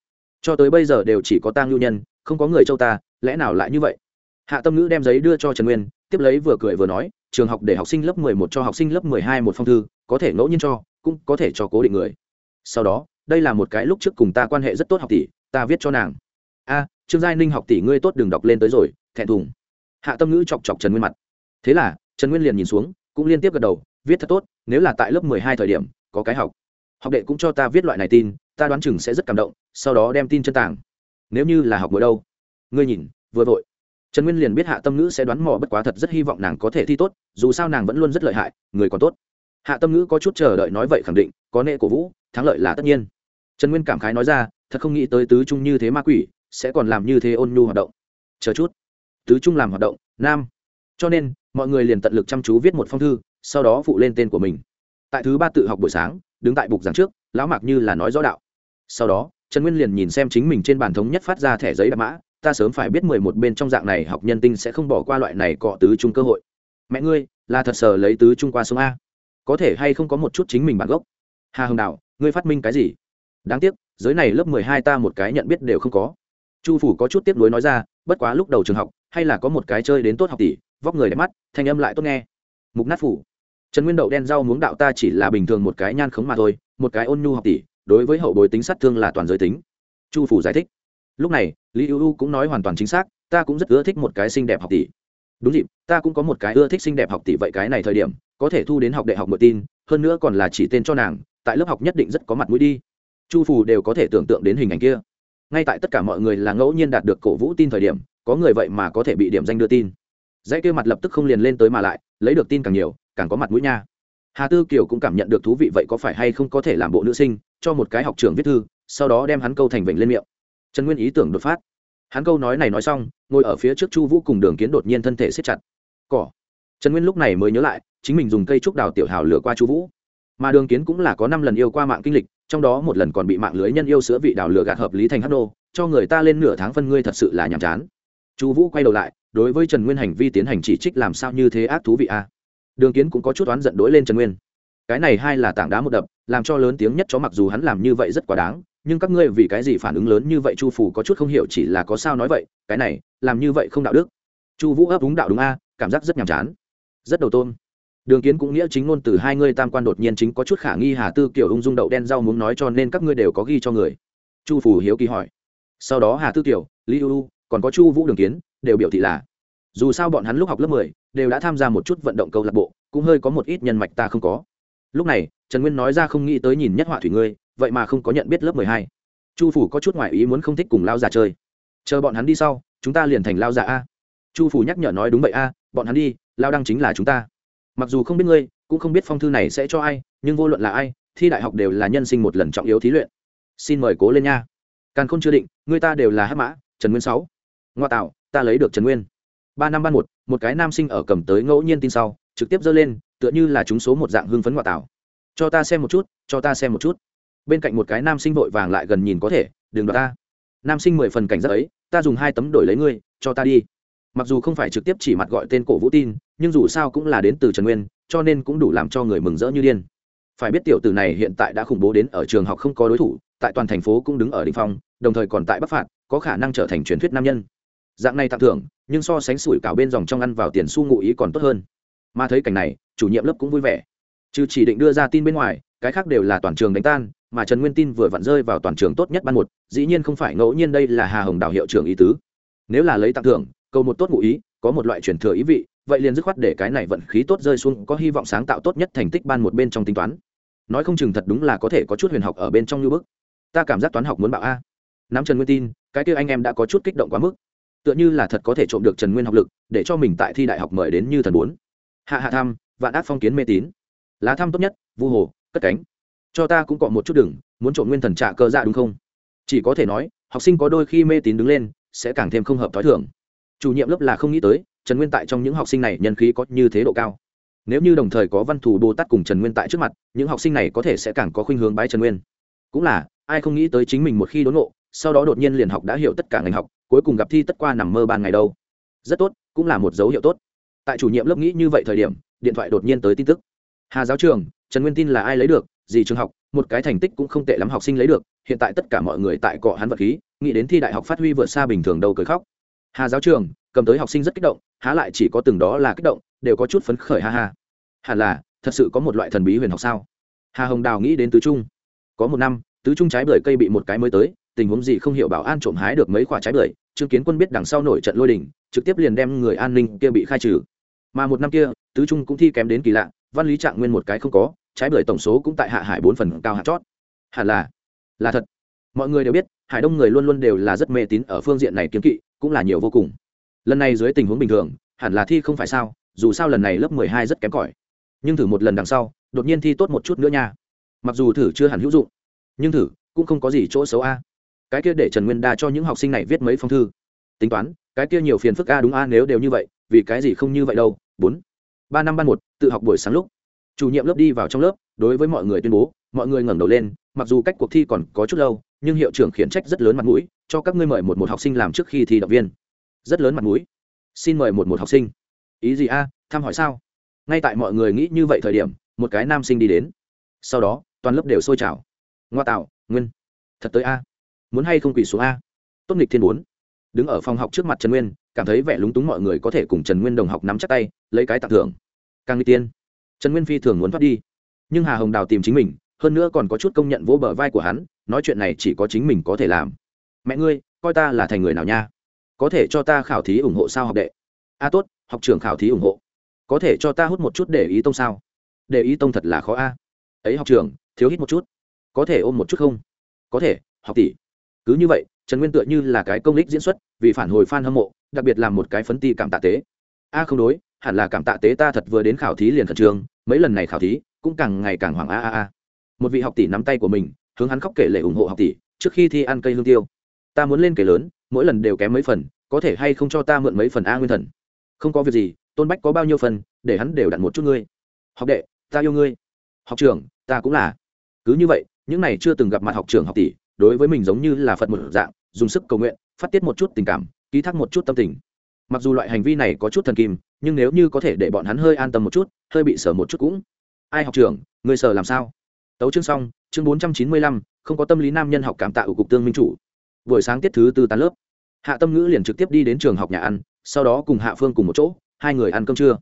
Cho tới bây giờ đều chỉ có tang lưu nhân, không có người châu ta, lẽ nào lại như vậy? Hạ tâm ngữ đem giấy đưa cho trần nguyên, tiếp lấy vừa cười vừa nói trường học để học sinh lớp mười một cho học sinh lớp mười hai một phong thư, có thể ngẫu nhiên cho, cũng có thể cho cố định người. Sau đó, đây là một cái lúc trước cùng ta quan hệ rất tốt học tỷ, ta viết cho nàng. A, trương giai ninh học tỷ ngươi tốt đừng đọc lên tới rồi, thẹn thùng. Hạ tâm ngữ chọc chọc trần nguyên mặt. Thế là, trần nguyên liền nhìn xuống, cũng liên tiếp gật đầu, viết thật tốt, nếu là tại lớp mười hai thời điểm, có cái học. Học đệ cũng cho ta viết loại này tin, ta đoán chừng sẽ rất cảm động, sau đó đem tin chân tàng nếu như là học mỗi đâu? Ngươi nhìn, vừa vội trần nguyên liền biết hạ tâm ngữ sẽ đoán mò bất quá thật rất hy vọng nàng có thể thi tốt, dù sao nàng vẫn luôn rất lợi hại, người còn tốt. Hạ tâm ngữ có chút chờ đợi nói vậy khẳng định, có nệ cổ vũ, thắng lợi là tất nhiên. Trần nguyên cảm khái nói ra, thật không nghĩ tới tứ trung như thế ma quỷ, sẽ còn làm như thế ôn nhu hoạt động. Chờ chút. Tứ trung làm hoạt động, nam. Cho nên, mọi người liền tận lực chăm chú viết một phong thư, sau đó phụ lên tên của mình. Tại thứ ba tự học buổi sáng, đứng tại bục giảng trước, lão mạc như là nói rõ đạo. Sau đó, trần nguyên liền nhìn xem chính mình trên bàn thống nhất phát ra thẻ giấy đạp mã ta sớm phải biết mười một bên trong dạng này học nhân tinh sẽ không bỏ qua loại này cọ tứ trung cơ hội. Mẹ ngươi, là thật sở lấy tứ trung qua sông a. Có thể hay không có một chút chính mình bản gốc? Hà hồng đạo, ngươi phát minh cái gì? Đáng tiếc, giới này lớp mười hai ta một cái nhận biết đều không có. Chu phủ có chút tiếp nối nói ra, bất quá lúc đầu trường học, hay là có một cái chơi đến tốt học tỷ, vóc người đẹp mắt, thanh âm lại tốt nghe. Mục nát phủ. Trần nguyên đậu đen rau muống đạo ta chỉ là bình thường một cái nhan khống mà thôi, một cái ôn nhu học tỷ, đối với hậu bối tính sát thương là toàn giới tính. Chu phủ giải thích lúc này, lý ưu u cũng nói hoàn toàn chính xác, ta cũng rất ưa thích một cái xinh đẹp học tỷ. Đúng dịp, ta cũng có một cái ưa thích xinh đẹp học tỷ vậy cái này thời điểm, có thể thu đến học đại học mượn tin, hơn nữa còn là chỉ tên cho nàng, tại lớp học nhất định rất có mặt mũi đi. Chu phù đều có thể tưởng tượng đến hình ảnh kia. Ngay tại tất cả mọi người là ngẫu nhiên đạt được cổ vũ tin thời điểm, có người vậy mà có thể bị điểm danh đưa tin. Dãy kia mặt lập tức không liền lên tới mà lại, lấy được tin càng nhiều, càng có mặt mũi nha. Hà tư kiều cũng cảm nhận được thú vị vậy có phải hay không có thể làm bộ nữ sinh, cho một cái học trường viết thư, sau đó đem hắn câu thành vịnh lên miệng trần nguyên ý tưởng đột phát. Hắn câu nói này nói xong, ngồi ở phía trước chu vũ cùng đường kiến đột nhiên thân thể xếp chặt. Cỏ. Trần nguyên lúc này mới nhớ lại, chính mình dùng cây trúc đào tiểu hào lửa qua chu vũ. Mà đường kiến cũng là có năm lần yêu qua mạng kinh lịch, trong đó một lần còn bị mạng lưới nhân yêu sữa vị đào lửa gạt hợp lý thành hắc nô, cho người ta lên nửa tháng phân ngươi thật sự là nhàm chán. Chu vũ quay đầu lại, đối với trần nguyên hành vi tiến hành chỉ trích làm sao như thế ác thú vị a. Đường kiến cũng có chút oán giận đối lên trần nguyên. Cái này hai là tảng đá một đập, làm cho lớn tiếng nhất chó mặc dù hắn làm như vậy rất quá đáng nhưng các ngươi vì cái gì phản ứng lớn như vậy chu phủ có chút không hiểu chỉ là có sao nói vậy, cái này, làm như vậy không đạo đức. Chu vũ ấp đúng đạo đúng a, cảm giác rất nhàm chán. Rất đầu tôn đường kiến cũng nghĩa chính ngôn từ hai ngươi tam quan đột nhiên chính có chút khả nghi hà tư kiểu ung dung đậu đen rau muốn nói cho nên các ngươi đều có ghi cho người. Chu phủ hiếu kỳ hỏi. Sau đó hà tư kiểu li u còn có chu vũ đường kiến, đều biểu thị là, dù sao bọn hắn lúc học lớp mười, đều đã tham gia một chút vận động câu lạc bộ, cũng hơi có một ít nhân mạch ta không có. Lúc này, trần nguyên nói ra không nghĩ tới nhìn nhất họa thủy ngươi vậy mà không có nhận biết lớp mười hai. Chu phủ có chút ngoại ý muốn không thích cùng lao già chơi. Chờ bọn hắn đi sau, chúng ta liền thành lao già a. Chu phủ nhắc nhở nói đúng vậy a, bọn hắn đi lao đăng chính là chúng ta. Mặc dù không biết ngươi, cũng không biết phong thư này sẽ cho ai, nhưng vô luận là ai, thi đại học đều là nhân sinh một lần trọng yếu thí luyện. Xin mời cố lên nha. Càn khôn chưa định người ta đều là hát mã, trần nguyên sáu. Ngoa tạo, ta lấy được trần nguyên. Ba năm ban một một cái nam sinh ở cầm tới ngẫu nhiên tin sau, trực tiếp dơ lên, tựa như là chúng số một dạng hưng phấn ngoa tạo. Cho ta xem một chút, cho ta xem một chút bên cạnh một cái nam sinh vội vàng lại gần nhìn có thể, đừng đoạt ta. Nam sinh mười phần cảnh giác ấy, ta dùng hai tấm đổi lấy ngươi, cho ta đi. Mặc dù không phải trực tiếp chỉ mặt gọi tên cổ vũ tin, nhưng dù sao cũng là đến từ trần nguyên, cho nên cũng đủ làm cho người mừng rỡ như điên. Phải biết tiểu tử này hiện tại đã khủng bố đến ở trường học không có đối thủ, tại toàn thành phố cũng đứng ở đ ỉ n h phong, đồng thời còn tại bắc phạt, có khả năng trở thành truyền thuyết nam nhân. Dạng này tặng thưởng, nhưng so sánh sủi cảo bên dòng trong ăn vào tiền su ngụ ý còn tốt hơn. Mà thấy cảnh này, chủ nhiệm lớp cũng vui vẻ. Chứ chỉ định đưa ra tin bên ngoài, cái khác đều là toàn trường đánh tan mà trần nguyên tin vừa vặn rơi vào toàn trường tốt nhất ban một dĩ nhiên không phải ngẫu nhiên đây là hà hồng đào hiệu trưởng ý tứ. Nếu là lấy tặng thưởng câu một tốt ngụ ý có một loại truyền thừa ý vị vậy liền dứt khoát để cái này vận khí tốt rơi xuống có hy vọng sáng tạo tốt nhất thành tích ban một bên trong tính toán. Nói không chừng thật đúng là có thể có chút huyền học ở bên trong như bức. Ta cảm giác toán học muốn bạo a. Nắm trần nguyên tin cái kia anh em đã có chút kích động quá mức. Tựa như là thật có thể trộm được trần nguyên học lực để cho mình tại thi đại học mời đến như thần bốn. Hạ hạ Tham, vạn ác phong kiến mê tín. Lá thăm tốt nhất vu hồ cất cánh cho ta cũng cọ một chút đừng, muốn trộm nguyên thần trạ cơ dạ đúng không? Chỉ có thể nói, học sinh có đôi khi mê tín đứng lên, sẽ càng thêm không hợp t h ó i thưởng chủ nhiệm lớp là không nghĩ tới, trần nguyên tại trong những học sinh này nhân khí có như thế độ cao. Nếu như đồng thời có văn thù bồ tát cùng trần nguyên tại trước mặt, những học sinh này có thể sẽ càng có khuynh hướng bái trần nguyên. Cũng là, ai không nghĩ tới chính mình một khi đốn ngộ, sau đó đột nhiên liền học đã hiểu tất cả ngành học, cuối cùng gặp thi tất qua nằm mơ ban ngày đâu. Rất tốt, cũng là một dấu hiệu tốt. Tại chủ nhiệm lớp nghĩ như vậy thời điểm, điện thoại đột nhiên tới tin tức. Hà giáo trường, trần nguyên tin là ai lấy được gì trường học, một cái thành tích cũng không tệ lắm học sinh lấy được, hiện tại tất cả mọi người tại cọ hắn vật khí, nghĩ đến thi đại học phát huy vượt xa bình thường đâu cười khóc. Hà giáo trường, cầm tới học sinh rất kích động, há lại chỉ có từng đó là kích động, đều có chút phấn khởi ha ha. Hẳn là, thật sự có một loại thần bí huyền học sao? Hà hồng đào nghĩ đến tứ trung. Có một năm, tứ trung trái bưởi cây bị một cái mới tới, tình huống gì không hiểu bảo an trộm hái được mấy quả trái bưởi, trương kiến quân biết đằng sau nổi trận lôi đình, trực tiếp liền đem người an ninh kia bị khai trừ. Mà một năm kia, tứ trung cũng thi kém đến kỳ lạ, văn lý trạng nguyên một cái không có trái bưởi tổng số cũng tại hạ hải bốn phần cao hạt chót. Hẳn là là thật. Mọi người đều biết, hải đông người luôn luôn đều là rất mê tín ở phương diện này kiếm kỵ, cũng là nhiều vô cùng. Lần này dưới tình huống bình thường, hẳn là thi không phải sao, dù sao lần này lớp mười hai rất kém cỏi. Nhưng thử một lần đằng sau, đột nhiên thi tốt một chút nữa nha. Mặc dù thử chưa hẳn hữu dụng, nhưng thử cũng không có gì chỗ xấu a. Cái kia để trần nguyên đa cho những học sinh này viết mấy phong thư. Tính toán, cái kia nhiều phiền phức a đúng a nếu đều như vậy, vì cái gì không như vậy đâu? Bốn. Ba năm ban một, tự học buổi sáng lúc chủ nhiệm lớp đi vào trong lớp đối với mọi người tuyên bố mọi người ngẩng đầu lên mặc dù cách cuộc thi còn có chút lâu nhưng hiệu trưởng khiển trách rất lớn mặt mũi cho các ngươi mời một một học sinh làm trước khi thi động viên. Rất lớn mặt mũi. Xin mời một một học sinh. Ý gì a? À, thăm hỏi sao? Ngay tại mọi người nghĩ như vậy thời điểm một cái nam sinh đi đến. Sau đó toàn lớp đều sôi trào. Ngoa tạo nguyên. Thật tới a. Muốn hay không quỳ xuống a? Tốt nghịch thiên bốn. Đứng ở phòng học trước mặt trần nguyên cảm thấy vẻ lúng túng mọi người có thể cùng trần nguyên đồng học nắm chắc tay lấy cái tặng thưởng. Càng nghịch tiên trần nguyên phi thường muốn thoát đi. Nhưng hà hồng đào tìm chính mình, hơn nữa còn có chút công nhận vỗ bờ vai của hắn, nói chuyện này chỉ có chính mình có thể làm. Mẹ ngươi, coi ta là thành người nào nha? Có thể cho ta khảo thí ủng hộ sao học đệ? A tốt, học trường khảo thí ủng hộ. Có thể cho ta hút một chút để ý tông sao? Để ý tông thật là khó a. Ấy học trường thiếu hít một chút. Có thể ôm một chút không? Có thể, học tỷ. Cứ như vậy, trần nguyên tựa như là cái công lích diễn xuất, vì phản hồi f a n hâm mộ, đặc biệt là một cái phấn ti cảm tạ tế. A không đối hẳn là cảm tạ tế ta thật vừa đến khảo thí liền khẩn trương, mấy lần này khảo thí cũng càng ngày càng hoảng a a a. Một vị học tỷ nắm tay của mình, hướng hắn khóc kể lệ ủng hộ học tỷ, trước khi thi ăn cây hương tiêu. Ta muốn lên kể lớn, mỗi lần đều kém mấy phần, có thể hay không cho ta mượn mấy phần a nguyên thần? Không có việc gì, tôn bách có bao nhiêu phần, để hắn đều đặn một chút ngươi. Học đệ, ta yêu ngươi. Học trưởng, ta cũng là. Cứ như vậy, những này chưa từng gặp mặt học trưởng học tỷ, đối với mình giống như là phật một dạng, dùng sức cầu nguyện, phát tiết một chút tình cảm, ký thác một chút tâm tình mặc dù loại hành vi này có chút thần kim nhưng nếu như có thể để bọn hắn hơi an tâm một chút, hơi bị sở một chút cũng. Ai học trưởng, người sở làm sao? Tấu chương xong, chương bốn trăm chín mươi lăm, không có tâm lý nam nhân học cảm tạ của cục tương minh chủ. Buổi sáng tiết thứ tư tán lớp. Hạ tâm ngữ liền trực tiếp đi đến trường học nhà ăn, sau đó cùng hạ phương cùng một chỗ, hai người ăn cơm trưa.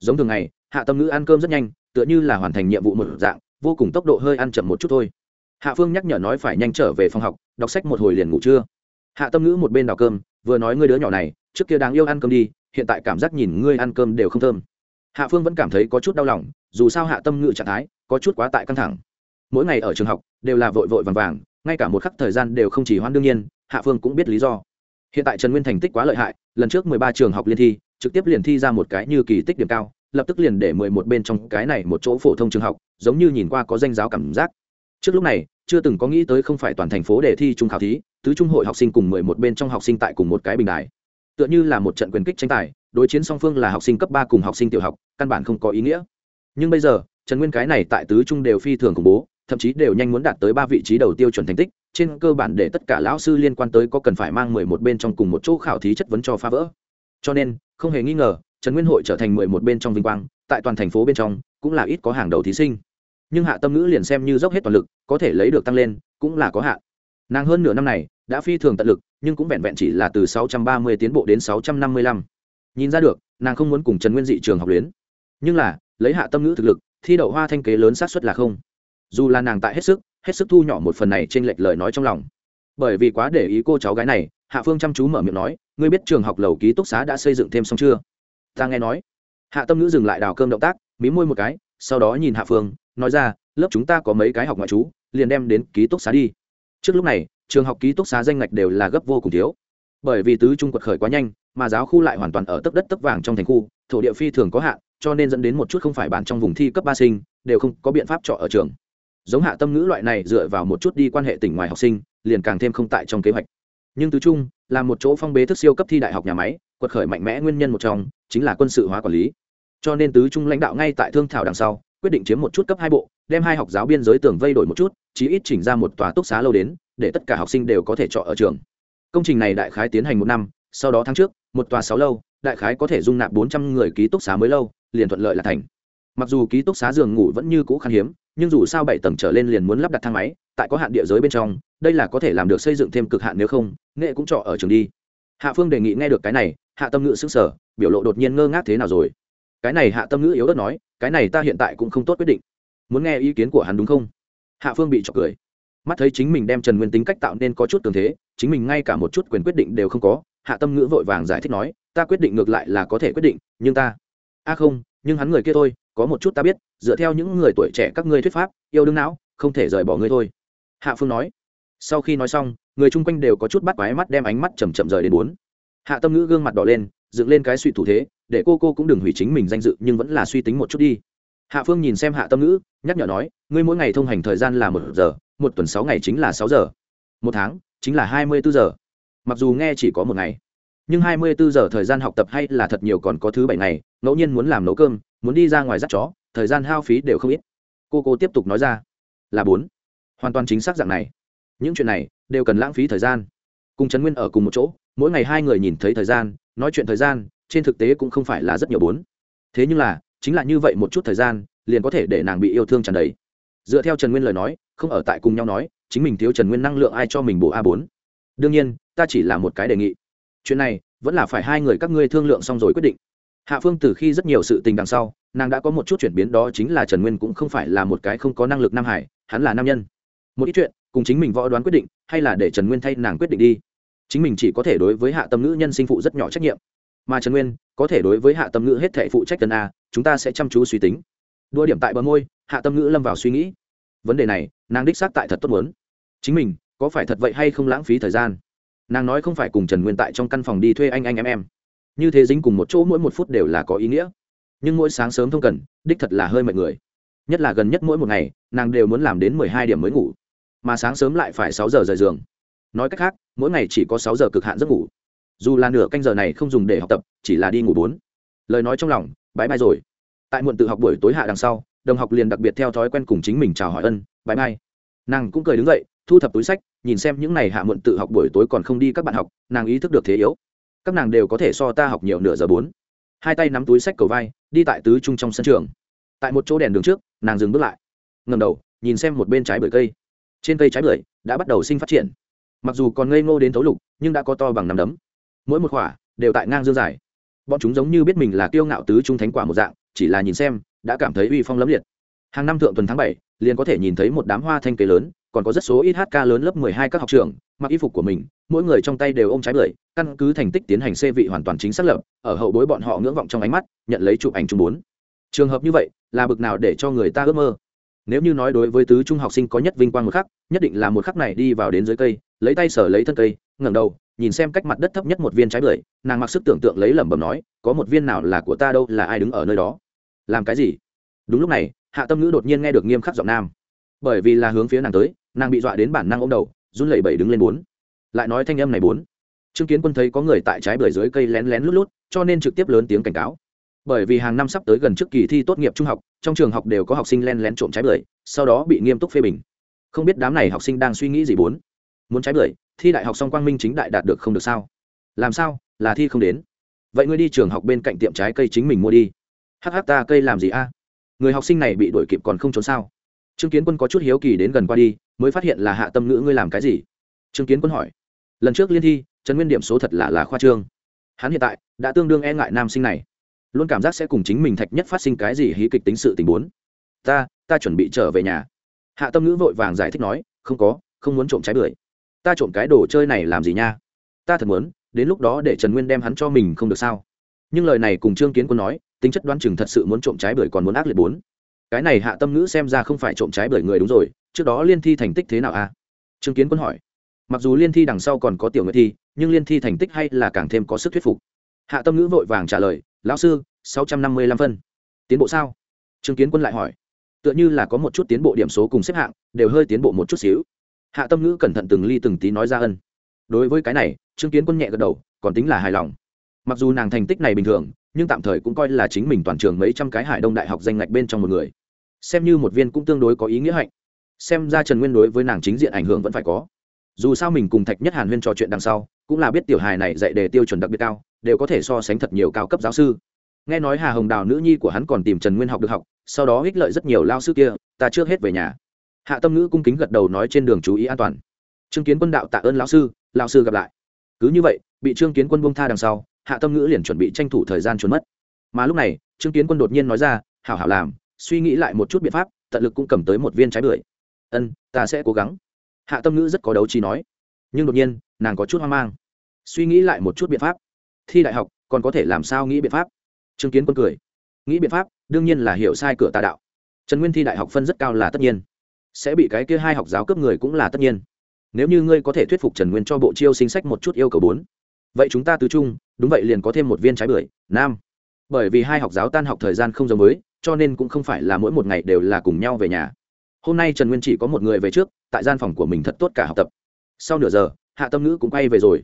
Giống thường ngày, hạ tâm ngữ ăn cơm rất nhanh, tựa như là hoàn thành nhiệm vụ một dạng, vô cùng tốc độ hơi ăn chậm một chút thôi. Hạ phương nhắc nhở nói phải nhanh trở về phòng học, đọc sách một hồi liền ngủ trưa. Hạ tâm ngữ một bên đào cơm, vừa nói ngươi đứa nhỏ này trước kia đáng yêu ăn cơm đi, hiện tại cảm giác nhìn ngươi ăn cơm đều không thơm. Hạ phương vẫn cảm thấy có chút đau lòng, dù sao hạ tâm ngự trạng thái có chút quá tại căng thẳng. Mỗi ngày ở trường học đều là vội vội vàng vàng, ngay cả một khắc thời gian đều không chỉ hoan đương nhiên, hạ phương cũng biết lý do. Hiện tại trần nguyên thành tích quá lợi hại, lần trước mười ba trường học liên thi, trực tiếp liền thi ra một cái như kỳ tích điểm cao, lập tức liền để mười một bên trong cái này một chỗ phổ thông trường học, giống như nhìn qua có danh giáo cảm giác. Trước lúc này, chưa từng có nghĩ tới không phải toàn thành phố để thi trung khảo thí, tứ trung hội học sinh cùng mười một bên trong học sinh tại cùng một cái bình đài tựa như là một trận quyền kích tranh tài, đối chiến song phương là học sinh cấp ba cùng học sinh tiểu học, căn bản không có ý nghĩa. Nhưng bây giờ, trần nguyên cái này tại tứ trung đều phi thường khủng bố, thậm chí đều nhanh muốn đạt tới ba vị trí đầu tiêu chuẩn thành tích, trên cơ bản để tất cả lão sư liên quan tới có cần phải mang mười một bên trong cùng một chỗ khảo thí chất vấn cho phá vỡ. Cho nên, không hề nghi ngờ, trần nguyên hội trở thành mười một bên trong vinh quang, tại toàn thành phố bên trong, cũng là ít có hàng đầu thí sinh. Nhưng hạ tâm ngữ liền xem như dốc hết toàn lực, có thể lấy được tăng lên, cũng là có hạn. Nàng hơn nửa năm này, đã phi thường tận lực nhưng cũng vẹn vẹn chỉ là từ sáu trăm ba mươi tiến bộ đến sáu trăm năm mươi lăm. Nhìn ra được, nàng không muốn cùng trần nguyên dị trường học luyến. Nhưng là, lấy hạ tâm ngữ thực lực, thi đậu hoa thanh kế lớn sát suất là không. Dù là nàng tại hết sức hết sức thu nhỏ một phần này trên lệch lời nói trong lòng. Bởi vì quá để ý cô cháu gái này, hạ phương chăm chú mở miệng nói, ngươi biết trường học lầu ký túc xá đã xây dựng thêm xong chưa? Ta nghe nói. Hạ tâm ngữ dừng lại đào cơm động tác, mí môi một cái, sau đó nhìn hạ phương, nói ra, lớp chúng ta có mấy cái học ngoại trú, liền đem đến ký túc xá đi. Trước lúc này trường học ký túc xá danh ngạch đều là gấp vô cùng thiếu. Bởi vì tứ trung quật khởi quá nhanh, mà giáo khu lại hoàn toàn ở tấp đất tấp vàng trong thành khu, thổ địa phi thường có hạn, cho nên dẫn đến một chút không phải bản trong vùng thi cấp ba sinh, đều không có biện pháp trọ ở trường. Giống hạ tâm ngữ loại này dựa vào một chút đi quan hệ tỉnh ngoài học sinh, liền càng thêm không tại trong kế hoạch. Nhưng tứ trung là một chỗ phong bế thức siêu cấp thi đại học nhà máy, quật khởi mạnh mẽ nguyên nhân một trong, chính là quân sự hóa quản lý. Cho nên tứ trung lãnh đạo ngay tại thương thảo đằng sau, quyết định chiếm một chút cấp hai bộ, đem hai học giáo biên giới tường vây đổi một chút, chí ít chỉnh ra một tòa túc xá lâu đến để tất cả học sinh đều có thể trọ ở trường. Công trình này đại khái tiến hành một năm, sau đó tháng trước, một tòa sáu lâu, đại khái có thể dung nạp bốn trăm người ký túc xá mới lâu, liền thuận lợi là thành. Mặc dù ký túc xá giường ngủ vẫn như cũ khan hiếm, nhưng dù sao bảy tầng trở lên liền muốn lắp đặt thang máy, tại có hạn địa giới bên trong, đây là có thể làm được xây dựng thêm cực hạn nếu không, nghệ cũng trọ ở trường đi. Hạ phương đề nghị nghe được cái này, hạ tâm ngữ xứng sở biểu lộ đột nhiên ngơ ngác thế nào rồi? Cái này hạ tâm ngữ yếu đất nói, cái này ta hiện tại cũng không tốt quyết định. Muốn nghe ý kiến của hắn đúng không? Hạ phương bị trọc cười mắt thấy chính mình đem trần nguyên tính cách tạo nên có chút tường thế, chính mình ngay cả một chút quyền quyết định đều không có, hạ tâm ngữ vội vàng giải thích nói, ta quyết định ngược lại là có thể quyết định, nhưng ta a không, nhưng hắn người kia thôi, có một chút ta biết, dựa theo những người tuổi trẻ các ngươi thuyết pháp, yêu đương não, không thể rời bỏ ngươi thôi. Hạ phương nói. Sau khi nói xong, người chung quanh đều có chút bắt quái mắt đem ánh mắt chầm chậm rời đến bốn. Hạ tâm ngữ gương mặt đỏ lên, dựng lên cái suy thủ thế, để cô cô cũng đừng hủy chính mình danh dự, nhưng vẫn là suy tính một chút đi hạ phương nhìn xem hạ tâm ngữ, nhắc nhở nói, ngươi mỗi ngày thông hành thời gian là một giờ, một tuần sáu ngày chính là sáu giờ. Một tháng chính là hai mươi bốn giờ. Mặc dù nghe chỉ có một ngày, nhưng hai mươi bốn giờ thời gian học tập hay là thật nhiều còn có thứ bảy ngày, ngẫu nhiên muốn làm nấu cơm, muốn đi ra ngoài dắt chó, thời gian hao phí đều không ít. Cô cô tiếp tục nói ra, là bốn. Hoàn toàn chính xác dạng này. Những chuyện này đều cần lãng phí thời gian. Cùng trấn nguyên ở cùng một chỗ, mỗi ngày hai người nhìn thấy thời gian, nói chuyện thời gian, trên thực tế cũng không phải là rất nhiều bốn. Thế nhưng là chính là như vậy một chút thời gian, liền có thể để nàng bị yêu thương tràn đầy. Dựa theo trần nguyên lời nói, không ở tại cùng nhau nói, chính mình thiếu trần nguyên năng lượng ai cho mình bổ a bốn. Đương nhiên, ta chỉ là một cái đề nghị. Chuyện này, vẫn là phải hai người các ngươi thương lượng xong rồi quyết định. Hạ phương từ khi rất nhiều sự tình đằng sau, nàng đã có một chút chuyển biến đó chính là trần nguyên cũng không phải là một cái không có năng lực nam hải, hắn là nam nhân. Một ít chuyện, cùng chính mình võ đoán quyết định, hay là để trần nguyên thay nàng quyết định đi. Chính mình chỉ có thể đối với hạ tâm nữ nhân sinh phụ rất nhỏ trách nhiệm mà trần nguyên có thể đối với hạ tâm ngữ hết thệ phụ trách tân a, chúng ta sẽ chăm chú suy tính. Đua điểm tại bờ môi, hạ tâm ngữ lâm vào suy nghĩ. Vấn đề này, nàng đích xác tại thật tốt muốn. Chính mình, có phải thật vậy hay không lãng phí thời gian? Nàng nói không phải cùng trần nguyên tại trong căn phòng đi thuê anh anh em em. Như thế dính cùng một chỗ mỗi một phút đều là có ý nghĩa. Nhưng mỗi sáng sớm thông cần, đích thật là hơi mệt người. Nhất là gần nhất mỗi một ngày, nàng đều muốn làm đến mười hai điểm mới ngủ. Mà sáng sớm lại phải sáu giờ rời giường. Nói cách khác, mỗi ngày chỉ có sáu giờ cực hạn giấc ngủ dù là nửa canh giờ này không dùng để học tập, chỉ là đi ngủ bốn. Lời nói trong lòng, bãi bay rồi. Tại muộn tự học buổi tối hạ đằng sau, đồng học liền đặc biệt theo thói quen cùng chính mình chào hỏi ân, bãi bay nàng cũng cười đứng dậy, thu thập túi sách, nhìn xem những n à y hạ muộn tự học buổi tối còn không đi các bạn học, nàng ý thức được thế yếu. Các nàng đều có thể so ta học nhiều nửa giờ bốn. Hai tay nắm túi sách cầu vai, đi tại tứ trung trong sân trường. Tại một chỗ đèn đường trước, nàng dừng bước lại. Ngầm đầu, nhìn xem một bên trái bưởi cây. Trên cây trái bưởi đã bắt đầu sinh phát triển. Mặc dù còn ngây ngô đến thấu lục, nhưng đã có to bằng nằm đấm mỗi một khỏa đều tại ngang dương dài. Bọn chúng giống như biết mình là kiêu ngạo tứ trung thánh quả một dạng, chỉ là nhìn xem, đã cảm thấy uy phong lấm liệt. Hàng năm thượng tuần tháng bảy, liền có thể nhìn thấy một đám hoa thanh kế lớn, còn có rất số ít hát ca lớn lớp mười hai các học trường, mặc y phục của mình, mỗi người trong tay đều ôm trái bưởi, căn cứ thành tích tiến hành xê vị hoàn toàn chính xác lập, ở hậu bối bọn họ ngưỡng vọng trong ánh mắt, nhận lấy chụp ảnh chung bốn. Trường hợp như vậy, là bực nào để cho người ta ước mơ? Nếu như nói đối với tứ trung học sinh có nhất vinh quang một khắc, nhất định là một khắc này đi vào đến dưới cây, lấy tay sở lấy thân cây, ngẩng đầu nhìn xem cách mặt đất thấp nhất một viên trái bưởi, nàng mặc sức tưởng tượng lấy lẩm bẩm nói, có một viên nào là của ta đâu, là ai đứng ở nơi đó? Làm cái gì? Đúng lúc này, hạ tâm ngữ đột nhiên nghe được nghiêm khắc giọng nam. Bởi vì là hướng phía nàng tới, nàng bị dọa đến bản năng ô m đầu, run lẩy bẩy đứng lên bốn. Lại nói thanh âm này bốn. Chứng kiến quân thấy có người tại trái bưởi dưới cây lén lén lút lút, cho nên trực tiếp lớn tiếng cảnh cáo. Bởi vì hàng năm sắp tới gần trước kỳ thi tốt nghiệp trung học, trong trường học đều có học sinh len lén trộm trái bưởi, sau đó bị nghiêm túc phê bình. Không biết đám này học sinh đang suy nghĩ gì bốn. Muốn trái bưởi thi đại học xong quang minh chính đại đạt được không được sao? Làm sao? Là thi không đến. Vậy ngươi đi trường học bên cạnh tiệm trái cây chính mình mua đi. Hh ta, cây làm gì a? Người học sinh này bị đuổi kịp còn không trốn sao? Trương kiến quân có chút hiếu kỳ đến gần qua đi, mới phát hiện là hạ tâm ngữ ngươi làm cái gì? Trương kiến quân hỏi. Lần trước liên thi, trần nguyên điểm số thật là là khoa trương. Hắn hiện tại đã tương đương e ngại nam sinh này. Luôn cảm giác sẽ cùng chính mình thạch nhất phát sinh cái gì hí kịch tính sự tình bốn. Ta ta chuẩn bị trở về nhà. Hạ tâm ngữ vội vàng giải thích nói, không có, không muốn trộm trái bưởi ta trộm cái đồ chơi này làm gì nha? Ta thật muốn, đến lúc đó để trần nguyên đem hắn cho mình không được sao? Nhưng lời này cùng trương kiến quân nói, tính chất đoán chừng thật sự muốn trộm trái bưởi còn muốn ác liệt bốn. Cái này hạ tâm ngữ xem ra không phải trộm trái bưởi người đúng rồi, trước đó liên thi thành tích thế nào a? À? trương kiến quân hỏi. Mặc dù liên thi đằng sau còn có tiểu nguyệt thi, nhưng liên thi thành tích hay là càng thêm có sức thuyết phục. Hạ tâm ngữ vội vàng trả lời, lão sư, sáu trăm năm mươi lăm phân. Tiến bộ sao? Trương kiến quân lại hỏi. Tựa như là có một chút tiến bộ điểm số cùng xếp hạng, đều hơi tiến bộ một chút xíu hạ tâm ngữ cẩn thận từng ly từng tí nói ra ân. Đối với cái này, trương kiến quân nhẹ gật đầu, còn tính là hài lòng. Mặc dù nàng thành tích này bình thường, nhưng tạm thời cũng coi là chính mình toàn trường mấy trăm cái hải đông đại học danh ngạch bên trong một người. Xem như một viên cũng tương đối có ý nghĩa hạnh. Xem ra trần nguyên đối với nàng chính diện ảnh hưởng vẫn phải có. Dù sao mình cùng thạch nhất hàn huyên trò chuyện đằng sau, cũng là biết tiểu hài này dạy đề tiêu chuẩn đặc biệt cao, đều có thể so sánh thật nhiều cao cấp giáo sư. Nghe nói hà hồng đào nữ nhi của hắn còn tìm trần nguyên học được học, sau đó ích lợi rất nhiều lao sư kia, ta trước hết về nhà hạ tâm ngữ cung kính gật đầu nói trên đường chú ý an toàn. Trương kiến quân đạo tạ ơn lão sư lão sư gặp lại. Cứ như vậy, bị trương kiến quân bông tha đằng sau, hạ tâm ngữ liền chuẩn bị tranh thủ thời gian trốn mất. Mà lúc này, trương kiến quân đột nhiên nói ra, hảo hảo làm, suy nghĩ lại một chút biện pháp, tận lực cũng cầm tới một viên trái bưởi. Ân, ta sẽ cố gắng. Hạ tâm ngữ rất có đấu trí nói. Nhưng đột nhiên, nàng có chút hoang mang. Suy nghĩ lại một chút biện pháp. Thi đại học, còn có thể làm sao nghĩ biện pháp? Trương kiến quân cười. Nghĩ biện pháp, đương nhiên là hiểu sai cửa tà đạo. Trần nguyên thi đại học phân rất cao là tất nhiên sẽ bị cái kia hai học giáo cấp người cũng là tất nhiên. Nếu như ngươi có thể thuyết phục trần nguyên cho bộ chiêu sinh sách một chút yêu cầu bốn vậy chúng ta tứ trung đúng vậy liền có thêm một viên trái bưởi nam. Bởi vì hai học giáo tan học thời gian không giống với cho nên cũng không phải là mỗi một ngày đều là cùng nhau về nhà. Hôm nay trần nguyên chỉ có một người về trước tại gian phòng của mình thật tốt cả học tập. Sau nửa giờ hạ tâm ngữ cũng quay về rồi.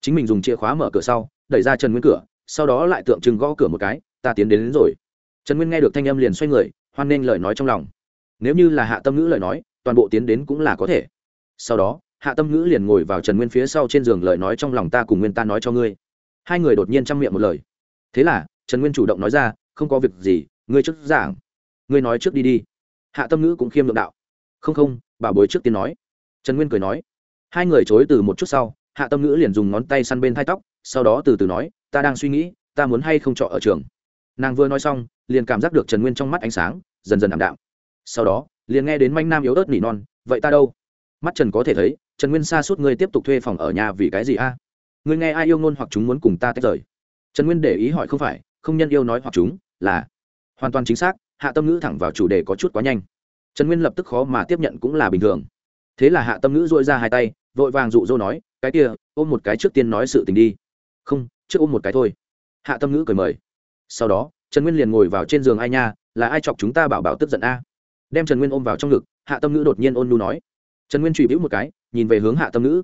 Chính mình dùng chìa khóa mở cửa sau đẩy ra trần nguyên cửa sau đó lại tượng trưng gõ cửa một cái ta tiến đến, đến rồi. Trần nguyên nghe được thanh âm liền xoay người hoan nghênh lời nói trong lòng nếu như là hạ tâm ngữ lời nói, toàn bộ tiến đến cũng là có thể. Sau đó, hạ tâm ngữ liền ngồi vào trần nguyên phía sau trên giường lời nói trong lòng ta cùng nguyên ta nói cho ngươi. Hai người đột nhiên chăm miệng một lời. Thế là, trần nguyên chủ động nói ra, không có việc gì, ngươi trước giảng. Ngươi nói trước đi đi. Hạ tâm ngữ cũng khiêm lượng đạo. Không không bà bối trước tiên nói. Trần nguyên cười nói. Hai người chối từ một chút sau, hạ tâm ngữ liền dùng ngón tay săn bên thai tóc, sau đó từ từ nói, ta đang suy nghĩ, ta muốn hay không trọ ở trường. Nàng vừa nói xong, liền cảm giác được trần nguyên trong mắt ánh sáng, dần dần ảm đạm sau đó, liền nghe đến manh nam yếu ớt nỉ non, vậy ta đâu? Mắt trần có thể thấy, trần nguyên xa suốt ngươi tiếp tục thuê phòng ở nhà vì cái gì a? Ngươi nghe ai yêu ngôn hoặc chúng muốn cùng ta tách rời? Trần nguyên để ý hỏi không phải, không nhân yêu nói hoặc chúng, là hoàn toàn chính xác, hạ tâm ngữ thẳng vào chủ đề có chút quá nhanh. Trần nguyên lập tức khó mà tiếp nhận cũng là bình thường. Thế là hạ tâm ngữ dội ra hai tay, vội vàng dụ dỗ nói, cái kia, ôm một cái trước tiên nói sự tình đi. Không, trước ôm một cái thôi. Hạ tâm ngữ cười mời. Sau đó, trần nguyên liền ngồi vào trên giường ai nha, là ai chọc chúng ta bảo bảo tức giận a? Đem trần nguyên ôm vào trong ngực hạ tâm ngữ đột nhiên ôn nu nói trần nguyên truy bĩu một cái nhìn về hướng hạ tâm ngữ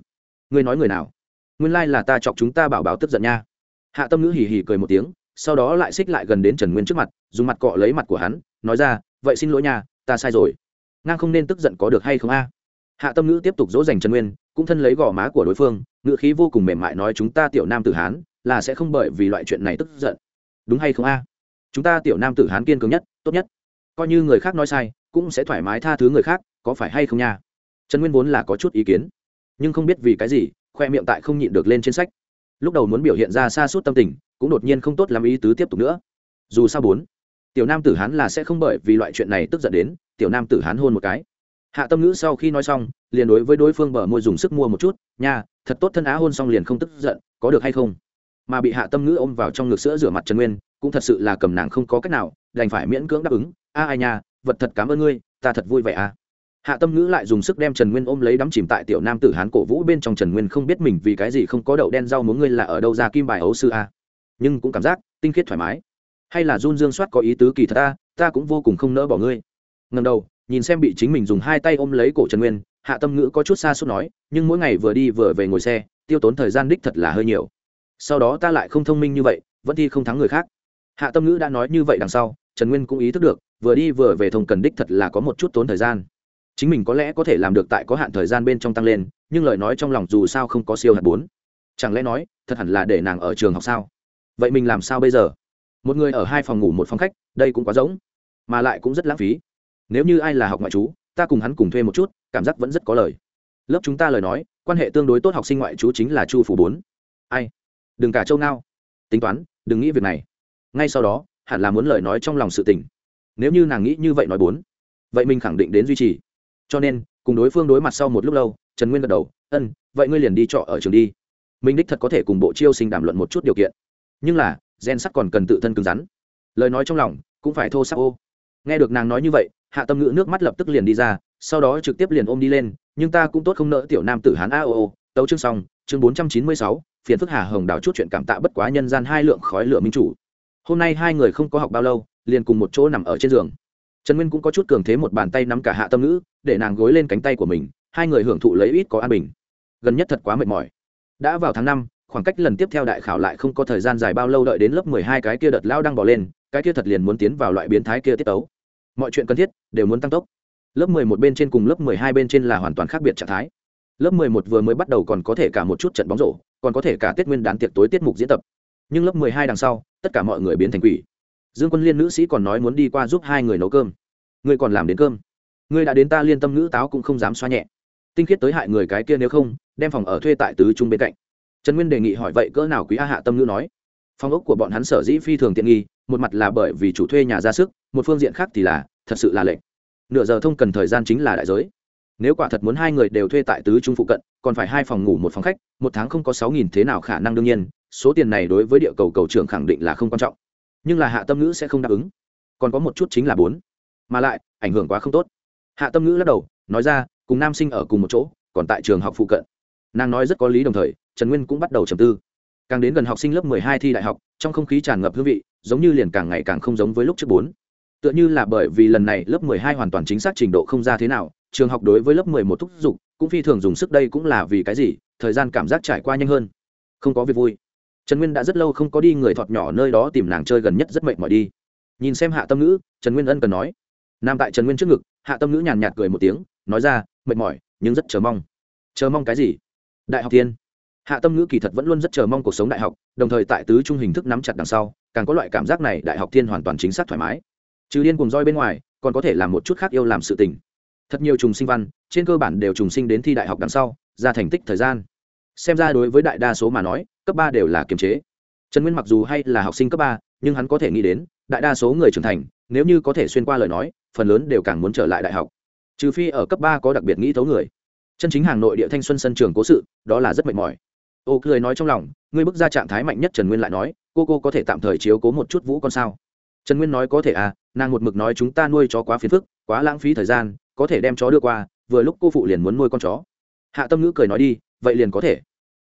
ngươi nói người nào nguyên lai là ta chọc chúng ta bảo bảo tức giận nha hạ tâm ngữ hì hì cười một tiếng sau đó lại xích lại gần đến trần nguyên trước mặt dùng mặt cọ lấy mặt của hắn nói ra vậy xin lỗi nha ta sai rồi ngang không nên tức giận có được hay không a hạ tâm ngữ tiếp tục dỗ dành trần nguyên cũng thân lấy gò má của đối phương ngữ khí vô cùng mềm mại nói chúng ta tiểu nam tử hán là sẽ không bởi vì loại chuyện này tức giận đúng hay không a chúng ta tiểu nam tử hán kiên cường nhất tốt nhất coi như người khác nói sai cũng sẽ thoải mái tha thứ người khác, có phải hay không nha? Trần nguyên vốn là có chút ý kiến, nhưng không biết vì cái gì, khoe miệng tại không nhịn được lên trên sách. Lúc đầu muốn biểu hiện ra xa suốt tâm tình, cũng đột nhiên không tốt làm ý tứ tiếp tục nữa. Dù sao bốn, tiểu nam tử hán là sẽ không bởi vì loại chuyện này tức giận đến, tiểu nam tử hán hôn một cái. Hạ tâm ngữ sau khi nói xong, liền đối với đối phương bờ môi dùng sức mua một chút, nha, thật tốt thân á hôn xong liền không tức giận, có được hay không? Mà bị hạ tâm ngữ ôm vào trong ngực sữa rửa mặt trần nguyên, cũng thật sự là cầm nàng không có cách nào, đành phải miễn cưỡng đáp ứng, a, ai nha vật thật cảm ơn ngươi, ta thật vui vẻ à. Hạ tâm ngữ lại dùng sức đem trần nguyên ôm lấy đắm chìm tại tiểu nam tử hán cổ vũ bên trong trần nguyên không biết mình vì cái gì không có đậu đen rau muốn ngươi là ở đâu ra kim bài ấu sư a nhưng cũng cảm giác tinh khiết thoải mái. Hay là run dương soát có ý tứ kỳ thật ta ta cũng vô cùng không nỡ bỏ ngươi. Ngần đầu, nhìn xem bị chính mình dùng hai tay ôm lấy cổ trần nguyên, hạ tâm ngữ có chút xa suốt nói, nhưng mỗi ngày vừa đi vừa về ngồi xe, tiêu tốn thời gian đích thật là hơi nhiều. Sau đó ta lại không thông minh như vậy, vẫn thi không thắng người khác. Hạ tâm ngữ đã nói như vậy đằng sau, trần nguyên cũng ý thức được vừa đi vừa về thông cần đích thật là có một chút tốn thời gian. Chính mình có lẽ có thể làm được tại có hạn thời gian bên trong tăng lên, nhưng lời nói trong lòng dù sao không có siêu hạt bốn. Chẳng lẽ nói, thật hẳn là để nàng ở trường học sao? Vậy mình làm sao bây giờ? Một người ở hai phòng ngủ một phòng khách, đây cũng quá giống mà lại cũng rất lãng phí. Nếu như ai là học ngoại trú, ta cùng hắn cùng thuê một chút, cảm giác vẫn rất có lời. Lớp chúng ta lời nói, quan hệ tương đối tốt học sinh ngoại trú chính là chu phủ bốn. Ai? Đừng cả châu ngao. Tính toán, đừng nghĩ việc này. Ngay sau đó, hẳn là muốn lời nói trong lòng sự tình nếu như nàng nghĩ như vậy nói bốn, vậy mình khẳng định đến duy trì. Cho nên, cùng đối phương đối mặt sau một lúc lâu, trần nguyên gật đầu, ân, vậy ngươi liền đi trọ ở trường đi. Minh đích thật có thể cùng bộ chiêu sinh đàm luận một chút điều kiện. Nhưng là, gen sắt còn cần tự thân cứng rắn. Lời nói trong lòng cũng phải thô sắc ô. Nghe được nàng nói như vậy, hạ tâm ngữ nước mắt lập tức liền đi ra, sau đó trực tiếp liền ôm đi lên, nhưng ta cũng tốt không nỡ tiểu nam tử hán a ô ô tấu chương xong, chương bốn trăm chín mươi sáu, phiền phức hà hồng đào chút chuyện cảm tạ bất quá nhân gian hai lượng khói lửa minh chủ. Hôm nay hai người không có học bao lâu liền cùng một chỗ nằm ở trên giường. Trần nguyên cũng có chút cường thế một bàn tay nắm cả hạ tâm ngữ, để nàng gối lên cánh tay của mình, hai người hưởng thụ lấy ít có an bình. Gần nhất thật quá mệt mỏi. Đã vào tháng năm, khoảng cách lần tiếp theo đại khảo lại không có thời gian dài bao lâu đợi đến lớp mười hai cái kia đợt lao đang bỏ lên, cái kia thật liền muốn tiến vào loại biến thái kia tiết tấu. Mọi chuyện cần thiết đều muốn tăng tốc. Lớp mười một bên trên cùng lớp mười hai bên trên là hoàn toàn khác biệt trạng thái. Lớp mười một vừa mới bắt đầu còn có thể cả một chút trận bóng rổ, còn có thể cả tết nguyên đán tiệc tối tiết mục diễn tập. Nhưng lớp mười hai đằng sau, tất cả mọi người biến thành quỷ dương quân liên nữ sĩ còn nói muốn đi qua giúp hai người nấu cơm. Ngươi còn làm đến cơm. Ngươi đã đến ta liên tâm nữ táo cũng không dám xoa nhẹ. Tinh khiết tới hại người cái kia nếu không, đem phòng ở thuê tại tứ trung bên cạnh. Trần nguyên đề nghị hỏi vậy cỡ nào quý a hạ tâm nữ nói? Phòng ốc của bọn hắn sở dĩ phi thường tiện nghi, một mặt là bởi vì chủ thuê nhà ra sức, một phương diện khác thì là, thật sự là lệnh nửa giờ thông cần thời gian chính là đại giới. Nếu quả thật muốn hai người đều thuê tại tứ trung phụ cận, còn phải hai phòng ngủ một phòng khách, một tháng không có sáu nghìn thế nào khả năng đương nhiên, số tiền này đối với địa cầu cầu trưởng khẳng định là không quan trọng nhưng là hạ tâm ngữ sẽ không đáp ứng. Còn có một chút chính là bốn. Mà lại, ảnh hưởng quá không tốt. Hạ tâm ngữ lắc đầu, nói ra, cùng nam sinh ở cùng một chỗ, còn tại trường học phụ cận. Nàng nói rất có lý đồng thời, trần nguyên cũng bắt đầu trầm tư. Càng đến gần học sinh lớp mười hai thi đại học, trong không khí tràn ngập hương vị, giống như liền càng ngày càng không giống với lúc trước bốn. Tựa như là bởi vì lần này lớp mười hai hoàn toàn chính xác trình độ không ra thế nào, trường học đối với lớp mười một thúc giục, cũng phi thường dùng sức đây cũng là vì cái gì, thời gian cảm giác trải qua nhanh hơn. Không có việc vui trần nguyên đã rất lâu không có đi người thọt nhỏ nơi đó tìm nàng chơi gần nhất rất mệt mỏi đi. Nhìn xem hạ tâm ngữ, trần nguyên ân cần nói. Nam tại trần nguyên trước ngực, hạ tâm ngữ nhàn nhạt cười một tiếng, nói ra, mệt mỏi, nhưng rất chờ mong. Chờ mong cái gì? Đại học thiên hạ tâm ngữ kỳ thật vẫn luôn rất chờ mong cuộc sống đại học, đồng thời tại tứ trung hình thức nắm chặt đằng sau, càng có loại cảm giác này đại học thiên hoàn toàn chính xác thoải mái. Trừ điên cùng roi bên ngoài, còn có thể làm một chút khác yêu làm sự tình. Thật nhiều trùng sinh văn, trên cơ bản đều trùng sinh đến thi đại học đằng sau, ra thành tích thời gian. Xem ra đối với đại đa số mà nói cấp ba đều là kiềm chế. Trần nguyên mặc dù hay là học sinh cấp ba, nhưng hắn có thể nghĩ đến, đại đa số người trưởng thành, nếu như có thể xuyên qua lời nói, phần lớn đều càng muốn trở lại đại học. Trừ phi ở cấp ba có đặc biệt nghĩ thấu người. Chân chính hàng nội địa thanh xuân sân trường cố sự, đó là rất mệt mỏi. Ô cười nói trong lòng, ngươi bước ra trạng thái mạnh nhất trần nguyên lại nói, cô cô có thể tạm thời chiếu cố một chút vũ con sao? Trần nguyên nói có thể à nàng một mực nói chúng ta nuôi chó quá phiền phức, quá lãng phí thời gian, có thể đem chó đưa qua, vừa lúc cô phụ liền muốn nuôi con chó. Hạ tâm ngữ cười nói đi, vậy liền có thể.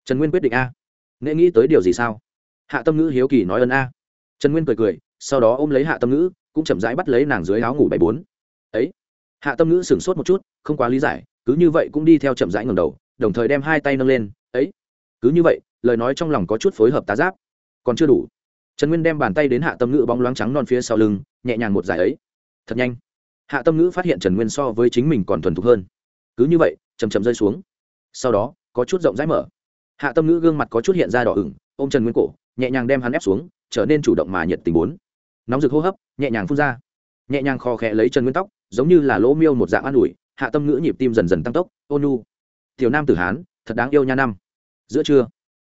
Trần nguyên quyết định a nghệ nghĩ tới điều gì sao? Hạ tâm ngữ hiếu kỳ nói ơn a. Trần nguyên cười cười, sau đó ôm lấy hạ tâm ngữ, cũng chậm rãi bắt lấy nàng dưới áo ngủ bảy bốn. Ấy. Hạ tâm ngữ sửng sốt một chút, không quá lý giải, cứ như vậy cũng đi theo chậm rãi ngầm đầu, đồng thời đem hai tay nâng lên. Ấy. Cứ như vậy, lời nói trong lòng có chút phối hợp tá giáp. Còn chưa đủ. Trần nguyên đem bàn tay đến hạ tâm ngữ bóng loáng trắng non phía sau lưng, nhẹ nhàng một giải ấy. Thật nhanh. Hạ tâm ngữ phát hiện trần nguyên so với chính mình còn thuần thục hơn. Cứ như vậy chầm chầm rơi xuống. Sau đó, có chút rộng rãi mở hạ tâm ngữ gương mặt có chút hiện ra đỏ ửng ô m trần nguyên cổ, nhẹ nhàng đem hắn ép xuống, trở nên chủ động mà nhiệt tình bốn. Nóng rực hô hấp, nhẹ nhàng phun ra. Nhẹ nhàng kho khẽ lấy trần nguyên tóc, giống như là lỗ miêu một dạng an ủi, hạ tâm ngữ nhịp tim dần dần tăng tốc, ôn nu, tiểu nam tử hán, thật đáng yêu nha năm. Giữa trưa,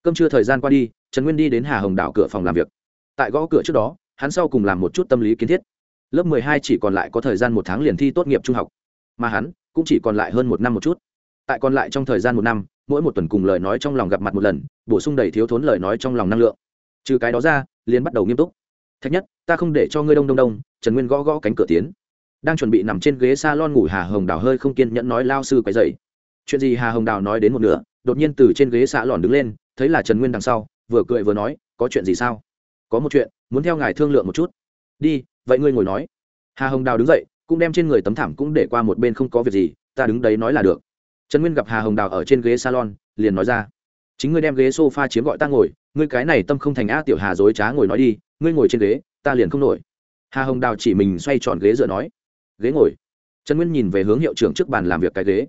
cơm trưa thời gian qua đi, trần nguyên đi đến hà hồng đảo cửa phòng làm việc. Tại gõ cửa trước đó, hắn sau cùng làm một chút tâm lý kiến thiết. Lớp mười hai chỉ còn lại có thời gian một tháng liền thi tốt nghiệp trung học, mà hắn cũng chỉ còn lại hơn một năm một chút. Tại còn lại trong thời gian một năm mỗi một tuần cùng lời nói trong lòng gặp mặt một lần, bổ sung đầy thiếu thốn lời nói trong lòng năng lượng. Trừ cái đó ra, liền bắt đầu nghiêm túc. Thách nhất, ta không để cho ngươi đông đông đông, trần nguyên gõ gõ cánh cửa tiến. Đang chuẩn bị nằm trên ghế s a lon ngủ, hà hồng đào hơi không kiên nhẫn nói lao sư quay dậy chuyện gì hà hồng đào nói đến một nửa, đột nhiên từ trên ghế xạ lòn đứng lên, thấy là trần nguyên đằng sau, vừa cười vừa nói, có chuyện gì sao? Có một chuyện, muốn theo ngài thương lượng một chút. Đi, vậy ngươi ngồi nói. Hà hồng đào đứng dậy, cũng đem trên người tấm thảm cũng để qua một bên không có việc gì, ta đứng đấy nói là được trần nguyên gặp hà hồng đào ở trên ghế salon, liền nói ra, chính ngươi đem ghế s o f a chiếm gọi ta ngồi, ngươi cái này tâm không thành a tiểu hà dối trá ngồi nói đi, ngươi ngồi trên ghế, ta liền không nổi. Hà hồng đào chỉ mình xoay tròn ghế dựa nói, ghế ngồi. Trần nguyên nhìn về hướng hiệu trưởng trước bàn làm việc cái ghế.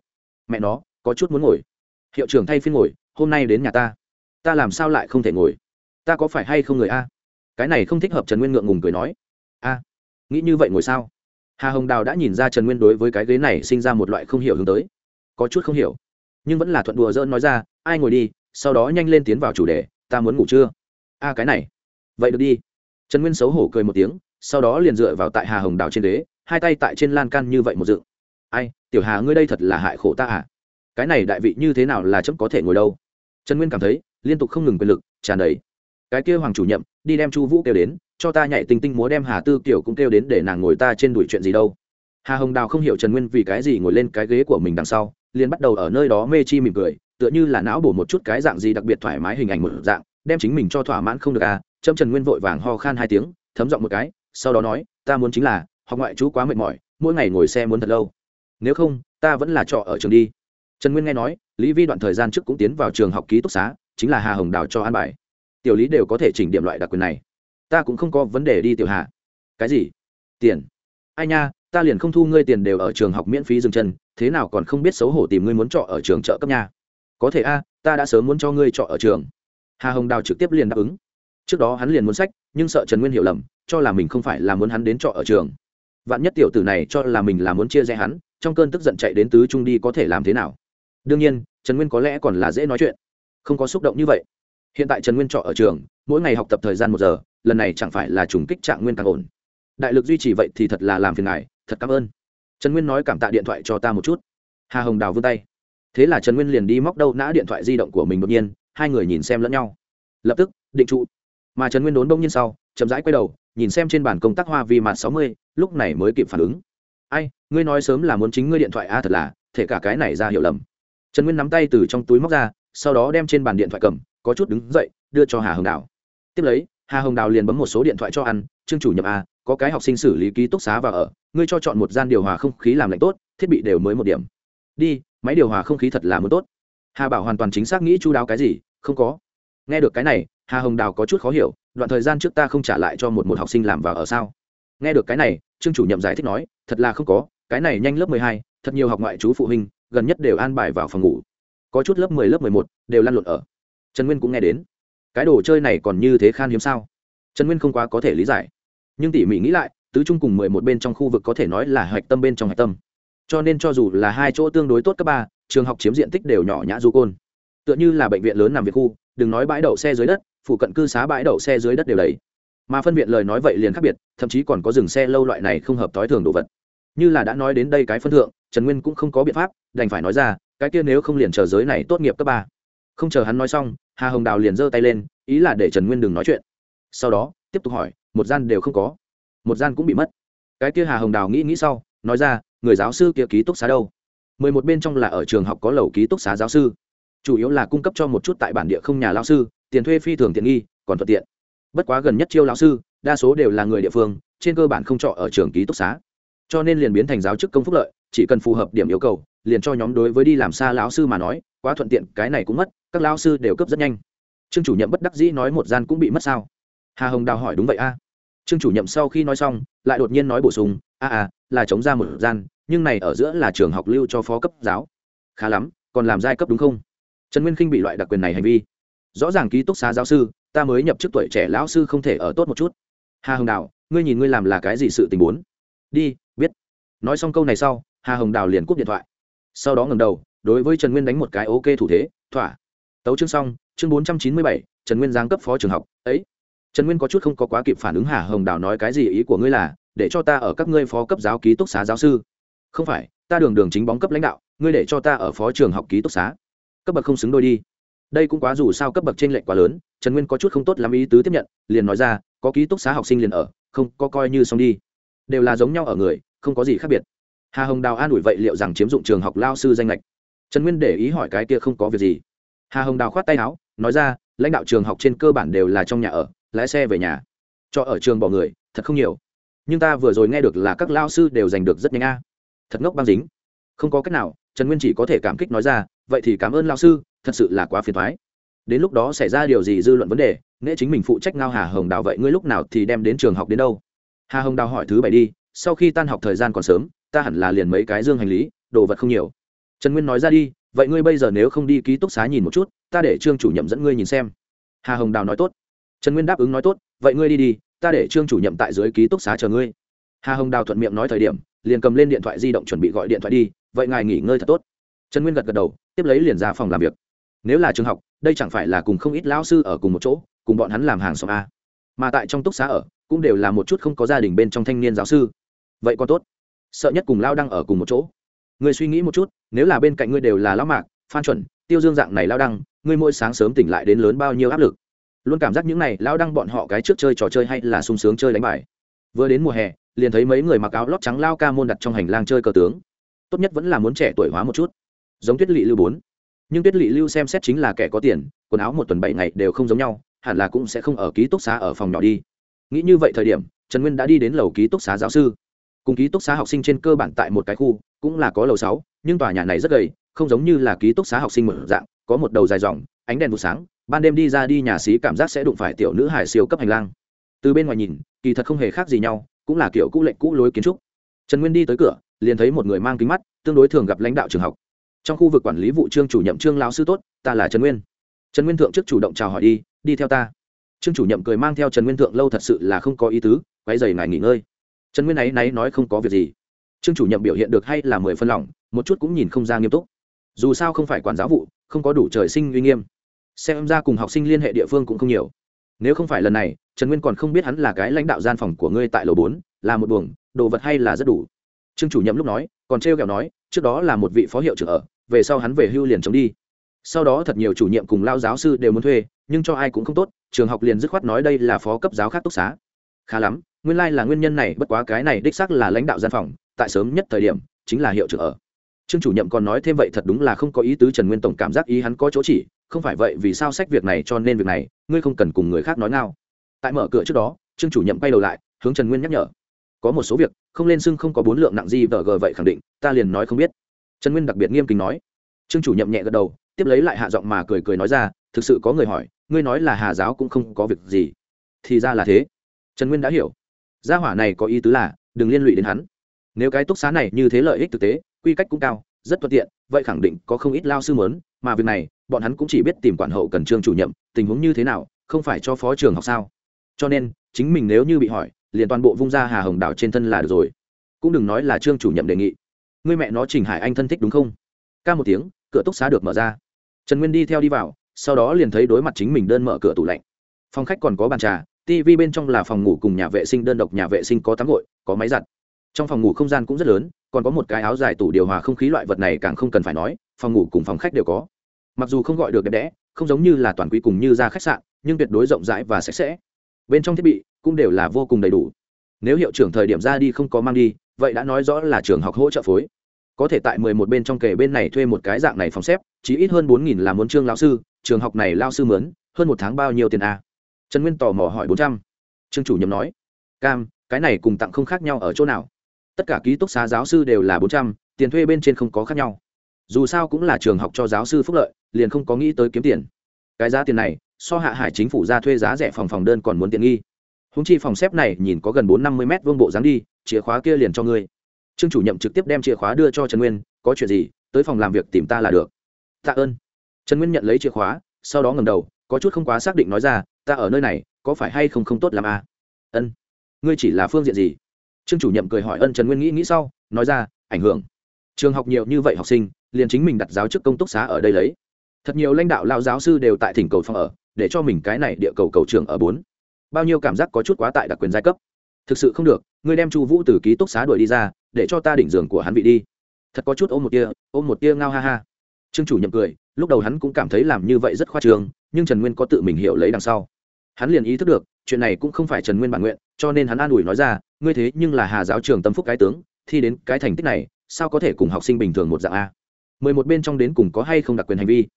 Mẹ nó, có chút muốn ngồi. Hiệu trưởng thay phiên ngồi, hôm nay đến nhà ta. Ta làm sao lại không thể ngồi? Ta có phải hay không người a? Cái này không thích hợp trần nguyên ngượng ngùng cười nói. A, nghĩ như vậy ngồi sao? Hà hồng đào đã nhìn ra trần nguyên đối với cái ghế này sinh ra một loại không hiểu hướng tới có chút không hiểu. Nhưng vẫn là thuận đùa dỡn nói ra ai ngồi đi sau đó nhanh lên tiến vào chủ đề ta muốn ngủ chưa a cái này. Vậy được đi. Trần nguyên xấu hổ cười một tiếng sau đó liền dựa vào tại hà hồng đào trên đế, hai tay tại trên lan can như vậy một dựng. Ai tiểu hà ngươi đây thật là hại khổ ta à? Cái này đại vị như thế nào là chấm có thể ngồi đâu? Trần nguyên cảm thấy liên tục không ngừng quyền lực tràn đầy. Cái kia hoàng chủ nhậm đi đem chu vũ kêu đến cho ta nhảy tinh tinh múa đem hà tư kiểu cũng kêu đến để nàng ngồi ta trên đuổi chuyện gì đâu. Hà hồng đào không hiểu trần nguyên vì cái gì ngồi lên cái ghế của mình đằng sau liền bắt đầu ở nơi đó mê chi mỉm cười, tựa như là não bổ một chút cái dạng gì đặc biệt thoải mái hình ảnh một dạng, đem chính mình cho thỏa mãn không được à trâm trần nguyên vội vàng ho khan hai tiếng, thấm giọng một cái, sau đó nói, ta muốn chính là, học ngoại chú quá mệt mỏi, mỗi ngày ngồi xe muốn thật lâu. Nếu không, ta vẫn là trọ ở trường đi. Trần nguyên nghe nói, lý vi đoạn thời gian trước cũng tiến vào trường học ký túc xá, chính là hà hồng đào cho an bài. Tiểu lý đều có thể chỉnh điểm loại đặc quyền này. Ta cũng không có vấn đề đi tiểu hạ. cái gì? Tiền. Ai nha, ta liền không thu ngươi tiền đều ở trường học miễn phí dừng chân thế nào còn không biết xấu hổ tìm ngươi muốn trọ ở trường trợ cấp nhà? Có thể a, ta đã sớm muốn cho ngươi trọ ở trường. Hà hồng đào trực tiếp liền đáp ứng. Trước đó hắn liền muốn sách, nhưng sợ trần nguyên hiểu lầm, cho là mình không phải là muốn hắn đến trọ ở trường. Vạn nhất tiểu tử này cho là mình là muốn chia rẽ hắn, trong cơn tức giận chạy đến tứ trung đi có thể làm thế nào? Đương nhiên, trần nguyên có lẽ còn là dễ nói chuyện. Không có xúc động như vậy. Hiện tại trần nguyên trọ ở trường, mỗi ngày học tập thời gian một giờ, lần này chẳng phải là trùng kích trạng nguyên càng ổn. Đại lực duy trì vậy thì thật là làm phiền ngài, thật cảm ơn trần nguyên nói cảm tạ điện thoại cho ta một chút. Hà hồng đào vươn tay. Thế là trần nguyên liền đi móc đâu nã điện thoại di động của mình đột nhiên, hai người nhìn xem lẫn nhau. Lập tức, định trụ. Mà trần nguyên đốn đông nhiên sau, chậm rãi quay đầu, nhìn xem trên bản công tác hoa vi mặt sáu mươi, lúc này mới kịp phản ứng. Ai, ngươi nói sớm là muốn chính ngươi điện thoại a, thật là, thể cả cái này ra hiểu lầm. Trần nguyên nắm tay từ trong túi móc ra, sau đó đem trên bàn điện thoại cầm, có chút đứng dậy, đưa cho hà hồng đào. Tiếp lấy, hà hồng đào liền bấm một số điện thoại cho ăn, trương chủ nhập a có cái học sinh xử lý ký túc xá và ở, ngươi cho chọn một gian điều hòa không khí làm lạnh tốt, thiết bị đều mới một điểm. Đi, máy điều hòa không khí thật là muốn tốt. Hà bảo hoàn toàn chính xác nghĩ chú đáo cái gì, không có. Nghe được cái này, hà hồng đào có chút khó hiểu, đoạn thời gian trước ta không trả lại cho một một học sinh làm vào ở sao? Nghe được cái này, trương chủ nhiệm giải thích nói, thật là không có, cái này nhanh lớp mười hai, thật nhiều học ngoại chú phụ huynh, gần nhất đều an bài vào phòng ngủ. Có chút lớp mười lớp mười một, đều lăn lộn ở. Trần nguyên cũng nghe đến. Cái đồ chơi này còn như thế khan hiếm sao? Trần nguyên không quá có thể lý giải nhưng tỉ mỉ nghĩ lại, tứ trung cùng mười một bên trong khu vực có thể nói là hạch tâm bên trong hạch tâm. Cho nên cho dù là hai chỗ tương đối tốt cấp ba, trường học chiếm diện tích đều nhỏ nhã du côn. Tựa như là bệnh viện lớn nằm việc khu, đừng nói bãi đậu xe dưới đất, phụ cận cư xá bãi đậu xe dưới đất đều đầy. Mà phân viện lời nói vậy liền khác biệt, thậm chí còn có dừng xe lâu loại này không hợp t ố i thường đồ vật. Như là đã nói đến đây cái phân thượng, trần nguyên cũng không có biện pháp, đành phải nói ra, cái kia nếu không liền chờ giới này tốt nghiệp cấp ba. Không chờ hắn nói xong, hà hồng đào liền giơ tay lên, ý là để trần nguyên đừng nói chuyện. Sau đó, tiếp tục hỏi một gian đều không có. Một gian cũng bị mất. Cái kia hà hồng đào nghĩ nghĩ sau, nói ra, người giáo sư kia ký túc xá đâu? Mười một bên trong là ở trường học có lầu ký túc xá giáo sư. Chủ yếu là cung cấp cho một chút tại bản địa không nhà lao sư, tiền thuê phi thường tiện nghi, còn thuận tiện. Bất quá gần nhất chiêu lao sư, đa số đều là người địa phương, trên cơ bản không trọ ở trường ký túc xá. Cho nên liền biến thành giáo chức công phúc lợi, chỉ cần phù hợp điểm yêu cầu, liền cho nhóm đối với đi làm xa lão sư mà nói, quá thuận tiện, cái này cũng mất, các lao sư đều cấp rất nhanh. Trương chủ nhiệm bất đắc dĩ nói một gian cũng bị mất sao? Hà hồng đào hỏi đúng vậy a trương chủ nhiệm sau khi nói xong, lại đột nhiên nói bổ sung, a a là chống ra một gian, nhưng này ở giữa là trường học lưu cho phó cấp giáo. Khá lắm, còn làm giai cấp đúng không? Trần nguyên khinh bị loại đặc quyền này hành vi. Rõ ràng ký túc xá giáo sư, ta mới nhập chức tuổi trẻ lão sư không thể ở tốt một chút. Hà hồng đào, ngươi nhìn ngươi làm là cái gì sự tình muốn? Đi, biết. Nói xong câu này sau, hà hồng đào liền cúp điện thoại. Sau đó ngầm đầu, đối với trần nguyên đánh một cái ok thủ thế, thỏa. Tấu chương xong, chương bốn trăm chín mươi bảy, trần nguyên giáng cấp phó trường học, ấy trần nguyên có chút không có quá kịp phản ứng hà hồng đào nói cái gì ý của ngươi là, để cho ta ở các ngươi phó cấp giáo ký túc xá giáo sư. Không phải, ta đường đường chính bóng cấp lãnh đạo, ngươi để cho ta ở phó trường học ký túc xá. Cấp bậc không xứng đôi đi. Đây cũng quá dù sao cấp bậc trên lệnh quá lớn, trần nguyên có chút không tốt làm ý tứ tiếp nhận, liền nói ra, có ký túc xá học sinh liền ở, không, có coi như xong đi. Đều là giống nhau ở người, không có gì khác biệt. Hà hồng đào an ủi vậy liệu rằng chiếm dụng trường học lao sư danh lệch trần nguyên để ý hỏi cái kia không có việc gì. Hà hồng đào khoát tay áo, nói ra, lãnh đạo trường học trên cơ bản đều là trong nhà ở lái xe về nhà. Cho ở trường bỏ người, thật không nhiều. Nhưng ta vừa rồi nghe được là các lao sư đều giành được rất nhanh a. Thật ngốc băng dính. Không có cách nào, trần nguyên chỉ có thể cảm kích nói ra, vậy thì cảm ơn lao sư, thật sự là quá phiền thoái đến lúc đó xảy ra điều gì dư luận vấn đề nghĩa chính mình phụ trách ngao hà hồng đào vậy ngươi lúc nào thì đem đến trường học đến đâu? Hà hồng đào hỏi thứ bảy đi, sau khi tan học thời gian còn sớm, ta hẳn là liền mấy cái dương hành lý, đồ vật không nhiều. Trần nguyên nói ra đi, vậy ngươi bây giờ nếu không đi ký túc xá nhìn một chút, ta để trương chủ Nhậm dẫn ngươi nhìn xem. Hà hồng đào nói tốt trần nguyên đáp ứng nói tốt, vậy ngươi đi đi, ta để trương chủ nhiệm tại dưới ký túc xá chờ ngươi. Hà hồng đào thuận miệng nói thời điểm, liền cầm lên điện thoại di động chuẩn bị gọi điện thoại đi, vậy ngài nghỉ ngơi thật tốt. Trần nguyên gật gật đầu, tiếp lấy liền ra phòng làm việc. Nếu là trường học, đây chẳng phải là cùng không ít lão sư ở cùng một chỗ, cùng bọn hắn làm hàng xóm a. Mà tại trong túc xá ở, cũng đều là một chút không có gia đình bên trong thanh niên giáo sư. Vậy còn tốt. Sợ nhất cùng lao đăng ở cùng một chỗ. Người suy nghĩ một chút, nếu là bên cạnh ngươi đều là lão mạc, phan chuẩn, tiêu dương dạng này lao đăng, ngươi mỗi sáng sớm tỉnh lại đến lớn bao nhiêu áp lực? Luôn cảm giác những này lao đăng bọn họ cái trước chơi trò chơi hay là sung sướng chơi đánh bài. Vừa đến mùa hè, liền thấy mấy người mặc áo lót trắng lao ca môn đặt trong hành lang chơi cờ tướng. Tốt nhất vẫn là muốn trẻ tuổi hóa một chút. Giống tuyết lỵ lưu bốn. Nhưng tuyết lỵ lưu xem xét chính là kẻ có tiền, quần áo một tuần bảy ngày đều không giống nhau, hẳn là cũng sẽ không ở ký túc xá ở phòng nhỏ đi. Nghĩ như vậy thời điểm, trần nguyên đã đi đến lầu ký túc xá giáo sư. Cùng ký túc xá học sinh trên cơ bản tại một cái khu, cũng là có lầu sáu, nhưng tòa nhà này rất gầy, không giống như là ký túc xá học sinh mở dạng, có một đầu dài dòng, ánh đèn vụ sáng ban đêm đi ra đi nhà xí cảm giác sẽ đụng phải tiểu nữ hải siêu cấp hành lang. Từ bên ngoài nhìn, kỳ thật không hề khác gì nhau, cũng là kiểu cũ lệnh cũ lối kiến trúc. Trần nguyên đi tới cửa, liền thấy một người mang kính mắt, tương đối thường gặp lãnh đạo trường học. Trong khu vực quản lý vụ trương chủ nhiệm trương lão sư tốt, ta là trần nguyên. Trần nguyên thượng trước chủ động chào hỏi đi đi theo ta. Trương chủ nhiệm cười mang theo trần nguyên thượng lâu thật sự là không có ý tứ quay dày ngài nghỉ ngơi. Trần nguyên ấy náy nói không có việc gì. Trương chủ nhiệm biểu hiện được hay là mười phân lỏng, một chút cũng nhìn không ra nghiêm túc. Dù sao không phải quản giáo vụ, không có đủ trời sinh uy nghiêm xem ra cùng học sinh liên hệ địa phương cũng không nhiều. Nếu không phải lần này, trần nguyên còn không biết hắn là cái lãnh đạo gian phòng của ngươi tại lầu bốn, là một buồng, đồ vật hay là rất đủ. Trương chủ nhiệm lúc nói, còn trêu kẹo nói, trước đó là một vị phó hiệu trưởng ở, về sau hắn về hưu liền chống đi. Sau đó thật nhiều chủ nhiệm cùng lao giáo sư đều muốn thuê, nhưng cho ai cũng không tốt, trường học liền dứt khoát nói đây là phó cấp giáo khác túc xá. Khá lắm, nguyên lai là nguyên nhân này, bất quá cái này đích xác là lãnh đạo gian phòng, tại sớm nhất thời điểm, chính là hiệu trưởng ở. Trương chủ nhiệm còn nói thêm vậy thật đúng là không có ý tứ trần nguyên tổng cảm giác ý hắn có chỗ chỉ không phải vậy vì sao sách việc này cho nên việc này, ngươi không cần cùng người khác nói nào tại mở cửa trước đó, trương chủ nhiệm quay đầu lại, hướng trần nguyên nhắc nhở. Có một số việc, không lên xưng không có bốn lượng nặng gì vờ gờ vậy khẳng định, ta liền nói không biết. Trần nguyên đặc biệt nghiêm kính nói. Trương chủ nhiệm nhẹ gật đầu, tiếp lấy lại hạ giọng mà cười cười nói ra, thực sự có người hỏi, ngươi nói là hà giáo cũng không có việc gì. Thì ra là thế. Trần nguyên đã hiểu. Gia hỏa này có ý tứ là, đừng liên lụy đến hắn. Nếu cái túc xá này như thế lợi ích thực tế, quy cách cũng cao, rất thuận tiện, vậy khẳng định có không ít lao sư mớn mà việc này bọn hắn cũng chỉ biết tìm quản hậu cần trương chủ nhiệm, tình huống như thế nào, không phải cho phó trường học sao? Cho nên, chính mình nếu như bị hỏi, liền toàn bộ vung ra hà hồng đảo trên thân là được rồi. Cũng đừng nói là trương chủ nhiệm đề nghị. Người mẹ nó trình hải anh thân thích đúng không? Ca một tiếng, cửa túc xá được mở ra. Trần nguyên đi theo đi vào, sau đó liền thấy đối mặt chính mình đơn mở cửa tủ lạnh. Phòng khách còn có bàn trà tv bên trong là phòng ngủ cùng nhà vệ sinh, đơn độc nhà vệ sinh có tắm gội, có máy giặt. Trong phòng ngủ không gian cũng rất lớn, còn có một cái áo dài tủ điều hòa không khí loại vật này càng không cần phải nói, phòng ngủ cùng phòng khách đều có mặc dù không gọi được đẹp đẽ, không giống như là toàn quý cùng như ra khách sạn, nhưng tuyệt đối rộng rãi và sạch sẽ. Bên trong thiết bị cũng đều là vô cùng đầy đủ. Nếu hiệu trưởng thời điểm ra đi không có mang đi, vậy đã nói rõ là trường học hỗ trợ phối. Có thể tại mười một bên trong kề bên này thuê một cái dạng này phòng xếp chỉ ít hơn bốn nghìn là muốn trương lão sư, trường học này lao sư mướn, hơn một tháng bao nhiêu tiền a? Trần nguyên tò mò hỏi bốn trăm. Trương chủ nhầm nói. Cam, cái này cùng tặng không khác nhau ở chỗ nào? Tất cả ký túc xá giáo sư đều là bốn trăm, tiền thuê bên trên không có khác nhau dù sao cũng là trường học cho giáo sư phúc lợi, liền không có nghĩ tới kiếm tiền. Cái giá tiền này, so hạ hải chính phủ ra thuê giá rẻ phòng phòng đơn còn muốn tiện nghi. Húng chi phòng xếp này nhìn có gần bốn năm mươi m vương bộ dáng đi, chìa khóa kia liền cho ngươi. Trương chủ nhiệm trực tiếp đem chìa khóa đưa cho trần nguyên, có chuyện gì, tới phòng làm việc tìm ta là được. Tạ ơn. Trần nguyên nhận lấy chìa khóa, sau đó ngầm đầu, có chút không quá xác định nói ra, ta ở nơi này, có phải hay không không tốt làm a à? ân. Ngươi chỉ là phương diện gì? Trương chủ nhiệm cười hỏi ân trần nguyên nghĩ nghĩ sau, nói ra, ảnh hưởng. Trường học nhiều như vậy học sinh liền chính mình đặt giáo chức công túc xá ở đây lấy. Thật nhiều lãnh đạo lao giáo sư đều tại thỉnh cầu phòng ở, để cho mình cái này địa cầu cầu trường ở bốn. Bao nhiêu cảm giác có chút quá tại đặc quyền giai cấp. Thực sự không được, ngươi đem chu vũ từ ký túc xá đuổi đi ra, để cho ta đỉnh giường của hắn vị đi. Thật có chút ôm một tia, ôm một tia ngao ha ha. Trương chủ nhậm cười, lúc đầu hắn cũng cảm thấy làm như vậy rất khoa trương, nhưng trần nguyên có tự mình hiểu lấy đằng sau. Hắn liền ý thức được, chuyện này cũng không phải trần nguyên bản nguyện, cho nên hắn an ủi nói ra, ngươi thế nhưng là hà giáo trường tâm phúc cái tướng, thi đến cái thành tích này, sao có thể cùng học sinh bình thường một dạng a? Mười một bên trong đến cùng có hay không đặc quyền hành vi?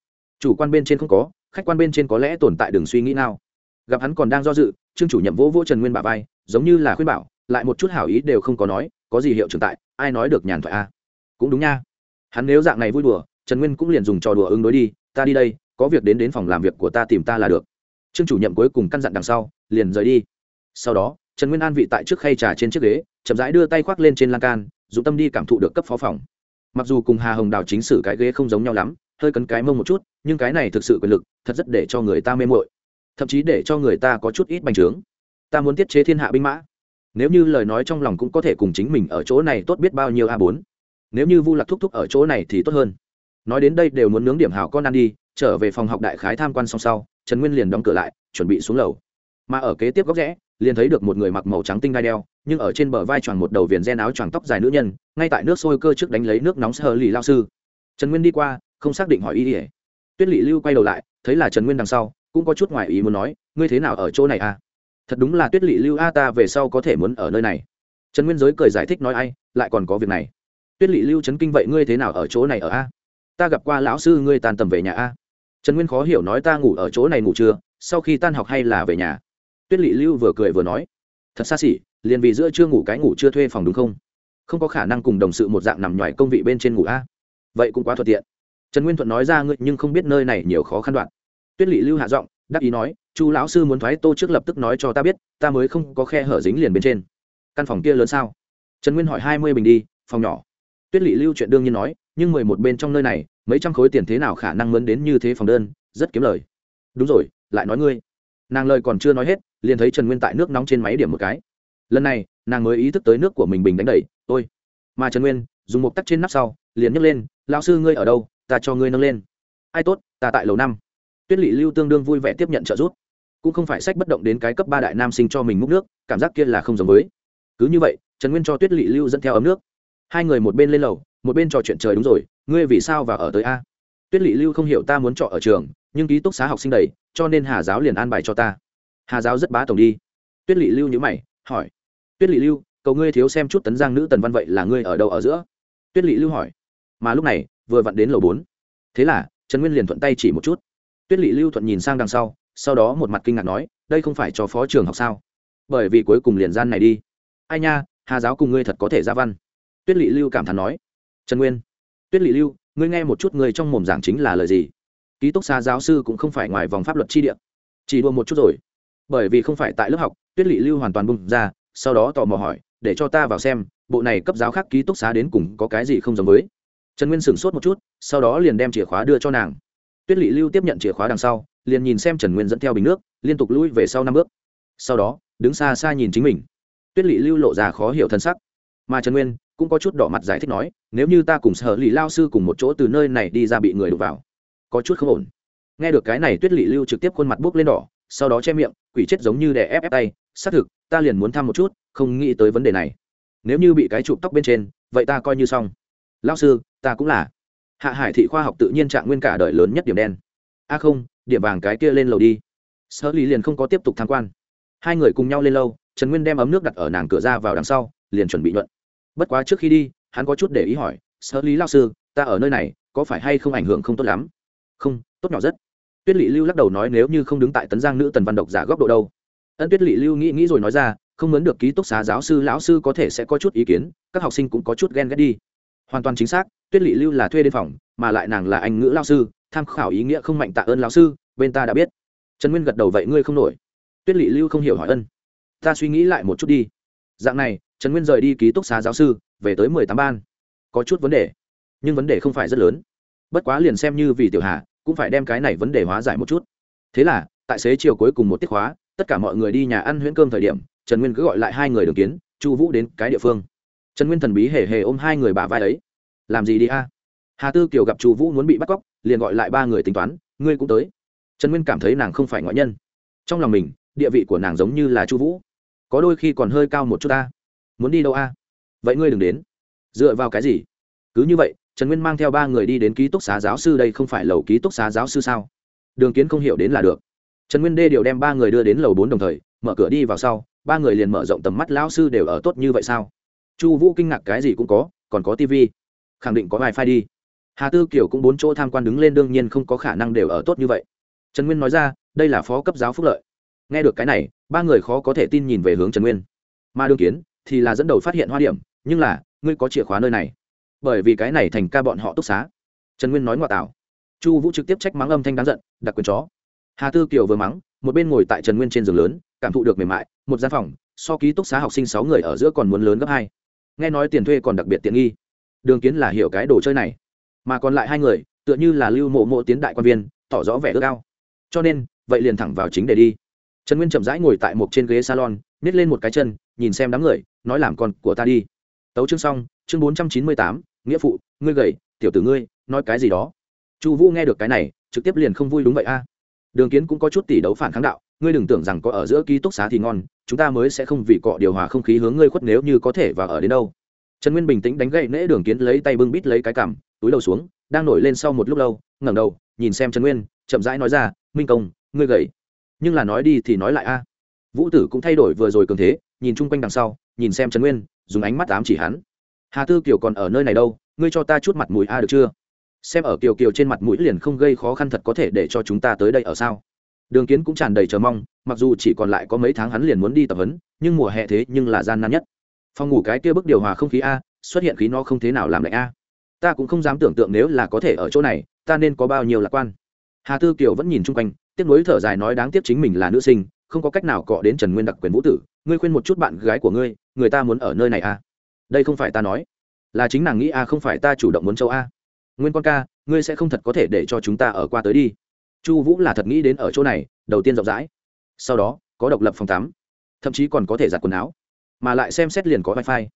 Chủ quan bên trên không có, khách quan bên trên có lẽ tồn tại đường suy nghĩ nào? Gặp hắn còn đang do dự, trương chủ nhậm vỗ vỗ trần nguyên bà vai, giống như là khuyên bảo, lại một chút hảo ý đều không có nói, có gì hiệu trưởng tại, ai nói được nhàn thoại a? Cũng đúng nha. Hắn nếu dạng này vui đùa, trần nguyên cũng liền dùng trò đùa ứng đối đi, ta đi đây, có việc đến đến phòng làm việc của ta tìm ta là được. Trương chủ nhậm cuối cùng căn dặn đằng sau, liền rời đi. Sau đó, trần nguyên an vị tại trước khay trà trên chiếc ghế, chậm rãi đưa tay khoác lên trên lan can, dụng tâm đi cảm thụ được cấp phó phòng mặc dù cùng hà hồng đào chính sử cái ghế không giống nhau lắm, hơi cấn cái mông một chút, nhưng cái này thực sự quyền lực, thật rất để cho người ta mê mội thậm chí để cho người ta có chút ít bành trướng. Ta muốn tiết chế thiên hạ binh mã. Nếu như lời nói trong lòng cũng có thể cùng chính mình ở chỗ này tốt biết bao nhiêu a bốn. Nếu như vu lạc thúc thúc ở chỗ này thì tốt hơn. Nói đến đây đều muốn nướng điểm hảo con ăn đi, trở về phòng học đại khái tham quan xong sau, trần nguyên liền đóng cửa lại, chuẩn bị xuống lầu mà ở kế tiếp góc rẽ, liền thấy được một người mặc màu trắng tinh đai đeo, nhưng ở trên bờ vai tròn một đầu viền gen áo choàng tóc dài nữ nhân, ngay tại nước sôi cơ trước đánh lấy nước nóng sơ lì lao sư. Trần nguyên đi qua, không xác định hỏi ý ỉa tuyết lị lưu quay đầu lại, thấy là trần nguyên đằng sau, cũng có chút ngoài ý muốn nói, ngươi thế nào ở chỗ này à? Thật đúng là tuyết lị lưu a, ta về sau có thể muốn ở nơi này. Trần nguyên giới cười giải thích nói ai, lại còn có việc này. Tuyết lị lưu chấn kinh vậy ngươi thế nào ở chỗ này ở a? Ta gặp qua lão sư ngươi tàn tầm về nhà a. Trần nguyên khó hiểu nói, ta ngủ ở chỗ này ngủ trưa, sau khi tan học hay là về nhà? Tuyết lị lưu vừa cười vừa nói, thật xa xỉ, liền vì giữa chưa ngủ cái ngủ chưa thuê phòng đúng không? Không có khả năng cùng đồng sự một dạng nằm ngoài công vị bên trên ngủ a. Vậy cũng quá thuận tiện. Trần nguyên thuận nói ra ngươi nhưng không biết nơi này nhiều khó khăn đoạn. Tuyết lị lưu hạ giọng đắc ý nói, chu lão sư muốn thoái tô trước lập tức nói cho ta biết, ta mới không có khe hở dính liền bên trên. Căn phòng kia lớn sao? Trần nguyên hỏi hai mươi bình đi, phòng nhỏ. Tuyết lị lưu chuyện đương nhiên nói, nhưng mười một bên trong nơi này, mấy trăm khối tiền thế nào khả năng mướn đến như thế phòng đơn, rất kiếm lời. Đúng rồi, lại nói ngươi nàng lời còn chưa nói hết, liền thấy trần nguyên tại nước nóng trên máy điểm một cái. Lần này, nàng mới ý thức tới nước của mình bình đánh đầy, ôi, mà trần nguyên, dùng một tắc trên nắp sau, liền nhấc lên, lão sư ngươi ở đâu, ta cho ngươi nâng lên. Ai tốt, ta tại lầu năm. Tuyết lỵ lưu tương đương vui vẻ tiếp nhận trợ giúp. Cũng không phải sách bất động đến cái cấp ba đại nam sinh cho mình múc nước, cảm giác kia là không giống với. Cứ như vậy, trần nguyên cho tuyết lỵ lưu dẫn theo ấm nước. Hai người một bên lên lầu, một bên trò chuyện trời đúng rồi, ngươi vì sao và ở tới a? Tuyết lỵ lưu không hiểu ta muốn trọ ở trường nhưng ký túc xá học sinh đầy, cho nên hà giáo liền an bài cho ta. Hà giáo rất bá tổng đi. Tuyết lị lưu nhữ mày, hỏi. Tuyết lị lưu, cầu ngươi thiếu xem chút tấn giang nữ tần văn vậy là ngươi ở đâu ở giữa? Tuyết lị lưu hỏi. Mà lúc này, vừa vặn đến lầu bốn. Thế là, trần nguyên liền thuận tay chỉ một chút. Tuyết lị lưu thuận nhìn sang đằng sau sau đó một mặt kinh ngạc nói, đây không phải cho phó trường học sao? Bởi vì cuối cùng liền gian này đi. Ai nha, hà giáo cùng ngươi thật có thể ra văn. Tuyết lị lưu cảm thán nói. Trần nguyên. Tuyết lị lưu, ngươi nghe một chút ngươi trong mồm giảng chính là lời gì? Ký túc xa giáo sư cũng không phải ngoài vòng pháp luật chi địa. Chỉ đua một chút rồi. Bởi vì không phải tại lớp học, tuyết lị lưu hoàn toàn bung ra, sau đó tò mò hỏi, để cho ta vào xem, bộ này cấp giáo khác ký túc xá đến cùng có cái gì không giống với? Trần nguyên sửng sốt một chút, sau đó liền đem chìa khóa đưa cho nàng. Tuyết lị lưu tiếp nhận chìa khóa đằng sau, liền nhìn xem trần nguyên dẫn theo bình nước, liên tục lui về sau năm bước. Sau đó, đứng xa xa nhìn chính mình. Tuyết lị lưu lộ ra khó hiểu thân sắc. Mà trần nguyên cũng có chút đỏ mặt giải thích nói, nếu như ta cùng sở lì lao sư cùng một chỗ từ nơi này đi ra bị người đụng vào có chút không ổn. Nghe được cái này, tuyết lỵ lưu trực tiếp khuôn mặt buốc lên đỏ, sau đó che miệng, quỷ chết giống như đè ép ép tay, xác thực, ta liền muốn thăm một chút, không nghĩ tới vấn đề này. Nếu như bị cái chụp tóc bên trên, vậy ta coi như xong. Lao sư, ta cũng là. Hạ hải thị khoa học tự nhiên trạng nguyên cả đời lớn nhất điểm đen. A à không, điểm vàng cái kia lên lầu đi. Sở lý liền không có tiếp tục tham quan. Hai người cùng nhau lên lâu trần nguyên đem ấm nước đặt ở nàng cửa ra vào đằng sau, liền chuẩn bị nhuận. Bất quá trước khi đi, hắn có chút để ý hỏi, sở lý lao sư, ta ở nơi này, có phải hay không ảnh hưởng không tốt lắm? Không, tốt nhỏ rất. Tuyết lỵ lưu lắc đầu nói nếu như không đứng tại tấn giang nữ tần văn độc giả góc độ đâu. Ân tuyết lỵ lưu nghĩ nghĩ rồi nói ra, không muốn được ký túc xá giáo sư, lão sư có thể sẽ có chút ý kiến, các học sinh cũng có chút ghen ghét đi. Hoàn toàn chính xác, tuyết lỵ lưu là thuê đến phòng, mà lại nàng là anh ngữ lao sư, tham khảo ý nghĩa không mạnh tạ ơn lão sư, bên ta đã biết. Trần nguyên gật đầu vậy ngươi không nổi. Tuyết lỵ lưu không hiểu hỏi ân. Ta suy nghĩ lại một chút đi. Dạng này, trần nguyên rời đi ký túc xá giáo sư, về tới mười tám ban. Có chút vấn đề, nhưng vấn đề không phải rất lớn. Bất quá liền xem như vì tiểu hà cũng phải đem cái này vấn đề hóa giải một chút. Thế là, tại xế chiều cuối cùng một tiết khóa, tất cả mọi người đi nhà ăn huyễn cơm thời điểm, trần nguyên cứ gọi lại hai người đường kiến, chu vũ đến cái địa phương. Trần nguyên thần bí hề hề ôm hai người bà vai ấy. Làm gì đi a? Hà tư kiều gặp chu vũ muốn bị bắt cóc, liền gọi lại ba người tính toán, ngươi cũng tới. Trần nguyên cảm thấy nàng không phải ngoại nhân. Trong lòng mình, địa vị của nàng giống như là chu vũ. Có đôi khi còn hơi cao một chút ta muốn đi đâu a? Vậy ngươi đừng đến. Dựa vào cái gì? Cứ như vậy trần nguyên mang theo ba người đi đến ký túc xá giáo sư đây không phải lầu ký túc xá giáo sư sao? Đường kiến không hiểu đến là được. Trần nguyên đê điều đem ba người đưa đến lầu bốn đồng thời, mở cửa đi vào sau, ba người liền mở rộng tầm mắt, lão sư đều ở tốt như vậy sao? Chu vũ kinh ngạc cái gì cũng có, còn có tv khẳng định có wifi đi. Hà tư kiểu cũng bốn chỗ tham quan đứng lên đương nhiên không có khả năng đều ở tốt như vậy. Trần nguyên nói ra, đây là phó cấp giáo phúc lợi. Nghe được cái này, ba người khó có thể tin nhìn về hướng trần nguyên. Mà đương kiến thì là dẫn đầu phát hiện hoa điểm, nhưng là, ngươi có chìa khóa nơi này bởi vì cái này thành ca bọn họ túc xá. Trần nguyên nói ngoại tảo. Chu vũ trực tiếp trách mắng âm thanh đáng giận, đặc quyền chó. Hà tư kiều vừa mắng, một bên ngồi tại trần nguyên trên giường lớn, cảm thụ được mềm mại, một gian phòng, so ký túc xá học sinh sáu người ở giữa còn muốn lớn gấp hai. Nghe nói tiền thuê còn đặc biệt tiện nghi. Đường kiến là hiểu cái đồ chơi này, mà còn lại hai người, tựa như là lưu mộ mộ tiến đại quan viên, tỏ rõ vẻ ước ao. Cho nên, vậy liền thẳng vào chính để đi. Trần nguyên chậm rãi ngồi tại một trên ghế salon nhét lên một cái chân, nhìn xem đám người, nói làm con của ta đi tấu chương xong, chương bốn trăm chín mươi tám, nghĩa phụ, ngươi gầy, tiểu tử ngươi, nói cái gì đó. Chu vũ nghe được cái này, trực tiếp liền không vui đúng vậy a. Đường kiến cũng có chút tỷ đấu phản kháng đạo, ngươi đừng tưởng rằng có ở giữa ký túc xá thì ngon, chúng ta mới sẽ không vì cọ điều hòa không khí hướng ngươi khuất nếu như có thể và ở đến đâu. Trần nguyên bình tĩnh đánh gậy nễ đường kiến lấy tay bưng bít lấy cái cằm, túi đầu xuống, đang nổi lên sau một lúc lâu, ngẩng đầu, nhìn xem trần nguyên, chậm rãi nói ra, minh công, ngươi gầy. Nhưng là nói đi thì nói lại a. Vũ tử cũng thay đổi vừa rồi cường thế, nhìn chung quanh đằng sau, nhìn xem trần nguyên dùng ánh mắt ám chỉ hắn. Hà tư kiều còn ở nơi này đâu? Ngươi cho ta chút mặt mũi a được chưa? Xem ở kiều kiều trên mặt mũi liền không gây khó khăn thật có thể để cho chúng ta tới đây ở sao? Đường kiến cũng tràn đầy chờ mong, mặc dù chỉ còn lại có mấy tháng hắn liền muốn đi tập huấn, nhưng mùa hè thế nhưng là gian nan nhất. Phòng ngủ cái kia bức điều hòa không khí a, xuất hiện khí nó không thế nào làm lạnh a. Ta cũng không dám tưởng tượng nếu là có thể ở chỗ này, ta nên có bao nhiêu lạc quan. Hà tư kiều vẫn nhìn chung quanh, tiếc nuối thở dài nói đáng tiếc chính mình là nữ sinh, không có cách nào cọ đến trần nguyên đặc quyền vũ tử. Ngươi khuyên một chút bạn gái của ngươi người ta muốn ở nơi này à? đây không phải ta nói, là chính nàng nghĩ a không phải ta chủ động muốn châu a. Nguyên con ca, ngươi sẽ không thật có thể để cho chúng ta ở qua tới đi. Chu vũ là thật nghĩ đến ở chỗ này, đầu tiên rộng rãi. Sau đó, có độc lập phòng tắm, thậm chí còn có thể giặt quần áo, mà lại xem xét liền có wifi.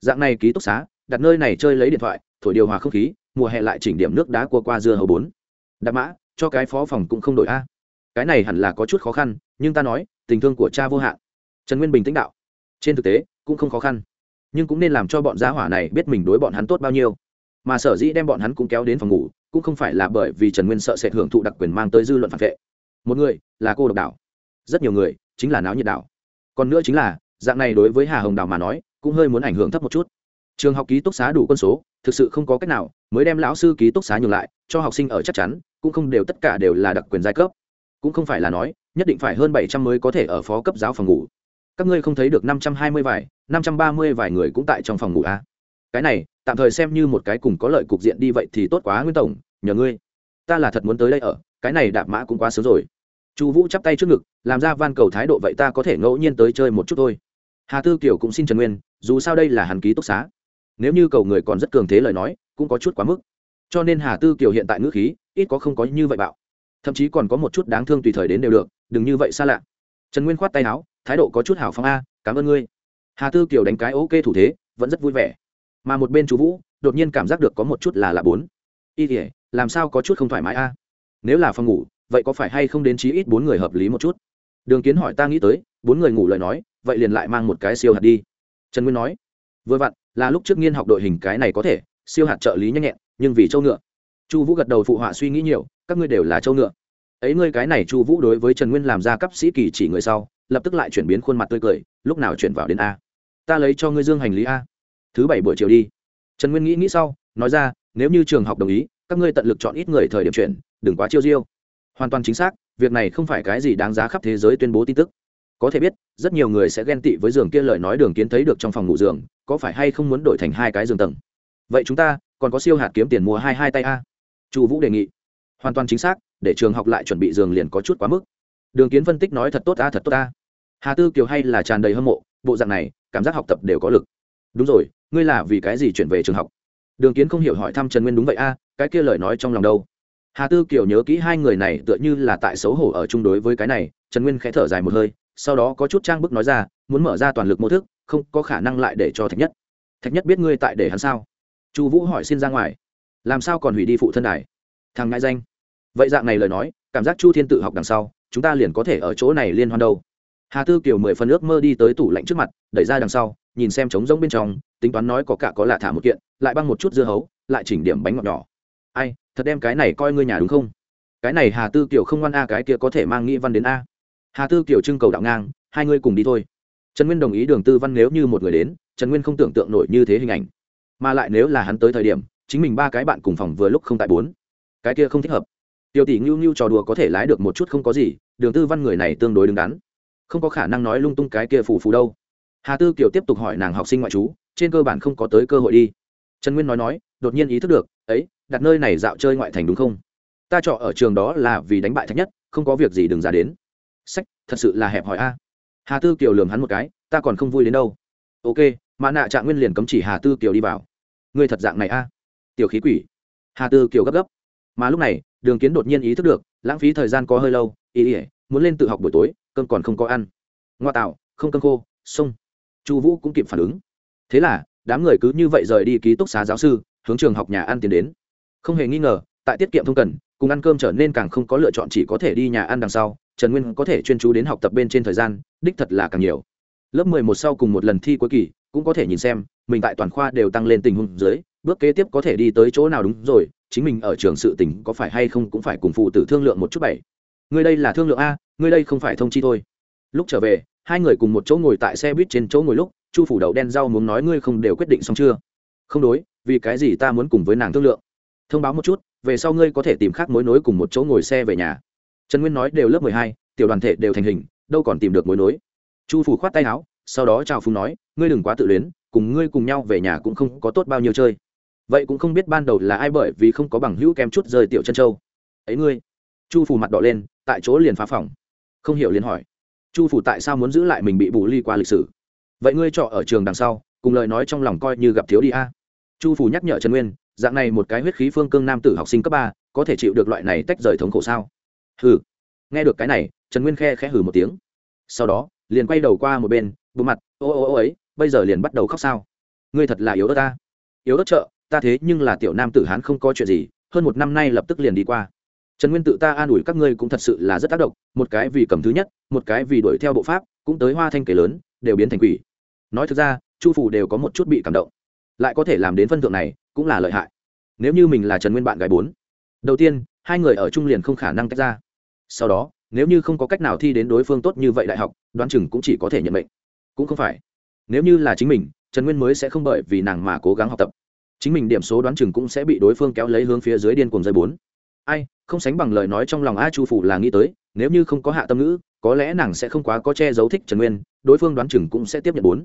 Dạng này ký túc xá, đặt nơi này chơi lấy điện thoại, thổi điều hòa không khí, mùa hè lại chỉnh điểm nước đá cua qua dưa hầu bốn. Đạp mã, cho cái phó phòng cũng không đổi a. Cái này hẳn là có chút khó khăn, nhưng ta nói, tình thương của cha vô hạn. Trần nguyên bình tĩnh đạo. Trên thực tế cũng không khó khăn. Nhưng cũng nên làm cho bọn gia hỏa này biết mình đối bọn hắn tốt bao nhiêu. Mà sở dĩ đem bọn hắn cũng kéo đến phòng ngủ, cũng không phải là bởi vì trần nguyên sợ sẽ hưởng thụ đặc quyền mang tới dư luận phản vệ. Một người là cô độc đảo, rất nhiều người chính là náo nhiệt đảo. Còn nữa chính là, dạng này đối với hà hồng đào mà nói, cũng hơi muốn ảnh hưởng thấp một chút. Trường học ký túc xá đủ quân số, thực sự không có cách nào mới đem lão sư ký túc xá nhường lại, cho học sinh ở chắc chắn, cũng không đều tất cả đều là đặc quyền giai cấp. Cũng không phải là nói, nhất định phải hơn bảy trăm mới có thể ở phó cấp giáo phòng ngủ các ngươi không thấy được năm trăm hai mươi vài năm trăm ba mươi vài người cũng tại trong phòng ngủ à. cái này, tạm thời xem như một cái cùng có lợi cục diện đi vậy thì tốt quá, nguyên tổng, nhờ ngươi. Ta là thật muốn tới đây ở, cái này đạp mã cũng quá sớm rồi. Chu vũ chắp tay trước ngực, làm ra van cầu thái độ vậy ta có thể ngẫu nhiên tới chơi một chút thôi. Hà tư kiều cũng xin trần nguyên, dù sao đây là hàn ký túc xá. Nếu như cầu người còn rất cường thế lời nói, cũng có chút quá mức. Cho nên hà tư kiều hiện tại ngữ khí, ít có không có như vậy bạo. Thậm chí còn có một chút đáng thương tùy thời đến đều được, đừng như vậy xa lạ. Trần nguyên khoát tay áo thái độ có chút hảo phong a, cảm ơn ngươi. Hà tư kiều đánh cái ok thủ thế, vẫn rất vui vẻ. Mà một bên chú vũ, đột nhiên cảm giác được có một chút là lạ bốn. Y tỉa làm sao có chút không thoải mái a? Nếu là phòng ngủ, vậy có phải hay không đến chí ít bốn người hợp lý một chút? Đường kiến hỏi ta nghĩ tới, bốn người ngủ lời nói, vậy liền lại mang một cái siêu hạt đi. Trần nguyên nói, vừa vặn, là lúc trước nghiên học đội hình cái này có thể, siêu hạt trợ lý nhanh nhẹn, nhưng vì châu ngựa. Chu vũ gật đầu phụ họa suy nghĩ nhiều, các ngươi đều là châu ngựa. Ấy ngươi cái này chu vũ đối với trần nguyên làm ra cấp sĩ kỳ chỉ người sau lập tức lại chuyển biến khuôn mặt tươi cười, lúc nào chuyển vào đến a? Ta lấy cho ngươi dương hành lý a. Thứ bảy buổi chiều đi. Trần nguyên nghĩ nghĩ sau, nói ra, nếu như trường học đồng ý, các ngươi tận lực chọn ít người thời điểm chuyển, đừng quá chiêu diêu. Hoàn toàn chính xác, việc này không phải cái gì đáng giá khắp thế giới tuyên bố tin tức. Có thể biết, rất nhiều người sẽ ghen tị với giường kia lời nói đường kiến thấy được trong phòng ngủ giường, có phải hay không muốn đổi thành hai cái giường tầng? Vậy chúng ta, còn có siêu hạt kiếm tiền mua hai hai tay a. Chu vũ đề nghị. Hoàn toàn chính xác, để trường học lại chuẩn bị giường liền có chút quá mức. Đường kiến phân tích nói thật tốt ta thật tốt ta hà tư kiều hay là tràn đầy hâm mộ, bộ dạng này, cảm giác học tập đều có lực. Đúng rồi, ngươi là vì cái gì chuyển về trường học? Đường kiến không hiểu hỏi thăm trần nguyên đúng vậy a, cái kia lời nói trong lòng đâu? Hà tư kiều nhớ kỹ hai người này tựa như là tại xấu hổ ở chung đối với cái này, trần nguyên khẽ thở dài một hơi, sau đó có chút trang bức nói ra, muốn mở ra toàn lực mô thức, không có khả năng lại để cho thạch nhất. Thạch nhất biết ngươi tại để hắn sao? Chu vũ hỏi xin ra ngoài. Làm sao còn hủy đi phụ thân đài? Thằng ngại danh. Vậy dạng này lời nói, cảm giác chu thiên tự học đằng sau, chúng ta liền có thể ở chỗ này liên hoan đâu hà tư kiều mười phần ước mơ đi tới tủ lạnh trước mặt, đẩy ra đằng sau, nhìn xem trống rỗng bên trong, tính toán nói có cả có lạ thả một kiện, lại băng một chút dưa hấu, lại chỉnh điểm bánh ngọt nhỏ. Ai, thật đem cái này coi ngươi nhà đúng không? Cái này hà tư kiều không ngoan a, cái kia có thể mang nghĩ văn đến a. Hà tư kiều trưng cầu đạo ngang, hai ngươi cùng đi thôi. Trần nguyên đồng ý đường tư văn nếu như một người đến, trần nguyên không tưởng tượng nổi như thế hình ảnh. Mà lại nếu là hắn tới thời điểm, chính mình ba cái bạn cùng phòng vừa lúc không tại bốn. Cái kia không thích hợp. Tiểu tỷ ngưu ngưu trò đùa có thể lái được một chút không có gì, đường tư văn người này tương đối đứng đắn không có khả năng nói lung tung cái kia phù phù đâu. Hà tư kiều tiếp tục hỏi nàng học sinh ngoại trú, trên cơ bản không có tới cơ hội đi. Trần nguyên nói nói, đột nhiên ý thức được, ấy, đặt nơi này dạo chơi ngoại thành đúng không? Ta trọ ở trường đó là vì đánh bại thạch nhất, không có việc gì đừng ra đến. Sách, thật sự là hẹp hỏi a. Hà tư kiều lường hắn một cái, ta còn không vui đến đâu. Ok, mà nạ trạng nguyên liền cấm chỉ hà tư kiều đi vào. Ngươi thật dạng này a. Tiểu khí quỷ. Hà tư kiều gấp gấp. Mà lúc này, đường kiến đột nhiên ý thức được, lãng phí thời gian có hơi lâu, ý ỉa muốn lên tự học buổi tối cơm còn không có ăn. Ngoa tạo, không cơm khô, sông. Chu vũ cũng kịp phản ứng. Thế là, đám người cứ như vậy rời đi ký túc xá giáo sư, hướng trường học nhà ăn tiến đến. Không hề nghi ngờ, tại tiết kiệm thông cần, cùng ăn cơm trở nên càng không có lựa chọn chỉ có thể đi nhà ăn đằng sau. Trần nguyên có thể chuyên chú đến học tập bên trên thời gian, đích thật là càng nhiều. Lớp mười một sau cùng một lần thi cuối kỳ, cũng có thể nhìn xem, mình tại toàn khoa đều tăng lên tình huống dưới, bước kế tiếp có thể đi tới chỗ nào đúng rồi, chính mình ở trường sự tỉnh có phải hay không cũng phải cùng phụ tử thương lượng một chút bảy. Người đây là thương lượng a Ngươi đây không phải thông chi thôi. Lúc trở về, hai người cùng một chỗ ngồi tại xe buýt trên chỗ ngồi lúc, chu phủ đậu đen rau muốn nói ngươi không đều quyết định xong chưa? Không đối, vì cái gì ta muốn cùng với nàng thương lượng? Thông báo một chút, về sau ngươi có thể tìm khác mối nối cùng một chỗ ngồi xe về nhà. Trần nguyên nói đều lớp mười hai, tiểu đoàn thể đều thành hình, đâu còn tìm được mối nối. Chu phủ khoát tay áo, sau đó chào phùng nói, ngươi đừng quá tự luyến, cùng ngươi cùng nhau về nhà cũng không có tốt bao nhiêu chơi. Vậy cũng không biết ban đầu là ai bởi vì không có bằng hữu kém chút rơi tiểu chân châu. Ấy ngươi. Chu phủ mặt đỏ lên, tại chỗ liền phá phòng không hiểu liền hỏi, chu phủ tại sao muốn giữ lại mình bị bù ly qua lịch sử? Vậy ngươi trọ ở trường đằng sau, cùng lời nói trong lòng coi như gặp thiếu đi a. Chu phủ nhắc nhở trần nguyên, dạng này một cái huyết khí phương cương nam tử học sinh cấp ba, có thể chịu được loại này tách rời thống khổ sao? Hừ. Nghe được cái này, trần nguyên khe khẽ hừ một tiếng. Sau đó, liền quay đầu qua một bên bộ mặt, ô ô ô ấy, bây giờ liền bắt đầu khóc sao? Ngươi thật là yếu đất ta. Yếu đất trợ ta thế nhưng là tiểu nam tử hán không có chuyện gì, hơn một năm nay lập tức liền đi qua trần nguyên tự ta an ủi các ngươi cũng thật sự là rất tác động, một cái vì cầm thứ nhất, một cái vì đuổi theo bộ pháp, cũng tới hoa thanh kế lớn, đều biến thành quỷ. Nói thực ra, chu phủ đều có một chút bị cảm động. Lại có thể làm đến phân thượng này, cũng là lợi hại. Nếu như mình là trần nguyên bạn gái bốn, đầu tiên, hai người ở trung liền không khả năng tách ra. Sau đó, nếu như không có cách nào thi đến đối phương tốt như vậy đại học, đoán chừng cũng chỉ có thể nhận mệnh. Cũng không phải. Nếu như là chính mình, trần nguyên mới sẽ không bởi vì nàng mà cố gắng học tập. Chính mình điểm số đoán chừng cũng sẽ bị đối phương kéo lấy hướng phía dưới điên cuồng dây bốn ai, không sánh bằng lời nói trong lòng a chu phủ là nghĩ tới, nếu như không có hạ tâm ngữ, có lẽ nàng sẽ không quá có che giấu thích trần nguyên, đối phương đoán chừng cũng sẽ tiếp nhận bốn.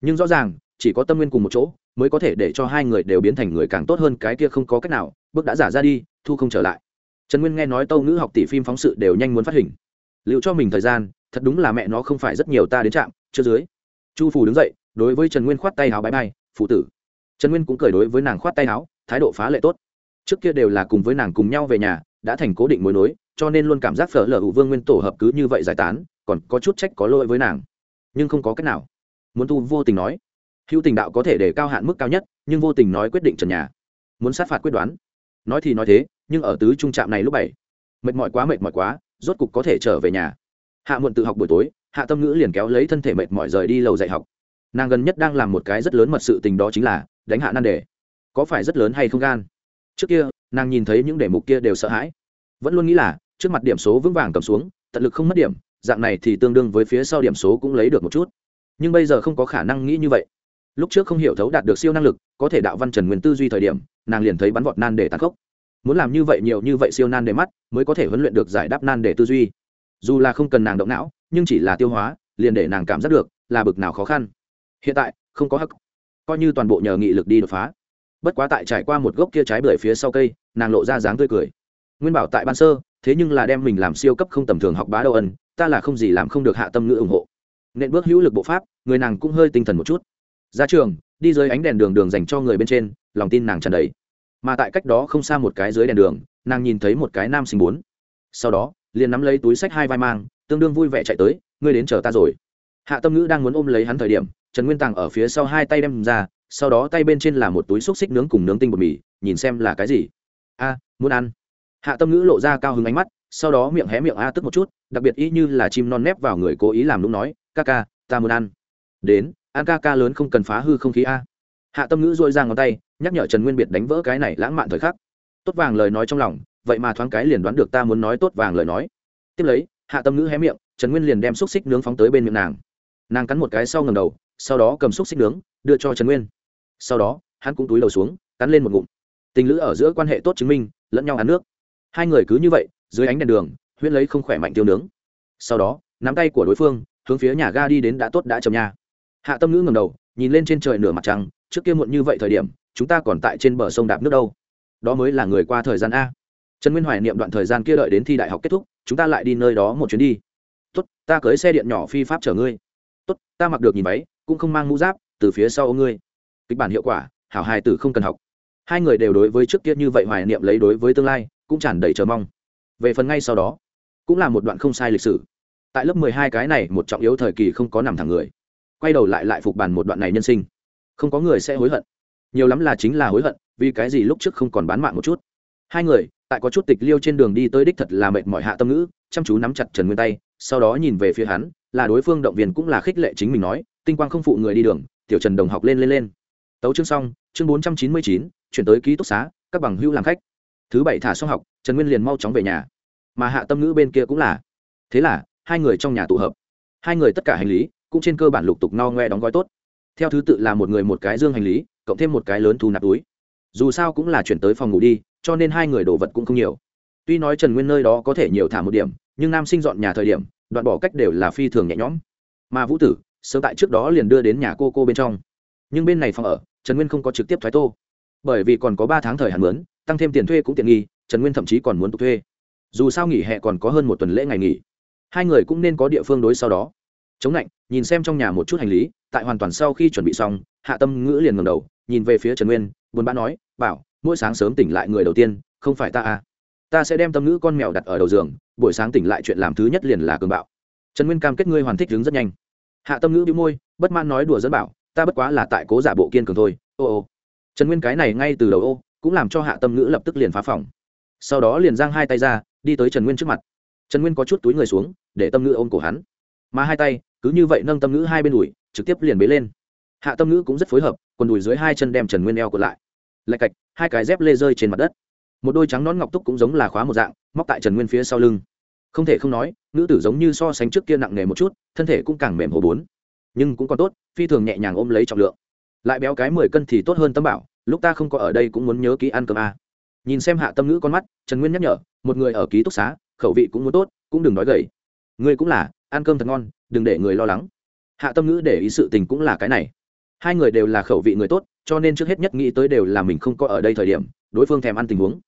Nhưng rõ ràng, chỉ có tâm nguyên cùng một chỗ, mới có thể để cho hai người đều biến thành người càng tốt hơn, cái kia không có cách nào, bước đã giả ra đi, thu không trở lại. Trần nguyên nghe nói tâu ngữ học tỷ phim phóng sự đều nhanh muốn phát hình. Liệu cho mình thời gian, thật đúng là mẹ nó không phải rất nhiều ta đến trạm, chưa dưới. Chu phủ đứng dậy, đối với trần nguyên khoát tay áo bái bay phụ tử. Trần nguyên cũng cười đối với nàng khoát tay áo, thái độ phá lệ tốt trước kia đều là cùng với nàng cùng nhau về nhà, đã thành cố định mối nối, cho nên luôn cảm giác phở lở hữu vương nguyên tổ hợp cứ như vậy giải tán, còn có chút trách có lỗi với nàng. Nhưng không có cách nào. Muốn tu vô tình nói, hữu tình đạo có thể để cao hạn mức cao nhất, nhưng vô tình nói quyết định trần nhà. Muốn sát phạt quyết đoán. Nói thì nói thế, nhưng ở tứ trung trạm này lúc bảy, mệt mỏi quá, mệt mỏi quá, rốt cục có thể trở về nhà. Hạ muộn tự học buổi tối, hạ tâm ngữ liền kéo lấy thân thể mệt mỏi rời đi lầu dạy học. Nàng gần nhất đang làm một cái rất lớn mật sự tình đó chính là đánh hạ nan đề. Có phải rất lớn hay không gan? Trước kia, nàng nhìn thấy những đề mục kia đều sợ hãi. Vẫn luôn nghĩ là, trước mặt điểm số vững vàng cầm xuống, tận lực không mất điểm, dạng này thì tương đương với phía sau điểm số cũng lấy được một chút. Nhưng bây giờ không có khả năng nghĩ như vậy. Lúc trước không hiểu thấu đạt được siêu năng lực, có thể đạo văn trần nguyên tư duy thời điểm, nàng liền thấy bắn vọt nan để tàn khốc. Muốn làm như vậy nhiều như vậy siêu nan để mắt, mới có thể huấn luyện được giải đáp nan để tư duy. Dù là không cần nàng động não, nhưng chỉ là tiêu hóa, liền để nàng cảm giác được là bực nào khó khăn. Hiện tại, không có hắc, coi như toàn bộ nhờ nghị lực đi đột phá bất quá tại trải qua một gốc kia trái bưởi phía sau cây, nàng lộ ra dáng tươi cười. Nguyên bảo tại ban sơ, thế nhưng là đem mình làm siêu cấp không tầm thường học bá đâu ân, ta là không gì làm không được hạ tâm ngữ ủng hộ. Nên bước hữu lực bộ pháp, người nàng cũng hơi tinh thần một chút. Ra trường, đi dưới ánh đèn đường đường dành cho người bên trên, lòng tin nàng tràn đầy. Mà tại cách đó không xa một cái dưới đèn đường, nàng nhìn thấy một cái nam sinh bốn. Sau đó, liền nắm lấy túi sách hai vai mang, tương đương vui vẻ chạy tới, ngươi đến chờ ta rồi. Hạ tâm ngữ đang muốn ôm lấy hắn thời điểm, trần nguyên tàng ở phía sau hai tay đem ra sau đó tay bên trên là một túi xúc xích nướng cùng nướng tinh bột mì, nhìn xem là cái gì. A, muốn ăn. Hạ tâm ngữ lộ ra cao hứng ánh mắt, sau đó miệng hé miệng a tức một chút, đặc biệt ý như là chim non nép vào người cố ý làm lúc nói, ca ca, ta muốn ăn. Đến, ăn ca ca lớn không cần phá hư không khí a. Hạ tâm ngữ dội ra ngón tay, nhắc nhở trần nguyên biệt đánh vỡ cái này lãng mạn thời khắc. Tốt vàng lời nói trong lòng, vậy mà thoáng cái liền đoán được ta muốn nói tốt vàng lời nói. Tiếp lấy, hạ tâm ngữ hé miệng, trần nguyên liền đem xúc xích nướng phóng tới bên miệng nàng. Nàng cắn một cái sau ngầm đầu, sau đó cầm xúc xích nướng, đưa cho trần nguyên sau đó, hắn cũng túi đầu xuống, cắn lên một ngụm. Tình lữ ở giữa quan hệ tốt chứng minh, lẫn nhau ăn nước. Hai người cứ như vậy, dưới ánh đèn đường, huyễn lấy không khỏe mạnh tiêu nướng. Sau đó, nắm tay của đối phương, hướng phía nhà ga đi đến đã tốt đã chầm nhà hạ tâm ngữ ngầm đầu, nhìn lên trên trời nửa mặt trăng, trước kia muộn như vậy thời điểm, chúng ta còn tại trên bờ sông đạp nước đâu. Đó mới là người qua thời gian a. Trần nguyên hoài niệm đoạn thời gian kia đợi đến thi đại học kết thúc, chúng ta lại đi nơi đó một chuyến đi. Tốt, ta cưới xe điện nhỏ phi pháp chở ngươi. Tốt, ta mặc được nhìn váy, cũng không mang mũ giáp, từ phía sau ô ngươi kịch bản hiệu quả, hảo hài tử không cần học. Hai người đều đối với trước kia như vậy hoài niệm lấy đối với tương lai, cũng tràn đầy chờ mong. Về phần ngay sau đó, cũng là một đoạn không sai lịch sử. Tại lớp mười hai cái này, một trọng yếu thời kỳ không có nằm thẳng người. Quay đầu lại lại phục bàn một đoạn này nhân sinh. Không có người sẽ hối hận. Nhiều lắm là chính là hối hận, vì cái gì lúc trước không còn bán mạng một chút. Hai người, tại có chút tịch liêu trên đường đi tới đích thật là mệt mỏi hạ tâm ngữ, chăm chú nắm chặt trần nguyên tay, sau đó nhìn về phía hắn, là đối phương động viên cũng là khích lệ chính mình nói, tinh quang không phụ người đi đường, tiểu trần đồng học lên lên lên tấu chương xong, chương bốn trăm chín mươi chín, chuyển tới ký túc xá, các bằng hưu làm khách. Thứ bảy thả xong học, trần nguyên liền mau chóng về nhà. Mà hạ tâm ngữ bên kia cũng là. Thế là, hai người trong nhà tụ hợp. Hai người tất cả hành lý cũng trên cơ bản lục tục no ngoe đóng gói tốt. Theo thứ tự là một người một cái dương hành lý, cộng thêm một cái lớn thu nạp túi. Dù sao cũng là chuyển tới phòng ngủ đi, cho nên hai người đồ vật cũng không nhiều. Tuy nói trần nguyên nơi đó có thể nhiều thả một điểm, nhưng nam sinh dọn nhà thời điểm, đoạn bỏ cách đều là phi thường nhẹ nhõm. Mà vũ tử, sớm tại trước đó liền đưa đến nhà cô cô bên trong nhưng bên này phòng ở, trần nguyên không có trực tiếp thoái tô. Bởi vì còn có ba tháng thời hạn mướn, tăng thêm tiền thuê cũng tiện nghi, trần nguyên thậm chí còn muốn tục thuê. Dù sao nghỉ hè còn có hơn một tuần lễ ngày nghỉ. Hai người cũng nên có địa phương đối sau đó. Chống lạnh nhìn xem trong nhà một chút hành lý, tại hoàn toàn sau khi chuẩn bị xong, hạ tâm ngữ liền ngầm đầu, nhìn về phía trần nguyên, buồn bã nói, bảo, mỗi sáng sớm tỉnh lại người đầu tiên, không phải ta à? Ta sẽ đem tâm ngữ con mèo đặt ở đầu giường, buổi sáng tỉnh lại chuyện làm thứ nhất liền là cường bạo. Trần nguyên cam kết ngươi hoàn thích đứng rất nhanh. Hạ tâm ngữ bị môi, bất mãn nói đùa dẫn bảo ta bất quá là tại cố giả bộ kiên cường thôi, ô ô. Trần nguyên cái này ngay từ đầu ô, cũng làm cho hạ tâm ngữ lập tức liền phá phòng. Sau đó liền giang hai tay ra, đi tới trần nguyên trước mặt. Trần nguyên có chút túi người xuống, để tâm ngữ ôm cổ hắn. Mà hai tay, cứ như vậy nâng tâm ngữ hai bên đùi, trực tiếp liền bế lên. Hạ tâm ngữ cũng rất phối hợp, quần đùi dưới hai chân đem trần nguyên eo còn lại. Lạch cạch, hai cái dép lê rơi trên mặt đất. Một đôi trắng nón ngọc túc cũng giống là khóa một dạng, móc tại trần nguyên phía sau lưng. Không thể không nói, nữ tử giống như so sánh trước kia nặng nề một chút, thân thể cũng càng mềm hồ bốn nhưng cũng còn tốt, phi thường nhẹ nhàng ôm lấy trọng lượng. Lại béo cái mười cân thì tốt hơn tâm bảo, lúc ta không có ở đây cũng muốn nhớ ký ăn cơm a. À. nhìn xem hạ tâm ngữ con mắt, trần nguyên nhắc nhở, một người ở ký túc xá, khẩu vị cũng muốn tốt, cũng đừng nói gầy. Ngươi cũng là, ăn cơm thật ngon, đừng để người lo lắng. Hạ tâm ngữ để ý sự tình cũng là cái này. Hai người đều là khẩu vị người tốt, cho nên trước hết nhất nghĩ tới đều là mình không có ở đây thời điểm, đối phương thèm ăn tình huống.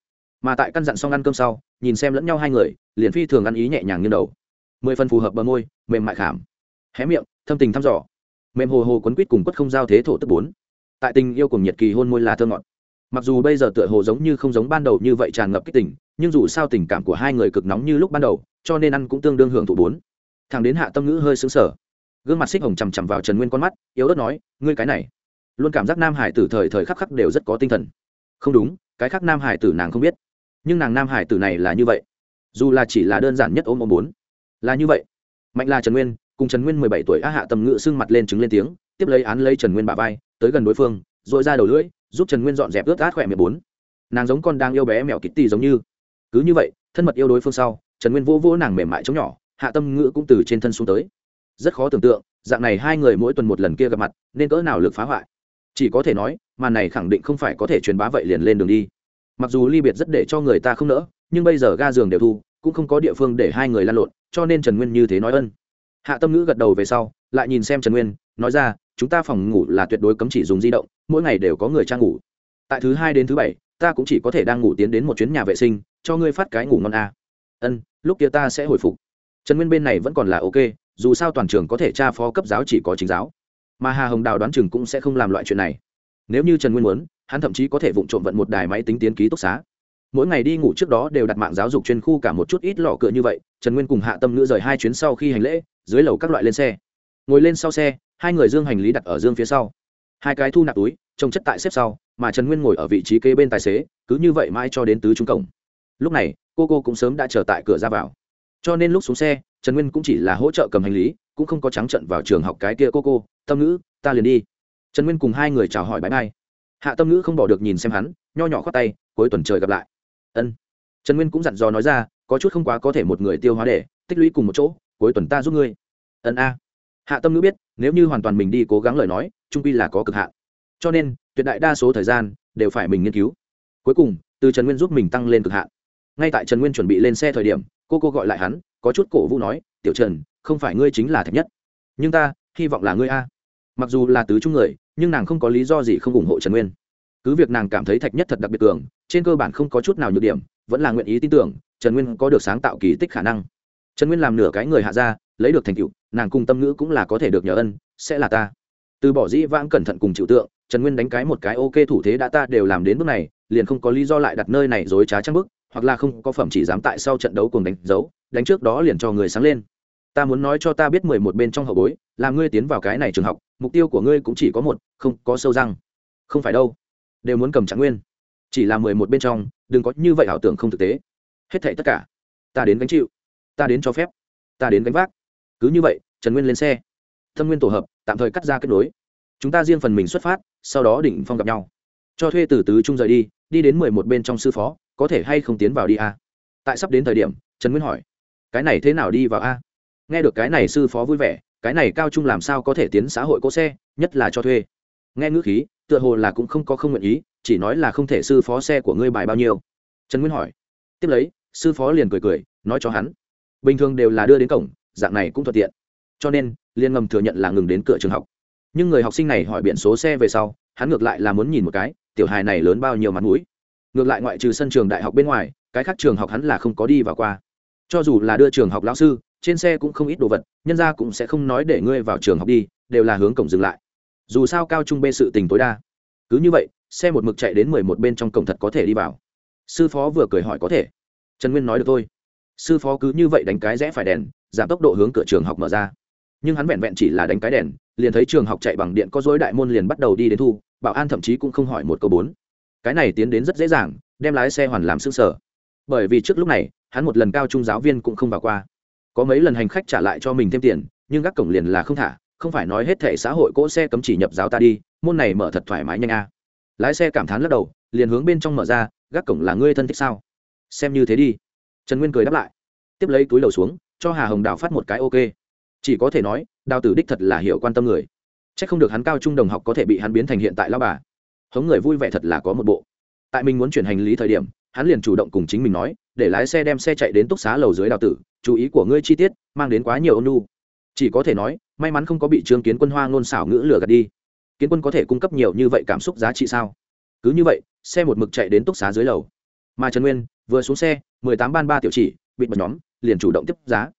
Mà tại căn dặn xong ăn cơm sau, nhìn xem lẫn nhau hai người, liền phi thường ăn ý nhẹ nhàng như đầu. Mười phần phù hợp bờ môi, mềm mại khảm. Hé miệng thâm tình thăm dò. Mềm hồ hồ quấn quýt cùng quất không giao thế thổ tức bốn. Tại tình yêu cùng nhiệt kỳ hôn môi là thơ ngọt. Mặc dù bây giờ tựa hồ giống như không giống ban đầu như vậy tràn ngập kích tình, nhưng dù sao tình cảm của hai người cực nóng như lúc ban đầu, cho nên ăn cũng tương đương hưởng thụ bốn. Thằng đến hạ tâm ngữ hơi xứng sở gương mặt xích hồng chằm chằm vào trần nguyên con mắt, yếu ớt nói, ngươi cái này. Luôn cảm giác nam hải tử thời thời khắc khắc đều rất có tinh thần. Không đúng, cái khác nam hải tử nàng không biết. Nhưng nàng nam hải tử này là như vậy. Dù là chỉ là đơn giản nhất ôm ôm bốn. Là như vậy. Mạnh là trần nguyên cùng trần nguyên mười bảy tuổi á hạ tầm ngự xưng mặt lên chứng lên tiếng, tiếp lấy án lấy trần nguyên bà vai, tới gần đối phương dội ra đầu lưỡi, giúp trần nguyên dọn dẹp ướt át khỏe miệng bốn. Nàng giống con đang yêu bé mèo kít tì giống như. Cứ như vậy, thân mật yêu đối phương sau, trần nguyên vỗ vỗ nàng mềm mại chống nhỏ, hạ tâm ngữ cũng từ trên thân xuống tới. Rất khó tưởng tượng, dạng này hai người mỗi tuần một lần kia gặp mặt, nên cỡ nào lực phá hoại. Chỉ có thể nói, màn này khẳng định không phải có thể truyền bá vậy liền lên đường đi. Mặc dù ly biệt rất để cho người ta không nỡ, nhưng bây giờ ga giường đều thu, cũng không có địa phương để hai người lan lộn, cho nên trần nguyên như thế nói ân hạ tâm ngữ gật đầu về sau, lại nhìn xem trần nguyên, nói ra, chúng ta phòng ngủ là tuyệt đối cấm chỉ dùng di động, mỗi ngày đều có người trang ngủ. Tại thứ hai đến thứ bảy, ta cũng chỉ có thể đang ngủ tiến đến một chuyến nhà vệ sinh, cho ngươi phát cái ngủ ngon a. Ân, lúc kia ta sẽ hồi phục. Trần nguyên bên này vẫn còn là ok, dù sao toàn trường có thể tra phó cấp giáo chỉ có chính giáo. Mà hà hồng đào đoán chừng cũng sẽ không làm loại chuyện này. Nếu như trần nguyên muốn, hắn thậm chí có thể vụng trộm vận một đài máy tính tiến ký túc xá. Mỗi ngày đi ngủ trước đó đều đặt mạng giáo dục chuyên khu cả một chút ít lọ cửa như vậy, trần nguyên cùng hạ tâm nữ rời hai chuyến sau khi hành lễ dưới lầu các loại lên xe. Ngồi lên sau xe, hai người dương hành lý đặt ở dương phía sau. Hai cái thu nạp túi, trông chất tại xếp sau, mà trần nguyên ngồi ở vị trí kế bên tài xế, cứ như vậy mãi cho đến tứ trung cổng. Lúc này, cô cô cũng sớm đã chờ tại cửa ra vào. Cho nên lúc xuống xe, trần nguyên cũng chỉ là hỗ trợ cầm hành lý, cũng không có trắng trận vào trường học cái kia cô cô, tâm ngữ, ta liền đi. Trần nguyên cùng hai người chào hỏi bãi bay hạ tâm ngữ không bỏ được nhìn xem hắn, nho nhỏ khoác tay, cuối tuần trời gặp lại. Ân. Trần nguyên cũng dặn dò nói ra, có chút không quá có thể một người tiêu hóa để, tích lũy cùng một chỗ cuối tuần ta giúp ngươi. Ân a. Hạ tâm ngữ biết, nếu như hoàn toàn mình đi cố gắng lời nói, trung pi là có cực hạn. Cho nên, tuyệt đại đa số thời gian, đều phải mình nghiên cứu. Cuối cùng, từ trần nguyên giúp mình tăng lên cực hạn. Ngay tại trần nguyên chuẩn bị lên xe thời điểm, cô cô gọi lại hắn, có chút cổ vũ nói, tiểu trần, không phải ngươi chính là thạch nhất. Nhưng ta, hy vọng là ngươi a. Mặc dù là tứ trung người, nhưng nàng không có lý do gì không ủng hộ trần nguyên. Cứ việc nàng cảm thấy thạch nhất thật đặc biệt cường, trên cơ bản không có chút nào nhược điểm, vẫn là nguyện ý tin tưởng, trần nguyên có được sáng tạo kỳ tích khả năng trần nguyên làm nửa cái người hạ ra lấy được thành tựu, nàng cùng tâm ngữ cũng là có thể được nhờ ân, sẽ là ta. Từ bỏ dĩ vãng cẩn thận cùng chịu tượng, trần nguyên đánh cái một cái ok thủ thế đã ta đều làm đến bước này, liền không có lý do lại đặt nơi này dối trá trăng bức hoặc là không có phẩm chỉ dám tại sau trận đấu cùng đánh dấu, đánh trước đó liền cho người sáng lên. Ta muốn nói cho ta biết mười một bên trong hậu bối làm ngươi tiến vào cái này trường học, mục tiêu của ngươi cũng chỉ có một, không có sâu răng. Không phải đâu. Đều muốn cầm trạng nguyên. Chỉ là mười một bên trong, đừng có như vậy ảo tưởng không thực tế. Hết thảy tất cả, ta đến gánh chịu ta đến cho phép. Ta đến gánh vác. Cứ như vậy, trần nguyên lên xe. Thâm nguyên tổ hợp, tạm thời cắt ra kết nối. Chúng ta riêng phần mình xuất phát, sau đó định phong gặp nhau. Cho thuê từ tứ trung rời đi đi đến mười một bên trong sư phó, có thể hay không tiến vào đi a? Tại sắp đến thời điểm, trần nguyên hỏi. Cái này thế nào đi vào a? Nghe được cái này sư phó vui vẻ, cái này cao trung làm sao có thể tiến xã hội cỗ xe, nhất là cho thuê. Nghe ngữ khí, tựa hồ là cũng không có không nguyện ý, chỉ nói là không thể sư phó xe của ngươi bài bao nhiêu. Trần nguyên hỏi. Tiếp lấy, sư phó liền cười cười, nói cho hắn bình thường đều là đưa đến cổng, dạng này cũng thuận tiện. Cho nên, liên ngầm thừa nhận là ngừng đến cửa trường học. Nhưng người học sinh này hỏi biển số xe về sau, hắn ngược lại là muốn nhìn một cái, tiểu hài này lớn bao nhiêu mặt mũi. Ngược lại ngoại trừ sân trường đại học bên ngoài, cái khác trường học hắn là không có đi vào qua. Cho dù là đưa trường học lão sư, trên xe cũng không ít đồ vật, nhân ra cũng sẽ không nói để ngươi vào trường học đi, đều là hướng cổng dừng lại. Dù sao cao trung bê sự tình tối đa. Cứ như vậy, xe một mực chạy đến mười một bên trong cổng thật có thể đi vào. Sư phó vừa cười hỏi có thể. Trần nguyên nói được thôi sư phó cứ như vậy đánh cái rẽ phải đèn, giảm tốc độ hướng cửa trường học mở ra. Nhưng hắn vẹn vẹn chỉ là đánh cái đèn, liền thấy trường học chạy bằng điện có dối đại môn liền bắt đầu đi đến thu, bảo an thậm chí cũng không hỏi một câu bốn. Cái này tiến đến rất dễ dàng, đem lái xe hoàn làm xương sở bởi vì trước lúc này, hắn một lần cao trung giáo viên cũng không vào qua. Có mấy lần hành khách trả lại cho mình thêm tiền, nhưng gác cổng liền là không thả, không phải nói hết thể xã hội cỗ xe cấm chỉ nhập giáo ta đi, môn này mở thật thoải mái nhanh a. Lái xe cảm thán lắc đầu, liền hướng bên trong mở ra gác cổng là ngươi thân thích sao? Xem như thế đi trần nguyên cười đáp lại. Tiếp lấy túi đầu xuống, cho hà hồng đào phát một cái ok. Chỉ có thể nói, đào tử đích thật là hiểu quan tâm người. C h ắ c không được hắn cao trung đồng học có thể bị hắn biến thành hiện tại lao bà. Hống người vui vẻ thật là có một bộ. Tại mình muốn chuyển hành lý thời điểm, hắn liền chủ động cùng chính mình nói, để lái xe đem xe chạy đến túc xá lầu dưới đào tử, chú ý của ngươi chi tiết, mang đến quá nhiều ôn lu chỉ có thể nói, may mắn không có bị trương kiến quân hoa ngôn xảo ngữ lừa gạt đi. Kiến quân có thể cung cấp nhiều như vậy cảm xúc giá trị sao? Cứ như vậy, xe một mực chạy đến túc xá dưới lầu. Mà trần nguyên vừa xuống xe, mười tám ban ba tiểu chỉ bị bật nhóm, liền chủ động tiếp giá.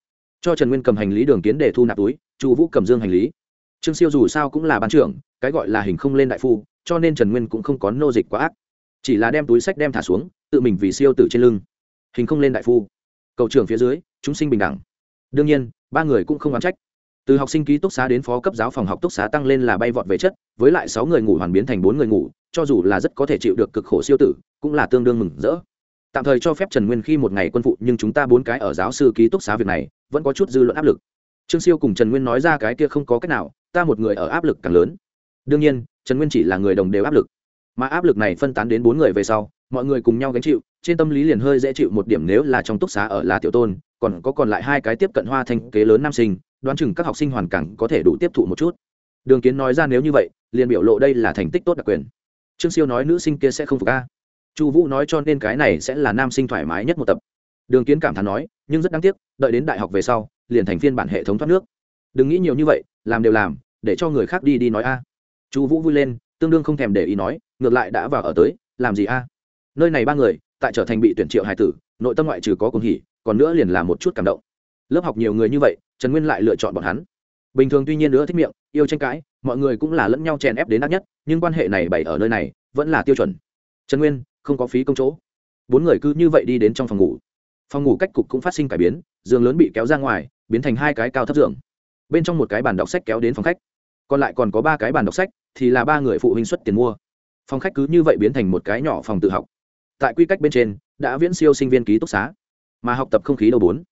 Cho trần nguyên cầm hành lý đường kiến để thu nạp túi, chu vũ cầm dương hành lý. Trương siêu dù sao cũng là ban trưởng, cái gọi là hình không lên đại phu, cho nên trần nguyên cũng không có nô dịch quá ác. Chỉ là đem túi sách đem thả xuống, tự mình vì siêu tử trên lưng. Hình không lên đại phu. Cầu trưởng phía dưới, chúng sinh bình đẳng. Đương nhiên, ba người cũng không oán trách. Từ học sinh ký túc xá đến phó cấp giáo phòng học túc xá tăng lên là bay vọt về chất, với lại sáu người ngủ hoàn biến thành bốn người ngủ, cho dù là rất có thể chịu được cực khổ siêu tử, cũng là tương đương mừng rỡ tạm thời cho phép trần nguyên khi một ngày quân phụ, nhưng chúng ta bốn cái ở giáo sư ký túc xá việc này, vẫn có chút dư luận áp lực. Trương siêu cùng trần nguyên nói ra cái kia không có cách nào, ta một người ở áp lực càng lớn. Đương nhiên, trần nguyên chỉ là người đồng đều áp lực. Mà áp lực này phân tán đến bốn người về sau, mọi người cùng nhau gánh chịu, trên tâm lý liền hơi dễ chịu một điểm nếu là trong túc xá ở là tiểu tôn, còn có còn lại hai cái tiếp cận hoa thanh kế lớn nam sinh, đoán chừng các học sinh hoàn cảnh có thể đủ tiếp thụ một chút. Đường kiến nói ra nếu như vậy, liền biểu lộ đây là thành tích tốt đặc quyền. Trương siêu nói nữ sinh kia sẽ không phục ca chu vũ nói cho nên cái này sẽ là nam sinh thoải mái nhất một tập. Đường kiến cảm thán nói, nhưng rất đáng tiếc, đợi đến đại học về sau, liền thành phiên bản hệ thống thoát nước. Đừng nghĩ nhiều như vậy, làm đều làm, để cho người khác đi đi nói a. Chu vũ vui lên, tương đương không thèm để ý nói, ngược lại đã vào ở tới, làm gì a? Nơi này ba người, tại trở thành bị tuyển triệu hải tử, nội tâm ngoại trừ có cùng hỉ, còn nữa liền là một chút cảm động. Lớp học nhiều người như vậy, trần nguyên lại lựa chọn bọn hắn. Bình thường tuy nhiên nữa thích miệng, yêu tranh cãi, mọi người cũng là lẫn nhau chèn ép đến nát nhất, nhưng quan hệ này bày ở nơi này, vẫn là tiêu chuẩn. Trần nguyên không có phí công chỗ. Bốn người cứ như vậy đi đến trong phòng ngủ. Phòng ngủ cách cục cũng phát sinh cải biến, giường lớn bị kéo ra ngoài, biến thành hai cái cao thấp giường. Bên trong một cái bàn đọc sách kéo đến phòng khách. Còn lại còn có ba cái bàn đọc sách, thì là ba người phụ huynh xuất tiền mua. Phòng khách cứ như vậy biến thành một cái nhỏ phòng tự học. Tại quy cách bên trên, đã viễn siêu sinh viên ký túc xá. Mà học tập không khí đầu bốn.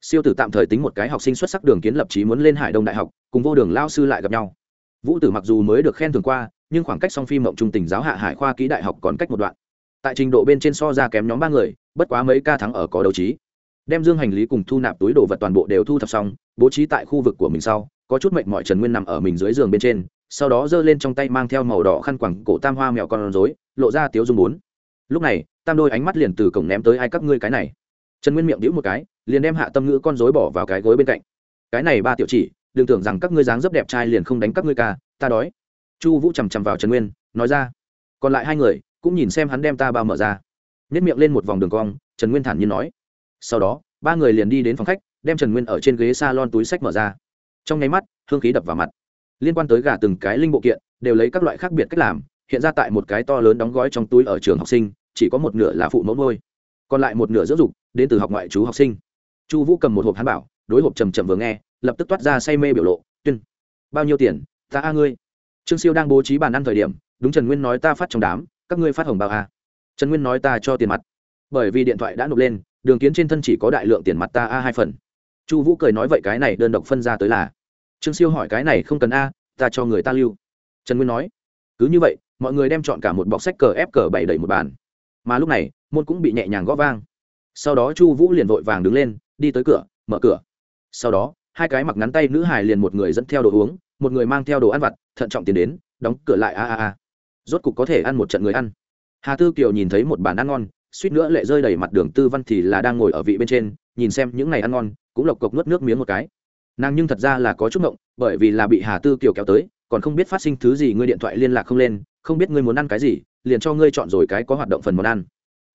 Siêu tử tạm thời tính một cái học sinh xuất sắc đường kiến lập trí muốn lên hải đông đại học, cùng vô đường lao sư lại gặp nhau. Vũ tử mặc dù mới được khen thường qua, nhưng khoảng cách song phim mộng trung tình giáo hạ hải khoa kỹ đại học còn cách một đoạn tại trình độ bên trên so ra kém nhóm ba người, bất quá mấy ca thắng ở có đấu trí. Đem dương hành lý cùng thu nạp túi đồ vật toàn bộ đều thu thập xong, bố trí tại khu vực của mình sau, có chút mệnh mọi trần nguyên nằm ở mình dưới giường bên trên, sau đó giơ lên trong tay mang theo màu đỏ khăn quẳng cổ tam hoa mèo con rối, lộ ra tiếu dung bốn. Lúc này, tam đôi ánh mắt liền từ cổng ném tới ai các ngươi cái này. Trần nguyên miệng đĩu một cái, liền đem hạ tâm ngữ con rối bỏ vào cái gối bên cạnh. Cái này ba tiểu chỉ, đừng tưởng rằng các ngươi dáng dấp đẹp trai liền không đánh các ngươi ca, ta đói. Chu vũ chằm chằm vào trần nguyên, nói ra. Còn lại hai người cũng nhìn xem hắn đem ta bao mở ra. Nhất miệng lên một vòng đường cong, trần nguyên thản nhiên nói. Sau đó, ba người liền đi đến phòng khách, đem trần nguyên ở trên ghế s a lon túi sách mở ra. Trong nháy mắt, hương khí đập vào mặt. Liên quan tới gà từng cái linh bộ kiện, đều lấy các loại khác biệt cách làm, hiện ra tại một cái to lớn đóng gói trong túi ở trường học sinh, chỉ có một nửa là phụ mẫu nuôi. Còn lại một nửa dưỡng dục, đến từ học ngoại chú học sinh. Chu vũ cầm một hộp hắn bảo, đối hộp trầm trầm vừa nghe, lập tức toát ra say mê biểu lộ, tuyên, bao nhiêu tiền? Ta a ngươi. Trương siêu đang bố trí bàn ăn thời điểm, đúng trần nguyên nói ta phát trong đám các ngươi phát hồng bao à? trần nguyên nói ta cho tiền mặt. Bởi vì điện thoại đã nộp lên, đường kiến trên thân chỉ có đại lượng tiền mặt ta a hai phần. Chu vũ cười nói vậy cái này đơn độc phân ra tới là. Trương siêu hỏi cái này không cần a, ta cho người ta lưu. Trần nguyên nói, cứ như vậy, mọi người đem chọn cả một bọc sách cờ ép cờ bảy đẩy một bàn. Mà lúc này, môn cũng bị nhẹ nhàng gõ vang. Sau đó chu vũ liền vội vàng đứng lên, đi tới cửa, mở cửa. Sau đó, hai cái mặc ngắn tay nữ hài liền một người dẫn theo đồ uống, một người mang theo đồ ăn vặt, thận trọng tiến đến, đóng cửa lại, a a a rốt cục có thể ăn một trận người ăn. Hà tư kiều nhìn thấy một bàn ăn ngon, suýt nữa lệ rơi đầy mặt đường tư văn thì là đang ngồi ở vị bên trên, nhìn xem những ngày ăn ngon, cũng lộc cộc nuốt nước miếng một cái. Nàng nhưng thật ra là có chút ngộng, bởi vì là bị hà tư kiều kéo tới, còn không biết phát sinh thứ gì ngươi điện thoại liên lạc không lên, không biết ngươi muốn ăn cái gì, liền cho ngươi chọn rồi cái có hoạt động phần món ăn.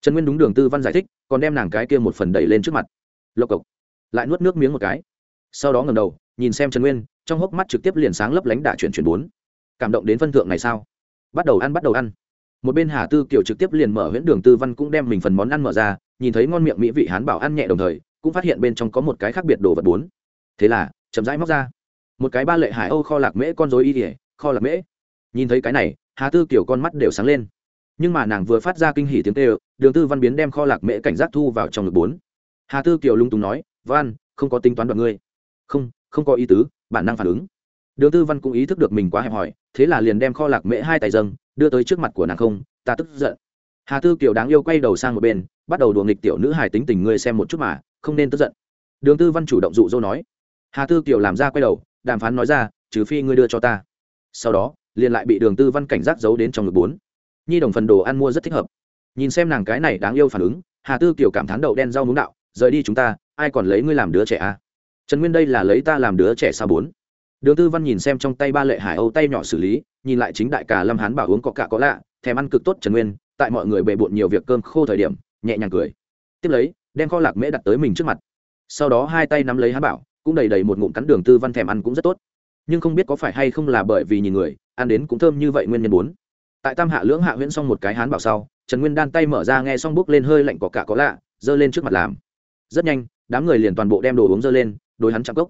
Trần nguyên đúng đường tư văn giải thích, còn đem nàng cái kia một phần đẩy lên trước mặt. Lộc cộc. Lại nuốt nước miếng một cái. Sau đó ngầm đầu, nhìn xem trần nguyên, trong hốc mắt trực tiếp liền sáng lấp lánh đả chuyển chuyển bốn. Cảm động đến phân thượng này sao? Bắt đầu ăn bắt đầu ăn. Một bên hà tư kiều trực tiếp liền mở huyễn đường tư văn cũng đem mình phần món ăn mở ra, nhìn thấy ngon miệng mỹ vị hán bảo ăn nhẹ đồng thời, cũng phát hiện bên trong có một cái khác biệt đồ vật bốn. Thế là, chậm rãi móc ra. Một cái ba lệ hải âu kho lạc mễ con dối y tỉa kho lạc mễ. Nhìn thấy cái này, hà tư kiểu con mắt đều sáng lên. Nhưng mà nàng vừa phát ra kinh hỉ tiếng tê đường tư văn biến đem kho lạc mễ cảnh giác thu vào trong ngực bốn. Hà tư kiều lung túng nói, văn, không có tính toán đoạn ngươi. Không không có ý tứ, bản năng phản ứng đường tư văn cũng ý thức được mình quá hẹp hòi, thế là liền đem kho lạc mễ hai tay dâng, đưa tới trước mặt của nàng không, ta tức giận. Hà tư kiều đáng yêu quay đầu sang một bên, bắt đầu đùa nghịch tiểu nữ hài tính tình ngươi xem một chút mà, không nên tức giận. Đường tư văn chủ động dụ dỗ nói. Hà tư kiều làm ra quay đầu, đàm phán nói ra, trừ phi ngươi đưa cho ta. Sau đó, liền lại bị đường tư văn cảnh giác giấu đến trong ngực bốn. Nhi đồng phần đồ ăn mua rất thích hợp. Nhìn xem nàng cái này đáng yêu phản ứng, hà tư kiều cảm thán đậu đen rau muống đạo, rời đi chúng ta, ai còn lấy ngươi làm đứa trẻ à? trần nguyên đây là lấy ta làm đứa trẻ sao bốn? Đường tư văn nhìn xem trong tay ba lệ hải âu tay nhỏ xử lý, nhìn lại chính đại cả lâm hán bảo uống có cả có lạ, thèm ăn cực tốt trần nguyên, tại mọi người bề bộn nhiều việc cơm khô thời điểm, nhẹ nhàng cười. Tiếp lấy, đem kho lạc mễ đặt tới mình trước mặt. Sau đó hai tay nắm lấy hán bảo, cũng đầy đầy một ngụm cắn đường tư văn thèm ăn cũng rất tốt. Nhưng không biết có phải hay không là bởi vì nhìn người, ăn đến cũng thơm như vậy nguyên nhân bốn. Tại tam hạ lưỡng hạ huyễn xong một cái hán bảo sau, trần nguyên đan tay mở ra nghe xong bước lên hơi lạnh có cả có lạ, giơ lên trước mặt làm. Rất nhanh, đám người liền toàn bộ đem đồ uống dơ lên, đối hắn chạm cốc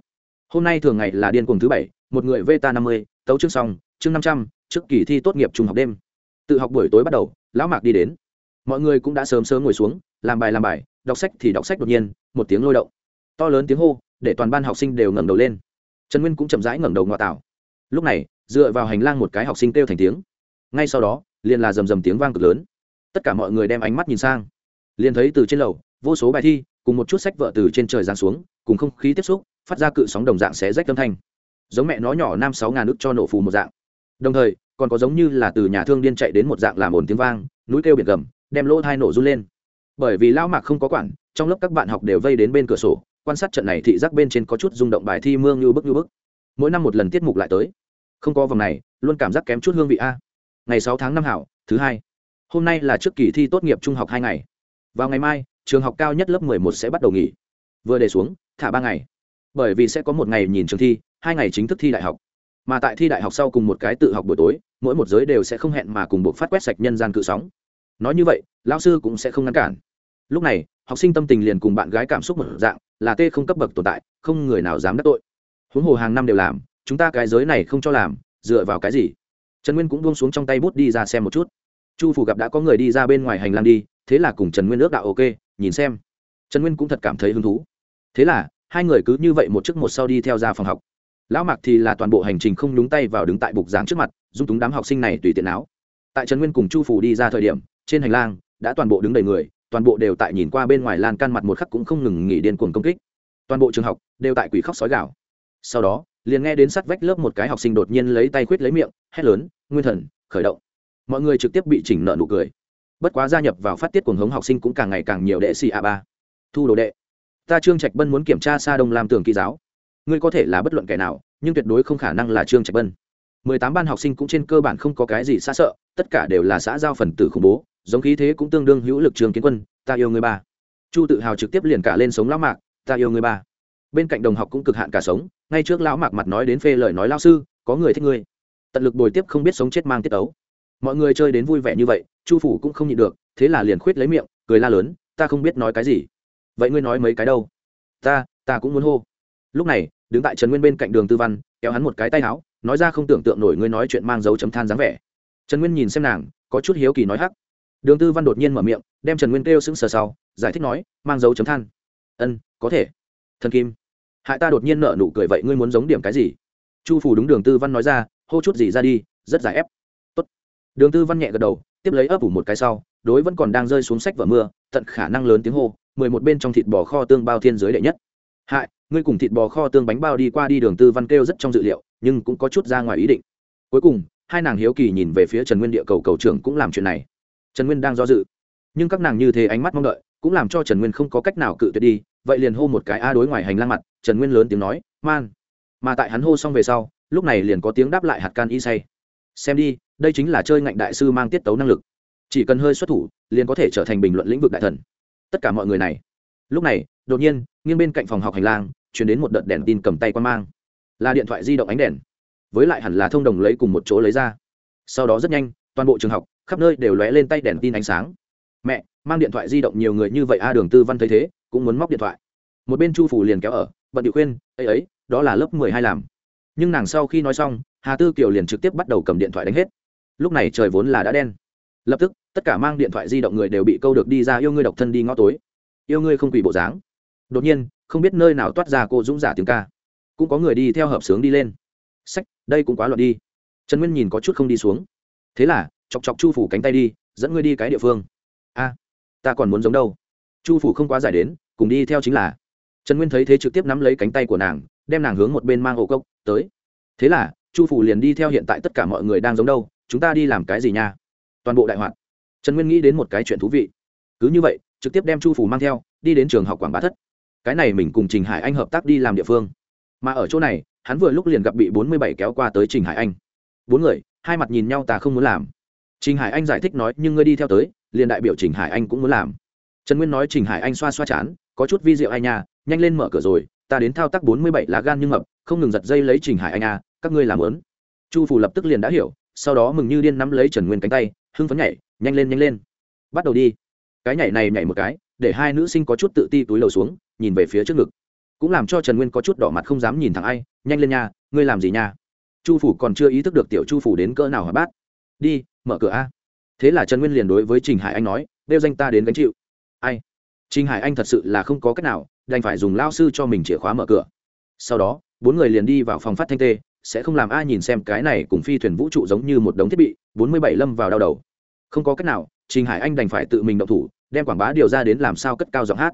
hôm nay thường ngày là điên cuồng thứ bảy, một người vta năm mươi, tấu chương xong, chương năm trăm, trước kỳ thi tốt nghiệp trung học đêm. Tự học buổi tối bắt đầu, lão mạc đi đến. Mọi người cũng đã sớm sớm ngồi xuống, làm bài làm bài, đọc sách thì đọc sách đột nhiên, một tiếng lôi động. To lớn tiếng hô, để toàn ban học sinh đều ngẩng đầu lên. Trần nguyên cũng chậm rãi ngẩng đầu ngoại tảo. Lúc này, dựa vào hành lang một cái học sinh kêu thành tiếng. Ngay sau đó, liền là rầm rầm tiếng vang cực lớn. Tất cả mọi người đem ánh mắt nhìn sang. Liền thấy từ trên lầu, vô số bài thi cùng một chút sách vợ từ trên trời giáng xuống, cùng không khí tiếp xúc, phát ra cự sóng đồng dạng xé rách âm thanh. Giống mẹ nó nhỏ năm sáu ngàn nước cho nổ phù một dạng. Đồng thời, còn có giống như là từ nhà thương điên chạy đến một dạng làm ồn tiếng vang, núi kêu biển gầm, đem lỗ thai nổ run lên. Bởi vì lao mạc không có quản, trong lớp các bạn học đều vây đến bên cửa sổ, quan sát trận này thị giác bên trên có chút rung động bài thi mương như bức như bức. Mỗi năm một lần tiết mục lại tới. Không có vòng này, luôn cảm giác kém chút hương vị a. Ngày sáu tháng năm hảo, thứ hai. Hôm nay là trước kỳ thi tốt nghiệp trung học hai ngày. Vào ngày mai trường học cao nhất lớp mười một sẽ bắt đầu nghỉ. Vừa để xuống, thả ba ngày. Bởi vì sẽ có một ngày nhìn trường thi, hai ngày chính thức thi đại học. Mà tại thi đại học sau cùng một cái tự học buổi tối, mỗi một giới đều sẽ không hẹn mà cùng buộc phát quét sạch nhân gian cự sóng. Nói như vậy, lão sư cũng sẽ không ngăn cản. Lúc này, học sinh tâm tình liền cùng bạn gái cảm xúc một dạng, là tê không cấp bậc tồn tại, không người nào dám đắc tội. Huống hồ hàng năm đều làm, chúng ta cái giới này không cho làm, dựa vào cái gì? Trần nguyên cũng buông xuống trong tay bút đi ra xem một chút. Chu phủ gặp đã có người đi ra bên ngoài hành lang đi, thế là cùng trần nguyên ước đạo ok nhìn xem. Trần nguyên cũng thật cảm thấy hứng thú. Thế là, hai người cứ như vậy một trước một sau đi theo ra phòng học. Lão mạc thì là toàn bộ hành trình không nhúng tay vào đứng tại bục giảng trước mặt, dung túng đám học sinh này tùy tiện áo tại trần nguyên cùng chu phủ đi ra thời điểm, trên hành lang, đã toàn bộ đứng đầy người, toàn bộ đều tại nhìn qua bên ngoài lan can mặt một khắc cũng không ngừng nghỉ điên cuồng công kích. Toàn bộ trường học đều tại quỷ khóc sói gạo sau đó, liền nghe đến sắt vách lớp một cái học sinh đột nhiên lấy tay khuyết lấy miệng, hét lớn, nguyên thần, khởi động. Mọi người trực tiếp bị chỉnh nợ nụ cười bất quá gia nhập vào phát tiết cuồng hống học sinh cũng càng ngày càng nhiều đệ sĩ a ba. Thu đồ đệ. Ta trương trạch bân muốn kiểm tra sa đông làm tường kỳ giáo. Ngươi có thể là bất luận kẻ nào, nhưng tuyệt đối không khả năng là trương trạch bân. Mười tám ban học sinh cũng trên cơ bản không có cái gì xa sợ, tất cả đều là xã giao phần tử khủng bố, giống khí thế cũng tương đương hữu lực trường kiến quân, ta yêu người ba. Chu tự hào trực tiếp liền cả lên sống lão mạc, ta yêu người ba. Bên cạnh đồng học cũng cực hạn cả sống, ngay trước lão mạc mặt nói đến phê lời nói lao sư, có người thích ngươi. Tận lực bồi tiếp không biết sống chết mang tiết ấu mọi người chơi đến vui vẻ như vậy, chu phủ cũng không nhịn được, thế là liền khuyết lấy miệng, cười la lớn, ta không biết nói cái gì. Vậy ngươi nói mấy cái đâu? Ta ta cũng muốn hô. Lúc này, đứng tại trần nguyên bên cạnh đường tư văn, kéo hắn một cái tay áo, nói ra không tưởng tượng nổi ngươi nói chuyện mang dấu chấm than dáng vẻ. Trần nguyên nhìn xem nàng, có chút hiếu kỳ nói hắc. Đường tư văn đột nhiên mở miệng, đem trần nguyên kêu sững sờ sau, giải thích nói, mang dấu chấm than. Ân, có thể. Thần kim. Hại ta đột nhiên nợ nụ cười, vậy ngươi muốn giống điểm cái gì? Chu phủ đúng đường tư văn nói ra, hô chút gì ra đi, rất giải ép đường tư văn nhẹ gật đầu, tiếp lấy ấp ủ một cái sau, đối vẫn còn đang rơi xuống sách và mưa, tận khả năng lớn tiếng hô, mười một bên trong thịt bò kho tương bao thiên giới đệ nhất. Hại, ngươi cùng thịt bò kho tương bánh bao đi qua đi, đường tư văn kêu rất trong dự liệu, nhưng cũng có chút ra ngoài ý định. Cuối cùng, hai nàng hiếu kỳ nhìn về phía trần nguyên địa cầu cầu trưởng cũng làm chuyện này. Trần nguyên đang do dự, nhưng các nàng như thế ánh mắt mong đợi, cũng làm cho trần nguyên không có cách nào cự tuyệt đi, vậy liền hô một cái a đối ngoài hành lang mặt, trần nguyên lớn tiếng nói, man. Mà tại hắn hô xong về sau, lúc này liền có tiếng đáp lại hạt can y say xem đi, đây chính là chơi ngạnh đại sư mang tiết tấu năng lực. Chỉ cần hơi xuất thủ, liền có thể trở thành bình luận lĩnh vực đại thần. Tất cả mọi người này. Lúc này, đột nhiên, nghiêng bên cạnh phòng học hành lang chuyển đến một đợt đèn tin cầm tay quan mang. Là điện thoại di động ánh đèn. Với lại hẳn là thông đồng lấy cùng một chỗ lấy ra. Sau đó rất nhanh, toàn bộ trường học, khắp nơi đều lóe lên tay đèn tin ánh sáng. Mẹ, mang điện thoại di động nhiều người như vậy a đường tư văn thấy thế, cũng muốn móc điện thoại. Một bên chu phủ liền kéo ở bận điệu khuyên, ấy ấy, đó là lớp mười hai làm nhưng nàng sau khi nói xong, hà tư kiều liền trực tiếp bắt đầu cầm điện thoại đánh hết. Lúc này trời vốn là đã đen. Lập tức, tất cả mang điện thoại di động người đều bị câu được đi ra yêu ngươi độc thân đi ngõ tối. Yêu ngươi không quỷ bộ dáng. Đột nhiên, không biết nơi nào toát ra cô dũng giả tiếng ca. Cũng có người đi theo hợp sướng đi lên. Sách, đây cũng quá loạn đi. Trần nguyên nhìn có chút không đi xuống. Thế là, chọc chọc chu phủ cánh tay đi, dẫn ngươi đi cái địa phương. A, ta còn muốn giống đâu. Chu phủ không quá giải đến, cùng đi theo chính là trần nguyên thấy thế trực tiếp nắm lấy cánh tay của nàng, đem nàng hướng một bên mang ổ cốc, tới. Thế là, chu phủ liền đi theo hiện tại tất cả mọi người đang giống đâu, chúng ta đi làm cái gì nha? Toàn bộ đại hoạt. Trần nguyên nghĩ đến một cái chuyện thú vị. Cứ như vậy, trực tiếp đem chu phủ mang theo, đi đến trường học quảng bá thất. Cái này mình cùng trình hải anh hợp tác đi làm địa phương. Mà ở chỗ này, hắn vừa lúc liền gặp bị bốn mươi bảy kéo qua tới trình hải anh. Bốn người, hai mặt nhìn nhau ta không muốn làm. Trình hải anh giải thích nói, nhưng ngươi đi theo tới, liền đại biểu trình hải anh cũng muốn làm. Trần nguyên nói trình hải anh xoa xoa chán, có chút vi diệu ai nha nhanh lên mở cửa rồi, ta đến thao tác bốn mươi bảy lá gan nhưng mập, không ngừng giật dây lấy trình hải anh à các ngươi làm lớn chu phủ lập tức liền đã hiểu, sau đó mừng như điên nắm lấy trần nguyên cánh tay, hưng phấn nhảy, nhanh lên nhanh lên. Bắt đầu đi. Cái nhảy này nhảy một cái, để hai nữ sinh có chút tự ti túi lầu xuống, nhìn về phía trước ngực. Cũng làm cho trần nguyên có chút đỏ mặt không dám nhìn thẳng ai, nhanh lên nha, ngươi làm gì nha? Chu phủ còn chưa ý thức được tiểu chu phủ đến cỡ nào hả bát đi, mở cửa a. Thế là trần nguyên liền đối với trình hải anh nói, đeo danh ta đến gánh chịu. Ai? Trình hải anh thật sự là không có cách nào đành phải dùng lao sư cho mình chìa khóa mở cửa. Sau đó, bốn người liền đi vào phòng phát thanh tê, sẽ không làm ai nhìn xem cái này cùng phi thuyền vũ trụ giống như một đống thiết bị, bốn mươi bảy lâm vào đau đầu. Không có cách nào, trình hải anh đành phải tự mình động thủ, đem quảng bá điều ra đến làm sao cất cao giọng hát.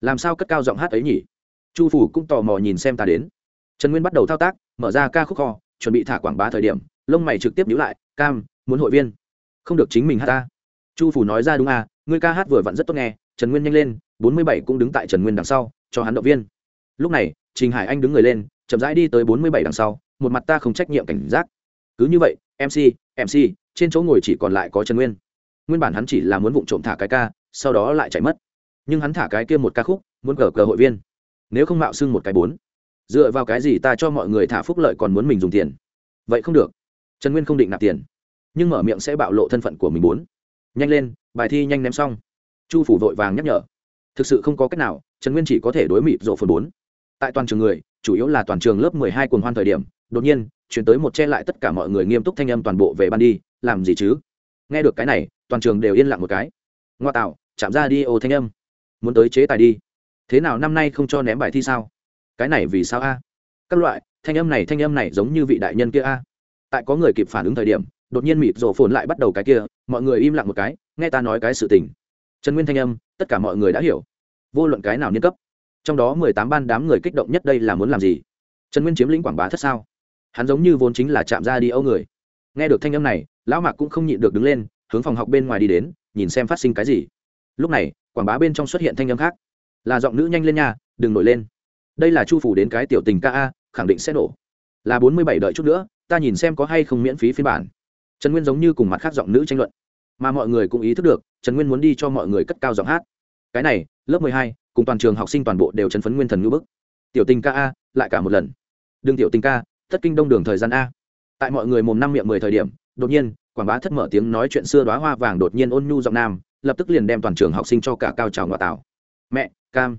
Làm sao cất cao giọng hát ấy nhỉ? Chu phủ cũng tò mò nhìn xem ta đến. Trần nguyên bắt đầu thao tác, mở ra ca khúc kho, chuẩn bị thả quảng bá thời điểm, lông mày trực tiếp nhữ lại, cam, muốn hội viên. Không được chính mình hát ta chu phủ nói ra, đúng à ngươi ca hát vừa vặn rất tốt nghe. Trần nguyên nhanh lên bốn mươi bảy cũng đứng tại trần nguyên đằng sau, cho hắn động viên. Lúc này, trình hải anh đứng người lên, chậm rãi đi tới bốn mươi bảy đằng sau, một mặt ta không trách nhiệm cảnh giác. Cứ như vậy mc mc trên chỗ ngồi chỉ còn lại có trần nguyên. Nguyên bản hắn chỉ là muốn vụng trộm thả cái ca, sau đó lại chạy mất. Nhưng hắn thả cái kia một ca khúc, muốn cờ cờ hội viên. Nếu không mạo xưng một cái bốn, dựa vào cái gì ta cho mọi người thả phúc lợi còn muốn mình dùng tiền? Vậy không được. Trần nguyên không định nạp tiền, nhưng mở miệng sẽ bạo lộ thân phận của mình bốn. Nhanh lên, bài thi nhanh ném xong. Chu phủ vội vàng nhắc nhở thực sự không có cách nào, trần nguyên chỉ có thể đối mịt rộ phần bốn. Tại toàn trường người, chủ yếu là toàn trường lớp mười hai cuồng hoan thời điểm, đột nhiên, chuyển tới một che lại tất cả mọi người nghiêm túc thanh âm toàn bộ về ban đi, làm gì chứ? Nghe được cái này, toàn trường đều yên lặng một cái. Ngoa tạo, chạm ra đi ô thanh âm. Muốn tới chế tài đi. Thế nào năm nay không cho ném bài thi sao? Cái này vì sao a? Các loại, thanh âm này, thanh âm này giống như vị đại nhân kia a. Tại có người kịp phản ứng thời điểm, đột nhiên mịt rổ phồn lại bắt đầu cái kia, mọi người im lặng một cái, nghe ta nói cái sự tình. Trần nguyên thanh âm tất cả mọi người đã hiểu. Vô luận cái nào niên cấp. Trong đó mười tám ban đám người kích động nhất đây là muốn làm gì? Trần nguyên chiếm lĩnh quảng bá thất sao? Hắn giống như vốn chính là chạm ra đi âu người. Nghe được thanh âm này, lão mạc cũng không nhịn được đứng lên, hướng phòng học bên ngoài đi đến, nhìn xem phát sinh cái gì. Lúc này, quảng bá bên trong xuất hiện thanh âm khác. Là giọng nữ nhanh lên nha, đừng nổi lên. Đây là chu phủ đến cái tiểu tình ca a, khẳng định sẽ nổ là bốn mươi bảy đợi chút nữa, ta nhìn xem có hay không miễn phí phiên bản. Trần nguyên giống như cùng mặt khác giọng nữ tranh luận mà mọi người cũng ý thức được, trần nguyên muốn đi cho mọi người cất cao giọng hát. Cái này, lớp mười hai, cùng toàn trường học sinh toàn bộ đều chấn phấn nguyên thần ngữ bức. Tiểu tình ca a, lại cả một lần. Đừng tiểu tình ca, thất kinh đông đường thời gian a. Tại mọi người mồm năm miệng mười thời điểm, đột nhiên, quảng bá thất mở tiếng nói chuyện xưa đoá hoa vàng đột nhiên ôn nhu giọng nam, lập tức liền đem toàn trường học sinh cho cả cao trào ngoại tảo. Mẹ, cam.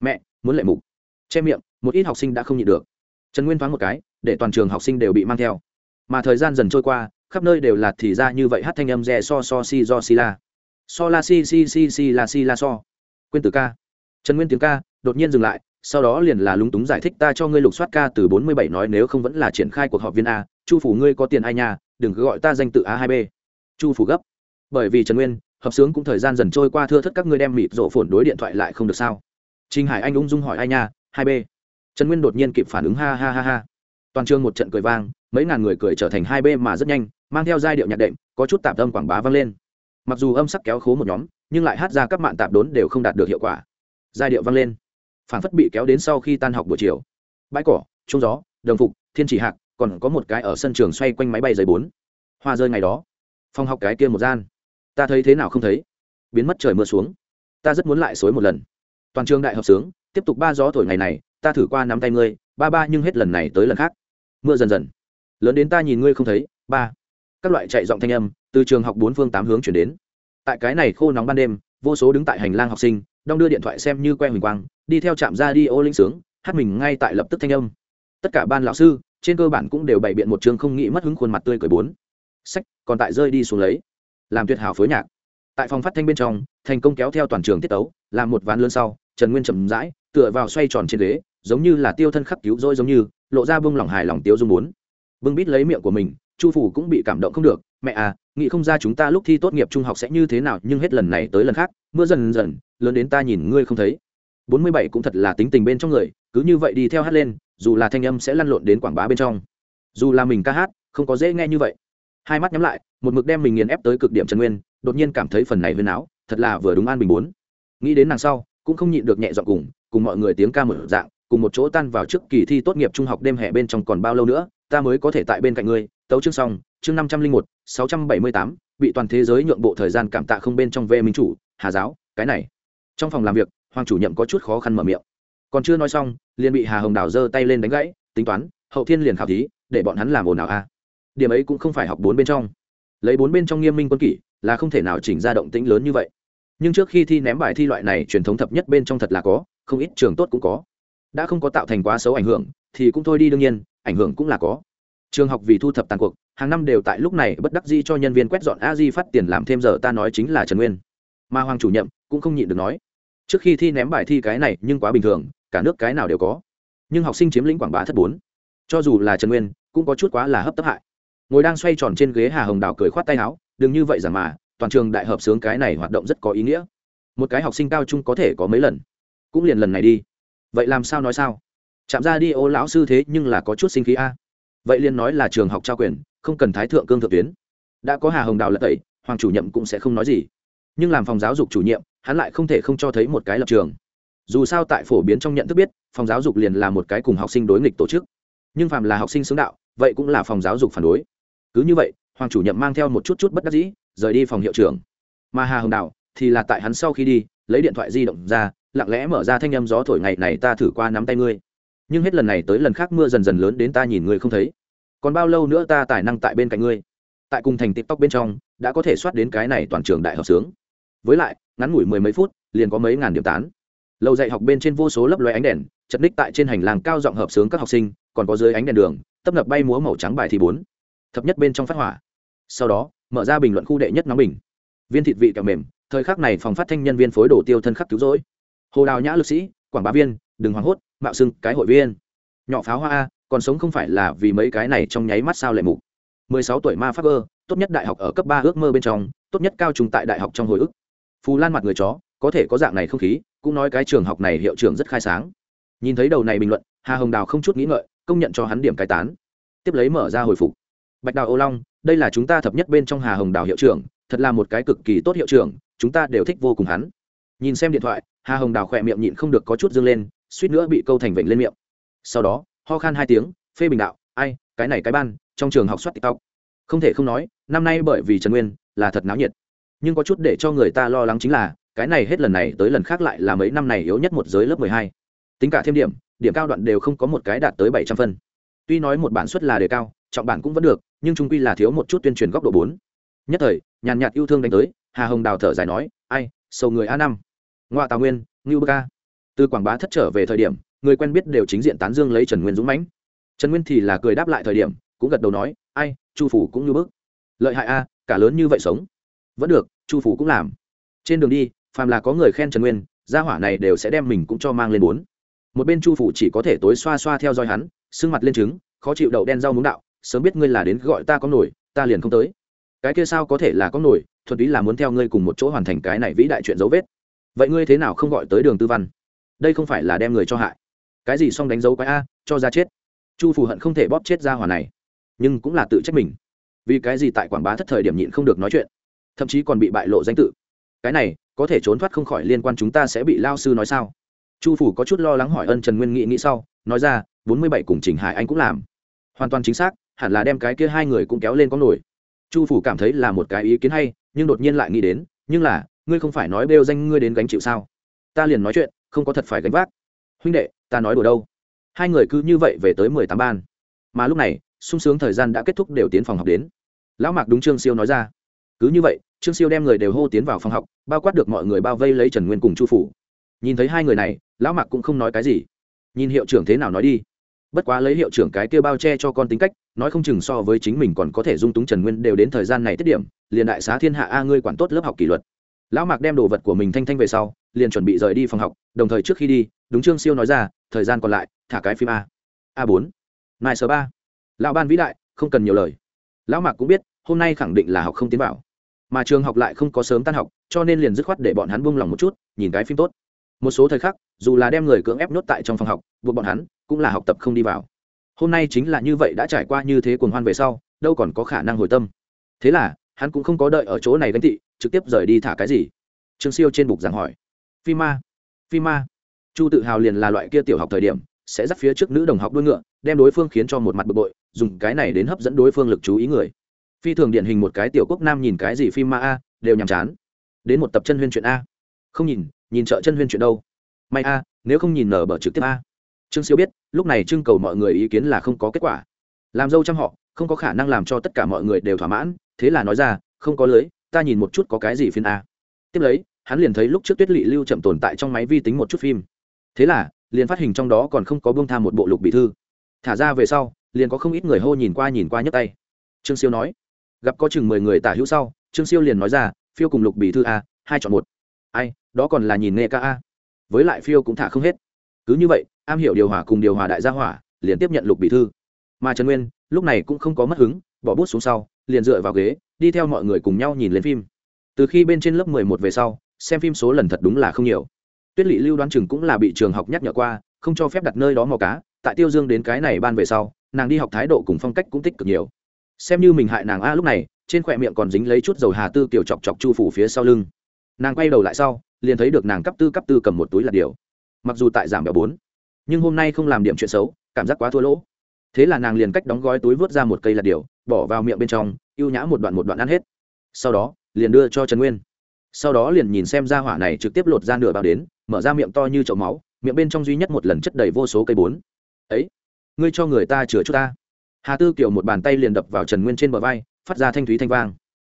Mẹ, muốn lệ mục. Che miệng, một ít học sinh đã không nhịn được. Trần nguyên thoáng một cái, để toàn trường học sinh đều bị mang theo. Mà thời gian dần trôi qua khắp nơi đều là thì ra như vậy hát thanh âm rè so so si do si la. So la si si si si la si la so. Quên từ ca. Trần nguyên tiếng ca, đột nhiên dừng lại, sau đó liền là lúng túng giải thích ta cho ngươi lục soát ca từ bốn mươi bảy nói nếu không vẫn là triển khai cuộc họp viên a, chu phủ ngươi có tiền ai nha, đừng cứ gọi ta danh tự a hai b. Chu phủ gấp. Bởi vì trần nguyên, hợp sướng cũng thời gian dần trôi qua thưa thất các ngươi đem mịt rộ phổn đối điện thoại lại không được sao. Trinh hải anh ung dung hỏi ai nha, hai b. Trần nguyên đột nhiên kịp phản ứng ha ha ha ha. Toàn trường một trận cười vang, mấy ngàn người cười trở thành hai b mà rất nhanh mang theo giai điệu nhạc đệm, có chút tạp âm quảng bá vang lên. Mặc dù âm sắc kéo khố một nhóm, nhưng lại hát ra các mạng tạp đốn đều không đạt được hiệu quả. Giai điệu vang lên. Phản phất bị kéo đến sau khi tan học buổi chiều. Bãi cỏ trung gió, đồng phục, thiên chỉ hạc, còn có một cái ở sân trường xoay quanh máy bay giấy bốn. Hoa rơi ngày đó. Phòng học cái kia một gian. Ta thấy thế nào không thấy? Biến mất trời mưa xuống. Ta rất muốn lại xối một lần. Toàn trường đại hợp sướng, tiếp tục ba gió thổi ngày này, ta thử qua nắm tay ngươi, ba ba nhưng hết lần này tới lần khác. Mưa dần dần. Lớn đến ta nhìn ngươi không thấy, ba các loại chạy giọng thanh âm, từ trường học bốn phương tám hướng chuyển đến. Tại cái này khô nóng ban đêm, vô số đứng tại hành lang học sinh, đong đưa điện thoại xem như que huỳnh quang, đi theo trạm ra đi ô linh sướng, hát mình ngay tại lập tức thanh âm. Tất cả ban lão sư, trên cơ bản cũng đều bày biện một trường không nghĩ mất hứng khuôn mặt tươi cười bốn. Sách, còn tại rơi đi xuống lấy. Làm tuyệt hảo phối nhạc. Tại phòng phát thanh bên trong, thành công kéo theo toàn trường tiết tấu, làm một ván lớn sau, trần nguyên chậm rãi, tựa vào xoay tròn trên ghế, giống như là tiêu thân khắc cứu rỗi giống như, lộ ra bông lòng hài lòng tiêu dung bốn. Bưng bít lấy miệng của mình chu phủ cũng bị cảm động không được, mẹ à nghĩ không ra chúng ta lúc thi tốt nghiệp trung học sẽ như thế nào, nhưng hết lần này tới lần khác, mưa dần dần, lớn đến ta nhìn ngươi không thấy. Bốn mươi bảy cũng thật là tính tình bên trong người, cứ như vậy đi theo hát lên, dù là thanh âm sẽ lăn lộn đến quảng bá bên trong. Dù là mình ca hát, không có dễ nghe như vậy. Hai mắt nhắm lại, một mực đem mình nghiền ép tới cực điểm trần nguyên, đột nhiên cảm thấy phần này huyên áo thật là vừa đúng an bình bốn. Nghĩ đến nàng sau, cũng không nhịn được nhẹ dọn cùng cùng mọi người tiếng ca mở dạng, cùng một chỗ tan vào trước kỳ thi tốt nghiệp trung học đêm hè bên trong còn bao lâu nữa, ta mới có thể tại bên cạnh ngươi tấu chương xong, chương năm trăm linh một, sáu trăm bảy mươi tám, bị toàn thế giới nhượng bộ thời gian cảm tạ không bên trong ve minh chủ, hà giáo, cái này. Trong phòng làm việc, hoàng chủ nhậm có chút khó khăn mở miệng. Còn chưa nói xong, liền bị hà hồng đào giơ tay lên đánh gãy, tính toán, hậu thiên liền khảo thí, để bọn hắn làm ồn ào a. Điểm ấy cũng không phải học bốn bên trong. Lấy bốn bên trong nghiêm minh quân kỷ, là không thể nào chỉnh ra động tĩnh lớn như vậy. Nhưng trước khi thi ném bài thi loại này truyền thống thập nhất bên trong thật là có, không ít trường tốt cũng có. Đã không có tạo thành quá xấu ảnh hưởng, thì cũng thôi đi đương nhiên, ảnh hưởng cũng là có trường học vì thu thập tàn cuộc, hàng năm đều tại lúc này bất đắc di cho nhân viên quét dọn a di phát tiền làm thêm giờ ta nói chính là trần nguyên. Mà hoàng chủ nhiệm cũng không nhịn được nói, trước khi thi ném bài thi cái này nhưng quá bình thường, cả nước cái nào đều có. Nhưng học sinh chiếm lĩnh quảng bá thất bốn. Cho dù là trần nguyên, cũng có chút quá là hấp tấp hại. Ngồi đang xoay tròn trên ghế hà hồng đào cười khoát tay áo, đừng như vậy rằng mà, toàn trường đại hợp sướng cái này hoạt động rất có ý nghĩa. Một cái học sinh cao trung có thể có mấy lần? Cũng liền lần này đi. Vậy làm sao nói sao? Chạm ra đi ô lão sư thế nhưng là có chút sinh khí a vậy liền nói là trường học trao quyền, không cần thái thượng cương thượng tuyến. Đã có hà hồng đào lật tẩy, hoàng chủ nhiệm cũng sẽ không nói gì. Nhưng làm phòng giáo dục chủ nhiệm, hắn lại không thể không cho thấy một cái lập trường. Dù sao tại phổ biến trong nhận thức biết, phòng giáo dục liền là một cái cùng học sinh đối nghịch tổ chức. Nhưng phàm là học sinh xứng đạo, vậy cũng là phòng giáo dục phản đối. Cứ như vậy, hoàng chủ nhiệm mang theo một chút chút bất đắc dĩ, rời đi phòng hiệu trưởng. Mà hà hồng đào thì là tại hắn sau khi đi, lấy điện thoại di động ra, lặng lẽ mở ra thanh âm gió thổi ngày này ta thử qua nắm tay ngươi nhưng hết lần này tới lần khác mưa dần dần lớn đến ta nhìn ngươi không thấy. Còn bao lâu nữa ta tài năng tại bên cạnh ngươi? Tại cùng thành tiktok bên trong, đã có thể soát đến cái này toàn trường đại học sướng. Với lại, ngắn ngủi mười mấy phút, liền có mấy ngàn điểm tán. Lầu dạy học bên trên vô số lấp loe ánh đèn, chật ních tại trên hành lang cao giọng hợp sướng các học sinh, còn có dưới ánh đèn đường, tấp nập bay múa màu trắng bài thi bốn. Thập nhất bên trong phát hỏa. Sau đó, mở ra bình luận khu đệ nhất nóng bình. Viên thịt vị kẹo mềm, thời khắc này phòng phát thanh nhân viên phối đổ tiêu thân khắc cứu rỗi. Hồ đào nhã lực sĩ, quảng bá viên, đừng hoảng hốt mạo xưng cái hội viên. Nhỏ pháo hoa a, còn sống không phải là vì mấy cái này trong nháy mắt sao lệ mục. Mười sáu tuổi ma pháp ơ, tốt nhất đại học ở cấp ba ước mơ bên trong, tốt nhất cao trùng tại đại học trong hồi ức. Phù lan mặt người chó, có thể có dạng này không khí, cũng nói cái trường học này hiệu trưởng rất khai sáng. Nhìn thấy đầu này bình luận, hà hồng đào không chút nghĩ ngợi, công nhận cho hắn điểm cai tán. Tiếp lấy mở ra hồi phục. Bạch đào ô long, đây là chúng ta thập nhất bên trong hà hồng đào hiệu trưởng, thật là một cái cực kỳ tốt hiệu trưởng, chúng ta đều thích vô cùng hắn. Nhìn xem điện thoại, hà hồng đào khỏe miệng nhịn không được có chút dâng lên suýt nữa bị câu thành vệnh lên miệng. Sau đó, ho khan hai tiếng, phê bình đạo, ai, cái này cái ban, trong trường học soát tiktok. Không thể không nói, năm nay bởi vì trần nguyên là thật náo nhiệt. Nhưng có chút để cho người ta lo lắng chính là, cái này hết lần này tới lần khác lại là mấy năm này yếu nhất một giới lớp mười hai. Tính cả thêm điểm điểm cao đoạn đều không có một cái đạt tới bảy trăm phân. Tuy nói một bản suất là đề cao, trọng bản cũng vẫn được, nhưng trung quy là thiếu một chút tuyên truyền góc độ bốn. Nhất thời, nhàn nhạt yêu thương đánh tới, hà hồng đào thở dài nói, ai, sầu người a năm. Ngoại tào nguyên, ngưu ca từ quảng bá thất trở về thời điểm, người quen biết đều chính diện tán dương lấy trần nguyên dũng mãnh. Trần nguyên thì là cười đáp lại thời điểm, cũng gật đầu nói, ai, chu phủ cũng như bức. Lợi hại a, cả lớn như vậy sống. Vẫn được, chu phủ cũng làm. Trên đường đi, phàm là có người khen trần nguyên, gia hỏa này đều sẽ đem mình cũng cho mang lên bốn. Một bên chu phủ chỉ có thể tối xoa xoa theo dõi hắn, sưng mặt lên trứng, khó chịu đậu đen rau muống đạo, sớm biết ngươi là đến gọi ta có nổi, ta liền không tới. Cái kia sao có thể là có nổi, thuần túy là muốn theo ngươi cùng một chỗ hoàn thành cái này vĩ đại chuyện dấu vết. Vậy ngươi thế nào không gọi tới đường tư văn? Đây không phải là đem người cho hại. Cái gì xong đánh dấu quái a, cho ra chết. Chu phủ hận không thể bóp chết ra hỏa này, nhưng cũng là tự trách mình. Vì cái gì tại quảng bá thất thời điểm nhịn không được nói chuyện, thậm chí còn bị bại lộ danh tự. Cái này, có thể trốn thoát không khỏi liên quan chúng ta sẽ bị lao sư nói sao? Chu phủ có chút lo lắng hỏi ân trần nguyên nghị nghĩ sau, nói ra, bốn mươi bảy cùng trình hải anh cũng làm. Hoàn toàn chính xác, hẳn là đem cái kia hai người cũng kéo lên có nổi. Chu phủ cảm thấy là một cái ý kiến hay, nhưng đột nhiên lại nghĩ đến, nhưng là, ngươi không phải nói bêu danh ngươi đến gánh chịu sao? Ta liền nói chuyện không có thật phải gánh vác. Huynh đệ, ta nói đùa đâu? Hai người cứ như vậy về tới mười tám ban. Mà lúc này, sung sướng thời gian đã kết thúc đều tiến phòng học đến. Lão mạc đúng trương siêu nói ra. Cứ như vậy, trương siêu đem người đều hô tiến vào phòng học, bao quát được mọi người bao vây lấy trần nguyên cùng chu phủ. Nhìn thấy hai người này, lão mạc cũng không nói cái gì. Nhìn hiệu trưởng thế nào nói đi. Bất quá lấy hiệu trưởng cái kia bao che cho con tính cách, nói không chừng so với chính mình còn có thể dung túng trần nguyên đều đến thời gian này tiết điểm, liền đại xá thiên hạ a ngươi quản tốt lớp học kỷ luật. Lão mạc đem đồ vật của mình thanh thanh về sau liền chuẩn bị rời đi phòng học, đồng thời trước khi đi, đúng trương siêu nói ra, thời gian còn lại, thả cái phim a. A bốn. Nài số ba. Lão ban vĩ đại, không cần nhiều lời. Lão mạc cũng biết, hôm nay khẳng định là học không tiến vào. Mà trường học lại không có sớm tan học, cho nên liền dứt khoát để bọn hắn buông lòng một chút, nhìn cái phim tốt. Một số thời khắc, dù là đem người cưỡng ép nhốt tại trong phòng học, buộc bọn hắn cũng là học tập không đi vào. Hôm nay chính là như vậy đã trải qua như thế cuồng hoan về sau, đâu còn có khả năng hồi tâm. Thế là, hắn cũng không có đợi ở chỗ này gánh thị trực tiếp rời đi thả cái gì. Trương siêu trên bục giảng hỏi phi ma phi ma. Chu tự hào liền là loại kia tiểu học thời điểm, sẽ dắt phía trước nữ đồng học đuôi ngựa, đem đối phương khiến cho một mặt bực bội, dùng cái này đến hấp dẫn đối phương lực chú ý người. Phi thường điển hình một cái tiểu quốc nam nhìn cái gì phim ma a, đều nhàm chán. Đến một tập chân huyên chuyện a. Không nhìn nhìn chợ chân huyên chuyện đâu. May a, nếu không nhìn nở bờ trực tiếp a. Trương siêu biết, lúc này trưng cầu mọi người ý kiến là không có kết quả. Làm dâu chăm họ, không có khả năng làm cho tất cả mọi người đều thỏa mãn, thế là nói ra, không có lưới, ta nhìn một chút có cái gì phiên a. Tiếp lấy hắn liền thấy lúc trước tuyết lỵ lưu chậm tồn tại trong máy vi tính một chút phim. Thế là, liền phát hình trong đó còn không có bông tham một bộ lục bị thư. Thả ra về sau, liền có không ít người hô nhìn qua nhìn qua nhấc tay. Trương siêu nói, gặp có chừng mười người tả hữu sau, trương siêu liền nói ra, phiêu cùng lục bị thư a, hai chọn một. Ai, đó còn là nhìn nghe ca a. Với lại phiêu cũng thả không hết. Cứ như vậy, am hiểu điều hòa cùng điều hòa đại gia hỏa, liền tiếp nhận lục bị thư. Mà trần nguyên, lúc này cũng không có mất hứng, bỏ bút xuống sau, liền dựa vào ghế, đi theo mọi người cùng nhau nhìn lên phim. Từ khi bên trên lớp mười một về sau xem phim số lần thật đúng là không nhiều. Tuyết lỵ lưu đoán chừng cũng là bị trường học nhắc nhở qua, không cho phép đặt nơi đó mò cá, tại tiêu dương đến cái này ban về sau, nàng đi học thái độ cùng phong cách cũng tích cực nhiều. Xem như mình hại nàng a lúc này, trên khỏe miệng còn dính lấy chút dầu hà tư kiểu chọc chọc chu phủ phía sau lưng. Nàng quay đầu lại sau, liền thấy được nàng cấp tư cấp tư cầm một túi là điều. Mặc dù tại giảm béo bốn, nhưng hôm nay không làm điểm chuyện xấu, cảm giác quá thua lỗ. Thế là nàng liền cách đóng gói túi vớt ra một cây là điều, bỏ vào miệng bên trong ưu nhã một đoạn một đoạn ăn hết. Sau đó, liền đưa cho trần nguyên sau đó liền nhìn xem ra hỏa này trực tiếp lột ra nửa bao đến, mở ra miệng to như chậu máu, miệng bên trong duy nhất một lần chất đầy vô số cây bốn. Ấy, ngươi cho người ta chừa chút ta. Hà tư kiểu một bàn tay liền đập vào trần nguyên trên bờ vai, phát ra thanh thúy thanh vang.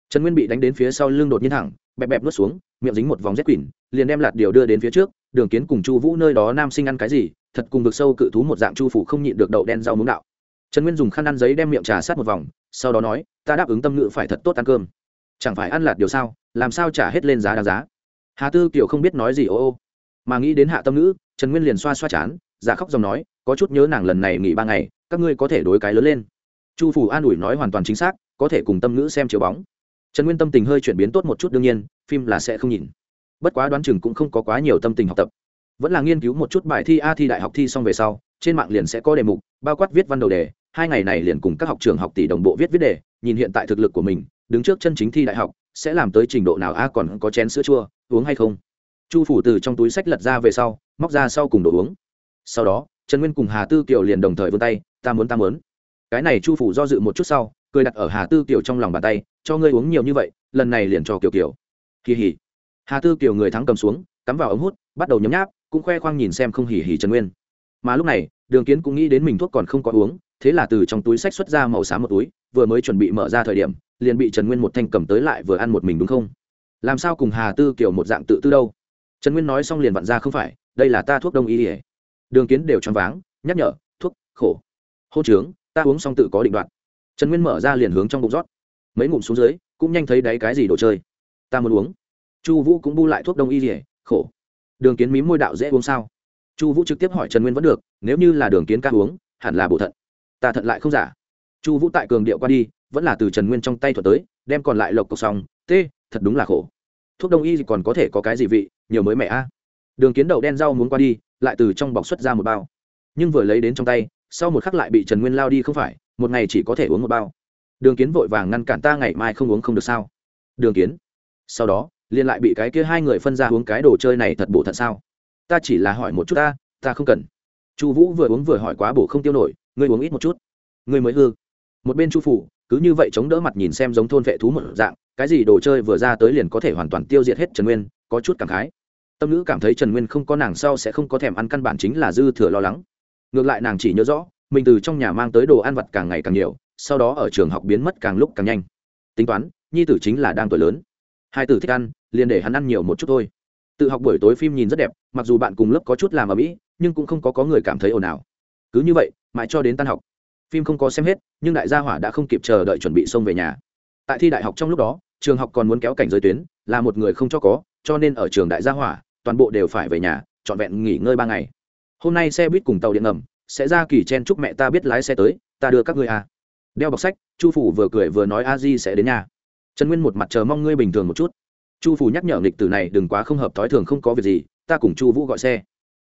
Trần nguyên bị đánh đến phía sau lưng đột nhiên thẳng, bẹp bẹp nuốt xuống, miệng dính một vòng rét quỷ, liền đem lạt điều đưa đến phía trước, đường kiến cùng chu vũ nơi đó nam sinh ăn cái gì, thật cùng vực sâu cự thú một dạng chu phủ không nhịn được đậu đen rau muống đạo. Trần nguyên dùng khăn ăn giấy đem miệng trà sát một vòng, sau đó nói, ta đáp ứng tâm ngữ phải thật tốt ăn cơm. Chẳng phải ăn lạt điều sao? Làm sao trả hết lên giá đáng giá? Hà tư kiểu không biết nói gì, ô ô. Mà nghĩ đến hạ tâm ngữ, trần nguyên liền xoa xoa chán, giả khóc dòng nói, có chút nhớ nàng lần này nghỉ ba ngày, các ngươi có thể đối cái lớn lên. Chu phủ an ủi nói hoàn toàn chính xác, có thể cùng tâm ngữ xem chiếu bóng. Trần nguyên tâm tình hơi chuyển biến tốt một chút đương nhiên, phim là sẽ không nhìn. Bất quá đoán chừng cũng không có quá nhiều tâm tình học tập. Vẫn là nghiên cứu một chút bài thi a thi đại học thi xong về sau, trên mạng liền sẽ có đề mục, bao quát viết văn đầu đề, hai ngày này liền cùng các học trường học tỷ đồng bộ viết viết đề, nhìn hiện tại thực lực của mình, đứng trước chân chính thi đại học sẽ làm tới trình độ nào? A, còn có chén sữa chua, uống hay không? Chu phủ từ trong túi sách lật ra về sau, móc ra sau cùng đồ uống. Sau đó, trần nguyên cùng hà tư kiều liền đồng thời vươn tay, ta muốn ta muốn. Cái này chu phủ do dự một chút sau, cười đặt ở hà tư kiều trong lòng bàn tay, cho ngươi uống nhiều như vậy, lần này liền cho kiều kiều. Kỳ hỉ hà tư kiều người thắng cầm xuống, cắm vào ống hút, bắt đầu nhấm nháp, cũng khoe khoang nhìn xem không hỉ hỉ trần nguyên. Mà lúc này, đường kiến cũng nghĩ đến mình thuốc còn không có uống, thế là từ trong túi sách xuất ra màu xám một túi, vừa mới chuẩn bị mở ra thời điểm liền bị trần nguyên một thanh cầm tới lại vừa ăn một mình đúng không? Làm sao cùng hà tư kiểu một dạng tự tư đâu? Trần nguyên nói xong liền vặn ra không phải, đây là ta thuốc đông y ỉa đường kiến đều choáng váng, nhắc nhở, thuốc, khổ. Hô trướng, ta uống xong tự có định đoạn. Trần nguyên mở ra liền hướng trong bụng rót. Mấy ngụm xuống dưới, cũng nhanh thấy đáy cái gì đồ chơi. Ta muốn uống. Chu vũ cũng bu lại thuốc đông y ỉa khổ. Đường kiến mím môi đạo dễ uống sao? Chu vũ trực tiếp hỏi trần nguyên vẫn được, nếu như là đường kiến ca uống, hẳn là bổ thận. Ta thận lại không giả. Chu vũ tại cường điệu qua đi vẫn là từ trần nguyên trong tay thuật tới, đem còn lại lộc cộc xong t thật đúng là khổ. Thuốc đông y còn có thể có cái gì vị, nhiều mới mẹ a. Đường kiến đậu đen rau muốn qua đi, lại từ trong bọc xuất ra một bao. Nhưng vừa lấy đến trong tay, sau một khắc lại bị trần nguyên lao đi không phải, một ngày chỉ có thể uống một bao. Đường kiến vội vàng ngăn cản ta ngày mai không uống không được sao? Đường kiến, sau đó, liền lại bị cái kia hai người phân ra uống cái đồ chơi này thật bổ thật sao? Ta chỉ là hỏi một chút ta ta không cần. Chu vũ vừa uống vừa hỏi quá bổ không tiêu nổi, ngươi uống ít một chút. Ngươi mới hư một bên chu phủ cứ như vậy chống đỡ mặt nhìn xem giống thôn vệ thú một dạng cái gì đồ chơi vừa ra tới liền có thể hoàn toàn tiêu diệt hết trần nguyên có chút cảm khái. Tâm nữ cảm thấy trần nguyên không có nàng sau sẽ không có thèm ăn căn bản chính là dư thừa lo lắng. Ngược lại nàng chỉ nhớ rõ mình từ trong nhà mang tới đồ ăn vặt càng ngày càng nhiều sau đó ở trường học biến mất càng lúc càng nhanh. Tính toán nhi tử chính là đang tuổi lớn. Hai tử thích ăn liền để hắn ăn nhiều một chút thôi. Tự học buổi tối phim nhìn rất đẹp mặc dù bạn cùng lớp có chút làm ở mỹ nhưng cũng không có, có người cảm thấy ồn ào. Cứ như vậy mãi cho đến tan học phim không có xem hết, nhưng đại gia hỏa đã không kịp chờ đợi chuẩn bị xông về nhà. Tại thi đại học trong lúc đó, trường học còn muốn kéo cảnh giới tuyến, là một người không cho có, cho nên ở trường đại gia hỏa, toàn bộ đều phải về nhà, trọn vẹn nghỉ ngơi ba ngày. Hôm nay xe buýt cùng tàu điện ngầm, sẽ ra kỳ chen chúc mẹ ta biết lái xe tới, ta đưa các ngươi à. đeo bọc sách, chu phủ vừa cười vừa nói a di sẽ đến nhà. Trần nguyên một mặt chờ mong ngươi bình thường một chút. Chu phủ nhắc nhở nghịch tử này đừng quá không hợp thói thường không có việc gì, ta cùng chu vũ gọi xe.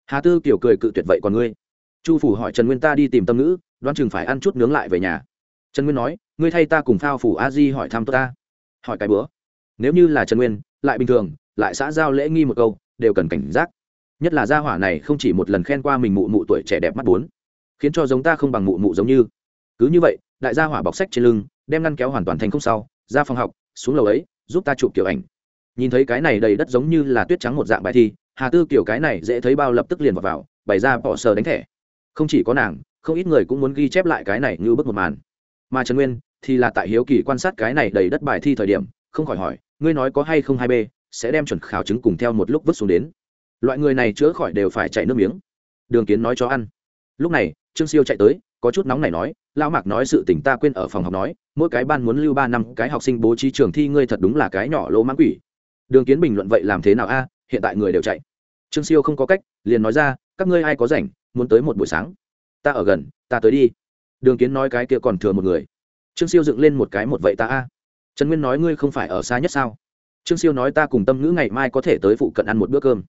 Hà tư kiểu cười cự tuyệt vậy còn ngươi? Chu phủ hỏi trần nguyên ta đi tìm tâm ngữ đoán chừng phải ăn chút nướng lại về nhà. Trần nguyên nói ngươi thay ta cùng phao phủ a di hỏi thăm tôi ta. Hỏi cái bữa. Nếu như là trần nguyên lại bình thường lại xã giao lễ nghi một câu đều cần cảnh giác. Nhất là gia hỏa này không chỉ một lần khen qua mình mụ mụ tuổi trẻ đẹp mắt bốn khiến cho giống ta không bằng mụ mụ giống như. Cứ như vậy đại gia hỏa bọc sách trên lưng đem ngăn kéo hoàn toàn thành không sau ra phòng học xuống lầu ấy giúp ta chụp kiểu ảnh. Nhìn thấy cái này đầy đất giống như là tuyết trắng một dạng bài thi hà tư kiểu cái này dễ thấy bao lập tức liền vào, vào bày ra bỏ sờ đánh thẻ không chỉ có nàng, không ít người cũng muốn ghi chép lại cái này như bức một màn. Mà trần nguyên thì là tại hiếu kỳ quan sát cái này đầy đất bài thi thời điểm, không khỏi hỏi, ngươi nói có hay không hai b, sẽ đem chuẩn khảo chứng cùng theo một lúc vứt xuống đến? Loại người này chữa khỏi đều phải chạy nước miếng. Đường kiến nói cho ăn. Lúc này, trương siêu chạy tới, có chút nóng này nói, lão mạc nói sự tình ta quên ở phòng học nói, mỗi cái ban muốn lưu ba năm, cái học sinh bố trí trường thi ngươi thật đúng là cái nhỏ lỗ mãng quỷ. Đường kiến bình luận vậy làm thế nào a, hiện tại người đều chạy. Trương siêu không có cách, liền nói ra, các ngươi ai có rảnh muốn tới một buổi sáng. Ta ở gần, ta tới đi. Đường kiến nói cái kia còn thừa một người. Trương siêu dựng lên một cái một vậy ta a. Trần nguyên nói ngươi không phải ở xa nhất sao? Trương siêu nói ta cùng tâm ngữ ngày mai có thể tới phụ cận ăn một bữa cơm.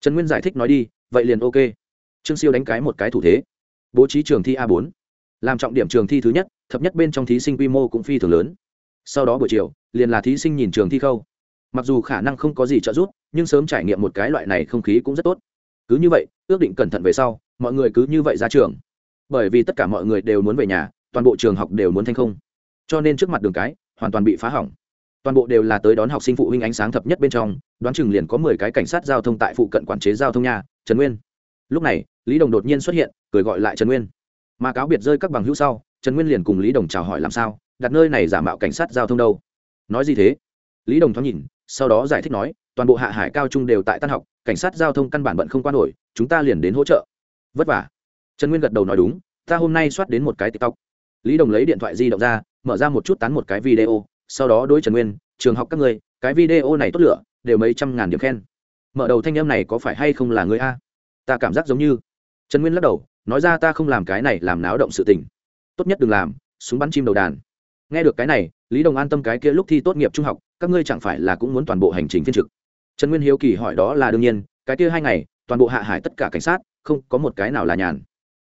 Trần nguyên giải thích nói đi, vậy liền ok. Trương siêu đánh cái một cái thủ thế. Bố trí trường thi a bốn. Làm trọng điểm trường thi thứ nhất, thập nhất bên trong thí sinh quy mô cũng phi thường lớn. Sau đó buổi chiều, liền là thí sinh nhìn trường thi khâu. Mặc dù khả năng không có gì trợ giúp, nhưng sớm trải nghiệm một cái loại này không khí cũng rất tốt. Cứ như vậy, ước định cẩn thận về sau mọi người cứ như vậy ra trường. Bởi vì tất cả mọi người đều muốn về nhà, toàn bộ trường học đều muốn thanh không. Cho nên trước mặt đường cái, hoàn toàn bị phá hỏng. Toàn bộ đều là tới đón học sinh phụ huynh ánh sáng thập nhất bên trong, đoán chừng liền có mười cái cảnh sát giao thông tại phụ cận quản chế giao thông nhà trần nguyên. Lúc này, lý đồng đột nhiên xuất hiện, cười gọi lại trần nguyên. Mà cáo biệt rơi các bằng hữu sau, trần nguyên liền cùng lý đồng chào hỏi làm sao, đặt nơi này giả mạo cảnh sát giao thông đâu. Nói gì thế? Lý đồng thoáng nhìn, sau đó giải thích nói, toàn bộ hạ hải cao trung đều tại tan học, cảnh sát giao thông căn bản bận không qua nổi, chúng ta liền đến hỗ trợ vất vả. Trần nguyên gật đầu nói đúng, ta hôm nay soát đến một cái tiktok. Lý đồng lấy điện thoại di động ra, mở ra một chút tán một cái video, sau đó đối trần nguyên, trường học các người cái video này tốt lửa đều mấy trăm ngàn điểm khen. Mở đầu thanh em này có phải hay không là người a? Ta cảm giác giống như. Trần nguyên lắc đầu, nói ra ta không làm cái này làm náo động sự tình. Tốt nhất đừng làm, súng bắn chim đầu đàn. Nghe được cái này, lý đồng an tâm cái kia lúc thi tốt nghiệp trung học, các ngươi chẳng phải là cũng muốn toàn bộ hành trình phiên trực? Trần nguyên hiếu kỳ hỏi đó là đương nhiên, cái kia hai ngày, toàn bộ hạ hải tất cả cảnh sát không có một cái nào là nhàn.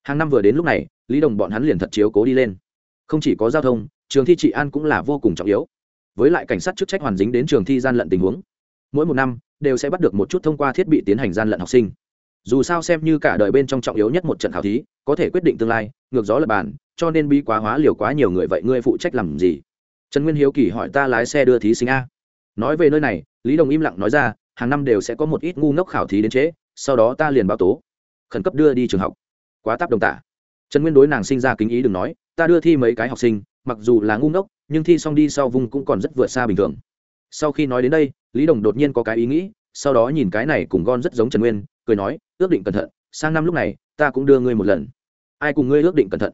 Hàng năm vừa đến lúc này, lý đồng bọn hắn liền thật chiếu cố đi lên. Không chỉ có giao thông, trường thi trị an cũng là vô cùng trọng yếu. Với lại cảnh sát chức trách hoàn dính đến trường thi gian lận tình huống. Mỗi một năm, đều sẽ bắt được một chút thông qua thiết bị tiến hành gian lận học sinh. Dù sao xem như cả đời bên trong trọng yếu nhất một trận khảo thí, có thể quyết định tương lai, ngược gió lập bàn, cho nên bi quá hóa liều quá nhiều người vậy ngươi phụ trách làm gì? Trần nguyên hiếu kỳ hỏi ta lái xe đưa thí sinh a. Nói về nơi này, lý đồng im lặng nói ra, hàng năm đều sẽ có một ít ngu ngốc khảo thí đến trễ, sau đó ta liền báo tố khẩn cấp đưa đi trường học. Quá táp đồng tả. Trần nguyên đối nàng sinh ra kính ý đừng nói, ta đưa thi mấy cái học sinh, mặc dù là ngu ngốc, nhưng thi xong đi sau vùng cũng còn rất vượt xa bình thường. Sau khi nói đến đây, lý đồng đột nhiên có cái ý nghĩ, sau đó nhìn cái này cùng gon rất giống trần nguyên, cười nói, ước định cẩn thận, sang năm lúc này, ta cũng đưa ngươi một lần. Ai cùng ngươi ước định cẩn thận?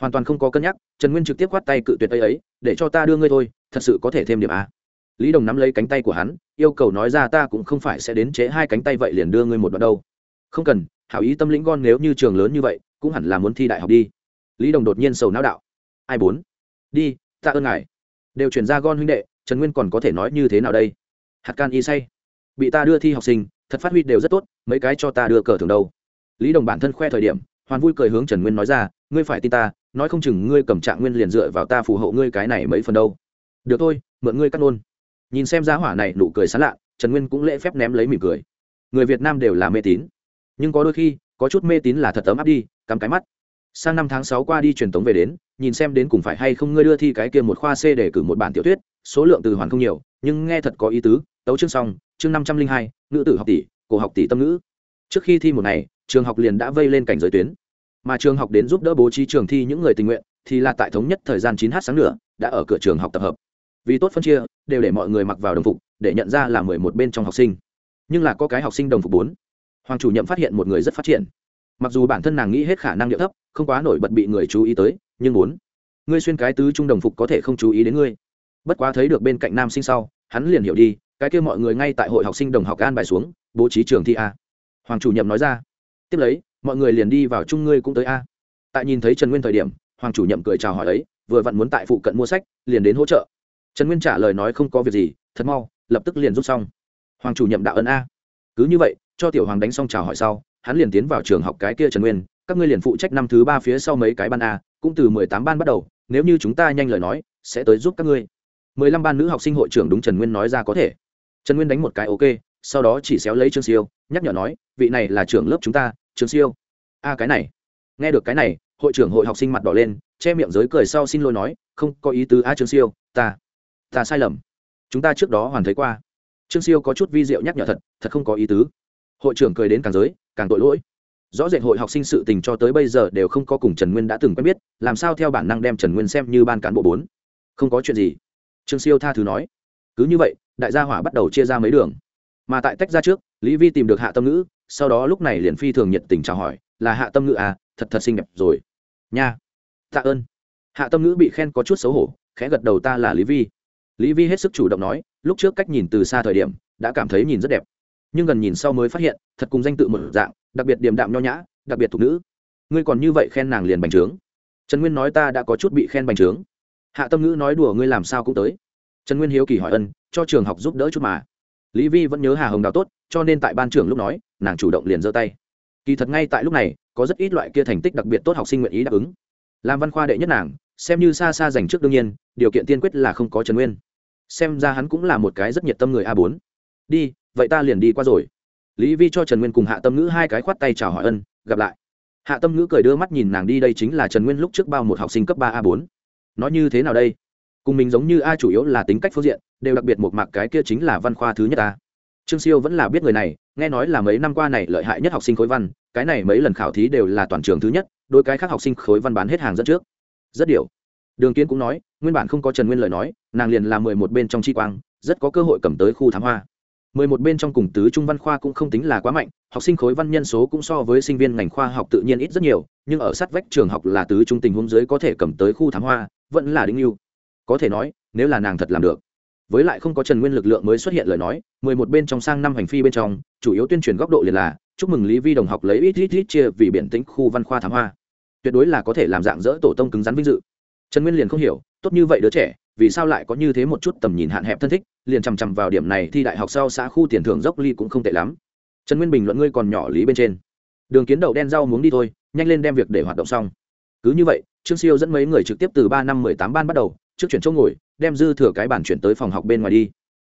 Hoàn toàn không có cân nhắc, trần nguyên trực tiếp khoát tay cự tuyệt ấy ấy, để cho ta đưa ngươi thôi, thật sự có thể thêm điểm a lý đồng nắm lấy cánh tay của hắn, yêu cầu nói ra ta cũng không phải sẽ đến chế hai cánh tay vậy liền đưa ngươi một đoạn đâu không cần, hảo ý tâm lĩnh gon nếu như trường lớn như vậy, cũng hẳn là muốn thi đại học đi. Lý đồng đột nhiên sầu não đạo. Ai bốn? Đi ta ơn ngài. Đều chuyển ra gon huynh đệ, trần nguyên còn có thể nói như thế nào đây? Hạt can y say. Bị ta đưa thi học sinh, thật phát huy đều rất tốt, mấy cái cho ta đưa cờ thường đâu. Lý đồng bản thân khoe thời điểm, hoàn vui cười hướng trần nguyên nói ra, ngươi phải tin ta, nói không chừng ngươi cầm trạng nguyên liền dựa vào ta phù hộ ngươi cái này mấy phần đâu. Được thôi, mượn ngươi cắt nôn nhìn xem giá hỏa này nụ cười sán lạ, trần nguyên cũng lễ phép ném lấy mỉm cười. Người việt nam đều là mê tín nhưng có đôi khi, có chút mê tín là thật ấm áp đi, cắm cái mắt. Sang năm tháng sáu qua đi truyền tống về đến, nhìn xem đến cùng phải hay không ngươi đưa thi cái kia một khoa c để cử một bản tiểu thuyết, số lượng từ hoàn không nhiều, nhưng nghe thật có ý tứ, tấu chương xong, chương năm trăm linh hai, ngữ tử học tỷ, cổ học tỷ tâm ngữ. Trước khi thi một ngày, trường học liền đã vây lên cảnh giới tuyến. Mà trường học đến giúp đỡ bố trí trường thi những người tình nguyện, thì là tại thống nhất thời gian chín h sáng nữa đã ở cửa trường học tập hợp. Vì tốt phân chia, đều để mọi người mặc vào đồng phục, để nhận ra là mười một bên trong học sinh. Nhưng là có cái học sinh đồng phục bốn hoàng chủ nhiệm phát hiện một người rất phát triển. Mặc dù bản thân nàng nghĩ hết khả năng địa thấp, không quá nổi bật bị người chú ý tới, nhưng bốn ngươi xuyên cái tứ trung đồng phục có thể không chú ý đến ngươi. Bất quá thấy được bên cạnh nam sinh sau, hắn liền hiểu đi, cái kia mọi người ngay tại hội học sinh đồng học an bài xuống, bố trí trường thi a. Hoàng chủ nhiệm nói ra, tiếp lấy, mọi người liền đi vào chung ngươi cũng tới a. Tại nhìn thấy trần nguyên thời điểm, hoàng chủ nhiệm cười chào hỏi ấy, vừa vặn muốn tại phụ cận mua sách, liền đến hỗ trợ. Trần nguyên trả lời nói không có việc gì, thật mau, lập tức liền rút xong. Hoàng chủ nhiệm đạo ấn a. Cứ như vậy cho tiểu hoàng đánh xong chào hỏi sau, hắn liền tiến vào trường học cái kia trần nguyên, các ngươi liền phụ trách năm thứ ba phía sau mấy cái ban a, cũng từ mười tám ban bắt đầu, nếu như chúng ta nhanh lời nói, sẽ tới giúp các ngươi. Mười lăm ban nữ học sinh hội trưởng đúng trần nguyên nói ra có thể. Trần nguyên đánh một cái ok, sau đó chỉ xéo lấy trương siêu, nhắc nhở nói, vị này là trưởng lớp chúng ta, trương siêu. A cái này. Nghe được cái này, hội trưởng hội học sinh mặt đỏ lên, che miệng giới cười sau xin lỗi nói, không có ý tứ a trương siêu, ta ta sai lầm. Chúng ta trước đó hoàn thấy qua. Trương siêu có chút vi diệu nhắc nhở thật thật không có ý tứ hội trưởng cười đến càng giới, càng tội lỗi. Rõ rệt hội học sinh sự tình cho tới bây giờ đều không có cùng trần nguyên đã từng quen biết, làm sao theo bản năng đem trần nguyên xem như ban cán bộ bốn? Không có chuyện gì. Trương siêu tha thứ nói. Cứ như vậy, đại gia hỏa bắt đầu chia ra mấy đường. Mà tại tách ra trước, lý vi tìm được hạ tâm ngữ, sau đó lúc này liền phi thường nhiệt tình chào hỏi, là hạ tâm ngữ à thật thật xinh đẹp rồi. Nha, tạ ơn. Hạ tâm ngữ bị khen có chút xấu hổ, khẽ gật đầu, ta là lý vi. Lý vi hết sức chủ động nói, lúc trước cách nhìn từ xa thời điểm, đã cảm thấy nhìn rất đẹp nhưng gần nhìn sau mới phát hiện, thật cùng danh tự một dạng, đặc biệt điềm đạm nho nhã, đặc biệt thục nữ. Ngươi còn như vậy khen nàng liền bành trướng. Trần nguyên nói ta đã có chút bị khen bành trướng. Hạ tâm ngữ nói đùa ngươi làm sao cũng tới. Trần nguyên hiếu kỳ hỏi ân, cho trường học giúp đỡ chút mà. Lý vi vẫn nhớ hà hồng đào tốt, cho nên tại ban trưởng lúc nói, nàng chủ động liền giơ tay. Kỳ thật ngay tại lúc này, có rất ít loại kia thành tích đặc biệt tốt học sinh nguyện ý đáp ứng. Làm văn khoa đệ nhất nàng, xem như xa xa dành trước đương nhiên, điều kiện tiên quyết là không có trần nguyên. Xem ra hắn cũng là một cái rất nhiệt tâm người a bốn. Đi vậy ta liền đi qua rồi. Lý vi cho trần nguyên cùng hạ tâm ngữ hai cái khoát tay chào hỏi ân, gặp lại. Hạ tâm ngữ cười đưa mắt nhìn nàng đi đây chính là trần nguyên lúc trước bao một học sinh cấp ba a bốn. Nói như thế nào đây? Cùng mình giống như a chủ yếu là tính cách phương diện, đều đặc biệt một mạc cái kia chính là văn khoa thứ nhất a. Trương siêu vẫn là biết người này, nghe nói là mấy năm qua này lợi hại nhất học sinh khối văn, cái này mấy lần khảo thí đều là toàn trường thứ nhất đôi cái khác học sinh khối văn bán hết hàng dẫn trước. Rất điều. Đường kiến cũng nói, nguyên bản không có trần nguyên lời nói, nàng liền là mười một bên trong chi quang, rất có cơ hội cầm tới khu thám hoa mười một bên trong cùng tứ trung văn khoa cũng không tính là quá mạnh, học sinh khối văn nhân số cũng so với sinh viên ngành khoa học tự nhiên ít rất nhiều, nhưng ở sát vách trường học là tứ trung tình huống dưới có thể cầm tới khu thám hoa, vẫn là đỉnh lưu. Có thể nói, nếu là nàng thật làm được. Với lại không có trần nguyên lực lượng mới xuất hiện lời nói, mười một bên trong sang năm hành phi bên trong, chủ yếu tuyên truyền góc độ liền là, chúc mừng lý vi đồng học lấy ít ít ít chia vì biển tĩnh khu văn khoa thám hoa. Tuyệt đối là có thể làm dạng dỡ tổ tông cứng rắn vinh dự. Trần nguyên liền không hiểu tốt như vậy đứa trẻ, vì sao lại có như thế một chút tầm nhìn hạn hẹp thân thích, liền chằm chằm vào điểm này thi đại học sau xã khu tiền thưởng dốc ly cũng không tệ lắm. Trần nguyên bình luận ngươi còn nhỏ lý bên trên. Đường kiến đậu đen rau muốn đi thôi, nhanh lên đem việc để hoạt động xong. Cứ như vậy, trương siêu dẫn mấy người trực tiếp từ ba năm mười tám ban bắt đầu, trước chuyển chỗ ngồi, đem dư thừa cái bản chuyển tới phòng học bên ngoài đi.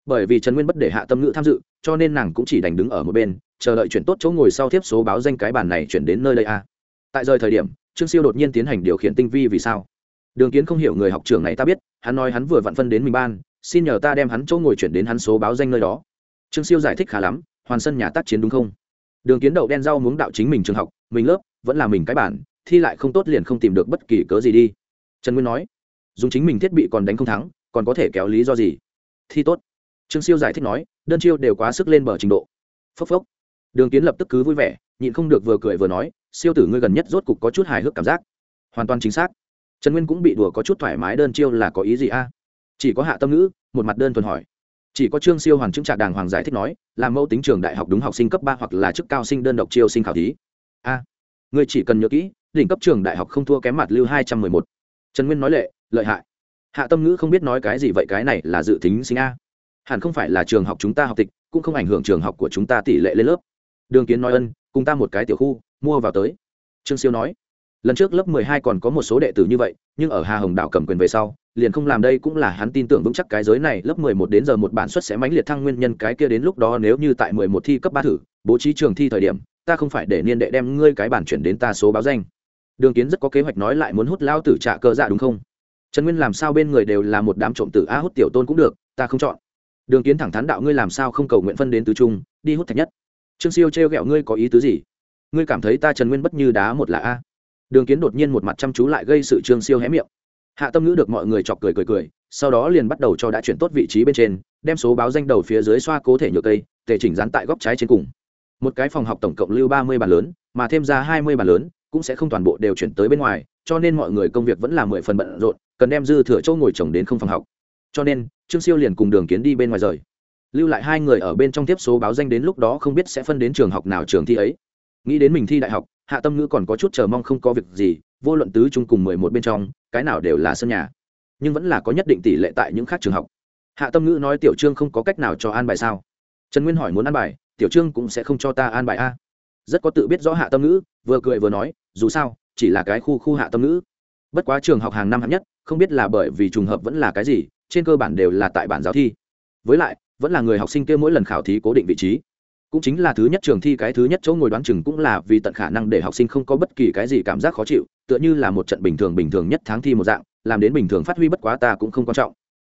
Bởi vì trần nguyên bất để hạ tâm ngữ tham dự, cho nên nàng cũng chỉ đành đứng ở một bên, chờ đợi chuyển tốt chỗ ngồi sau tiếp số báo danh cái bản này chuyển đến nơi đây a tại rời thời điểm, trương siêu đột nhiên tiến hành điều khiển tinh vi vì sao đường kiến không hiểu người học trường này ta biết, hắn nói hắn vừa vặn phân đến mình ban, xin nhờ ta đem hắn chỗ ngồi chuyển đến hắn số báo danh nơi đó. Trương siêu giải thích khá lắm, hoàn sân nhà tác chiến đúng không? Đường kiến đậu đen rau muốn đạo chính mình trường học, mình lớp, vẫn là mình cái bản, thi lại không tốt liền không tìm được bất kỳ cớ gì đi. Trần nguyên nói, dùng chính mình thiết bị còn đánh không thắng, còn có thể kéo lý do gì? Thi tốt. Trương siêu giải thích nói, đơn chiêu đều quá sức lên bờ trình độ. Phốc phốc. Đường kiến lập tức cứ vui vẻ, nhịn không được vừa cười vừa nói, siêu tử ngươi gần nhất rốt cục có chút hài hước cảm giác. Hoàn toàn chính xác trần nguyên cũng bị đùa có chút thoải mái đơn chiêu là có ý gì a? chỉ có hạ tâm ngữ một mặt đơn thuần hỏi. chỉ có trương siêu hoàn chứng trạc đàng hoàng giải thích nói là mẫu tính trường đại học đúng học sinh cấp ba hoặc là chức cao sinh đơn độc chiêu sinh khảo thí. a à, ngươi chỉ cần nhớ kỹ đỉnh cấp trường đại học không thua kém mặt lưu hai trăm mười một. trần nguyên nói lệ lợi hại. hạ tâm ngữ không biết nói cái gì vậy cái này là dự tính sinh a. hẳn không phải là trường học chúng ta học tịch cũng không ảnh hưởng trường học của chúng ta tỷ lệ lên lớp. đường kiến nói ân cùng ta một cái tiểu khu mua vào tới. trương siêu nói lần trước lớp mười hai còn có một số đệ tử như vậy, nhưng ở hà hồng đảo cầm quyền về sau, liền không làm đây cũng là hắn tin tưởng vững chắc cái giới này. Lớp mười một đến giờ một bản xuất sẽ mãnh liệt thăng nguyên nhân cái kia đến lúc đó nếu như tại mười một thi cấp ba thử, bố trí trường thi thời điểm, ta không phải để niên đệ đem ngươi cái bản chuyển đến ta số báo danh. Đường kiến rất có kế hoạch nói lại muốn hút lao tử trả cơ dạ đúng không? Trần nguyên làm sao bên người đều là một đám trộm tử a hút tiểu tôn cũng được, ta không chọn. Đường kiến thẳng thắn đạo ngươi làm sao không cầu nguyện phân đến tứ trung, đi hút thạch nhất. Trương siêu trêu ghẹo ngươi có ý tứ gì? Ngươi cảm thấy ta trần nguyên bất như đá một là a? Đường kiến đột nhiên một mặt chăm chú lại gây sự trương siêu hé miệng. Hạ tâm ngữ được mọi người chọc cười cười cười, sau đó liền bắt đầu cho đã chuyển tốt vị trí bên trên, đem số báo danh đầu phía dưới xoa cố thể nhược cây, tề chỉnh dán tại góc trái trên cùng. Một cái phòng học tổng cộng lưu ba mươi bàn lớn, mà thêm ra hai mươi bàn lớn, cũng sẽ không toàn bộ đều chuyển tới bên ngoài, cho nên mọi người công việc vẫn là mười phần bận rộn, cần đem dư thừa chỗ ngồi chồng đến không phòng học. Cho nên, trương siêu liền cùng đường kiến đi bên ngoài rời. Lưu lại hai người ở bên trong tiếp số báo danh đến lúc đó không biết sẽ phân đến trường học nào trường thi ấy. Nghĩ đến mình thi đại học hạ tâm ngữ còn có chút chờ mong không có việc gì, vô luận tứ trung cùng mười một bên trong, cái nào đều là sân nhà. Nhưng vẫn là có nhất định tỷ lệ tại những khác trường học. Hạ tâm ngữ nói tiểu trương không có cách nào cho an bài sao? Trần nguyên hỏi muốn an bài, tiểu trương cũng sẽ không cho ta an bài a. Rất có tự biết rõ hạ tâm ngữ, vừa cười vừa nói, dù sao, chỉ là cái khu khu hạ tâm ngữ. Bất quá trường học hàng năm hạng nhất, không biết là bởi vì trùng hợp vẫn là cái gì, trên cơ bản đều là tại bản giáo thi. Với lại, vẫn là người học sinh kia mỗi lần khảo thí cố định vị trí cũng chính là thứ nhất trường thi, cái thứ nhất chỗ ngồi đoán chừng cũng là vì tận khả năng để học sinh không có bất kỳ cái gì cảm giác khó chịu, tựa như là một trận bình thường bình thường nhất tháng thi một dạng, làm đến bình thường phát huy bất quá ta cũng không quan trọng.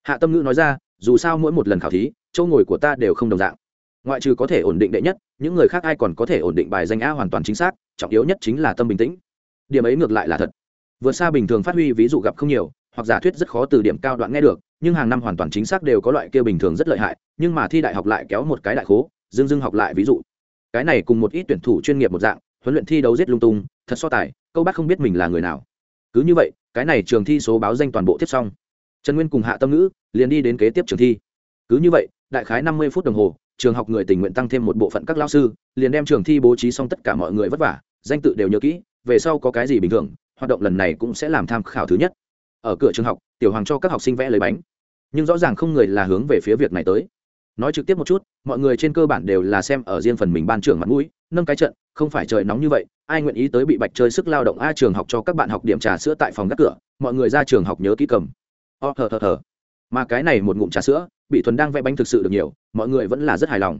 Hạ tâm ngữ nói ra, dù sao mỗi một lần khảo thí, chỗ ngồi của ta đều không đồng dạng. Ngoại trừ có thể ổn định đệ nhất, những người khác ai còn có thể ổn định bài danh a hoàn toàn chính xác, trọng yếu nhất chính là tâm bình tĩnh. Điểm ấy ngược lại là thật. Vượt xa bình thường phát huy ví dụ gặp không nhiều, hoặc giả thuyết rất khó từ điểm cao đoạn nghe được, nhưng hàng năm hoàn toàn chính xác đều có loại kia bình thường rất lợi hại, nhưng mà thi đại học lại kéo một cái đại khố dương dương học lại ví dụ. Cái này cùng một ít tuyển thủ chuyên nghiệp một dạng, huấn luyện thi đấu giết lung tung, thật so tài, câu bác không biết mình là người nào. Cứ như vậy, cái này trường thi số báo danh toàn bộ tiếp xong. Trần nguyên cùng hạ tâm ngữ liền đi đến kế tiếp trường thi. Cứ như vậy, đại khái năm mươi phút đồng hồ, trường học người tình nguyện tăng thêm một bộ phận các lao sư, liền đem trường thi bố trí xong tất cả mọi người vất vả, danh tự đều nhớ kỹ, về sau có cái gì bình thường, hoạt động lần này cũng sẽ làm tham khảo thứ nhất. Ở cửa trường học, tiểu hoàng cho các học sinh vẽ lấy bánh. Nhưng rõ ràng không người là hướng về phía việc này tới nói trực tiếp một chút, mọi người trên cơ bản đều là xem ở riêng phần mình ban trưởng mặt mũi, nâng cái trận, không phải trời nóng như vậy, ai nguyện ý tới bị bạch chơi sức lao động a trường học cho các bạn học điểm trà sữa tại phòng gác cửa, mọi người ra trường học nhớ kỹ cầm. O thờ thờ thờ. Mà cái này một ngụm trà sữa, bị thuần đang vẽ bánh thực sự được nhiều, mọi người vẫn là rất hài lòng.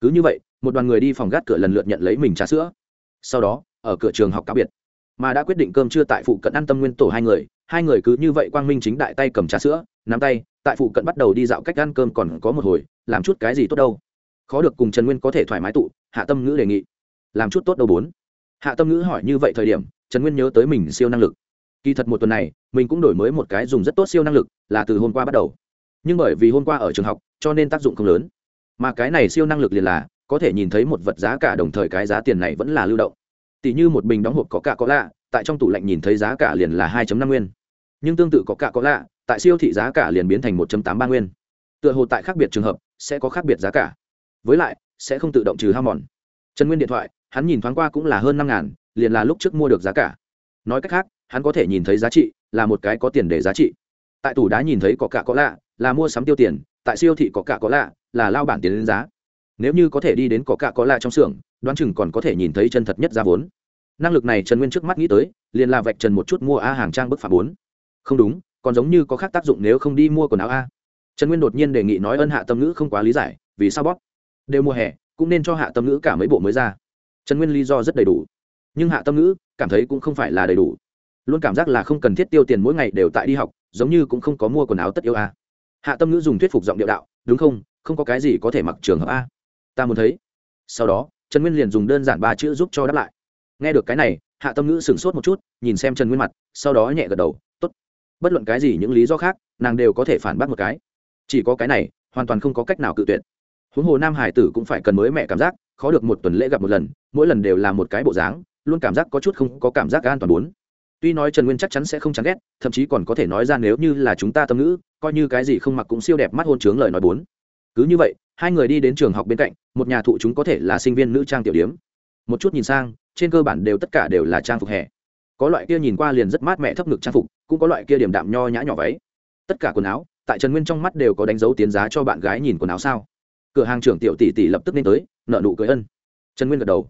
Cứ như vậy, một đoàn người đi phòng gác cửa lần lượt nhận lấy mình trà sữa. Sau đó, ở cửa trường học cá biệt. Mà đã quyết định cơm trưa tại phụ cận ăn tâm nguyên tổ hai người hai người cứ như vậy quang minh chính đại tay cầm trà sữa, nắm tay tại phụ cận bắt đầu đi dạo cách ăn cơm còn có một hồi, làm chút cái gì tốt đâu. Khó được cùng trần nguyên có thể thoải mái tụ, hạ tâm ngữ đề nghị. Làm chút tốt đâu bốn. Hạ tâm ngữ hỏi như vậy thời điểm, trần nguyên nhớ tới mình siêu năng lực. Kỳ thật một tuần này, mình cũng đổi mới một cái dùng rất tốt siêu năng lực, là từ hôm qua bắt đầu. Nhưng bởi vì hôm qua ở trường học, cho nên tác dụng không lớn. Mà cái này siêu năng lực liền là, có thể nhìn thấy một vật giá cả đồng thời cái giá tiền này vẫn là lưu động. Tỷ như một bình đóng hộp có cả có lạ, tại trong tủ lạnh nhìn thấy giá cả liền là hai năm nguyên nhưng tương tự có cả có lạ, tại siêu thị giá cả liền biến thành 1 tám ba nguyên. Tựa hồ tại khác biệt trường hợp, sẽ có khác biệt giá cả. Với lại, sẽ không tự động trừ hao mòn trần nguyên điện thoại, hắn nhìn thoáng qua cũng là hơn năm ngàn, liền là lúc trước mua được giá cả. Nói cách khác, hắn có thể nhìn thấy giá trị là một cái có tiền để giá trị. Tại tủ đá nhìn thấy có cả có lạ, là mua sắm tiêu tiền, tại siêu thị có cả có lạ, là lao bản tiền đến giá. Nếu như có thể đi đến có cả có lạ trong xưởng, đoán chừng còn có thể nhìn thấy chân thật nhất giá vốn. Năng lực này trần nguyên trước mắt nghĩ tới, liền là vạch trần một chút mua a hàng trang bức phá bốn không đúng, còn giống như có khác tác dụng nếu không đi mua quần áo a. Trần nguyên đột nhiên đề nghị nói ân hạ tâm ngữ không quá lý giải, vì sao bóp? Đều mùa hè, cũng nên cho hạ tâm ngữ cả mấy bộ mới ra. Trần nguyên lý do rất đầy đủ. Nhưng hạ tâm ngữ, cảm thấy cũng không phải là đầy đủ. Luôn cảm giác là không cần thiết tiêu tiền mỗi ngày đều tại đi học, giống như cũng không có mua quần áo tất yêu a. Hạ tâm ngữ dùng thuyết phục giọng điệu đạo, đúng không? Không có cái gì có thể mặc trường hợp a. Ta muốn thấy. Sau đó, trần nguyên liền dùng đơn giản ba chữ giúp cho đáp lại. Nghe được cái này, hạ tâm ngữ sửng sốt một chút, nhìn xem trần nguyên mặt, sau đó nhẹ gật đầu bất luận cái gì những lý do khác, nàng đều có thể phản bác một cái. Chỉ có cái này, hoàn toàn không có cách nào cự tuyệt. Huống hồ nam hải tử cũng phải cần mới mẹ cảm giác, khó được một tuần lễ gặp một lần, mỗi lần đều là một cái bộ dáng, luôn cảm giác có chút không có cảm giác an toàn bốn. Tuy nói trần nguyên chắc chắn sẽ không chán ghét, thậm chí còn có thể nói ra nếu như là chúng ta tâm ngữ, coi như cái gì không mặc cũng siêu đẹp mắt hôn chướng lời nói bốn. Cứ như vậy, hai người đi đến trường học bên cạnh, một nhà thụ chúng có thể là sinh viên nữ trang tiểu điếm. Một chút nhìn sang, trên cơ bản đều tất cả đều là trang phục hè có loại kia nhìn qua liền rất mát mẹ thấp ngực trang phục, cũng có loại kia điểm đạm nho nhã nhỏ váy. Tất cả quần áo, tại trần nguyên trong mắt đều có đánh dấu tiến giá cho bạn gái nhìn quần áo sao. Cửa hàng trưởng tiểu tỷ tỷ lập tức nên tới nợ nụ cười ân. Trần nguyên gật đầu.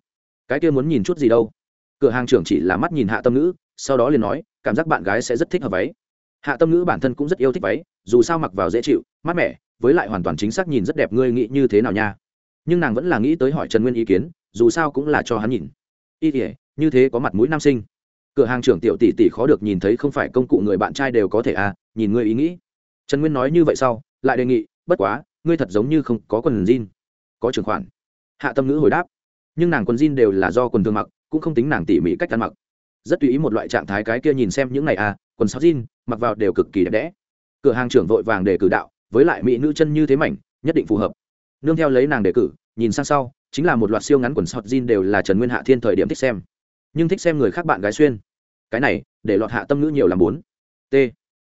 Cái kia muốn nhìn chút gì đâu? Cửa hàng trưởng chỉ là mắt nhìn hạ tâm ngữ, sau đó liền nói, cảm giác bạn gái sẽ rất thích hợp váy. Hạ tâm ngữ bản thân cũng rất yêu thích váy, dù sao mặc vào dễ chịu, mát mẻ, với lại hoàn toàn chính xác nhìn rất đẹp, ngươi nghĩ như thế nào nha? Nhưng nàng vẫn là nghĩ tới hỏi trần nguyên ý kiến, dù sao cũng là cho hắn nhìn. Y thể như thế có mặt mũi nam sinh cửa hàng trưởng tiểu tỷ tỷ khó được nhìn thấy không phải công cụ người bạn trai đều có thể à nhìn ngươi ý nghĩ. Trần nguyên nói như vậy sau, lại đề nghị, bất quá, ngươi thật giống như không có quần jean. Có trường khoản. Hạ tâm ngữ hồi đáp, nhưng nàng quần jean đều là do quần thường mặc, cũng không tính nàng tỉ mỉ cách ăn mặc. Rất tùy ý một loại trạng thái cái kia nhìn xem những này à quần sáu jean, mặc vào đều cực kỳ đẹp đẽ. Cửa hàng trưởng vội vàng để cử đạo, với lại mỹ nữ chân như thế mảnh, nhất định phù hợp. Nương theo lấy nàng đề cử, nhìn sang sau, chính là một loạt siêu ngắn quần sọt jean đều là trần nguyên hạ thiên thời điểm thích xem nhưng thích xem người khác bạn gái xuyên. Cái này, để lọt hạ tâm ngữ nhiều làm bốn. T.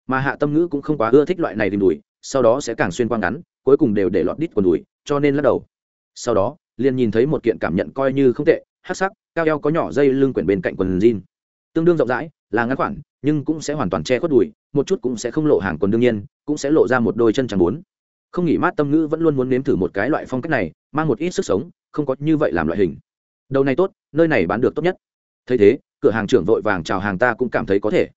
Mà hạ tâm ngữ cũng không quá ưa thích loại này tìm đùi, sau đó sẽ càng xuyên quang ngắn, cuối cùng đều để lọt đít quần đùi, cho nên lắc đầu. Sau đó, liền nhìn thấy một kiện cảm nhận coi như không tệ hát sắc, cao eo có nhỏ dây lưng quyển bên cạnh quần jean. Tương đương rộng rãi, là ngắn khoản nhưng cũng sẽ hoàn toàn che khuất đùi, một chút cũng sẽ không lộ hàng quần đương nhiên, cũng sẽ lộ ra một đôi chân chẳng bốn. Không nghỉ mát tâm ngữ vẫn luôn muốn nếm thử một cái loại phong cách này, mang một ít sức sống, không có như vậy làm loại hình. Đầu này tốt, nơi này bán được tốt nhất thấy thế, cửa hàng trưởng vội vàng chào hàng ta cũng cảm thấy có thể.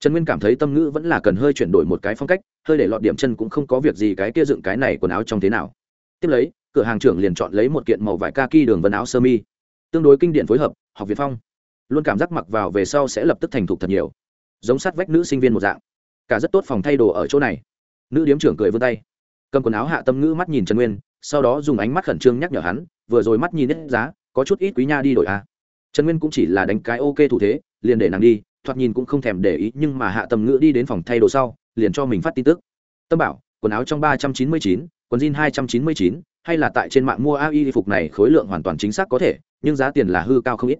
Trần nguyên cảm thấy tâm ngữ vẫn là cần hơi chuyển đổi một cái phong cách, hơi để lọt điểm chân cũng không có việc gì cái kia dựng cái này quần áo trong thế nào. Tiếp lấy, cửa hàng trưởng liền chọn lấy một kiện màu vải kaki đường vân áo sơ mi. Tương đối kinh điển phối hợp, học việt phong. Luôn cảm giác mặc vào về sau sẽ lập tức thành thục thật nhiều. Giống sát vách nữ sinh viên một dạng. Cả rất tốt phòng thay đồ ở chỗ này. Nữ điếm trưởng cười vươn tay. Cầm quần áo hạ tâm ngữ mắt nhìn trần nguyên, sau đó dùng ánh mắt khẩn trương nhắc nhở hắn, vừa rồi mắt nhìn hết giá, có chút ít quý nha đi đổi a à trần nguyên cũng chỉ là đánh cái ok thủ thế, liền để nàng đi, thoạt nhìn cũng không thèm để ý, nhưng mà hạ tầm ngữ đi đến phòng thay đồ sau, liền cho mình phát tin tức. Tâm bảo, quần áo trong ba trăm chín mươi chín, quần jean hai trăm chín mươi chín, hay là tại trên mạng mua ai phục này, khối lượng hoàn toàn chính xác có thể, nhưng giá tiền là hư cao không ít.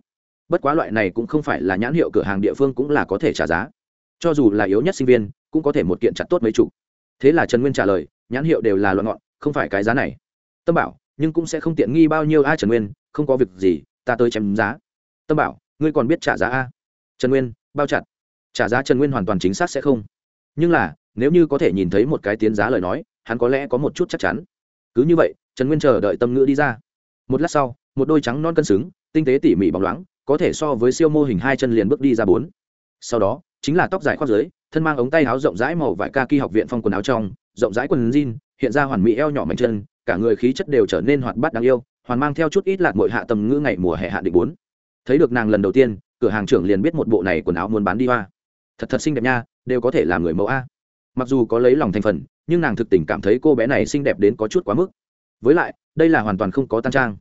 Bất quá loại này cũng không phải là nhãn hiệu cửa hàng địa phương cũng là có thể trả giá. Cho dù là yếu nhất sinh viên, cũng có thể một kiện chặt tốt mấy chục. Thế là trần nguyên trả lời, nhãn hiệu đều là loạn ngọn, không phải cái giá này. Tâm bảo, nhưng cũng sẽ không tiện nghi bao nhiêu a trần nguyên, không có việc gì, ta tới chém giá tâm bảo, ngươi còn biết trả giá a? Trần nguyên, bao chặt. Trả giá trần nguyên hoàn toàn chính xác sẽ không. Nhưng là, nếu như có thể nhìn thấy một cái tiến giá lời nói, hắn có lẽ có một chút chắc chắn. Cứ như vậy, trần nguyên chờ đợi tâm ngữ đi ra. Một lát sau, một đôi trắng non cân xứng, tinh tế tỉ mỉ bóng loáng, có thể so với siêu mô hình hai chân liền bước đi ra bốn. Sau đó, chính là tóc dài khoác dưới, thân mang ống tay áo rộng rãi màu vải ca kỳ học viện phong quần áo trong, rộng rãi quần jean, hiện ra hoàn mỹ eo nhỏ mạnh chân, cả người khí chất đều trở nên hoạt bát đáng yêu, hoàn mang theo chút ít lạc mội hạ tầm ngữ ngày mùa hè hạ định bốn thấy được nàng lần đầu tiên, cửa hàng trưởng liền biết một bộ này quần áo muốn bán đi hoa. Thật thật xinh đẹp nha, đều có thể làm người mẫu a. Mặc dù có lấy lòng thành phần, nhưng nàng thực tình cảm thấy cô bé này xinh đẹp đến có chút quá mức. Với lại, đây là hoàn toàn không có tan trang.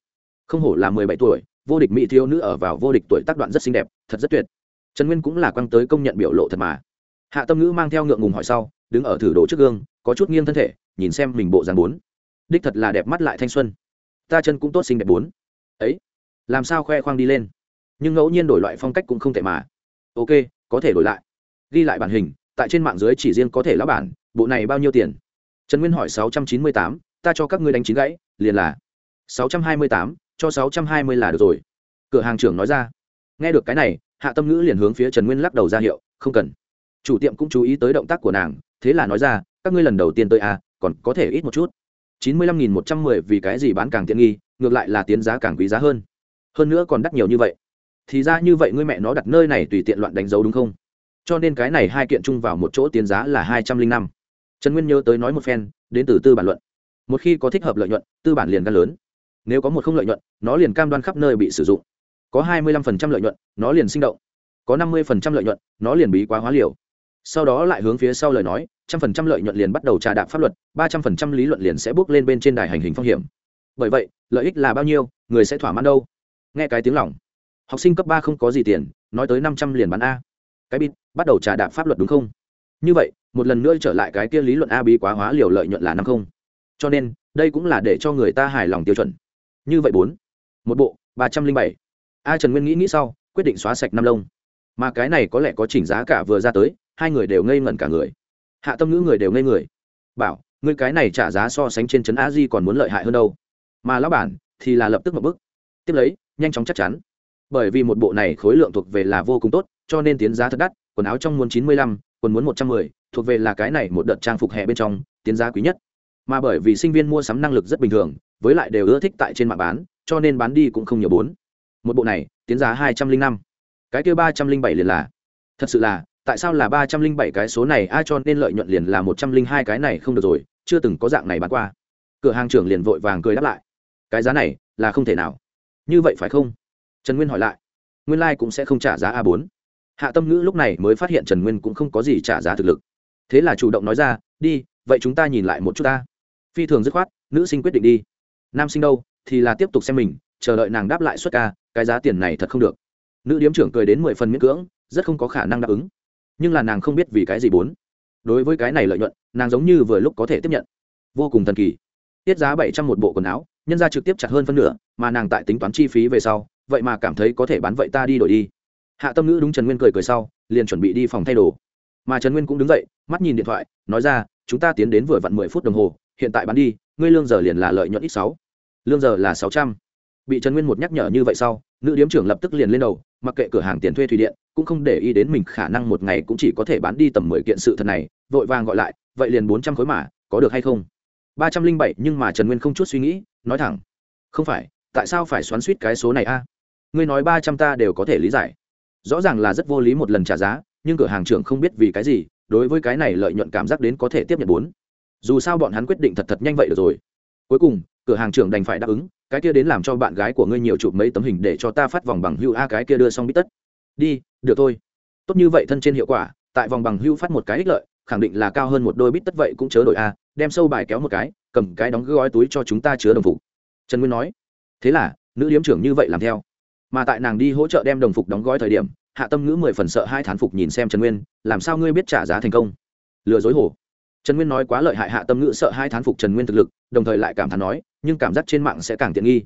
Không hổ là mười bảy tuổi, vô địch mỹ thiếu nữ ở vào vô địch tuổi tác đoạn rất xinh đẹp, thật rất tuyệt. Trần nguyên cũng là quăng tới công nhận biểu lộ thật mà. Hạ tâm ngữ mang theo ngượng ngùng hỏi sau, đứng ở thử đồ trước gương, có chút nghiêng thân thể, nhìn xem mình bộ dàn bốn. Đích thật là đẹp mắt lại thanh xuân. Ta chân cũng tốt xinh đẹp bốn. Ấy, làm sao khoe khoang đi lên? Nhưng ngẫu nhiên đổi loại phong cách cũng không thể mà. Ok, có thể đổi lại. Ghi lại bản hình, tại trên mạng dưới chỉ riêng có thể lão bản, bộ này bao nhiêu tiền? Trần nguyên hỏi sáu trăm chín mươi tám, ta cho các ngươi đánh chín gãy, liền là sáu trăm hai mươi tám, cho sáu trăm hai mươi là được rồi. Cửa hàng trưởng nói ra. Nghe được cái này, hạ tâm ngữ liền hướng phía trần nguyên lắc đầu ra hiệu, không cần. Chủ tiệm cũng chú ý tới động tác của nàng, thế là nói ra, các ngươi lần đầu tiên tới à còn có thể ít một chút. chín mươi lăm nghìn một trăm mười vì cái gì bán càng tiện nghi, ngược lại là tiến giá càng quý giá hơn. Hơn nữa còn đắt nhiều như vậy thì ra như vậy ngươi mẹ nó đặt nơi này tùy tiện loạn đánh dấu đúng không? Cho nên cái này hai kiện chung vào một chỗ tiến giá là hai trăm linh năm. Trần nguyên nhớ tới nói một phen, đến từ tư bản luận. Một khi có thích hợp lợi nhuận, tư bản liền gan lớn. Nếu có một không lợi nhuận, nó liền cam đoan khắp nơi bị sử dụng. Có hai mươi lăm phần trăm lợi nhuận, nó liền sinh động. Có năm mươi phần trăm lợi nhuận, nó liền bí quá hóa liều. Sau đó lại hướng phía sau lời nói, trăm phần trăm lợi nhuận liền bắt đầu trà đạp pháp luật, ba trăm phần trăm lý luận liền sẽ bước lên bên trên đài hành hình phong hiểm. Bởi vậy, lợi ích là bao nhiêu, người sẽ thỏa mãn đâu? Nghe cái tiếng lỏng học sinh cấp ba không có gì tiền, nói tới năm trăm liền bán a. Cái bịt, bắt đầu trà đạp pháp luật đúng không? Như vậy, một lần nữa trở lại cái kia lý luận a bí quá hóa liều lợi nhuận là năm không. Cho nên, đây cũng là để cho người ta hài lòng tiêu chuẩn. Như vậy bốn, một bộ, ba trăm linh bảy. A trần nguyên nghĩ nghĩ sau, quyết định xóa sạch năm lông. Mà cái này có lẽ có chỉnh giá cả vừa ra tới, hai người đều ngây ngẩn cả người. Hạ tâm ngữ người đều ngây người. Bảo, ngươi cái này trả giá so sánh trên trấn a di còn muốn lợi hại hơn đâu. Mà lão bản thì là lập tức một bức tiếp lấy, nhanh chóng chắc chắn bởi vì một bộ này khối lượng thuộc về là vô cùng tốt, cho nên tiến giá thật đắt, quần áo trong muốn chín mươi lăm, quần muốn một trăm mười, thuộc về là cái này một đợt trang phục hè bên trong, tiến giá quý nhất. Mà bởi vì sinh viên mua sắm năng lực rất bình thường, với lại đều ưa thích tại trên mạng bán, cho nên bán đi cũng không nhiều bốn. Một bộ này, tiến giá hai trăm linh năm. Cái kia ba trăm linh bảy liền là. Thật sự là, tại sao là ba trăm linh bảy cái số này? Ai cho nên lợi nhuận liền là một trăm linh hai cái này không được rồi, chưa từng có dạng này bán qua. Cửa hàng trưởng liền vội vàng cười đáp lại. Cái giá này là không thể nào. Như vậy phải không? Trần nguyên hỏi lại, nguyên lai、like、cũng sẽ không trả giá a bốn. Hạ tâm ngữ lúc này mới phát hiện trần nguyên cũng không có gì trả giá thực lực. Thế là chủ động nói ra, đi, vậy chúng ta nhìn lại một chút ta. Phi thường dứt khoát, nữ sinh quyết định đi. Nam sinh đâu, thì là tiếp tục xem mình, chờ đợi nàng đáp lại suất ca, cái giá tiền này thật không được. Nữ điếm trưởng cười đến mười phần miễn cưỡng, rất không có khả năng đáp ứng. Nhưng là nàng không biết vì cái gì bốn. Đối với cái này lợi nhuận, nàng giống như vừa lúc có thể tiếp nhận. Vô cùng thần kỳ. Tiết giá bảy trăm một bộ quần áo, nhân ra trực tiếp chặt hơn phân nửa, mà nàng tại tính toán chi phí về sau vậy mà cảm thấy có thể bán vậy ta đi đổi đi. Hạ tâm ngữ đúng trần nguyên cười cười sau, liền chuẩn bị đi phòng thay đồ. Mà trần nguyên cũng đứng dậy, mắt nhìn điện thoại, nói ra, chúng ta tiến đến vừa vặn mười phút đồng hồ, hiện tại bán đi, ngươi lương giờ liền là lợi nhuận ít sáu. Lương giờ là sáu trăm. Bị trần nguyên một nhắc nhở như vậy sau, nữ điếm trưởng lập tức liền lên đầu, mặc kệ cửa hàng tiền thuê thủy điện, cũng không để ý đến mình khả năng một ngày cũng chỉ có thể bán đi tầm mười kiện sự thật này, vội vàng gọi lại, vậy liền bốn trăm khối mà, có được hay không? Ba trăm linh bảy, nhưng mà trần nguyên không chút suy nghĩ, nói thẳng, không phải, tại sao phải xoắn suýt cái số này a? Ngươi nói ba trăm ta đều có thể lý giải. Rõ ràng là rất vô lý một lần trả giá, nhưng cửa hàng trưởng không biết vì cái gì, đối với cái này lợi nhuận cảm giác đến có thể tiếp nhận bốn. Dù sao bọn hắn quyết định thật thật nhanh vậy được rồi. Cuối cùng, cửa hàng trưởng đành phải đáp ứng, cái kia đến làm cho bạn gái của ngươi nhiều chụp mấy tấm hình để cho ta phát vòng bằng hưu a, cái kia đưa xong bít tất. Đi, được thôi. Tốt như vậy thân trên hiệu quả, tại vòng bằng hưu phát một cái ích lợi, khẳng định là cao hơn một đôi bít tất vậy cũng chớ đổi a, đem sâu bài kéo một cái, cầm cái đóng gói túi cho chúng ta chứa đồng phục. Trần nguyên nói. Thế là, nữ điếm trưởng như vậy làm theo mà tại nàng đi hỗ trợ đem đồng phục đóng gói thời điểm, hạ tâm ngữ mười phần sợ hai thán phục nhìn xem trần nguyên, làm sao ngươi biết trả giá thành công? Lừa dối hổ. Trần nguyên nói quá lợi hại hạ tâm ngữ sợ hai thán phục trần nguyên thực lực, đồng thời lại cảm thán nói, nhưng cảm giác trên mạng sẽ càng tiện nghi.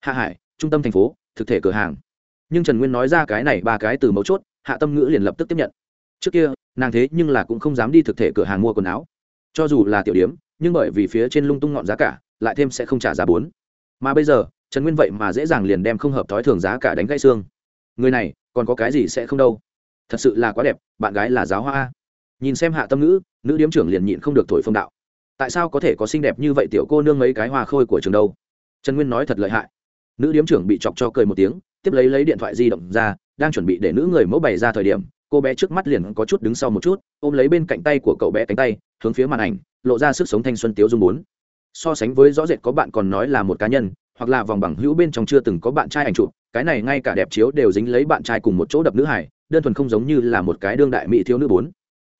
Hạ hải, trung tâm thành phố, thực thể cửa hàng. Nhưng trần nguyên nói ra cái này ba cái từ mấu chốt, hạ tâm ngữ liền lập tức tiếp nhận. Trước kia, nàng thế nhưng là cũng không dám đi thực thể cửa hàng mua quần áo. Cho dù là tiểu điếm nhưng bởi vì phía trên lung tung ngọn giá cả, lại thêm sẽ không trả giá bốn. Mà bây giờ trần nguyên vậy mà dễ dàng liền đem không hợp thói thường giá cả đánh gãy xương. Người này, còn có cái gì sẽ không đâu? Thật sự là quá đẹp, bạn gái là giáo hoa nhìn xem hạ tâm ngữ, nữ điếm trưởng liền nhịn không được thổi phong đạo. Tại sao có thể có xinh đẹp như vậy tiểu cô nương mấy cái hoa khôi của trường đâu? Trần nguyên nói thật lợi hại. Nữ điếm trưởng bị chọc cho cười một tiếng, tiếp lấy lấy điện thoại di động ra, đang chuẩn bị để nữ người mẫu bày ra thời điểm, cô bé trước mắt liền có chút đứng sau một chút, ôm lấy bên cạnh tay của cậu bé cánh tay, hướng phía màn ảnh, lộ ra sức sống thanh xuân tiếu dung bốn. So sánh với rõ rệt có bạn còn nói là một cá nhân hoặc là vòng bằng hữu bên trong chưa từng có bạn trai ảnh chụp, cái này ngay cả đẹp chiếu đều dính lấy bạn trai cùng một chỗ đập nữ hải đơn thuần không giống như là một cái đương đại mỹ thiếu nữ bốn.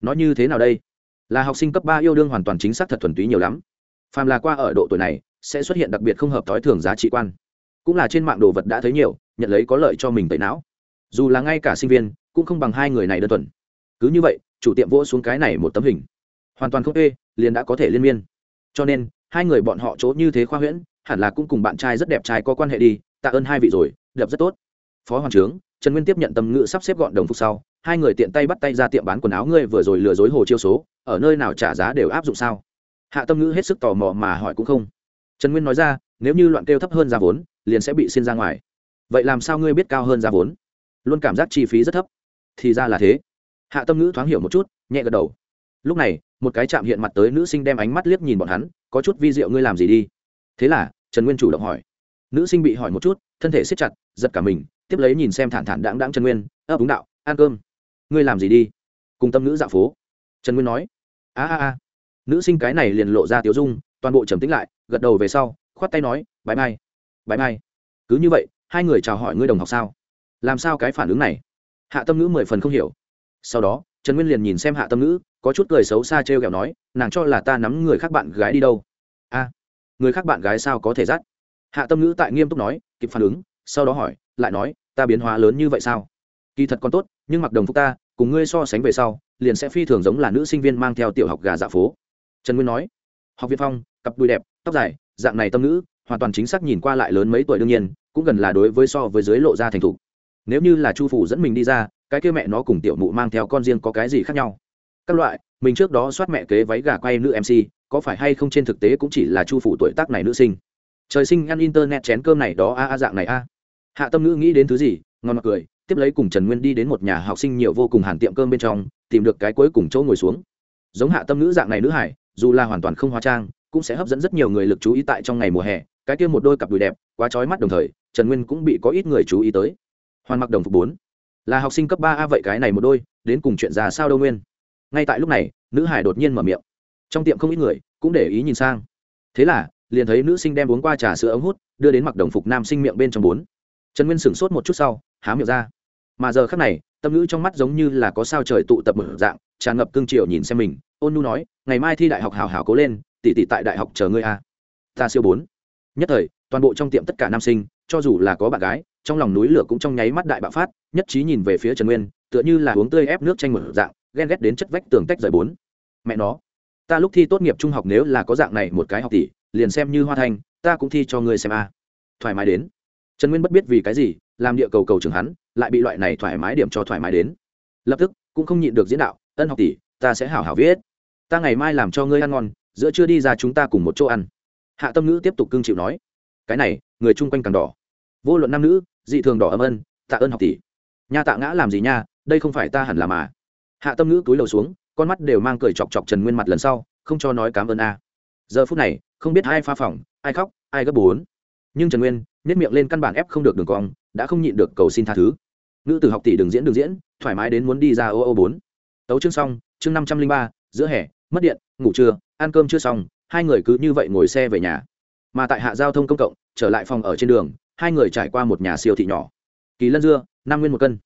Nó như thế nào đây? Là học sinh cấp ba yêu đương hoàn toàn chính xác thật thuần túy nhiều lắm. Phàm là qua ở độ tuổi này, sẽ xuất hiện đặc biệt không hợp thói thường giá trị quan. Cũng là trên mạng đồ vật đã thấy nhiều, nhận lấy có lợi cho mình tẩy não. Dù là ngay cả sinh viên, cũng không bằng hai người này đơn thuần. Cứ như vậy, chủ tiệm vỗ xuống cái này một tấm hình. Hoàn toàn không ê, liền đã có thể liên miên. Cho nên, hai người bọn họ chỗ như thế khoa huyễn hẳn là cũng cùng bạn trai rất đẹp trai có quan hệ đi, tạ ơn hai vị rồi đập rất tốt. Phó hoàng trướng, trần nguyên tiếp nhận tâm ngữ sắp xếp gọn đồng phục sau, hai người tiện tay bắt tay ra tiệm bán quần áo ngươi vừa rồi lừa dối hồ chiêu số, ở nơi nào trả giá đều áp dụng sao? Hạ tâm ngữ hết sức tò mò mà hỏi cũng không. Trần nguyên nói ra, nếu như loạn kêu thấp hơn giá vốn, liền sẽ bị xin ra ngoài. Vậy làm sao ngươi biết cao hơn giá vốn? Luôn cảm giác chi phí rất thấp. Thì ra là thế. Hạ tâm ngữ thoáng hiểu một chút, nhẹ gật đầu. Lúc này, một cái chạm hiện mặt tới nữ sinh đem ánh mắt liếc nhìn bọn hắn, có chút vi diệu ngươi làm gì đi thế là, trần nguyên chủ động hỏi. Nữ sinh bị hỏi một chút, thân thể siết chặt, giật cả mình, tiếp lấy nhìn xem thản thản đáng đáng trần nguyên ấp đúng đạo, ăn cơm. Ngươi làm gì đi? Cùng tâm nữ dạo phố. Trần nguyên nói, a a a. Nữ sinh cái này liền lộ ra tiếu dung, toàn bộ trầm tính lại, gật đầu về sau, khoát tay nói bãi mai bãi mai. Cứ như vậy, hai người chào hỏi ngươi đồng học sao? Làm sao cái phản ứng này? Hạ tâm ngữ mười phần không hiểu. Sau đó, trần nguyên liền nhìn xem hạ tâm ngữ, có chút cười xấu xa t r e o kẹo nói, nàng cho là ta nắm người khác bạn gái đi đâu người khác bạn gái sao có thể dắt? Hạ tâm ngữ tại nghiêm túc nói, kịp phản ứng, sau đó hỏi, lại nói, ta biến hóa lớn như vậy sao? Kỳ thật còn tốt, nhưng mặc đồng phục ta, cùng ngươi so sánh về sau, liền sẽ phi thường giống là nữ sinh viên mang theo tiểu học gà dạ phố. Trần nguyên nói, học viên phong, cặp đùi đẹp, tóc dài, dạng này tâm nữ hoàn toàn chính xác nhìn qua lại lớn mấy tuổi đương nhiên, cũng gần là đối với so với dưới lộ ra thành thục. Nếu như là chu phủ dẫn mình đi ra, cái kia mẹ nó cùng tiểu mụ mang theo con riêng có cái gì khác nhau? Các loại, mình trước đó soát mẹ kế váy gà quay nữ mc có phải hay không trên thực tế cũng chỉ là chu phủ tuổi tác này nữ sinh? Trời sinh ăn internet chén cơm này đó a a dạng này a. Hạ tâm nữ nghĩ đến thứ gì, ngon mặt cười, tiếp lấy cùng trần nguyên đi đến một nhà học sinh nhiều vô cùng hàn tiệm cơm bên trong, tìm được cái cuối cùng chỗ ngồi xuống. Giống hạ tâm nữ dạng này nữ hải, dù là hoàn toàn không hóa trang, cũng sẽ hấp dẫn rất nhiều người lực chú ý tại trong ngày mùa hè, cái kia một đôi cặp đùi đẹp, quá trói mắt đồng thời, trần nguyên cũng bị có ít người chú ý tới. Hoàn mặc đồng phục bốn. Là học sinh cấp ba a vậy cái này một đôi, đến cùng chuyện già sao đâu nguyên. Ngay tại lúc này, nữ hải đột nhiên mở miệng trong tiệm không ít người cũng để ý nhìn sang. Thế là, liền thấy nữ sinh đem uống qua trà sữa ống hút, đưa đến mặc đồng phục nam sinh miệng bên trong bốn. Trần nguyên sửng sốt một chút sau, há miệng ra. Mà giờ khác này, tâm ngữ trong mắt giống như là có sao trời tụ tập mở dạng tràn ngập cương triều nhìn xem mình, ôn nu nói, ngày mai thi đại học hào hào cố lên tỷ tỷ tại đại học chờ ngươi a. Ta siêu bốn. Nhất thời, toàn bộ trong tiệm tất cả nam sinh, cho dù là có bạn gái, trong lòng núi lửa cũng trong nháy mắt đại bạo phát, nhất trí nhìn về phía trần nguyên, tựa như là uống tươi ép nước chanh mở dạng, ghen ghét đến chất vách tường tách rời bốn. Mẹ nó ta lúc thi tốt nghiệp trung học nếu là có dạng này một cái học tỷ, liền xem như hoa thanh, ta cũng thi cho ngươi xem a. Thoải mái đến. Trần nguyên bất biết vì cái gì, làm địa cầu cầu trường hắn, lại bị loại này thoải mái điểm cho thoải mái đến. Lập tức, cũng không nhịn được diễn đạo, ân học tỷ, ta sẽ hảo hảo viết. Ta ngày mai làm cho ngươi ăn ngon, giữa chưa đi ra chúng ta cùng một chỗ ăn. Hạ tâm ngữ tiếp tục cương chịu nói, cái này, người chung quanh càng đỏ. Vô luận nam nữ, dị thường đỏ âm ân, tạ ơn học tỷ. Nha tạ ngã làm gì nha, đây không phải ta hẳn là mà. Hạ tâm ngữ túi đầu xuống con mắt đều mang cười chọc chọc trần nguyên mặt lần sau, không cho nói cám ơn a. Giờ phút này, không biết ai pha phỏng ai khóc, ai gấp bốn. Nhưng trần nguyên nhét miệng lên căn bản ép không được đường cong, đã không nhịn được cầu xin tha thứ. Nữ tử học tỷ đừng diễn đừng diễn, thoải mái đến muốn đi ra ô ô bốn. Tấu chương xong, chương năm trăm linh ba, giữa hè, mất điện, ngủ trưa, ăn cơm chưa xong, hai người cứ như vậy ngồi xe về nhà. Mà tại hạ giao thông công cộng, trở lại phòng ở trên đường, hai người trải qua một nhà siêu thị nhỏ. Kỳ lân dưa năm nguyên một cân.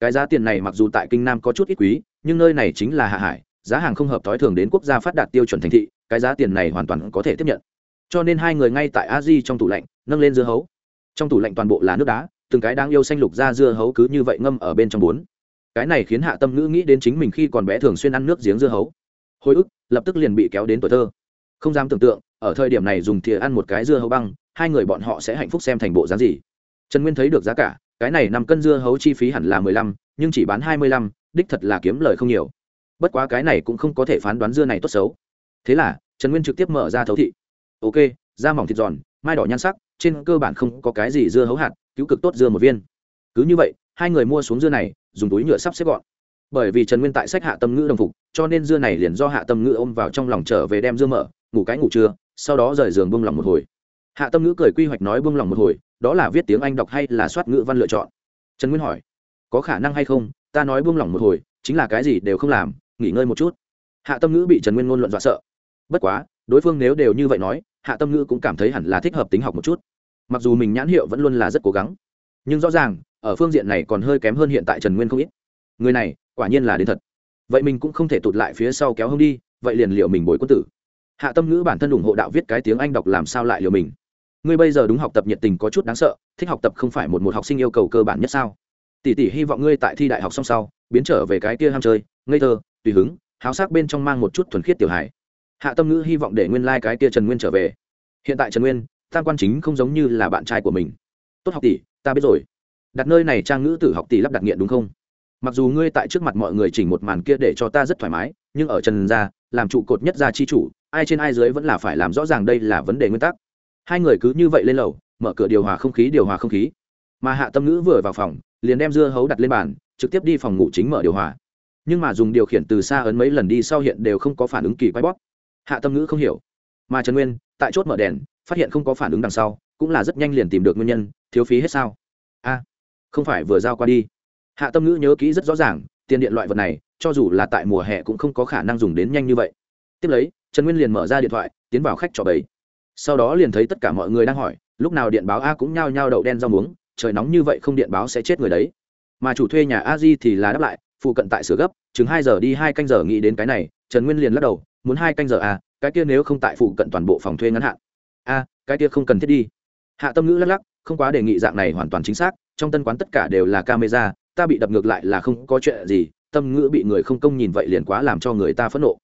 Cái giá tiền này mặc dù tại kinh nam có chút ít quý nhưng nơi này chính là hạ hải, giá hàng không hợp t ố i thường đến quốc gia phát đạt tiêu chuẩn thành thị, cái giá tiền này hoàn toàn có thể tiếp nhận. Cho nên hai người ngay tại a di trong tủ lạnh, nâng lên dưa hấu. Trong tủ lạnh toàn bộ là nước đá, từng cái đang yêu xanh lục ra dưa hấu cứ như vậy ngâm ở bên trong bốn. Cái này khiến hạ tâm ngữ nghĩ đến chính mình khi còn bé thường xuyên ăn nước giếng dưa hấu. Hồi ức, lập tức liền bị kéo đến tuổi thơ. Không dám tưởng tượng, ở thời điểm này dùng thìa ăn một cái dưa hấu băng, hai người bọn họ sẽ hạnh phúc xem thành bộ giá gì. Trần nguyên thấy được giá cả, cái này năm cân dưa hấu chi phí hẳn là mười lăm, nhưng chỉ bán hai mươi lăm đích thật là kiếm lời không nhiều. Bất quá cái này cũng không có thể phán đoán dưa này tốt xấu. Thế là, trần nguyên trực tiếp mở ra thấu thị. Ok, da mỏng thịt giòn, mai đỏ nhan sắc, trên cơ bản không có cái gì dưa hấu hạt, cứu cực tốt dưa một viên. Cứ như vậy, hai người mua xuống dưa này, dùng túi nhựa sắp xếp gọn. Bởi vì trần nguyên tại sách hạ tâm ngữ đồng phục, cho nên dưa này liền do hạ tâm ngữ ôm vào trong lòng trở về đem dưa mở, ngủ cái ngủ trưa, sau đó rời giường buông lỏng một hồi. Hạ tâm ngữ cười quy hoạch nói buông lỏng một hồi, đó là viết tiếng anh đọc hay là soát ngữ văn lựa chọn? Trần nguyên hỏi, có khả năng hay không ta nói buông lỏng một hồi, chính là cái gì đều không làm, nghỉ ngơi một chút. Hạ tâm ngữ bị trần nguyên ngôn luận dọa sợ. Bất quá, đối phương nếu đều như vậy nói, hạ tâm ngữ cũng cảm thấy hẳn là thích hợp tính học một chút. Mặc dù mình nhãn hiệu vẫn luôn là rất cố gắng, nhưng rõ ràng, ở phương diện này còn hơi kém hơn hiện tại trần nguyên không ít. Người này, quả nhiên là đến thật. Vậy mình cũng không thể tụt lại phía sau kéo hông đi, vậy liền liệu mình bồi quân tử. Hạ tâm ngữ bản thân ủng hộ đạo viết cái tiếng anh đọc làm sao lại liều mình? Ngươi bây giờ đúng học tập nhiệt tình có chút đáng sợ, thích học tập không phải một một học sinh yêu cầu cơ bản nhất sao? Tỷ tỷ hy vọng ngươi tại thi đại học xong sau, biến trở về cái kia ham chơi, ngây thơ, tùy hứng, háo sắc bên trong mang một chút thuần khiết tiểu hải hạ tâm ngữ hy vọng để nguyên lai、like、cái kia trần nguyên trở về. Hiện tại trần nguyên, tam quan chính không giống như là bạn trai của mình. Tốt học tỷ, ta biết rồi. Đặt nơi này trang ngữ tử học tỷ lắp đặt nghiện đúng không? Mặc dù ngươi tại trước mặt mọi người chỉnh một màn kia để cho ta rất thoải mái, nhưng ở trần gia, làm trụ cột nhất gia chi chủ, ai trên ai dưới vẫn là phải làm rõ ràng đây là vấn đề nguyên tắc. Hai người cứ như vậy lên lầu, mở cửa điều hòa không khí, điều hòa không khí. Mà hạ tâm ngữ vừa vào phòng liền đem dưa hấu đặt lên bàn, trực tiếp đi phòng ngủ chính mở điều hòa. Nhưng mà dùng điều khiển từ xa ấn mấy lần đi sau hiện đều không có phản ứng kỳ quay bóp. Hạ tâm ngữ không hiểu. Mà trần nguyên, tại chốt mở đèn, phát hiện không có phản ứng đằng sau, cũng là rất nhanh liền tìm được nguyên nhân, thiếu phí hết sao? A, không phải vừa giao qua đi. Hạ tâm ngữ nhớ kỹ rất rõ ràng, tiền điện loại vật này, cho dù là tại mùa hè cũng không có khả năng dùng đến nhanh như vậy. Tiếp lấy, trần nguyên liền mở ra điện thoại, tiến vào khách trọ bầy. Sau đó liền thấy tất cả mọi người đang hỏi, lúc nào điện báo a cũng nhao nhao đậu đen rau muống trời nóng như vậy không điện báo sẽ chết người đấy. Mà chủ thuê nhà a di thì là đáp lại, phụ cận tại sửa gấp, chừng hai giờ đi hai canh giờ nghĩ đến cái này, trần nguyên liền lắc đầu, muốn hai canh giờ à cái kia nếu không tại phụ cận toàn bộ phòng thuê ngắn hạn. A cái kia không cần thiết đi. Hạ tâm ngữ lắc lắc, không quá đề nghị dạng này hoàn toàn chính xác, trong tân quán tất cả đều là camera, ta bị đập ngược lại là không có chuyện gì, tâm ngữ bị người không công nhìn vậy liền quá làm cho người ta phẫn nộ.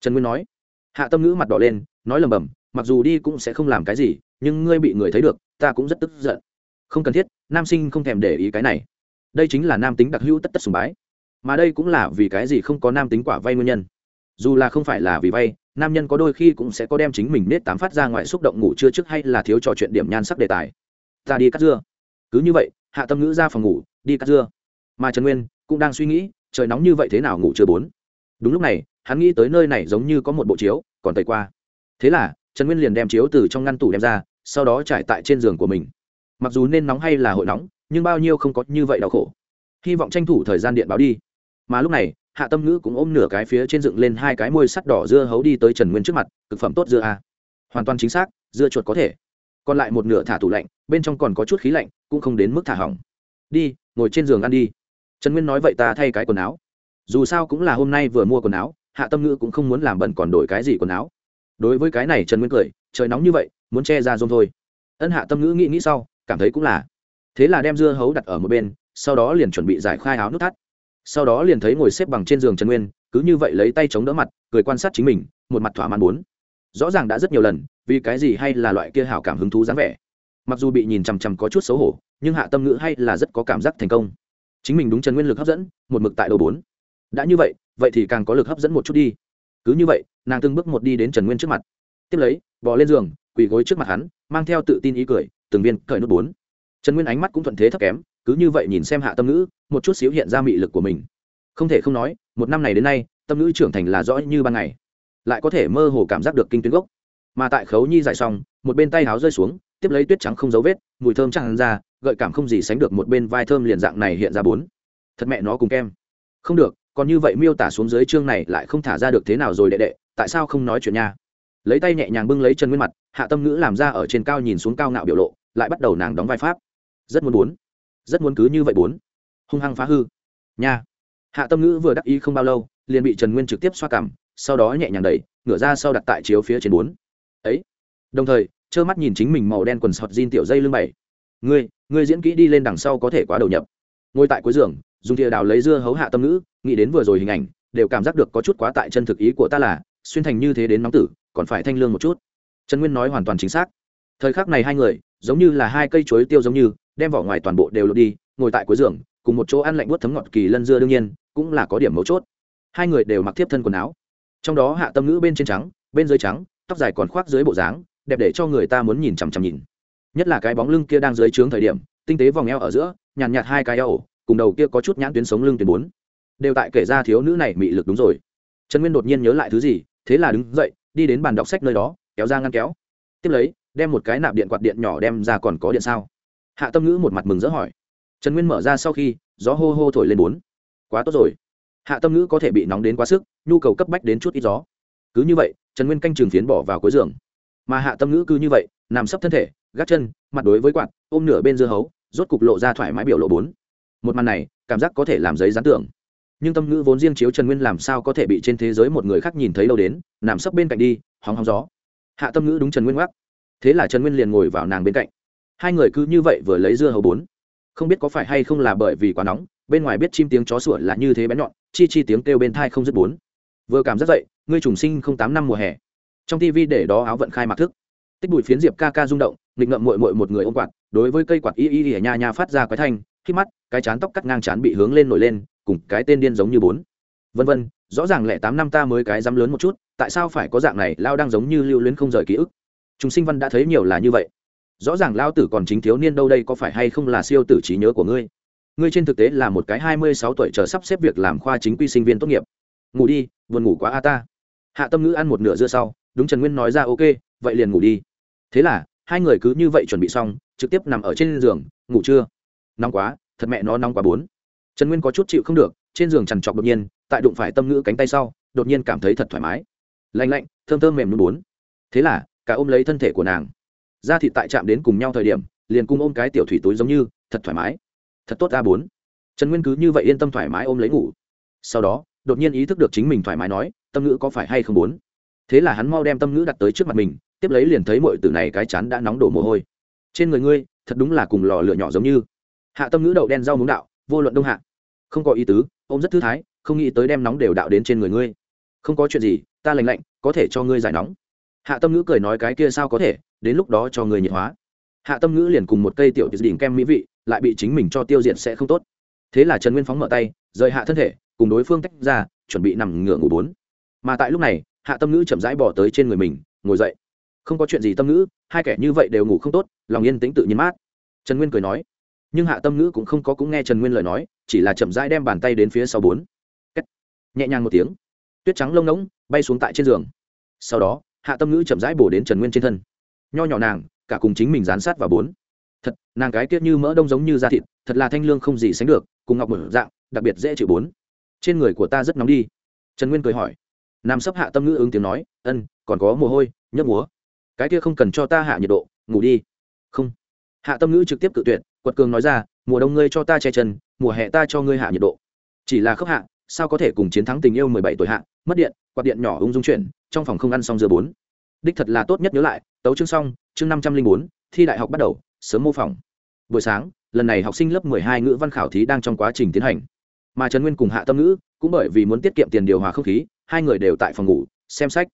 Trần nguyên nói. Hạ tâm ngữ mặt đỏ lên, nói lầm bầm mặc dù đi cũng sẽ không làm cái gì, nhưng ngươi bị người thấy được, ta cũng rất tức giận không cần thiết, nam sinh không thèm để ý cái này. Đây chính là nam tính đặc hữu tất tất sùng bái. Mà đây cũng là vì cái gì không có nam tính quả vay nguyên nhân. Dù là không phải là vì vay, nam nhân có đôi khi cũng sẽ có đem chính mình nết tám phát ra ngoài xúc động ngủ chưa trước hay là thiếu trò chuyện điểm nhan sắc đề tài. Ta đi cắt dưa. Cứ như vậy, hạ tâm ngữ ra phòng ngủ, đi cắt dưa. Mà trần nguyên cũng đang suy nghĩ, trời nóng như vậy thế nào ngủ chưa bốn? Đúng lúc này, hắn nghĩ tới nơi này giống như có một bộ chiếu, còn tẩy qua. Thế là, trần nguyên liền đem chiếu từ trong ngăn tủ đem ra, sau đó trải tại trên giường của mình mặc dù nên nóng hay là hội nóng, nhưng bao nhiêu không có như vậy đau khổ. Hy vọng tranh thủ thời gian điện báo đi. Mà lúc này, hạ tâm ngữ cũng ôm nửa cái phía trên dựng lên hai cái môi sắt đỏ dưa hấu đi tới trần nguyên trước mặt thực phẩm tốt dưa a. Hoàn toàn chính xác, dưa chuột có thể. Còn lại một nửa thả tủ lạnh, bên trong còn có chút khí lạnh, cũng không đến mức thả hỏng. Đi, ngồi trên giường ăn đi. Trần nguyên nói vậy ta thay cái quần áo. Dù sao cũng là hôm nay vừa mua quần áo, hạ tâm ngữ cũng không muốn làm bẩn còn đổi cái gì quần áo. Đối với cái này trần nguyên cười, trời nóng như vậy, muốn che ra rôm thôi. Ân hạ tâm ngữ nghĩ nghĩ sau cảm thấy cũng là. Thế là đem dưa hấu đặt ở một bên, sau đó liền chuẩn bị giải khai áo nút thắt. Sau đó liền thấy ngồi xếp bằng trên giường trần nguyên, cứ như vậy lấy tay chống đỡ mặt, cười quan sát chính mình, một mặt thỏa mãn bốn rõ ràng đã rất nhiều lần, vì cái gì hay là loại kia hảo cảm hứng thú dáng vẻ. Mặc dù bị nhìn chằm chằm có chút xấu hổ, nhưng hạ tâm ngữ hay là rất có cảm giác thành công. Chính mình đúng trần nguyên lực hấp dẫn, một mực tại đầu bốn. Đã như vậy vậy thì càng có lực hấp dẫn một chút đi. Cứ như vậy, nàng từng bước một đi đến trần nguyên trước mặt. Tiếp lấy, bò lên giường, quỳ gối trước mặt hắn, mang theo tự tin ý cười từng viên cởi nút bốn. Trần nguyên ánh mắt cũng thuận thế thấp kém, cứ như vậy nhìn xem hạ tâm ngữ, một chút xíu hiện ra mị lực của mình. Không thể không nói, một năm này đến nay, tâm ngữ trưởng thành là rõ như ban ngày. Lại có thể mơ hồ cảm giác được kinh tuyến gốc. Mà tại khấu nhi giải xong, một bên tay háo rơi xuống, tiếp lấy tuyết trắng không dấu vết, mùi thơm chẳng ra, gợi cảm không gì sánh được một bên vai thơm liền dạng này hiện ra bốn. Thật mẹ nó cùng kem. Không được, còn như vậy miêu tả xuống dưới chương này lại không thả ra được thế nào rồi đệ đệ, tại sao không nói chuyện nha? Lấy tay nhẹ nhàng bưng lấy chân nguyên mặt, hạ tâm ngữ làm ra ở trên cao nhìn xuống cao ngạo biểu lộ lại bắt đầu nàng đóng vai pháp. Rất muốn bốn rất muốn cứ như vậy bốn. Hung hăng phá hư. Nha. Hạ tâm ngữ vừa đắc ý không bao lâu, liền bị trần nguyên trực tiếp xoa cảm, sau đó nhẹ nhàng đẩy, ngửa ra sau đặt tại chiếu phía trên bốn. Ấy. Đồng thời, trơ mắt nhìn chính mình màu đen quần sọt jean tiểu dây lưng bảy. Ngươi ngươi diễn kỹ đi lên đằng sau có thể quá đầu nhập. Ngồi tại cuối giường, dùng thìa đào lấy dưa hấu hạ tâm ngữ, nghĩ đến vừa rồi hình ảnh, đều cảm giác được có chút quá tại chân thực ý của ta là, xuyên thành như thế đến nóng tử, còn phải thanh lương một chút. Trần nguyên nói hoàn toàn chính xác. Thời khắc này hai người giống như là hai cây chuối tiêu giống như đem vỏ ngoài toàn bộ đều lột đi ngồi tại cuối giường cùng một chỗ ăn lạnh bút thấm ngọt kỳ lân dưa đương nhiên cũng là có điểm mấu chốt. Hai người đều mặc tiếp thân quần áo. Trong đó hạ tâm ngữ bên trên trắng bên dưới trắng tóc dài còn khoác dưới bộ dáng đẹp để cho người ta muốn nhìn chằm chằm nhìn. Nhất là cái bóng lưng kia đang dưới trướng thời điểm tinh tế vòng eo ở giữa nhàn nhạt, nhạt hai cái eo cùng đầu kia có chút nhãn tuyến sống lưng tuyến bốn. Đều tại kể ra thiếu nữ này mị lực đúng rồi. Trần nguyên đột nhiên nhớ lại thứ gì thế là đứng dậy đi đến bàn đọc sách nơi đó kéo ra ngăn kéo. Tiếp lấy đem một cái nạp điện quạt điện nhỏ đem ra còn có điện sao? Hạ tâm ngữ một mặt mừng rỡ hỏi. Trần nguyên mở ra sau khi, gió hô hô thổi lên bốn. Quá tốt rồi. Hạ tâm ngữ có thể bị nóng đến quá sức, nhu cầu cấp bách đến chút ít gió. Cứ như vậy, trần nguyên canh trường phiến bỏ vào cuối giường. Mà hạ tâm ngữ cứ như vậy, nằm sấp thân thể, gác chân, mặt đối với quạt, ôm nửa bên dưa hấu, rốt cục lộ ra thoải mái biểu lộ bốn. Một màn này, cảm giác có thể làm giấy gián tưởng nhưng tâm ngữ vốn riêng chiếu trần nguyên làm sao có thể bị trên thế giới một người khác nhìn thấy đâu đến, nằm sấp bên cạnh đi, hóng hóng gió. Hạ tâm ngữ đúng trần nguyên gác thế là trần nguyên liền ngồi vào nàng bên cạnh. Hai người cứ như vậy vừa lấy dưa hấu bốn. Không biết có phải hay không là bởi vì quá nóng, bên ngoài biết chim tiếng chó sủa là như thế bé nhọn, chi chi tiếng kêu bên thai không dứt bốn. Vừa cảm giác dậy, ngươi trùng sinh không tám năm mùa hè. Trong tivi để đó áo vận khai mặc thức. Tích bụi phiến diệp ca ca rung động, nghịch ngậm mội mội một người ôm quạt, đối với cây quạt y y ỉa nha nha phát ra quái thanh, khi mắt, cái chán tóc cắt ngang chán bị hướng lên nổi lên, cùng cái tên điên giống như bốn. Vân vân, rõ ràng lẻ tám năm ta mới cái dám lớn một chút, tại sao phải có dạng này, lao đang giống như lưu luyến không rời ký ức? Chúng sinh văn đã thấy nhiều là như vậy. Rõ ràng lao tử còn chính thiếu niên đâu đây có phải hay không là siêu tử trí nhớ của ngươi? Ngươi trên thực tế là một cái hai mươi sáu tuổi chờ sắp xếp việc làm khoa chính quy sinh viên tốt nghiệp. Ngủ đi, buồn ngủ quá a ta. Hạ tâm ngữ ăn một nửa dưa sau, đúng trần nguyên nói ra, ok, vậy liền ngủ đi. Thế là, hai người cứ như vậy chuẩn bị xong, trực tiếp nằm ở trên giường, ngủ chưa nóng quá, thật mẹ nó nóng quá bốn. Trần nguyên có chút chịu không được, trên giường trằn trọc đột nhiên, tại đụng phải tâm ngữ cánh tay sau, đột nhiên cảm thấy thật thoải mái. Lạnh lạnh, thơm thơm mềm luôn bốn. Thế là cả ôm lấy thân thể của nàng. Da thịt tại chạm đến cùng nhau thời điểm, liền cùng ôm cái tiểu thủy túi giống như, thật thoải mái. Thật tốt a bốn. Trần nguyên cứ như vậy yên tâm thoải mái ôm lấy ngủ. Sau đó, đột nhiên ý thức được chính mình thoải mái nói, tâm ngữ có phải hay không bốn? Thế là hắn mau đem tâm ngữ đặt tới trước mặt mình, tiếp lấy liền thấy mọi từ này cái chán đã nóng đổ mồ hôi. Trên người ngươi, thật đúng là cùng lò lửa nhỏ giống như. Hạ tâm ngữ đậu đen rau muống đạo, vô luận đông hạ. Không có ý tứ, ôm rất thư thái, không nghĩ tới đem nóng đều đạo đến trên người ngươi. Không có chuyện gì, ta lành lạnh, có thể cho ngươi giải nóng hạ tâm ngữ cười nói cái kia sao có thể, đến lúc đó cho người nhiệt hóa. Hạ tâm ngữ liền cùng một cây tiểu đỉnh kem mỹ vị, lại bị chính mình cho tiêu diệt sẽ không tốt. Thế là trần nguyên phóng mở tay, rời hạ thân thể, cùng đối phương tách ra, chuẩn bị nằm ngửa ngủ bốn. Mà tại lúc này, hạ tâm ngữ chậm rãi bỏ tới trên người mình, ngồi dậy. Không có chuyện gì tâm ngữ, hai kẻ như vậy đều ngủ không tốt, lòng yên tĩnh tự nhiên mát. Trần nguyên cười nói. Nhưng hạ tâm ngữ cũng không có cũng nghe trần nguyên lời nói, chỉ là chậm rãi đem bàn tay đến phía sau bốn. Nhẹ nhàng một tiếng. Tuyết trắng lông ngỗng bay xuống tại trên giường. Sau đó hạ tâm ngữ chậm rãi bổ đến trần nguyên trên thân nho nhỏ nàng cả cùng chính mình dán sát vào bốn thật nàng cái tiết như mỡ đông giống như da thịt thật là thanh lương không gì sánh được cùng ngọc mở dạng đặc biệt dễ chịu bốn trên người của ta rất nóng đi trần nguyên cười hỏi nam sấp hạ tâm ngữ ứng tiếng nói ân còn có mồ hôi nhấp múa cái kia không cần cho ta hạ nhiệt độ ngủ đi không hạ tâm ngữ trực tiếp cự tuyệt quật cường nói ra mùa đông ngươi cho ta che chân mùa hè ta cho ngươi hạ nhiệt độ chỉ là khớp hạ sao có thể cùng chiến thắng tình yêu mười bảy tuổi hạ mất điện quạt điện nhỏ ung dung chuyển trong phòng không ăn xong dưa bốn. Đích thật là tốt nhất nhớ lại tấu chương xong chương năm trăm linh bốn thi đại học bắt đầu sớm mô phỏng. Buổi sáng lần này học sinh lớp mười hai ngữ văn khảo thí đang trong quá trình tiến hành. Mà trần nguyên cùng hạ tâm ngữ cũng bởi vì muốn tiết kiệm tiền điều hòa không khí hai người đều tại phòng ngủ xem sách.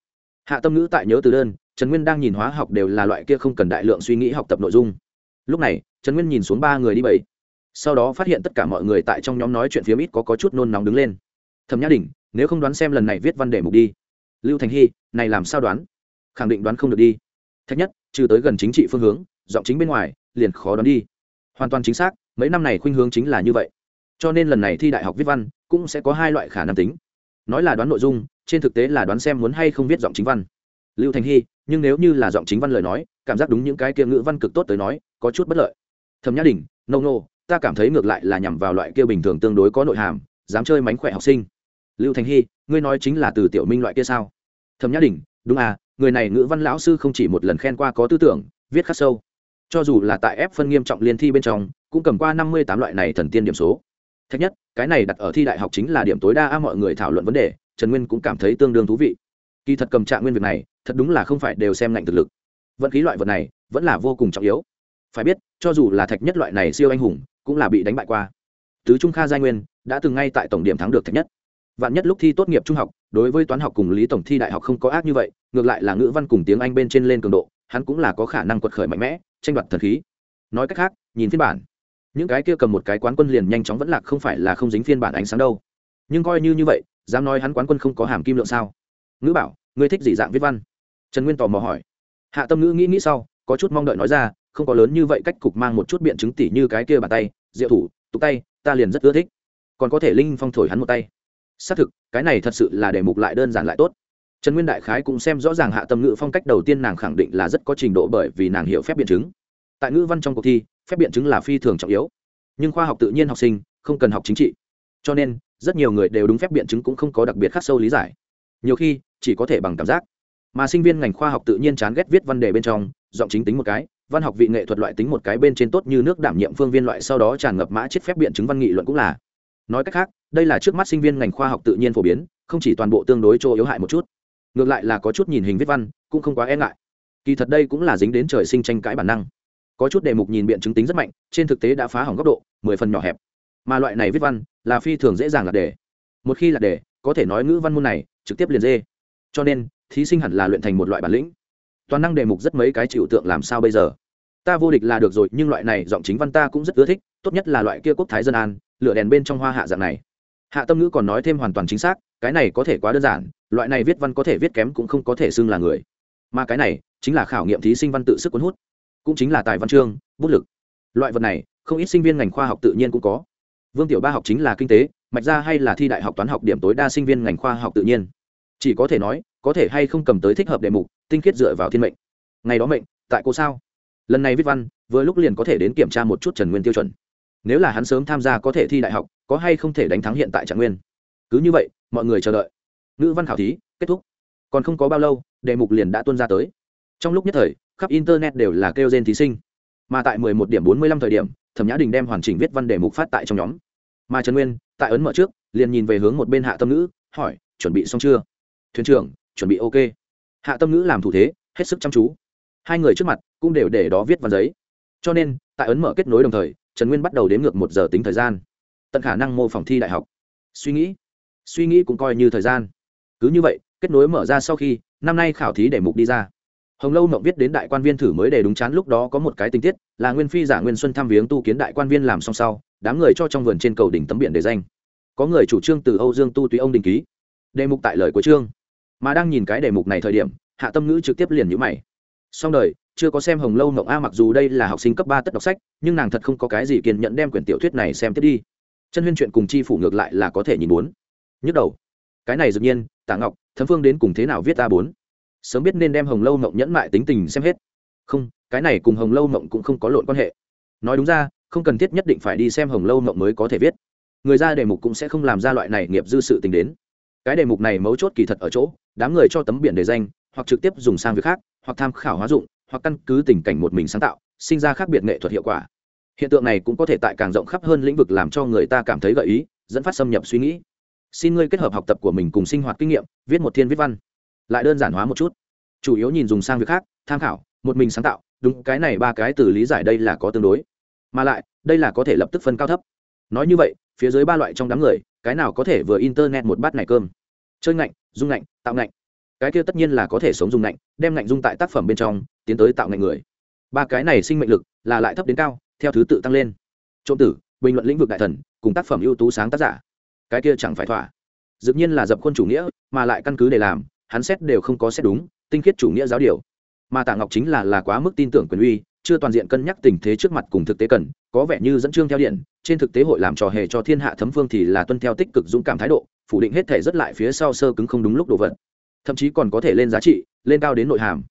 Hạ tâm ngữ tại nhớ từ đơn trần nguyên đang nhìn hóa học đều là loại kia không cần đại lượng suy nghĩ học tập nội dung. Lúc này trần nguyên nhìn xuống ba người đi bảy sau đó phát hiện tất cả mọi người tại trong nhóm nói chuyện phía ít có, có chút nôn nóng đứng lên. Thẩm nhã đình nếu không đoán xem lần này viết văn đề mục đi lưu thành hy này làm sao đoán? Khẳng định đoán không được đi. Thách nhất trừ tới gần chính trị phương hướng giọng chính bên ngoài liền khó đoán đi. Hoàn toàn chính xác mấy năm này khuynh hướng chính là như vậy. Cho nên lần này thi đại học viết văn cũng sẽ có hai loại khả năng tính. Nói là đoán nội dung trên thực tế là đoán xem muốn hay không viết giọng chính văn. Lưu thành hy nhưng nếu như là giọng chính văn lời nói cảm giác đúng những cái kia ngữ văn cực tốt tới nói có chút bất lợi. Thẩm nhã đình nâu no, nô no, ta cảm thấy ngược lại là nhằm vào loại kia bình thường tương đối có nội hàm dám chơi mánh khỏe học sinh lưu thành hy, ngươi nói chính là từ tiểu minh loại kia sao? Thẩm nhã đình, đúng à người này ngữ văn lão sư không chỉ một lần khen qua có tư tưởng, viết khắc sâu. Cho dù là tại ép phân nghiêm trọng liên thi bên trong, cũng cầm qua năm mươi tám loại này thần tiên điểm số. Thách nhất, cái này đặt ở thi đại học chính là điểm tối đa a mọi người thảo luận vấn đề, trần nguyên cũng cảm thấy tương đương thú vị. Kỳ thật cầm trạng nguyên việc này, thật đúng là không phải đều xem ngạnh thực lực. Vận khí loại vật này, vẫn là vô cùng trọng yếu. Phải biết, cho dù là thạch nhất loại này siêu anh hùng, cũng là bị đánh bại qua. Tứ trung kha giai nguyên, đã từng ngay tại tổng điểm thắng được thạch nhất vạn nhất lúc thi tốt nghiệp trung học, đối với toán học cùng lý tổng thi đại học không có ác như vậy, ngược lại là ngữ văn cùng tiếng anh bên trên lên cường độ, hắn cũng là có khả năng quật khởi mạnh mẽ, tranh đoạt thần khí. Nói cách khác, nhìn phiên bản, những cái kia cầm một cái quán quân liền nhanh chóng vẫn lạc không phải là không dính phiên bản ánh sáng đâu. Nhưng coi như như vậy, dám nói hắn quán quân không có hàm kim lượng sao? Ngữ bảo, ngươi thích gì dạng viết văn? Trần nguyên tò mò hỏi. Hạ tâm ngữ nghĩ nghĩ sau, có chút mong đợi nói ra, không có lớn như vậy cách cục mang một chút biện chứng tỉ như cái kia bàn tay, diệu thủ, tục tay, ta liền rất ưa thích. Còn có thể linh phong thổi hắn một tay xác thực, cái này thật sự là đề mục lại đơn giản lại tốt. Trần nguyên đại khái cũng xem rõ ràng hạ tâm ngữ phong cách đầu tiên nàng khẳng định là rất có trình độ bởi vì nàng hiểu phép biện chứng. Tại ngữ văn trong cuộc thi, phép biện chứng là phi thường trọng yếu. Nhưng khoa học tự nhiên học sinh, không cần học chính trị. Cho nên, rất nhiều người đều đúng phép biện chứng cũng không có đặc biệt khắc sâu lý giải. Nhiều khi, chỉ có thể bằng cảm giác. Mà sinh viên ngành khoa học tự nhiên chán ghét viết văn đề bên trong, giọng chính tính một cái, văn học vị nghệ thuật loại tính một cái bên trên tốt như nước đảm nhiệm phương viên loại sau đó tràn ngập mã chết phép biện chứng văn nghị luận cũng là. Nói cách khác đây là trước mắt sinh viên ngành khoa học tự nhiên phổ biến, không chỉ toàn bộ tương đối chỗ yếu hại một chút. Ngược lại là có chút nhìn hình viết văn, cũng không quá e ngại. Kỳ thật đây cũng là dính đến trời sinh tranh cãi bản năng. Có chút đề mục nhìn biện chứng tính rất mạnh, trên thực tế đã phá hỏng góc độ, mười phần nhỏ hẹp. Mà loại này viết văn, là phi thường dễ dàng là đề một khi là đề có thể nói ngữ văn môn này, trực tiếp liền dê. Cho nên, thí sinh hẳn là luyện thành một loại bản lĩnh. Toàn năng đề mục rất mấy cái chịu tượng làm sao bây giờ? Ta vô địch là được rồi, nhưng loại này giọng chính văn ta cũng rất ưa thích, tốt nhất là loại kia quốc thái dân an, lửa đèn bên trong hoa hạ dạng này hạ tâm ngữ còn nói thêm hoàn toàn chính xác, cái này có thể quá đơn giản, loại này viết văn có thể viết kém cũng không có thể xưng là người. Mà cái này, chính là khảo nghiệm thí sinh văn tự sức cuốn hút, cũng chính là tài văn chương, bút lực. Loại vật này, không ít sinh viên ngành khoa học tự nhiên cũng có. Vương tiểu ba học chính là kinh tế, mạch ra hay là thi đại học toán học điểm tối đa sinh viên ngành khoa học tự nhiên. Chỉ có thể nói, có thể hay không cầm tới thích hợp đề mục, tinh khiết dựa vào thiên mệnh. Ngày đó mệnh, tại cô sao? Lần này viết văn, vừa lúc liền có thể đến kiểm tra một chút trần nguyên tiêu chuẩn nếu là hắn sớm tham gia có thể thi đại học, có hay không thể đánh thắng hiện tại trạng nguyên? Cứ như vậy, mọi người chờ đợi. Ngữ văn khảo thí, kết thúc. Còn không có bao lâu, đề mục liền đã tuân ra tới. Trong lúc nhất thời, khắp internet đều là kêu gen thí sinh. Mà tại 11 điểm 45 thời điểm, thẩm nhã đình đem hoàn chỉnh viết văn đề mục phát tại trong nhóm. Mà trần nguyên, tại ấn mở trước, liền nhìn về hướng một bên hạ tâm ngữ, hỏi, chuẩn bị xong chưa? Thuyền trưởng, chuẩn bị ok. Hạ tâm ngữ làm thủ thế, hết sức chăm chú. Hai người trước mặt cũng đều để đó viết văn giấy. Cho nên, tại ấn mở kết nối đồng thời trần nguyên bắt đầu đếm ngược một giờ tính thời gian. Tận khả năng mô phỏng thi đại học. Suy nghĩ. Suy nghĩ cũng coi như thời gian. Cứ như vậy, kết nối mở ra sau khi, năm nay khảo thí để mục đi ra. Hồng lâu mộng viết đến đại quan viên thử mới để đúng chán lúc đó có một cái tình tiết, là nguyên phi giả nguyên xuân thăm viếng tu kiến đại quan viên làm xong sau, đám người cho trong vườn trên cầu đỉnh tấm biển để danh. Có người chủ trương từ âu dương tu tùy ông đình ký. Đề mục tại lời của trương. Mà đang nhìn cái đề mục này thời điểm, hạ tâm ngữ trực tiếp liền nhữ mày. Xong đời chưa có xem hồng lâu mộng a, mặc dù đây là học sinh cấp ba tất đọc sách, nhưng nàng thật không có cái gì kiên nhẫn đem quyển tiểu thuyết này xem tiếp đi. Chân huyên chuyện cùng chi phủ ngược lại là có thể nhìn bốn. Nhức đầu. Cái này dược nhiên, tạ ngọc, thấm phương đến cùng thế nào viết a bốn? Sớm biết nên đem hồng lâu mộng nhẫn mại tính tình xem hết. Không, cái này cùng hồng lâu mộng cũng không có lộn quan hệ. Nói đúng ra, không cần thiết nhất định phải đi xem hồng lâu mộng mới có thể viết. Người ra đề mục cũng sẽ không làm ra loại này nghiệp dư sự tình đến. Cái đề mục này mấu chốt kỳ thật ở chỗ, đám người cho tấm biển đề danh, hoặc trực tiếp dùng sang việc khác, hoặc tham khảo hóa dụng hoặc căn cứ tình cảnh một mình sáng tạo, sinh ra khác biệt nghệ thuật hiệu quả. Hiện tượng này cũng có thể tại càng rộng khắp hơn lĩnh vực làm cho người ta cảm thấy gợi ý, dẫn phát xâm nhập suy nghĩ. Xin ngươi kết hợp học tập của mình cùng sinh hoạt kinh nghiệm, viết một thiên viết văn. Lại đơn giản hóa một chút. Chủ yếu nhìn dùng sang việc khác, tham khảo, một mình sáng tạo, đúng, cái này ba cái từ lý giải đây là có tương đối. Mà lại, đây là có thể lập tức phân cao thấp. Nói như vậy, phía dưới ba loại trong đám người, cái nào có thể vừa internet một bát này cơm? Chơi ngạnh, dung ngạnh, tạo ngạnh. Cái kia tất nhiên là có thể sống dung ngạnh, đem ngạnh dung tại tác phẩm bên trong tiến tới tạo ngành người. Ba cái này sinh mệnh lực là lại thấp đến cao, theo thứ tự tăng lên. Trộm tử, bình luận lĩnh vực đại thần, cùng tác phẩm ưu tú sáng tác giả. Cái kia chẳng phải thỏa. Dĩ nhiên là dập khuôn chủ nghĩa, mà lại căn cứ để làm, hắn xét đều không có xét đúng, tinh khiết chủ nghĩa giáo điều. Mà tạ ngọc chính là là quá mức tin tưởng quyền uy, chưa toàn diện cân nhắc tình thế trước mặt cùng thực tế cần, có vẻ như dẫn chương theo điện, trên thực tế hội làm trò hề cho thiên hạ thấm phương thì là tuân theo tích cực dũng cảm thái độ, phủ định hết thể rất lại phía sau sơ cứng không đúng lúc đồ vật. Thậm chí còn có thể lên giá trị, lên cao đến nội hàm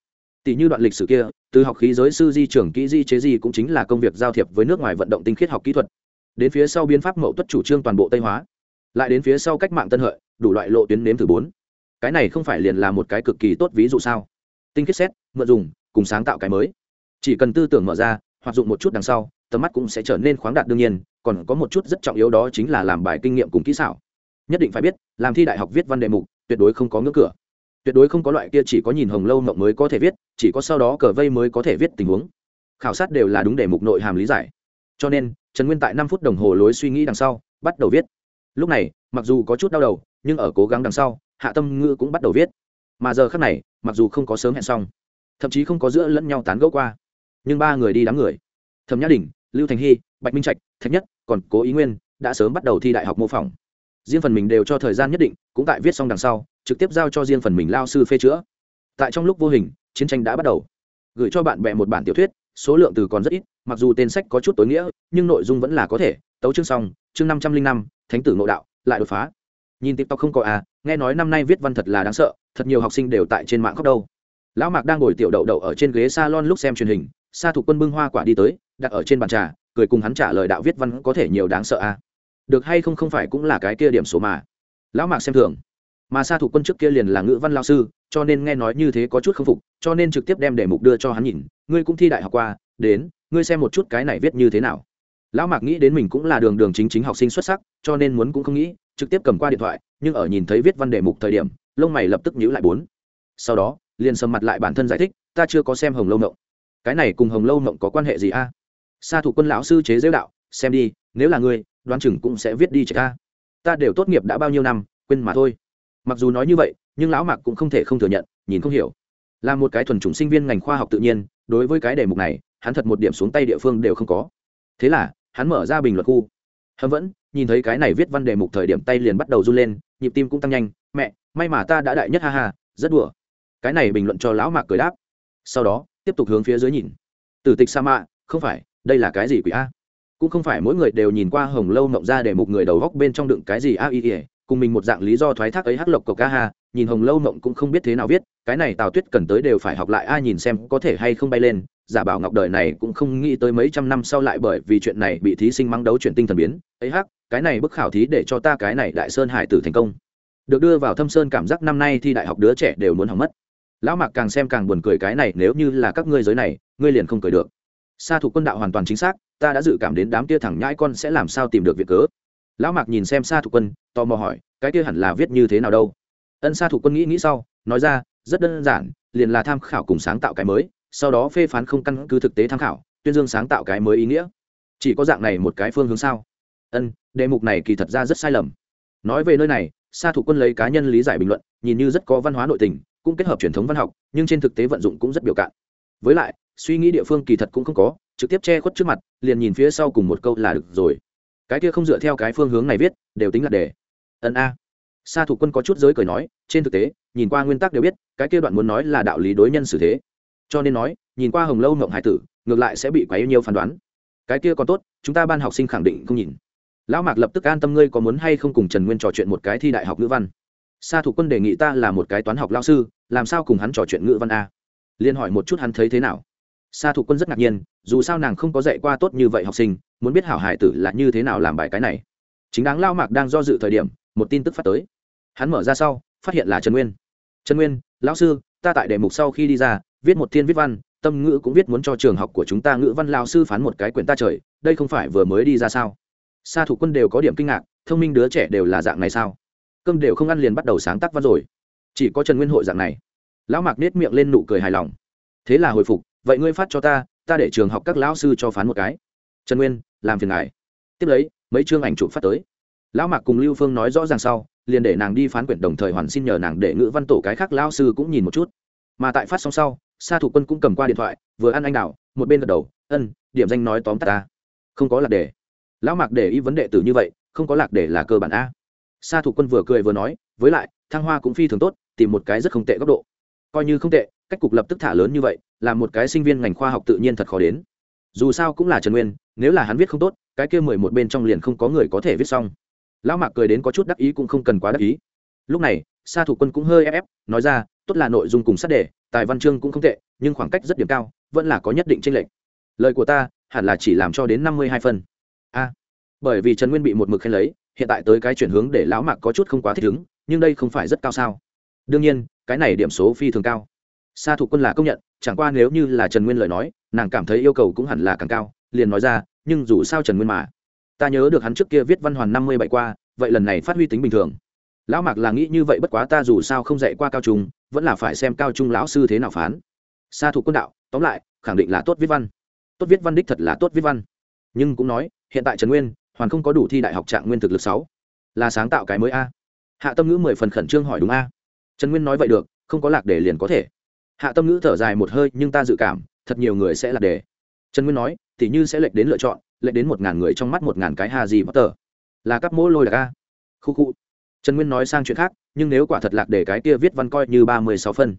tỷ như đoạn lịch sử kia, từ học khí giới sư di trưởng kỹ di chế di cũng chính là công việc giao thiệp với nước ngoài vận động tinh khiết học kỹ thuật. Đến phía sau biến pháp mậu tuất chủ trương toàn bộ tây hóa. Lại đến phía sau cách mạng tân hợi, đủ loại lộ tuyến nếm thử bốn. Cái này không phải liền là một cái cực kỳ tốt ví dụ sao? Tinh khiết xét, mượn dùng, cùng sáng tạo cái mới. Chỉ cần tư tưởng mở ra hoặc dụng một chút đằng sau, tầm mắt cũng sẽ trở nên khoáng đạt đương nhiên, còn có một chút rất trọng yếu đó chính là làm bài kinh nghiệm cùng kỹ xảo. Nhất định phải biết, làm thi đại học viết văn đề mục, tuyệt đối không có ngưỡng cửa tuyệt đối không có loại kia chỉ có nhìn hồng lâu mộng mới có thể viết, chỉ có sau đó cờ vây mới có thể viết tình huống. Khảo sát đều là đúng để mục nội hàm lý giải. Cho nên, trần nguyên tại năm phút đồng hồ lối suy nghĩ đằng sau, bắt đầu viết. Lúc này, mặc dù có chút đau đầu, nhưng ở cố gắng đằng sau, hạ tâm ngữ cũng bắt đầu viết. Mà giờ khác này, mặc dù không có sớm hẹn xong, thậm chí không có giữa lẫn nhau tán gẫu qua, nhưng ba người đi đám người. Thẩm nhã đình, lưu thành hy, bạch minh trạch, thạch nhất, còn cố ý nguyên đã sớm bắt đầu thi đại học mô phỏng riêng phần mình đều cho thời gian nhất định, cũng tại viết xong đằng sau, trực tiếp giao cho riêng phần mình lao sư phê chữa. Tại trong lúc vô hình, chiến tranh đã bắt đầu. Gửi cho bạn bè một bản tiểu thuyết, số lượng từ còn rất ít, mặc dù tên sách có chút tối nghĩa, nhưng nội dung vẫn là có thể. Tấu chương xong, chương năm trăm linh năm, thánh tử ngộ đạo, lại đột phá. Nhìn tiktok không có à nghe nói năm nay viết văn thật là đáng sợ, thật nhiều học sinh đều tại trên mạng khóc đâu lão mạc đang ngồi tiểu đậu đậu ở trên ghế s a lon lúc xem truyền hình, sa thủ quân bưng hoa quả đi tới, đặt ở trên bàn trà, cười cùng hắn trả lời đạo viết văn có thể nhiều đáng sợ à được hay không không phải cũng là cái kia điểm số mà. Lão mạc xem thường. Mà sa thủ quân trước kia liền là ngữ văn lao sư, cho nên nghe nói như thế có chút k phục, cho nên trực tiếp đem đề mục đưa cho hắn nhìn. Ngươi cũng thi đại học qua, đến, ngươi xem một chút cái này viết như thế nào. Lão mạc nghĩ đến mình cũng là đường đường chính chính học sinh xuất sắc, cho nên muốn cũng không nghĩ, trực tiếp cầm qua điện thoại, nhưng ở nhìn thấy viết văn đề mục thời điểm, lông mày lập tức nhíu lại bốn. Sau đó, liền sầm mặt lại bản thân giải thích, ta chưa có xem hồng lâu mộng. Cái này cùng hồng lâu mộng có quan hệ gì a? À? sa thủ quân lão sư chế dễu đạo, xem đi, nếu là ngươi đoán chừng cũng sẽ viết đi chạy ca ta đều tốt nghiệp đã bao nhiêu năm, quên mà thôi. Mặc dù nói như vậy, nhưng lão mạc cũng không thể không thừa nhận, nhìn không hiểu. Là một cái thuần chủng sinh viên ngành khoa học tự nhiên, đối với cái đề mục này, hắn thật một điểm xuống tay địa phương đều không có. Thế là, hắn mở ra bình luận khu. Hắn vẫn, nhìn thấy cái này viết văn đề mục thời điểm tay liền bắt đầu run lên, nhịp tim cũng tăng nhanh. Mẹ, may mà ta đã đại nhất ha ha, rất đùa. Cái này bình luận cho lão mạc cười đáp. Sau đó, tiếp tục hướng phía dưới nhìn. Tử tịch sa mạ, không phải, đây là cái gì quỷ a? Cũng không phải mỗi người đều nhìn qua hồng lâu mộng ra để một người đầu góc bên trong đựng cái gì a y ỉa cùng mình một dạng lý do thoái thác ấy hắc lộc cầu ca ha, nhìn hồng lâu mộng cũng không biết thế nào viết, cái này tào tuyết cần tới đều phải học lại ai nhìn xem có thể hay không bay lên, giả bảo ngọc đời này cũng không nghĩ tới mấy trăm năm sau lại bởi vì chuyện này bị thí sinh mắng đấu chuyển tinh thần biến, ấy hắc, cái này bức khảo thí để cho ta cái này đại sơn hải tử thành công. Được đưa vào thâm sơn cảm giác năm nay thi đại học đứa trẻ đều muốn hỏng mất. Lão mạc càng xem càng buồn cười cái này, nếu như là các ngươi giới này, ngươi liền không cười được sa thủ quân đạo hoàn toàn chính xác, ta đã dự cảm đến đám kia thẳng nhãi con sẽ làm sao tìm được việc cớ. Lão mạc nhìn xem sa thủ quân, tò mò hỏi, cái kia hẳn là viết như thế nào đâu? Ân sa thủ quân nghĩ nghĩ sau, nói ra, rất đơn giản, liền là tham khảo cùng sáng tạo cái mới, sau đó phê phán không căn cứ thực tế tham khảo, tuyên dương sáng tạo cái mới ý nghĩa. Chỉ có dạng này một cái phương hướng sao? Ân, đề mục này kỳ thật ra rất sai lầm. Nói về nơi này, sa thủ quân lấy cá nhân lý giải bình luận, nhìn như rất có văn hóa nội tình, cũng kết hợp truyền thống văn học, nhưng trên thực tế vận dụng cũng rất biểu cạn. Với lại suy nghĩ địa phương kỳ thật cũng không có, trực tiếp che khuất trước mặt, liền nhìn phía sau cùng một câu là được rồi. Cái kia không dựa theo cái phương hướng này viết, đều tính là đề. Ân a. Sa thủ quân có chút giới cười nói, trên thực tế, nhìn qua nguyên tắc đều biết, cái kia đoạn muốn nói là đạo lý đối nhân xử thế. Cho nên nói, nhìn qua hồng lâu mộng hải tử, ngược lại sẽ bị quá yêu nhiều phán đoán. Cái kia còn tốt, chúng ta ban học sinh khẳng định không nhìn. Lão mạc lập tức an tâm ngươi có muốn hay không cùng trần nguyên trò chuyện một cái thi đại học ngữ văn. Sa thủ quân đề nghị ta là một cái toán học lao sư, làm sao cùng hắn trò chuyện ngữ văn a? Liên hỏi một chút hắn thấy thế nào sa thủ quân rất ngạc nhiên, dù sao nàng không có dạy qua tốt như vậy học sinh, muốn biết hảo hải tử là như thế nào làm bài cái này. Chính đáng lao mạc đang do dự thời điểm, một tin tức phát tới. Hắn mở ra sau, phát hiện là trần nguyên. Trần nguyên, lão sư, ta tại đề mục sau khi đi ra, viết một thiên viết văn, tâm ngữ cũng viết muốn cho trường học của chúng ta ngữ văn lao sư phán một cái quyển ta trời, đây không phải vừa mới đi ra sao? Sa thủ quân đều có điểm kinh ngạc, thông minh đứa trẻ đều là dạng này sao? Cơm đều không ăn liền bắt đầu sáng tác văn rồi. Chỉ có trần nguyên hội dạng này. Lão mạc nết miệng lên nụ cười hài lòng. Thế là hồi phục vậy ngươi phát cho ta ta để trường học các lão sư cho phán một cái. Trần nguyên, làm phiền ngài. Tiếp lấy, mấy chương ảnh chụp phát tới. Lão mạc cùng lưu phương nói rõ ràng sau, liền để nàng đi phán quyển đồng thời hoàn xin nhờ nàng để ngữ văn tổ cái khác lão sư cũng nhìn một chút. Mà tại phát xong sau, sa thủ quân cũng cầm qua điện thoại, vừa ăn anh đào, một bên gật đầu, ân, điểm danh nói tóm tắt ta. Không có lạc đề. Lão mạc để ý vấn đề từ như vậy, không có lạc đề là cơ bản a. Sa thủ quân vừa cười vừa nói, với lại, thăng hoa cũng phi thường tốt, tìm một cái rất không tệ góc độ. Coi như không tệ cách cục lập tức thả lớn như vậy, là một cái sinh viên ngành khoa học tự nhiên thật khó đến. Dù sao cũng là trần nguyên, nếu là hắn viết không tốt, cái kia mười một bên trong liền không có người có thể viết xong. Lão mạc cười đến có chút đắc ý cũng không cần quá đắc ý. Lúc này, sa thủ quân cũng hơi ép ép, nói ra, tốt là nội dung cùng sát đề, tài văn chương cũng không tệ, nhưng khoảng cách rất điểm cao, vẫn là có nhất định tranh lệch. Lời của ta, hẳn là chỉ làm cho đến năm mươi hai phân a, bởi vì trần nguyên bị một mực khen lấy, hiện tại tới cái chuyển hướng để lão mạc có chút không quá thích ứng, nhưng đây không phải rất cao sao. Đương nhiên, cái này điểm số phi thường cao sa thủ quân là công nhận, chẳng qua nếu như là trần nguyên lời nói, nàng cảm thấy yêu cầu cũng hẳn là càng cao, liền nói ra, nhưng dù sao trần nguyên mà, ta nhớ được hắn trước kia viết văn hoàn năm mươi bảy qua, vậy lần này phát huy tính bình thường. Lão mạc là nghĩ như vậy bất quá ta dù sao không dạy qua cao trung, vẫn là phải xem cao trung lão sư thế nào phán. Sa thủ quân đạo, tóm lại, khẳng định là tốt viết văn. Tốt viết văn đích thật là tốt viết văn. Nhưng cũng nói, hiện tại trần nguyên, hoàn không có đủ thi đại học trạng nguyên thực lực sáu. Là sáng tạo cái mới a. Hạ tâm ngữ mười phần khẩn trương hỏi đúng a. Trần nguyên nói vậy được, không có lạc để liền có thể hạ tâm ngữ thở dài một hơi, nhưng ta dự cảm, thật nhiều người sẽ lạc đề. Trần nguyên nói, tỉ như sẽ lệch đến lựa chọn, lệch đến một ngàn người trong mắt một ngàn cái hà gì bất tờ là các mỗ lôi là a. Khu khu. Trần nguyên nói sang chuyện khác, nhưng nếu quả thật lạc đề cái kia viết văn coi như ba mươi sáu phân.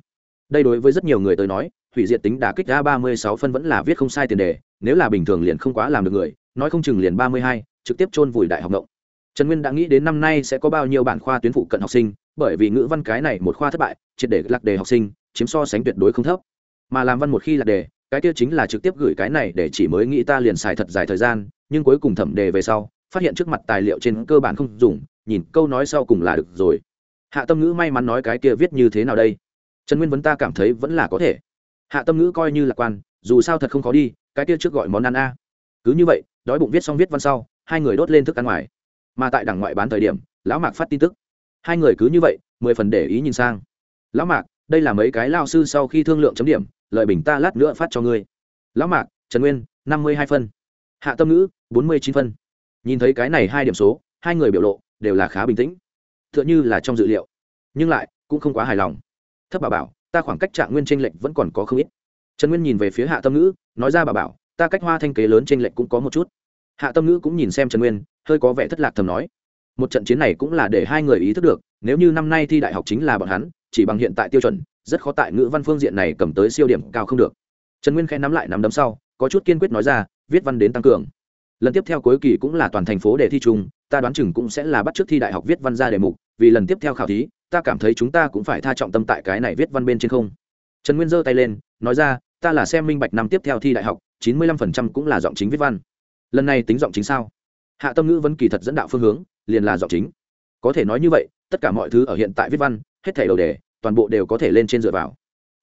Đây đối với rất nhiều người tới nói, hủy diệt tính đã kích ra ba mươi sáu phân vẫn là viết không sai tiền đề, nếu là bình thường liền không quá làm được người, nói không chừng liền ba mươi hai, trực tiếp chôn vùi đại học ngộng trần nguyên đã nghĩ đến năm nay sẽ có bao nhiêu bản khoa tuyến phụ cận học sinh, bởi vì ngữ văn cái này một khoa thất bại, triệt để lạc đề học sinh chiếm so sánh tuyệt đối không thấp. Mà làm văn một khi lạc đề, cái kia chính là trực tiếp gửi cái này để chỉ mới nghĩ ta liền xài thật dài thời gian, nhưng cuối cùng thẩm đề về sau, phát hiện trước mặt tài liệu trên cơ bản không dùng, nhìn câu nói sau cùng là được rồi. Hạ tâm ngữ may mắn nói cái kia viết như thế nào đây? Trần nguyên vấn ta cảm thấy vẫn là có thể. Hạ tâm ngữ coi như lạc quan, dù sao thật không khó đi, cái kia trước gọi món ăn a. Cứ như vậy, đói bụng viết xong viết văn sau, hai người đốt lên thức ăn ngoài. Mà tại đảng ngoại bán thời điểm, lão mạc phát tin tức. Hai người cứ như vậy, mười phần để ý nhìn sang. Lão mạc đây là mấy cái lao sư sau khi thương lượng chấm điểm, lợi bình ta lát nữa phát cho ngươi. Lão mạc, trần nguyên, năm mươi hai phân. Hạ tâm ngữ, bốn mươi chín phân. Nhìn thấy cái này hai điểm số, hai người biểu lộ đều là khá bình tĩnh. T h ư ợ n h ư là trong dự liệu. Nhưng lại cũng không quá hài lòng. Thấp bà bảo, ta khoảng cách trạng nguyên tranh lệch vẫn còn có không ít. Trần nguyên nhìn về phía hạ tâm ngữ, nói ra bà bảo, ta cách hoa thanh kế lớn tranh lệch cũng có một chút. Hạ tâm ngữ cũng nhìn xem trần nguyên, hơi có vẻ thất lạc thầm nói. Một trận chiến này cũng là để hai người ý thức được, nếu như năm nay thi đại học chính là bọn hắn chỉ bằng hiện tại tiêu chuẩn, rất khó tại ngữ văn phương diện này cầm tới siêu điểm cao không được. Trần nguyên khẽ nắm lại nắm đấm sau, có chút kiên quyết nói ra, viết văn đến tăng cường. Lần tiếp theo cuối kỳ cũng là toàn thành phố để thi chung, ta đoán chừng cũng sẽ là bắt trước thi đại học viết văn ra đề mục, vì lần tiếp theo khảo thí, ta cảm thấy chúng ta cũng phải tha trọng tâm tại cái này viết văn bên trên không. Trần nguyên giơ tay lên, nói ra, ta là xem minh bạch năm tiếp theo thi đại học, chín mươi lăm phần trăm cũng là giọng chính viết văn. Lần này tính giọng chính sao? Hạ tâm ngữ vẫn kỳ thật dẫn đạo phương hướng, liền là giọng chính. Có thể nói như vậy, tất cả mọi thứ ở hiện tại viết văn hết thảy đầu đề, toàn bộ đều có thể lên trên dựa vào.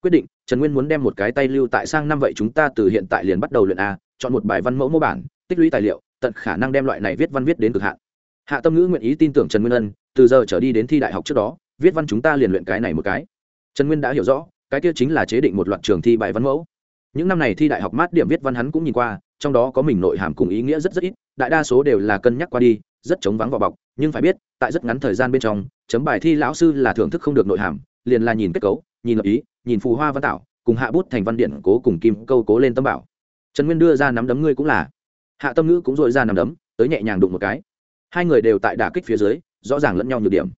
Quyết định, trần nguyên muốn đem một cái tay lưu tại sang năm vậy chúng ta từ hiện tại liền bắt đầu luyện a, chọn một bài văn mẫu mô bản, tích lũy tài liệu, tận khả năng đem loại này viết văn viết đến cực hạn. Hạ tâm ngữ nguyện ý tin tưởng trần nguyên ân, từ giờ trở đi đến thi đại học trước đó, viết văn chúng ta liền luyện cái này một cái. Trần nguyên đã hiểu rõ, cái kia chính là chế định một loạt trường thi bài văn mẫu. Những năm này thi đại học mát điểm viết văn hắn cũng nhìn qua, trong đó có mình nội hàm cùng ý nghĩa rất rất ít, đại đa số đều là cân nhắc qua đi rất chống vắng vào bọc, nhưng phải biết, tại rất ngắn thời gian bên trong, chấm bài thi lão sư là thưởng thức không được nội hàm, liền là nhìn kết cấu, nhìn lập ý, nhìn phù hoa văn tạo, cùng hạ bút thành văn điện cố cùng kim câu cố lên tâm bảo. Trần nguyên đưa ra nắm đấm ngươi cũng là. Hạ tâm ngữ cũng dội ra nắm đấm, tới nhẹ nhàng đụng một cái. Hai người đều tại đả kích phía dưới, rõ ràng lẫn nhau nhược điểm.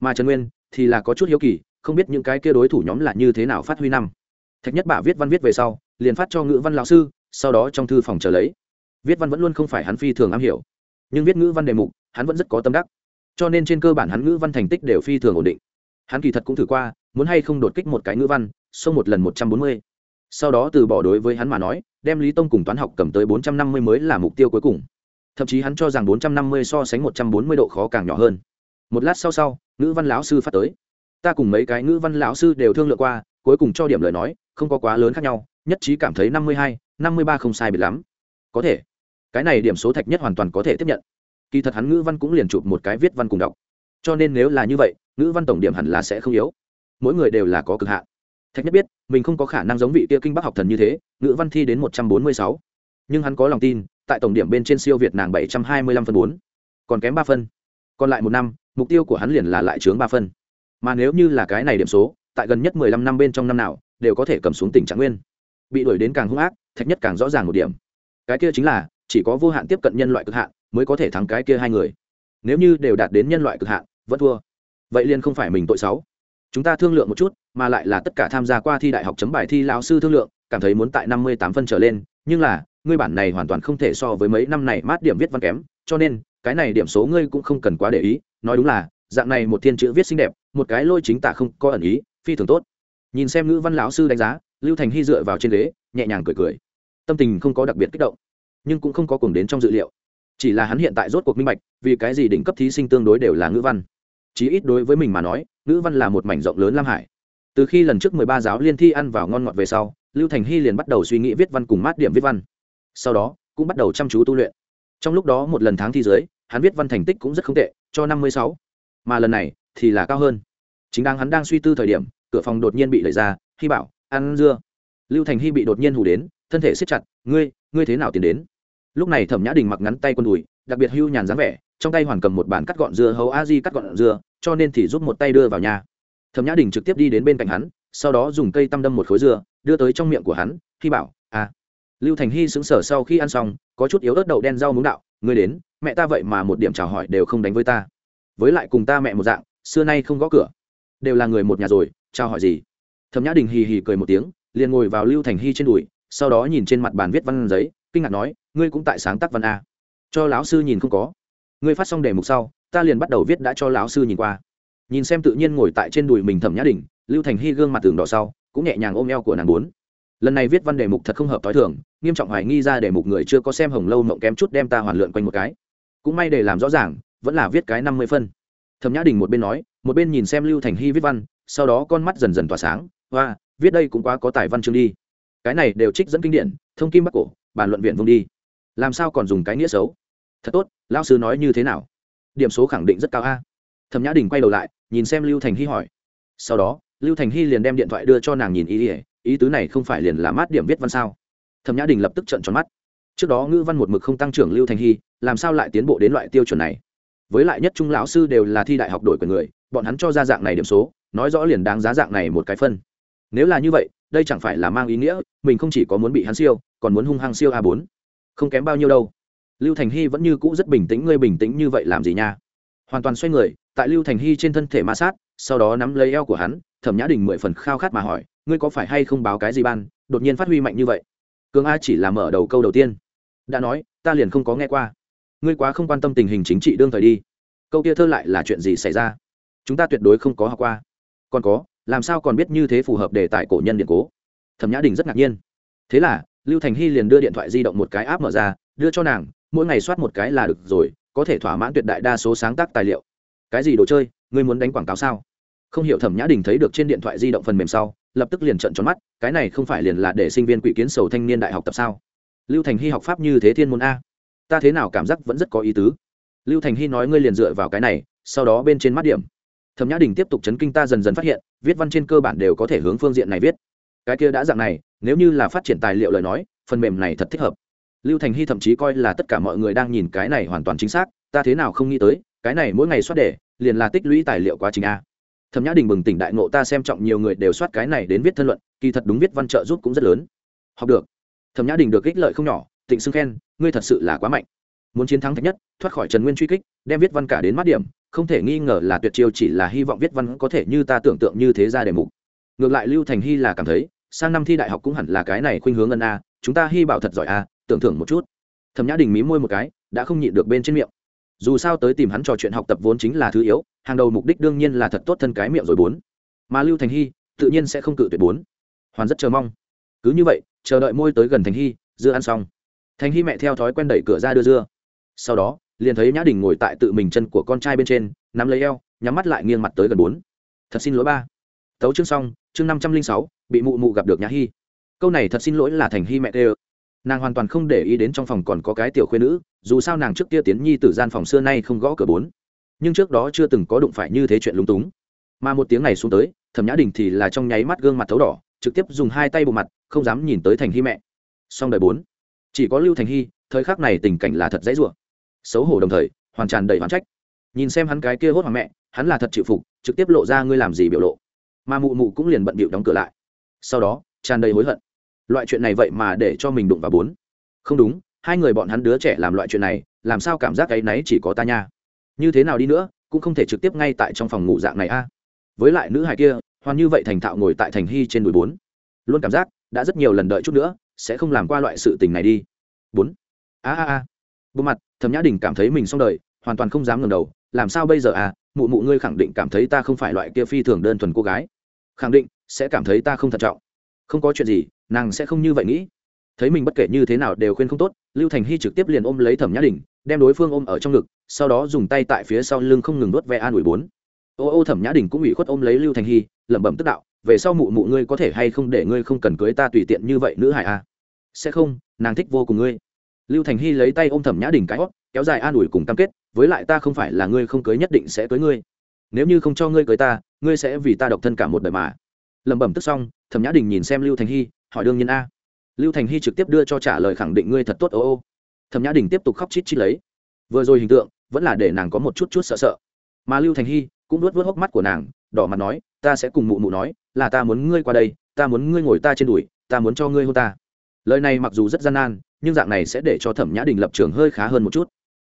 Mà trần nguyên thì là có chút hiếu kỳ, không biết những cái kia đối thủ nhóm là như thế nào phát huy năm. Thạch nhất bả viết văn viết về sau, liền phát cho ngữ văn lão sư, sau đó trong thư phòng chờ lấy. Viết văn vẫn luôn không phải hắn phi thường am hiểu nhưng viết ngữ văn đề mục, hắn vẫn rất có tâm đắc. Cho nên trên cơ bản hắn ngữ văn thành tích đều phi thường ổn định. Hắn kỳ thật cũng thử qua, muốn hay không đột kích một cái ngữ văn, xông một lần một trăm bốn mươi. Sau đó từ bỏ đối với hắn mà nói, đem lý tông cùng toán học cầm tới bốn trăm năm mươi mới là mục tiêu cuối cùng. Thậm chí hắn cho rằng bốn trăm năm mươi so sánh một trăm bốn mươi độ khó càng nhỏ hơn. Một lát sau sau, ngữ văn lão sư phát tới. Ta cùng mấy cái ngữ văn lão sư đều thương lượng qua, cuối cùng cho điểm lời nói, không có quá lớn khác nhau, nhất trí cảm thấy năm mươi hai, năm mươi ba không sai biệt lắm. Có thể cái này điểm số thạch nhất hoàn toàn có thể tiếp nhận. Kỳ thật hắn ngữ văn cũng liền chụp một cái viết văn cùng đọc. Cho nên nếu là như vậy, ngữ văn tổng điểm hẳn là sẽ không yếu. Mỗi người đều là có cực hạn. Thạch nhất biết, mình không có khả năng giống vị kia kinh bắc học thần như thế, ngữ văn thi đến một trăm bốn mươi sáu. Nhưng hắn có lòng tin, tại tổng điểm bên trên siêu việt nàng bảy trăm hai mươi lăm phân bốn. Còn kém ba phân. Còn lại một năm, mục tiêu của hắn liền là lại chướng ba phân. Mà nếu như là cái này điểm số, tại gần nhất mười lăm năm bên trong năm nào, đều có thể cầm xuống tỉnh trạng nguyên. Bị đuổi đến càng hung ác, thạch nhất càng rõ ràng một điểm. Cái kia chính là chỉ có vô hạn tiếp cận nhân loại cực hạn mới có thể thắng cái kia hai người. Nếu như đều đạt đến nhân loại cực hạn, vẫn thua. Vậy liền không phải mình tội xấu. Chúng ta thương lượng một chút, mà lại là tất cả tham gia qua thi đại học chấm bài thi lão sư thương lượng, cảm thấy muốn tại năm mươi tám phân trở lên, nhưng là, ngươi bản này hoàn toàn không thể so với mấy năm này mát điểm viết văn kém, cho nên, cái này điểm số ngươi cũng không cần quá để ý. Nói đúng là, dạng này một thiên chữ viết xinh đẹp, một cái lôi chính tả không có ẩn ý, phi thường tốt. Nhìn xem ngữ văn lão sư đánh giá, lưu thành hy dựa vào trên ghế, nhẹ nhàng cười cười. Tâm tình không có đặc biệt kích động nhưng cũng không có cùng đến trong dự liệu. Chỉ là hắn hiện tại rốt cuộc minh bạch, vì cái gì đỉnh cấp thí sinh tương đối đều là ngữ văn. Chí ít đối với mình mà nói, ngữ văn là một mảnh rộng lớn lam hải. Từ khi lần trước mười ba giáo liên thi ăn vào ngon ngọt về sau, lưu thành hy liền bắt đầu suy nghĩ viết văn cùng mát điểm viết văn. Sau đó, cũng bắt đầu chăm chú tu luyện. Trong lúc đó một lần tháng thi dưới, hắn viết văn thành tích cũng rất không tệ, cho năm mươi sáu. Mà lần này, thì là cao hơn. Chính đang hắn đang suy tư thời điểm, cửa phòng đột nhiên bị đẩy ra, hy bảo, ăn dưa. Lưu thành hy bị đột nhiên hù đến, thân thể siết chặt, ngươi ngươi thế nào tiến đến? Lúc này thẩm nhã đình mặc ngắn tay quần đùi, đặc biệt hưu nhàn dáng vẻ, trong tay hoàn cầm một bản cắt gọn dưa hấu a di cắt gọn dưa cho nên thì giúp một tay đưa vào nhà. Thẩm nhã đình trực tiếp đi đến bên cạnh hắn, sau đó dùng cây tăm đâm một khối dưa đưa tới trong miệng của hắn, khi bảo à. Lưu thành hy xứng sở sau khi ăn xong, có chút yếu ớt đậu đen rau muống đạo, ngươi đến, mẹ ta vậy mà một điểm chào hỏi đều không đánh với ta. Với lại cùng ta mẹ một dạng, xưa nay không gõ cửa. Đều là người một nhà rồi, chào hỏi gì? Thẩm nhã đình hì hì cười một tiếng, liền ngồi vào lưu thành hy trên đùi, sau đó nhìn trên mặt bàn viết văn giấy kinh ngạc nói, ngươi cũng tại sáng tác văn a. Cho lão sư nhìn không có. Ngươi phát xong đề mục sau, ta liền bắt đầu viết đã cho lão sư nhìn qua. Nhìn xem tự nhiên ngồi tại trên đùi mình thẩm nhã đình, lưu thành hy gương mặt tường đỏ sau, cũng nhẹ nhàng ôm eo của nàng bốn. Lần này viết văn đề mục thật không hợp t h o i thường, nghiêm trọng hoài nghi ra đề mục người chưa có xem hồng lâu mộng kém chút đem ta hoàn lượn quanh một cái. Cũng may để làm rõ ràng, vẫn là viết cái năm mươi phân. Thẩm nhã đình một bên nói, một bên nhìn xem lưu thành hy viết văn, sau đó con mắt dần dần tỏa sáng. Và viết đây cũng quá có tài văn chương đi. Cái này đều trích dẫn kinh điển, thông kim bắc cổ bàn luận viện vùng đi. Làm sao còn dùng cái nghĩa xấu? Thật tốt lao sư nói như thế nào? Điểm số khẳng định rất cao a. Thẩm nhã đình quay đầu lại, nhìn xem lưu thành hy hỏi. Sau đó, lưu thành hy liền đem điện thoại đưa cho nàng nhìn ý ỉa ý tứ này không phải liền là mát điểm viết văn sao? Thẩm nhã đình lập tức trận tròn mắt. Trước đó ngữ văn một mực không tăng trưởng lưu thành hy, làm sao lại tiến bộ đến loại tiêu chuẩn này? Với lại nhất trung lão sư đều là thi đại học đổi của người, bọn hắn cho ra dạng này điểm số, nói rõ liền đáng giá dạng này một cái phân nếu là như vậy, đây chẳng phải là mang ý nghĩa, mình không chỉ có muốn bị hắn siêu, còn muốn hung hăng siêu a bốn. Không kém bao nhiêu đâu. Lưu thành hy vẫn như cũ rất bình tĩnh, ngươi bình tĩnh như vậy làm gì nha? Hoàn toàn xoay người, tại lưu thành hy trên thân thể ma sát, sau đó nắm lấy eo của hắn, thẩm nhã đình mười phần khao khát mà hỏi, ngươi có phải hay không báo cái gì ban, đột nhiên phát huy mạnh như vậy? Cường a chỉ là mở đầu câu đầu tiên. Đã nói, ta liền không có nghe qua. Ngươi quá không quan tâm tình hình chính trị đương thời đi. Câu kia thơ lại là chuyện gì xảy ra? Chúng ta tuyệt đối không có học qua. Còn có làm sao còn biết như thế phù hợp đề tài cổ nhân điện cố? Thẩm nhã đình rất ngạc nhiên. Thế là, lưu thành hy liền đưa điện thoại di động một cái áp mở ra, đưa cho nàng, mỗi ngày soát một cái là được rồi, có thể thỏa mãn tuyệt đại đa số sáng tác tài liệu. Cái gì đồ chơi, ngươi muốn đánh quảng cáo sao? Không hiểu thẩm nhã đình thấy được trên điện thoại di động phần mềm sau, lập tức liền trận tròn mắt, cái này không phải liền là để sinh viên quỷ kiến sầu thanh niên đại học tập sao? Lưu thành hy học pháp như thế thiên môn a. Ta thế nào cảm giác vẫn rất có ý tứ. Lưu thành hy nói ngươi liền dựa vào cái này, sau đó bên trên mắt điểm thẩm nhã đình tiếp tục chấn kinh ta dần dần phát hiện, viết văn trên cơ bản đều có thể hướng phương diện này viết. Cái kia đã dạng này, nếu như là phát triển tài liệu lời nói, phần mềm này thật thích hợp. Lưu thành hy thậm chí coi là tất cả mọi người đang nhìn cái này hoàn toàn chính xác, ta thế nào không nghĩ tới, cái này mỗi ngày soát đề, liền là tích lũy tài liệu quá trình a. Thẩm nhã đình bừng tỉnh đại ngộ, ta xem trọng nhiều người đều soát cái này đến viết thân luận, kỳ thật đúng viết văn trợ giúp cũng rất lớn. Học được. Thẩm nhã đình được ích lợi không nhỏ, tịnh xưng khen, ngươi thật sự là quá mạnh. Muốn chiến thắng thạch nhất, thoát khỏi trần nguyên truy kích, đem viết văn cả đến mắt điểm không thể nghi ngờ là tuyệt chiêu chỉ là hy vọng viết văn có thể như ta tưởng tượng như thế ra đề mục. Ngược lại lưu thành hy là cảm thấy, sang năm thi đại học cũng hẳn là cái này khuynh hướng ân a, chúng ta hy bảo thật giỏi a, tưởng thưởng một chút. Thẩm nhã đình mí môi một cái, đã không nhịn được bên trên miệng. Dù sao tới tìm hắn trò chuyện học tập vốn chính là thứ yếu, hàng đầu mục đích đương nhiên là thật tốt thân cái miệng rồi bốn. Mà lưu thành hy, tự nhiên sẽ không cự tuyệt bốn. Hoàn rất chờ mong. Cứ như vậy, chờ đợi môi tới gần thành hy, dưa ăn xong. Thành hy mẹ theo thói quen đẩy cửa ra đưa dưa. Sau đó liền thấy nhã đình ngồi tại tự mình chân của con trai bên trên, nắm lấy eo, nhắm mắt lại nghiêng mặt tới gần bốn. Thật xin lỗi ba. Tấu chương xong, chương năm trăm linh sáu, bị mụ mụ gặp được nhã hy câu này thật xin lỗi là thành hy mẹ tê ơ nàng hoàn toàn không để ý đến trong phòng còn có cái tiểu khuyên nữ, dù sao nàng trước kia tiến nhi từ gian phòng xưa nay không gõ cửa bốn. Nhưng trước đó chưa từng có đụng phải như thế chuyện lúng túng. Mà một tiếng này xuống tới, thẩm nhã đình thì là trong nháy mắt gương mặt thấu đỏ, trực tiếp dùng hai tay bộ mặt, không dám nhìn tới thành hy mẹ. Song đời bốn. Chỉ có lưu thành hy thời khắc này tình cảnh là thật dãy ruộng xấu hổ đồng thời, hoàn tràn đầy hoàn trách. Nhìn xem hắn cái kia hốt hoàng mẹ, hắn là thật chịu phục, trực tiếp lộ ra ngươi làm gì biểu lộ. Mà mụ mụ cũng liền bận bịu đóng cửa lại. Sau đó, tràn đầy hối hận. Loại chuyện này vậy mà để cho mình đụng vào bốn. Không đúng, hai người bọn hắn đứa trẻ làm loại chuyện này, làm sao cảm giác cái náy chỉ có ta nha. Như thế nào đi nữa, cũng không thể trực tiếp ngay tại trong phòng ngủ dạng này a. Với lại nữ hài kia, hoàn như vậy thành thạo ngồi tại thành hy trên đùi bốn. Luôn cảm giác, đã rất nhiều lần đợi chút nữa, sẽ không làm qua loại sự tình này đi. Bốn. A a a. Bộ mặt thẩm nhã đình cảm thấy mình xong đời, hoàn toàn không dám ngẩng đầu, làm sao bây giờ à? Mụ mụ ngươi khẳng định cảm thấy ta không phải loại kia phi thường đơn thuần cô gái. Khẳng định, sẽ cảm thấy ta không thận trọng. Không có chuyện gì, nàng sẽ không như vậy nghĩ. Thấy mình bất kể như thế nào đều khuyên không tốt, lưu thành hy trực tiếp liền ôm lấy thẩm nhã đình, đem đối phương ôm ở trong ngực, sau đó dùng tay tại phía sau lưng không ngừng đốt ve an ủi bốn. Ô ô, thẩm nhã đình cũng ủy khuất ôm lấy lưu thành hy, lẩm bẩm tức đạo, về sau mụ mụ ngươi có thể hay không để ngươi không cần cưới ta tùy tiện như vậy nữ hải a à? sẽ không, nàng thích vô cùng ngươi lưu thành hy lấy tay ôm thẩm nhã đình cái hót, kéo dài an ủi cùng cam kết, với lại ta không phải là ngươi không cưới nhất định sẽ cưới ngươi. Nếu như không cho ngươi cưới ta, ngươi sẽ vì ta độc thân cả một đời mà. Lẩm bẩm tức xong, thẩm nhã đình nhìn xem lưu thành hy, hỏi đương nhiên a. Lưu thành hy trực tiếp đưa cho trả lời khẳng định ngươi thật tốt, ô ô. Thẩm nhã đình tiếp tục khóc chít chít lấy. Vừa rồi hình tượng, vẫn là để nàng có một chút chút sợ sợ. Mà lưu thành hy cũng nuốt vớt hốc mắt của nàng, đỏ mặt nói, ta sẽ cùng mụ mụ nói, là ta muốn ngươi qua đây, ta muốn ngươi ngồi ta trên đùi, ta muốn cho ngươi hôn ta. Lời này mặc dù rất gian nan nhưng dạng này sẽ để cho thẩm nhã đình lập trường hơi khá hơn một chút.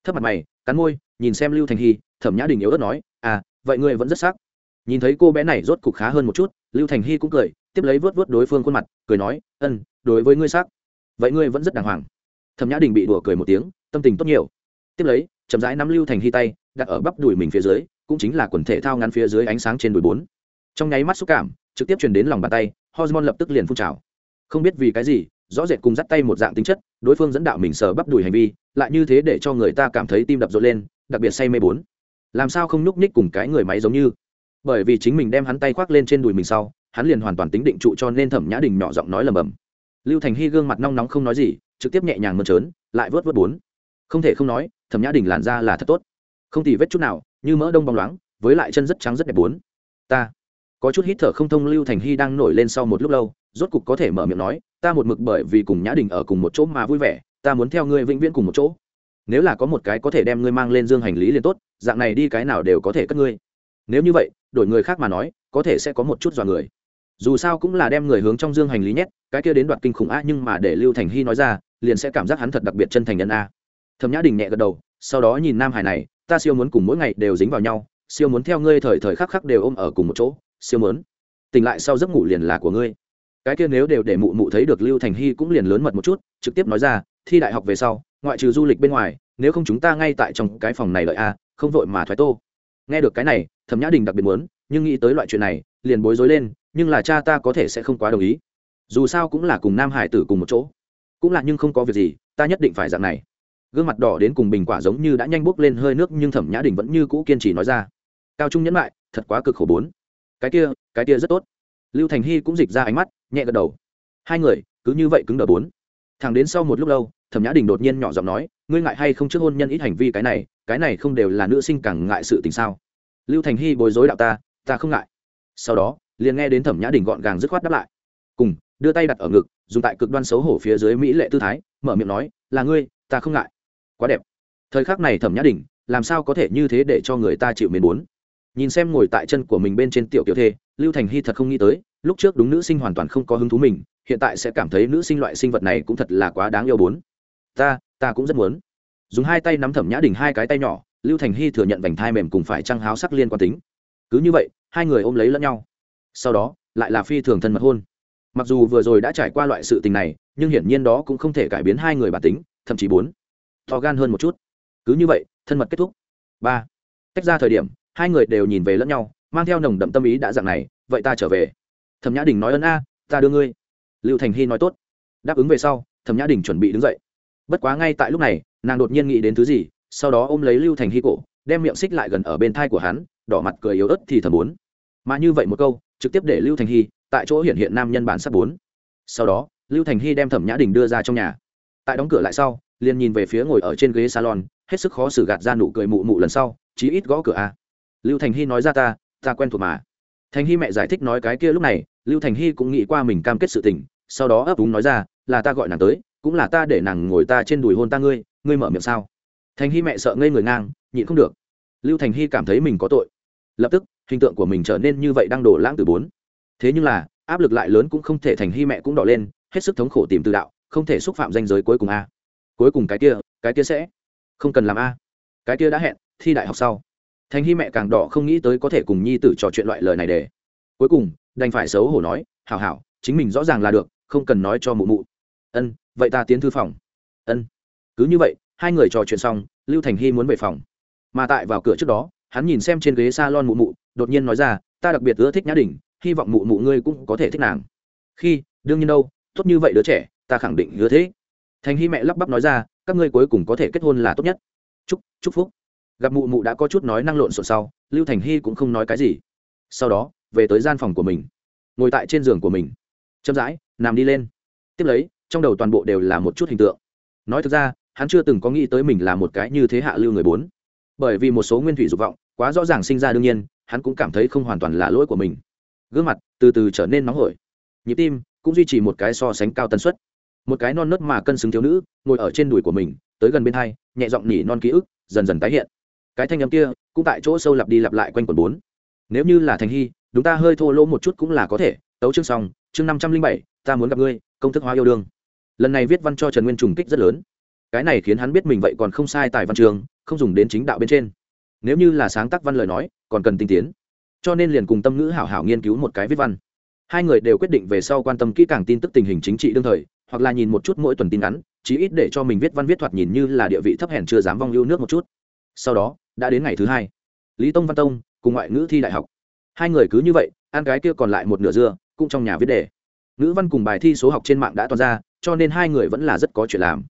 Thấp mặt mày, cắn môi, nhìn xem lưu thành hy, thẩm nhã đình yếu ớt nói à vậy ngươi vẫn rất sắc. Nhìn thấy cô bé này rốt cục khá hơn một chút, lưu thành hy cũng cười, tiếp lấy vớt vớt đối phương khuôn mặt, cười nói, ân, đối với ngươi sắc. Vậy ngươi vẫn rất đàng hoàng. Thẩm nhã đình bị đùa cười một tiếng, tâm tình tốt nhiều. Tiếp lấy, chậm rãi nắm lưu thành hy tay, đặt ở bắp đùi mình phía dưới, cũng chính là quần thể thao ngắn phía dưới ánh sáng trên đùi bốn. Trong nháy mắt xúc cảm, trực tiếp truyền đến lòng bàn tay, hormone lập tức liền phun trào. Không biết vì cái gì rõ rệt cùng dắt tay một dạng tính chất, đối phương dẫn đạo mình sờ bắp đùi hành vi, lại như thế để cho người ta cảm thấy tim đập rộn lên, đặc biệt say mê bốn. Làm sao không nhúc nhích cùng cái người máy giống như? Bởi vì chính mình đem hắn tay khoác lên trên đùi mình sau, hắn liền hoàn toàn tính định trụ cho nên thẩm nhã đình nhỏ giọng nói lầm bầm. Lưu thành hy gương mặt nong nóng không nói gì, trực tiếp nhẹ nhàng mơn trớn, lại vớt vớt bốn. Không thể không nói, thẩm nhã đình làn ra là thật tốt. Không thì vết chút nào, như mỡ đông bóng loáng, với lại chân rất trắng rất đẹp bốn. Ta có chút hít thở không thông lưu thành hy đang nổi lên sau một lúc lâu, rốt cục có thể mở miệng nói, ta một mực bởi vì cùng nhã đình ở cùng một chỗ mà vui vẻ, ta muốn theo ngươi vĩnh viễn cùng một chỗ. Nếu là có một cái có thể đem ngươi mang lên dương hành lý liền tốt, dạng này đi cái nào đều có thể cất ngươi. Nếu như vậy, đổi người khác mà nói, có thể sẽ có một chút dọa người. Dù sao cũng là đem người hướng trong dương hành lý nhét, cái kia đến đoạt kinh khủng a nhưng mà để lưu thành hy nói ra, liền sẽ cảm giác hắn thật đặc biệt chân thành nhân a. Thầm nhã đình nhẹ gật đầu, sau đó nhìn nam hải này, ta siêu muốn cùng mỗi ngày đều dính vào nhau, siêu muốn theo ngươi thời thời khắc khắc đều ôm ở cùng một chỗ siêu muốn tỉnh lại sau giấc ngủ liền là của ngươi. Cái kia nếu đều để mụ mụ thấy được lưu thành hy cũng liền lớn mật một chút, trực tiếp nói ra, thi đại học về sau, ngoại trừ du lịch bên ngoài, nếu không chúng ta ngay tại trong cái phòng này lợi a, không vội mà thoái tô. Nghe được cái này, thẩm nhã đình đặc biệt muốn, nhưng nghĩ tới loại chuyện này, liền bối rối lên, nhưng là cha ta có thể sẽ không quá đồng ý. Dù sao cũng là cùng nam hải tử cùng một chỗ. Cũng là nhưng không có việc gì, ta nhất định phải dạng này. Gương mặt đỏ đến cùng bình quả giống như đã nhanh bốc lên hơi nước, nhưng thẩm nhã đình vẫn như cũ kiên trì nói ra. Cao trung nhẫn lại, thật quá cực khổ bốn cái kia cái kia rất tốt. Lưu thành hy cũng dịch ra ánh mắt, nhẹ gật đầu. Hai người, cứ như vậy cứng đờ bốn. Thằng đến sau một lúc lâu, thẩm nhã đình đột nhiên nhỏ giọng nói, ngươi ngại hay không trước hôn nhân ít hành vi cái này cái này không đều là nữ sinh càng ngại sự tình sao? Lưu thành hy bối rối đạo ta ta không ngại. Sau đó, liền nghe đến thẩm nhã đình gọn gàng dứt khoát đáp lại. Cùng, đưa tay đặt ở ngực, dùng tại cực đoan xấu hổ phía dưới mỹ lệ tư thái, mở miệng nói, là ngươi, ta không ngại. Quá đẹp. Thời khắc này thẩm nhã đình, làm sao có thể như thế để cho người ta chịu mến bốn? Nhìn xem ngồi tại chân của mình bên trên tiểu kiểu thê, lưu thành hy thật không nghĩ tới, lúc trước đúng nữ sinh hoàn toàn không có hứng thú mình, hiện tại sẽ cảm thấy nữ sinh loại sinh vật này cũng thật là quá đáng yêu bốn. Ta ta cũng rất muốn. Dùng hai tay nắm thẩm nhã đình hai cái tay nhỏ, lưu thành hy thừa nhận vành thai mềm cùng phải trăng háo sắc liên quan tính. Cứ như vậy, hai người ôm lấy lẫn nhau. Sau đó, lại là phi thường thân mật hôn. Mặc dù vừa rồi đã trải qua loại sự tình này, nhưng hiển nhiên đó cũng không thể cải biến hai người bản tính, thậm chí bốn. To gan hơn một chút. Cứ như vậy, thân mật kết thúc. Ba. Tách ra thời điểm hai người đều nhìn về lẫn nhau, mang theo nồng đậm tâm ý đã dạng này, vậy ta trở về. Thẩm nhã đình nói ơn a, ta đưa ngươi. Lưu thành hy nói tốt. Đáp ứng về sau, thẩm nhã đình chuẩn bị đứng dậy. Bất quá ngay tại lúc này, nàng đột nhiên nghĩ đến thứ gì, sau đó ôm lấy lưu thành hy cổ, đem miệng xích lại gần ở bên thai của hắn, đỏ mặt cười yếu ớt thì thầm bốn mà như vậy một câu, trực tiếp để lưu thành hy, tại chỗ hiện hiện nam nhân bản sắp bốn. Sau đó, lưu thành hy đem thẩm nhã đình đưa ra trong nhà. Tại đóng cửa lại sau, liền nhìn về phía ngồi ở trên ghế salon, hết sức khó xử gạt ra nụ cười mụ mụ lần sau, chí ít gõ cửa a lưu thành hy nói ra ta ta quen thuộc mà. Thành hy mẹ giải thích nói cái kia lúc này, lưu thành hy cũng nghĩ qua mình cam kết sự tình, sau đó ấp úng nói ra, là ta gọi nàng tới, cũng là ta để nàng ngồi ta trên đùi hôn ta ngươi ngươi mở miệng sao? Thành hy mẹ sợ ngây người ngang, nhịn không được. Lưu thành hy cảm thấy mình có tội. Lập tức, hình tượng của mình trở nên như vậy đang đổ lãng từ bốn. Thế nhưng là, áp lực lại lớn cũng không thể thành hy mẹ cũng đỏ lên, hết sức thống khổ tìm từ đạo, không thể xúc phạm danh giới cuối cùng a. Cuối cùng cái kia cái kia sẽ không cần làm a. Cái kia đã hẹn, thi đại học sau thành hy mẹ càng đỏ không nghĩ tới có thể cùng nhi tử trò chuyện loại lời này để. Cuối cùng, đành phải xấu hổ nói, hảo hảo, chính mình rõ ràng là được, không cần nói cho mụ mụ. Ân, vậy ta tiến thư phòng. Ân. Cứ như vậy, hai người trò chuyện xong, lưu thành hy muốn về phòng. Mà tại vào cửa trước đó, hắn nhìn xem trên ghế s a lon mụ mụ, đột nhiên nói ra, ta đặc biệt ưa thích nhã đình, hy vọng mụ mụ ngươi cũng có thể thích nàng. Khi, đương nhiên đâu, tốt như vậy đứa trẻ, ta khẳng định ưa thế thành hy mẹ lắp bắp nói ra, các ngươi cuối cùng có thể kết hôn là tốt nhất. Chúc chúc phúc gặp mụ mụ đã có chút nói năng lộn xộn sau, lưu thành hy cũng không nói cái gì. Sau đó, về tới gian phòng của mình. Ngồi tại trên giường của mình. Chậm rãi, nằm đi lên. Tiếp lấy, trong đầu toàn bộ đều là một chút hình tượng. Nói thực ra, hắn chưa từng có nghĩ tới mình là một cái như thế hạ lưu người bốn. Bởi vì một số nguyên thủy dục vọng, quá rõ ràng sinh ra đương nhiên, hắn cũng cảm thấy không hoàn toàn là lỗi của mình. Gương mặt từ từ trở nên nóng hổi. Nhịp tim cũng duy trì một cái so sánh cao tần suất. Một cái non nớt mà cân xứng thiếu nữ, ngồi ở trên đùi của mình, tới gần bên hai, nhẹ giọng nỉ non ký ức, dần dần tái hiện cái thanh âm kia cũng tại chỗ sâu lặp đi lặp lại quanh quần bốn. Nếu như là thành hy, đúng ta hơi thô lỗ một chút cũng là có thể. Tấu chương xong, chương năm trăm linh bảy, ta muốn gặp ngươi, công thức hóa yêu đương. Lần này viết văn cho trần nguyên trùng kích rất lớn. Cái này khiến hắn biết mình vậy còn không sai tại văn trường, không dùng đến chính đạo bên trên. Nếu như là sáng tác văn lời nói, còn cần tinh tiến. Cho nên liền cùng tâm ngữ hảo hảo nghiên cứu một cái viết văn. Hai người đều quyết định về sau quan tâm kỹ càng tin tức tình hình chính trị đương thời, hoặc là nhìn một chút mỗi tuần tin ngắn, chí ít để cho mình viết văn viết thoạt nhìn như là địa vị thấp hèn chưa dám vong yêu nước một chút sau đó, đã đến ngày thứ hai. Lý tông văn tông cùng ngoại ngữ thi đại học. Hai người cứ như vậy, ăn cái kia còn lại một nửa dưa, cũng trong nhà viết đề. Ngữ văn cùng bài thi số học trên mạng đã toàn ra, cho nên hai người vẫn là rất có chuyện làm.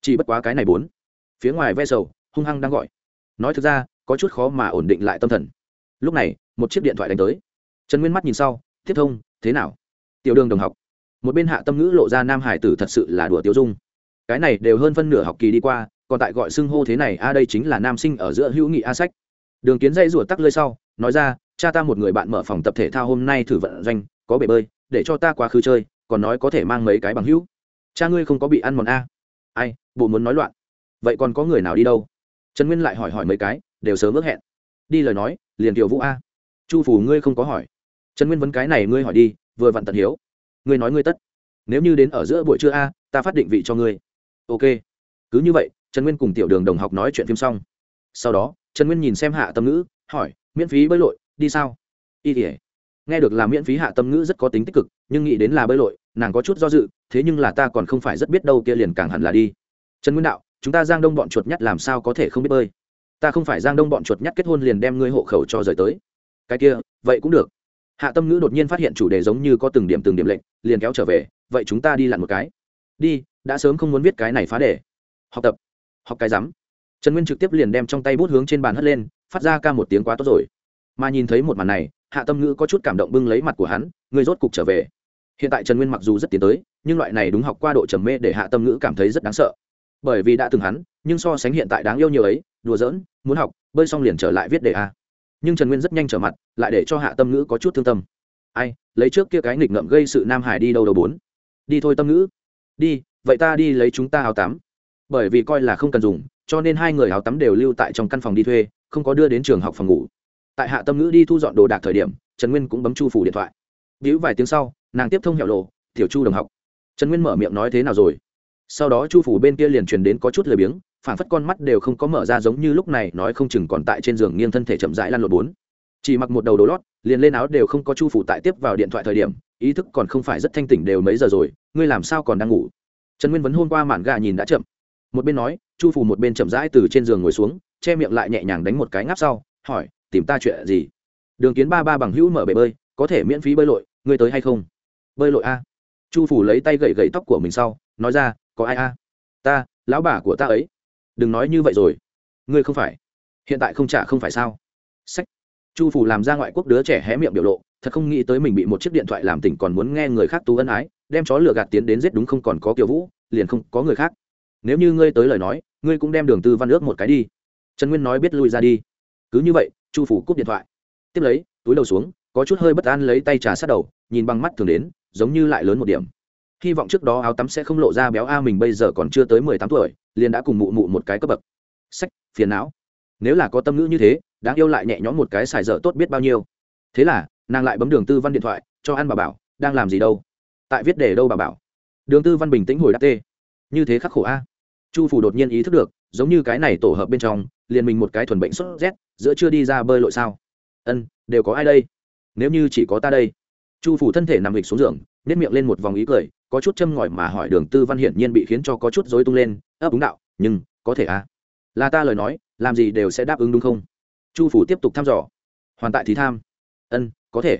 Chỉ bất quá cái này bốn. Phía ngoài ve sầu, hung hăng đang gọi. Nói thực ra, có chút khó mà ổn định lại tâm thần. Lúc này, một chiếc điện thoại đánh tới. Trần nguyên mắt nhìn sau, tiếp thông, thế nào? Tiểu đường đồng học. Một bên hạ tâm ngữ lộ ra nam hải tử thật sự là đùa tiêu dung. Cái này đều hơn phân nửa học kỳ đi qua còn tại gọi xưng hô thế này, a, đây chính là nam sinh ở giữa hữu nghị a sách. Đường kiến dây rủa tắc lơi sau, nói ra, cha ta một người bạn mở phòng tập thể thao hôm nay thử vận doanh, có bể bơi, để cho ta quá khứ chơi, còn nói có thể mang mấy cái bằng hữu. Cha ngươi không có bị ăn mòn a. Ai, bộ muốn nói loạn. Vậy còn có người nào đi đâu? Trần nguyên lại hỏi hỏi mấy cái, đều sớm ước hẹn. Đi lời nói, liền tiểu vũ a. Chu phủ ngươi không có hỏi. Trần nguyên vấn cái này ngươi hỏi đi, vừa vặn tận hiếu. Ngươi nói ngươi tất. Nếu như đến ở giữa buổi trưa a, ta phát định vị cho ngươi. Ok. Cứ như vậy trần nguyên cùng tiểu đường đồng học nói chuyện phim xong. Sau đó, trần nguyên nhìn xem hạ tâm ngữ, hỏi, miễn phí bơi lội, đi sao? Y tỉa nghe được là miễn phí hạ tâm ngữ rất có tính tích cực, nhưng nghĩ đến là bơi lội, nàng có chút do dự, thế nhưng là ta còn không phải rất biết đâu kia liền càng hẳn là đi. Trần nguyên đạo, chúng ta giang đông bọn chuột nhắt làm sao có thể không biết bơi? Ta không phải giang đông bọn chuột nhắt kết hôn liền đem ngươi hộ khẩu cho rời tới. Cái kia, vậy cũng được. Hạ tâm ngữ đột nhiên phát hiện chủ đề giống như có từng điểm từng điểm lệnh liền kéo trở về, vậy chúng ta đi lặn một cái. Đi, đã sớm không muốn viết cái này phá đề. Học tập học cái rắm. Trần nguyên trực tiếp liền đem trong tay bút hướng trên bàn hất lên, phát ra ca một tiếng quá tốt rồi. Mà nhìn thấy một màn này, hạ tâm ngữ có chút cảm động bưng lấy mặt của hắn, người rốt cục trở về. Hiện tại trần nguyên mặc dù rất tiến tới, nhưng loại này đúng học qua độ trầm mê để hạ tâm ngữ cảm thấy rất đáng sợ. Bởi vì đã từng hắn, nhưng so sánh hiện tại đáng yêu nhiều ấy, đùa giỡn, muốn học, bơi xong liền trở lại viết đề a. Nhưng trần nguyên rất nhanh trở mặt, lại để cho hạ tâm ngữ có chút thương tâm. Ai, lấy trước kia cái nghịch ngợm gây sự nam hải đi đâu đầu bốn? Đi thôi tâm ngữ. Đi, vậy ta đi lấy chúng ta áo tắm bởi vì coi là không cần dùng, cho nên hai người áo tắm đều lưu tại trong căn phòng đi thuê, không có đưa đến trường học phòng ngủ. Tại hạ tâm ngữ đi thu dọn đồ đạc thời điểm, trần nguyên cũng bấm chu phủ điện thoại. Víu vài tiếng sau, nàng tiếp thông hẹo lộ, tiểu chu đồng học. Trần nguyên mở miệng nói, thế nào rồi? Sau đó chu phủ bên kia liền truyền đến có chút lười biếng phản phất con mắt đều không có mở ra giống như lúc này, nói không chừng còn tại trên giường nghiêng thân thể chậm rãi lăn lộn bốn. Chỉ mặc một đầu đồ lót, liền lên áo đều không có chu phủ tại tiếp vào điện thoại thời điểm, ý thức còn không phải rất thanh tỉnh đều mấy giờ rồi, ngươi làm sao còn đang ngủ? Trần nguyên vấn hôm qua mạn gà nhìn đã chậm một bên nói, chu phủ một bên chậm rãi từ trên giường ngồi xuống, che miệng lại nhẹ nhàng đánh một cái ngáp sau, hỏi, tìm ta chuyện gì? Đường kiến ba ba bằng hữu mở bể bơi, có thể miễn phí bơi lội, ngươi tới hay không? Bơi lội a. Chu phủ lấy tay gậy gậy tóc của mình sau, nói ra, có ai a? Ta, lão bà của ta ấy. Đừng nói như vậy rồi. Ngươi không phải. Hiện tại không trả không phải sao? Sách. Chu phủ làm ra ngoại quốc đứa trẻ hé miệng biểu lộ, thật không nghĩ tới mình bị một chiếc điện thoại làm tỉnh còn muốn nghe người khác tú ân ái, đem chó lửa gạt tiến đến giết đúng không còn có kiều vũ, liền không có người khác nếu như ngươi tới lời nói, ngươi cũng đem đường tư văn ước một cái đi. Trần nguyên nói biết lui ra đi. Cứ như vậy, chu phủ cúp điện thoại. Tiếp lấy, túi đầu xuống, có chút hơi bất an lấy tay trà sát đầu, nhìn bằng mắt thường đến, giống như lại lớn một điểm. Hy vọng trước đó áo tắm sẽ không lộ ra béo a mình bây giờ còn chưa tới mười tám tuổi, liền đã cùng mụ mụ một cái cấp bậc. Sách, phiền não. Nếu là có tâm ngữ như thế, đáng yêu lại nhẹ nhõm một cái xài dở tốt biết bao nhiêu. Thế là, nàng lại bấm đường tư văn điện thoại, cho ăn bà bảo, đang làm gì đâu? Tại viết để đâu bà bảo? Đường tư văn bình tĩnh hồi đáp tê như thế khắc khổ a. Chu phủ đột nhiên ý thức được, giống như cái này tổ hợp bên trong, liền mình một cái thuần bệnh sốt rét, giữa chưa đi ra bơi lội sao? Ân, đều có ai đây? Nếu như chỉ có ta đây. Chu phủ thân thể nằm lịch xuống giường nếp miệng lên một vòng ý cười, có chút châm ngòi mà hỏi đường tư văn hiển nhiên bị khiến cho có chút dối tung lên, ấp úng đạo, nhưng có thể à? Là ta lời nói, làm gì đều sẽ đáp ứng đúng không? Chu phủ tiếp tục thăm dò. Hoàn tại thì tham. Ân, có thể.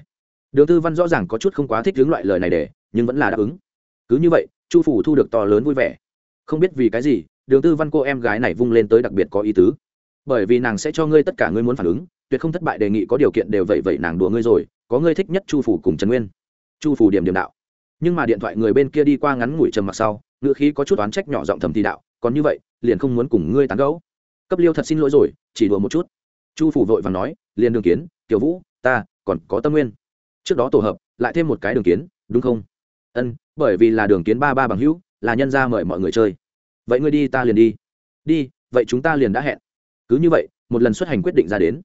Đường tư văn rõ ràng có chút không quá thích hướng loại lời này để, nhưng vẫn là đáp ứng. Cứ như vậy chu phủ thu được to lớn vui vẻ. Không biết vì cái gì, đường tư văn cô em gái này vung lên tới đặc biệt có ý tứ. Bởi vì nàng sẽ cho ngươi tất cả ngươi muốn phản ứng, tuyệt không thất bại đề nghị có điều kiện đều vậy vậy nàng đùa ngươi rồi, có ngươi thích nhất chu phủ cùng trần nguyên. Chu phủ điểm điểm đạo. Nhưng mà điện thoại người bên kia đi qua ngắn ngủi trầm mặc sau ngựa khí có chút oán trách nhỏ giọng thầm thì đạo, còn như vậy, liền không muốn cùng ngươi tán gẫu. Cấp liêu thật xin lỗi rồi, chỉ đùa một chút. Chu phủ vội và nói, liền đường kiến, tiểu vũ, ta, còn có tâm nguyên. Trước đó tổ hợp, lại thêm một cái đường kiến, đúng không? Ân bởi vì là đường kiến ba ba bằng hữu, là nhân ra mời mọi người chơi. Vậy ngươi đi ta liền đi. Đi, vậy chúng ta liền đã hẹn. Cứ như vậy, một lần xuất hành quyết định ra đến.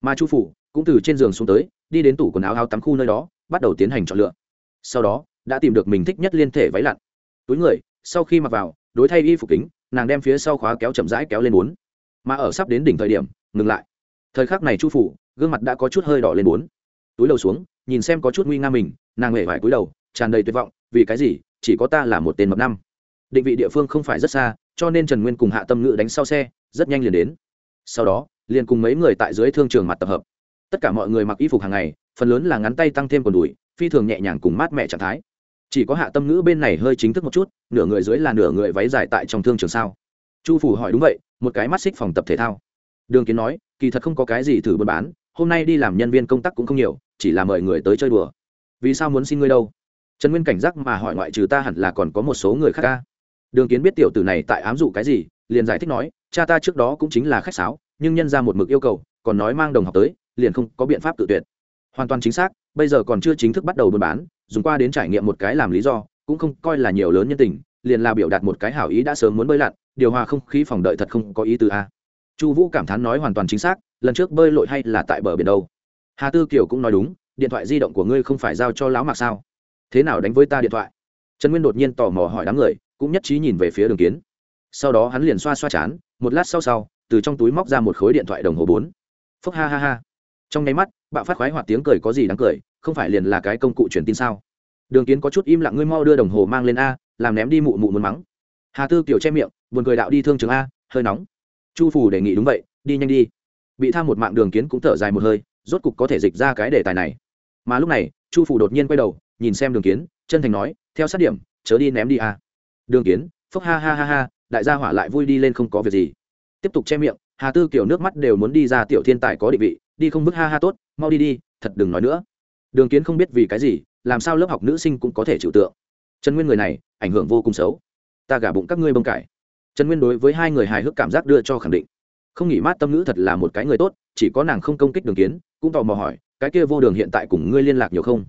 Mà chu phủ cũng từ trên giường xuống tới, đi đến tủ quần áo áo tắm khu nơi đó, bắt đầu tiến hành chọn lựa. Sau đó, đã tìm được mình thích nhất liên thể váy lặn. Túi người, sau khi mặc vào, đối thay y phục kính, nàng đem phía sau khóa kéo chậm rãi kéo lên bốn. Mà ở sắp đến đỉnh thời điểm, ngừng lại. Thời khắc này chu phủ, gương mặt đã có chút hơi đỏ lên bốn. Túi đầu xuống, nhìn xem có chút nguy nga mình, nàng hề vải túi đầu, tràn đầy tuyệt vọng vì cái gì? Chỉ có ta là một tên mập năm. Định vị địa phương không phải rất xa, cho nên trần nguyên cùng hạ tâm ngữ đánh sau xe, rất nhanh liền đến. Sau đó, liền cùng mấy người tại dưới thương trường mặt tập hợp. Tất cả mọi người mặc y phục hàng ngày, phần lớn là ngắn tay tăng thêm quần đùi, phi thường nhẹ nhàng cùng mát mẹ trạng thái. Chỉ có hạ tâm ngữ bên này hơi chính thức một chút, nửa người dưới là nửa người váy dài tại trong thương trường sao. Chu phủ hỏi đúng vậy, một cái mắt xích phòng tập thể thao. Đường kiến nói, kỳ thật không có cái gì thử buôn bán, hôm nay đi làm nhân viên công tác cũng không nhiều, chỉ là mời người tới chơi đùa. Vì sao muốn xin ngươi đâu? Trần nguyên cảnh giác mà hỏi ngoại trừ ta hẳn là còn có một số người khác ca. Đường kiến biết tiểu tử này tại ám dụ cái gì, liền giải thích nói, cha ta trước đó cũng chính là khách sáo, nhưng nhân ra một mực yêu cầu, còn nói mang đồng học tới, liền không có biện pháp tự tuyệt. Hoàn toàn chính xác, bây giờ còn chưa chính thức bắt đầu buôn bán, dùng qua đến trải nghiệm một cái làm lý do, cũng không coi là nhiều lớn nhân tình, liền là biểu đạt một cái hảo ý đã sớm muốn bơi lặn, điều hòa không khí phòng đợi thật không có ý từ a. Chu vũ cảm thán nói hoàn toàn chính xác, lần trước bơi lội hay là tại bờ biển đâu? Hà tư kiều cũng nói đúng, điện thoại di động của ngươi không phải giao cho lão mạc sao? Thế nào đánh với ta điện thoại? Trần nguyên đột nhiên tò mò hỏi đám người, cũng nhất trí nhìn về phía đường kiến. Sau đó hắn liền xoa xoa chán, một lát sau sau, từ trong túi móc ra một khối điện thoại đồng hồ bốn. Phúc ha ha ha. Trong nháy mắt, bạo phát khoái hoạt tiếng cười có gì đáng cười, không phải liền là cái công cụ truyền tin sao? Đường kiến có chút im lặng, ngươi mau đưa đồng hồ mang lên a, làm ném đi mụ mụ muốn mắng. Hà tư kiểu che miệng, buồn cười đạo đi thương trường a, hơi nóng. Chu phủ đề nghị đúng vậy, đi nhanh đi. Bị tham một mạng đường kiến cũng thở dài một hơi, rốt cục có thể dịch ra cái đề tài này. Mà lúc này, chu phủ đột nhiên quay đầu nhìn xem đường kiến, chân thành nói, theo sát điểm, chớ đi ném đi à. đường kiến phúc ha ha ha ha, đại gia hỏa lại vui đi lên không có việc gì. Tiếp tục che miệng, hà tư kiểu nước mắt đều muốn đi ra tiểu thiên tài có định vị, đi không bức ha ha tốt, mau đi đi, thật đừng nói nữa. Đường kiến không biết vì cái gì, làm sao lớp học nữ sinh cũng có thể chịu tượng. Trần nguyên người này, ảnh hưởng vô cùng xấu. Ta gả bụng các ngươi bông cải. Trần nguyên đối với hai người hài hước cảm giác đưa cho khẳng định. Không nghỉ mát tâm ngữ thật là một cái người tốt, chỉ có nàng không công kích đường kiến, cũng tò mò hỏi, cái kia vô đường hiện tại cùng ngươi liên lạc nhiều không?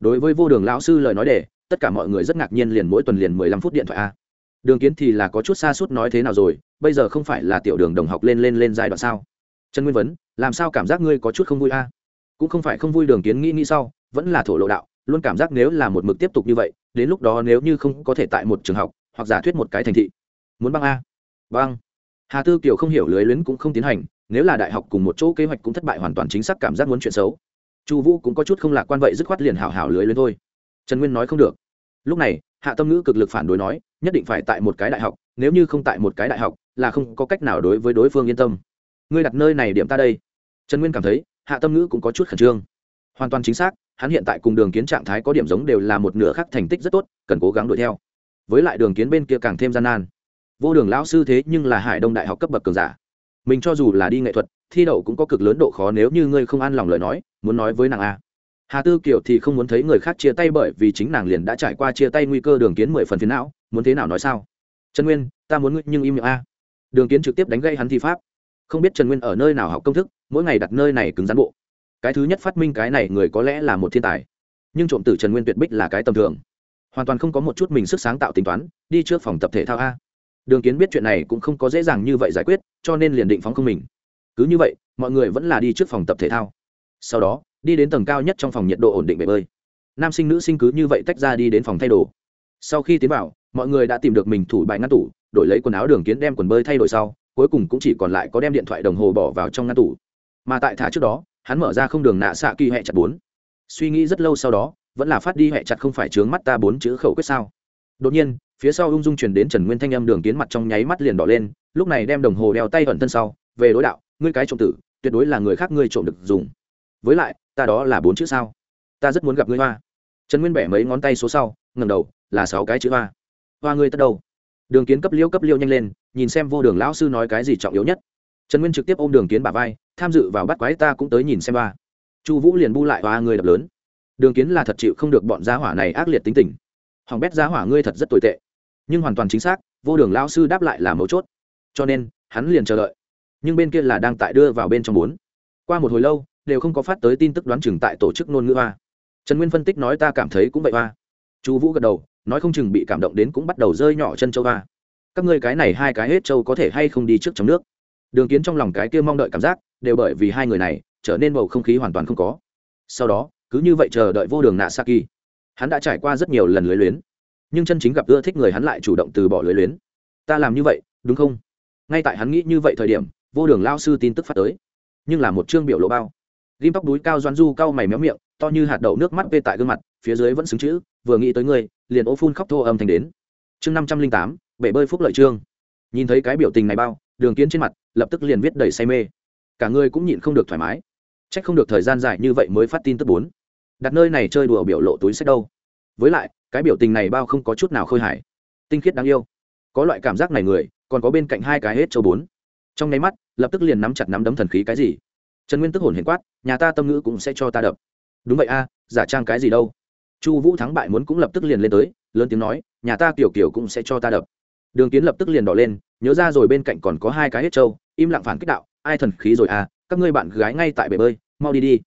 Đối với vô đường lão sư lời nói để tất cả mọi người rất ngạc nhiên liền mỗi tuần liền mười lăm phút điện thoại a. Đường kiến thì là có chút xa suốt nói thế nào rồi, bây giờ không phải là tiểu đường đồng học lên lên lên giai đoạn sao? Trần nguyên vấn, làm sao cảm giác ngươi có chút không vui a? Cũng không phải không vui đường kiến nghĩ nghĩ sau, vẫn là thổ lộ đạo, luôn cảm giác nếu là một mực tiếp tục như vậy, đến lúc đó nếu như không có thể tại một trường học, hoặc giả thuyết một cái thành thị. Muốn băng a? Băng. Hà tư kiều không hiểu lưới luyến cũng không tiến hành, nếu là đại học cùng một chỗ kế hoạch cũng thất bại hoàn toàn chính xác cảm giác muốn chuyện xấu chu vũ cũng có chút không lạc quan vậy dứt khoát liền hảo hảo lưới lên thôi. Trần nguyên nói không được. Lúc này, hạ tâm ngữ cực lực phản đối nói, nhất định phải tại một cái đại học, nếu như không tại một cái đại học, là không có cách nào đối với đối phương yên tâm. Ngươi đặt nơi này điểm ta đây. Trần nguyên cảm thấy, hạ tâm ngữ cũng có chút khẩn trương. Hoàn toàn chính xác, hắn hiện tại cùng đường kiến trạng thái có điểm giống đều là một nửa khác thành tích rất tốt, cần cố gắng đuổi theo. Với lại đường kiến bên kia càng thêm gian nan. Vô đường lão sư thế nhưng là hải đông đại học cấp bậc cường giả. Mình cho dù là đi nghệ thuật thi đậu cũng có cực lớn độ khó nếu như ngươi không an lòng lời nói, muốn nói với nàng a hà tư kiều thì không muốn thấy người khác chia tay bởi vì chính nàng liền đã trải qua chia tay nguy cơ đường kiến mười phần phiến não, muốn thế nào nói sao? Trần nguyên, ta muốn ngươi nhưng im miệng a đường kiến trực tiếp đánh gây hắn thi pháp. Không biết trần nguyên ở nơi nào học công thức, mỗi ngày đặt nơi này cứng rắn bộ. Cái thứ nhất phát minh cái này người có lẽ là một thiên tài. Nhưng trộm tử trần nguyên tuyệt bích là cái tầm thường. Hoàn toàn không có một chút mình sức sáng tạo tính toán, đi trước phòng tập thể thao a. Đường kiến biết chuyện này cũng không có dễ dàng như vậy giải quyết, cho nên liền định phóng không mình cứ như vậy, mọi người vẫn là đi trước phòng tập thể thao. Sau đó, đi đến tầng cao nhất trong phòng nhiệt độ ổn định bể bơi. Nam sinh nữ sinh cứ như vậy tách ra đi đến phòng thay đồ. Sau khi tiến vào, mọi người đã tìm được mình thủ bài ngăn tủ, đổi lấy quần áo đường kiến đem quần bơi thay đổi sau, cuối cùng cũng chỉ còn lại có đem điện thoại đồng hồ bỏ vào trong ngăn tủ. Mà tại thả trước đó, hắn mở ra không đường nạ xạ kỳ hẹ chặt bốn. Suy nghĩ rất lâu sau đó, vẫn là phát đi hẹ chặt không phải trướng mắt ta bốn chữ khẩu quyết sao. Đột nhiên, phía sau ung dung truyền đến trần nguyên thanh âm đường kiến mặt trong nháy mắt liền đỏ lên, lúc này đem đồng hồ đeo tay ẩn thân sau, về đối đạo ngươi cái trộm tử, tuyệt đối là người khác ngươi trộm được dùng. Với lại, ta đó là bốn chữ sao? Ta rất muốn gặp ngươi hoa. Trần nguyên bẻ mấy ngón tay số sau ngầm đầu, là sáu cái chữ hoa. Hoa ngươi tất đâu? đường kiến cấp liêu cấp liêu nhanh lên, nhìn xem vô đường lão sư nói cái gì trọng yếu nhất. Trần nguyên trực tiếp ôm đường kiến bà vai, tham dự vào bắt quái ta cũng tới nhìn xem ba chu vũ liền bu lại hoa người đập lớn. Đường kiến là thật chịu không được bọn gia hỏa này ác liệt tính tình. Hỏng bét gia hỏa ngươi thật rất tồi tệ. Nhưng hoàn toàn chính xác, vô đường lão sư đáp lại là mấu chốt. Cho nên, hắn liền chờ đợi nhưng bên kia là đang tại đưa vào bên trong bốn. Qua một hồi lâu, đều không có phát tới tin tức đoán chừng tại tổ chức ngôn ngữ hoa trần nguyên phân tích nói ta cảm thấy cũng vậy hoa chu vũ gật đầu, nói không chừng bị cảm động đến cũng bắt đầu rơi nhỏ chân châu hoa các ngươi cái này hai cái hết châu có thể hay không đi trước trong nước? Đường kiến trong lòng cái kia mong đợi cảm giác, đều bởi vì hai người này, trở nên bầu không khí hoàn toàn không có. Sau đó, cứ như vậy chờ đợi vô đường nạ saki. hắn đã trải qua rất nhiều lần lưới luyến, nhưng chân chính gặp ưa thích người hắn lại chủ động từ bỏ lưới luyến. Ta làm như vậy, đúng không? Ngay tại hắn nghĩ như vậy thời điểm vô đường lao sư tin tức phát tới. Nhưng là một chương biểu lộ bao. Ghim tóc đuôi cao doan du cao mày méo miệng, to như hạt đậu nước mắt vê tại gương mặt, phía dưới vẫn xứng chữ, vừa nghĩ tới người liền ô phun khóc thô âm thanh đến. Chương năm trăm linh tám, bể bơi phúc lợi trương nhìn thấy cái biểu tình này bao, đường kiến trên mặt, lập tức liền viết đầy say mê. Cả người cũng nhịn không được thoải mái. C h ắ c không được thời gian dài như vậy mới phát tin tức bốn. Đặt nơi này chơi đùa biểu lộ túi sách đâu. Với lại, cái biểu tình này bao không có chút nào khôi hài. Tinh khiết đáng yêu. Có loại cảm giác này người, còn có bên cạnh hai cái hết châu bốn trong nháy mắt, lập tức liền nắm chặt nắm đấm thần khí cái gì. Trần nguyên tức hồn hiền quát, nhà ta tâm ngữ cũng sẽ cho ta đập. Đúng vậy a, giả trang cái gì đâu. Chu vũ thắng bại muốn cũng lập tức liền lên tới, lớn tiếng nói, nhà ta kiểu kiểu cũng sẽ cho ta đập. Đường kiến lập tức liền đỏ lên, nhớ ra rồi bên cạnh còn có hai cái hết trâu, im lặng phản kích đạo, ai thần khí rồi à các ngươi bạn gái ngay tại bể bơi, mau đi đi.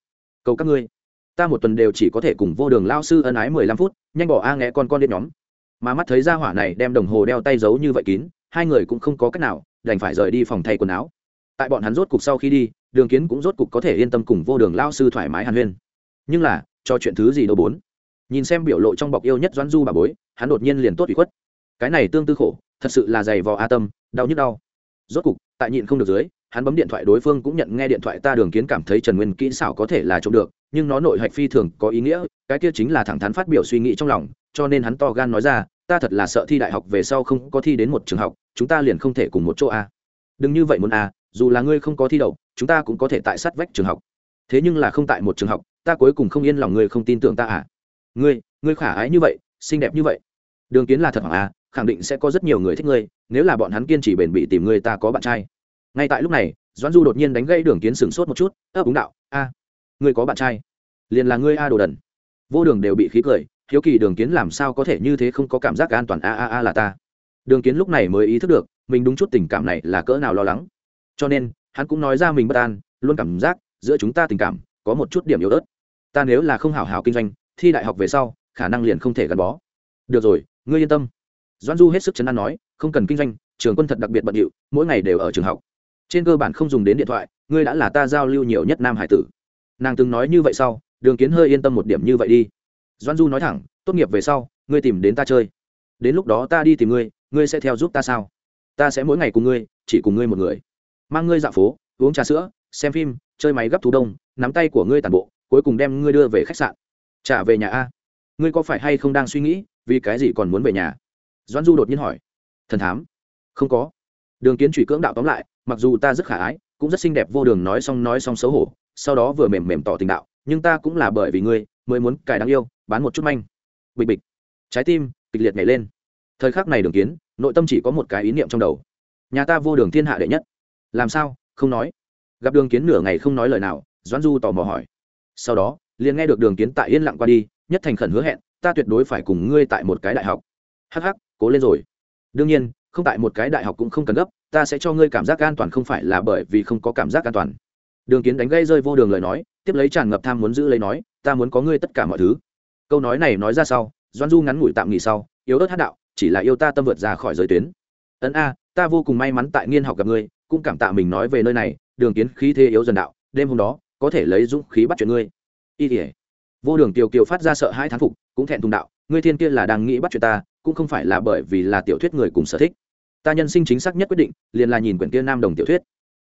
Cầu các ngươi. Ta một tuần đều chỉ có thể cùng vô đường lao sư ân ái mười lăm phút, nhanh bỏ a nghe con con đến nhóm. Mà mắt thấy ra hỏa này đem đồng hồ đeo tay giấu như vậy kín, hai người cũng không có cách nào đành phải rời đi phòng thay quần áo. Tại bọn hắn rốt cục sau khi đi, đường kiến cũng rốt cục có thể yên tâm cùng vô đường lao sư thoải mái hàn huyên. Nhưng là, cho chuyện thứ gì đâu bốn. Nhìn xem biểu lộ trong bọc yêu nhất doãn du bà bối, hắn đột nhiên liền tốt bị khuất. Cái này tương tư khổ, thật sự là dày vò a tâm, đau nhức đau. Rốt cục, tại nhịn không được dưới, hắn bấm điện thoại đối phương cũng nhận nghe điện thoại ta đường kiến cảm thấy trần nguyên kỹ xảo có thể là trộm được, nhưng nó nội hạch phi thường có ý nghĩa, cái kia chính là thẳng thắn phát biểu suy nghĩ trong lòng, cho nên hắn to gan nói ra ta thật là sợ thi đại học về sau không có thi đến một trường học, chúng ta liền không thể cùng một chỗ a đừng như vậy muốn a dù là ngươi không có thi đậu, chúng ta cũng có thể tại sát vách trường học. Thế nhưng là không tại một trường học, ta cuối cùng không yên lòng ngươi không tin tưởng ta à. Ngươi ngươi khả ái như vậy, xinh đẹp như vậy. Đường kiến là thật à khẳng định sẽ có rất nhiều người thích ngươi, nếu là bọn hắn kiên trì bền bỉ tìm ngươi ta có bạn trai. Ngay tại lúc này, doãn du đột nhiên đánh gây đường kiến sửng sốt một chút ấp úng đạo, a, ngươi có bạn trai, liền là ngươi a đồ đần. Vô đường đều bị khí cười hiếu kỳ đường kiến làm sao có thể như thế không có cảm giác an toàn a a a là ta. Đường kiến lúc này mới ý thức được, mình đúng chút tình cảm này là cỡ nào lo lắng. Cho nên, hắn cũng nói ra mình bất an, luôn cảm giác giữa chúng ta tình cảm có một chút điểm yếu ớt. Ta nếu là không hảo hảo kinh doanh, thi đại học về sau, khả năng liền không thể gắn bó. Được rồi, ngươi yên tâm. Doãn du hết sức chấn an nói, không cần kinh doanh, trường quân thật đặc biệt bận điệu, mỗi ngày đều ở trường học. Trên cơ bản không dùng đến điện thoại, ngươi đã là ta giao lưu nhiều nhất nam hải tử. Nàng từng nói như vậy sau, đường kiến hơi yên tâm một điểm như vậy đi. Doan du nói thẳng, tốt nghiệp về sau, ngươi tìm đến ta chơi. Đến lúc đó ta đi tìm ngươi ngươi sẽ theo giúp ta sao? Ta sẽ mỗi ngày cùng ngươi, chỉ cùng ngươi một người. Mang ngươi dạo phố, uống trà sữa, xem phim, chơi máy gấp thú đông, nắm tay của ngươi tàn bộ, cuối cùng đem ngươi đưa về khách sạn. Trả về nhà a? Ngươi có phải hay không đang suy nghĩ, vì cái gì còn muốn về nhà? Doan du đột nhiên hỏi. Thần thám. Không có. Đường kiến trụy cưỡng đạo tóm lại, mặc dù ta rất khả ái, cũng rất xinh đẹp vô đường nói xong nói xong xấu hổ, sau đó vừa mềm mềm tỏ tình đạo, nhưng ta cũng là bởi vì ngươi, mới muốn cài đáng yêu bán một chút manh. Bịch bịch. Trái tim, kịch liệt nhảy lên. Thời khắc này đường kiến, nội tâm chỉ có một cái ý niệm trong đầu. Nhà ta vô đường thiên hạ đệ nhất. Làm sao? Không nói. Gặp đường kiến nửa ngày không nói lời nào, doãn du tò mò hỏi. Sau đó, liền nghe được đường kiến tại yên lặng qua đi, nhất thành khẩn hứa hẹn, ta tuyệt đối phải cùng ngươi tại một cái đại học. Hh cố lên rồi. Đương nhiên, không tại một cái đại học cũng không cần gấp, ta sẽ cho ngươi cảm giác an toàn không phải là bởi vì không có cảm giác an toàn. Đường kiến đánh gây rơi vô đường lời nói, tiếp lấy tràn ngập tham muốn giữ lấy nói, ta muốn có ngươi tất cả mọi thứ câu nói này nói ra sau doan du ngắn ngủi tạm nghỉ sau, yếu ớt hát đạo, chỉ là yêu ta tâm vượt ra khỏi giới tuyến. Ấn a, ta vô cùng may mắn tại nghiên học gặp ngươi, cũng cảm tạ mình nói về nơi này, đường kiến khí thế yếu dần đạo, đêm hôm đó, có thể lấy dũng khí bắt chuyện ngươi. Y tỉa vô đường kiều kiều phát ra sợ hai thán phục, cũng thẹn thùng đạo, ngươi thiên kia là đang nghĩ bắt chuyện ta, cũng không phải là bởi vì là tiểu thuyết người cùng sở thích. Ta nhân sinh chính xác nhất quyết định, liền là nhìn quyển kia nam đồng tiểu thuyết.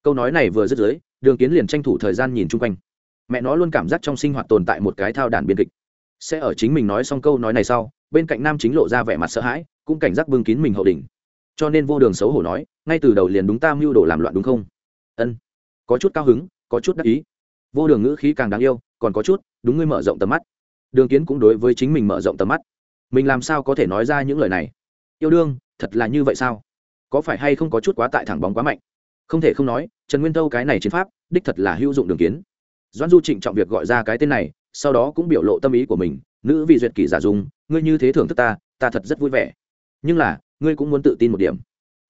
Câu nói này vừa dứt dưới, đường kiến liền tranh thủ thời gian nhìn chung quanh. Mẹ nó luôn cảm giác trong sinh hoạt tồn tại một cái thao đàn biên kịch sẽ ở chính mình nói xong câu nói này sau, bên cạnh nam chính lộ ra vẻ mặt sợ hãi, cũng cảnh giác bưng kín mình hậu đỉnh. Cho nên vô đường xấu hổ nói, ngay từ đầu liền đúng ta mưu đồ làm loạn đúng không? Ân, có chút cao hứng, có chút đắc ý. Vô đường ngữ khí càng đáng yêu, còn có chút, đúng ngươi mở rộng tầm mắt. Đường kiến cũng đối với chính mình mở rộng tầm mắt. Mình làm sao có thể nói ra những lời này? Yêu đương, thật là như vậy sao? Có phải hay không có chút quá tại thẳng bóng quá mạnh? Không thể không nói, trần nguyên tâu cái này chiến pháp, đích thật là hữu dụng đường kiến. Doãn du trịnh trọng việc gọi ra cái tên này sau đó cũng biểu lộ tâm ý của mình, nữ vị duyệt kỷ giả dùng ngươi như thế thưởng thức ta ta thật rất vui vẻ. Nhưng là, ngươi cũng muốn tự tin một điểm.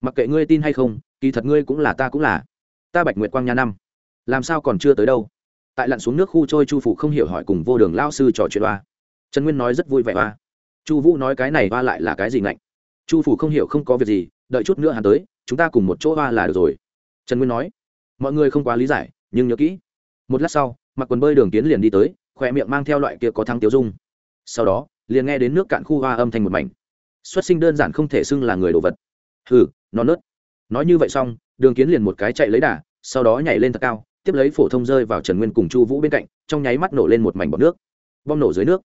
Mặc kệ ngươi tin hay không, kỳ thật ngươi cũng là ta cũng là. Ta bạch nguyệt quang nha năm. Làm sao còn chưa tới đâu? Tại lặn xuống nước khu trôi chu phụ không hiểu hỏi cùng vô đường lao sư trò chuyện oa. Trần nguyên nói rất vui vẻ oa. Chu vũ nói cái này oa lại là cái gì ngạnh? Chu phủ không hiểu không có việc gì, đợi chút nữa hắn tới, chúng ta cùng một chỗ oa là được rồi. Trần nguyên nói. Mọi người không quá lý giải, nhưng nhớ kỹ. Một lát sau, mặc quần bơi đường tiến liền đi tới khỏe miệng mang theo loại kia có thắng tiêu dung. Sau đó, liền nghe đến nước cạn khu hoa âm thanh một mảnh. Xuất sinh đơn giản không thể xưng là người đồ vật. Hừ, nó nớt. Nói như vậy xong, đường kiến liền một cái chạy lấy đà, sau đó nhảy lên thật cao, tiếp lấy phổ thông rơi vào trần nguyên cùng chu vũ bên cạnh, trong nháy mắt nổ lên một mảnh bọt nước. Bom nổ dưới nước.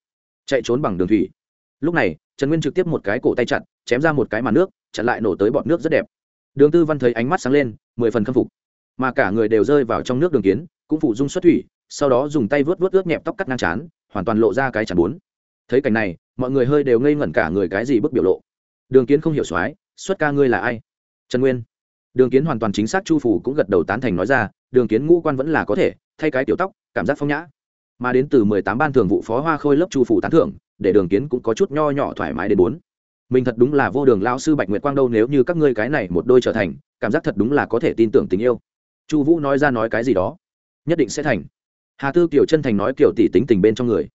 Chạy trốn bằng đường thủy. Lúc này, trần nguyên trực tiếp một cái cổ tay chặt, chém ra một cái màn nước, chặn lại nổ tới bọt nước rất đẹp. Đường tư văn thấy ánh mắt sáng lên, mười phần khâm phục. Mà cả người đều rơi vào trong nước đường kiến, cũng phụ dung xuất thủy sau đó dùng tay vớt vớt ướt nhẹp tóc cắt ngang chán hoàn toàn lộ ra cái chán bốn. Thấy cảnh này, mọi người hơi đều ngây ngẩn cả người cái gì bức biểu lộ. Đường kiến không hiểu soái xuất ca ngươi là ai? Trần nguyên. Đường kiến hoàn toàn chính xác chu phủ cũng gật đầu tán thành nói ra, đường kiến ngũ quan vẫn là có thể, thay cái tiểu tóc, cảm giác phong nhã. Mà đến từ mười tám ban thường vụ phó hoa khôi lớp chu phủ tán thưởng, để đường kiến cũng có chút nho nhỏ thoải mái đến bốn. Mình thật đúng là vô đường lao sư bạch nguyệt quang đâu nếu như các ngươi cái này một đôi trở thành, cảm giác thật đúng là có thể tin tưởng tình yêu. Chu vũ nói ra nói cái gì đó, nhất định sẽ thành hà tư kiều chân thành nói kiểu tỷ tính tình bên trong người.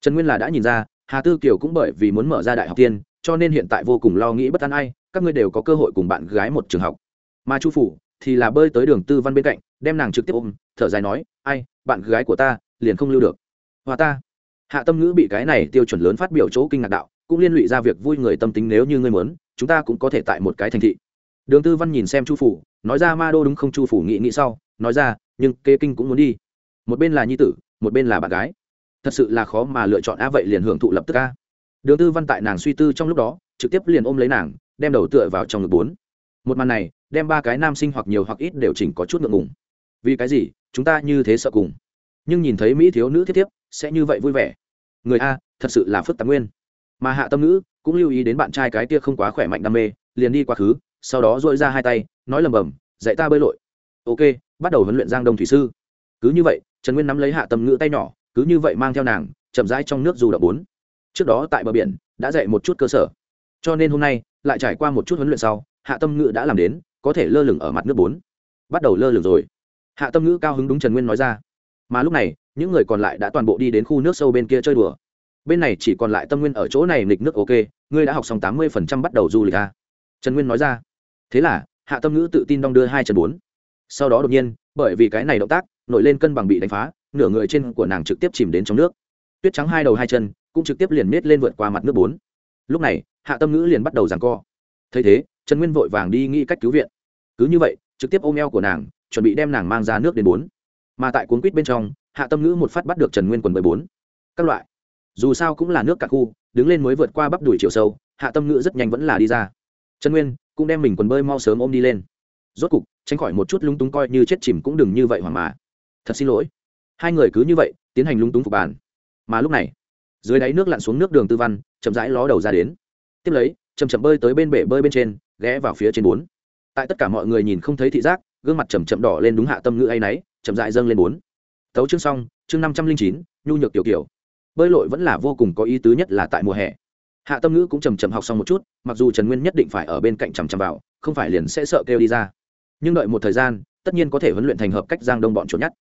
Trần nguyên là đã nhìn ra, hà tư kiều cũng bởi vì muốn mở ra đại học tiên, cho nên hiện tại vô cùng lo nghĩ bất an ai, các ngươi đều có cơ hội cùng bạn gái một trường học. Mà chu phủ thì là bơi tới đường tư văn bên cạnh, đem nàng trực tiếp ôm, thở dài nói, ai, bạn gái của ta, liền không lưu được. Hòa ta. Hạ tâm ngữ bị cái này tiêu chuẩn lớn phát biểu chỗ kinh ngạc đạo, cũng liên lụy ra việc vui người tâm tính nếu như ngươi muốn, chúng ta cũng có thể tại một cái thành thị. Đường tư văn nhìn xem chu phủ, nói ra ma đô đúng không chu phủ nghĩ nghĩ sau, nói ra, nhưng kê kinh cũng muốn đi một bên là nhi tử, một bên là bạn gái. Thật sự là khó mà lựa chọn a vậy liền hưởng thụ lập tức a. Đường tư văn tại nàng suy tư trong lúc đó, trực tiếp liền ôm lấy nàng, đem đầu tựa vào trong ngực bốn. Một màn này, đem ba cái nam sinh hoặc nhiều hoặc ít đều chỉnh có chút ngượng ngùng. Vì cái gì? Chúng ta như thế sợ cùng. Nhưng nhìn thấy mỹ thiếu nữ thiết tiếp sẽ như vậy vui vẻ. Người a, thật sự là phức tạp nguyên. Mà hạ tâm nữ cũng lưu ý đến bạn trai cái kia không quá khỏe mạnh đam mê, liền đi quá khứ, sau đó dội ra hai tay, nói lầm bầm, dạy ta bơi lội. Ok, bắt đầu huấn luyện giang đông thủy sư. Cứ như vậy trần nguyên nắm lấy hạ tâm ngữ tay nhỏ, cứ như vậy mang theo nàng, chậm rãi trong nước dù đậu bốn. Trước đó tại bờ biển, đã dạy một chút cơ sở. Cho nên hôm nay, lại trải qua một chút huấn luyện sau, hạ tâm ngữ đã làm đến, có thể lơ lửng ở mặt nước bốn. Bắt đầu lơ lửng rồi. Hạ tâm ngữ cao hứng đúng trần nguyên nói ra. Mà lúc này, những người còn lại đã toàn bộ đi đến khu nước sâu bên kia chơi đùa. Bên này chỉ còn lại tâm nguyên ở chỗ này nghịch nước ok, ngươi đã học xong tám mươi phần trăm bắt đầu du lịch a trần nguyên nói ra. Thế là, hạ tâm ngữ tự tin đong đưa hai chân bốn. Sau đó đột nhiên, bởi vì cái này động tác nổi lên cân bằng bị đánh phá, nửa người trên của nàng trực tiếp chìm đến trong nước. Tuyết trắng hai đầu hai chân cũng trực tiếp liền nết lên vượt qua mặt nước bốn. Lúc này, hạ tâm ngữ liền bắt đầu giằng co. Thấy thế, trần nguyên vội vàng đi nghĩ cách cứu viện. Cứ như vậy, trực tiếp ôm eo của nàng, chuẩn bị đem nàng mang ra nước đến bốn. Mà tại cuốn quýt bên trong, hạ tâm ngữ một phát bắt được trần nguyên quần mười bốn. Các loại. Dù sao cũng là nước cả khu, đứng lên mới vượt qua bắp đùi chiều sâu, hạ tâm ngữ rất nhanh vẫn là đi ra. Trần nguyên cũng đem mình quần bơi mau sớm ôm đi lên. Rốt cục, tránh khỏi một chút lúng túng coi như chết chìm cũng đừng như vậy hoàng mà thật xin lỗi. Hai người cứ như vậy tiến hành lúng túng phục bàn. Mà lúc này, dưới đáy nước lặn xuống nước đường tư văn, chậm rãi ló đầu ra đến. Tiếp lấy chầm chậm bơi tới bên bể bơi bên trên, ghé vào phía trên bốn. Tại tất cả mọi người nhìn không thấy thị giác, gương mặt chầm chậm đỏ lên đúng hạ tâm ngữ ấy náy chậm dại dâng lên bốn. Tấu chương xong, chương năm trăm linh chín, nhu nhược tiểu kiểu. Bơi lội vẫn là vô cùng có ý tứ nhất là tại mùa hè. Hạ tâm ngữ cũng chầm chậm học xong một chút, mặc dù trần nguyên nhất định phải ở bên cạnh chằm chằm vào, không phải liền sẽ sợ kêu đi ra. Nhưng đợi một thời gian, tất nhiên có thể huấn luyện thành hợp cách giang đông bọn trốn nhất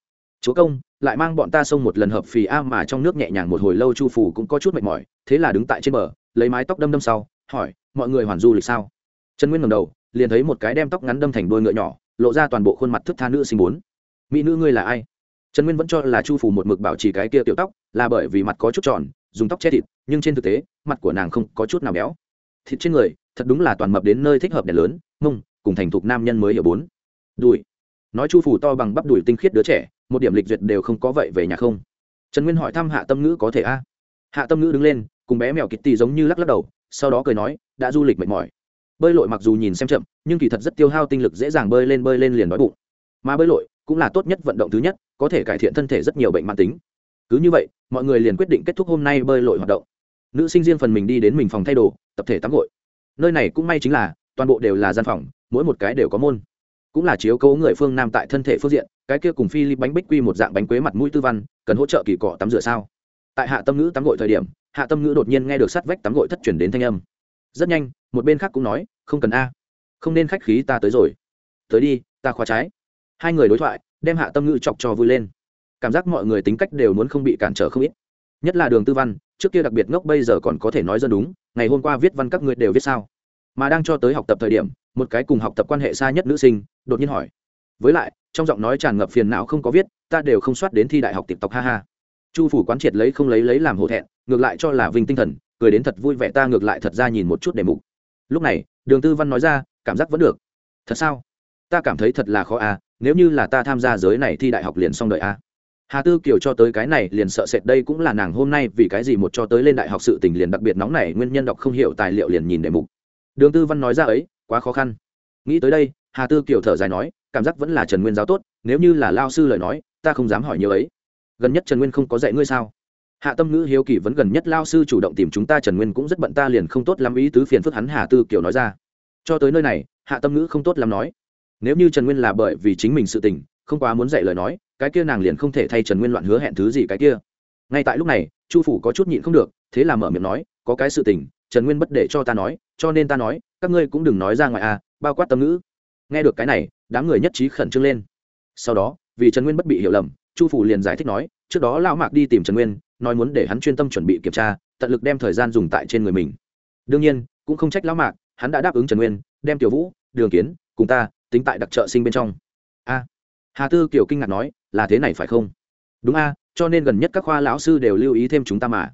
chúa công, lại mang bọn ta xông một lần hợp phì a mà trong nước nhẹ nhàng một hồi lâu chu phủ cũng có chút mệt mỏi, thế là đứng tại trên bờ, lấy mái tóc đâm đâm sau, hỏi, mọi người hoàn du lịch sao? Trần nguyên ngầm đầu, liền thấy một cái đem tóc ngắn đâm thành đôi ngựa nhỏ, lộ ra toàn bộ khuôn mặt thức tha nữ sinh bốn. Mỹ nữ ngươi là ai? Trần nguyên vẫn cho là chu phủ một mực bảo trì cái kia tiểu tóc, là bởi vì mặt có chút tròn, dùng tóc che thịt, nhưng trên thực tế, mặt của nàng không có chút nào béo. Thịt trên người, thật đúng là toàn mập đến nơi thích hợp đèn lớn, mông, cùng thành thục nam nhân mới hiểu bốn. Đùi nói chu phủ to bằng bắp đùi tinh khiết đứa trẻ, một điểm lịch duyệt đều không có vậy về nhà không? Trần nguyên hỏi thăm hạ tâm ngữ có thể a? Hạ tâm ngữ đứng lên, cùng bé mèo kịt tì giống như lắc lắc đầu, sau đó cười nói, đã du lịch mệt mỏi. Bơi lội mặc dù nhìn xem chậm, nhưng kỳ thật rất tiêu hao tinh lực dễ dàng bơi lên bơi lên liền đói bụng. Mà bơi lội cũng là tốt nhất vận động thứ nhất, có thể cải thiện thân thể rất nhiều bệnh mạng tính. Cứ như vậy, mọi người liền quyết định kết thúc hôm nay bơi lội hoạt động. Nữ sinh riêng phần mình đi đến mình phòng thay đồ, tập thể tắm gội. Nơi này cũng may chính là, toàn bộ đều là gian phòng, mỗi một cái đều có môn cũng là chiếu cố người phương nam tại thân thể phương diện, cái kia cùng phi lip bánh bích quy một dạng bánh quế mặt mũi tư văn, cần hỗ trợ kỳ cọ tắm rửa sao? Tại hạ tâm ngữ tắm gội thời điểm, hạ tâm ngữ đột nhiên nghe được sắt vách tắm gội thất chuyển đến thanh âm. Rất nhanh, một bên khác cũng nói, không cần a, không nên khách khí ta tới rồi. Tới đi, ta khóa trái. Hai người đối thoại, đem hạ tâm ngữ chọc cho vui lên. Cảm giác mọi người tính cách đều muốn không bị cản trở không ít. Nhất là đường tư văn, trước kia đặc biệt ngốc bây giờ còn có thể nói dân đúng, ngày hôm qua viết văn các người đều viết sao? Mà đang cho tới học tập thời điểm một cái cùng học tập quan hệ xa nhất nữ sinh, đột nhiên hỏi. Với lại, trong giọng nói tràn ngập phiền não không có viết, ta đều không soát đến thi đại học tiếp tộc, ha ha. Chu phủ quán triệt lấy không lấy lấy làm hổ thẹn, ngược lại cho là vinh tinh thần, cười đến thật vui vẻ, ta ngược lại thật ra nhìn một chút đề mục. Lúc này, đường tư văn nói ra, cảm giác vẫn được. Thật sao? Ta cảm thấy thật là khó à nếu như là ta tham gia giới này thi đại học liền xong đợi a à. hà tư kiều cho tới cái này liền sợ sệt đây cũng là nàng hôm nay vì cái gì một cho tới lên đại học sự tình liền đặc biệt nóng này nguyên nhân đọc không hiểu tài liệu liền nhìn đề mục. Đường tư văn nói ra ấy quá khó khăn. Nghĩ tới đây, hà tư kiều thở dài nói, cảm giác vẫn là trần nguyên giáo tốt, nếu như là lao sư lời nói, ta không dám hỏi nhiều ấy. Gần nhất trần nguyên không có dạy ngươi sao? Hạ tâm ngữ hiếu kỳ vẫn gần nhất lao sư chủ động tìm chúng ta, trần nguyên cũng rất bận ta liền không tốt lắm, ý tứ phiền phức hắn, hà tư kiều nói ra. Cho tới nơi này, hạ tâm ngữ không tốt lắm nói. Nếu như trần nguyên là bởi vì chính mình sự tình, không quá muốn dạy lời nói, cái kia nàng liền không thể thay trần nguyên loạn hứa hẹn thứ gì cái kia. Ngay tại lúc này, chu phủ có chút nhịn không được, thế là mở miệng nói, có cái sự tình, trần nguyên bất để cho ta nói, cho nên ta nói các ngươi cũng đừng nói ra ngoài à bao quát tâm ngữ. Nghe được cái này, đám người nhất trí khẩn trương lên. Sau đó, vì trần nguyên bất bị hiểu lầm, chu phủ liền giải thích nói, trước đó lão mạc đi tìm trần nguyên, nói muốn để hắn chuyên tâm chuẩn bị kiểm tra, tận lực đem thời gian dùng tại trên người mình. Đương nhiên, cũng không trách lão mạc, hắn đã đáp ứng trần nguyên, đem tiểu vũ, đường kiến, cùng ta tính tại đặc trợ sinh bên trong. A. Hà tư kiều kinh ngạc nói, là thế này phải không? Đúng a, cho nên gần nhất các khoa lão sư đều lưu ý thêm chúng ta mà.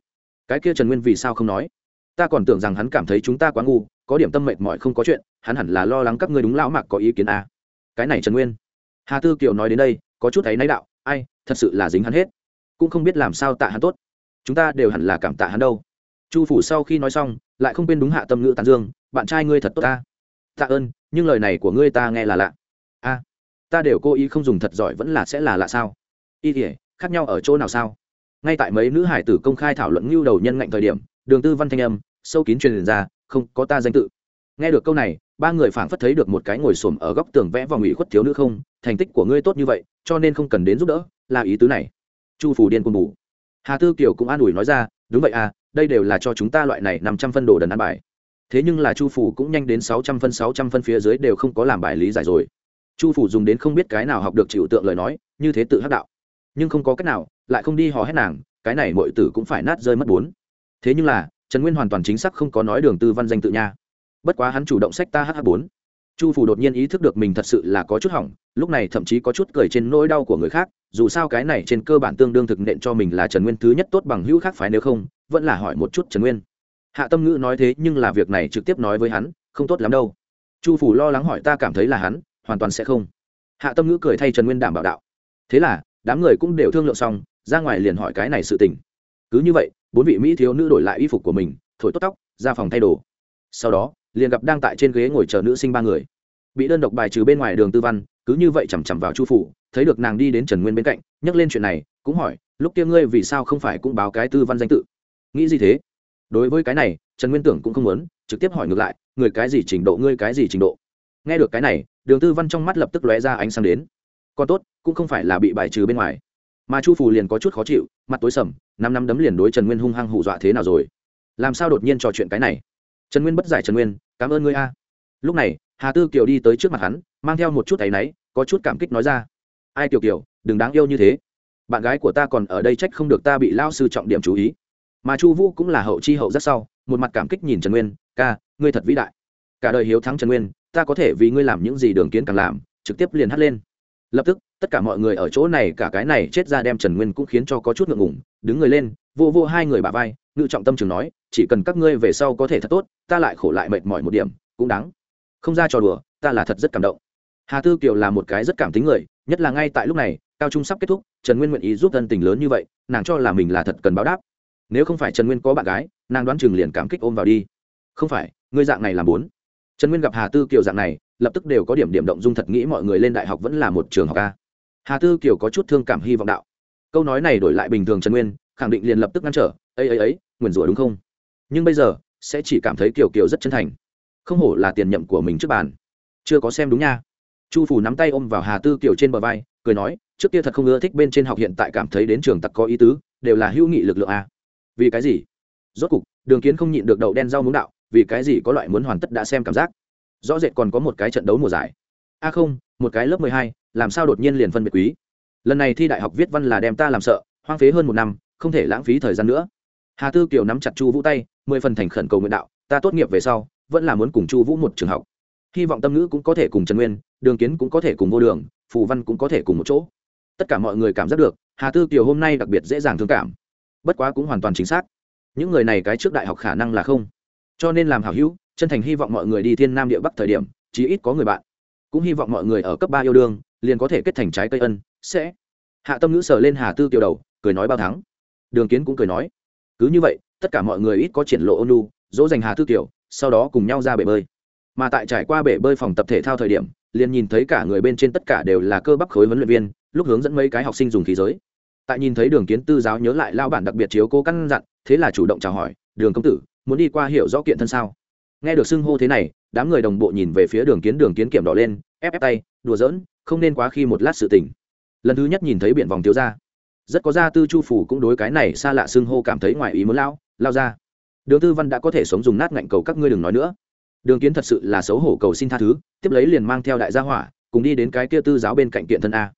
Cái kia trần nguyên vì sao không nói? Ta còn tưởng rằng hắn cảm thấy chúng ta quá ngu có điểm tâm mệt mỏi không có chuyện, hắn hẳn là lo lắng các ngươi đúng lão mạc có ý kiến a. Cái này trần nguyên. Hà tư kiều nói đến đây, có chút thấy náy đạo, ai, thật sự là dính hắn hết. Cũng không biết làm sao tạ hắn tốt. Chúng ta đều hẳn là cảm tạ hắn đâu. Chu phủ sau khi nói xong, lại không quên đúng hạ tâm ngữ tán dương, bạn trai ngươi thật tốt ta. Tạ ơn, nhưng lời này của ngươi ta nghe là lạ. A, ta đều cố ý không dùng thật giỏi vẫn là sẽ là lạ sao? Y thể khác nhau ở chỗ nào sao? Ngay tại mấy nữ hải tử công khai thảo luận ngưu đầu nhân ngạnh thời điểm, đường tư văn thanh âm sâu kín truyền ra không có ta danh tự. Nghe được câu này, ba người phảng phất thấy được một cái ngồi xổm ở góc tường vẽ vòng ủy khuất thiếu nữ không, thành tích của ngươi tốt như vậy, cho nên không cần đến giúp đỡ, là ý tứ này. Chu phủ điên quân bù hà tư kiều cũng an ủi nói ra, đúng vậy à đây đều là cho chúng ta loại này năm trăm phân đồ đần ăn bài. Thế nhưng là chu phủ cũng nhanh đến sáu trăm phân, sáu trăm phân phía dưới đều không có làm bài lý giải rồi. Chu phủ dùng đến không biết cái nào học được chịu tượng lời nói, như thế tự hắc đạo. Nhưng không có cách nào, lại không đi hò hét nàng, cái này mọi tử cũng phải nát rơi mất bốn. Thế nhưng là trần nguyên hoàn toàn chính xác không có nói đường tư văn danh tự nha. Bất quá hắn chủ động sách ta hh bốn. Chu phủ đột nhiên ý thức được mình thật sự là có chút hỏng, lúc này thậm chí có chút cười trên nỗi đau của người khác, dù sao cái này trên cơ bản tương đương thực nện cho mình là trần nguyên thứ nhất tốt bằng hữu khác phái nếu không, vẫn là hỏi một chút trần nguyên. Hạ tâm ngữ nói thế nhưng là việc này trực tiếp nói với hắn, không tốt lắm đâu. Chu phủ lo lắng hỏi ta cảm thấy là hắn, hoàn toàn sẽ không. Hạ tâm ngữ cười thay trần nguyên đảm bảo đạo. Thế là, đám người cũng đều thương lượng xong, ra ngoài liền hỏi cái này sự tình. Cứ như vậy bốn vị mỹ thiếu nữ đổi lại y phục của mình, thổi tốt tóc, ra phòng thay đồ. Sau đó, liền gặp đang tại trên ghế ngồi chờ nữ sinh ba người. Bị đơn độc bài trừ bên ngoài đường tư văn, cứ như vậy chằm chằm vào chu phủ, thấy được nàng đi đến trần nguyên bên cạnh, nhắc lên chuyện này, cũng hỏi, lúc kia ngươi vì sao không phải cũng báo cái tư văn danh tự? Nghĩ gì thế? Đối với cái này, trần nguyên tưởng cũng không muốn, trực tiếp hỏi ngược lại, người cái gì trình độ, ngươi cái gì trình độ? Nghe được cái này, đường tư văn trong mắt lập tức lóe ra ánh sáng đến. Còn tốt, cũng không phải là bị bài trừ bên ngoài mà chu Phù liền có chút khó chịu, mặt tối sầm, năm năm đấm liền đối trần nguyên hung hăng hù dọa thế nào rồi? Làm sao đột nhiên trò chuyện cái này? Trần nguyên bất giải trần nguyên, cảm ơn ngươi a. Lúc này, hà tư kiều đi tới trước mặt hắn, mang theo một chút áy náy, có chút cảm kích nói ra, ai kiều kiều, đừng đáng yêu như thế. Bạn gái của ta còn ở đây trách không được ta bị lao sư trọng điểm chú ý. Mà chu vũ cũng là hậu chi hậu rất sau, một mặt cảm kích nhìn trần nguyên, ca, ngươi thật vĩ đại. Cả đời hiếu thắng trần nguyên, ta có thể vì ngươi làm những gì đường kiến càng làm, trực tiếp liền hắt lên lập tức, tất cả mọi người ở chỗ này, cả cái này chết ra đem trần nguyên cũng khiến cho có chút ngượng ngủng đứng người lên, vô vô hai người bà vai, ngự trọng tâm trường nói, chỉ cần các ngươi về sau có thể thật tốt, ta lại khổ lại mệt mỏi một điểm, cũng đáng. Không ra trò đùa, ta là thật rất cảm động. Hà tư kiều là một cái rất cảm tính người, nhất là ngay tại lúc này, cao trung sắp kết thúc, trần nguyên nguyện ý giúp thân tình lớn như vậy, nàng cho là mình là thật cần báo đáp. Nếu không phải trần nguyên có bạn gái, nàng đoán chừng liền cảm kích ôm vào đi. Không phải, ngươi dạng này làm bốn. Trần nguyên gặp hà tư kiều dạng này lập tức đều có điểm điểm động dung thật nghĩ mọi người lên đại học vẫn là một trường học ca hà tư kiều có chút thương cảm hy vọng đạo. Câu nói này đổi lại bình thường trần nguyên, khẳng định liền lập tức ngăn trở ấy ấy ấy nguyền rủa đúng không? Nhưng bây giờ, sẽ chỉ cảm thấy kiều kiều rất chân thành. Không hổ là tiền nhậm của mình trước bàn. Chưa có xem đúng nha. Chu phủ nắm tay ôm vào hà tư kiều trên bờ vai, cười nói, trước kia thật không ưa thích bên trên học hiện tại cảm thấy đến trường tặc có ý tứ, đều là hữu nghị lực lượng a. Vì cái gì? Rốt cục, đường kiến không nhịn được đậu đen rau muốn đạo, vì cái gì có loại muốn hoàn tất đã xem cảm giác? Rõ rệt còn có một cái trận đấu mùa giải. A không, một cái lớp mười hai, làm sao đột nhiên liền phân biệt quý? Lần này thi đại học viết văn là đem ta làm sợ, hoang phế hơn một năm, không thể lãng phí thời gian nữa. Hà tư kiều nắm chặt chu vũ tay, mười phần thành khẩn cầu nguyện đạo, ta tốt nghiệp về sau, vẫn là muốn cùng chu vũ một trường học. Hy vọng tâm ngữ cũng có thể cùng trần nguyên, đường kiến cũng có thể cùng vô đường, phù văn cũng có thể cùng một chỗ. Tất cả mọi người cảm giác được, hà tư kiều hôm nay đặc biệt dễ dàng thương cảm. Bất quá cũng hoàn toàn chính xác. Những người này cái trước đại học khả năng là không. Cho nên làm hảo hữu chân thành hy vọng mọi người đi thiên nam địa bắc thời điểm, chí ít có người bạn. Cũng hy vọng mọi người ở cấp ba yêu đương, liền có thể kết thành trái cây ân, sẽ. Hạ tâm ngữ sờ lên hà tư kiều đầu, cười nói bao thắng. Đường kiến cũng cười nói. Cứ như vậy, tất cả mọi người ít có triển lộ ôn lu dỗ dành hà tư kiều sau đó cùng nhau ra bể bơi. Mà tại trải qua bể bơi phòng tập thể thao thời điểm, liền nhìn thấy cả người bên trên tất cả đều là cơ bắp khối huấn luyện viên, lúc hướng dẫn mấy cái học sinh dùng khí giới. Tại nhìn thấy đường kiến tư giáo nhớ lại lao bản đặc biệt chiếu cố căn dặn, thế là chủ động chào hỏi, đường công tử, muốn đi qua hiểu rõ kiện thân sao? Nghe được xưng hô thế này, đám người đồng bộ nhìn về phía đường kiến đường kiến kiểm đỏ lên, ép ép tay, đùa giỡn, không nên quá khi một lát sự tỉnh lần thứ nhất nhìn thấy biển vòng thiếu ra rất có gia tư chu phủ cũng đối cái này xa lạ xưng hô cảm thấy ngoài ý muốn lao lao ra. Đường tư văn đã có thể sống dùng nát ngạnh cầu các ngươi đừng nói nữa. Đường kiến thật sự là xấu hổ cầu xin tha thứ, tiếp lấy liền mang theo đại gia hỏa, cùng đi đến cái kia tư giáo bên cạnh kiện thân a.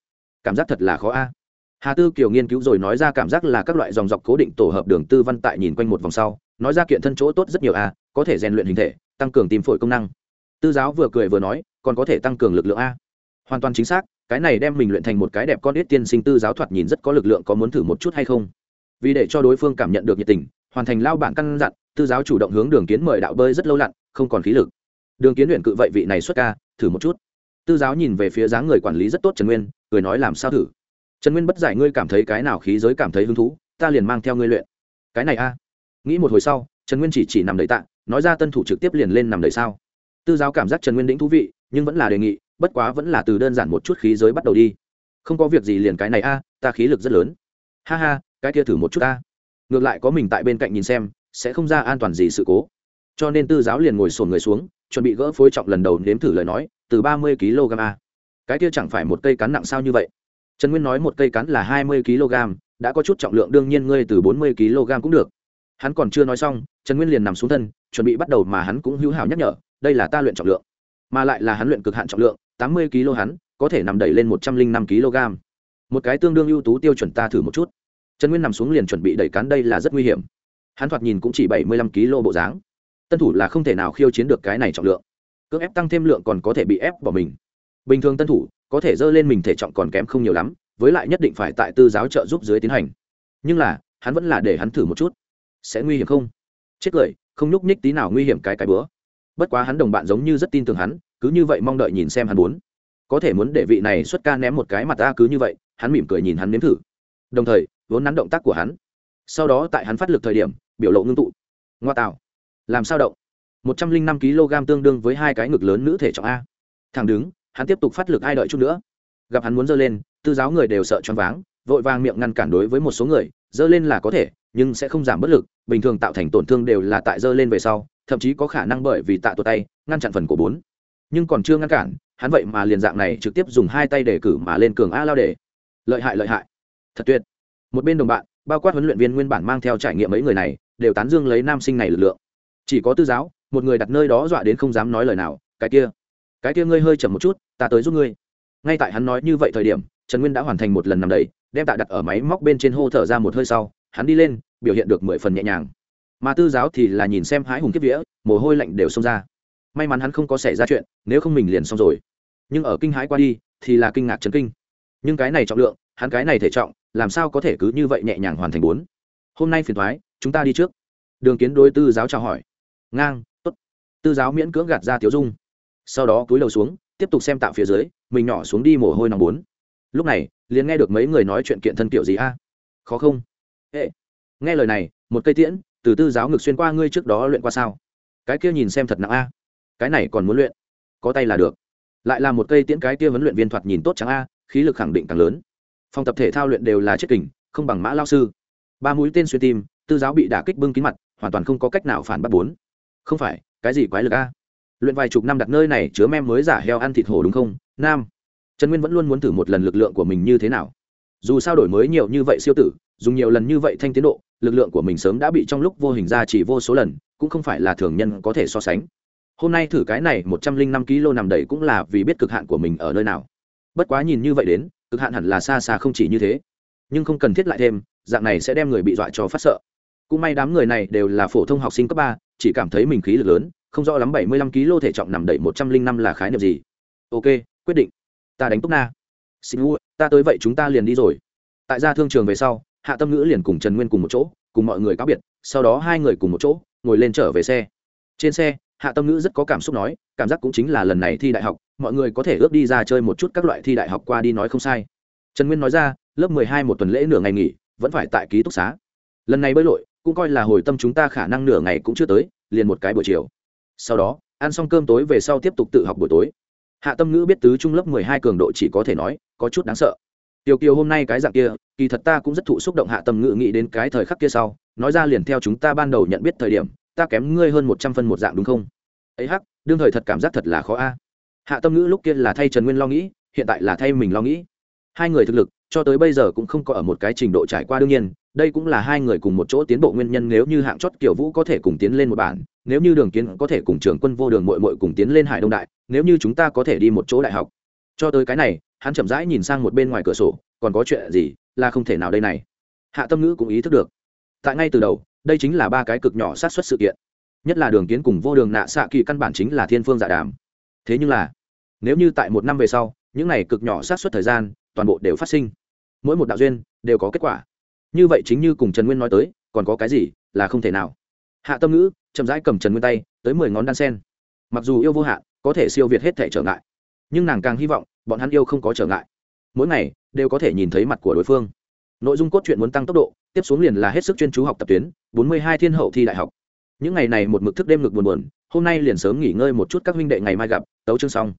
Cảm giác thật là khó a. Hà tư kiều nghiên cứu rồi nói ra cảm giác là các loại dòng dọc cố định tổ hợp đường tư văn tại nhìn quanh một vòng sau, nói ra kiện thân chỗ tốt rất nhiều a có thể rèn luyện hình thể, tăng cường tim phổi công năng. Tư giáo vừa cười vừa nói, còn có thể tăng cường lực lượng a. Hoàn toàn chính xác, cái này đem mình luyện thành một cái đẹp con ít tiên sinh tư giáo thoạt nhìn rất có lực lượng, có muốn thử một chút hay không? Vì để cho đối phương cảm nhận được nhiệt tình, hoàn thành lao bản căn dặn, tư giáo chủ động hướng đường kiến mời đạo bơi rất lâu lặn, không còn khí lực. Đường kiến luyện cự vậy vị này xuất ca, thử một chút. Tư giáo nhìn về phía dáng người quản lý rất tốt trần nguyên, cười nói làm sao thử? Trần nguyên bất giải ngươi cảm thấy cái nào khí giới cảm thấy hứng thú, ta liền mang theo ngươi luyện. Cái này a. Nghĩ một hồi sau, trần nguyên chỉ chỉ nằm đầy tạ nói ra tân thủ trực tiếp liền lên nằm đời sao? Tư giáo cảm giác trần nguyên đĩnh thú vị, nhưng vẫn là đề nghị, bất quá vẫn là từ đơn giản một chút khí giới bắt đầu đi. Không có việc gì liền cái này a, ta khí lực rất lớn. Ha ha, cái kia thử một chút ta. Ngược lại có mình tại bên cạnh nhìn xem, sẽ không ra an toàn gì sự cố. Cho nên tư giáo liền ngồi sồn người xuống, chuẩn bị gỡ phối trọng lần đầu nếm thử lời nói, từ ba mươi kg a. Cái kia chẳng phải một cây cắn nặng sao như vậy? Trần nguyên nói một cây cắn là hai mươi kg đã có chút trọng lượng đương nhiên ngươi từ bốn mươi kg cũng được. Hắn còn chưa nói xong, trần nguyên liền nằm xuống thân chuẩn bị bắt đầu mà hắn cũng hữu hảo nhắc nhở, đây là ta luyện trọng lượng, mà lại là hắn luyện cực hạn trọng lượng, tám mươi kg hắn, có thể nằm đẩy lên một trăm linh năm kg. Một cái tương đương ưu tú tiêu chuẩn ta thử một chút. Trần nguyên nằm xuống liền chuẩn bị đẩy cán, đây là rất nguy hiểm. Hắn thoạt nhìn cũng chỉ bảy mươi lăm kg bộ dáng. Tân thủ là không thể nào khiêu chiến được cái này trọng lượng. Cưỡng ép tăng thêm lượng còn có thể bị ép bỏ mình. Bình thường tân thủ, có thể dơ lên mình thể trọng còn kém không nhiều lắm, với lại nhất định phải tại tư giáo trợ giúp dưới tiến hành. Nhưng là, hắn vẫn là để hắn thử một chút. Sẽ nguy hiểm không? Chết cười không nhúc nhích tí nào nguy hiểm cái cái bữa. Bất quá hắn đồng bạn giống như rất tin tưởng hắn, cứ như vậy mong đợi nhìn xem hắn muốn. Có thể muốn để vị này xuất ca ném một cái mặt ta cứ như vậy, hắn mỉm cười nhìn hắn nếm thử. Đồng thời, vốn nắn động tác của hắn. Sau đó tại hắn phát lực thời điểm, biểu lộ ngưng tụ. Ngoa tạo. Làm sao động? Một trăm linh năm kg tương đương với hai cái ngực lớn nữ thể trọng a. Thẳng đứng, hắn tiếp tục phát lực ai đợi chút nữa. Gặp hắn muốn dơ lên, tư giáo người đều sợ choáng váng, vội vàng miệng ngăn cản đối với một số người dơ lên là có thể nhưng sẽ không giảm bất lực, bình thường tạo thành tổn thương đều là tại dơ lên về sau, thậm chí có khả năng bởi vì tạ tuột tay, ngăn chặn phần của bốn. Nhưng còn chưa ngăn cản, hắn vậy mà liền dạng này trực tiếp dùng hai tay để cử mà lên cường a lao để lợi hại lợi hại. Thật tuyệt. Một bên đồng bạn, bao quát huấn luyện viên nguyên bản mang theo trải nghiệm mấy người này, đều tán dương lấy nam sinh này lực lượng. Chỉ có tư giáo, một người đặt nơi đó dọa đến không dám nói lời nào, cái kia cái kia ngươi hơi chậm một chút, ta tới giúp ngươi. Ngay tại hắn nói như vậy thời điểm, trần nguyên đã hoàn thành một lần nằm đầy đem tạ đặt ở máy móc bên trên hô thở ra một hơi sau hắn đi lên, biểu hiện được mười phần nhẹ nhàng. Mà tư giáo thì là nhìn xem hái hùng kiếp vía, mồ hôi lạnh đều xông ra. May mắn hắn không có xảy ra chuyện, nếu không mình liền xong rồi. Nhưng ở kinh hãi qua đi, thì là kinh ngạc chấn kinh. Nhưng cái này trọng lượng, hắn cái này thể trọng, làm sao có thể cứ như vậy nhẹ nhàng hoàn thành bốn? Hôm nay phiền thoái chúng ta đi trước. Đường kiến đối tư giáo chào hỏi. Ngang, tốt. Tư giáo miễn cưỡng gạt ra tiếu dung. Sau đó cúi đầu xuống, tiếp tục xem tạo phía dưới, mình nhỏ xuống đi mồ hôi nòng bốn. Lúc này, liền nghe được mấy người nói chuyện kiện thân kiểu gì a? Khó không? Ê, nghe lời này, một cây tiễn, từ tư giáo ngực xuyên qua ngươi trước đó luyện qua sao? Cái kia nhìn xem thật nặng a. Cái này còn muốn luyện? Có tay là được. Lại là một cây tiễn cái kia vấn luyện viên thoạt nhìn tốt chẳng a, khí lực khẳng định càng lớn. Phòng tập thể thao luyện đều là chết kình, không bằng mã lao sư. Ba mũi tên xuyên tim, tư giáo bị đả kích bưng kín mặt, hoàn toàn không có cách nào phản bắt bốn. Không phải, cái gì quái lực a? Luyện vài chục năm đặt nơi này chứa mem mới giả heo ăn thịt hổ đúng không? Nam. Trần nguyên vẫn luôn muốn thử một lần lực lượng của mình như thế nào. Dù sao đổi mới nhiều như vậy siêu tử dùng nhiều lần như vậy thanh tiến độ, lực lượng của mình sớm đã bị trong lúc vô hình ra chỉ vô số lần, cũng không phải là thường nhân có thể so sánh. Hôm nay thử cái này một trăm linh năm kg nằm đầy cũng là vì biết cực hạn của mình ở nơi nào. Bất quá nhìn như vậy đến, cực hạn hẳn là xa xa không chỉ như thế. Nhưng không cần thiết lại thêm, dạng này sẽ đem người bị dọa cho phát sợ. Cũng may đám người này đều là phổ thông học sinh cấp ba, chỉ cảm thấy mình khí lực lớn, không rõ lắm bảy mươi lăm kg thể trọng nằm đầy một trăm linh năm là khái niệm gì. Ok, quyết định. Ta đánh túc na. Xin u ta tới vậy chúng ta liền đi rồi. Tại gia thương trường về sau hạ tâm ngữ liền cùng trần nguyên cùng một chỗ, cùng mọi người cáo biệt, sau đó hai người cùng một chỗ, ngồi lên trở về xe. Trên xe, hạ tâm ngữ rất có cảm xúc nói, cảm giác cũng chính là lần này thi đại học, mọi người có thể ước đi ra chơi một chút các loại thi đại học qua đi nói không sai. Trần nguyên nói ra, lớp mười hai một tuần lễ nửa ngày nghỉ, vẫn phải tại ký túc xá. Lần này bơi lội, cũng coi là hồi tâm chúng ta khả năng nửa ngày cũng chưa tới, liền một cái buổi chiều. Sau đó, ăn xong cơm tối về sau tiếp tục tự học buổi tối. Hạ tâm ngữ biết tứ trung lớp mười hai cường độ chỉ có thể nói, có chút đáng sợ tiểu kiều hôm nay cái dạng kia, kỳ thật ta cũng rất thụ xúc động hạ tâm ngữ nghĩ đến cái thời khắc kia sau, nói ra liền theo chúng ta ban đầu nhận biết thời điểm, ta kém ngươi hơn một trăm phân một dạng đúng không? Ấy hắc, đương thời thật cảm giác thật là khó a. Hạ tâm ngữ lúc kia là thay trần nguyên lo nghĩ, hiện tại là thay mình lo nghĩ. Hai người thực lực, cho tới bây giờ cũng không có ở một cái trình độ trải qua đương nhiên, đây cũng là hai người cùng một chỗ tiến bộ nguyên nhân nếu như hạng chót kiểu vũ có thể cùng tiến lên một bản, nếu như đường kiến có thể cùng trường quân vô đường mội mội cùng tiến lên hải đông đại, nếu như chúng ta có thể đi một chỗ đại học. Cho tới cái này hắn chậm rãi nhìn sang một bên ngoài cửa sổ, còn có chuyện gì? Là không thể nào đây này. Hạ tâm ngữ cũng ý thức được. Tại ngay từ đầu, đây chính là ba cái cực nhỏ sát xuất sự kiện. Nhất là đường kiến cùng vô đường nạ xạ kỳ căn bản chính là thiên phương dạ đàm. Thế nhưng là, nếu như tại một năm về sau, những này cực nhỏ sát xuất thời gian, toàn bộ đều phát sinh, mỗi một đạo duyên đều có kết quả. Như vậy chính như cùng trần nguyên nói tới, còn có cái gì là không thể nào? Hạ tâm ngữ chậm rãi cầm trần nguyên tay, tới mười ngón đan sen. Mặc dù yêu vô hạn, có thể siêu việt hết thể trở ngại, nhưng nàng càng hy vọng bọn hắn yêu không có trở ngại. Mỗi ngày, đều có thể nhìn thấy mặt của đối phương. Nội dung cốt truyện muốn tăng tốc độ, tiếp xuống liền là hết sức chuyên chú học tập tuyến, bốn mươi hai thiên hậu thi đại học. Những ngày này một mực thức đêm ngực buồn buồn, hôm nay liền sớm nghỉ ngơi một chút các huynh đệ ngày mai gặp, tấu chương xong.